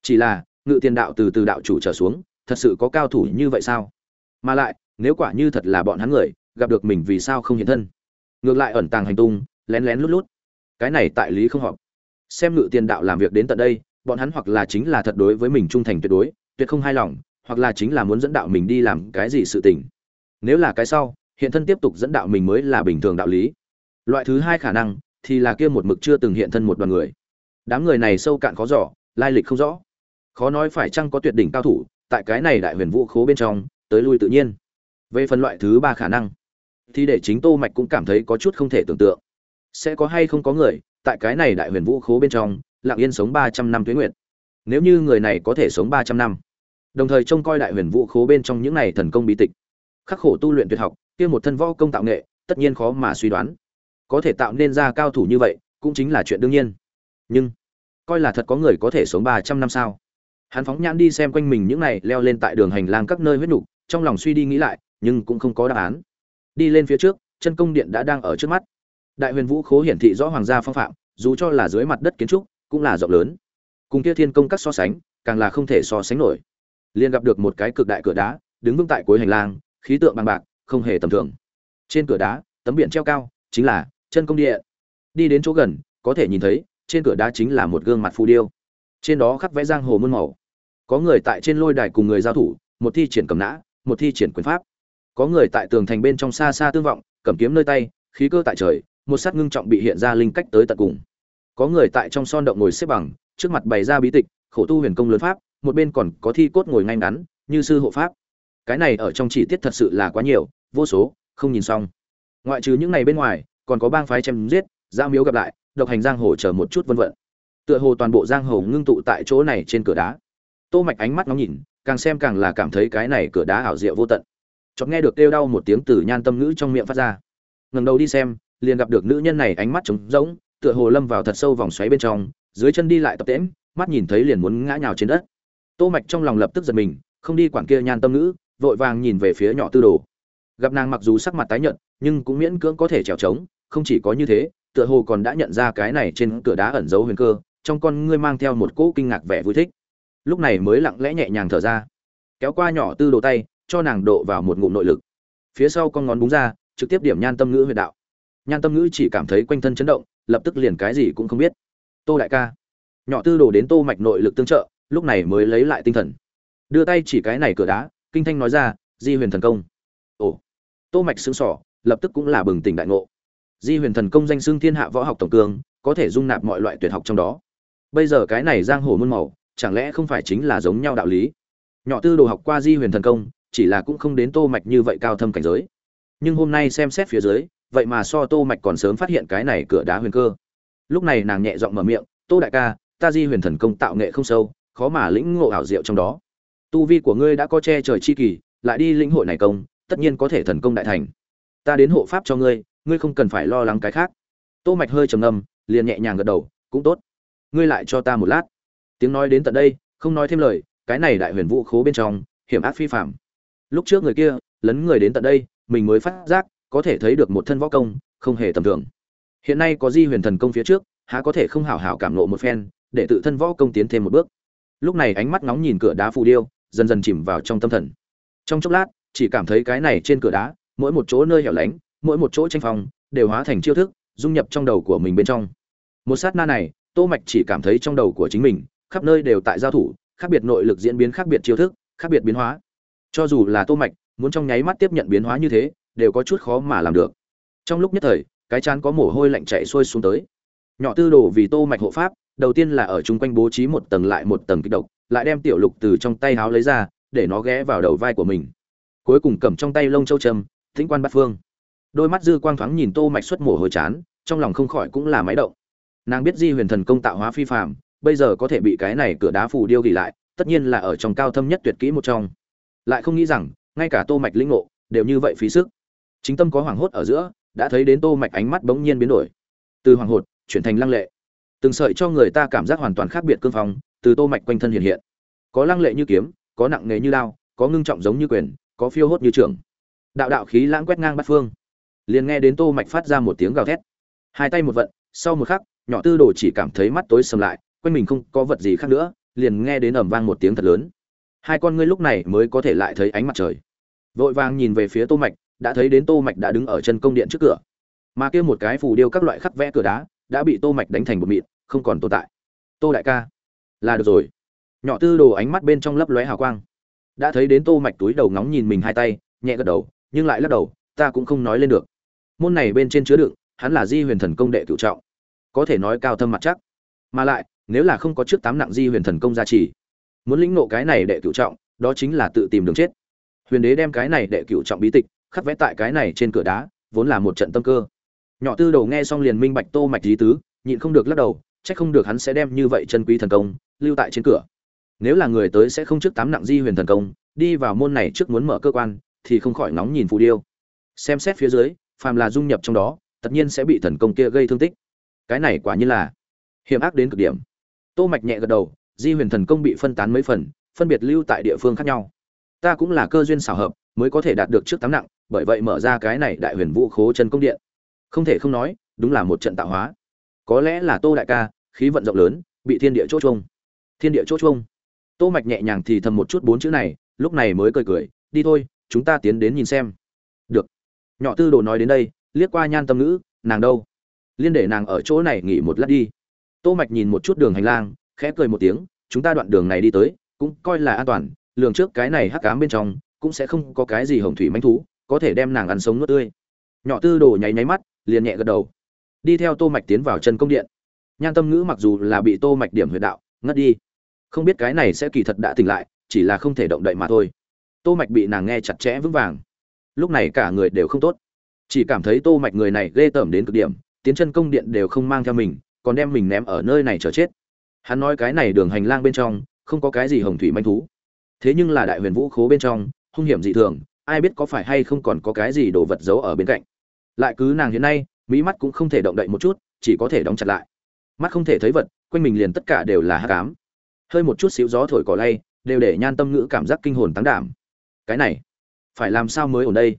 [SPEAKER 1] Chỉ là ngự tiền đạo từ từ đạo chủ trở xuống, thật sự có cao thủ như vậy sao? Mà lại, nếu quả như thật là bọn hắn người, gặp được mình vì sao không hiện thân? Ngược lại ẩn tàng hành tung, lén lén lút lút. Cái này tại lý không họp. Xem ngự tiền đạo làm việc đến tận đây, bọn hắn hoặc là chính là thật đối với mình trung thành tuyệt đối, tuyệt không hài lòng, hoặc là chính là muốn dẫn đạo mình đi làm cái gì sự tình. Nếu là cái sau, hiện thân tiếp tục dẫn đạo mình mới là bình thường đạo lý. Loại thứ hai khả năng, thì là kia một mực chưa từng hiện thân một đoàn người. Đám người này sâu cạn khó giỏ lai lịch không rõ khó nói phải chăng có tuyệt đỉnh cao thủ, tại cái này đại huyền vũ khố bên trong, tới lui tự nhiên. Về phần loại thứ ba khả năng, thì để chính tô mạch cũng cảm thấy có chút không thể tưởng tượng. Sẽ có hay không có người, tại cái này đại huyền vũ khố bên trong, lặng yên sống 300 năm tuế nguyệt. Nếu như người này có thể sống 300 năm, đồng thời trông coi đại huyền vũ khố bên trong những này thần công bí tịch, khắc khổ tu luyện tuyệt học, kia một thân võ công tạo nghệ, tất nhiên khó mà suy đoán. Có thể tạo nên ra cao thủ như vậy, cũng chính là chuyện đương nhiên. Nhưng, coi là thật có người có thể sống 300 năm sao? Hắn phóng nhãn đi xem quanh mình những này leo lên tại đường hành lang các nơi huyết đủ, trong lòng suy đi nghĩ lại nhưng cũng không có đáp án. Đi lên phía trước chân công điện đã đang ở trước mắt. Đại huyền vũ khố hiển thị rõ hoàng gia phong phạm dù cho là dưới mặt đất kiến trúc cũng là rộng lớn. Cùng kia thiên công các so sánh càng là không thể so sánh nổi. Liền gặp được một cái cực đại cửa đá đứng vững tại cuối hành lang khí tượng bằng bạc không hề tầm thường. Trên cửa đá tấm biển treo cao chính là chân công địa đi đến chỗ gần có thể nhìn thấy trên cửa đá chính là một gương mặt phù điêu. Trên đó khắc vẽ giang hồ muôn màu có người tại trên lôi đài cùng người giao thủ, một thi triển cầm nã, một thi triển quyền pháp. Có người tại tường thành bên trong xa xa tương vọng, cầm kiếm nơi tay, khí cơ tại trời, một sát ngưng trọng bị hiện ra linh cách tới tận cùng. Có người tại trong son động ngồi xếp bằng, trước mặt bày ra bí tịch, khổ tu huyền công lớn pháp, một bên còn có thi cốt ngồi ngay ngắn, như sư hộ pháp. Cái này ở trong chỉ tiết thật sự là quá nhiều, vô số, không nhìn xong. Ngoại trừ những này bên ngoài, còn có bang phái chém giết giao miếu gặp lại, độc hành giang hồ chờ một chút vân vân. Tựa hồ toàn bộ giang hồ ngưng tụ tại chỗ này trên cửa đá tô mạch ánh mắt ngóng nhìn, càng xem càng là cảm thấy cái này cửa đá ảo diệu vô tận. Chợt nghe được kêu đau một tiếng từ nhan tâm ngữ trong miệng phát ra. Ngẩng đầu đi xem, liền gặp được nữ nhân này ánh mắt trống rỗng, tựa hồ lâm vào thật sâu vòng xoáy bên trong, dưới chân đi lại tập tễnh, mắt nhìn thấy liền muốn ngã nhào trên đất. Tô mạch trong lòng lập tức giật mình, không đi quản kia nhan tâm ngữ, vội vàng nhìn về phía nhỏ tư đồ. Gặp nàng mặc dù sắc mặt tái nhợt, nhưng cũng miễn cưỡng có thể trèo trống, không chỉ có như thế, tựa hồ còn đã nhận ra cái này trên cửa đá ẩn giấu huyền cơ, trong con ngươi mang theo một cỗ kinh ngạc vẻ vui thích lúc này mới lặng lẽ nhẹ nhàng thở ra, kéo qua nhỏ tư đồ tay, cho nàng độ vào một ngụm nội lực. Phía sau con ngón búng ra, trực tiếp điểm nhan tâm ngữ huyệt đạo. Nhan tâm ngữ chỉ cảm thấy quanh thân chấn động, lập tức liền cái gì cũng không biết. Tô đại ca, nhỏ tư đồ đến tô mạch nội lực tương trợ, lúc này mới lấy lại tinh thần. Đưa tay chỉ cái này cửa đá, kinh thanh nói ra, di huyền thần công. Ồ, tô mạch sững sỏ lập tức cũng là bừng tỉnh đại ngộ. Di huyền thần công danh xưng thiên hạ võ học tổng cương, có thể dung nạp mọi loại tuyệt học trong đó. Bây giờ cái này giang hồ muôn màu chẳng lẽ không phải chính là giống nhau đạo lý? Nhỏ tư đồ học qua di huyền thần công, chỉ là cũng không đến tô mạch như vậy cao thâm cảnh giới. Nhưng hôm nay xem xét phía dưới, vậy mà so tô mạch còn sớm phát hiện cái này cửa đá huyền cơ. Lúc này nàng nhẹ giọng mở miệng, tô đại ca, ta di huyền thần công tạo nghệ không sâu, khó mà lĩnh ngộ ảo diệu trong đó. Tu vi của ngươi đã có che trời chi kỳ, lại đi lĩnh hội này công, tất nhiên có thể thần công đại thành. Ta đến hộ pháp cho ngươi ngươi không cần phải lo lắng cái khác. Tô mạch hơi trầm ngâm, liền nhẹ nhàng gật đầu, cũng tốt. Ngươi lại cho ta một lát tiếng nói đến tận đây, không nói thêm lời, cái này đại huyền vũ khố bên trong, hiểm ác phi phạm lúc trước người kia, lấn người đến tận đây, mình mới phát giác, có thể thấy được một thân võ công, không hề tầm thường. Hiện nay có di huyền thần công phía trước, há có thể không hảo hảo cảm lộ một phen, để tự thân võ công tiến thêm một bước. Lúc này ánh mắt nóng nhìn cửa đá phù điêu, dần dần chìm vào trong tâm thần. Trong chốc lát, chỉ cảm thấy cái này trên cửa đá, mỗi một chỗ nơi hẻo lánh, mỗi một chỗ tranh phòng đều hóa thành chiêu thức, dung nhập trong đầu của mình bên trong. Một sát na này, tô mạch chỉ cảm thấy trong đầu của chính mình khắp nơi đều tại giao thủ, khác biệt nội lực diễn biến, khác biệt chiêu thức, khác biệt biến hóa. Cho dù là tô mạch, muốn trong nháy mắt tiếp nhận biến hóa như thế, đều có chút khó mà làm được. Trong lúc nhất thời, cái chán có mồ hôi lạnh chảy xuôi xuống tới. Nhỏ tư đồ vì tô mạch hộ pháp, đầu tiên là ở chung quanh bố trí một tầng lại một tầng kích độc, lại đem tiểu lục từ trong tay háo lấy ra, để nó ghé vào đầu vai của mình. Cuối cùng cầm trong tay lông châu trầm thính quan bát phương. Đôi mắt dư quang thoáng nhìn tô mạch xuất mồ hôi chán, trong lòng không khỏi cũng là máy động. Nàng biết di huyền thần công tạo hóa phi phàm bây giờ có thể bị cái này cửa đá phù điêu ghi lại, tất nhiên là ở trong cao thâm nhất tuyệt kỹ một trong. Lại không nghĩ rằng, ngay cả tô mạch linh ngộ đều như vậy phí sức. Chính tâm có hoàng hốt ở giữa, đã thấy đến tô mạch ánh mắt bỗng nhiên biến đổi. Từ hoàng hốt, chuyển thành lăng lệ. Từng sợi cho người ta cảm giác hoàn toàn khác biệt cương phong, từ tô mạch quanh thân hiện hiện. Có lăng lệ như kiếm, có nặng nề như lao có ngưng trọng giống như quyền, có phiêu hốt như trưởng. Đạo đạo khí lãng quét ngang bát phương. Liền nghe đến tô mạch phát ra một tiếng gào thét. Hai tay một vận, sau một khắc, nhỏ tư đồ chỉ cảm thấy mắt tối sầm lại quanh mình không có vật gì khác nữa, liền nghe đến ầm vang một tiếng thật lớn. Hai con ngươi lúc này mới có thể lại thấy ánh mặt trời. Vội vàng nhìn về phía tô mạch, đã thấy đến tô mạch đã đứng ở chân công điện trước cửa. Mà kia một cái phù điêu các loại khắc vẽ cửa đá, đã bị tô mạch đánh thành một mịn, không còn tồn tại. Tô đại ca, là được rồi. Nhỏ tư đồ ánh mắt bên trong lấp lóe hào quang. Đã thấy đến tô mạch túi đầu ngóng nhìn mình hai tay, nhẹ gật đầu, nhưng lại lắc đầu, ta cũng không nói lên được. Môn này bên trên chứa đựng, hắn là di huyền thần công đệ cửu trọng. Có thể nói cao thâm mặt chắc. Mà lại nếu là không có trước tám nặng di huyền thần công gia trì, muốn lĩnh nộ cái này đệ cửu trọng, đó chính là tự tìm đường chết. Huyền đế đem cái này đệ cửu trọng bí tịch khắc vẽ tại cái này trên cửa đá, vốn là một trận tâm cơ. Nhỏ tư đầu nghe xong liền minh bạch tô mạch lý tứ, nhịn không được lắc đầu, chắc không được hắn sẽ đem như vậy chân quý thần công lưu tại trên cửa. Nếu là người tới sẽ không trước tám nặng di huyền thần công, đi vào môn này trước muốn mở cơ quan, thì không khỏi nóng nhìn phù điêu. Xem xét phía dưới, phàm là dung nhập trong đó, tất nhiên sẽ bị thần công kia gây thương tích. Cái này quả như là hiểm ác đến cực điểm tô mạch nhẹ gật đầu di huyền thần công bị phân tán mấy phần phân biệt lưu tại địa phương khác nhau. Ta cũng là cơ duyên xảo hợp mới có thể đạt được trước tám nặng bởi vậy mở ra cái này đại huyền vũ khố chân công điện. Không thể không nói đúng là một trận tạo hóa. Có lẽ là tô đại ca khí vận rộng lớn bị thiên địa chỗ chung, thiên địa chỗ chung. tô mạch nhẹ nhàng thì thầm một chút bốn chữ này lúc này mới cười cười đi thôi chúng ta tiến đến nhìn xem. Được. Nhỏ tư đồ nói đến đây liếc qua nhan tâm ngữ nàng đâu? Liên để nàng ở chỗ này nghỉ một lát đi tô mạch nhìn một chút đường hành lang, khẽ cười một tiếng, chúng ta đoạn đường này đi tới, cũng coi là an toàn, lường trước cái này hắc ám bên trong, cũng sẽ không có cái gì hồng thủy manh thú, có thể đem nàng ăn sống nuốt tươi. Nhỏ tư đồ nháy nháy mắt, liền nhẹ gật đầu. Đi theo tô mạch tiến vào chân công điện. Nhan tâm ngữ mặc dù là bị tô mạch điểm huyệt đạo, ngất đi. Không biết cái này sẽ kỳ thật đã tỉnh lại, chỉ là không thể động đậy mà thôi. Tô mạch bị nàng nghe chặt chẽ vững vàng. Lúc này cả người đều không tốt. Chỉ cảm thấy tô mạch người này ghê tởm đến cực điểm, tiến chân công điện đều không mang theo mình còn đem mình ném ở nơi này chờ chết. Hắn nói cái này đường hành lang bên trong, không có cái gì hồng thủy manh thú. Thế nhưng là đại huyền vũ khố bên trong, hung hiểm dị thường, ai biết có phải hay không còn có cái gì đồ vật giấu ở bên cạnh. Lại cứ nàng hiện nay, mỹ mắt cũng không thể động đậy một chút, chỉ có thể đóng chặt lại. Mắt không thể thấy vật, quanh mình liền tất cả đều là hắc ám. Hơi một chút xíu gió thổi cỏ lay, đều để nhan tâm ngữ cảm giác kinh hồn tăng đảm. Cái này, phải làm sao mới ở đây?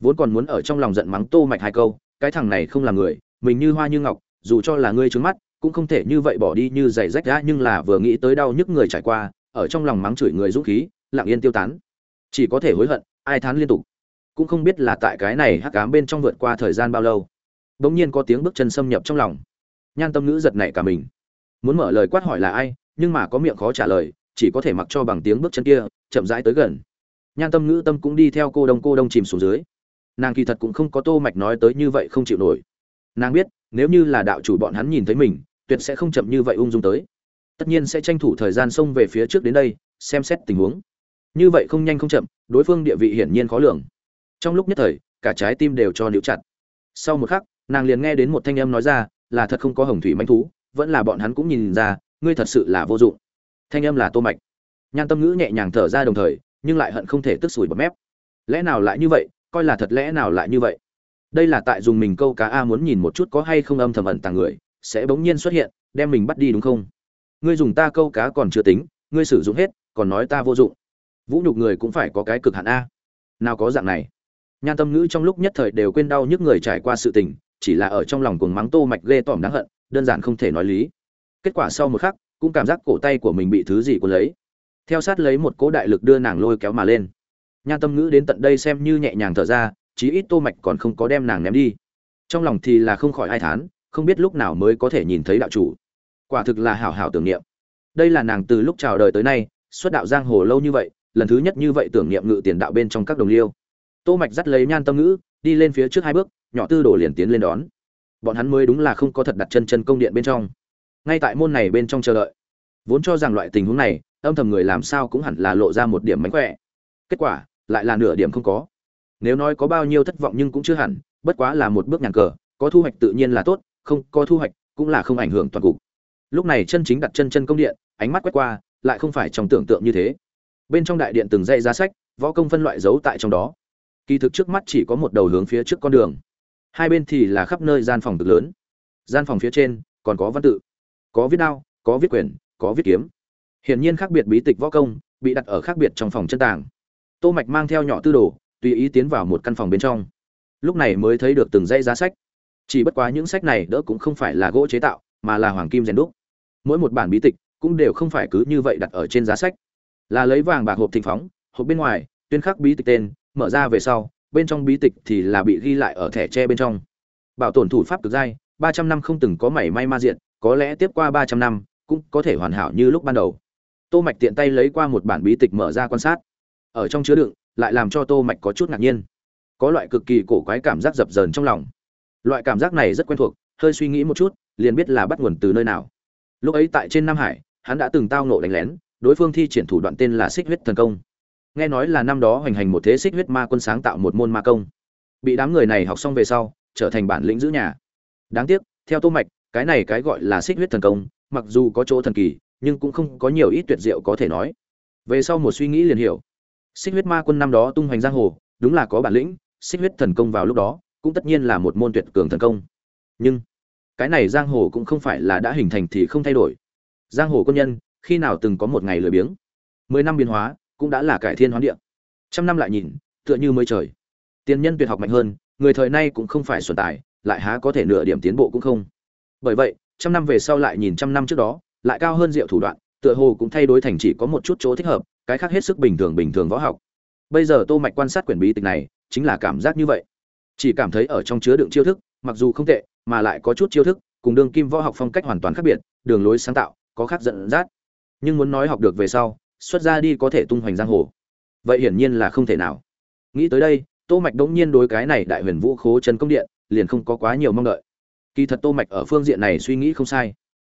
[SPEAKER 1] Vốn còn muốn ở trong lòng giận mắng tô mạch hai câu, cái thằng này không là người, mình như hoa như ngọc dù cho là ngươi trướng mắt, cũng không thể như vậy bỏ đi như giày rách ra, nhưng là vừa nghĩ tới đau nhức người trải qua, ở trong lòng mắng chửi người dũng khí, lặng yên tiêu tán. Chỉ có thể hối hận, ai thán liên tục. Cũng không biết là tại cái này hắc ám bên trong vượt qua thời gian bao lâu. Bỗng nhiên có tiếng bước chân xâm nhập trong lòng. Nhan tâm ngữ giật nảy cả mình. Muốn mở lời quát hỏi là ai, nhưng mà có miệng khó trả lời, chỉ có thể mặc cho bằng tiếng bước chân kia, chậm rãi tới gần. Nhan tâm ngữ tâm cũng đi theo cô đông cô đông chìm xuống dưới. Nàng kỳ thật cũng không có tô mạch nói tới như vậy không chịu nổi. Nàng biết nếu như là đạo chủ bọn hắn nhìn thấy mình, tuyệt sẽ không chậm như vậy ung dung tới. Tất nhiên sẽ tranh thủ thời gian xông về phía trước đến đây, xem xét tình huống. Như vậy không nhanh không chậm, đối phương địa vị hiển nhiên khó lường. Trong lúc nhất thời, cả trái tim đều cho níu chặt. Sau một khắc, nàng liền nghe đến một thanh âm nói ra, là thật không có hồng thủy manh thú, vẫn là bọn hắn cũng nhìn ra, ngươi thật sự là vô dụng. Thanh âm là tô mạch. Nhan tâm ngữ nhẹ nhàng thở ra đồng thời, nhưng lại hận không thể tức sủi bọt mép. Lẽ nào lại như vậy? Coi là thật lẽ nào lại như vậy? Đây là tại dùng mình câu cá a muốn nhìn một chút có hay không âm thầm ẩn tàng người, sẽ bỗng nhiên xuất hiện, đem mình bắt đi đúng không? Ngươi dùng ta câu cá còn chưa tính, ngươi sử dụng hết, còn nói ta vô dụng. Vũ nhục người cũng phải có cái cực hạn a. Nào có dạng này. Nhan tâm ngữ trong lúc nhất thời đều quên đau nhức người trải qua sự tình, chỉ là ở trong lòng cuồng mắng tô mạch ghê tởm đáng hận, đơn giản không thể nói lý. Kết quả sau một khắc, cũng cảm giác cổ tay của mình bị thứ gì cuốn lấy. Theo sát lấy một cỗ đại lực đưa nàng lôi kéo mà lên. Nhan tâm ngữ đến tận đây xem như nhẹ nhàng thở ra chí ít tô mạch còn không có đem nàng ném đi. Trong lòng thì là không khỏi ai thán, không biết lúc nào mới có thể nhìn thấy đạo chủ. Quả thực là hảo hảo tưởng niệm. Đây là nàng từ lúc chào đời tới nay, xuất đạo giang hồ lâu như vậy, lần thứ nhất như vậy tưởng niệm ngự tiền đạo bên trong các đồng liêu. Tô mạch dắt lấy nhan tâm ngữ, đi lên phía trước hai bước, nhỏ tư đồ liền tiến lên đón. Bọn hắn mới đúng là không có thật đặt chân chân công điện bên trong. Ngay tại môn này bên trong chờ đợi. Vốn cho rằng loại tình huống này, âm thầm người làm sao cũng hẳn là lộ ra một điểm mánh khỏe. Kết quả, lại là nửa điểm không có nếu nói có bao nhiêu thất vọng nhưng cũng chưa hẳn bất quá là một bước nhàn cờ có thu hoạch tự nhiên là tốt không có thu hoạch cũng là không ảnh hưởng toàn cục. Lúc này chân chính đặt chân chân công điện ánh mắt quét qua lại không phải trong tưởng tượng như thế. Bên trong đại điện từng dây giá sách võ công phân loại giấu tại trong đó. Kỳ thực trước mắt chỉ có một đầu hướng phía trước con đường. Hai bên thì là khắp nơi gian phòng cực lớn. Gian phòng phía trên còn có văn tự. Có viết đao có viết quyền, có viết kiếm. Hiển nhiên khác biệt bí tịch võ công bị đặt ở khác biệt trong phòng chân tàng. Tô mạch mang theo nhỏ tư đồ tùy ý tiến vào một căn phòng bên trong. Lúc này mới thấy được từng dãy giá sách. Chỉ bất quá những sách này đỡ cũng không phải là gỗ chế tạo, mà là hoàng kim rèn đúc. Mỗi một bản bí tịch cũng đều không phải cứ như vậy đặt ở trên giá sách. Là lấy vàng bạc hộp thịnh phóng, hộp bên ngoài, tuyên khắc bí tịch tên, mở ra về sau, bên trong bí tịch thì là bị ghi lại ở thẻ tre bên trong. Bảo tồn thủ pháp cực dai, ba trăm năm không từng có mảy may ma diện, có lẽ tiếp qua ba trăm năm, cũng có thể hoàn hảo như lúc ban đầu. Tô mạch tiện tay lấy qua một bản bí tịch mở ra quan sát. Ở trong chứa đựng lại làm cho tô mạch có chút ngạc nhiên. Có loại cực kỳ cổ quái cảm giác dập dờn trong lòng. Loại cảm giác này rất quen thuộc, hơi suy nghĩ một chút, liền biết là bắt nguồn từ nơi nào. Lúc ấy tại trên nam hải, hắn đã từng tao nộ đánh lén, đối phương thi triển thủ đoạn tên là xích huyết thần công. Nghe nói là năm đó hoành hành một thế xích huyết ma quân sáng tạo một môn ma công. Bị đám người này học xong về sau, trở thành bản lĩnh giữ nhà. Đáng tiếc, theo tô mạch, cái này cái gọi là xích huyết thần công, mặc dù có chỗ thần kỳ, nhưng cũng không có nhiều ít tuyệt diệu có thể nói. Về sau một suy nghĩ liền hiểu xích huyết ma quân năm đó tung hoành giang hồ, đúng là có bản lĩnh, xích huyết thần công vào lúc đó, cũng tất nhiên là một môn tuyệt cường thần công. Nhưng, cái này giang hồ cũng không phải là đã hình thành thì không thay đổi. Giang hồ quân nhân, khi nào từng có một ngày lười biếng? Mười năm biến hóa, cũng đã là cải thiên hoán địa. Trăm năm lại nhìn, tựa như mới trời. Tiền nhân tuyệt học mạnh hơn, người thời nay cũng không phải xuân tài, lại há có thể nửa điểm tiến bộ cũng không. Bởi vậy, trăm năm về sau lại nhìn trăm năm trước đó, lại cao hơn diệu thủ đoạn, tựa hồ cũng thay đổi thành chỉ có một chút chỗ thích hợp cái khác hết sức bình thường bình thường võ học. Bây giờ tô mạch quan sát quyển bí tịch này, chính là cảm giác như vậy. Chỉ cảm thấy ở trong chứa đựng chiêu thức, mặc dù không tệ, mà lại có chút chiêu thức, cùng đương kim võ học phong cách hoàn toàn khác biệt, đường lối sáng tạo, có khác dẫn dắt. Nhưng muốn nói học được về sau, xuất ra đi có thể tung hoành giang hồ. Vậy hiển nhiên là không thể nào. Nghĩ tới đây, tô mạch đống nhiên đối cái này đại huyền vũ khố chân công điện, liền không có quá nhiều mong đợi. Kỳ thật tô mạch ở phương diện này suy nghĩ không sai,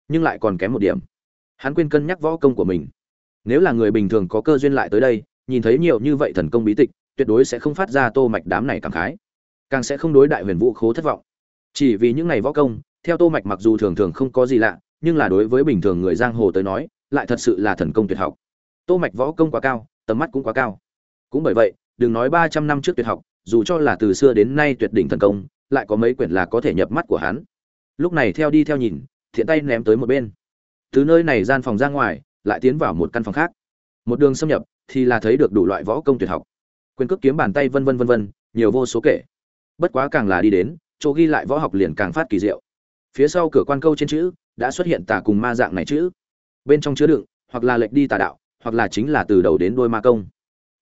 [SPEAKER 1] nhưng lại còn kém một điểm. Hắn quên cân nhắc võ công của mình nếu là người bình thường có cơ duyên lại tới đây, nhìn thấy nhiều như vậy thần công bí tịch, tuyệt đối sẽ không phát ra tô mạch đám này cảm khái. Càng sẽ không đối đại huyền vũ khố thất vọng. Chỉ vì những này võ công, theo tô mạch mặc dù thường thường không có gì lạ, nhưng là đối với bình thường người giang hồ tới nói, lại thật sự là thần công tuyệt học. Tô mạch võ công quá cao, tầm mắt cũng quá cao. Cũng bởi vậy, đừng nói 300 năm trước tuyệt học, dù cho là từ xưa đến nay tuyệt đỉnh thần công, lại có mấy quyển là có thể nhập mắt của hắn. Lúc này theo đi theo nhìn, thiện tay ném tới một bên. Từ nơi này gian phòng ra ngoài lại tiến vào một căn phòng khác. Một đường xâm nhập thì là thấy được đủ loại võ công tuyệt học. Quyền cước kiếm bàn tay vân vân vân vân, nhiều vô số kể. Bất quá càng là đi đến, chỗ ghi lại võ học liền càng phát kỳ diệu. Phía sau cửa quan câu trên chữ, đã xuất hiện tà cùng ma dạng này chữ. Bên trong chứa đựng, hoặc là lệch đi tà đạo, hoặc là chính là từ đầu đến đôi ma công.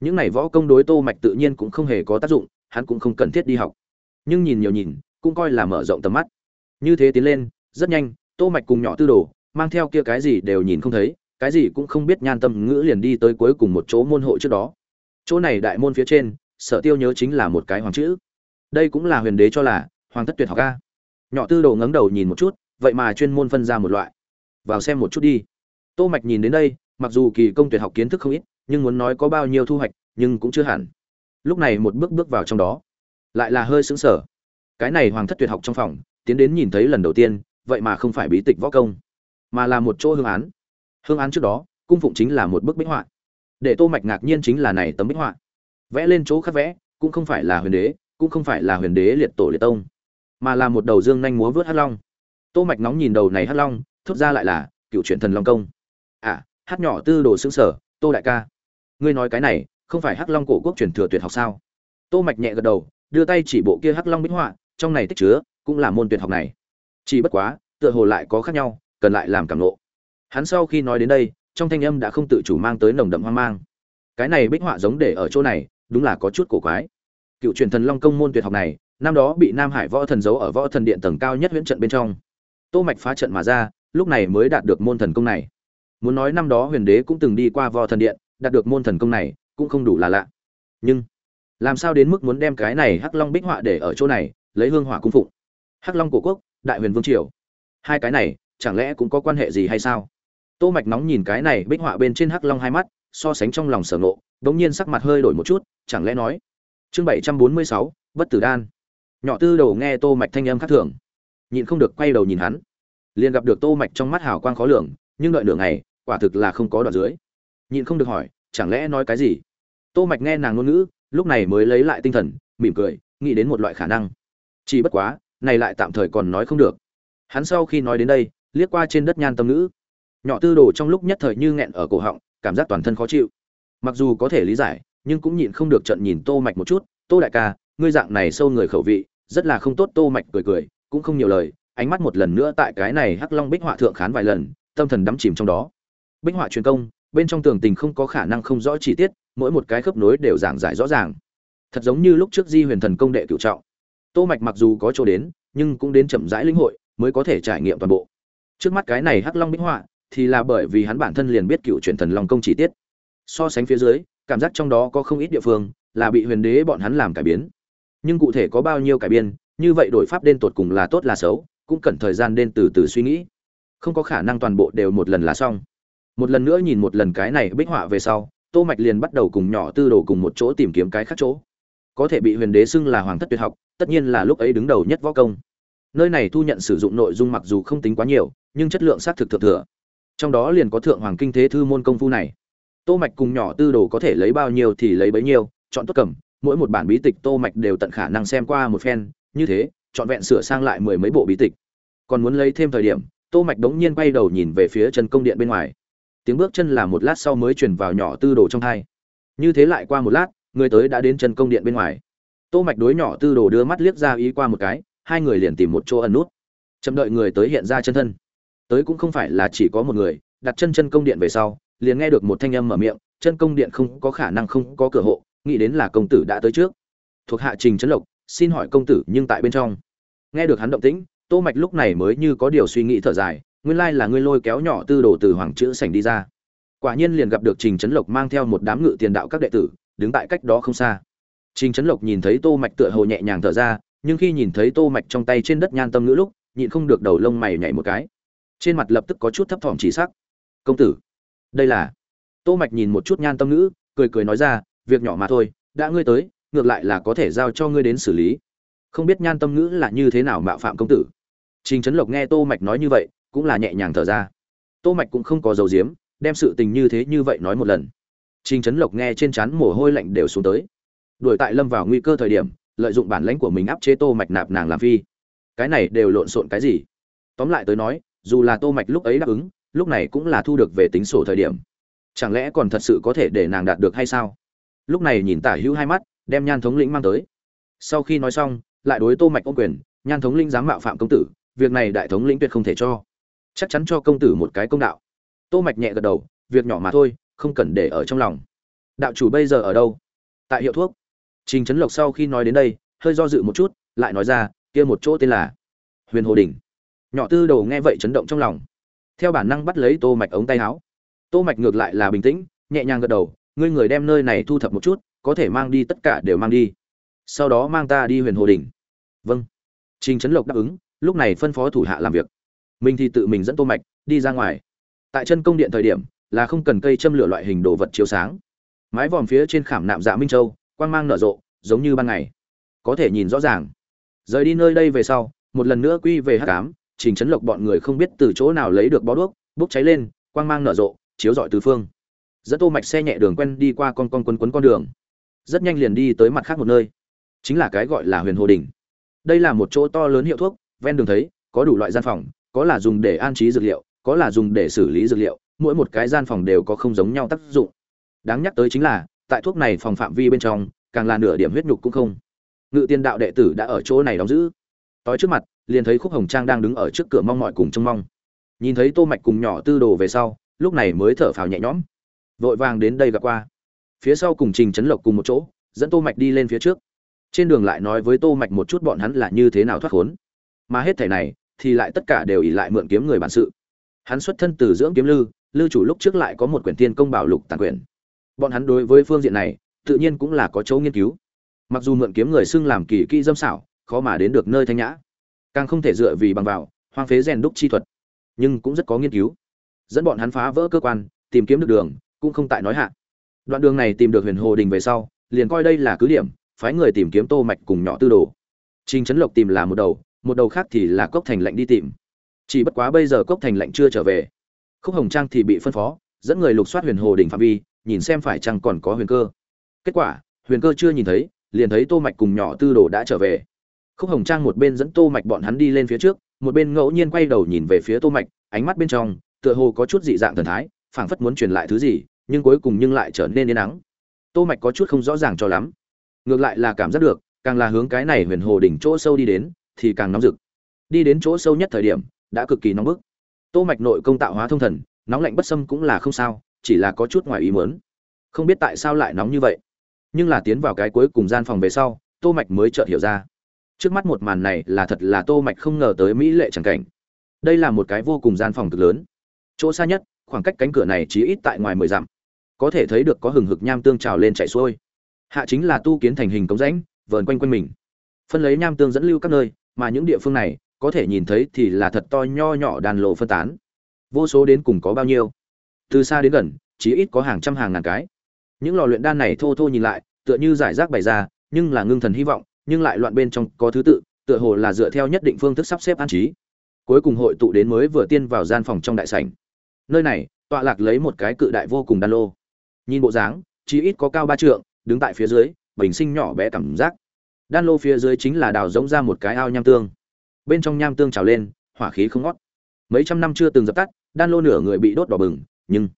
[SPEAKER 1] Những này võ công đối tô mạch tự nhiên cũng không hề có tác dụng, hắn cũng không cần thiết đi học. Nhưng nhìn nhiều nhìn, cũng coi là mở rộng tầm mắt. Như thế tiến lên, rất nhanh, tô mạch cùng nhỏ tư đồ, mang theo kia cái gì đều nhìn không thấy cái gì cũng không biết nhan tâm ngữ liền đi tới cuối cùng một chỗ môn hộ trước đó. Chỗ này đại môn phía trên, sở tiêu nhớ chính là một cái hoàng chữ. Đây cũng là huyền đế cho là, hoàng thất tuyệt học ca nhỏ tư đồ ngẩng đầu nhìn một chút, vậy mà chuyên môn phân ra một loại. Vào xem một chút đi. Tô mạch nhìn đến đây, mặc dù kỳ công tuyệt học kiến thức không ít, nhưng muốn nói có bao nhiêu thu hoạch, nhưng cũng chưa hẳn. Lúc này một bước bước vào trong đó. Lại là hơi sững sờ. Cái này hoàng thất tuyệt học trong phòng, tiến đến nhìn thấy lần đầu tiên, vậy mà không phải bí tịch võ công, mà là một chỗ hương án hương án trước đó, cung phụng chính là một bức bích họa. Để tô mạch ngạc nhiên chính là này tấm bích họa. Vẽ lên chỗ khắc vẽ, cũng không phải là huyền đế, cũng không phải là huyền đế liệt tổ liệt tông, mà là một đầu dương nhanh múa vớt hắc long. Tô mạch nóng nhìn đầu này hắc long, thốt ra lại là, cựu truyền thần long công. À hát nhỏ tư đồ xương sở tô đại ca. Ngươi nói cái này, không phải hắc long cổ quốc truyền thừa tuyệt học sao? Tô mạch nhẹ gật đầu, đưa tay chỉ bộ kia hắc long bích họa, trong này tích chứa, cũng là môn tuyệt học này. Chỉ bất quá, tựa hồ lại có khác nhau, cần lại làm cảm ngộ hắn sau khi nói đến đây, trong thanh âm đã không tự chủ mang tới nồng đậm hoang mang. Cái này bích họa giống để ở chỗ này, đúng là có chút cổ quái. Cựu truyền thần long công môn tuyệt học này, năm đó bị nam hải võ thần giấu ở võ thần điện tầng cao nhất huyễn trận bên trong. Tô mạch phá trận mà ra, lúc này mới đạt được môn thần công này. Muốn nói năm đó huyền đế cũng từng đi qua võ thần điện, đạt được môn thần công này, cũng không đủ là lạ. Nhưng, làm sao đến mức muốn đem cái này hắc long bích họa để ở chỗ này, lấy hương hỏa cung phụng? Hắc long cổ quốc, đại huyền vương triều. Hai cái này, chẳng lẽ cũng có quan hệ gì hay sao? Tô mạch nóng nhìn cái này bích họa bên trên hắc long hai mắt so sánh trong lòng sở nộ đống nhiên sắc mặt hơi đổi một chút chẳng lẽ nói? Chương 746, bất tử đan. Nhỏ tư đầu nghe tô mạch thanh âm khác thường nhịn không được quay đầu nhìn hắn. Liền gặp được tô mạch trong mắt hào quang khó lường nhưng đợi nửa ngày quả thực là không có đoạn dưới. Nhịn không được hỏi chẳng lẽ nói cái gì? Tô mạch nghe nàng ngôn ngữ lúc này mới lấy lại tinh thần mỉm cười nghĩ đến một loại khả năng. Chỉ bất quá này lại tạm thời còn nói không được. Hắn sau khi nói đến đây liếc qua trên đất nhan tâm ngữ nhỏ tư đồ trong lúc nhất thời như nghẹn ở cổ họng, cảm giác toàn thân khó chịu. Mặc dù có thể lý giải, nhưng cũng nhịn không được trận nhìn tô mạch một chút. Tô đại ca, ngươi dạng này sâu người khẩu vị, rất là không tốt. Tô mạch cười cười, cũng không nhiều lời, ánh mắt một lần nữa tại cái này hắc long bích họa thượng khán vài lần, tâm thần đắm chìm trong đó. Bích họa truyền công, bên trong tường tình không có khả năng không rõ chi tiết, mỗi một cái khớp nối đều giảng giải rõ ràng. Thật giống như lúc trước di huyền thần công đệ cửu trọng. Tô mạch mặc dù có chỗ đến, nhưng cũng đến chậm rãi linh hội, mới có thể trải nghiệm toàn bộ. Trước mắt cái này hắc long bích họa thì là bởi vì hắn bản thân liền biết cựu truyền thần long công chi tiết. So sánh phía dưới, cảm giác trong đó có không ít địa phương là bị huyền đế bọn hắn làm cải biến. Nhưng cụ thể có bao nhiêu cải biến, như vậy đổi pháp đen tột cùng là tốt là xấu, cũng cần thời gian đen từ từ suy nghĩ. Không có khả năng toàn bộ đều một lần là xong. Một lần nữa nhìn một lần cái này bích họa về sau, tô mạch liền bắt đầu cùng nhỏ tư đồ cùng một chỗ tìm kiếm cái khác chỗ. Có thể bị huyền đế xưng là hoàng thất tuyệt học, tất nhiên là lúc ấy đứng đầu nhất võ công. Nơi này thu nhận sử dụng nội dung mặc dù không tính quá nhiều, nhưng chất lượng xác thực thượng thừa trong đó liền có thượng hoàng kinh thế thư môn công phu này. Tô mạch cùng nhỏ tư đồ có thể lấy bao nhiêu thì lấy bấy nhiêu, chọn tốt cầm, mỗi một bản bí tịch tô mạch đều tận khả năng xem qua một phen, như thế chọn vẹn sửa sang lại mười mấy bộ bí tịch. Còn muốn lấy thêm thời điểm, tô mạch đống nhiên quay đầu nhìn về phía chân công điện bên ngoài. Tiếng bước chân là một lát sau mới truyền vào nhỏ tư đồ trong hai. Như thế lại qua một lát, người tới đã đến chân công điện bên ngoài. Tô mạch đối nhỏ tư đồ đưa mắt liếc ra ý qua một cái, hai người liền tìm một chỗ ẩn nút. Chậm đợi người tới hiện ra chân thân tới cũng không phải là chỉ có một người, đặt chân chân công điện về sau, liền nghe được một thanh âm mở miệng, chân công điện không có khả năng không có cửa hộ, nghĩ đến là công tử đã tới trước. Thuộc hạ trình trấn lộc, xin hỏi công tử nhưng tại bên trong. Nghe được hắn động tĩnh, tô mạch lúc này mới như có điều suy nghĩ thở dài, nguyên lai là ngươi lôi kéo nhỏ tư đồ từ hoàng chữ sảnh đi ra. Quả nhiên liền gặp được trình trấn lộc mang theo một đám ngự tiền đạo các đệ tử, đứng tại cách đó không xa. Trình trấn lộc nhìn thấy tô mạch tựa hồ nhẹ nhàng thở ra, nhưng khi nhìn thấy tô mạch trong tay trên đất nhan tâm ngữ lúc, nhịn không được đầu lông mày nhảy một cái trên mặt lập tức có chút thấp thỏm chỉ sắc. Công tử đây là tô mạch nhìn một chút nhan tâm nữ, cười cười nói ra việc nhỏ mà thôi đã ngươi tới ngược lại là có thể giao cho ngươi đến xử lý. Không biết nhan tâm ngữ là như thế nào mạo phạm công tử. Trình trấn lộc nghe tô mạch nói như vậy cũng là nhẹ nhàng thở ra. Tô mạch cũng không có dầu diếm đem sự tình như thế như vậy nói một lần. Trình trấn lộc nghe trên chán mồ hôi lạnh đều xuống tới. Đuổi tại lâm vào nguy cơ thời điểm lợi dụng bản lãnh của mình áp chế tô mạch nạp nàng làm phi. Cái này đều lộn xộn cái gì? Tóm lại tới nói dù là tô mạch lúc ấy đáp ứng, lúc này cũng là thu được về tính sổ thời điểm. Chẳng lẽ còn thật sự có thể để nàng đạt được hay sao? Lúc này nhìn tả hữu hai mắt, đem nhan thống lĩnh mang tới. Sau khi nói xong, lại đối tô mạch ôm quyền, nhan thống lĩnh dám mạo phạm công tử, việc này đại thống lĩnh tuyệt không thể cho. Chắc chắn cho công tử một cái công đạo. Tô mạch nhẹ gật đầu, việc nhỏ mà thôi, không cần để ở trong lòng. Đạo chủ bây giờ ở đâu? Tại hiệu thuốc. Trình trấn lộc sau khi nói đến đây, hơi do dự một chút, lại nói ra, kia một chỗ tên là huyền hồ Đỉnh nhỏ tư đầu nghe vậy chấn động trong lòng. Theo bản năng bắt lấy tô mạch ống tay áo. Tô mạch ngược lại là bình tĩnh, nhẹ nhàng gật đầu, ngươi người đem nơi này thu thập một chút, có thể mang đi tất cả đều mang đi. Sau đó mang ta đi huyền hồ đỉnh. vâng. Trình trấn lộc đáp ứng, lúc này phân phó thủ hạ làm việc. Mình thì tự mình dẫn tô mạch đi ra ngoài. Tại chân công điện thời điểm, là không cần cây châm lửa loại hình đồ vật chiếu sáng. Mái vòm phía trên khảm nạm dạ minh châu, quang mang nở rộ, giống như ban ngày. Có thể nhìn rõ ràng. Rời đi nơi đây về sau, một lần nữa quy về hắc ám trình chấn lộc bọn người không biết từ chỗ nào lấy được bó đuốc, bốc cháy lên, quang mang nở rộ, chiếu rọi tứ phương. Dẫn tô mạch xe nhẹ đường quen đi qua con con quấn quấn con đường. Rất nhanh liền đi tới mặt khác một nơi. Chính là cái gọi là huyền hồ Đỉnh. đây là một chỗ to lớn hiệu thuốc, ven đường thấy, có đủ loại gian phòng, có là dùng để an trí dược liệu, có là dùng để xử lý dược liệu, mỗi một cái gian phòng đều có không giống nhau tác dụng. Đáng nhắc tới chính là, tại thuốc này phòng phạm vi bên trong, càng là nửa điểm huyết nhục cũng không. Ngự tiên đạo đệ tử đã ở chỗ này đóng giữ tối trước mặt, liền thấy khúc hồng trang đang đứng ở trước cửa mong mọi cùng trông mong. Nhìn thấy tô mạch cùng nhỏ tư đồ về sau, lúc này mới thở phào nhẹ nhõm. Vội vàng đến đây gặp qua. Phía sau cùng trình chấn lộc cùng một chỗ, dẫn tô mạch đi lên phía trước. Trên đường lại nói với tô mạch một chút bọn hắn là như thế nào thoát khốn. Mà hết thảy này, thì lại tất cả đều ỉ lại mượn kiếm người bản sự. Hắn xuất thân từ dưỡng kiếm lư lư chủ lúc trước lại có một quyển tiên công bảo lục tàn quyển. Bọn hắn đối với phương diện này, tự nhiên cũng là có chỗ nghiên cứu. Mặc dù mượn kiếm người xưng làm kỳ kỹ dâm xảo khó mà đến được nơi thanh nhã. Càng không thể dựa vì bằng vào, hoang phế rèn đúc chi thuật. Nhưng cũng rất có nghiên cứu. Dẫn bọn hắn phá vỡ cơ quan, tìm kiếm được đường, cũng không tại nói hạ. Đoạn đường này tìm được huyền hồ đình về sau, liền coi đây là cứ điểm, phái người tìm kiếm tô mạch cùng nhỏ tư đồ. Trình trấn lộc tìm là một đầu một đầu khác thì là cốc thành lệnh đi tìm. Chỉ bất quá bây giờ cốc thành lệnh chưa trở về. Khúc hồng trang thì bị phân phó, dẫn người lục soát huyền hồ đình phạm vi, nhìn xem phải chăng còn có huyền cơ. Kết quả, huyền cơ chưa nhìn thấy, liền thấy tô mạch cùng nhỏ tư đồ đã trở về khúc hồng trang một bên dẫn tô mạch bọn hắn đi lên phía trước, một bên ngẫu nhiên quay đầu nhìn về phía tô mạch, ánh mắt bên trong, tựa hồ có chút dị dạng thần thái, phảng phất muốn truyền lại thứ gì, nhưng cuối cùng nhưng lại trở nên yên nắng tô mạch có chút không rõ ràng cho lắm. Ngược lại là cảm giác được, càng là hướng cái này huyền hồ đỉnh chỗ sâu đi đến, thì càng nóng rực. Đi đến chỗ sâu nhất thời điểm, đã cực kỳ nóng bức. Tô mạch nội công tạo hóa thông thần, nóng lạnh bất xâm cũng là không sao, chỉ là có chút ngoài ý muốn. Không biết tại sao lại nóng như vậy. Nhưng là tiến vào cái cuối cùng gian phòng về sau, tô mạch mới chợt hiểu ra trước mắt một màn này là thật là tô mạch không ngờ tới mỹ lệ chẳng cảnh. Đây là một cái vô cùng gian phòng cực lớn. Chỗ xa nhất, khoảng cách cánh cửa này chỉ ít tại ngoài mười dặm. Có thể thấy được có hừng hực nham tương trào lên chảy xuôi. Hạ chính là tu kiến thành hình cống rãnh, vờn quanh quanh mình. Phân lấy nham tương dẫn lưu các nơi, mà những địa phương này, có thể nhìn thấy thì là thật to nho nhỏ đàn lộ phân tán. Vô số đến cùng có bao nhiêu? Từ xa đến gần, chỉ ít có hàng trăm hàng ngàn cái. Những lò luyện đan này thô thô nhìn lại, tựa như giải rác bày ra, nhưng là ngưng thần hy vọng nhưng lại loạn bên trong có thứ tự, tựa hồ là dựa theo nhất định phương thức sắp xếp an trí. Cuối cùng hội tụ đến mới vừa tiên vào gian phòng trong đại sảnh. Nơi này, tọa lạc lấy một cái cự đại vô cùng đan lô. Nhìn bộ dáng, chỉ ít có cao ba trượng, đứng tại phía dưới, bình sinh nhỏ bé cảm giác. Đan lô phía dưới chính là đào giống ra một cái ao nham tương. Bên trong nham tương trào lên, hỏa khí không ngót. Mấy trăm năm chưa từng dập tắt, đan lô nửa người bị đốt đỏ bừng, nhưng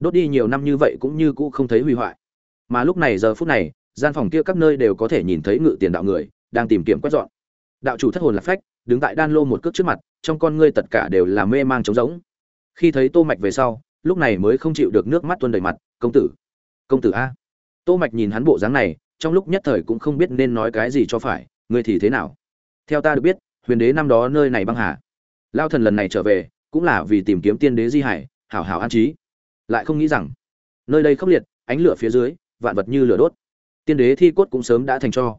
[SPEAKER 1] đốt đi nhiều năm như vậy cũng như cũ không thấy hủy hoại. Mà lúc này giờ phút này gian phòng kia các nơi đều có thể nhìn thấy ngự tiền đạo người, đang tìm kiếm quét dọn. Đạo chủ thất hồn lạc phách, đứng tại đan lô một cước trước mặt, trong con ngươi tất cả đều là mê mang trống rỗng. Khi thấy tô mạch về sau, lúc này mới không chịu được nước mắt tuôn đầy mặt, công tử công tử a. Tô mạch nhìn hắn bộ dáng này, trong lúc nhất thời cũng không biết nên nói cái gì cho phải, ngươi thì thế nào? Theo ta được biết, huyền đế năm đó nơi này băng hà. Lao thần lần này trở về, cũng là vì tìm kiếm tiên đế di hải, hảo hảo an trí. Lại không nghĩ rằng, nơi đây khốc liệt, ánh lửa phía dưới, vạn vật như lửa đốt tiên đế thi cốt cũng sớm đã thành cho.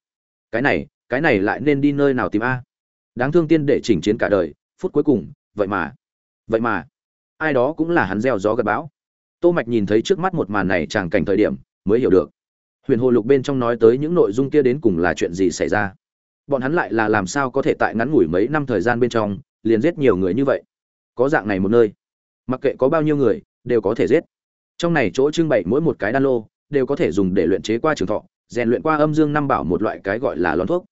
[SPEAKER 1] Cái này cái này lại nên đi nơi nào tìm a? Đáng thương tiên để chỉnh chiến cả đời, phút cuối cùng, vậy mà vậy mà, ai đó cũng là hắn gieo gió gặp bão. Tô mạch nhìn thấy trước mắt một màn này tràng cảnh thời điểm, mới hiểu được. Huyền hồ lục bên trong nói tới những nội dung kia đến cùng là chuyện gì xảy ra? Bọn hắn lại là làm sao có thể tại ngắn ngủi mấy năm thời gian bên trong, liền giết nhiều người như vậy? Có dạng này một nơi, mặc kệ có bao nhiêu người, đều có thể giết. Trong này chỗ trưng bày mỗi một cái đan lô, đều có thể dùng để luyện chế qua trường thọ rèn luyện qua âm dương năm bảo một loại cái gọi là lón thuốc.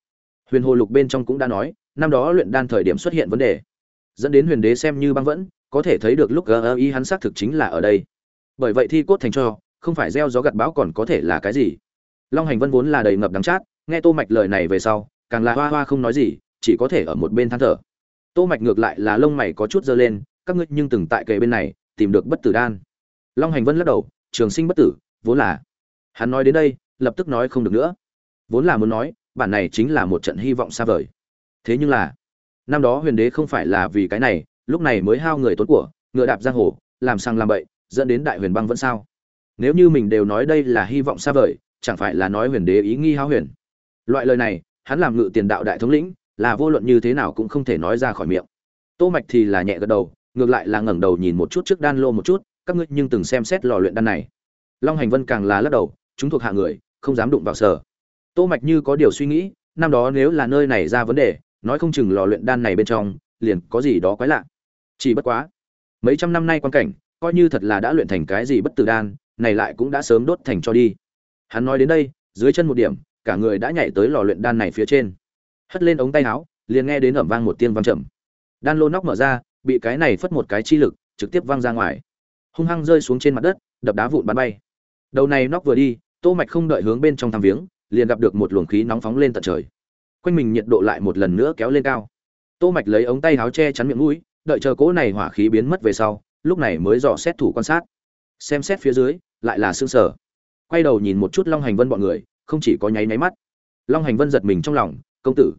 [SPEAKER 1] Huyền hồ lục bên trong cũng đã nói, năm đó luyện đan thời điểm xuất hiện vấn đề. Dẫn đến huyền đế xem như băng vẫn, có thể thấy được lúc gơ ý hắn xác thực chính là ở đây. Bởi vậy thi cốt thành cho, không phải gieo gió gặt bão còn có thể là cái gì? Long hành vân vốn là đầy ngập đắng chát, nghe tô mạch lời này về sau, càng là hoa hoa không nói gì, chỉ có thể ở một bên than thở. Tô mạch ngược lại là lông mày có chút dơ lên, các ngươi nhưng từng tại kề bên này, tìm được bất tử đan. Long hành vân lắc đầu, trường sinh bất tử, vốn là. Hắn nói đến đây lập tức nói không được nữa. Vốn là muốn nói, bản này chính là một trận hy vọng xa vời. Thế nhưng là, năm đó huyền đế không phải là vì cái này, lúc này mới hao người tốn của, ngựa đạp giang hồ, làm sang làm bậy, dẫn đến đại huyền băng vẫn sao. Nếu như mình đều nói đây là hy vọng xa vời, chẳng phải là nói huyền đế ý nghi hao huyền. Loại lời này, hắn làm ngự tiền đạo đại thống lĩnh, là vô luận như thế nào cũng không thể nói ra khỏi miệng. Tô mạch thì là nhẹ gật đầu, ngược lại là ngẩng đầu nhìn một chút trước đan lô một chút, các ngươi nhưng từng xem xét lò luyện đan này. Long hành vân càng là lắc đầu, chúng thuộc hạ người không dám đụng vào sở. Tô mạch như có điều suy nghĩ, năm đó nếu là nơi này ra vấn đề, nói không chừng lò luyện đan này bên trong, liền có gì đó quái lạ. Chỉ bất quá, mấy trăm năm nay quan cảnh, coi như thật là đã luyện thành cái gì bất tử đan, này lại cũng đã sớm đốt thành cho đi. Hắn nói đến đây, dưới chân một điểm, cả người đã nhảy tới lò luyện đan này phía trên. Hất lên ống tay áo, liền nghe đến ẩm vang một tiếng vang trầm. Đan lô nóc mở ra, bị cái này phất một cái chi lực, trực tiếp văng ra ngoài. Hung hăng rơi xuống trên mặt đất, đập đá vụn bắn bay. Đầu này nóc vừa đi tô mạch không đợi hướng bên trong thăm viếng, liền gặp được một luồng khí nóng phóng lên tận trời. Quanh mình nhiệt độ lại một lần nữa kéo lên cao. Tô mạch lấy ống tay áo che chắn miệng mũi, đợi chờ cỗ này hỏa khí biến mất về sau, lúc này mới dò xét thủ quan sát. Xem xét phía dưới, lại là xương sở quay đầu nhìn một chút long hành vân bọn người, không chỉ có nháy nháy mắt. Long hành vân giật mình trong lòng, công tử,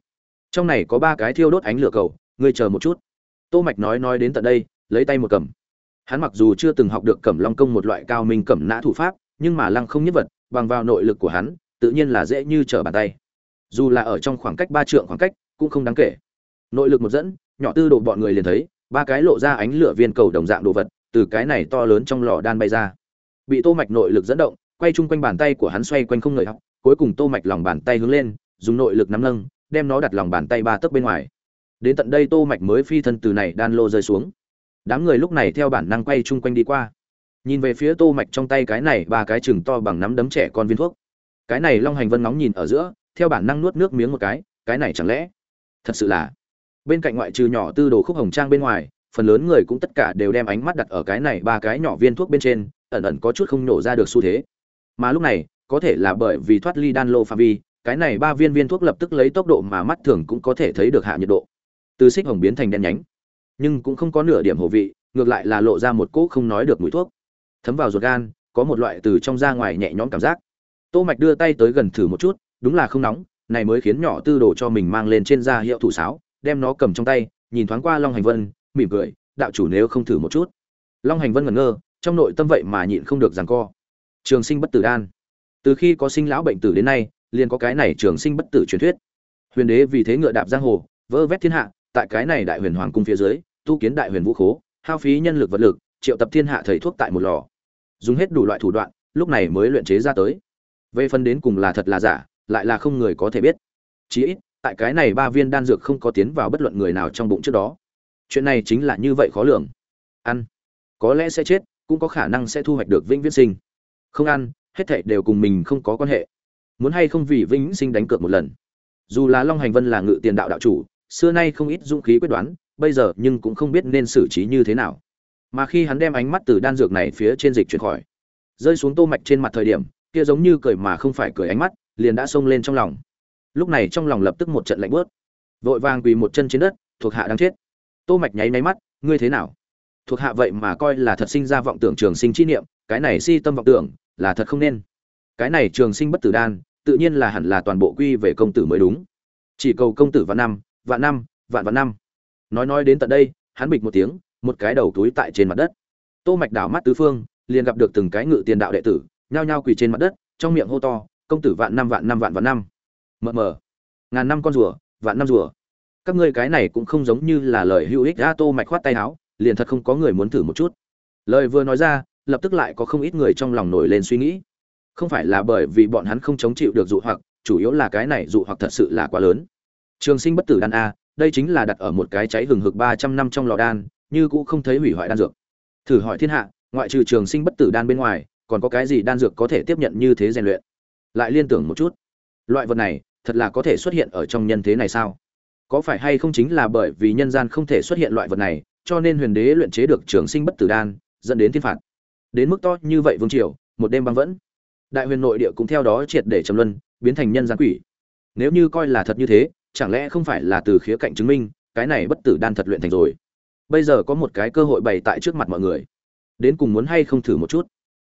[SPEAKER 1] trong này có ba cái thiêu đốt ánh lửa cầu, ngươi chờ một chút. Tô mạch nói nói đến tận đây, lấy tay một cầm. Hắn mặc dù chưa từng học được cẩm long công một loại cao minh cẩm nã thủ pháp, nhưng mà lăng không nhất vật bằng vào nội lực của hắn, tự nhiên là dễ như trở bàn tay. Dù là ở trong khoảng cách ba trượng khoảng cách, cũng không đáng kể. Nội lực một dẫn, nhỏ tư đồ bọn người liền thấy, ba cái lộ ra ánh lửa viên cầu đồng dạng đồ vật, từ cái này to lớn trong lò đan bay ra. Bị tô mạch nội lực dẫn động, quay chung quanh bàn tay của hắn xoay quanh không ngời học, cuối cùng tô mạch lòng bàn tay hướng lên, dùng nội lực nắm nâng, đem nó đặt lòng bàn tay ba tấc bên ngoài. Đến tận đây tô mạch mới phi thân từ này đan lô rơi xuống. Đám người lúc này theo bản năng quay chung quanh đi qua nhìn về phía tô mạch trong tay cái này, ba cái chừng to bằng nắm đấm trẻ con viên thuốc. Cái này long hành vân ngóng nhìn ở giữa, theo bản năng nuốt nước miếng một cái cái này chẳng lẽ thật sự là bên cạnh ngoại trừ nhỏ tư đồ khúc hồng trang bên ngoài, phần lớn người cũng tất cả đều đem ánh mắt đặt ở cái này ba cái nhỏ viên thuốc bên trên, ẩn ẩn có chút không nổ ra được xu thế. Mà lúc này, có thể là bởi vì thoát ly đan lô phạm vi, cái này ba viên viên thuốc lập tức lấy tốc độ mà mắt thường cũng có thể thấy được hạ nhiệt độ. Từ xích hồng biến thành đen nhánh, nhưng cũng không có nửa điểm hồ vị, ngược lại là lộ ra một cỗ không nói được mùi thuốc thấm vào ruột gan, có một loại từ trong ra ngoài nhẹ nhõm cảm giác. Tô mạch đưa tay tới gần thử một chút, đúng là không nóng, này mới khiến nhỏ tư đồ cho mình mang lên trên da hiệu thủ sáo, đem nó cầm trong tay, nhìn thoáng qua long hành vân, mỉm cười, đạo chủ nếu không thử một chút. Long hành vân ngẩn ngơ, trong nội tâm vậy mà nhịn không được giằng co. Trường sinh bất tử đan. Từ khi có sinh lão bệnh tử đến nay, liền có cái này trường sinh bất tử truyền thuyết. Huyền đế vì thế ngựa đạp giang hồ, vơ vét thiên hạ, tại cái này đại huyền hoàng cung phía dưới, tu kiến đại huyền vũ khố, hao phí nhân lực vật lực, triệu tập thiên hạ thầy thuốc tại một lò dùng hết đủ loại thủ đoạn, lúc này mới luyện chế ra tới. Về phần đến cùng là thật là giả, lại là không người có thể biết. Chí ít, tại cái này ba viên đan dược không có tiến vào bất luận người nào trong bụng trước đó. Chuyện này chính là như vậy khó lường. Ăn. Có lẽ sẽ chết, cũng có khả năng sẽ thu hoạch được vĩnh viễn sinh. Không ăn, hết thảy đều cùng mình không có quan hệ. Muốn hay không vì vĩnh sinh đánh cược một lần. Dù là long hành vân là ngự tiền đạo đạo chủ, xưa nay không ít dũng khí quyết đoán, bây giờ nhưng cũng không biết nên xử trí như thế nào mà khi hắn đem ánh mắt từ đan dược này phía trên dịch chuyển khỏi, rơi xuống tô mạch trên mặt thời điểm, kia giống như cười mà không phải cười ánh mắt, liền đã xông lên trong lòng. Lúc này trong lòng lập tức một trận lạnh bớt vội vàng quỳ một chân trên đất, thuộc hạ đang chết. Tô mạch nháy nháy mắt, ngươi thế nào? Thuộc hạ vậy mà coi là thật sinh ra vọng tưởng trường sinh chi niệm, cái này si tâm vọng tưởng, là thật không nên. Cái này trường sinh bất tử đan, tự nhiên là hẳn là toàn bộ quy về công tử mới đúng. Chỉ cầu công tử vạn năm vạn năm, vạn vạn năm. Nói nói đến tận đây, hắn bịch một tiếng một cái đầu túi tại trên mặt đất. Tô mạch đảo mắt tứ phương, liền gặp được từng cái ngự tiền đạo đệ tử, nhao nhao quỳ trên mặt đất, trong miệng hô to, công tử vạn năm vạn năm, vạn vạn năm. Mờ mờ. Ngàn năm con rùa, vạn năm rùa. Các ngươi cái này cũng không giống như là lời hữu ích đã tô mạch khoát tay áo, liền thật không có người muốn thử một chút. Lời vừa nói ra, lập tức lại có không ít người trong lòng nổi lên suy nghĩ. Không phải là bởi vì bọn hắn không chống chịu được dụ hoặc, chủ yếu là cái này dụ hoặc thật sự là quá lớn. Trường sinh bất tử đan a, đây chính là đặt ở một cái cháy hừng hực ba trăm năm trong lò đan như cũng không thấy hủy hoại đan dược. Thử hỏi thiên hạ, ngoại trừ trường sinh bất tử đan bên ngoài, còn có cái gì đan dược có thể tiếp nhận như thế rèn luyện? Lại liên tưởng một chút. Loại vật này, thật là có thể xuất hiện ở trong nhân thế này sao? Có phải hay không chính là bởi vì nhân gian không thể xuất hiện loại vật này, cho nên huyền đế luyện chế được trường sinh bất tử đan, dẫn đến thiên phạt? Đến mức to như vậy vương triều, một đêm băng vẫn. Đại huyền nội địa cũng theo đó triệt để trầm luân, biến thành nhân gian quỷ. Nếu như coi là thật như thế, chẳng lẽ không phải là từ khía cạnh chứng minh, cái này bất tử đan thật luyện thành rồi? Bây giờ có một cái cơ hội bày tại trước mặt mọi người. Đến cùng muốn hay không thử một chút.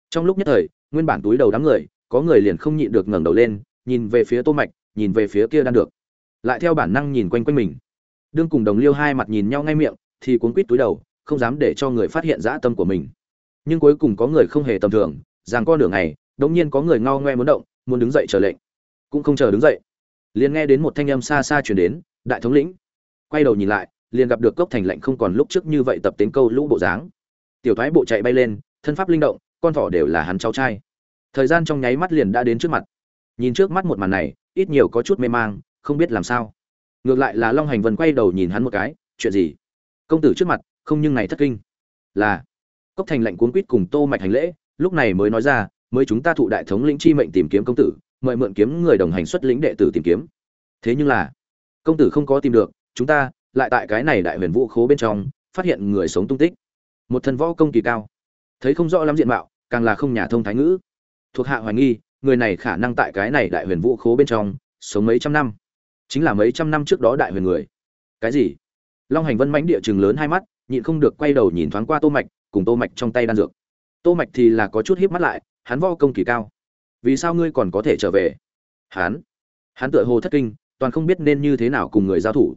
[SPEAKER 1] Trong lúc nhất thời, nguyên bản túi đầu đám người, có người liền không nhịn được ngẩng đầu lên, nhìn về phía tô mạch, nhìn về phía kia đan được. Lại theo bản năng nhìn quanh quanh mình. Đương cùng đồng liêu hai mặt nhìn nhau ngay miệng, thì cuốn quít túi đầu, không dám để cho người phát hiện dã tâm của mình. Nhưng cuối cùng có người không hề tầm thường, rằng con đường này, đống nhiên có người ngao ngoe muốn động, muốn đứng dậy chờ lệnh. Cũng không chờ đứng dậy. Liền nghe đến một thanh âm xa xa truyền đến, đại thống lĩnh. Quay đầu nhìn lại liền gặp được cốc thành lệnh không còn lúc trước như vậy tập tính câu lũ bộ dáng. Tiểu thoái bộ chạy bay lên, thân pháp linh động, con thỏ đều là hắn cháu trai. Thời gian trong nháy mắt liền đã đến trước mặt. Nhìn trước mắt một màn này, ít nhiều có chút mê mang, không biết làm sao. Ngược lại là long hành vân quay đầu nhìn hắn một cái, chuyện gì? Công tử trước mặt, không nhưng này thất kinh. Là. Cốc thành lệnh cuốn quýt cùng tô mạch hành lễ, lúc này mới nói ra, mới chúng ta thụ đại thống lĩnh chi mệnh tìm kiếm công tử, mời mượn kiếm người đồng hành xuất lĩnh đệ tử tìm kiếm. Thế nhưng là, công tử không có tìm được, chúng ta lại tại cái này đại huyền vũ khố bên trong, phát hiện người sống tung tích. Một thần võ công kỳ cao. Thấy không rõ lắm diện mạo, càng là không nhà thông thái ngữ. Thuộc hạ hoài nghi, người này khả năng tại cái này đại huyền vũ khố bên trong, sống mấy trăm năm. Chính là mấy trăm năm trước đó đại huyền người. Cái gì? Long hành vân mãnh địa chừng lớn hai mắt, nhịn không được quay đầu nhìn thoáng qua tô mạch, cùng tô mạch trong tay đan dược. Tô mạch thì là có chút híp mắt lại, hắn võ công kỳ cao. Vì sao ngươi còn có thể trở về? Hắn? Hắn tựa hồ thất kinh, toàn không biết nên như thế nào cùng người giao thủ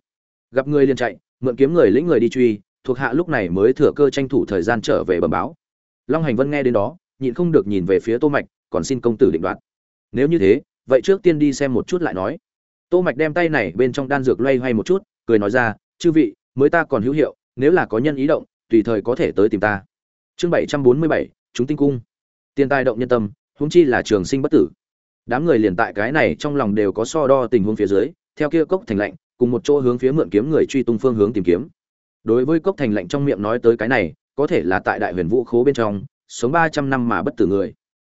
[SPEAKER 1] gặp người liền chạy mượn kiếm người lĩnh người đi truy thuộc hạ lúc này mới thừa cơ tranh thủ thời gian trở về bẩm báo. Long hành vân nghe đến đó nhịn không được nhìn về phía tô mạch còn xin công tử định đoạt. Nếu như thế vậy trước tiên đi xem một chút lại nói. Tô mạch đem tay này bên trong đan dược loay hoay một chút cười nói ra chư vị mới ta còn hữu hiệu nếu là có nhân ý động tùy thời có thể tới tìm ta. Chương 747, chúng tinh cung. Tiền tài động nhân tâm huống chi là trường sinh bất tử. Đám người liền tại cái này trong lòng đều có so đo tình huống phía dưới theo kia cốc thành lạnh cùng một chỗ hướng phía mượn kiếm người truy tung phương hướng tìm kiếm. Đối với cốc thành lạnh trong miệng nói tới cái này, có thể là tại đại huyền vũ khố bên trong, sống ba trăm năm mà bất tử người.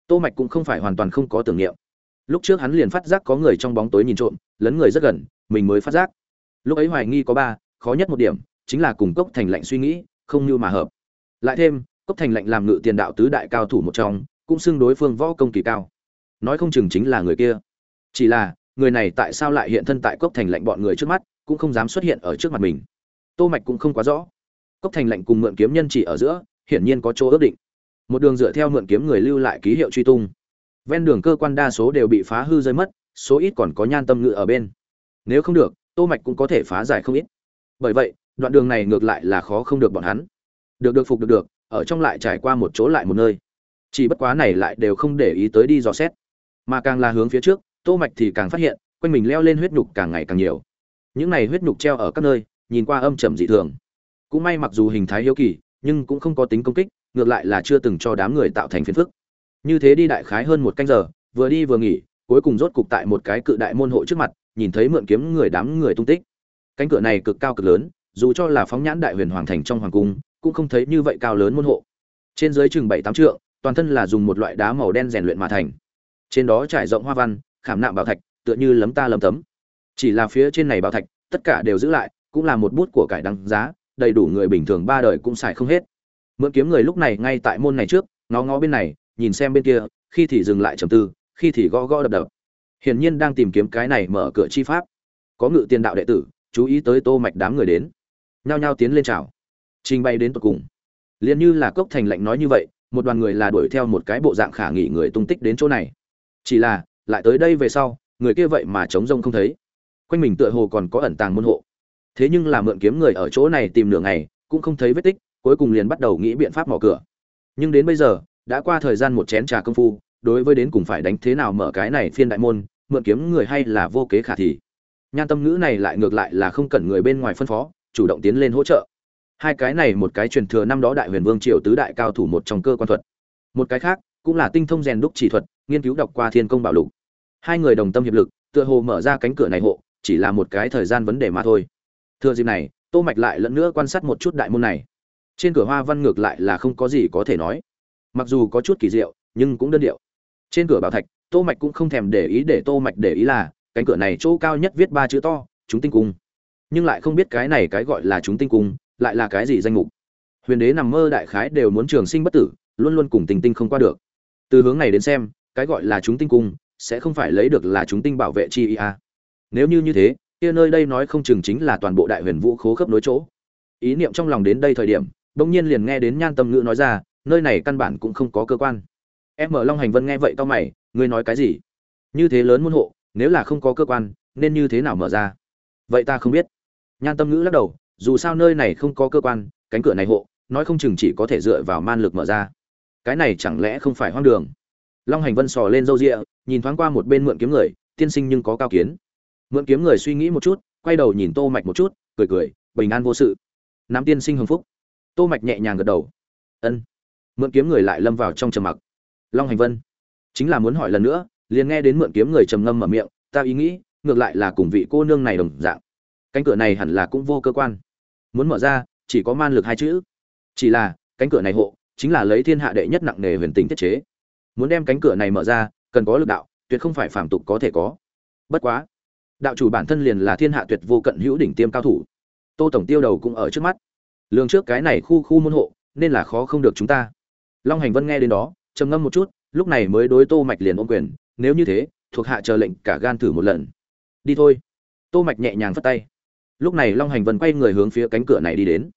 [SPEAKER 1] Tô mạch cũng không phải hoàn toàn không có tưởng niệm. Lúc trước hắn liền phát giác có người trong bóng tối nhìn trộm, lấn người rất gần, mình mới phát giác. Lúc ấy hoài nghi có ba, khó nhất một điểm, chính là cùng cốc thành lạnh suy nghĩ, không như mà hợp. Lại thêm, cốc thành lạnh làm ngự tiền đạo tứ đại cao thủ một trong, cũng xưng đối phương võ công kỳ cao. Nói không chừng chính là người kia. Chỉ là người này tại sao lại hiện thân tại cốc thành lạnh bọn người trước mắt, cũng không dám xuất hiện ở trước mặt mình. Tô mạch cũng không quá rõ. Cốc thành lệnh cùng mượn kiếm nhân chỉ ở giữa, hiển nhiên có chỗ ước định. Một đường dựa theo mượn kiếm người lưu lại ký hiệu truy tung. Ven đường cơ quan đa số đều bị phá hư rơi mất, số ít còn có nhan tâm ngự ở bên. Nếu không được, tô mạch cũng có thể phá giải không ít. Bởi vậy, đoạn đường này ngược lại là khó không được bọn hắn. Được được phục được được, ở trong lại trải qua một chỗ lại một nơi. Chỉ bất quá này lại đều không để ý tới đi dò xét. Mà càng là hướng phía trước tô mạch thì càng phát hiện, quanh mình leo lên huyết nhục càng ngày càng nhiều. Những này huyết nhục treo ở các nơi, nhìn qua âm trầm dị thường. Cũng may mặc dù hình thái hiếu kỳ, nhưng cũng không có tính công kích, ngược lại là chưa từng cho đám người tạo thành phiền phức. Như thế đi đại khái hơn một canh giờ, vừa đi vừa nghỉ, cuối cùng rốt cục tại một cái cự đại môn hộ trước mặt, nhìn thấy mượn kiếm người đám người tung tích. Cánh cửa này cực cao cực lớn, dù cho là phóng nhãn đại huyền hoàng thành trong hoàng cung, cũng không thấy như vậy cao lớn môn hộ. Trên dưới chừng bảy tám trượng, toàn thân là dùng một loại đá màu đen rèn luyện mà thành. Trên đó trải rộng hoa văn khảm nạm bảo thạch, tựa như lấm ta lấm tấm. Chỉ là phía trên này bảo thạch, tất cả đều giữ lại, cũng là một bút của cải đăng giá, đầy đủ người bình thường ba đời cũng xài không hết. Mượn kiếm người lúc này ngay tại môn này trước, ngó ngó bên này, nhìn xem bên kia, khi thì dừng lại trầm tư, khi thì gõ gõ đập đập. Hiển nhiên đang tìm kiếm cái này mở cửa chi pháp. Có ngự tiền đạo đệ tử, chú ý tới tô mạch đám người đến. Nhao nhao tiến lên chào. Trình bày đến tận cùng. Liền như là cốc thành lệnh nói như vậy, một đoàn người là đuổi theo một cái bộ dạng khả nghỉ người tung tích đến chỗ này. Chỉ là lại tới đây về sau, người kia vậy mà trống rông không thấy. Quanh mình tựa hồ còn có ẩn tàng môn hộ. Thế nhưng là mượn kiếm người ở chỗ này tìm nửa ngày, cũng không thấy vết tích, cuối cùng liền bắt đầu nghĩ biện pháp mở cửa. Nhưng đến bây giờ, đã qua thời gian một chén trà công phu, đối với đến cùng phải đánh thế nào mở cái này phiên đại môn, mượn kiếm người hay là vô kế khả thi. Nhan tâm ngữ này lại ngược lại là không cần người bên ngoài phân phó, chủ động tiến lên hỗ trợ. Hai cái này một cái truyền thừa năm đó đại huyền vương triều tứ đại cao thủ một trong cơ quan thuật. Một cái khác, cũng là tinh thông rèn đúc chỉ thuật, nghiên cứu đọc qua thiên công bảo lục hai người đồng tâm hiệp lực, tựa hồ mở ra cánh cửa này hộ, chỉ là một cái thời gian vấn đề mà thôi. Thừa dịp này, tô mạch lại lẫn nữa quan sát một chút đại môn này. Trên cửa hoa văn ngược lại là không có gì có thể nói. Mặc dù có chút kỳ diệu, nhưng cũng đơn điệu. Trên cửa bảo thạch, tô mạch cũng không thèm để ý để tô mạch để ý là, cánh cửa này chỗ cao nhất viết ba chữ to, chúng tinh cung. Nhưng lại không biết cái này cái gọi là chúng tinh cung, lại là cái gì danh mục. Huyền đế nằm mơ đại khái đều muốn trường sinh bất tử, luôn luôn cùng tình tinh không qua được. Từ hướng này đến xem, cái gọi là chúng tinh cung sẽ không phải lấy được là chúng tinh bảo vệ chi ia à. nếu như như thế, kia nơi đây nói không chừng chính là toàn bộ đại huyền vũ khố khớp nối chỗ. Ý niệm trong lòng đến đây thời điểm, bỗng nhiên liền nghe đến nhan tâm ngữ nói ra, nơi này căn bản cũng không có cơ quan. Em mở long hành vân nghe vậy tao mày, ngươi nói cái gì? Như thế lớn môn hộ, nếu là không có cơ quan, nên như thế nào mở ra? Vậy ta không biết. Nhan tâm ngữ lắc đầu, dù sao nơi này không có cơ quan, cánh cửa này hộ, nói không chừng chỉ có thể dựa vào man lực mở ra. Cái này chẳng lẽ không phải hoang đường? Long hành vân sò lên râu rịa nhìn thoáng qua một bên mượn kiếm người, tiên sinh nhưng có cao kiến. Mượn kiếm người suy nghĩ một chút, quay đầu nhìn tô mạch một chút, cười cười, bình an vô sự. Nam tiên sinh hưng phúc. Tô mạch nhẹ nhàng gật đầu. Ân. Mượn kiếm người lại lâm vào trong trầm mặc. Long hành vân, chính là muốn hỏi lần nữa, liền nghe đến mượn kiếm người trầm ngâm mở miệng, ta ý nghĩ, ngược lại là cùng vị cô nương này đồng dạng. Cánh cửa này hẳn là cũng vô cơ quan. Muốn mở ra, chỉ có man lực hai chữ. Chỉ là, cánh cửa này hộ, chính là lấy thiên hạ đệ nhất nặng nề huyền tình thiết chế. Muốn đem cánh cửa này mở ra cần có lực đạo, tuyệt không phải phàm tục có thể có. Bất quá, đạo chủ bản thân liền là thiên hạ tuyệt vô cận hữu đỉnh tiêm cao thủ. Tô tổng tiêu đầu cũng ở trước mắt. Lường trước cái này khu khu môn hộ, nên là khó không được chúng ta. Long hành vân nghe đến đó, trầm ngâm một chút, lúc này mới đối tô mạch liền ôm quyền, nếu như thế, thuộc hạ chờ lệnh cả gan thử một lần. Đi thôi. Tô mạch nhẹ nhàng phất tay. Lúc này long hành vân quay người hướng phía cánh cửa này đi đến.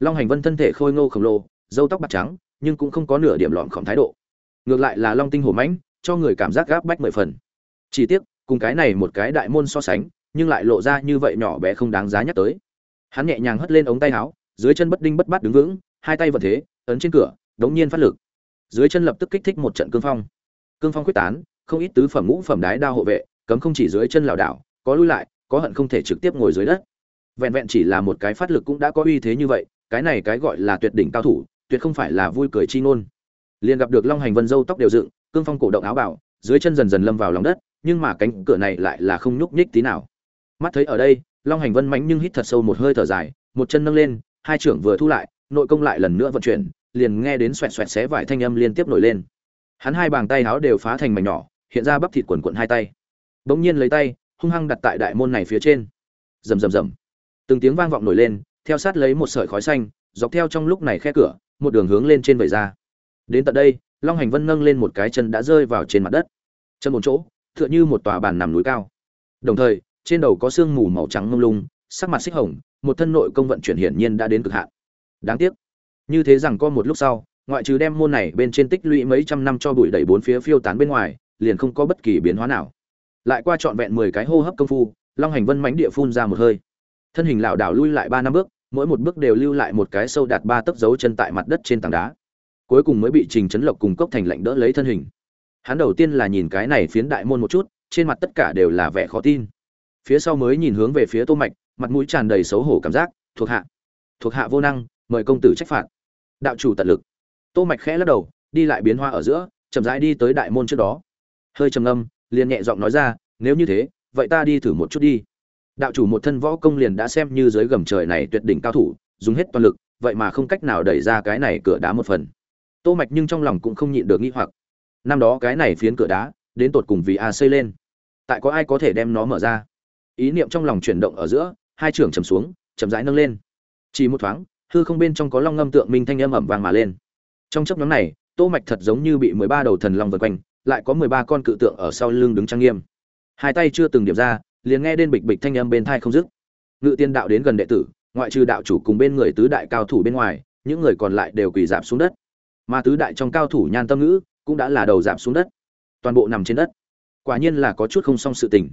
[SPEAKER 1] Long hành vân thân thể khôi ngô khổng lồ, râu tóc bạc trắng, nhưng cũng không có nửa điểm lọn khổng thái độ. Ngược lại là long tinh hổ mãnh cho người cảm giác gáp bách mười phần. Chỉ tiếc, cùng cái này một cái đại môn so sánh, nhưng lại lộ ra như vậy nhỏ bé không đáng giá nhắc tới. Hắn nhẹ nhàng hất lên ống tay áo, dưới chân bất đinh bất bát đứng vững, hai tay vận thế, ấn trên cửa, đống nhiên phát lực. Dưới chân lập tức kích thích một trận cương phong. Cương phong quyết tán, không ít tứ phẩm ngũ phẩm đái đao hộ vệ, cấm không chỉ dưới chân lảo đảo, có lui lại, có hận không thể trực tiếp ngồi dưới đất. Vẹn vẹn chỉ là một cái phát lực cũng đã có uy thế như vậy, cái này cái gọi là tuyệt đỉnh cao thủ, tuyệt không phải là vui cười chi ngôn. Liền gặp được long hành vân dâu tóc đều dựng cương phong cổ động áo bảo dưới chân dần dần lâm vào lòng đất, nhưng mà cánh cửa này lại là không nhúc nhích tí nào. Mắt thấy ở đây, long hành vân mánh nhưng hít thật sâu một hơi thở dài, một chân nâng lên, hai trưởng vừa thu lại, nội công lại lần nữa vận chuyển, liền nghe đến xoẹt xoẹt xé vải thanh âm liên tiếp nổi lên. Hắn hai bàn tay áo đều phá thành mảnh nhỏ, hiện ra bắp thịt quần quận hai tay. Bỗng nhiên lấy tay, hung hăng đặt tại đại môn này phía trên. Rầm rầm rầm. Từng tiếng vang vọng nổi lên, theo sát lấy một sợi khói xanh, dọc theo trong lúc này khe cửa, một đường hướng lên trên vầy ra. Đến tận đây long hành vân nâng lên một cái chân đã rơi vào trên mặt đất. Chân một chỗ, tựa như một tòa bàn nằm núi cao. Đồng thời, trên đầu có sương mù màu trắng mông lung, sắc mặt xích hồng, một thân nội công vận chuyển hiển nhiên đã đến cực hạn. Đáng tiếc. Như thế rằng có một lúc sau, ngoại trừ đem môn này bên trên tích lũy mấy trăm năm cho bụi đẩy bốn phía phiêu tán bên ngoài, liền không có bất kỳ biến hóa nào. Lại qua trọn vẹn mười cái hô hấp công phu, long hành vân mánh địa phun ra một hơi. Thân hình lảo đảo lui lại ba năm bước, mỗi một bước đều lưu lại một cái sâu đạt ba tấc dấu chân tại mặt đất trên tảng đá cuối cùng mới bị trình chấn lộc cùng cốc thành lạnh đỡ lấy thân hình. Hắn đầu tiên là nhìn cái này phiến đại môn một chút, trên mặt tất cả đều là vẻ khó tin. Phía sau mới nhìn hướng về phía tô mạch, mặt mũi tràn đầy xấu hổ cảm giác, thuộc hạ thuộc hạ vô năng, mời công tử trách phạt. Đạo chủ tận lực. Tô mạch khẽ lắc đầu, đi lại biến hoa ở giữa, chậm rãi đi tới đại môn trước đó. Hơi trầm ngâm, liền nhẹ giọng nói ra, nếu như thế, vậy ta đi thử một chút đi. Đạo chủ một thân võ công liền đã xem như dưới gầm trời này tuyệt đỉnh cao thủ, dùng hết toàn lực, vậy mà không cách nào đẩy ra cái này cửa đá một phần tô mạch nhưng trong lòng cũng không nhịn được nghi hoặc. Năm đó cái này phiến cửa đá, đến tột cùng vì a xây lên. Tại có ai có thể đem nó mở ra? Ý niệm trong lòng chuyển động ở giữa, hai trưởng trầm xuống, chậm rãi nâng lên. Chỉ một thoáng, hư không bên trong có long ngâm tượng minh thanh âm ẩm vàng mà lên. Trong chấp nhóm này, tô mạch thật giống như bị 13 đầu thần long vần quanh, lại có 13 con cự tượng ở sau lưng đứng trang nghiêm. Hai tay chưa từng điểm ra, liền nghe đến bịch bịch thanh âm bên thai không dứt. Ngự tiên đạo đến gần đệ tử, ngoại trừ đạo chủ cùng bên người tứ đại cao thủ bên ngoài, những người còn lại đều quỳ dạp xuống đất mà tứ đại trong cao thủ nhan tâm ngữ cũng đã là đầu giảm xuống đất, toàn bộ nằm trên đất. Quả nhiên là có chút không xong sự tình.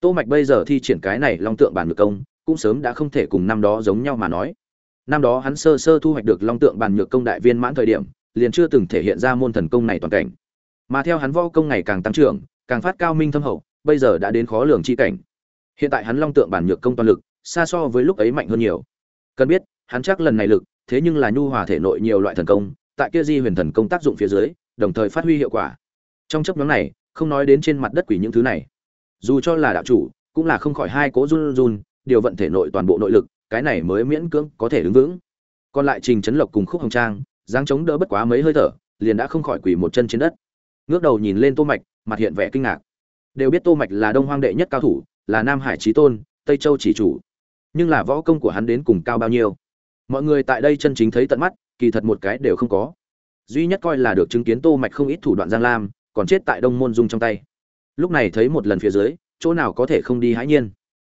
[SPEAKER 1] Tô mạch bây giờ thi triển cái này long tượng bản ngược công, cũng sớm đã không thể cùng năm đó giống nhau mà nói. Năm đó hắn sơ sơ thu hoạch được long tượng bản nhược công đại viên mãn thời điểm, liền chưa từng thể hiện ra môn thần công này toàn cảnh. Mà theo hắn võ công ngày càng tăng trưởng, càng phát cao minh thâm hậu, bây giờ đã đến khó lường chi cảnh. Hiện tại hắn long tượng bản nhược công toàn lực, xa so với lúc ấy mạnh hơn nhiều. Cần biết, hắn chắc lần này lực, thế nhưng là nhu hòa thể nội nhiều loại thần công tại kia di huyền thần công tác dụng phía dưới, đồng thời phát huy hiệu quả. Trong chấp nhóm này, không nói đến trên mặt đất quỷ những thứ này. Dù cho là đạo chủ, cũng là không khỏi hai cố run run, điều vận thể nội toàn bộ nội lực, cái này mới miễn cưỡng có thể đứng vững. Còn lại trình trấn lộc cùng khúc hồng trang, dáng chống đỡ bất quá mấy hơi thở, liền đã không khỏi quỳ một chân trên đất. Ngước đầu nhìn lên tô mạch, mặt hiện vẻ kinh ngạc. Đều biết tô mạch là đông hoang đệ nhất cao thủ, là nam hải Chí tôn, tây châu chỉ chủ. Nhưng là võ công của hắn đến cùng cao bao nhiêu? Mọi người tại đây chân chính thấy tận mắt kỳ thật một cái đều không có. Duy nhất coi là được chứng kiến tô mạch không ít thủ đoạn giang lam, còn chết tại đông môn dung trong tay. Lúc này thấy một lần phía dưới, chỗ nào có thể không đi hãi nhiên?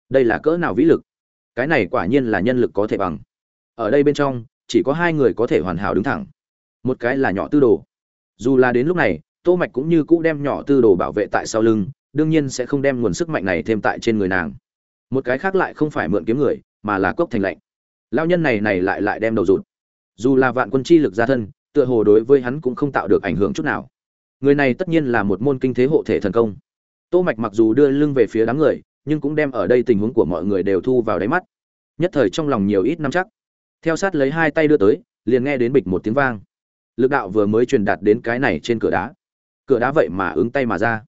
[SPEAKER 1] Đây là cỡ nào vĩ lực? Cái này quả nhiên là nhân lực có thể bằng. Ở đây bên trong, chỉ có hai người có thể hoàn hảo đứng thẳng. Một cái là nhỏ tư đồ. Dù là đến lúc này, tô mạch cũng như cũ đem nhỏ tư đồ bảo vệ tại sau lưng, đương nhiên sẽ không đem nguồn sức mạnh này thêm tại trên người nàng. Một cái khác lại không phải mượn kiếm người, mà là cốc thành lệnh lao nhân này này lại lại đem đầu rụt dù là vạn quân chi lực ra thân, tựa hồ đối với hắn cũng không tạo được ảnh hưởng chút nào. Người này tất nhiên là một môn kinh thế hộ thể thần công. Tô mạch mặc dù đưa lưng về phía đám người, nhưng cũng đem ở đây tình huống của mọi người đều thu vào đáy mắt. Nhất thời trong lòng nhiều ít năm chắc. Theo sát lấy hai tay đưa tới, liền nghe đến bịch một tiếng vang. Lực đạo vừa mới truyền đạt đến cái này trên cửa đá. Cửa đá vậy mà ứng tay mà ra.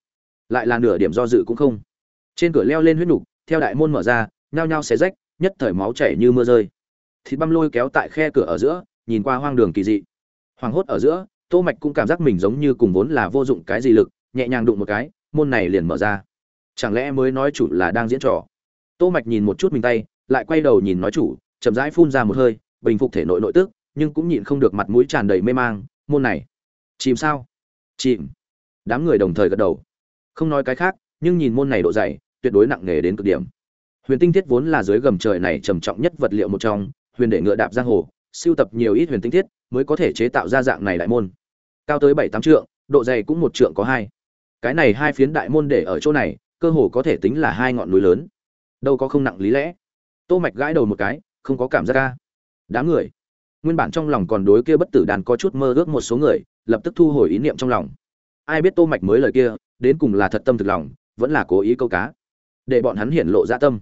[SPEAKER 1] Lại là nửa điểm do dự cũng không. Trên cửa leo lên huyết nục, theo đại môn mở ra, nhao nhao xé rách, nhất thời máu chảy như mưa rơi. Thịt băm lôi kéo tại khe cửa ở giữa nhìn qua hoang đường kỳ dị. Hoảng hốt ở giữa, tô mạch cũng cảm giác mình giống như cùng vốn là vô dụng cái gì lực, nhẹ nhàng đụng một cái, môn này liền mở ra. Chẳng lẽ mới nói chủ là đang diễn trò? Tô mạch nhìn một chút mình tay, lại quay đầu nhìn nói chủ, chậm rãi phun ra một hơi, bình phục thể nội nội tức, nhưng cũng nhịn không được mặt mũi tràn đầy mê mang, môn này. Chìm sao? Chìm. Đám người đồng thời gật đầu. Không nói cái khác, nhưng nhìn môn này độ dày, tuyệt đối nặng nề đến cực điểm. Huyền tinh thiết vốn là dưới gầm trời này trầm trọng nhất vật liệu một trong, huyền để ngựa đạp giang hồ sưu tập nhiều ít huyền tinh thiết, mới có thể chế tạo ra dạng này đại môn. Cao tới bảy tám trượng, độ dày cũng một trượng có hai. Cái này hai phiến đại môn để ở chỗ này, cơ hồ có thể tính là hai ngọn núi lớn. Đâu có không nặng lý lẽ. Tô mạch gãi đầu một cái, không có cảm giác ca đám người. Nguyên bản trong lòng còn đối kia bất tử đàn có chút mơ ước một số người, lập tức thu hồi ý niệm trong lòng. Ai biết tô mạch mới lời kia, đến cùng là thật tâm thực lòng, vẫn là cố ý câu cá. Để bọn hắn hiển lộ dạ tâm.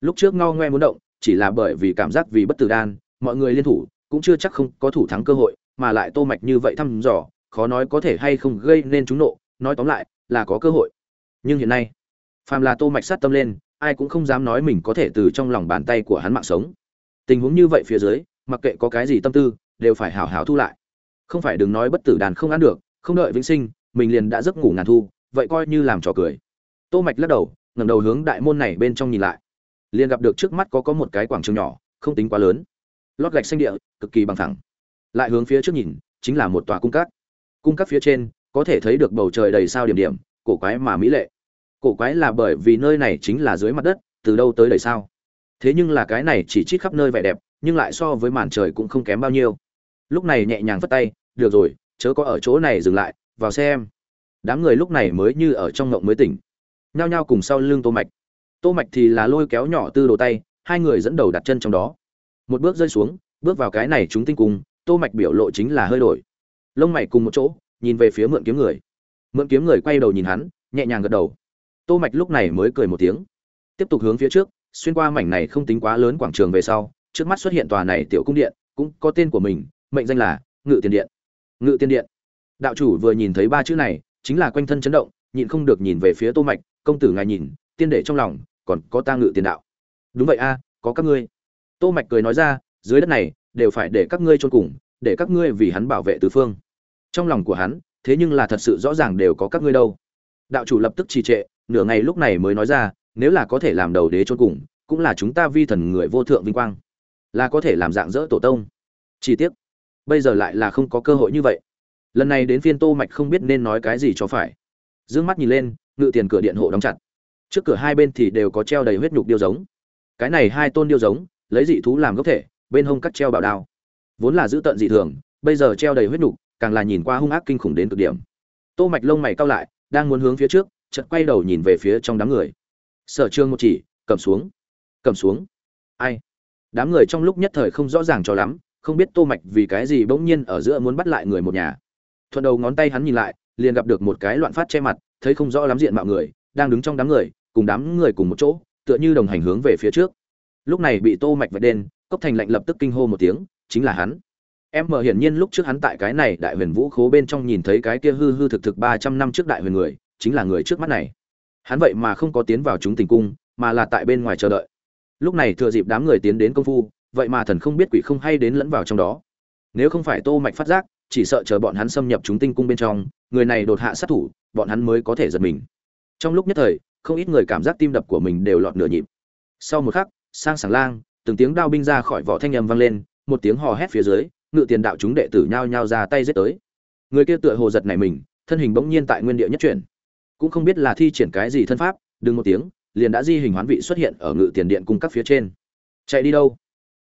[SPEAKER 1] Lúc trước ngao ngoe muốn động, chỉ là bởi vì cảm giác vì bất tử đan mọi người liên thủ, cũng chưa chắc không có thủ thắng cơ hội, mà lại tô mạch như vậy thăm dò, khó nói có thể hay không gây nên chúng nộ, nói tóm lại, là có cơ hội. Nhưng hiện nay, phàm là tô mạch sát tâm lên, ai cũng không dám nói mình có thể từ trong lòng bàn tay của hắn mạng sống. Tình huống như vậy phía dưới, mặc kệ có cái gì tâm tư, đều phải hảo hảo thu lại. Không phải đừng nói bất tử đàn không ăn được, không đợi vĩnh sinh, mình liền đã giấc ngủ ngàn thu, vậy coi như làm trò cười. Tô mạch lắc đầu, ngẩng đầu hướng đại môn này bên trong nhìn lại. Liền gặp được trước mắt có có một cái quảng trường nhỏ, không tính quá lớn lót gạch xanh địa, cực kỳ bằng thẳng lại hướng phía trước nhìn, chính là một tòa cung cát. Cung cát phía trên, có thể thấy được bầu trời đầy sao điểm điểm, cổ quái mà mỹ lệ. Cổ quái là bởi vì nơi này chính là dưới mặt đất, từ đâu tới đầy sao. Thế nhưng là cái này chỉ chít khắp nơi vẻ đẹp, nhưng lại so với màn trời cũng không kém bao nhiêu. Lúc này nhẹ nhàng vất tay, được rồi, chớ có ở chỗ này dừng lại, vào xem. Đám người lúc này mới như ở trong ngộng mới tỉnh. Nhao nhao cùng sau lưng tô mạch. Tô mạch thì là lôi kéo nhỏ tư đồ tay, hai người dẫn đầu đặt chân trong đó một bước rơi xuống, bước vào cái này chúng tinh cùng, tô mạch biểu lộ chính là hơi đổi. Lông mày cùng một chỗ, nhìn về phía mượn kiếm người. Mượn kiếm người quay đầu nhìn hắn, nhẹ nhàng gật đầu. Tô mạch lúc này mới cười một tiếng. Tiếp tục hướng phía trước, xuyên qua mảnh này không tính quá lớn quảng trường về sau, trước mắt xuất hiện tòa này tiểu cung điện, cũng có tên của mình, mệnh danh là ngự tiền điện. Ngự tiền điện. Đạo chủ vừa nhìn thấy ba chữ này, chính là quanh thân chấn động, nhịn không được nhìn về phía tô mạch, công tử ngài nhìn, tiên đệ trong lòng, còn có ta ngự tiền đạo. Đúng vậy a, có các ngươi tô mạch cười nói ra, dưới đất này, đều phải để các ngươi chôn cùng, để các ngươi vì hắn bảo vệ tứ phương. Trong lòng của hắn, thế nhưng là thật sự rõ ràng đều có các ngươi đâu. Đạo chủ lập tức trì trệ, nửa ngày lúc này mới nói ra, nếu là có thể làm đầu đế chôn cùng, cũng là chúng ta vi thần người vô thượng vinh quang, là có thể làm dạng dỡ tổ tông. Chi tiết bây giờ lại là không có cơ hội như vậy. Lần này đến phiên tô mạch không biết nên nói cái gì cho phải. Dương mắt nhìn lên, ngự tiền cửa điện hộ đóng chặt. Trước cửa hai bên thì đều có treo đầy huyết nhục điêu giống. Cái này hai tôn điêu giống lấy dị thú làm gốc thể, bên hông cắt treo bảo đao. Vốn là giữ tận dị thường, bây giờ treo đầy huyết nục, càng là nhìn qua hung ác kinh khủng đến cực điểm. Tô mạch lông mày cau lại, đang muốn hướng phía trước, chợt quay đầu nhìn về phía trong đám người. Sở trương một chỉ, cầm xuống. Cầm xuống. Ai? Đám người trong lúc nhất thời không rõ ràng cho lắm, không biết tô mạch vì cái gì bỗng nhiên ở giữa muốn bắt lại người một nhà. Thuận đầu ngón tay hắn nhìn lại, liền gặp được một cái loạn phát che mặt, thấy không rõ lắm diện mạo người, đang đứng trong đám người, cùng đám người cùng một chỗ, tựa như đồng hành hướng về phía trước lúc này bị tô mạch vạch đen, cốc thành lạnh lập tức kinh hô một tiếng, chính là hắn. Em mở hiển nhiên lúc trước hắn tại cái này đại huyền vũ khố bên trong nhìn thấy cái kia hư hư thực thực 300 năm trước đại huyền người, chính là người trước mắt này. Hắn vậy mà không có tiến vào chúng tình cung, mà là tại bên ngoài chờ đợi. Lúc này thừa dịp đám người tiến đến công phu, vậy mà thần không biết quỷ không hay đến lẫn vào trong đó. Nếu không phải tô mạch phát giác, chỉ sợ chờ bọn hắn xâm nhập chúng tinh cung bên trong, người này đột hạ sát thủ, bọn hắn mới có thể giật mình. Trong lúc nhất thời, không ít người cảm giác tim đập của mình đều lọt nửa nhịp. Sau một khắc sang sảng lang, từng tiếng đao binh ra khỏi vỏ thanh âm vang lên, một tiếng hò hét phía dưới, ngự tiền đạo chúng đệ tử nhao nhao ra tay giết tới. Người kia tựa hồ giật này mình, thân hình bỗng nhiên tại nguyên địa nhất chuyển. Cũng không biết là thi triển cái gì thân pháp, đừng một tiếng, liền đã di hình hoán vị xuất hiện ở ngự tiền điện cung cấp phía trên. Chạy đi đâu?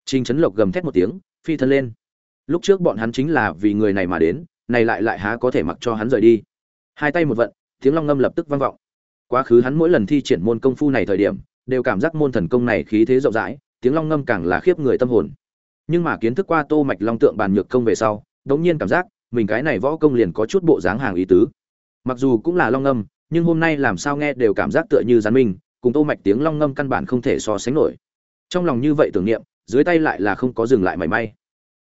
[SPEAKER 1] Trình trấn lộc gầm thét một tiếng, phi thân lên. Lúc trước bọn hắn chính là vì người này mà đến, này lại lại há có thể mặc cho hắn rời đi. Hai tay một vận, tiếng long ngâm lập tức vang vọng. Quá khứ hắn mỗi lần thi triển môn công phu này thời điểm đều cảm giác môn thần công này khí thế rộng rãi, tiếng long ngâm càng là khiếp người tâm hồn. Nhưng mà kiến thức qua tô mạch long tượng bàn nhược công về sau, đống nhiên cảm giác, mình cái này võ công liền có chút bộ dáng hàng ý tứ. Mặc dù cũng là long ngâm, nhưng hôm nay làm sao nghe đều cảm giác tựa như gián minh, cùng tô mạch tiếng long ngâm căn bản không thể so sánh nổi. Trong lòng như vậy tưởng niệm, dưới tay lại là không có dừng lại mảy may.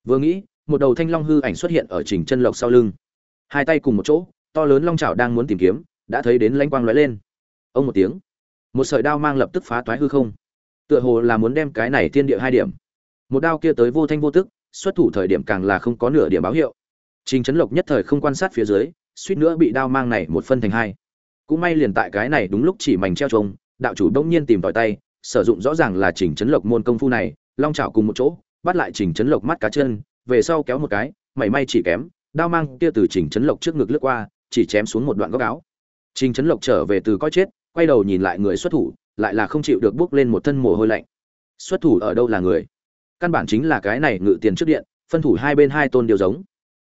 [SPEAKER 1] Vừa nghĩ, một đầu thanh long hư ảnh xuất hiện ở trình chân lộc sau lưng. Hai tay cùng một chỗ, to lớn long chảo đang muốn tìm kiếm, đã thấy đến lanh quang lóe lên. Ông một tiếng một sợi đao mang lập tức phá toái hư không. Tựa hồ là muốn đem cái này thiên địa hai điểm. Một đao kia tới vô thanh vô tức, xuất thủ thời điểm càng là không có nửa điểm báo hiệu. Trình chấn lộc nhất thời không quan sát phía dưới, suýt nữa bị đao mang này một phân thành hai. Cũng may liền tại cái này đúng lúc chỉ mảnh treo trông đạo chủ đông nhiên tìm tòi tay, sử dụng rõ ràng là trình chấn lộc môn công phu này, long chảo cùng một chỗ, bắt lại trình chấn lộc mắt cá chân, về sau kéo một cái, mảy may chỉ kém, đao mang kia từ trình chấn lộc trước ngực lướt qua, chỉ chém xuống một đoạn góc áo. Trình chấn lộc trở về từ coi chết quay đầu nhìn lại người xuất thủ, lại là không chịu được bước lên một thân mồ hôi lạnh. Xuất thủ ở đâu là người? Căn bản chính là cái này ngự tiền trước điện, phân thủ hai bên hai tôn điều giống.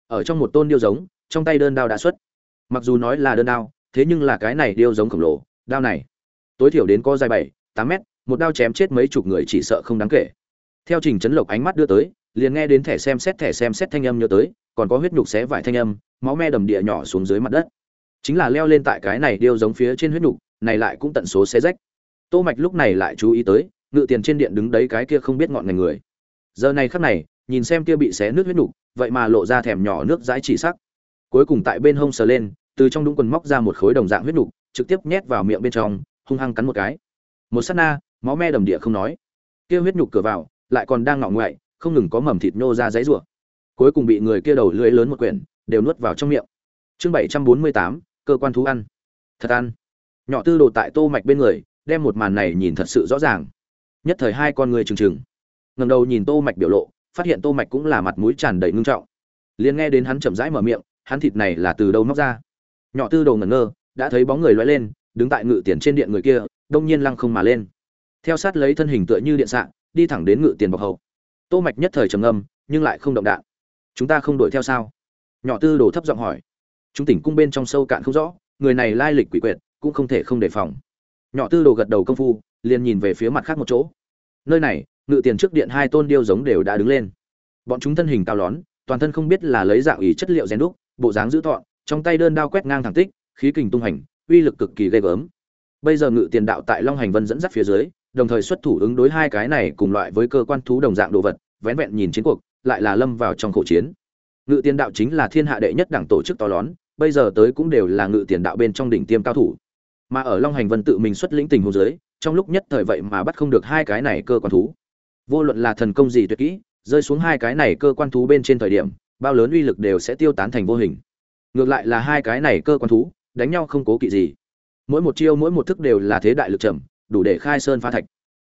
[SPEAKER 1] Ở trong một tôn điêu giống, trong tay đơn đao đã xuất. Mặc dù nói là đơn đao, thế nhưng là cái này điêu giống khổng lồ, đao này. Tối thiểu đến có dài bảy, tám mét, một đao chém chết mấy chục người chỉ sợ không đáng kể. Theo trình chấn lộc ánh mắt đưa tới, liền nghe đến thẻ xem xét, thẻ xem xét thanh âm nhớ tới, còn có huyết nhục xé vải thanh âm, máu me đầm địa nhỏ xuống dưới mặt đất. Chính là leo lên tại cái này điêu giống phía trên huyết nhục này lại cũng tận số xé rách. Tô mạch lúc này lại chú ý tới, ngự tiền trên điện đứng đấy cái kia không biết ngọn ngành người. Giờ này khắc này, nhìn xem kia bị xé nước huyết nhục vậy mà lộ ra thèm nhỏ nước dãi chỉ sắc. Cuối cùng tại bên hông sờ lên, từ trong đúng quần móc ra một khối đồng dạng huyết nhục trực tiếp nhét vào miệng bên trong, hung hăng cắn một cái. Một sát na, máu me đầm địa không nói. Kia huyết nhục cửa vào, lại còn đang ngọ ngoại, không ngừng có mầm thịt nhô ra giấy rủa. Cuối cùng bị người kia đầu lưỡi lớn một quyển, đều nuốt vào trong miệng. Chương bảy trăm bốn mươi tám, cơ quan thú ăn. Thật ăn nhỏ tư đồ tại tô mạch bên người, đem một màn này nhìn thật sự rõ ràng. Nhất thời hai con người trừng trừng. Ngẩng đầu nhìn tô mạch biểu lộ, phát hiện tô mạch cũng là mặt mũi tràn đầy ngưng trọng. Liền nghe đến hắn chậm rãi mở miệng, hắn thịt này là từ đâu móc ra? Nhỏ tư đồ ngẩn ngơ, đã thấy bóng người lóe lên, đứng tại ngự tiền trên điện người kia, đông nhiên lăng không mà lên. Theo sát lấy thân hình tựa như điện sạng đi thẳng đến ngự tiền bọc hậu tô mạch nhất thời trầm ngâm, nhưng lại không động đạn. Chúng ta không đuổi theo sao? Nhỏ tư đồ thấp giọng hỏi. Chúng tỉnh cung bên trong sâu cạn không rõ, người này lai lịch quỷ quyệt cũng không thể không đề phòng. Nhỏ tư đồ gật đầu công phu, liền nhìn về phía mặt khác một chỗ. Nơi này, ngự tiền trước điện hai tôn điêu giống đều đã đứng lên. Bọn chúng thân hình cao lón, toàn thân không biết là lấy dạng ý chất liệu rèn đúc, bộ dáng dữ thọn trong tay đơn đao quét ngang thẳng tích, khí kình tung hành, uy lực cực kỳ ghê gớm. Bây giờ ngự tiền đạo tại long hành vân dẫn dắt phía dưới, đồng thời xuất thủ ứng đối hai cái này cùng loại với cơ quan thú đồng dạng đồ vật, vén vẹn nhìn chiến cuộc, lại là lâm vào trong khổ chiến. Ngự tiền đạo chính là thiên hạ đệ nhất đảng tổ chức to lớn bây giờ tới cũng đều là ngự tiền đạo bên trong đỉnh tiêm cao thủ mà ở long hành vân tự mình xuất lĩnh tình hồ dưới, trong lúc nhất thời vậy mà bắt không được hai cái này cơ quan thú. Vô luận là thần công gì tuyệt kỹ, rơi xuống hai cái này cơ quan thú bên trên thời điểm, bao lớn uy lực đều sẽ tiêu tán thành vô hình. Ngược lại là hai cái này cơ quan thú, đánh nhau không cố kỵ gì. Mỗi một chiêu, mỗi một thức đều là thế đại lực trầm đủ để khai sơn phá thạch.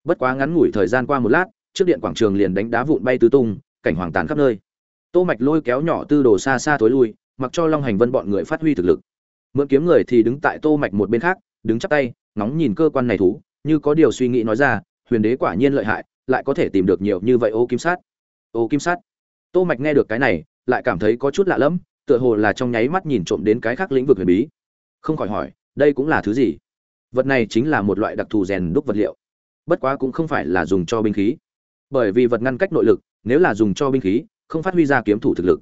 [SPEAKER 1] Bất quá ngắn ngủi thời gian qua một lát, trước điện quảng trường liền đánh đá vụn bay tứ tung, cảnh hoàng tàn khắp nơi. Tô mạch lôi kéo nhỏ tư đồ xa xa tối lui, mặc cho long hành vân bọn người phát huy thực lực. Mượn kiếm người thì đứng tại tô mạch một bên khác đứng chắp tay, ngóng nhìn cơ quan này thú, như có điều suy nghĩ nói ra, huyền đế quả nhiên lợi hại, lại có thể tìm được nhiều như vậy ô kim sát. Ô kim sát. Tô mạch nghe được cái này, lại cảm thấy có chút lạ lẫm, tựa hồ là trong nháy mắt nhìn trộm đến cái khác lĩnh vực huyền bí. Không khỏi hỏi, đây cũng là thứ gì? Vật này chính là một loại đặc thù rèn đúc vật liệu. Bất quá cũng không phải là dùng cho binh khí. Bởi vì vật ngăn cách nội lực, nếu là dùng cho binh khí, không phát huy ra kiếm thủ thực lực.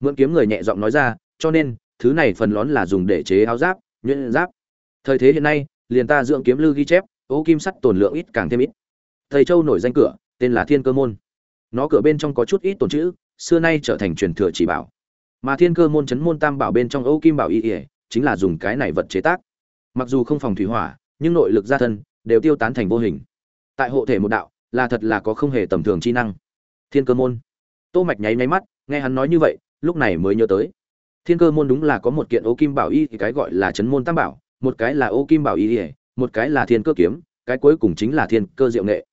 [SPEAKER 1] Mượn kiếm người nhẹ giọng nói ra, cho nên, thứ này phần lớn là dùng để chế áo giáp, nhuyễn giáp thời thế hiện nay, liền ta dưỡng kiếm lư ghi chép ô kim sắt tồn lượng ít càng thêm ít. Thầy châu nổi danh cửa, tên là thiên cơ môn. Nó cửa bên trong có chút ít tồn chữ, xưa nay trở thành truyền thừa chỉ bảo. Mà thiên cơ môn chấn môn tam bảo bên trong ô kim bảo y ỉa chính là dùng cái này vật chế tác. Mặc dù không phòng thủy hỏa, nhưng nội lực gia thân, đều tiêu tán thành vô hình. Tại hộ thể một đạo, là thật là có không hề tầm thường chi năng. Thiên cơ môn. Tô mạch nháy nháy mắt, nghe hắn nói như vậy, lúc này mới nhớ tới. Thiên cơ môn đúng là có một kiện ô kim bảo y, cái gọi là chấn môn tam bảo một cái là ô kim bảo y một cái là thiên cơ kiếm, cái cuối cùng chính là thiên cơ diệu nghệ.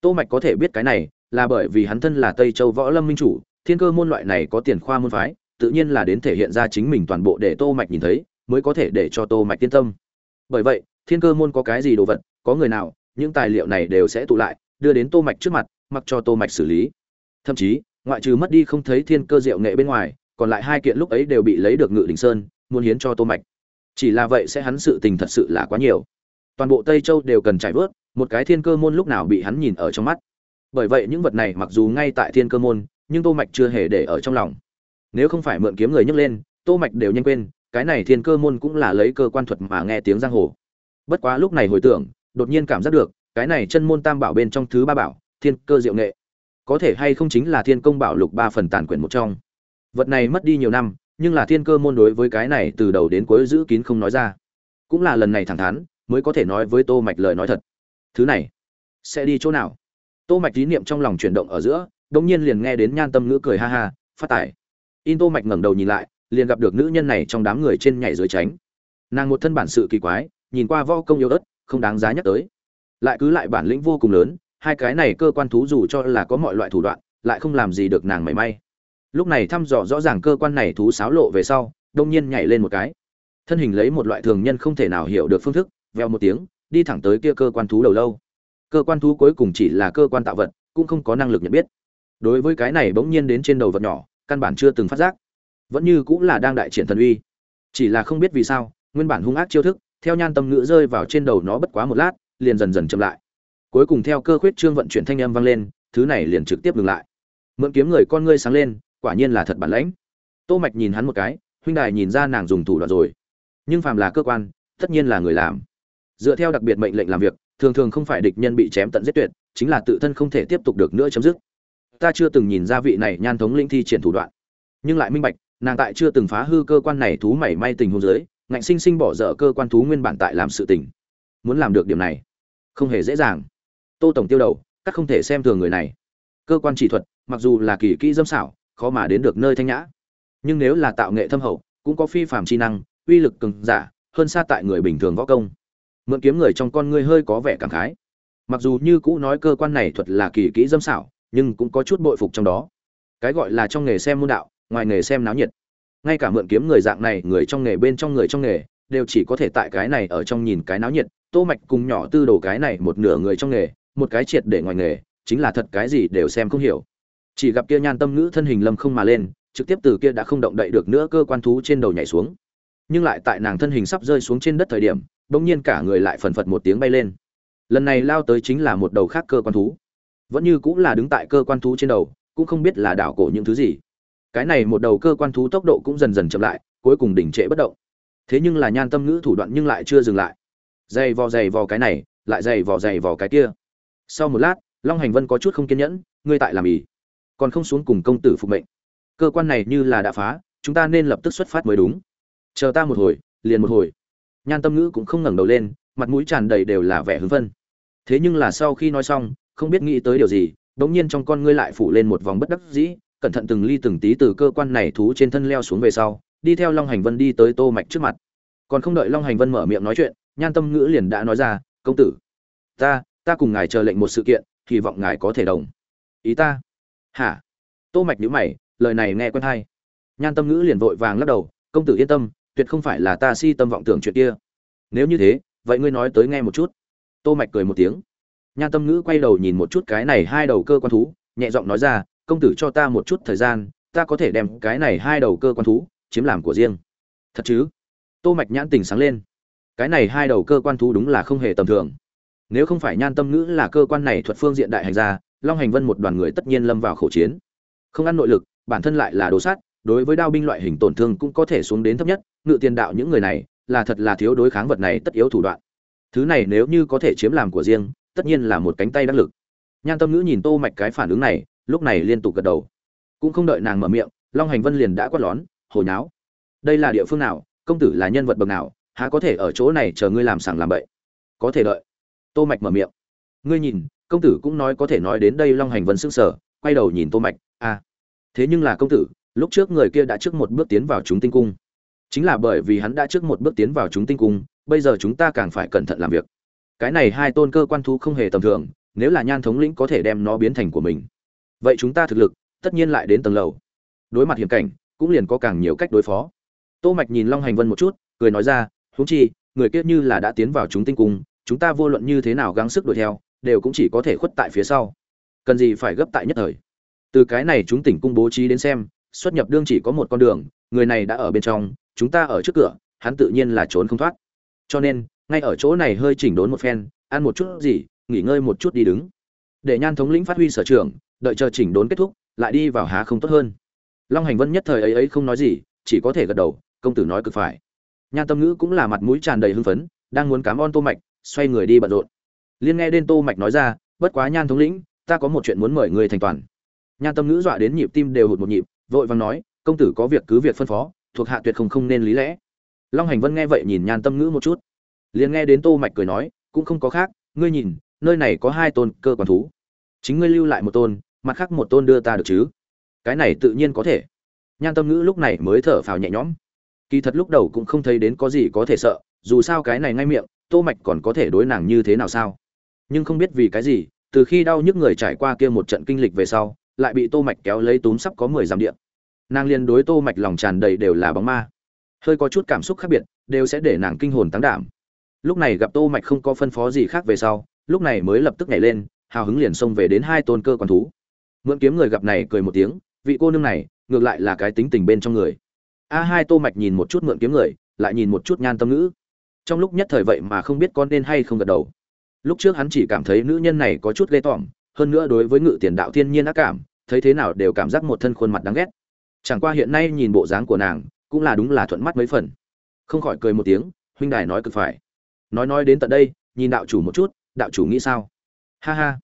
[SPEAKER 1] Tô mạch có thể biết cái này là bởi vì hắn thân là tây châu võ lâm minh chủ, thiên cơ môn loại này có tiền khoa môn phái, tự nhiên là đến thể hiện ra chính mình toàn bộ để tô mạch nhìn thấy, mới có thể để cho tô mạch yên tâm. Bởi vậy, thiên cơ môn có cái gì đồ vật, có người nào, những tài liệu này đều sẽ tụ lại, đưa đến tô mạch trước mặt, mặc cho tô mạch xử lý. Thậm chí, ngoại trừ mất đi không thấy thiên cơ diệu nghệ bên ngoài, còn lại hai kiện lúc ấy đều bị lấy được ngự đình sơn, muốn hiến cho tô mạch chỉ là vậy sẽ hắn sự tình thật sự là quá nhiều. Toàn bộ tây châu đều cần trải vớt, một cái thiên cơ môn lúc nào bị hắn nhìn ở trong mắt. Bởi vậy những vật này mặc dù ngay tại thiên cơ môn, nhưng tô mạch chưa hề để ở trong lòng. Nếu không phải mượn kiếm người nhấc lên, tô mạch đều nhanh quên, cái này thiên cơ môn cũng là lấy cơ quan thuật mà nghe tiếng giang hồ. Bất quá lúc này hồi tưởng, đột nhiên cảm giác được, cái này chân môn tam bảo bên trong thứ ba bảo, thiên cơ diệu nghệ. Có thể hay không chính là thiên công bảo lục ba phần tàn quyển một trong. Vật này mất đi nhiều năm nhưng là thiên cơ môn đối với cái này từ đầu đến cuối giữ kín không nói ra. Cũng là lần này thẳng thắn, mới có thể nói với tô mạch lời nói thật. Thứ này, sẽ đi chỗ nào? Tô mạch ý niệm trong lòng chuyển động ở giữa đung nhiên liền nghe đến nhan tâm ngữ cười ha ha, phát tải in tô mạch ngẩng đầu nhìn lại, liền gặp được nữ nhân này trong đám người trên nhảy dưới tránh. Nàng một thân bản sự kỳ quái, nhìn qua võ công yếu ớt, không đáng giá nhắc tới. Lại cứ lại bản lĩnh vô cùng lớn, hai cái này cơ quan thú dù cho là có mọi loại thủ đoạn, lại không làm gì được nàng mảy may lúc này thăm dò rõ ràng cơ quan này thú sáo lộ về sau, đông nhiên nhảy lên một cái. Thân hình lấy một loại thường nhân không thể nào hiểu được phương thức, veo một tiếng, đi thẳng tới kia cơ quan thú đầu lâu. Cơ quan thú cuối cùng chỉ là cơ quan tạo vật, cũng không có năng lực nhận biết. Đối với cái này bỗng nhiên đến trên đầu vật nhỏ, căn bản chưa từng phát giác. Vẫn như cũng là đang đại triển thần uy. Chỉ là không biết vì sao, nguyên bản hung ác chiêu thức, theo nhan tâm ngữ rơi vào trên đầu nó bất quá một lát, liền dần dần chậm lại. Cuối cùng theo cơ khuyết trương vận chuyển thanh âm vang lên, thứ này liền trực tiếp ngừng lại. Mượn kiếm người con ngươi sáng lên quả nhiên là thật bản lãnh. Tô mạch nhìn hắn một cái, huynh đài nhìn ra nàng dùng thủ đoạn rồi. Nhưng phàm là cơ quan, tất nhiên là người làm. Dựa theo đặc biệt mệnh lệnh làm việc, thường thường không phải địch nhân bị chém tận giết tuyệt, chính là tự thân không thể tiếp tục được nữa chấm dứt. Ta chưa từng nhìn ra vị này nhan thống linh thi triển thủ đoạn. Nhưng lại minh bạch, nàng tại chưa từng phá hư cơ quan này thú mảy may tình huống dưới, ngạnh sinh sinh bỏ dở cơ quan thú nguyên bản tại làm sự tình. Muốn làm được điểm này, không hề dễ dàng. Tô tổng tiêu đầu các không thể xem thường người này. Cơ quan chỉ thuật, mặc dù là kỳ kỹ dâm xảo khó mà đến được nơi thanh nhã. Nhưng nếu là tạo nghệ thâm hậu, cũng có phi phàm chi năng, uy lực cường giả, hơn xa tại người bình thường võ công. Mượn kiếm người trong con ngươi hơi có vẻ cảm khái. Mặc dù như cũ nói cơ quan này thuật là kỳ kỹ dâm xảo, nhưng cũng có chút bội phục trong đó. Cái gọi là trong nghề xem môn đạo, ngoài nghề xem náo nhiệt. Ngay cả mượn kiếm người dạng này, người trong nghề bên trong người trong nghề, đều chỉ có thể tại cái này ở trong nhìn cái náo nhiệt. Tô mạch cùng nhỏ tư đồ cái này một nửa người trong nghề, một cái triệt để ngoài nghề, chính là thật cái gì đều xem không hiểu chỉ gặp kia nhan tâm ngữ thân hình lâm không mà lên, trực tiếp từ kia đã không động đậy được nữa cơ quan thú trên đầu nhảy xuống. Nhưng lại tại nàng thân hình sắp rơi xuống trên đất thời điểm, bỗng nhiên cả người lại phần phật một tiếng bay lên. Lần này lao tới chính là một đầu khác cơ quan thú. Vẫn như cũng là đứng tại cơ quan thú trên đầu, cũng không biết là đảo cổ những thứ gì. Cái này một đầu cơ quan thú tốc độ cũng dần dần chậm lại, cuối cùng đỉnh trệ bất động. Thế nhưng là nhan tâm ngữ thủ đoạn nhưng lại chưa dừng lại. Dày vò dày vò cái này, lại dày vò dày vò cái kia. Sau một lát, long hành vân có chút không kiên nhẫn, ngươi tại làm ý còn không xuống cùng công tử phục mệnh. Cơ quan này như là đã phá, chúng ta nên lập tức xuất phát mới đúng. Chờ ta một hồi, liền một hồi. Nhan tâm ngữ cũng không ngẩng đầu lên, mặt mũi tràn đầy đều là vẻ hứng phân thế nhưng là sau khi nói xong, không biết nghĩ tới điều gì đống nhiên trong con ngươi lại phủ lên một vòng bất đắc dĩ, cẩn thận từng ly từng tí từ cơ quan này thú trên thân leo xuống về sau, đi theo long hành vân đi tới tô mạch trước mặt. Còn không đợi long hành vân mở miệng nói chuyện, nhan tâm ngữ liền đã nói ra, công tử, ta ta cùng ngài chờ lệnh một sự kiện, hy vọng ngài có thể đồng ý ta hả? Tô mạch nhíu mày, lời này nghe quen hay. Nhan tâm ngữ liền vội vàng lắc đầu, công tử yên tâm, tuyệt không phải là ta si tâm vọng tưởng chuyện kia. Nếu như thế, vậy ngươi nói tới nghe một chút. Tô mạch cười một tiếng. Nhan tâm ngữ quay đầu nhìn một chút cái này hai đầu cơ quan thú, nhẹ giọng nói ra, công tử cho ta một chút thời gian, ta có thể đem cái này hai đầu cơ quan thú chiếm làm của riêng. Thật chứ? Tô mạch nhãn tình sáng lên. Cái này hai đầu cơ quan thú đúng là không hề tầm thường. Nếu không phải nhan tâm ngữ là cơ quan này thuật phương diện đại hành gia long hành vân một đoàn người tất nhiên lâm vào khẩu chiến. Không ăn nội lực, bản thân lại là đồ sát, đối với đao binh loại hình tổn thương cũng có thể xuống đến thấp nhất, ngự tiền đạo những người này, là thật là thiếu đối kháng vật này tất yếu thủ đoạn. Thứ này nếu như có thể chiếm làm của riêng, tất nhiên là một cánh tay đắc lực. Nhan tâm ngữ nhìn tô mạch cái phản ứng này, lúc này liên tục gật đầu. Cũng không đợi nàng mở miệng, long hành vân liền đã quát lón hồi nháo, đây là địa phương nào, công tử là nhân vật bậc nào, há có thể ở chỗ này chờ ngươi làm sảng làm bậy? Có thể đợi. Tô mạch mở miệng. Ngươi nhìn công tử cũng nói có thể nói đến đây long hành vân sững sờ, quay đầu nhìn tô mạch à thế nhưng là công tử, lúc trước người kia đã trước một bước tiến vào chúng tinh cung. Chính là bởi vì hắn đã trước một bước tiến vào chúng tinh cung, bây giờ chúng ta càng phải cẩn thận làm việc. Cái này hai tôn cơ quan thú không hề tầm thường, nếu là nhan thống lĩnh có thể đem nó biến thành của mình. Vậy chúng ta thực lực, tất nhiên lại đến tầng lầu. Đối mặt hiểm cảnh, cũng liền có càng nhiều cách đối phó. Tô mạch nhìn long hành vân một chút, cười nói ra, huống chi, người kia như là đã tiến vào chúng tinh cung, chúng ta vô luận như thế nào gắng sức đuổi theo đều cũng chỉ có thể khuất tại phía sau. Cần gì phải gấp tại nhất thời. Từ cái này chúng tỉnh cung bố trí đến xem, xuất nhập đương chỉ có một con đường, người này đã ở bên trong, chúng ta ở trước cửa, hắn tự nhiên là trốn không thoát. Cho nên, ngay ở chỗ này hơi chỉnh đốn một phen, ăn một chút gì, nghỉ ngơi một chút đi đứng. Để nhan thống lĩnh phát huy sở trường, đợi chờ chỉnh đốn kết thúc, lại đi vào há không tốt hơn. Long hành vân nhất thời ấy ấy không nói gì, chỉ có thể gật đầu, công tử nói cực phải. Nhan tâm ngữ cũng là mặt mũi tràn đầy hưng phấn, đang muốn cám on tô mạch, xoay người đi bận rộn liên nghe đến tô mạch nói ra, bất quá nhan thống lĩnh, ta có một chuyện muốn mời người thành toàn. Nhan tâm ngữ dọa đến nhịp tim đều hụt một nhịp, vội vàng nói, công tử có việc cứ việc phân phó, thuộc hạ tuyệt không không nên lý lẽ. Long hành vân nghe vậy nhìn nhan tâm ngữ một chút. Liền nghe đến tô mạch cười nói, cũng không có khác, ngươi nhìn, nơi này có hai tôn cơ quan thú. Chính ngươi lưu lại một tôn, mặt khác một tôn đưa ta được chứ? Cái này tự nhiên có thể. Nhan tâm ngữ lúc này mới thở phào nhẹ nhõm. Kỳ thật lúc đầu cũng không thấy đến có gì có thể sợ, dù sao cái này ngay miệng, tô mạch còn có thể đối nàng như thế nào sao? Nhưng không biết vì cái gì, từ khi đau nhức người trải qua kia một trận kinh lịch về sau, lại bị tô mạch kéo lấy túm sắp có 10 dặm điện nàng liền đối tô mạch lòng tràn đầy đều là bóng ma. Hơi có chút cảm xúc khác biệt, đều sẽ để nàng kinh hồn tăng đảm. Lúc này gặp tô mạch không có phân phó gì khác về sau, lúc này mới lập tức nhảy lên, hào hứng liền xông về đến hai tôn cơ quan thú. Mượn kiếm người gặp này cười một tiếng, vị cô nương này, ngược lại là cái tính tình bên trong người. A hai tô mạch nhìn một chút mượn kiếm người, lại nhìn một chút nhan tâm ngữ. Trong lúc nhất thời vậy mà không biết con nên hay không gật đầu lúc trước hắn chỉ cảm thấy nữ nhân này có chút ghê tởm, hơn nữa đối với ngự tiền đạo thiên nhiên ác cảm, thấy thế nào đều cảm giác một thân khuôn mặt đáng ghét. Chẳng qua hiện nay nhìn bộ dáng của nàng, cũng là đúng là thuận mắt mấy phần. Không khỏi cười một tiếng, huynh đài nói cực phải. Nói nói đến tận đây, nhìn đạo chủ một chút, đạo chủ nghĩ sao? Ha ha.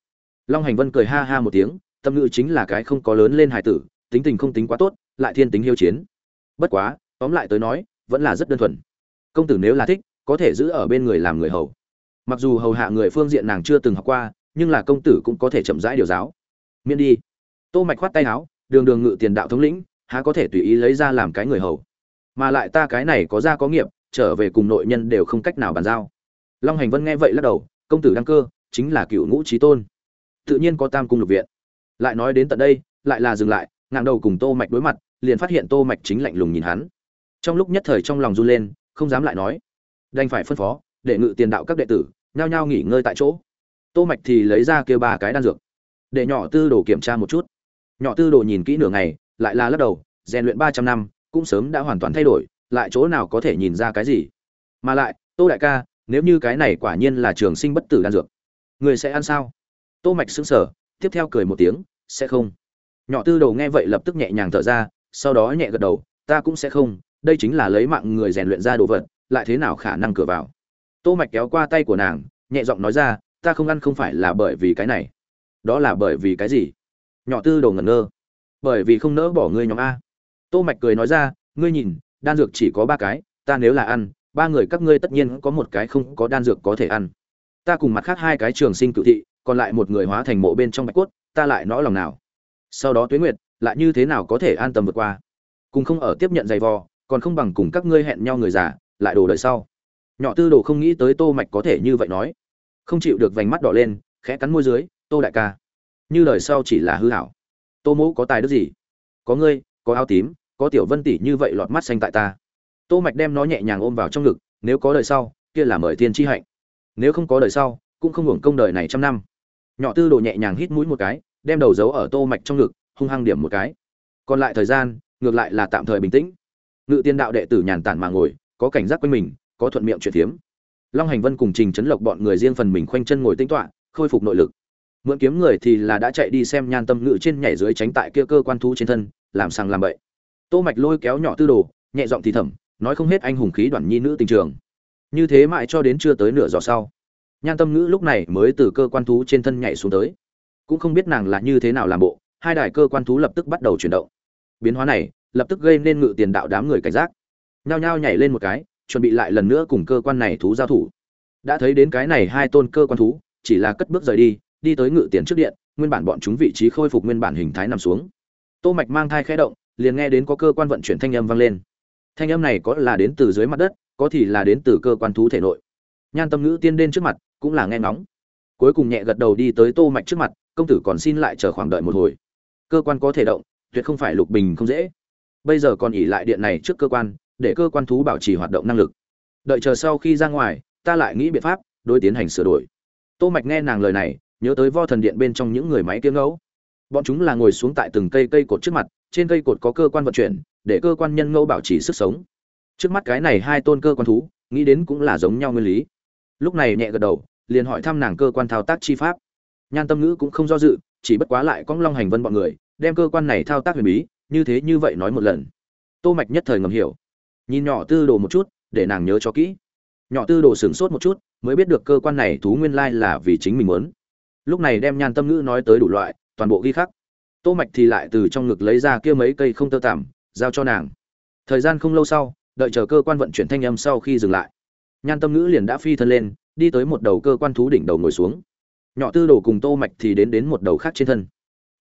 [SPEAKER 1] Long hành vân cười ha ha một tiếng, tâm ngữ chính là cái không có lớn lên hài tử, tính tình không tính quá tốt, lại thiên tính hiếu chiến. Bất quá, tóm lại tới nói, vẫn là rất đơn thuần. Công tử nếu là thích, có thể giữ ở bên người làm người hầu mặc dù hầu hạ người phương diện nàng chưa từng học qua, nhưng là công tử cũng có thể chậm rãi điều giáo. Miễn đi. Tô mạch khoát tay áo, đường đường ngự tiền đạo thống lĩnh, há có thể tùy ý lấy ra làm cái người hầu. Mà lại ta cái này có gia có nghiệp, trở về cùng nội nhân đều không cách nào bàn giao. Long hành vân nghe vậy lắc đầu, công tử đăng cơ, chính là cựu ngũ trí tôn. Tự nhiên có tam cung lục viện. Lại nói đến tận đây, lại là dừng lại ngang đầu cùng tô mạch đối mặt, liền phát hiện tô mạch chính lạnh lùng nhìn hắn. Trong lúc nhất thời trong lòng run lên, không dám lại nói. Đành phải phân phó, để ngự tiền đạo các đệ tử nhao nhao nghỉ ngơi tại chỗ. Tô mạch thì lấy ra kia ba cái đan dược, để nhỏ tư đồ kiểm tra một chút. Nhỏ tư đồ nhìn kỹ nửa ngày, lại là lắc đầu, rèn luyện ba trăm năm, cũng sớm đã hoàn toàn thay đổi, lại chỗ nào có thể nhìn ra cái gì? Mà lại, tô đại ca, nếu như cái này quả nhiên là trường sinh bất tử đan dược, người sẽ ăn sao? Tô mạch sững sờ, tiếp theo cười một tiếng, sẽ không. Nhỏ tư đồ nghe vậy lập tức nhẹ nhàng thở ra, sau đó nhẹ gật đầu, ta cũng sẽ không, đây chính là lấy mạng người rèn luyện ra đồ vật, lại thế nào khả năng cửa vào? Tô mạch kéo qua tay của nàng, nhẹ giọng nói ra, ta không ăn không phải là bởi vì cái này. Đó là bởi vì cái gì? Nhỏ tư đồ ngẩn ngơ. Bởi vì không nỡ bỏ ngươi nhóm a. Tô mạch cười nói ra, ngươi nhìn, đan dược chỉ có ba cái, ta nếu là ăn, ba người các ngươi tất nhiên có một cái không có đan dược có thể ăn. Ta cùng mặt khác hai cái trường sinh cự thị, còn lại một người hóa thành mộ bên trong bạch cốt, ta lại nõ lòng nào? Sau đó tuế nguyệt, lại như thế nào có thể an tâm vượt qua? Cùng không ở tiếp nhận giày vò, còn không bằng cùng các ngươi hẹn nhau người già, lại đồ đời sau nhỏ tư đồ không nghĩ tới tô mạch có thể như vậy nói. Không chịu được vành mắt đỏ lên, khẽ cắn môi dưới, tô đại ca, như lời sau chỉ là hư hảo. Tô mỗ có tài đức gì? Có ngươi, có áo tím, có tiểu vân tỷ như vậy lọt mắt xanh tại ta. Tô mạch đem nó nhẹ nhàng ôm vào trong ngực, nếu có đời sau, kia là mời tiên chi hạnh. Nếu không có đời sau, cũng không hưởng công đời này trăm năm. Nhỏ tư đồ nhẹ nhàng hít mũi một cái, đem đầu giấu ở tô mạch trong ngực, hung hăng điểm một cái. Còn lại thời gian, ngược lại là tạm thời bình tĩnh. Ngự tiên đạo đệ tử nhàn tản mà ngồi, có cảnh giác quanh mình có thuận miệng chuyện thiếm long hành vân cùng trình chấn lộc bọn người riêng phần mình khoanh chân ngồi tĩnh tọa, khôi phục nội lực. Mượn kiếm người thì là đã chạy đi xem nhan tâm ngự trên nhảy dưới tránh tại kia cơ quan thú trên thân, làm sang làm bậy. Tô mạch lôi kéo nhỏ tư đồ, nhẹ giọng thì thầm, nói không hết anh hùng khí đoàn nhi nữ tình trường. Như thế mãi cho đến chưa tới nửa giờ sau, nhan tâm ngữ lúc này mới từ cơ quan thú trên thân nhảy xuống tới. Cũng không biết nàng là như thế nào làm bộ, hai đài cơ quan thú lập tức bắt đầu chuyển động. Biến hóa này lập tức gây nên ngự tiền đạo đám người cảnh giác. Nhao nhao nhảy lên một cái chuẩn bị lại lần nữa cùng cơ quan này thú giao thủ. Đã thấy đến cái này hai tôn cơ quan thú, chỉ là cất bước rời đi đi tới ngự tiền trước điện, nguyên bản bọn chúng vị trí khôi phục nguyên bản hình thái nằm xuống. Tô mạch mang thai khẽ động, liền nghe đến có cơ quan vận chuyển thanh âm vang lên. Thanh âm này có là đến từ dưới mặt đất, có thì là đến từ cơ quan thú thể nội. Nhan tâm ngữ tiên đến trước mặt, cũng là nghe ngóng. Cuối cùng nhẹ gật đầu đi tới tô mạch trước mặt, công tử còn xin lại chờ khoảng đợi một hồi. Cơ quan có thể động, tuyệt không phải lục bình không dễ. Bây giờ còn ỉ lại điện này trước cơ quan để cơ quan thú bảo trì hoạt động năng lực. Đợi chờ sau khi ra ngoài, ta lại nghĩ biện pháp đối tiến hành sửa đổi. Tô mạch nghe nàng lời này, nhớ tới vo thần điện bên trong những người máy tiếng ngẫu. Bọn chúng là ngồi xuống tại từng cây cây cột trước mặt, trên cây cột có cơ quan vận chuyển, để cơ quan nhân ngẫu bảo trì sức sống. Trước mắt cái này hai tôn cơ quan thú, nghĩ đến cũng là giống nhau nguyên lý. Lúc này nhẹ gật đầu, liền hỏi thăm nàng cơ quan thao tác chi pháp. Nhan tâm ngữ cũng không do dự, chỉ bất quá lại cong long hành vân bọn người, đem cơ quan này thao tác huyền bí, như thế như vậy nói một lần. Tô mạch nhất thời ngầm hiểu nhìn nhỏ tư đồ một chút, để nàng nhớ cho kỹ. Nhỏ tư đồ sửng sốt một chút, mới biết được cơ quan này thú nguyên lai là vì chính mình muốn. Lúc này đem nhan tâm ngữ nói tới đủ loại, toàn bộ ghi khắc. Tô mạch thì lại từ trong ngực lấy ra kia mấy cây không tơ tằm, giao cho nàng. Thời gian không lâu sau, đợi chờ cơ quan vận chuyển thanh âm sau khi dừng lại, nhan tâm ngữ liền đã phi thân lên, đi tới một đầu cơ quan thú đỉnh đầu ngồi xuống. Nhỏ tư đồ cùng tô mạch thì đến đến một đầu khác trên thân.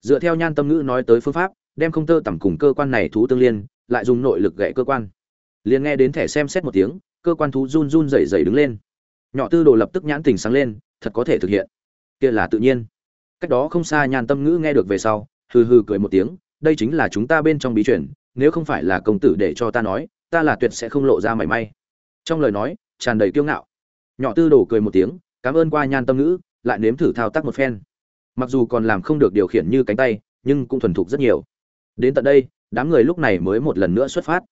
[SPEAKER 1] Dựa theo nhan tâm ngữ nói tới phương pháp, đem không tơ tằm cùng cơ quan này thú tương liên, lại dùng nội lực gãy cơ quan liền nghe đến thẻ xem xét một tiếng, cơ quan thú run run rẩy rẩy đứng lên. Nhỏ tư đồ lập tức nhãn tình sáng lên, thật có thể thực hiện. Kia là tự nhiên. Cách đó không xa nhàn tâm ngữ nghe được về sau, hừ hừ cười một tiếng, đây chính là chúng ta bên trong bí truyền, nếu không phải là công tử để cho ta nói, ta là tuyệt sẽ không lộ ra mảy may. Trong lời nói, tràn đầy kiêu ngạo. Nhỏ tư đồ cười một tiếng, cảm ơn qua nhan tâm ngữ, lại nếm thử thao tác một phen. Mặc dù còn làm không được điều khiển như cánh tay, nhưng cũng thuần thục rất nhiều. Đến tận đây, đám người lúc này mới một lần nữa xuất phát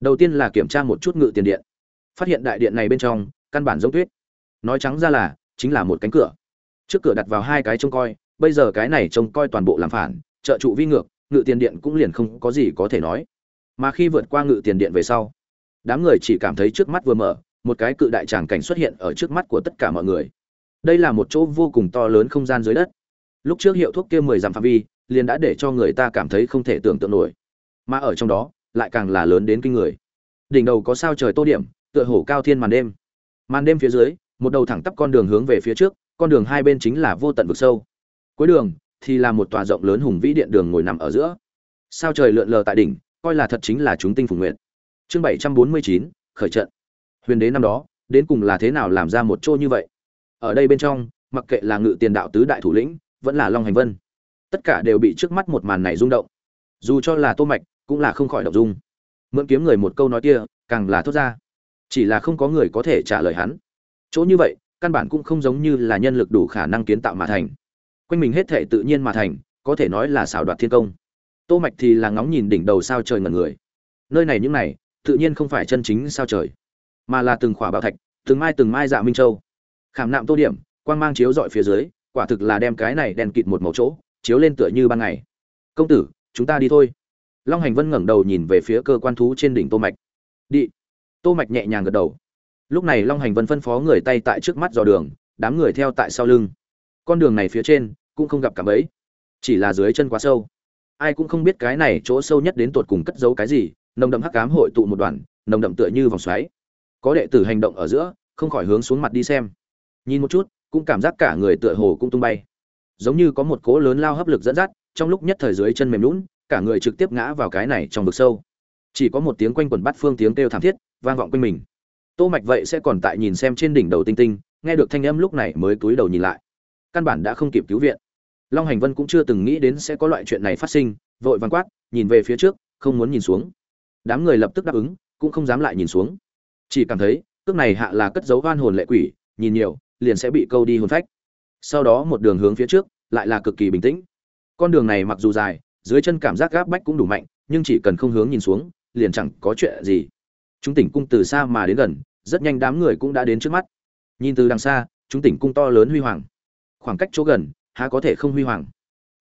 [SPEAKER 1] đầu tiên là kiểm tra một chút ngự tiền điện. Phát hiện đại điện này bên trong, căn bản giống tuyết. Nói trắng ra là, chính là một cánh cửa. Trước cửa đặt vào hai cái trông coi, bây giờ cái này trông coi toàn bộ làm phản, trợ trụ vi ngược, ngự tiền điện cũng liền không có gì có thể nói. Mà khi vượt qua ngự tiền điện về sau, đám người chỉ cảm thấy trước mắt vừa mở, một cái cự đại tràng cảnh xuất hiện ở trước mắt của tất cả mọi người. Đây là một chỗ vô cùng to lớn không gian dưới đất. Lúc trước hiệu thuốc kia mười dặm phạm vi, liền đã để cho người ta cảm thấy không thể tưởng tượng nổi. Mà ở trong đó lại càng là lớn đến kinh người. Đỉnh đầu có sao trời tô điểm, tựa hổ cao thiên màn đêm. Màn đêm phía dưới, một đầu thẳng tắp con đường hướng về phía trước, con đường hai bên chính là vô tận vực sâu. Cuối đường, thì là một tòa rộng lớn hùng vĩ điện đường ngồi nằm ở giữa. Sao trời lượn lờ tại đỉnh, coi là thật chính là chúng tinh phù nguyện chương bảy trăm bốn mươi chín, khởi trận. Huyền đế năm đó, đến cùng là thế nào làm ra một chỗ như vậy? Ở đây bên trong, mặc kệ là ngự tiền đạo tứ đại thủ lĩnh, vẫn là long hành vân, tất cả đều bị trước mắt một màn này rung động. Dù cho là tô mạch cũng là không khỏi động dung. Mượn kiếm người một câu nói kia, càng là thốt ra. Chỉ là không có người có thể trả lời hắn. Chỗ như vậy, căn bản cũng không giống như là nhân lực đủ khả năng kiến tạo mà thành. Quanh mình hết thể tự nhiên mà thành, có thể nói là xảo đoạt thiên công. Tô mạch thì là ngóng nhìn đỉnh đầu sao trời ngẩn người. Nơi này những này, tự nhiên không phải chân chính sao trời, mà là từng khỏa bảo thạch, từng mai từng mai dạ minh châu. Khảm nạm tô điểm, quang mang chiếu dọi phía dưới, quả thực là đem cái này đèn kịt một màu chỗ, chiếu lên tựa như ban ngày. Công tử, chúng ta đi thôi long hành vân ngẩng đầu nhìn về phía cơ quan thú trên đỉnh tô mạch. Đi. Tô mạch nhẹ nhàng gật đầu. Lúc này long hành vân phân phó người tay tại trước mắt dò đường đám người theo tại sau lưng. Con đường này phía trên cũng không gặp cả mấy, chỉ là dưới chân quá sâu. Ai cũng không biết cái này chỗ sâu nhất đến tột cùng cất giấu cái gì nồng đậm hắc ám hội tụ một đoàn nồng đậm tựa như vòng xoáy. Có đệ tử hành động ở giữa không khỏi hướng xuống mặt đi xem. Nhìn một chút cũng cảm giác cả người tựa hồ cũng tung bay. Giống như có một cỗ lớn lao hấp lực dẫn dắt trong lúc nhất thời dưới chân mềm lún cả người trực tiếp ngã vào cái này trong vực sâu. Chỉ có một tiếng quanh quần bắt phương tiếng kêu thảm thiết, vang vọng quanh mình. Tô mạch vậy sẽ còn tại nhìn xem trên đỉnh đầu tinh tinh, nghe được thanh âm lúc này mới cúi đầu nhìn lại. Căn bản đã không kịp cứu viện. Long hành vân cũng chưa từng nghĩ đến sẽ có loại chuyện này phát sinh, vội vàng quát, nhìn về phía trước, không muốn nhìn xuống. Đám người lập tức đáp ứng, cũng không dám lại nhìn xuống. Chỉ cảm thấy, cước này hạ là cất dấu oan hồn lệ quỷ, nhìn nhiều, liền sẽ bị câu đi hồn phách. Sau đó một đường hướng phía trước, lại là cực kỳ bình tĩnh. Con đường này mặc dù dài dưới chân cảm giác gáp bách cũng đủ mạnh, nhưng chỉ cần không hướng nhìn xuống, liền chẳng có chuyện gì. Chúng tỉnh cung từ xa mà đến gần, rất nhanh đám người cũng đã đến trước mắt. Nhìn từ đằng xa, chúng tỉnh cung to lớn huy hoàng. Khoảng cách chỗ gần, há có thể không huy hoàng.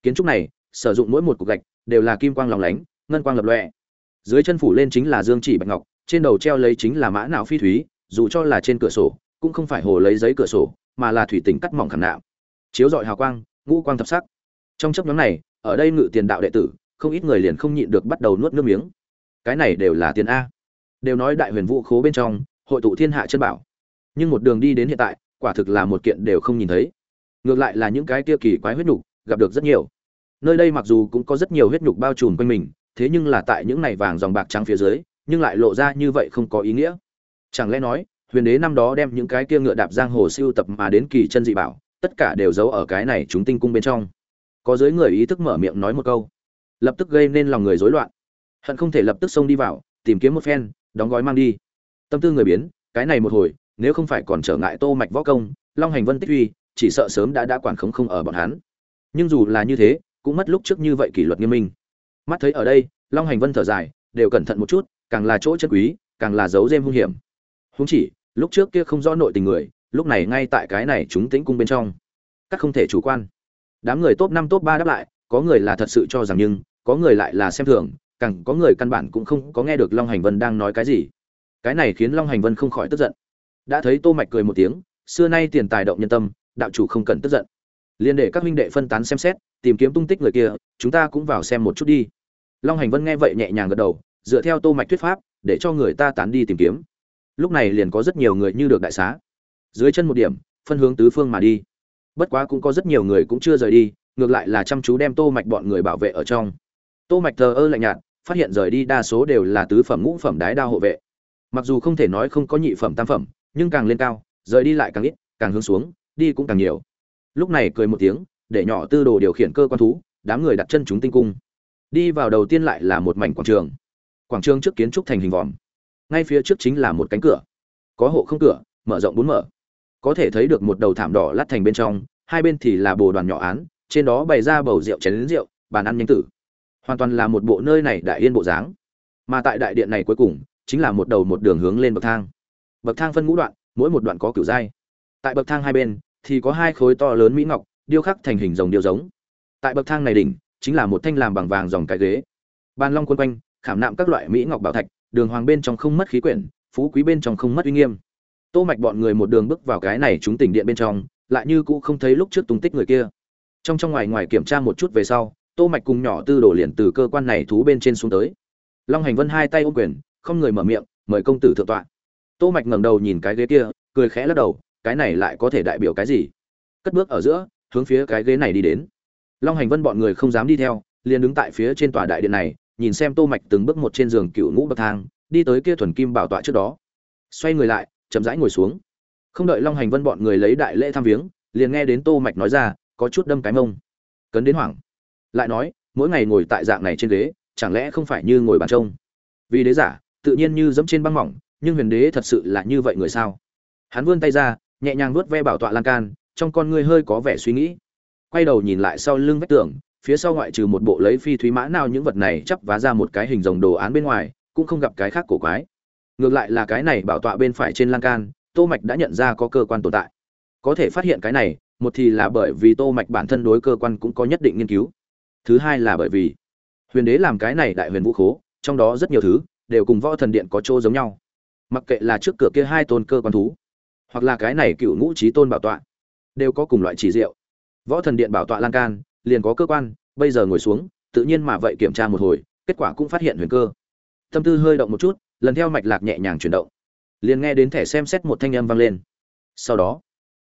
[SPEAKER 1] Kiến trúc này, sử dụng mỗi một cục gạch, đều là kim quang lòng lánh, ngân quang lập lòe. Dưới chân phủ lên chính là dương chỉ bạch ngọc, trên đầu treo lấy chính là mã não phi thúy, dù cho là trên cửa sổ, cũng không phải hồ lấy giấy cửa sổ, mà là thủy tinh cắt mỏng khảm nạm. Chiếu dọi hào quang, ngũ quang thập sắc. Trong chấp nhóm này ở đây ngự tiền đạo đệ tử, không ít người liền không nhịn được bắt đầu nuốt nước miếng. Cái này đều là tiền a. Đều nói đại huyền vũ khố bên trong, hội tụ thiên hạ chân bảo. Nhưng một đường đi đến hiện tại, quả thực là một kiện đều không nhìn thấy. Ngược lại là những cái kia kỳ quái huyết nhục, gặp được rất nhiều. Nơi đây mặc dù cũng có rất nhiều huyết nhục bao trùm quanh mình, thế nhưng là tại những này vàng dòng bạc trắng phía dưới, nhưng lại lộ ra như vậy không có ý nghĩa. Chẳng lẽ nói, huyền đế năm đó đem những cái kia ngựa đạp giang hồ siêu tập mà đến kỳ chân dị bảo, tất cả đều giấu ở cái này chúng tinh cung bên trong có giới người ý thức mở miệng nói một câu. Lập tức gây nên lòng người rối loạn. Hận không thể lập tức xông đi vào, tìm kiếm một phen, đóng gói mang đi. Tâm tư người biến, cái này một hồi, nếu không phải còn trở ngại tô mạch võ công, long hành vân tích uy, chỉ sợ sớm đã đã quản khống không ở bọn hắn. Nhưng dù là như thế, cũng mất lúc trước như vậy kỷ luật nghiêm minh. Mắt thấy ở đây, long hành vân thở dài, đều cẩn thận một chút, càng là chỗ chân quý, càng là giấu dêm hung hiểm. Huống chỉ, lúc trước kia không rõ nội tình người, lúc này ngay tại cái này chúng tĩnh cung bên trong. Các không thể chủ quan đám người top năm, top ba đáp lại, có người là thật sự cho rằng nhưng, có người lại là xem thường, càng có người căn bản cũng không có nghe được long hành vân đang nói cái gì. Cái này khiến long hành vân không khỏi tức giận. Đã thấy tô mạch cười một tiếng, xưa nay tiền tài động nhân tâm, đạo chủ không cần tức giận. Liên để các huynh đệ phân tán xem xét, tìm kiếm tung tích người kia, chúng ta cũng vào xem một chút đi. Long hành vân nghe vậy nhẹ nhàng gật đầu, dựa theo tô mạch thuyết pháp, để cho người ta tán đi tìm kiếm. Lúc này liền có rất nhiều người như được đại xá. Dưới chân một điểm, phân hướng tứ phương mà đi bất quá cũng có rất nhiều người cũng chưa rời đi, ngược lại là chăm chú đem tô mạch bọn người bảo vệ ở trong. Tô mạch thờ ơ lạnh nhạt, phát hiện rời đi đa số đều là tứ phẩm ngũ phẩm đái đao hộ vệ. Mặc dù không thể nói không có nhị phẩm tam phẩm, nhưng càng lên cao, rời đi lại càng ít, càng hướng xuống, đi cũng càng nhiều. Lúc này cười một tiếng, để nhỏ tư đồ điều khiển cơ quan thú, đám người đặt chân chúng tinh cung. Đi vào đầu tiên lại là một mảnh quảng trường. Quảng trường trước kiến trúc thành hình vòm. Ngay phía trước chính là một cánh cửa. Có hộ không cửa, mở rộng bốn mở có thể thấy được một đầu thảm đỏ lát thành bên trong, hai bên thì là bồ đoàn nhỏ án, trên đó bày ra bầu rượu chén rượu, bàn ăn nhanh tử. Hoàn toàn là một bộ nơi này đại yên bộ dáng. Mà tại đại điện này cuối cùng, chính là một đầu một đường hướng lên bậc thang. Bậc thang phân ngũ đoạn, mỗi một đoạn có kiểu giai tại bậc thang hai bên, thì có hai khối to lớn mỹ ngọc, điêu khắc thành hình rồng điêu giống. Tại bậc thang này đỉnh, chính là một thanh làm bằng vàng dòng cái ghế. Ban long quân quanh, khảm nạm các loại mỹ ngọc bảo thạch, đường hoàng bên trong không mất khí quyển, phú quý bên trong không mất uy nghiêm tô mạch bọn người một đường bước vào cái này chúng tỉnh điện bên trong, lại như cũ không thấy lúc trước tung tích người kia. Trong trong ngoài ngoài kiểm tra một chút về sau, tô mạch cùng nhỏ tư đổ liền từ cơ quan này thú bên trên xuống tới. Long hành vân hai tay ôm quyền, không người mở miệng, mời công tử thượng tọa. Tô mạch ngẩng đầu nhìn cái ghế kia, cười khẽ lắc đầu, cái này lại có thể đại biểu cái gì? Cất bước ở giữa, hướng phía cái ghế này đi đến. Long hành vân bọn người không dám đi theo, liền đứng tại phía trên tòa đại điện này, nhìn xem tô mạch từng bước một trên giường cựu ngũ bậc thang, đi tới kia thuần kim bảo tọa trước đó. Xoay người lại chậm rãi ngồi xuống. Không đợi long hành vân bọn người lấy đại lễ thăm viếng, liền nghe đến tô mạch nói ra, có chút đâm cái mông. Cấn đến hoảng. Lại nói, mỗi ngày ngồi tại dạng này trên ghế, chẳng lẽ không phải như ngồi bàn trông? Vì đế giả, tự nhiên như dẫm trên băng mỏng, nhưng huyền đế thật sự là như vậy người sao? Hắn vươn tay ra, nhẹ nhàng vuốt ve bảo tọa lan can, trong con ngươi hơi có vẻ suy nghĩ. Quay đầu nhìn lại sau lưng vách tường, phía sau ngoại trừ một bộ lấy phi thúy mã nào những vật này chắp vá ra một cái hình rồng đồ án bên ngoài, cũng không gặp cái khác cổ quái ngược lại là cái này bảo tọa bên phải trên lan can, tô mạch đã nhận ra có cơ quan tồn tại. Có thể phát hiện cái này, một thì là bởi vì tô mạch bản thân đối cơ quan cũng có nhất định nghiên cứu. Thứ hai là bởi vì huyền đế làm cái này đại huyền vũ khố, trong đó rất nhiều thứ đều cùng võ thần điện có chỗ giống nhau. Mặc kệ là trước cửa kia hai tôn cơ quan thú, hoặc là cái này cựu ngũ trí tôn bảo tọa, đều có cùng loại chỉ diệu. Võ thần điện bảo tọa lan can, liền có cơ quan, bây giờ ngồi xuống, tự nhiên mà vậy kiểm tra một hồi, kết quả cũng phát hiện huyền cơ. Tâm tư hơi động một chút lần theo mạch lạc nhẹ nhàng chuyển động. Liền nghe đến thẻ xem xét một thanh âm vang lên. Sau đó,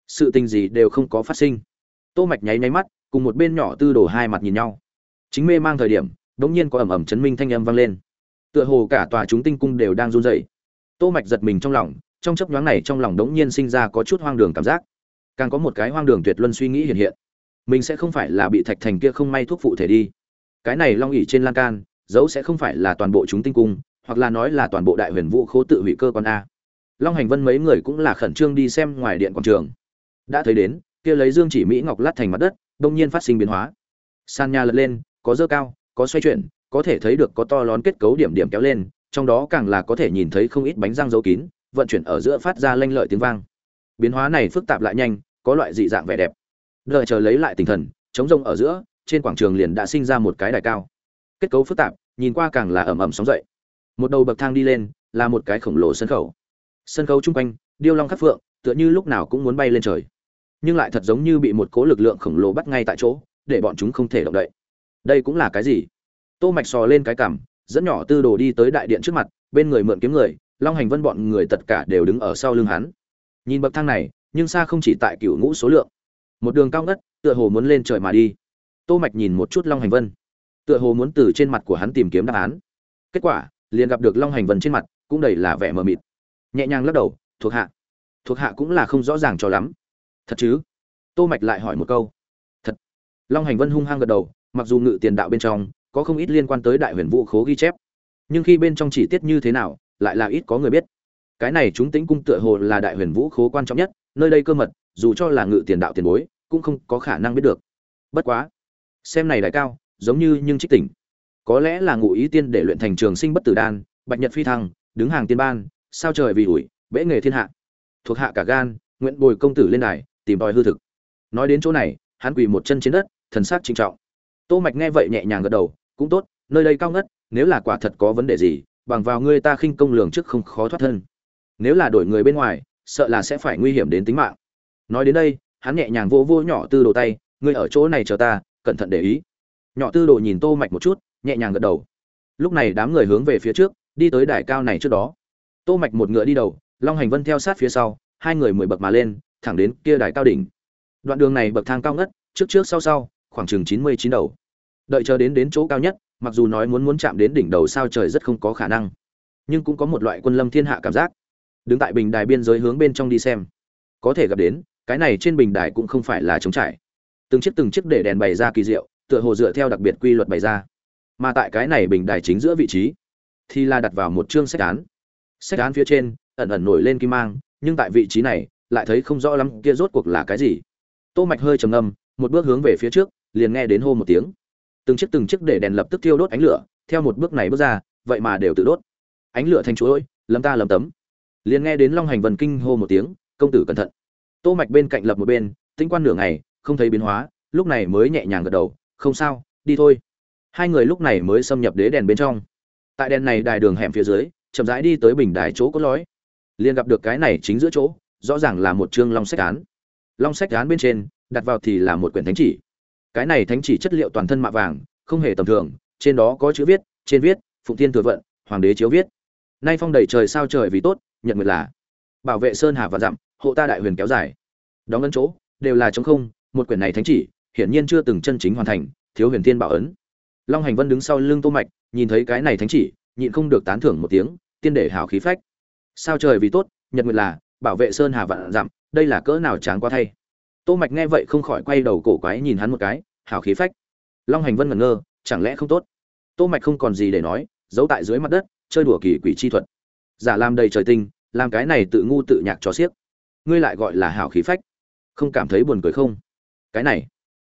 [SPEAKER 1] sự tình gì đều không có phát sinh. Tô mạch nháy nháy mắt, cùng một bên nhỏ tư đồ hai mặt nhìn nhau. Chính mê mang thời điểm, đống nhiên có ầm ầm chấn minh thanh âm vang lên. Tựa hồ cả tòa chúng tinh cung đều đang run rẩy. Tô mạch giật mình trong lòng, trong chớp nhoáng này trong lòng đống nhiên sinh ra có chút hoang đường cảm giác. Càng có một cái hoang đường tuyệt luân suy nghĩ hiện hiện. Mình sẽ không phải là bị thạch thành kia không may thuốc phụ thể đi. Cái này long ỉ trên lan can dấu sẽ không phải là toàn bộ chúng tinh cung hoặc là nói là toàn bộ đại huyền vũ khố tự hủy cơ quan a. Long hành vân mấy người cũng là khẩn trương đi xem ngoài điện quảng trường. Đã thấy đến, kia lấy dương chỉ mỹ ngọc lát thành mặt đất, đông nhiên phát sinh biến hóa. Sàn nhà lật lên, có dơ cao, có xoay chuyển, có thể thấy được có to lón kết cấu điểm điểm kéo lên, trong đó càng là có thể nhìn thấy không ít bánh răng dấu kín, vận chuyển ở giữa phát ra lanh lợi tiếng vang. Biến hóa này phức tạp lại nhanh, có loại dị dạng vẻ đẹp. Đợi chờ lấy lại tinh thần, chống rông ở giữa, trên quảng trường liền đã sinh ra một cái đài cao. Kết cấu phức tạp, nhìn qua càng là ẩm ẩm sóng dậy một đầu bậc thang đi lên, là một cái khổng lồ sân khấu. Sân khấu chung quanh, điêu long khắc phượng, tựa như lúc nào cũng muốn bay lên trời. Nhưng lại thật giống như bị một cố lực lượng khổng lồ bắt ngay tại chỗ, để bọn chúng không thể động đậy. Đây cũng là cái gì? Tô mạch sò lên cái cằm, dẫn nhỏ tư đồ đi tới đại điện trước mặt, bên người mượn kiếm người, long hành vân bọn người tất cả đều đứng ở sau lưng hắn. Nhìn bậc thang này, nhưng xa không chỉ tại cựu ngũ số lượng. Một đường cao ngất, tựa hồ muốn lên trời mà đi. Tô mạch nhìn một chút long hành vân. Tựa hồ muốn từ trên mặt của hắn tìm kiếm đáp án. Kết quả liền gặp được long hành vân trên mặt, cũng đầy là vẻ mờ mịt. Nhẹ nhàng lắc đầu, thuộc hạ thuộc hạ cũng là không rõ ràng cho lắm. Thật chứ? Tô mạch lại hỏi một câu. Thật. Long hành vân hung hăng gật đầu, mặc dù ngự tiền đạo bên trong có không ít liên quan tới đại huyền vũ khố ghi chép, nhưng khi bên trong chỉ tiết như thế nào, lại là ít có người biết. Cái này chúng tính cung tựa hồ là đại huyền vũ khố quan trọng nhất, nơi đây cơ mật, dù cho là ngự tiền đạo tiền bối, cũng không có khả năng biết được. Bất quá, xem này đại cao, giống như nhưng trích tỉnh có lẽ là ngụ ý tiên để luyện thành trường sinh bất tử đan, bạch nhật phi thăng, đứng hàng tiên ban, sao trời vì ủi bẽ nghề thiên hạ. Thuộc hạ cả gan, nguyện bồi công tử lên đài, tìm tòi hư thực. Nói đến chỗ này, hắn quỳ một chân trên đất, thần sắc trinh trọng. Tô mạch nghe vậy nhẹ nhàng gật đầu, cũng tốt, nơi đây cao ngất, nếu là quả thật có vấn đề gì, bằng vào ngươi ta khinh công lường trước không khó thoát thân. Nếu là đổi người bên ngoài, sợ là sẽ phải nguy hiểm đến tính mạng. Nói đến đây, hắn nhẹ nhàng vô vô nhỏ tư đồ tay, ngươi ở chỗ này chờ ta, cẩn thận để ý. Nhỏ tư đồ nhìn tô mạch một chút nhẹ nhàng gật đầu. Lúc này đám người hướng về phía trước, đi tới đài cao này trước đó. Tô mạch một ngựa đi đầu, long hành vân theo sát phía sau, hai người mười bậc mà lên, thẳng đến kia đài cao đỉnh. Đoạn đường này bậc thang cao ngất, trước trước sau sau, khoảng chừng chín mươi chín đầu. Đợi chờ đến đến chỗ cao nhất, mặc dù nói muốn muốn chạm đến đỉnh đầu sao trời rất không có khả năng, nhưng cũng có một loại quân lâm thiên hạ cảm giác. Đứng tại bình đài biên giới hướng bên trong đi xem, có thể gặp đến, cái này trên bình đài cũng không phải là trống trải. Từng chiếc từng chiếc để đèn bày ra kỳ diệu, tựa hồ dựa theo đặc biệt quy luật bày ra mà tại cái này bình đài chính giữa vị trí, thì là đặt vào một chương sách án. Sách án phía trên, ẩn ẩn nổi lên kim mang, nhưng tại vị trí này, lại thấy không rõ lắm kia rốt cuộc là cái gì. Tô mạch hơi trầm ngâm, một bước hướng về phía trước, liền nghe đến hô một tiếng. Từng chiếc từng chiếc để đèn lập tức thiêu đốt ánh lửa, theo một bước này bước ra, vậy mà đều tự đốt. Ánh lửa thành chuỗi lấm ta lấm tấm. Liền nghe đến long hành vần kinh hô một tiếng, công tử cẩn thận. Tô mạch bên cạnh lập một bên, tinh quan nửa ngày, không thấy biến hóa, lúc này mới nhẹ nhàng gật đầu, không sao, đi thôi hai người lúc này mới xâm nhập đế đèn bên trong. Tại đèn này đài đường hẻm phía dưới, chậm rãi đi tới bình đài chỗ có lối liền gặp được cái này chính giữa chỗ, rõ ràng là một chương long sách án. Long sách án bên trên, đặt vào thì là một quyển thánh chỉ. Cái này thánh chỉ chất liệu toàn thân mạ vàng, không hề tầm thường, trên đó có chữ viết, trên viết, phụng thiên thừa vận, hoàng đế chiếu viết. Nay phong đầy trời sao trời vì tốt, nhận nguyện là bảo vệ sơn hà và dặm, hộ ta đại huyền kéo dài. Đóng ấn chỗ, đều là chống không, một quyển này thánh chỉ, hiển nhiên chưa từng chân chính hoàn thành, thiếu huyền thiên bảo ấn long hành vân đứng sau lưng tô mạch, nhìn thấy cái này thánh chỉ, nhịn không được tán thưởng một tiếng, tiên để hào khí phách. Sao trời vì tốt, nhật nguyệt là, bảo vệ sơn hà vạn dặm, đây là cỡ nào tráng quá thay. Tô mạch nghe vậy không khỏi quay đầu cổ quái nhìn hắn một cái, hào khí phách. Long hành vân ngẩn ngơ, chẳng lẽ không tốt? Tô mạch không còn gì để nói, giấu tại dưới mặt đất, chơi đùa kỳ quỷ chi thuật. Giả làm đầy trời tinh, làm cái này tự ngu tự nhạc cho xiếc. Ngươi lại gọi là hào khí phách. Không cảm thấy buồn cười không? Cái này.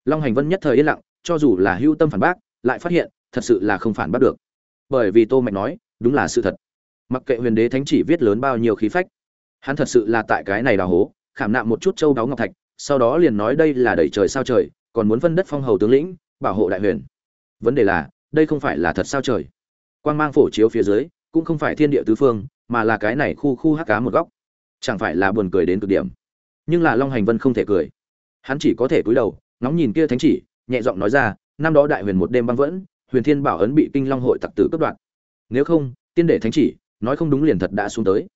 [SPEAKER 1] Long hành vân nhất thời yên lặng, cho dù là hưu tâm phản bác lại phát hiện, thật sự là không phản bác được. Bởi vì tô mạch nói, đúng là sự thật. Mặc kệ huyền đế thánh chỉ viết lớn bao nhiêu khí phách, hắn thật sự là tại cái này đào hố, khảm nạm một chút châu đáo ngọc thạch, sau đó liền nói đây là đẩy trời sao trời, còn muốn phân đất phong hầu tướng lĩnh, bảo hộ đại huyền. Vấn đề là, đây không phải là thật sao trời. Quang mang phổ chiếu phía dưới, cũng không phải thiên địa tứ phương, mà là cái này khu khu hắc cá một góc. Chẳng phải là buồn cười đến cực điểm. Nhưng là long hành vân không thể cười. Hắn chỉ có thể cúi đầu, ngóng nhìn kia thánh chỉ, nhẹ giọng nói ra năm đó đại huyền một đêm băng vẫn, huyền thiên bảo ấn bị kinh long hội tặc tử cướp đoạt. Nếu không, tiên đệ thánh chỉ, nói không đúng liền thật đã xuống tới.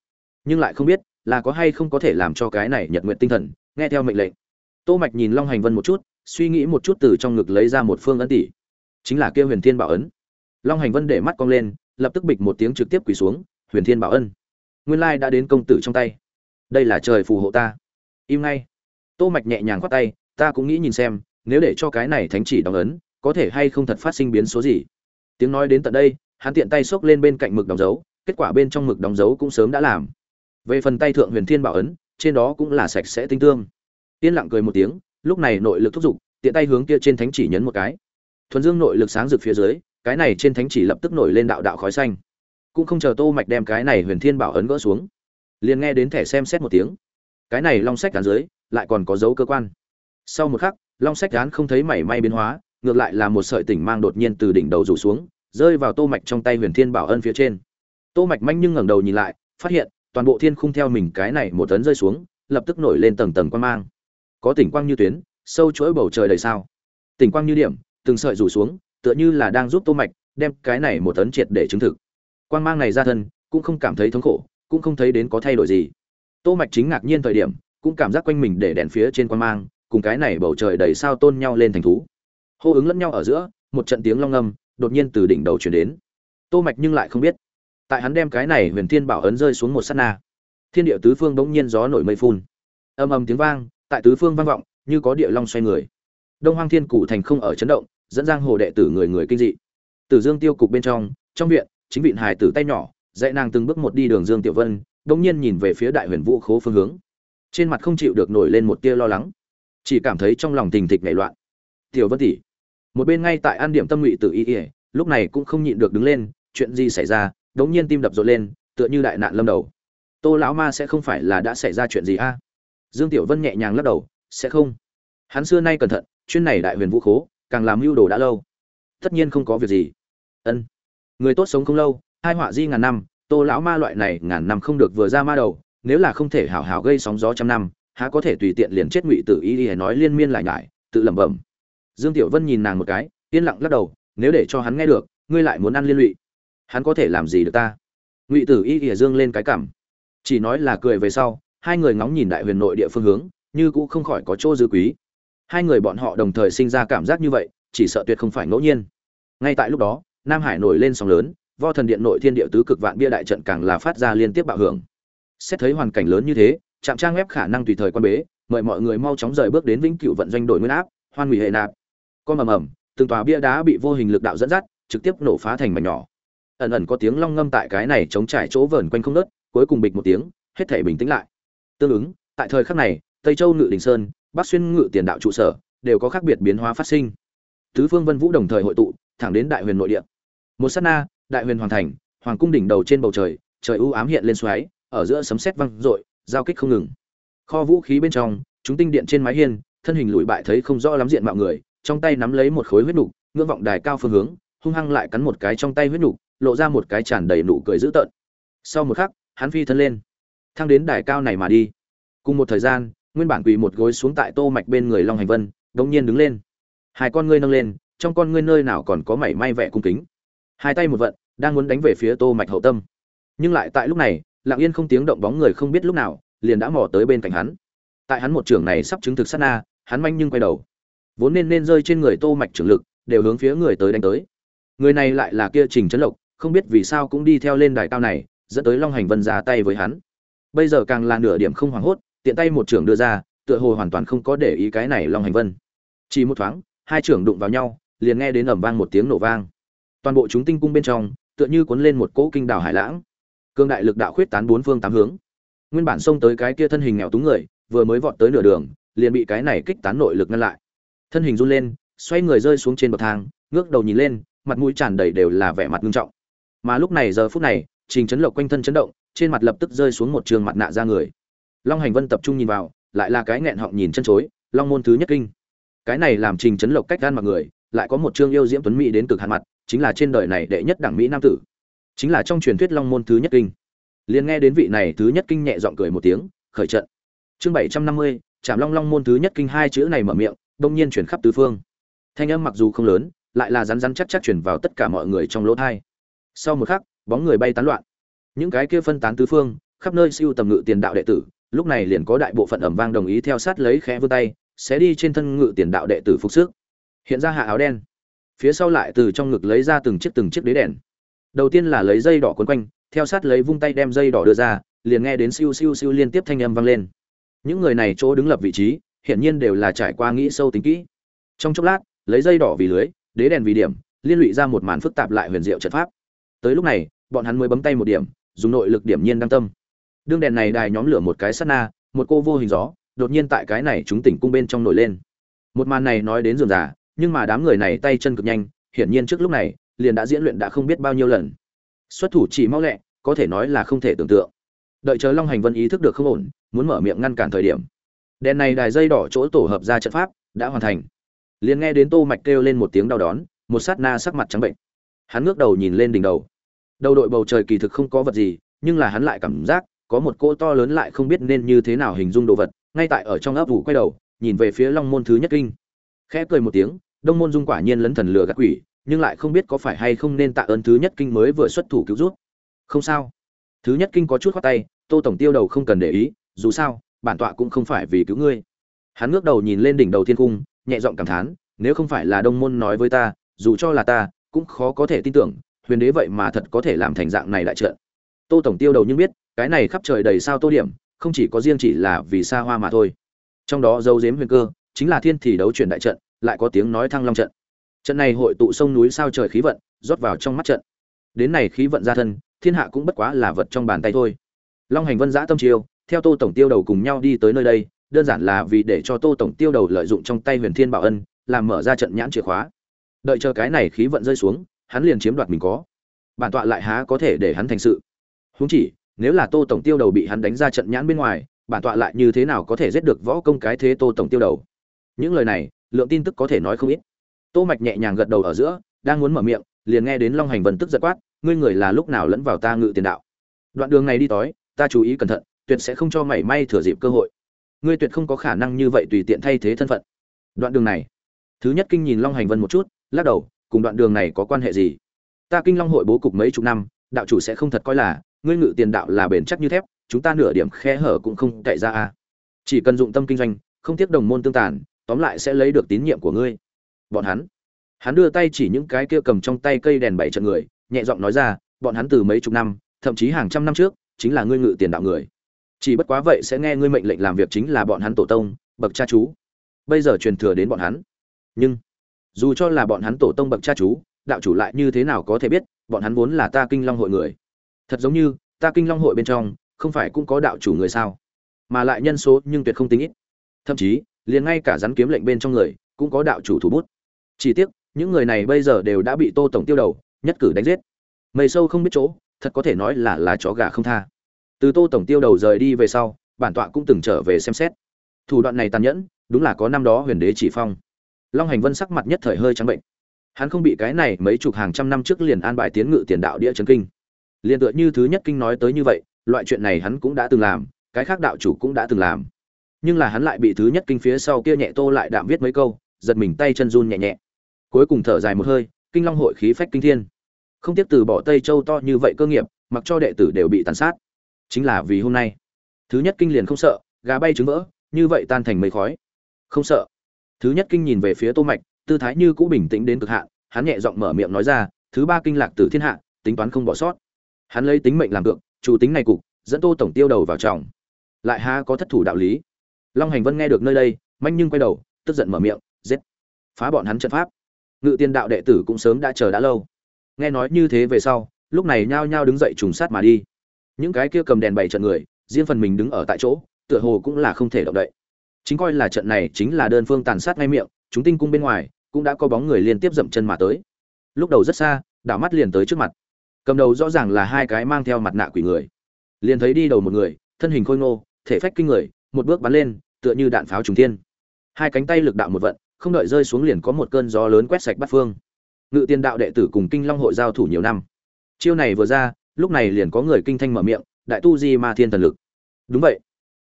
[SPEAKER 1] Nhưng lại không biết, là có hay không có thể làm cho cái này nhật nguyện tinh thần, nghe theo mệnh lệnh. Tô mạch nhìn long hành vân một chút, suy nghĩ một chút từ trong ngực lấy ra một phương ấn tỷ. Chính là kia huyền thiên bảo ấn. Long hành vân để mắt cong lên, lập tức bịch một tiếng trực tiếp quỳ xuống, huyền thiên bảo ân, nguyên lai đã đến công tử trong tay. Đây là trời phù hộ ta. Im ngay. Tô mạch nhẹ nhàng khoát tay, ta cũng nghĩ nhìn xem, nếu để cho cái này thánh chỉ đóng ấn có thể hay không thật phát sinh biến số gì. Tiếng nói đến tận đây, hắn tiện tay xốc lên bên cạnh mực đóng dấu, kết quả bên trong mực đóng dấu cũng sớm đã làm. Về phần tay thượng huyền thiên bảo ấn, trên đó cũng là sạch sẽ tinh tương yên lặng cười một tiếng, lúc này nội lực thúc giục, tiện tay hướng kia trên thánh chỉ nhấn một cái. Thuần dương nội lực sáng rực phía dưới, cái này trên thánh chỉ lập tức nổi lên đạo đạo khói xanh. Cũng không chờ tô mạch đem cái này huyền thiên bảo ấn gỡ xuống, liền nghe đến thẻ xem xét một tiếng. Cái này long sách gán dưới, lại còn có dấu cơ quan. Sau một khắc, long sách gán không thấy mảy may biến hóa ngược lại là một sợi tỉnh mang đột nhiên từ đỉnh đầu rủ xuống, rơi vào tô mạch trong tay huyền thiên bảo ân phía trên. Tô mạch manh nhưng ngẩng đầu nhìn lại, phát hiện, toàn bộ thiên khung theo mình cái này một tấn rơi xuống, lập tức nổi lên tầng tầng quang mang. Có tỉnh quang như tuyến, sâu chuỗi bầu trời đầy sao. Tỉnh quang như điểm, từng sợi rủ xuống, tựa như là đang giúp tô mạch đem cái này một tấn triệt để chứng thực. Quang mang này ra thân, cũng không cảm thấy thống khổ, cũng không thấy đến có thay đổi gì. Tô mạch chính ngạc nhiên thời điểm, cũng cảm giác quanh mình để đèn phía trên quang mang, cùng cái này bầu trời đầy sao tôn nhau lên thành thú hô ứng lẫn nhau ở giữa, một trận tiếng long âm đột nhiên từ đỉnh đầu truyền đến. Tô mạch nhưng lại không biết. Tại hắn đem cái này huyền thiên bảo ấn rơi xuống một sát na, thiên địa tứ phương bỗng nhiên gió nổi mây phun. Âm âm tiếng vang, tại tứ phương vang vọng, như có địa long xoay người. Đông hoang thiên cụ thành không ở chấn động, dẫn giang hồ đệ tử người người kinh dị. Tử dương tiêu cục bên trong trong viện, chính viện hài tử tay nhỏ, dạy nàng từng bước một đi đường dương tiểu vân đông nhiên nhìn về phía đại huyền vũ khố phương hướng. Trên mặt không chịu được nổi lên một tia lo lắng, chỉ cảm thấy trong lòng tình thịch nảy loạn. Tiểu vân tỷ một bên ngay tại an điểm tâm ngụy tự y ỉa lúc này cũng không nhịn được đứng lên, chuyện gì xảy ra, đống nhiên tim đập rộn lên, tựa như đại nạn lâm đầu. Tô lão ma sẽ không phải là đã xảy ra chuyện gì a? Dương tiểu vân nhẹ nhàng lắc đầu, sẽ không. Hắn xưa nay cẩn thận, chuyên này đại huyền vũ khố, càng làm mưu đồ đã lâu. Tất nhiên không có việc gì. Ân. Người tốt sống không lâu, hai họa di ngàn năm, tô lão ma loại này ngàn năm không được vừa ra ma đầu, nếu là không thể hảo hảo gây sóng gió trăm năm, há có thể tùy tiện liền chết ngụy tử y y nói liên miên lại nhải, tự lẩm bẩm dương tiểu vân nhìn nàng một cái, yên lặng lắc đầu, nếu để cho hắn nghe được, ngươi lại muốn ăn liên lụy. Hắn có thể làm gì được ta? Ngụy tử y ỉa dương lên cái cảm. Chỉ nói là cười về sau, hai người ngóng nhìn đại huyền nội địa phương hướng, như cũng không khỏi có chỗ dư quý. Hai người bọn họ đồng thời sinh ra cảm giác như vậy, chỉ sợ tuyệt không phải ngẫu nhiên. Ngay tại lúc đó, nam hải nổi lên sóng lớn vo thần điện nội thiên địa tứ cực vạn bia đại trận càng là phát ra liên tiếp bạo hưởng. Xét thấy hoàn cảnh lớn như thế, trạm trang web khả năng tùy thời quan bế, mời mọi người mau chóng rời bước đến vĩnh cửu vận doanh đổi nguyên áp, hoan hủy hệ nạp con mầm ầm, từng tòa bia đá bị vô hình lực đạo dẫn dắt, trực tiếp nổ phá thành mảnh nhỏ. Ẩn ẩn có tiếng long ngâm tại cái này chống trải chỗ vờn quanh không nớt, cuối cùng bịch một tiếng, hết thể bình tĩnh lại. Tương ứng, tại thời khắc này, tây châu ngự đình sơn, bắc xuyên ngự tiền đạo trụ sở, đều có khác biệt biến hóa phát sinh. Tứ phương vân vũ đồng thời hội tụ, thẳng đến đại huyền nội địa. Một sát na, đại huyền hoàn thành, hoàng cung đỉnh đầu trên bầu trời trời u ám hiện lên xoáy, ở giữa sấm sét vang rội giao kích không ngừng. Kho vũ khí bên trong, chúng tinh điện trên mái hiên, thân hình lùi bại thấy không rõ lắm diện mạo người trong tay nắm lấy một khối huyết nục, ngưỡng vọng đài cao phương hướng, hung hăng lại cắn một cái trong tay huyết nục, lộ ra một cái tràn đầy nụ cười dữ tợn. Sau một khắc, hắn phi thân lên, thăng đến đài cao này mà đi. Cùng một thời gian, nguyên bản quỳ một gối xuống tại tô mạch bên người long hành vân, đống nhiên đứng lên. Hai con ngươi nâng lên, trong con ngươi nơi nào còn có mảy may vẻ cung kính. Hai tay một vận, đang muốn đánh về phía tô mạch hậu tâm. Nhưng lại tại lúc này, lặng yên không tiếng động bóng người không biết lúc nào, liền đã mò tới bên cạnh hắn. Tại hắn một trường này sắp chứng thực sát na, hắn manh nhưng quay đầu vốn nên nên rơi trên người tô mạch trưởng lực, đều hướng phía người tới đánh tới. Người này lại là kia trình trấn lộc, không biết vì sao cũng đi theo lên đài cao này, dẫn tới long hành vân ra tay với hắn. Bây giờ càng là nửa điểm không hoảng hốt, tiện tay một trưởng đưa ra, tựa hồ hoàn toàn không có để ý cái này long hành vân. Chỉ một thoáng, hai trưởng đụng vào nhau, liền nghe đến ầm vang một tiếng nổ vang. Toàn bộ chúng tinh cung bên trong, tựa như cuốn lên một cỗ kinh đảo hải lãng. Cương đại lực đạo khuyết tán bốn phương tám hướng. Nguyên bản xông tới cái kia thân hình nghèo túng người, vừa mới vọt tới nửa đường, liền bị cái này kích tán nội lực ngăn lại thân hình run lên, xoay người rơi xuống trên bậc thang, ngước đầu nhìn lên, mặt mũi tràn đầy đều là vẻ mặt nghiêm trọng. Mà lúc này giờ phút này, trình chấn lộc quanh thân chấn động, trên mặt lập tức rơi xuống một trường mặt nạ ra người. Long hành vân tập trung nhìn vào, lại là cái nghẹn họng nhìn chân chối, long môn thứ nhất kinh. Cái này làm trình chấn lộc cách gan mặt người, lại có một trương yêu diễm tuấn mỹ đến cực hạn mặt, chính là trên đời này đệ nhất đẳng mỹ nam tử. Chính là trong truyền thuyết long môn thứ nhất kinh. Liền nghe đến vị này thứ nhất kinh nhẹ giọng cười một tiếng, khởi trận. Chương bảy trăm năm mươi, trảm long long môn thứ nhất kinh hai chữ này mở miệng đông nhiên chuyển khắp tứ phương. Thanh âm mặc dù không lớn, lại là rắn rắn chắc chắc chuyển vào tất cả mọi người trong lỗ thai. Sau một khắc, bóng người bay tán loạn. Những cái kia phân tán tứ phương, khắp nơi siêu tầm ngự tiền đạo đệ tử, lúc này liền có đại bộ phận ẩm vang đồng ý theo sát lấy khẽ vươn tay, sẽ đi trên thân ngự tiền đạo đệ tử phục sức. Hiện ra hạ áo đen. Phía sau lại từ trong ngực lấy ra từng chiếc từng chiếc đế đèn. Đầu tiên là lấy dây đỏ quấn quanh, theo sát lấy vung tay đem dây đỏ đưa ra, liền nghe đến siêu siêu siêu liên tiếp thanh âm vang lên. Những người này chỗ đứng lập vị trí hiển nhiên đều là trải qua nghĩ sâu tính kỹ. Trong chốc lát lấy dây đỏ vì lưới đế đèn vì điểm liên lụy ra một màn phức tạp lại huyền diệu trận pháp. Tới lúc này bọn hắn mới bấm tay một điểm dùng nội lực điểm nhiên đăng tâm. Đương đèn này đài nhóm lửa một cái sát na một cô vô hình gió đột nhiên tại cái này chúng tỉnh cung bên trong nổi lên. Một màn này nói đến rườm rà, nhưng mà đám người này tay chân cực nhanh hiển nhiên trước lúc này liền đã diễn luyện đã không biết bao nhiêu lần. Xuất thủ chỉ mau lẹ có thể nói là không thể tưởng tượng. Đợi chờ long hành vân ý thức được không ổn muốn mở miệng ngăn cản thời điểm đèn này đài dây đỏ chỗ tổ hợp ra trận pháp, đã hoàn thành. Liền nghe đến tô mạch kêu lên một tiếng đau đón một sát na sắc mặt trắng bệnh. Hắn ngước đầu nhìn lên đỉnh đầu. Đầu đội bầu trời kỳ thực không có vật gì, nhưng là hắn lại cảm giác, có một cô to lớn lại không biết nên như thế nào hình dung đồ vật, ngay tại ở trong ấp vũ quay đầu, nhìn về phía long môn thứ nhất kinh. Khẽ cười một tiếng, đông môn dung quả nhiên lấn thần lừa gạt quỷ, nhưng lại không biết có phải hay không nên tạ ơn thứ nhất kinh mới vừa xuất thủ cứu rút không sao. Thứ nhất kinh có chút khoát tay, tô tổng tiêu đầu không cần để ý, dù sao bản tọa cũng không phải vì cứu ngươi. Hắn ngước đầu nhìn lên đỉnh đầu thiên cung, nhẹ giọng cảm thán, nếu không phải là đông môn nói với ta, dù cho là ta, cũng khó có thể tin tưởng, huyền đế vậy mà thật có thể làm thành dạng này đại trận tô tổng tiêu đầu nhưng biết, cái này khắp trời đầy sao tô điểm, không chỉ có riêng chỉ là vì xa hoa mà thôi. Trong đó dấu dếm huyền cơ, chính là thiên thì đấu chuyển đại trận, lại có tiếng nói thăng long trận. Trận này hội tụ sông núi sao trời khí vận, rót vào trong mắt trận. Đến này khí vận ra thân, thiên hạ cũng bất quá là vật trong bàn tay thôi. Long hành vân giã tâm chiêu theo tô tổng tiêu đầu cùng nhau đi tới nơi đây, đơn giản là vì để cho tô tổng tiêu đầu lợi dụng trong tay huyền thiên bảo ân, làm mở ra trận nhãn chìa khóa. Đợi chờ cái này khí vận rơi xuống, hắn liền chiếm đoạt mình có. Bản tọa lại há có thể để hắn thành sự. Huống chỉ, nếu là tô tổng tiêu đầu bị hắn đánh ra trận nhãn bên ngoài, bản tọa lại như thế nào có thể giết được võ công cái thế tô tổng tiêu đầu? Những lời này, lượng tin tức có thể nói không ít. Tô mạch nhẹ nhàng gật đầu ở giữa, đang muốn mở miệng, liền nghe đến long hành vân tức giật quát, ngươi người là lúc nào lẫn vào ta ngự tiền đạo? Đoạn đường này đi tối ta chú ý cẩn thận tuyệt sẽ không cho mảy may thừa dịp cơ hội. Ngươi tuyệt không có khả năng như vậy tùy tiện thay thế thân phận. Đoạn đường này, thứ nhất kinh nhìn long hành vân một chút, lắc đầu, cùng đoạn đường này có quan hệ gì? Ta kinh long hội bố cục mấy chục năm, đạo chủ sẽ không thật coi là, ngươi ngự tiền đạo là bền chắc như thép, chúng ta nửa điểm khe hở cũng không cậy ra a chỉ cần dụng tâm kinh doanh, không tiếc đồng môn tương tàn, tóm lại sẽ lấy được tín nhiệm của ngươi. Bọn hắn hắn đưa tay chỉ những cái kia cầm trong tay cây đèn bảy trận người, nhẹ giọng nói ra, bọn hắn từ mấy chục năm, thậm chí hàng trăm năm trước, chính là ngươi ngự tiền đạo người chỉ bất quá vậy sẽ nghe ngươi mệnh lệnh làm việc chính là bọn hắn tổ tông, bậc cha chú. Bây giờ truyền thừa đến bọn hắn. Nhưng, dù cho là bọn hắn tổ tông bậc cha chú, đạo chủ lại như thế nào có thể biết, bọn hắn vốn là ta kinh long hội người. Thật giống như, ta kinh long hội bên trong, không phải cũng có đạo chủ người sao? Mà lại nhân số nhưng tuyệt không tính ít. Thậm chí, liền ngay cả rắn kiếm lệnh bên trong người, cũng có đạo chủ thủ bút. Chỉ tiếc, những người này bây giờ đều đã bị tô tổng tiêu đầu, nhất cử đánh giết. Mây sâu không biết chỗ, thật có thể nói là là chó gà không tha từ tô tổng tiêu đầu rời đi về sau, bản tọa cũng từng trở về xem xét. Thủ đoạn này tàn nhẫn, đúng là có năm đó huyền đế chỉ phong. Long hành vân sắc mặt nhất thời hơi trắng bệnh. Hắn không bị cái này mấy chục hàng trăm năm trước liền an bài tiến ngự tiền đạo địa trấn kinh. Liền tựa như thứ nhất kinh nói tới như vậy, loại chuyện này hắn cũng đã từng làm, cái khác đạo chủ cũng đã từng làm. Nhưng là hắn lại bị thứ nhất kinh phía sau kia nhẹ tô lại đạm viết mấy câu, giật mình tay chân run nhẹ nhẹ. Cuối cùng thở dài một hơi, kinh long hội khí phách kinh thiên. Không tiếp từ bỏ tây châu to như vậy cơ nghiệp, mặc cho đệ tử đều bị tàn sát chính là vì hôm nay. Thứ nhất kinh liền không sợ, gà bay trứng vỡ, như vậy tan thành mây khói. Không sợ. Thứ nhất kinh nhìn về phía tô mạch, tư thái như cũ bình tĩnh đến cực hạn, hắn nhẹ giọng mở miệng nói ra, thứ ba kinh lạc tử thiên hạ, tính toán không bỏ sót. Hắn lấy tính mệnh làm cược, chủ tính này cục, dẫn tô tổng tiêu đầu vào trọng. Lại ha có thất thủ đạo lý? Long hành vân nghe được nơi đây, manh nhưng quay đầu, tức giận mở miệng, giết. Phá bọn hắn trận pháp. Ngự tiên đạo đệ tử cũng sớm đã chờ đã lâu. Nghe nói như thế về sau, lúc này nhao nhao đứng dậy trùng sát mà đi những cái kia cầm đèn bày trận người, riêng phần mình đứng ở tại chỗ, tựa hồ cũng là không thể động đậy. Chính coi là trận này chính là đơn phương tàn sát ngay miệng, chúng tinh cung bên ngoài cũng đã có bóng người liên tiếp dậm chân mà tới. Lúc đầu rất xa, đảo mắt liền tới trước mặt. Cầm đầu rõ ràng là hai cái mang theo mặt nạ quỷ người. Liền thấy đi đầu một người, thân hình khôi ngô, thể phách kinh người, một bước bắn lên, tựa như đạn pháo trùng thiên. Hai cánh tay lực đạo một vận, không đợi rơi xuống liền có một cơn gió lớn quét sạch bắt phương. Ngự tiên đạo đệ tử cùng kinh long hội giao thủ nhiều năm. Chiêu này vừa ra lúc này liền có người kinh thanh mở miệng, đại tu di ma thiên thần lực. Đúng vậy.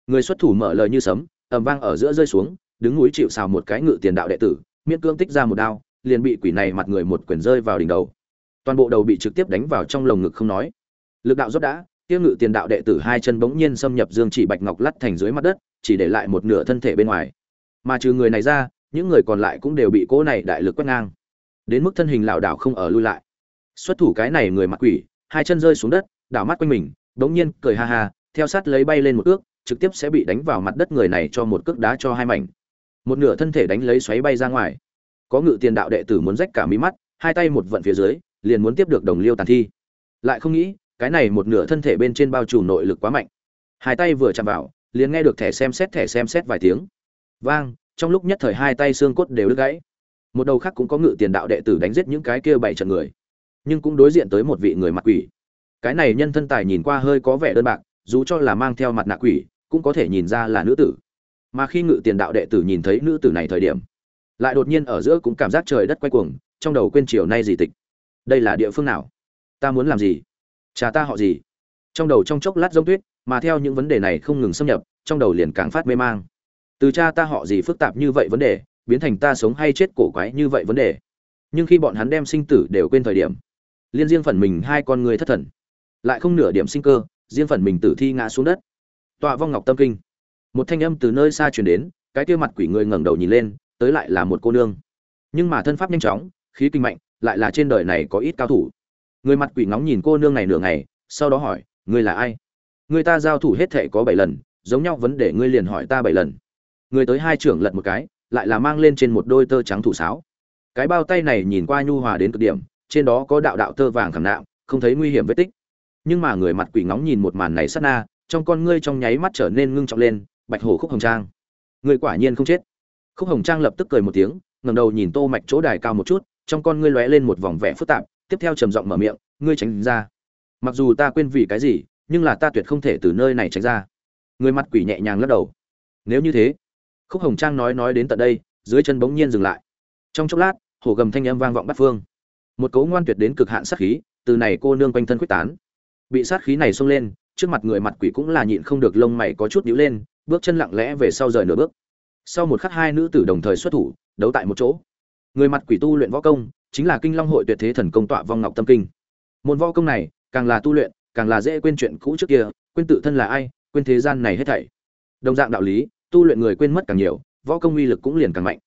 [SPEAKER 1] Người xuất thủ mở lời như sấm, ầm vang ở giữa rơi xuống, đứng núi chịu xào một cái ngự tiền đạo đệ tử, miễn cương tích ra một đao, liền bị quỷ này mặt người một quyền rơi vào đỉnh đầu. Toàn bộ đầu bị trực tiếp đánh vào trong lồng ngực không nói. Lực đạo rốt đã tiêu ngự tiền đạo đệ tử hai chân bỗng nhiên xâm nhập dương chỉ bạch ngọc lắt thành dưới mặt đất, chỉ để lại một nửa thân thể bên ngoài. Mà trừ người này ra, những người còn lại cũng đều bị cỗ này đại lực quét ngang. Đến mức thân hình lảo đảo không ở lui lại. Xuất thủ cái này người mặc quỷ hai chân rơi xuống đất, đảo mắt quanh mình bỗng nhiên cười ha ha, theo sát lấy bay lên một ước, trực tiếp sẽ bị đánh vào mặt đất người này cho một cước đá cho hai mảnh. Một nửa thân thể đánh lấy xoáy bay ra ngoài. Có ngự tiền đạo đệ tử muốn rách cả mí mắt, hai tay một vận phía dưới, liền muốn tiếp được đồng liêu tàn thi. Lại không nghĩ, cái này một nửa thân thể bên trên bao trùm nội lực quá mạnh. Hai tay vừa chạm vào, liền nghe được thẻ xem xét, thẻ xem xét vài tiếng. Vang, trong lúc nhất thời hai tay xương cốt đều đứt gãy. Một đầu khác cũng có ngự tiền đạo đệ tử đánh giết những cái kia bảy trận người nhưng cũng đối diện tới một vị người mặt quỷ. Cái này nhân thân tài nhìn qua hơi có vẻ đơn bạc, dù cho là mang theo mặt nạ quỷ, cũng có thể nhìn ra là nữ tử. Mà khi ngự tiền đạo đệ tử nhìn thấy nữ tử này thời điểm, lại đột nhiên ở giữa cũng cảm giác trời đất quay cuồng, trong đầu quên chiều nay gì tịch. Đây là địa phương nào? Ta muốn làm gì? Cha ta họ gì? Trong đầu trong chốc lát giống tuyết, mà theo những vấn đề này không ngừng xâm nhập, trong đầu liền càng phát mê mang. Từ cha ta họ gì phức tạp như vậy vấn đề, biến thành ta sống hay chết cổ quái như vậy vấn đề. Nhưng khi bọn hắn đem sinh tử đều quên thời điểm liên riêng phần mình hai con người thất thần. Lại không nửa điểm sinh cơ, riêng phần mình tử thi ngã xuống đất. Tọa vong ngọc tâm kinh. Một thanh âm từ nơi xa truyền đến, cái kia mặt quỷ người ngẩng đầu nhìn lên, tới lại là một cô nương. Nhưng mà thân pháp nhanh chóng, khí kinh mạnh, lại là trên đời này có ít cao thủ. Người mặt quỷ ngóng nhìn cô nương này nửa ngày, sau đó hỏi, ngươi là ai? Người ta giao thủ hết thệ có bảy lần, giống nhau vấn đề ngươi liền hỏi ta bảy lần. Người tới hai trưởng lật một cái, lại là mang lên trên một đôi tơ trắng thủ sáo. Cái bao tay này nhìn qua nhu hòa đến cực điểm trên đó có đạo đạo tơ vàng khảm nạm, không thấy nguy hiểm vết tích. Nhưng mà người mặt quỷ ngóng nhìn một màn này sát na, trong con ngươi trong nháy mắt trở nên ngưng trọng lên, bạch hổ khúc hồng trang. Người quả nhiên không chết. Khúc hồng trang lập tức cười một tiếng, ngẩng đầu nhìn tô mạch chỗ đài cao một chút, trong con ngươi lóe lên một vòng vẻ phức tạp, tiếp theo trầm giọng mở miệng, ngươi tránh ra. Mặc dù ta quên vì cái gì, nhưng là ta tuyệt không thể từ nơi này tránh ra. Người mặt quỷ nhẹ nhàng lắc đầu. Nếu như thế, khúc hồng trang nói nói đến tận đây, dưới chân bỗng nhiên dừng lại. Trong chốc lát, hổ gầm thanh âm vang vọng bắt phương một cấu ngoan tuyệt đến cực hạn sát khí, từ này cô nương quanh thân quyết tán. Bị sát khí này xông lên, trước mặt người mặt quỷ cũng là nhịn không được lông mày có chút nhíu lên, bước chân lặng lẽ về sau rời nửa bước. Sau một khắc hai nữ tử đồng thời xuất thủ, đấu tại một chỗ. Người mặt quỷ tu luyện võ công, chính là kinh long hội tuyệt thế thần công tọa vong ngọc tâm kinh. Môn võ công này, càng là tu luyện, càng là dễ quên chuyện cũ trước kia, quên tự thân là ai, quên thế gian này hết thảy. Đồng dạng đạo lý, tu luyện người quên mất càng nhiều, võ công uy lực cũng liền càng mạnh.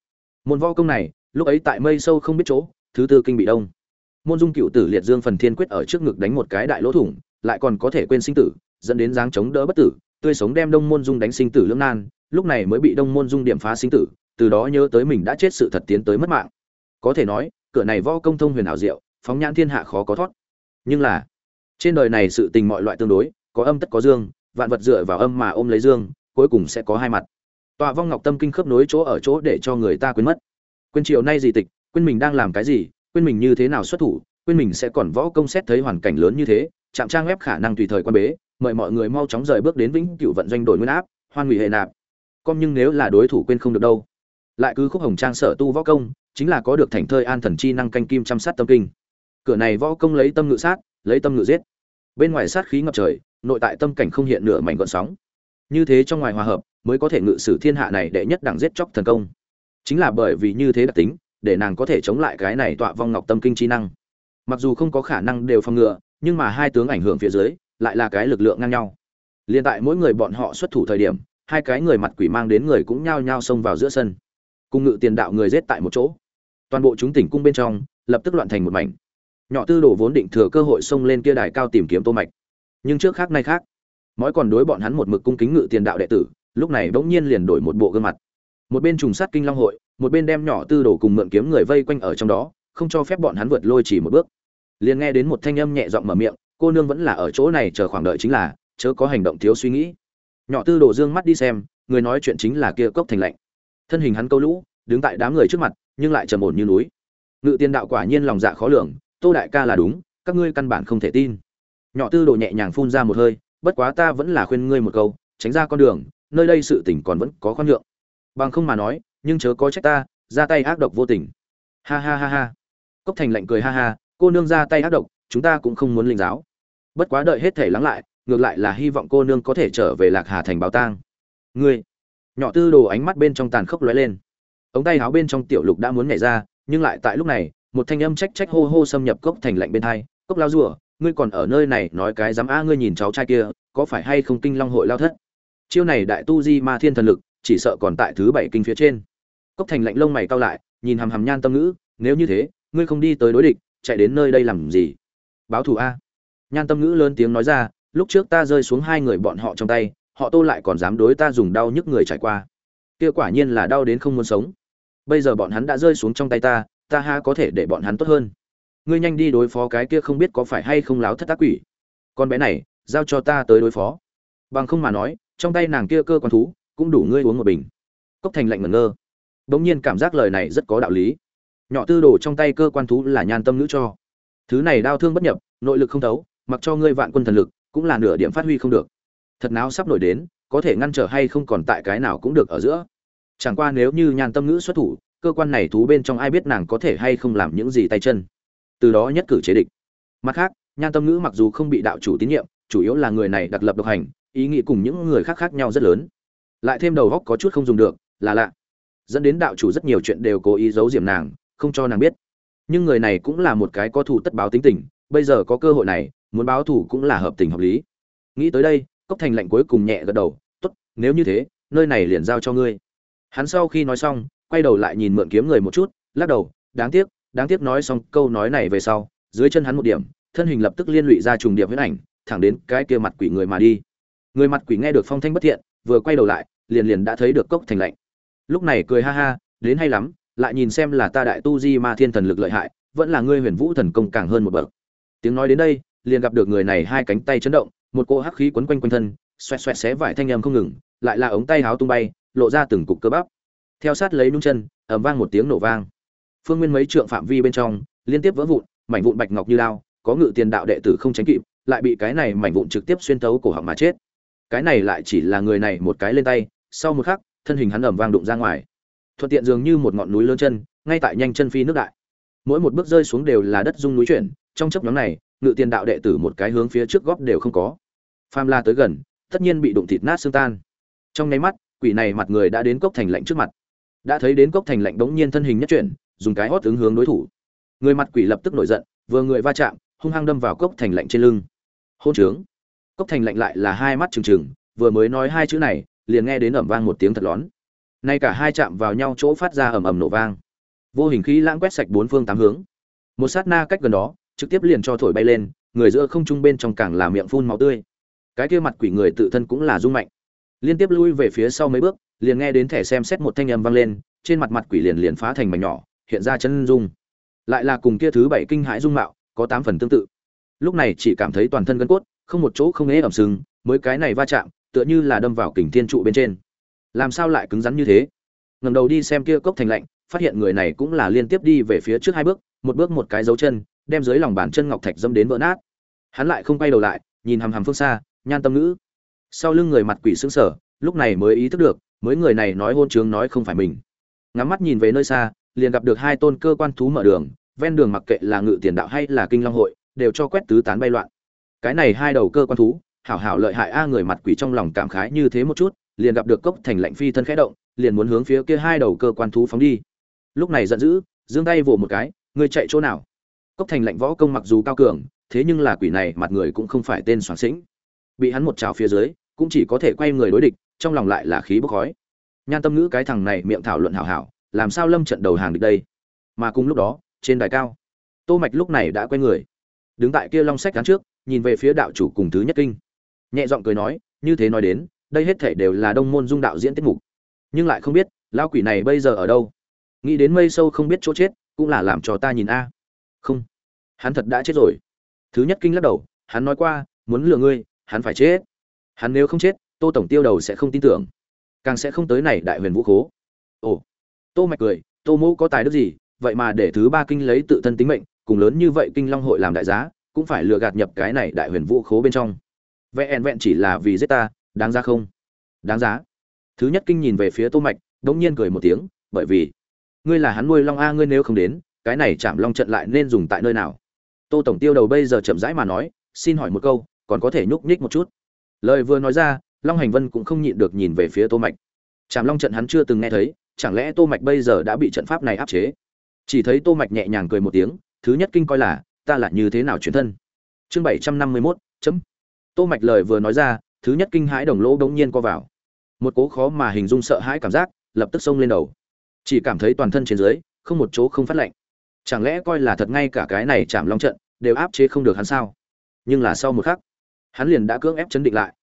[SPEAKER 1] Môn võ công này, lúc ấy tại mây sâu không biết chỗ, thứ tư kinh bị đông môn dung cựu tử liệt dương phần thiên quyết ở trước ngực đánh một cái đại lỗ thủng, lại còn có thể quên sinh tử, dẫn đến dáng chống đỡ bất tử, tươi sống đem đông môn dung đánh sinh tử lưỡng nan, lúc này mới bị đông môn dung điểm phá sinh tử, từ đó nhớ tới mình đã chết sự thật tiến tới mất mạng. Có thể nói, cửa này võ công thông huyền ảo diệu, phóng nhãn thiên hạ khó có thoát. Nhưng là, trên đời này sự tình mọi loại tương đối, có âm tất có dương, vạn vật dựa vào âm mà ôm lấy dương, cuối cùng sẽ có hai mặt. Tọa vong ngọc tâm kinh khớp nối chỗ ở chỗ để cho người ta quên mất. Quên chiều nay gì tịch, quên mình đang làm cái gì quên mình như thế nào xuất thủ, quên mình sẽ còn võ công xét thấy hoàn cảnh lớn như thế, chạm trang web khả năng tùy thời quan bế, mời mọi người mau chóng rời bước đến vĩnh cựu vận doanh đổi nguyên áp, hoan hủy hệ nạp. Com nhưng nếu là đối thủ quên không được đâu. Lại cứ khúc hồng trang sở tu võ công, chính là có được thành thơi an thần chi năng canh kim chăm sát tâm kinh. Cửa này võ công lấy tâm ngự sát, lấy tâm ngự giết. Bên ngoài sát khí ngập trời, nội tại tâm cảnh không hiện nửa mảnh gọn sóng. Như thế trong ngoài hòa hợp, mới có thể ngự sử thiên hạ này đệ nhất đẳng giết chóc thần công. Chính là bởi vì như thế đặc tính để nàng có thể chống lại cái này tọa vong ngọc tâm kinh chi năng. Mặc dù không có khả năng đều phòng ngừa, nhưng mà hai tướng ảnh hưởng phía dưới, lại là cái lực lượng ngang nhau. Liên tại mỗi người bọn họ xuất thủ thời điểm, hai cái người mặt quỷ mang đến người cũng nhao nhao xông vào giữa sân. Cùng ngự tiền đạo người giết tại một chỗ. Toàn bộ chúng tỉnh cung bên trong, lập tức loạn thành một mảnh. Nhỏ tư đồ vốn định thừa cơ hội xông lên kia đài cao tìm kiếm tô mạch. Nhưng trước khác nay khác mỗi còn đối bọn hắn một mực cung kính ngự tiền đạo đệ tử, lúc này bỗng nhiên liền đổi một bộ gương mặt. Một bên trùng sát kinh long hội một bên đem nhỏ tư đồ cùng mượn kiếm người vây quanh ở trong đó, không cho phép bọn hắn vượt lôi chỉ một bước. Liền nghe đến một thanh âm nhẹ giọng mở miệng, cô nương vẫn là ở chỗ này chờ khoảng đợi chính là, chớ có hành động thiếu suy nghĩ. Nhỏ tư đồ dương mắt đi xem, người nói chuyện chính là kia cốc thành lạnh. Thân hình hắn câu lũ, đứng tại đám người trước mặt, nhưng lại trầm ổn như núi. Ngự tiên đạo quả nhiên lòng dạ khó lường, tô đại ca là đúng, các ngươi căn bản không thể tin. Nhỏ tư đồ nhẹ nhàng phun ra một hơi, bất quá ta vẫn là khuyên ngươi một câu, tránh ra con đường, nơi đây sự tỉnh còn vẫn có khoan nhượng. Bằng không mà nói nhưng chớ có trách ta, ra tay ác độc vô tình. Ha ha ha ha. Cốc thành lạnh cười ha ha, cô nương ra tay ác độc, chúng ta cũng không muốn linh giáo. Bất quá đợi hết thể lắng lại, ngược lại là hy vọng cô nương có thể trở về lạc hà thành báo tang ngươi, nhỏ tư đồ ánh mắt bên trong tàn khốc lóe lên. Ống tay áo bên trong tiểu lục đã muốn nhảy ra, nhưng lại tại lúc này, một thanh âm trách trách hô hô xâm nhập cốc thành lạnh bên hai. Cốc lao rùa, ngươi còn ở nơi này nói cái dám a ngươi nhìn cháu trai kia, có phải hay không kinh long hội lao thất? Chiêu này đại tu di ma thiên thần lực, chỉ sợ còn tại thứ bảy kinh phía trên cốc thành lạnh lông mày cao lại, nhìn hàm hàm nhan tâm ngữ, nếu như thế, ngươi không đi tới đối địch, chạy đến nơi đây làm gì? Báo thù a. Nhan tâm ngữ lớn tiếng nói ra, lúc trước ta rơi xuống hai người bọn họ trong tay, họ tô lại còn dám đối ta dùng đau nhức người trải qua. Kia quả nhiên là đau đến không muốn sống. Bây giờ bọn hắn đã rơi xuống trong tay ta ta ha có thể để bọn hắn tốt hơn. Ngươi nhanh đi đối phó cái kia không biết có phải hay không láo thất tác quỷ. Con bé này, giao cho ta tới đối phó. Bằng không mà nói, trong tay nàng kia cơ quan thú, cũng đủ ngươi uống một bình. Cốc thành lạnh ngẩn ngơ bỗng nhiên cảm giác lời này rất có đạo lý. Nhỏ tư đồ trong tay cơ quan thú là nhan tâm nữ cho. Thứ này đau thương bất nhập, nội lực không thấu, mặc cho ngươi vạn quân thần lực, cũng là nửa điểm phát huy không được. Thật nào sắp nổi đến, có thể ngăn trở hay không còn tại cái nào cũng được ở giữa. Chẳng qua nếu như nhan tâm ngữ xuất thủ, cơ quan này thú bên trong ai biết nàng có thể hay không làm những gì tay chân. Từ đó nhất cử chế địch. Mặt khác, nhan tâm ngữ mặc dù không bị đạo chủ tín nhiệm, chủ yếu là người này đặc lập độc hành, ý nghĩ cùng những người khác khác nhau rất lớn. Lại thêm đầu góc có chút không dùng được, là lạ dẫn đến đạo chủ rất nhiều chuyện đều cố ý giấu diệm nàng, không cho nàng biết. Nhưng người này cũng là một cái có thù tất báo tính tình, bây giờ có cơ hội này, muốn báo thù cũng là hợp tình hợp lý. Nghĩ tới đây, cốc thành lạnh cuối cùng nhẹ gật đầu, tốt, nếu như thế, nơi này liền giao cho ngươi. Hắn sau khi nói xong, quay đầu lại nhìn mượn kiếm người một chút, lắc đầu, đáng tiếc đáng tiếc nói xong câu nói này về sau, dưới chân hắn một điểm, thân hình lập tức liên lụy ra trùng điệp huyết ảnh, thẳng đến cái kia mặt quỷ người mà đi. Người mặt quỷ nghe được phong thanh bất thiện, vừa quay đầu lại, liền liền đã thấy được cốc thành lạnh lúc này cười ha ha, đến hay lắm, lại nhìn xem là ta đại tu di ma thiên thần lực lợi hại, vẫn là ngươi huyền vũ thần công càng hơn một bậc. Tiếng nói đến đây, liền gặp được người này hai cánh tay chấn động, một cỗ hắc khí quấn quanh quanh thân, xoẹt xoẹt xé vải thanh âm không ngừng, lại là ống tay háo tung bay, lộ ra từng cục cơ bắp. Theo sát lấy nung chân, ầm vang một tiếng nổ vang. Phương nguyên mấy trượng phạm vi bên trong, liên tiếp vỡ vụn, mảnh vụn bạch ngọc như lao, có ngự tiền đạo đệ tử không tránh kịp, lại bị cái này mảnh vụn trực tiếp xuyên thấu cổ họng mà chết. Cái này lại chỉ là người này một cái lên tay, sau một khắc thân hình hắn ầm vang đụng ra ngoài. Thuận tiện dường như một ngọn núi lớn chân, ngay tại nhanh chân phi nước đại. Mỗi một bước rơi xuống đều là đất rung núi chuyển, trong chấp nhóm này, ngự tiền đạo đệ tử một cái hướng phía trước góp đều không có. Pham la tới gần, tất nhiên bị đụng thịt nát xương tan. Trong nháy mắt, quỷ này mặt người đã đến cốc thành lạnh trước mặt. Đã thấy đến cốc thành lạnh bỗng nhiên thân hình nhất chuyển, dùng cái hót ứng hướng đối thủ. Người mặt quỷ lập tức nổi giận, vừa người va chạm, hung hăng đâm vào cốc thành lạnh trên lưng. Hôn trướng. Cốc thành lạnh lại là hai mắt trừng trừng, vừa mới nói hai chữ này liền nghe đến ẩm vang một tiếng thật lón. Nay cả hai chạm vào nhau chỗ phát ra ầm ầm nổ vang. Vô hình khí lãng quét sạch bốn phương tám hướng. Một sát na cách gần đó, trực tiếp liền cho thổi bay lên, người giữa không trung bên trong càng là miệng phun máu tươi. Cái kia mặt quỷ người tự thân cũng là rung mạnh. Liên tiếp lui về phía sau mấy bước, liền nghe đến thẻ xem xét một thanh âm vang lên, trên mặt mặt quỷ liền liền phá thành mảnh nhỏ, hiện ra chân dung. Lại là cùng kia thứ bảy kinh hãi dung mạo, có tám phần tương tự. Lúc này chỉ cảm thấy toàn thân gân cốt, không một chỗ không ế ẩm sưng mới cái này va chạm tựa như là đâm vào kình thiên trụ bên trên. Làm sao lại cứng rắn như thế? Ngầm đầu đi xem kia cốc thành lạnh, phát hiện người này cũng là liên tiếp đi về phía trước hai bước, một bước một cái dấu chân, đem dưới lòng bàn chân ngọc thạch dâm đến vỡ nát. Hắn lại không quay đầu lại, nhìn hằm hằm phương xa, nhan tâm ngữ. Sau lưng người mặt quỷ xứng sở lúc này mới ý thức được, mới người này nói hôn trướng nói không phải mình. Ngắm mắt nhìn về nơi xa, liền gặp được hai tôn cơ quan thú mở đường, ven đường mặc kệ là ngự tiền đạo hay là kinh long hội, đều cho quét tứ tán bay loạn. Cái này hai đầu cơ quan thú hảo hảo lợi hại a người mặt quỷ trong lòng cảm khái như thế một chút, liền gặp được cốc thành lạnh phi thân khẽ động, liền muốn hướng phía kia hai đầu cơ quan thú phóng đi. Lúc này giận dữ, giương tay vỗ một cái, ngươi chạy chỗ nào? Cốc thành lạnh võ công mặc dù cao cường, thế nhưng là quỷ này mặt người cũng không phải tên soạn sĩnh. Bị hắn một trào phía dưới, cũng chỉ có thể quay người đối địch, trong lòng lại là khí bốc khói. Nhan tâm ngữ cái thằng này miệng thảo luận hảo hảo, làm sao lâm trận đầu hàng được đây? Mà cùng lúc đó, trên đài cao, tô mạch lúc này đã quay người, đứng tại kia long sách cán trước, nhìn về phía đạo chủ cùng thứ nhất kinh nhẹ giọng cười nói, như thế nói đến, đây hết thể đều là đông môn dung đạo diễn tiết mục. Nhưng lại không biết lao quỷ này bây giờ ở đâu? Nghĩ đến mây sâu không biết chỗ chết, cũng là làm cho ta nhìn a. Không, hắn thật đã chết rồi. Thứ nhất kinh lắc đầu, hắn nói qua, muốn lừa ngươi, hắn phải chết. Hắn nếu không chết, tô tổng tiêu đầu sẽ không tin tưởng. Càng sẽ không tới này đại huyền vũ khố. Ồ, tô mạch cười, tô mẫu có tài đức gì, vậy mà để thứ ba kinh lấy tự thân tính mệnh, cùng lớn như vậy kinh long hội làm đại giá, cũng phải lừa gạt nhập cái này đại huyền vũ khố bên trong vẹn vẹn chỉ là vì giết ta, đáng giá không? Đáng giá. Thứ nhất kinh nhìn về phía tô mạch, đống nhiên cười một tiếng, bởi vì, ngươi là hắn nuôi long a, ngươi nếu không đến, cái này chạm long trận lại nên dùng tại nơi nào? Tô tổng tiêu đầu bây giờ chậm rãi mà nói, xin hỏi một câu, còn có thể nhúc nhích một chút? Lời vừa nói ra, long hành vân cũng không nhịn được nhìn về phía tô mạch. Chạm long trận hắn chưa từng nghe thấy, chẳng lẽ tô mạch bây giờ đã bị trận pháp này áp chế? Chỉ thấy tô mạch nhẹ nhàng cười một tiếng, thứ nhất kinh coi là, ta là như thế nào chuyển thân? Chương 751 chấm tô mạch lời vừa nói ra, thứ nhất kinh hãi đồng lỗ đống nhiên co vào. Một cố khó mà hình dung sợ hãi cảm giác lập tức xông lên đầu. Chỉ cảm thấy toàn thân trên dưới không một chỗ không phát lạnh. Chẳng lẽ coi là thật ngay cả cái này chạm long trận đều áp chế không được hắn sao? Nhưng là sau một khắc, hắn liền đã cưỡng ép chấn định lại.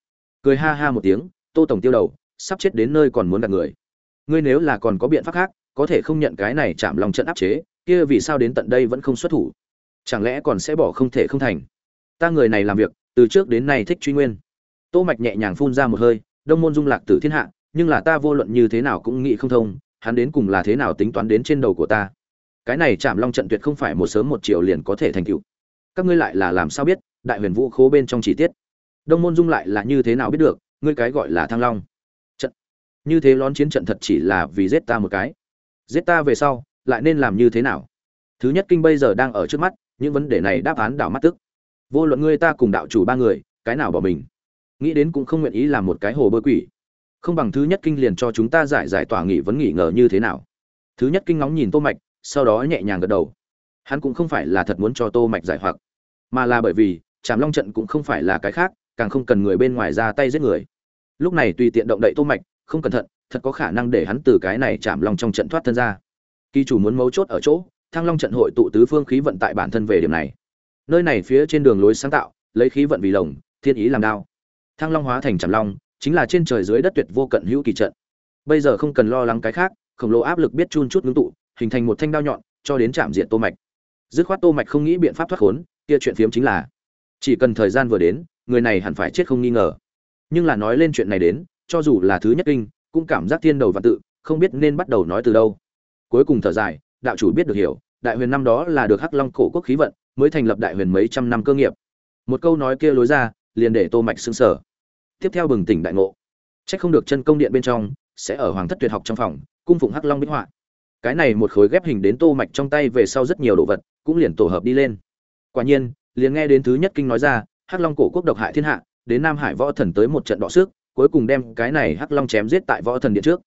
[SPEAKER 1] Cười ha ha một tiếng, tô tổng tiêu đầu, sắp chết đến nơi còn muốn gặp người. Ngươi nếu là còn có biện pháp khác, có thể không nhận cái này chạm long trận áp chế, kia vì sao đến tận đây vẫn không xuất thủ? Chẳng lẽ còn sẽ bỏ không thể không thành? Ta người này làm việc từ trước đến nay thích truy nguyên. Tô mạch nhẹ nhàng phun ra một hơi, đông môn dung lạc tử thiên hạ, nhưng là ta vô luận như thế nào cũng nghĩ không thông, hắn đến cùng là thế nào tính toán đến trên đầu của ta? Cái này chạm long trận tuyệt không phải một sớm một chiều liền có thể thành tựu. Các ngươi lại là làm sao biết, đại huyền vũ khố bên trong chi tiết? Đông môn dung lại là như thế nào biết được, ngươi cái gọi là thăng long trận? Như thế lón chiến trận thật chỉ là vì giết ta một cái. Giết ta về sau, lại nên làm như thế nào? Thứ nhất kinh bây giờ đang ở trước mắt, những vấn đề này đáp án đảo mắt tức vô luận ngươi ta cùng đạo chủ ba người, cái nào bỏ mình? Nghĩ đến cũng không nguyện ý làm một cái hồ bơi quỷ. Không bằng thứ nhất kinh liền cho chúng ta giải giải tỏa nghỉ vấn nghỉ ngờ như thế nào? Thứ nhất kinh ngóng nhìn tô mạch, sau đó nhẹ nhàng gật đầu. Hắn cũng không phải là thật muốn cho tô mạch giải hoặc, mà là bởi vì, trảm long trận cũng không phải là cái khác, càng không cần người bên ngoài ra tay giết người. Lúc này tùy tiện động đậy tô mạch, không cẩn thận, thật có khả năng để hắn từ cái này chạm long trong trận thoát thân ra. Kỳ chủ muốn mấu chốt ở chỗ, thăng long trận hội tụ tứ phương khí vận tại bản thân về điểm này nơi này phía trên đường lối sáng tạo, lấy khí vận vì lồng, thiên ý làm đao. Thăng long hóa thành trầm long, chính là trên trời dưới đất tuyệt vô cận hữu kỳ trận. Bây giờ không cần lo lắng cái khác, khổng lồ áp lực biết chun chút ngưng tụ, hình thành một thanh đao nhọn, cho đến chạm diện tô mạch. Dứt khoát tô mạch không nghĩ biện pháp thoát khốn, kia chuyện phiếm chính là, chỉ cần thời gian vừa đến, người này hẳn phải chết không nghi ngờ. Nhưng là nói lên chuyện này đến, cho dù là thứ nhất kinh, cũng cảm giác thiên đầu và tự, không biết nên bắt đầu nói từ đâu. Cuối cùng thở dài, đạo chủ biết được hiểu, đại huyền năm đó là được hắc long cổ quốc khí vận mới thành lập đại huyền mấy trăm năm cơ nghiệp. Một câu nói kia lối ra, liền để tô mạch sững sờ. Tiếp theo bừng tỉnh đại ngộ. Trách không được chân công điện bên trong, sẽ ở hoàng thất tuyệt học trong phòng, cung phụng hắc long bích họa. Cái này một khối ghép hình đến tô mạch trong tay về sau rất nhiều đồ vật, cũng liền tổ hợp đi lên. Quả nhiên, liền nghe đến thứ nhất kinh nói ra, hắc long cổ quốc độc hại thiên hạ, đến nam hải võ thần tới một trận đọ sức, cuối cùng đem cái này hắc long chém giết tại võ thần điện trước.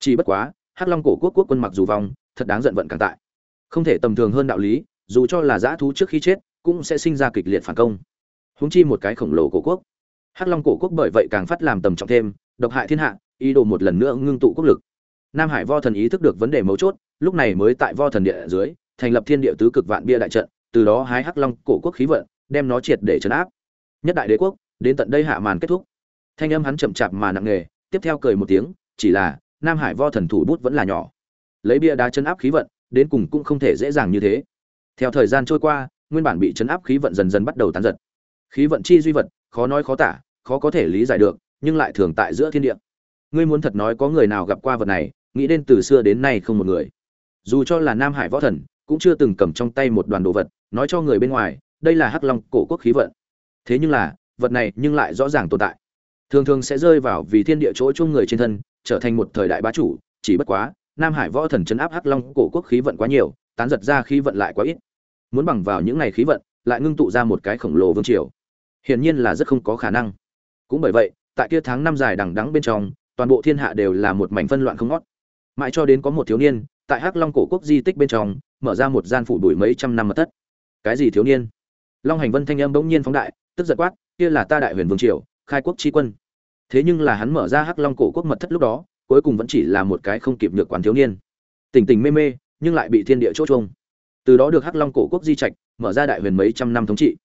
[SPEAKER 1] Chỉ bất quá, hắc long cổ quốc quốc quân mặc dù vong, thật đáng giận vận càng tại. Không thể tầm thường hơn đạo lý dù cho là giã thú trước khi chết, cũng sẽ sinh ra kịch liệt phản công. Húng chi một cái khổng lồ cổ quốc. Hắc long cổ quốc bởi vậy càng phát làm tầm trọng thêm, độc hại thiên hạ, ý đồ một lần nữa ngưng tụ quốc lực. Nam hải vo thần ý thức được vấn đề mấu chốt, lúc này mới tại vo thần địa dưới, thành lập thiên địa tứ cực vạn bia đại trận, từ đó hái hắc long cổ quốc khí vận, đem nó triệt để chấn áp. Nhất đại đế quốc, đến tận đây hạ màn kết thúc. Thanh âm hắn chậm chạp mà nặng nề, tiếp theo cười một tiếng, chỉ là, nam hải vo thần thủ bút vẫn là nhỏ. Lấy bia đá chấn áp khí vận, đến cùng cũng không thể dễ dàng như thế theo thời gian trôi qua, nguyên bản bị chấn áp khí vận dần dần bắt đầu tán giật. Khí vận chi duy vật, khó nói khó tả, khó có thể lý giải được, nhưng lại thường tại giữa thiên địa. Ngươi muốn thật nói có người nào gặp qua vật này, nghĩ đến từ xưa đến nay không một người. Dù cho là nam hải võ thần, cũng chưa từng cầm trong tay một đoàn đồ vật, nói cho người bên ngoài, đây là hắc long cổ quốc khí vận. Thế nhưng là, vật này nhưng lại rõ ràng tồn tại. Thường thường sẽ rơi vào vì thiên địa chỗ chung người trên thân, trở thành một thời đại bá chủ, chỉ bất quá, nam hải võ thần chấn áp hắc long cổ quốc khí vận quá nhiều tán giật ra khí vận lại quá ít. Muốn bằng vào những này khí vận, lại ngưng tụ ra một cái khổng lồ vương triều. Hiển nhiên là rất không có khả năng. Cũng bởi vậy, tại kia tháng năm dài đằng đắng bên trong, toàn bộ thiên hạ đều là một mảnh phân loạn không ngót. Mãi cho đến có một thiếu niên, tại hắc long cổ quốc di tích bên trong, mở ra một gian phủ đuổi mấy trăm năm mật thất. Cái gì thiếu niên? Long hành vân thanh âm bỗng nhiên phóng đại, tức giật quát, kia là ta đại huyền vương triều, khai quốc tri quân. Thế nhưng là hắn mở ra hắc long cổ quốc mật thất lúc đó, cuối cùng vẫn chỉ là một cái không kịp được quán thiếu niên. Tỉnh tỉnh mê mê nhưng lại bị thiên địa chốt chung từ đó được hắc long cổ quốc di trạch, mở ra đại huyền mấy trăm năm thống trị.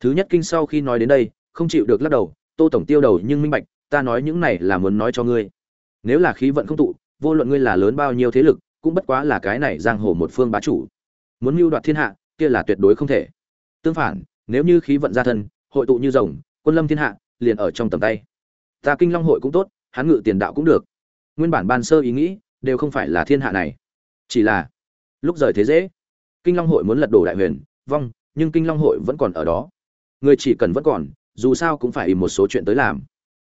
[SPEAKER 1] Thứ nhất kinh sau khi nói đến đây, không chịu được lắc đầu, tô tổng tiêu đầu nhưng minh bạch, ta nói những này là muốn nói cho ngươi. Nếu là khí vận không tụ, vô luận ngươi là lớn bao nhiêu thế lực, cũng bất quá là cái này giang hồ một phương bá chủ. Muốn mưu đoạt thiên hạ, kia là tuyệt đối không thể. Tương phản, nếu như khí vận gia thân, hội tụ như rồng, quân lâm thiên hạ, liền ở trong tầm tay. Ta kinh long hội cũng tốt, hán ngự tiền đạo cũng được. Nguyên bản ban sơ ý nghĩ, đều không phải là thiên hạ này. Chỉ là lúc rời thế dễ. Kinh long hội muốn lật đổ đại huyền, vong, nhưng kinh long hội vẫn còn ở đó. Người chỉ cần vẫn còn, dù sao cũng phải im một số chuyện tới làm.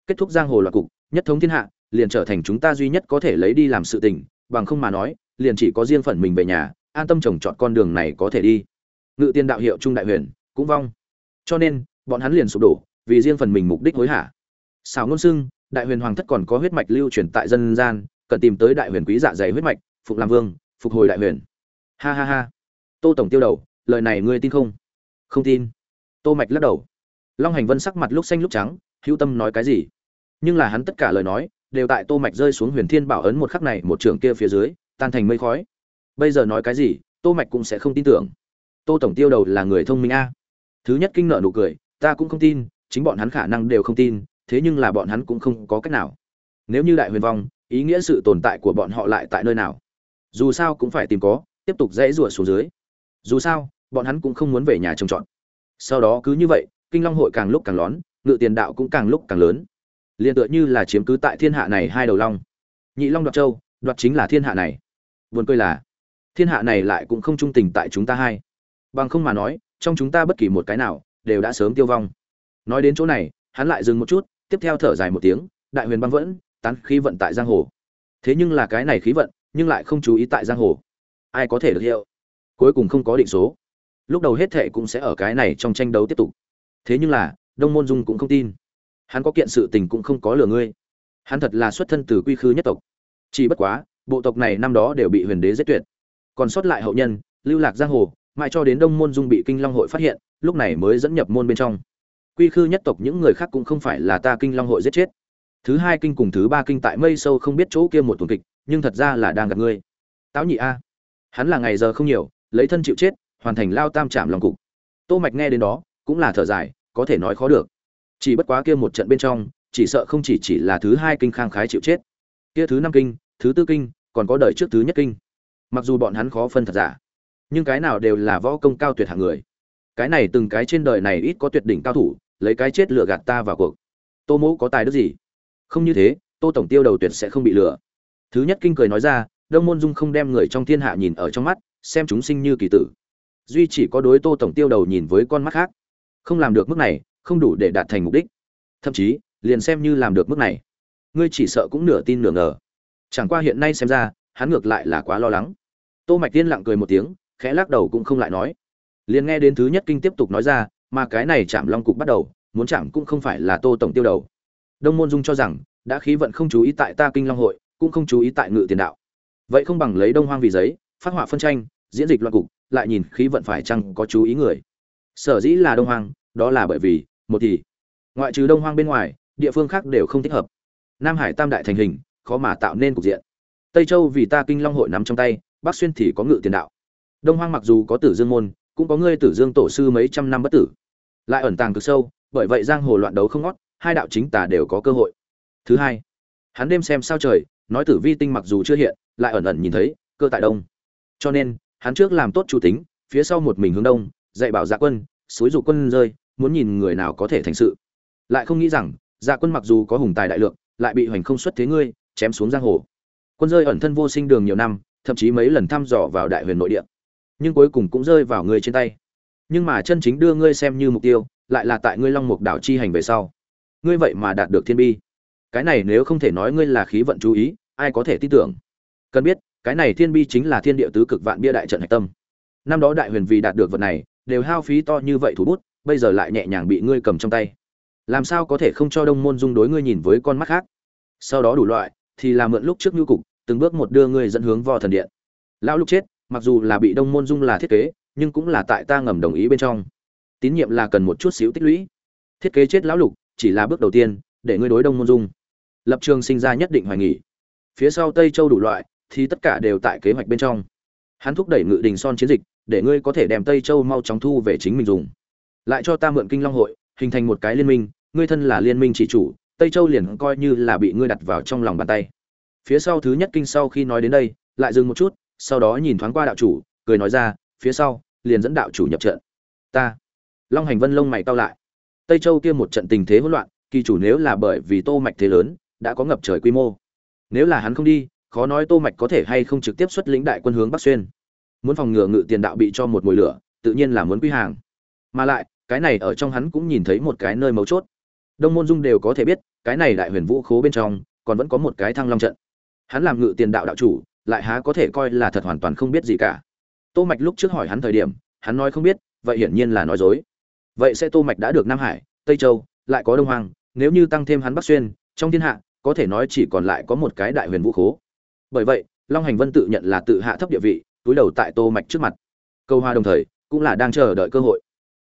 [SPEAKER 1] Kết thúc giang hồ loạt cục, nhất thống thiên hạ, liền trở thành chúng ta duy nhất có thể lấy đi làm sự tình, bằng không mà nói, liền chỉ có riêng phần mình về nhà, an tâm trồng chọn con đường này có thể đi. Ngự tiên đạo hiệu trung đại huyền, cũng vong. Cho nên, bọn hắn liền sụp đổ, vì riêng phần mình mục đích hối hả. Xào ngôn xưng đại huyền hoàng thất còn có huyết mạch lưu truyền tại dân gian, cần tìm tới đại huyền quý dạ dày huyết mạch, phục làm vương, phục hồi đại huyền ha ha ha. Tô tổng tiêu đầu, lời này ngươi tin không? Không tin. Tô mạch lắc đầu. Long hành vân sắc mặt lúc xanh lúc trắng, hữu tâm nói cái gì? Nhưng là hắn tất cả lời nói, đều tại tô mạch rơi xuống huyền thiên bảo ấn một khắc này một trường kia phía dưới, tan thành mây khói. Bây giờ nói cái gì, tô mạch cũng sẽ không tin tưởng. Tô tổng tiêu đầu là người thông minh a. Thứ nhất kinh nợ nụ cười, ta cũng không tin, chính bọn hắn khả năng đều không tin, thế nhưng là bọn hắn cũng không có cách nào. Nếu như đại huyền vong, ý nghĩa sự tồn tại của bọn họ lại tại nơi nào? Dù sao cũng phải tìm có tiếp tục dãy rủa xuống dưới. Dù sao, bọn hắn cũng không muốn về nhà trông trọt. Sau đó cứ như vậy, kinh long hội càng lúc càng lón, ngự tiền đạo cũng càng lúc càng lớn. Liền tựa như là chiếm cứ tại thiên hạ này hai đầu long. Nhị long đoạt châu, đoạt chính là thiên hạ này. Buồn cười là, thiên hạ này lại cũng không trung tình tại chúng ta hai. Bằng không mà nói, trong chúng ta bất kỳ một cái nào đều đã sớm tiêu vong. Nói đến chỗ này, hắn lại dừng một chút, tiếp theo thở dài một tiếng, đại huyền băng vẫn, tán khí vận tại giang hồ. Thế nhưng là cái này khí vận, nhưng lại không chú ý tại giang hồ ai có thể được hiệu? Cuối cùng không có định số. Lúc đầu hết thệ cũng sẽ ở cái này trong tranh đấu tiếp tục. Thế nhưng là, đông môn dung cũng không tin. Hắn có kiện sự tình cũng không có lừa ngươi. Hắn thật là xuất thân từ quy khư nhất tộc. Chỉ bất quá, bộ tộc này năm đó đều bị huyền đế giết tuyệt. Còn sót lại hậu nhân, lưu lạc giang hồ, mãi cho đến đông môn dung bị kinh long hội phát hiện, lúc này mới dẫn nhập môn bên trong. Quy khư nhất tộc những người khác cũng không phải là ta kinh long hội giết chết. Thứ hai kinh cùng thứ ba kinh tại mây sâu không biết chỗ kia một tuần kịch, nhưng thật ra là đang gặp ngươi. Táo nhị a hắn là ngày giờ không nhiều, lấy thân chịu chết, hoàn thành lao tam trạm lòng cục. Tô mạch nghe đến đó, cũng là thở dài, có thể nói khó được. Chỉ bất quá kia một trận bên trong, chỉ sợ không chỉ chỉ là thứ hai kinh khang khái chịu chết. Kia thứ năm kinh, thứ tư kinh, còn có đời trước thứ nhất kinh. Mặc dù bọn hắn khó phân thật giả, nhưng cái nào đều là võ công cao tuyệt hạng người. Cái này từng cái trên đời này ít có tuyệt đỉnh cao thủ, lấy cái chết lừa gạt ta vào cuộc. Tô mỗ có tài đức gì? Không như thế, tô tổng tiêu đầu tuyệt sẽ không bị lừa. Thứ nhất kinh cười nói ra đông môn dung không đem người trong thiên hạ nhìn ở trong mắt, xem chúng sinh như kỳ tử. Duy chỉ có đối tô tổng tiêu đầu nhìn với con mắt khác. Không làm được mức này, không đủ để đạt thành mục đích. Thậm chí, liền xem như làm được mức này. Ngươi chỉ sợ cũng nửa tin nửa ngờ. Chẳng qua hiện nay xem ra, hắn ngược lại là quá lo lắng. Tô mạch tiên lặng cười một tiếng, khẽ lắc đầu cũng không lại nói. Liền nghe đến thứ nhất kinh tiếp tục nói ra, mà cái này chạm long cục bắt đầu, muốn chạm cũng không phải là tô tổng tiêu đầu. Đông môn dung cho rằng, đã khí vận không chú ý tại ta kinh long hội, cũng không chú ý tại ngự tiền đạo vậy không bằng lấy đông hoang vì giấy, phát họa phân tranh, diễn dịch loạn cục, lại nhìn khí vận phải chăng có chú ý người. Sở dĩ là đông hoang, đó là bởi vì, một thì, ngoại trừ đông hoang bên ngoài, địa phương khác đều không thích hợp. Nam hải tam đại thành hình, khó mà tạo nên cục diện. Tây châu vì ta kinh long hội nắm trong tay, bắc xuyên thì có ngự tiền đạo. Đông hoang mặc dù có tử dương môn, cũng có ngươi tử dương tổ sư mấy trăm năm bất tử. Lại ẩn tàng cực sâu, bởi vậy giang hồ loạn đấu không ngót, hai đạo chính tà đều có cơ hội. Thứ hai, hắn đêm xem sao trời, nói tử vi tinh mặc dù chưa hiện lại ẩn ẩn nhìn thấy, cơ tại đông. Cho nên, hắn trước làm tốt chủ tính, phía sau một mình hướng đông, dạy bảo dạ quân, xúi dục quân rơi, muốn nhìn người nào có thể thành sự. Lại không nghĩ rằng dạ quân mặc dù có hùng tài đại lượng, lại bị hoành không xuất thế ngươi, chém xuống giang hồ. Quân rơi ẩn thân vô sinh đường nhiều năm, thậm chí mấy lần thăm dò vào đại huyền nội địa. Nhưng cuối cùng cũng rơi vào ngươi trên tay. Nhưng mà chân chính đưa ngươi xem như mục tiêu, lại là tại ngươi long mục đảo chi hành về sau. Ngươi vậy mà đạt được thiên bi. Cái này nếu không thể nói ngươi là khí vận chú ý, ai có thể tin tưởng? Cần biết, cái này thiên bi chính là thiên địa tứ cực vạn bia đại trận hạch tâm. Năm đó đại huyền vì đạt được vật này, đều hao phí to như vậy thủ bút, bây giờ lại nhẹ nhàng bị ngươi cầm trong tay. Làm sao có thể không cho đông môn dung đối ngươi nhìn với con mắt khác? Sau đó đủ loại, thì là mượn lúc trước nhu cục, từng bước một đưa ngươi dẫn hướng vo thần điện. Lão lúc chết, mặc dù là bị đông môn dung là thiết kế, nhưng cũng là tại ta ngầm đồng ý bên trong. Tín nhiệm là cần một chút xíu tích lũy. Thiết kế chết lão lục, chỉ là bước đầu tiên, để ngươi đối đông môn dung. Lập trường sinh ra nhất định hoài nghỉ phía sau tây châu đủ loại thì tất cả đều tại kế hoạch bên trong. Hắn thúc đẩy ngự đình son chiến dịch, để ngươi có thể đem tây châu mau chóng thu về chính mình dùng. Lại cho ta mượn kinh long hội, hình thành một cái liên minh, ngươi thân là liên minh chỉ chủ, tây châu liền coi như là bị ngươi đặt vào trong lòng bàn tay. Phía sau thứ nhất kinh sau khi nói đến đây, lại dừng một chút, sau đó nhìn thoáng qua đạo chủ, cười nói ra, phía sau, liền dẫn đạo chủ nhập trận. Ta. Long hành vân lông mày cao lại. Tây châu kia một trận tình thế hỗn loạn, kỳ chủ nếu là bởi vì tô mạch thế lớn, đã có ngập trời quy mô. Nếu là hắn không đi khó nói tô mạch có thể hay không trực tiếp xuất lĩnh đại quân hướng bắc xuyên. Muốn phòng ngừa ngự tiền đạo bị cho một mùi lửa, tự nhiên là muốn quy hàng. Mà lại, cái này ở trong hắn cũng nhìn thấy một cái nơi mấu chốt. Đông môn dung đều có thể biết, cái này đại huyền vũ khố bên trong, còn vẫn có một cái thăng long trận. Hắn làm ngự tiền đạo đạo chủ, lại há có thể coi là thật hoàn toàn không biết gì cả. Tô mạch lúc trước hỏi hắn thời điểm, hắn nói không biết, vậy hiển nhiên là nói dối. Vậy sẽ tô mạch đã được nam hải, tây châu, lại có đông hoàng nếu như tăng thêm hắn bắc xuyên, trong thiên hạ, có thể nói chỉ còn lại có một cái đại huyền vũ khố bởi vậy, long hành vân tự nhận là tự hạ thấp địa vị, túi đầu tại tô mạch trước mặt. Câu hoa đồng thời, cũng là đang chờ đợi cơ hội.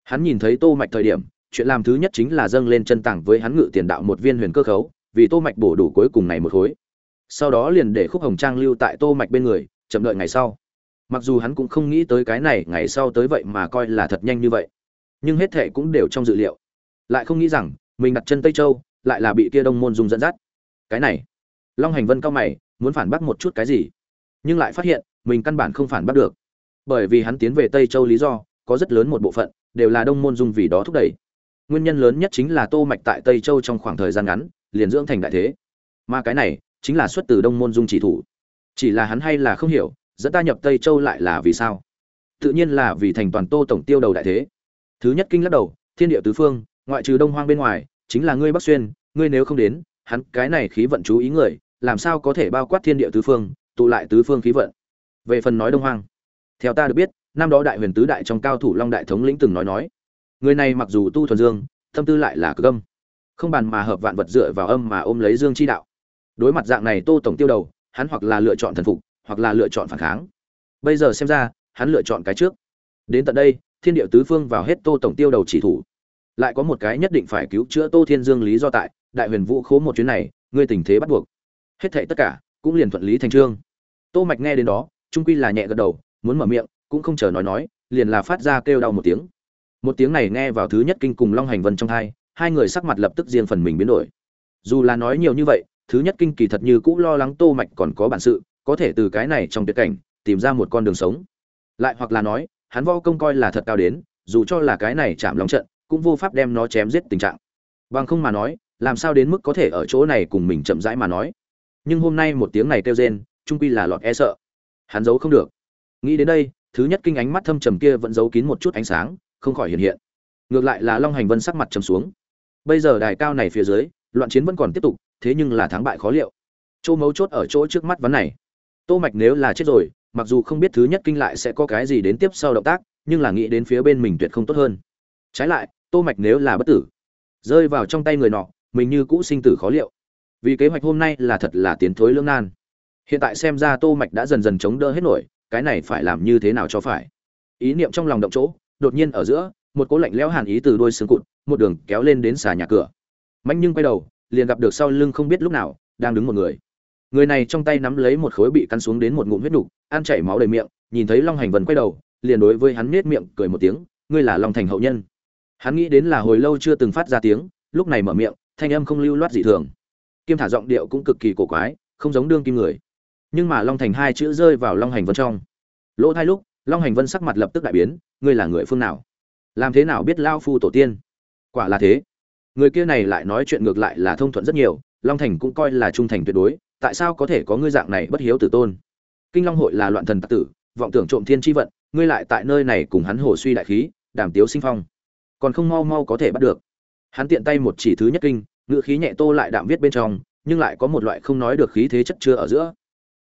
[SPEAKER 1] Hắn nhìn thấy tô mạch thời điểm, chuyện làm thứ nhất chính là dâng lên chân tảng với hắn ngự tiền đạo một viên huyền cơ khấu, vì tô mạch bổ đủ cuối cùng này một khối. Sau đó liền để khúc hồng trang lưu tại tô mạch bên người, chậm đợi ngày sau. Mặc dù hắn cũng không nghĩ tới cái này, ngày sau tới vậy mà coi là thật nhanh như vậy. Nhưng hết thệ cũng đều trong dự liệu. Lại không nghĩ rằng, mình đặt chân tây châu, lại là bị kia đông môn dùng dẫn dắt. Cái này. Long hành vân cao mày muốn phản bác một chút cái gì? Nhưng lại phát hiện, mình căn bản không phản bác được. Bởi vì hắn tiến về tây châu lý do, có rất lớn một bộ phận, đều là đông môn dung vì đó thúc đẩy. Nguyên nhân lớn nhất chính là tô mạch tại tây châu trong khoảng thời gian ngắn, liền dưỡng thành đại thế. Mà cái này, chính là xuất từ đông môn dung chỉ thủ. Chỉ là hắn hay là không hiểu, dẫn ta nhập tây châu lại là vì sao? Tự nhiên là vì thành toàn tô tổng tiêu đầu đại thế. Thứ nhất kinh lắc đầu, thiên địa tứ phương, ngoại trừ đông hoang bên ngoài, chính là ngươi bắc xuyên, ngươi nếu không đến, hắn cái này khí vận chú ý người làm sao có thể bao quát thiên địa tứ phương, tụ lại tứ phương khí vận? Về phần nói đông hoang, theo ta được biết, năm đó đại huyền tứ đại trong cao thủ long đại thống lĩnh từng nói nói, người này mặc dù tu thuần dương, tâm tư lại là cực âm, không bàn mà hợp vạn vật dựa vào âm mà ôm lấy dương chi đạo. Đối mặt dạng này tô tổng tiêu đầu, hắn hoặc là lựa chọn thần phục, hoặc là lựa chọn phản kháng. Bây giờ xem ra, hắn lựa chọn cái trước. Đến tận đây, thiên địa tứ phương vào hết tô tổng tiêu đầu chỉ thủ. Lại có một cái nhất định phải cứu chữa tô thiên dương lý do tại, đại huyền vũ khố một chuyến này, ngươi tình thế bắt buộc hết thệ tất cả cũng liền thuận lý thành trương. Tô mạch nghe đến đó, trung quy là nhẹ gật đầu, muốn mở miệng, cũng không chờ nói nói, liền là phát ra kêu đau một tiếng. Một tiếng này nghe vào thứ nhất kinh cùng long hành vân trong thai hai người sắc mặt lập tức riêng phần mình biến đổi. Dù là nói nhiều như vậy, thứ nhất kinh kỳ thật như cũ lo lắng tô mạch còn có bản sự, có thể từ cái này trong tuyệt cảnh, tìm ra một con đường sống. Lại hoặc là nói, hắn võ công coi là thật cao đến, dù cho là cái này chạm lòng trận, cũng vô pháp đem nó chém giết tình trạng. Bằng không mà nói, làm sao đến mức có thể ở chỗ này cùng mình chậm rãi mà nói? Nhưng hôm nay một tiếng này kêu rên, trung quy là lọt e sợ. Hắn giấu không được. Nghĩ đến đây, thứ nhất kinh ánh mắt thâm trầm kia vẫn giấu kín một chút ánh sáng, không khỏi hiện hiện. Ngược lại là long hành vân sắc mặt trầm xuống. Bây giờ đài cao này phía dưới, loạn chiến vẫn còn tiếp tục, thế nhưng là thắng bại khó liệu. Chỗ mấu chốt ở chỗ trước mắt vấn này. Tô mạch nếu là chết rồi, mặc dù không biết thứ nhất kinh lại sẽ có cái gì đến tiếp sau động tác, nhưng là nghĩ đến phía bên mình tuyệt không tốt hơn. Trái lại, tô mạch nếu là bất tử, rơi vào trong tay người nọ, mình như cũ sinh tử khó liệu vì kế hoạch hôm nay là thật là tiến thối lưỡng nan. Hiện tại xem ra tô mạch đã dần dần chống đỡ hết nổi, cái này phải làm như thế nào cho phải? Ý niệm trong lòng động chỗ, đột nhiên ở giữa, một cỗ lạnh lẽo hàn ý từ đôi xương cụt, một đường kéo lên đến xà nhà cửa. Mạnh nhưng quay đầu, liền gặp được sau lưng không biết lúc nào, đang đứng một người. Người này trong tay nắm lấy một khối bị cắn xuống đến một ngụm huyết nục, ăn chảy máu đầy miệng, nhìn thấy long hành vần quay đầu, liền đối với hắn nết miệng cười một tiếng, ngươi là long thành hậu nhân. Hắn nghĩ đến là hồi lâu chưa từng phát ra tiếng, lúc này mở miệng, thanh âm không lưu loát dị thường kim thả giọng điệu cũng cực kỳ cổ quái, không giống đương kim người. Nhưng mà long thành hai chữ rơi vào long hành vân trong. Lỗ thai lúc, long hành vân sắc mặt lập tức đại biến, ngươi là người phương nào? Làm thế nào biết lao phu tổ tiên? Quả là thế. Người kia này lại nói chuyện ngược lại là thông thuận rất nhiều, long thành cũng coi là trung thành tuyệt đối, tại sao có thể có ngươi dạng này bất hiếu tử tôn? Kinh long hội là loạn thần tạc tử, vọng tưởng trộm thiên tri vận, ngươi lại tại nơi này cùng hắn hồ suy đại khí, đàm tiếu sinh phong. Còn không mau mau có thể bắt được. Hắn tiện tay một chỉ thứ nhất kinh ngữ khí nhẹ tô lại đạm viết bên trong, nhưng lại có một loại không nói được khí thế chất chưa ở giữa.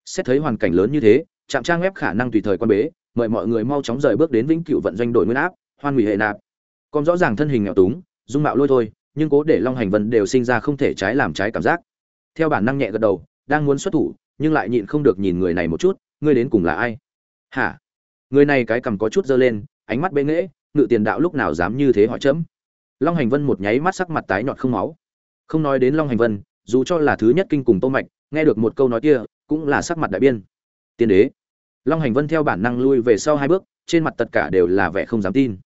[SPEAKER 1] Xét thấy hoàn cảnh lớn như thế, trạm trang web khả năng tùy thời quan bế, mời mọi người mau chóng rời bước đến vĩnh cựu vận doanh đổi nguyên áp, hoan hủy hệ nạp. Còn rõ ràng thân hình nghèo túng, dung mạo lôi thôi, nhưng cố để long hành vân đều sinh ra không thể trái làm trái cảm giác. Theo bản năng nhẹ gật đầu, đang muốn xuất thủ, nhưng lại nhịn không được nhìn người này một chút, ngươi đến cùng là ai? Hả? Người này cái cầm có chút dơ lên, ánh mắt bệ nghễ, ngự tiền đạo lúc nào dám như thế hỏi chấm. Long hành vân một nháy mắt sắc mặt tái nhọt không máu không nói đến long hành vân, dù cho là thứ nhất kinh cùng tô mạch, nghe được một câu nói kia, cũng là sắc mặt đại biên tiên đế. Long hành vân theo bản năng lui về sau hai bước, trên mặt tất cả đều là vẻ không dám tin.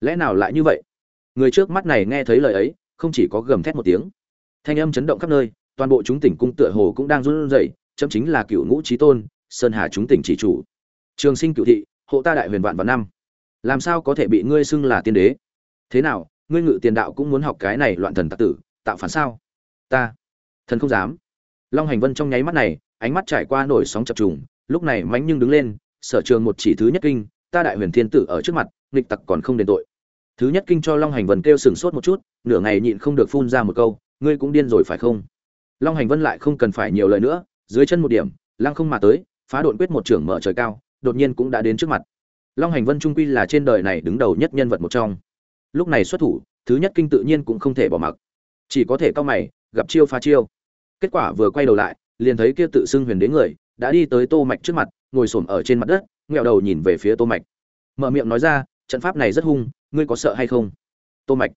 [SPEAKER 1] Lẽ nào lại như vậy? Người trước mắt này nghe thấy lời ấy, không chỉ có gầm thét một tiếng, thanh âm chấn động khắp nơi, toàn bộ chúng tỉnh cung tựa hồ cũng đang run rẩy, chấm chính là cựu ngũ trí tôn, sơn hà chúng tỉnh chỉ chủ. Trường sinh cựu thị, hộ ta đại huyền vạn vào năm. Làm sao có thể bị ngươi xưng là tiên đế? Thế nào, ngươi ngự tiền đạo cũng muốn học cái này loạn thần tặc tử tạo phản sao? Ta, thần không dám. Long hành vân trong nháy mắt này, ánh mắt trải qua nổi sóng chập trùng, lúc này mánh nhưng đứng lên, sở trường một chỉ thứ nhất kinh, ta đại huyền thiên tử ở trước mặt, nghịch tặc còn không đền tội. Thứ nhất kinh cho long hành vân kêu sừng sốt một chút, nửa ngày nhịn không được phun ra một câu, ngươi cũng điên rồi phải không? Long hành vân lại không cần phải nhiều lời nữa, dưới chân một điểm, lăng không mà tới, phá đột quyết một trưởng mở trời cao, đột nhiên cũng đã đến trước mặt. Long hành vân trung quy là trên đời này đứng đầu nhất nhân vật một trong. Lúc này xuất thủ, thứ nhất kinh tự nhiên cũng không thể bỏ mặc chỉ có thể cao mày, gặp chiêu phá chiêu. Kết quả vừa quay đầu lại, liền thấy kia tự xưng huyền đế người, đã đi tới tô mạch trước mặt, ngồi xổm ở trên mặt đất, ngẹo đầu nhìn về phía tô mạch. Mở miệng nói ra, trận pháp này rất hung, ngươi có sợ hay không? Tô mạch.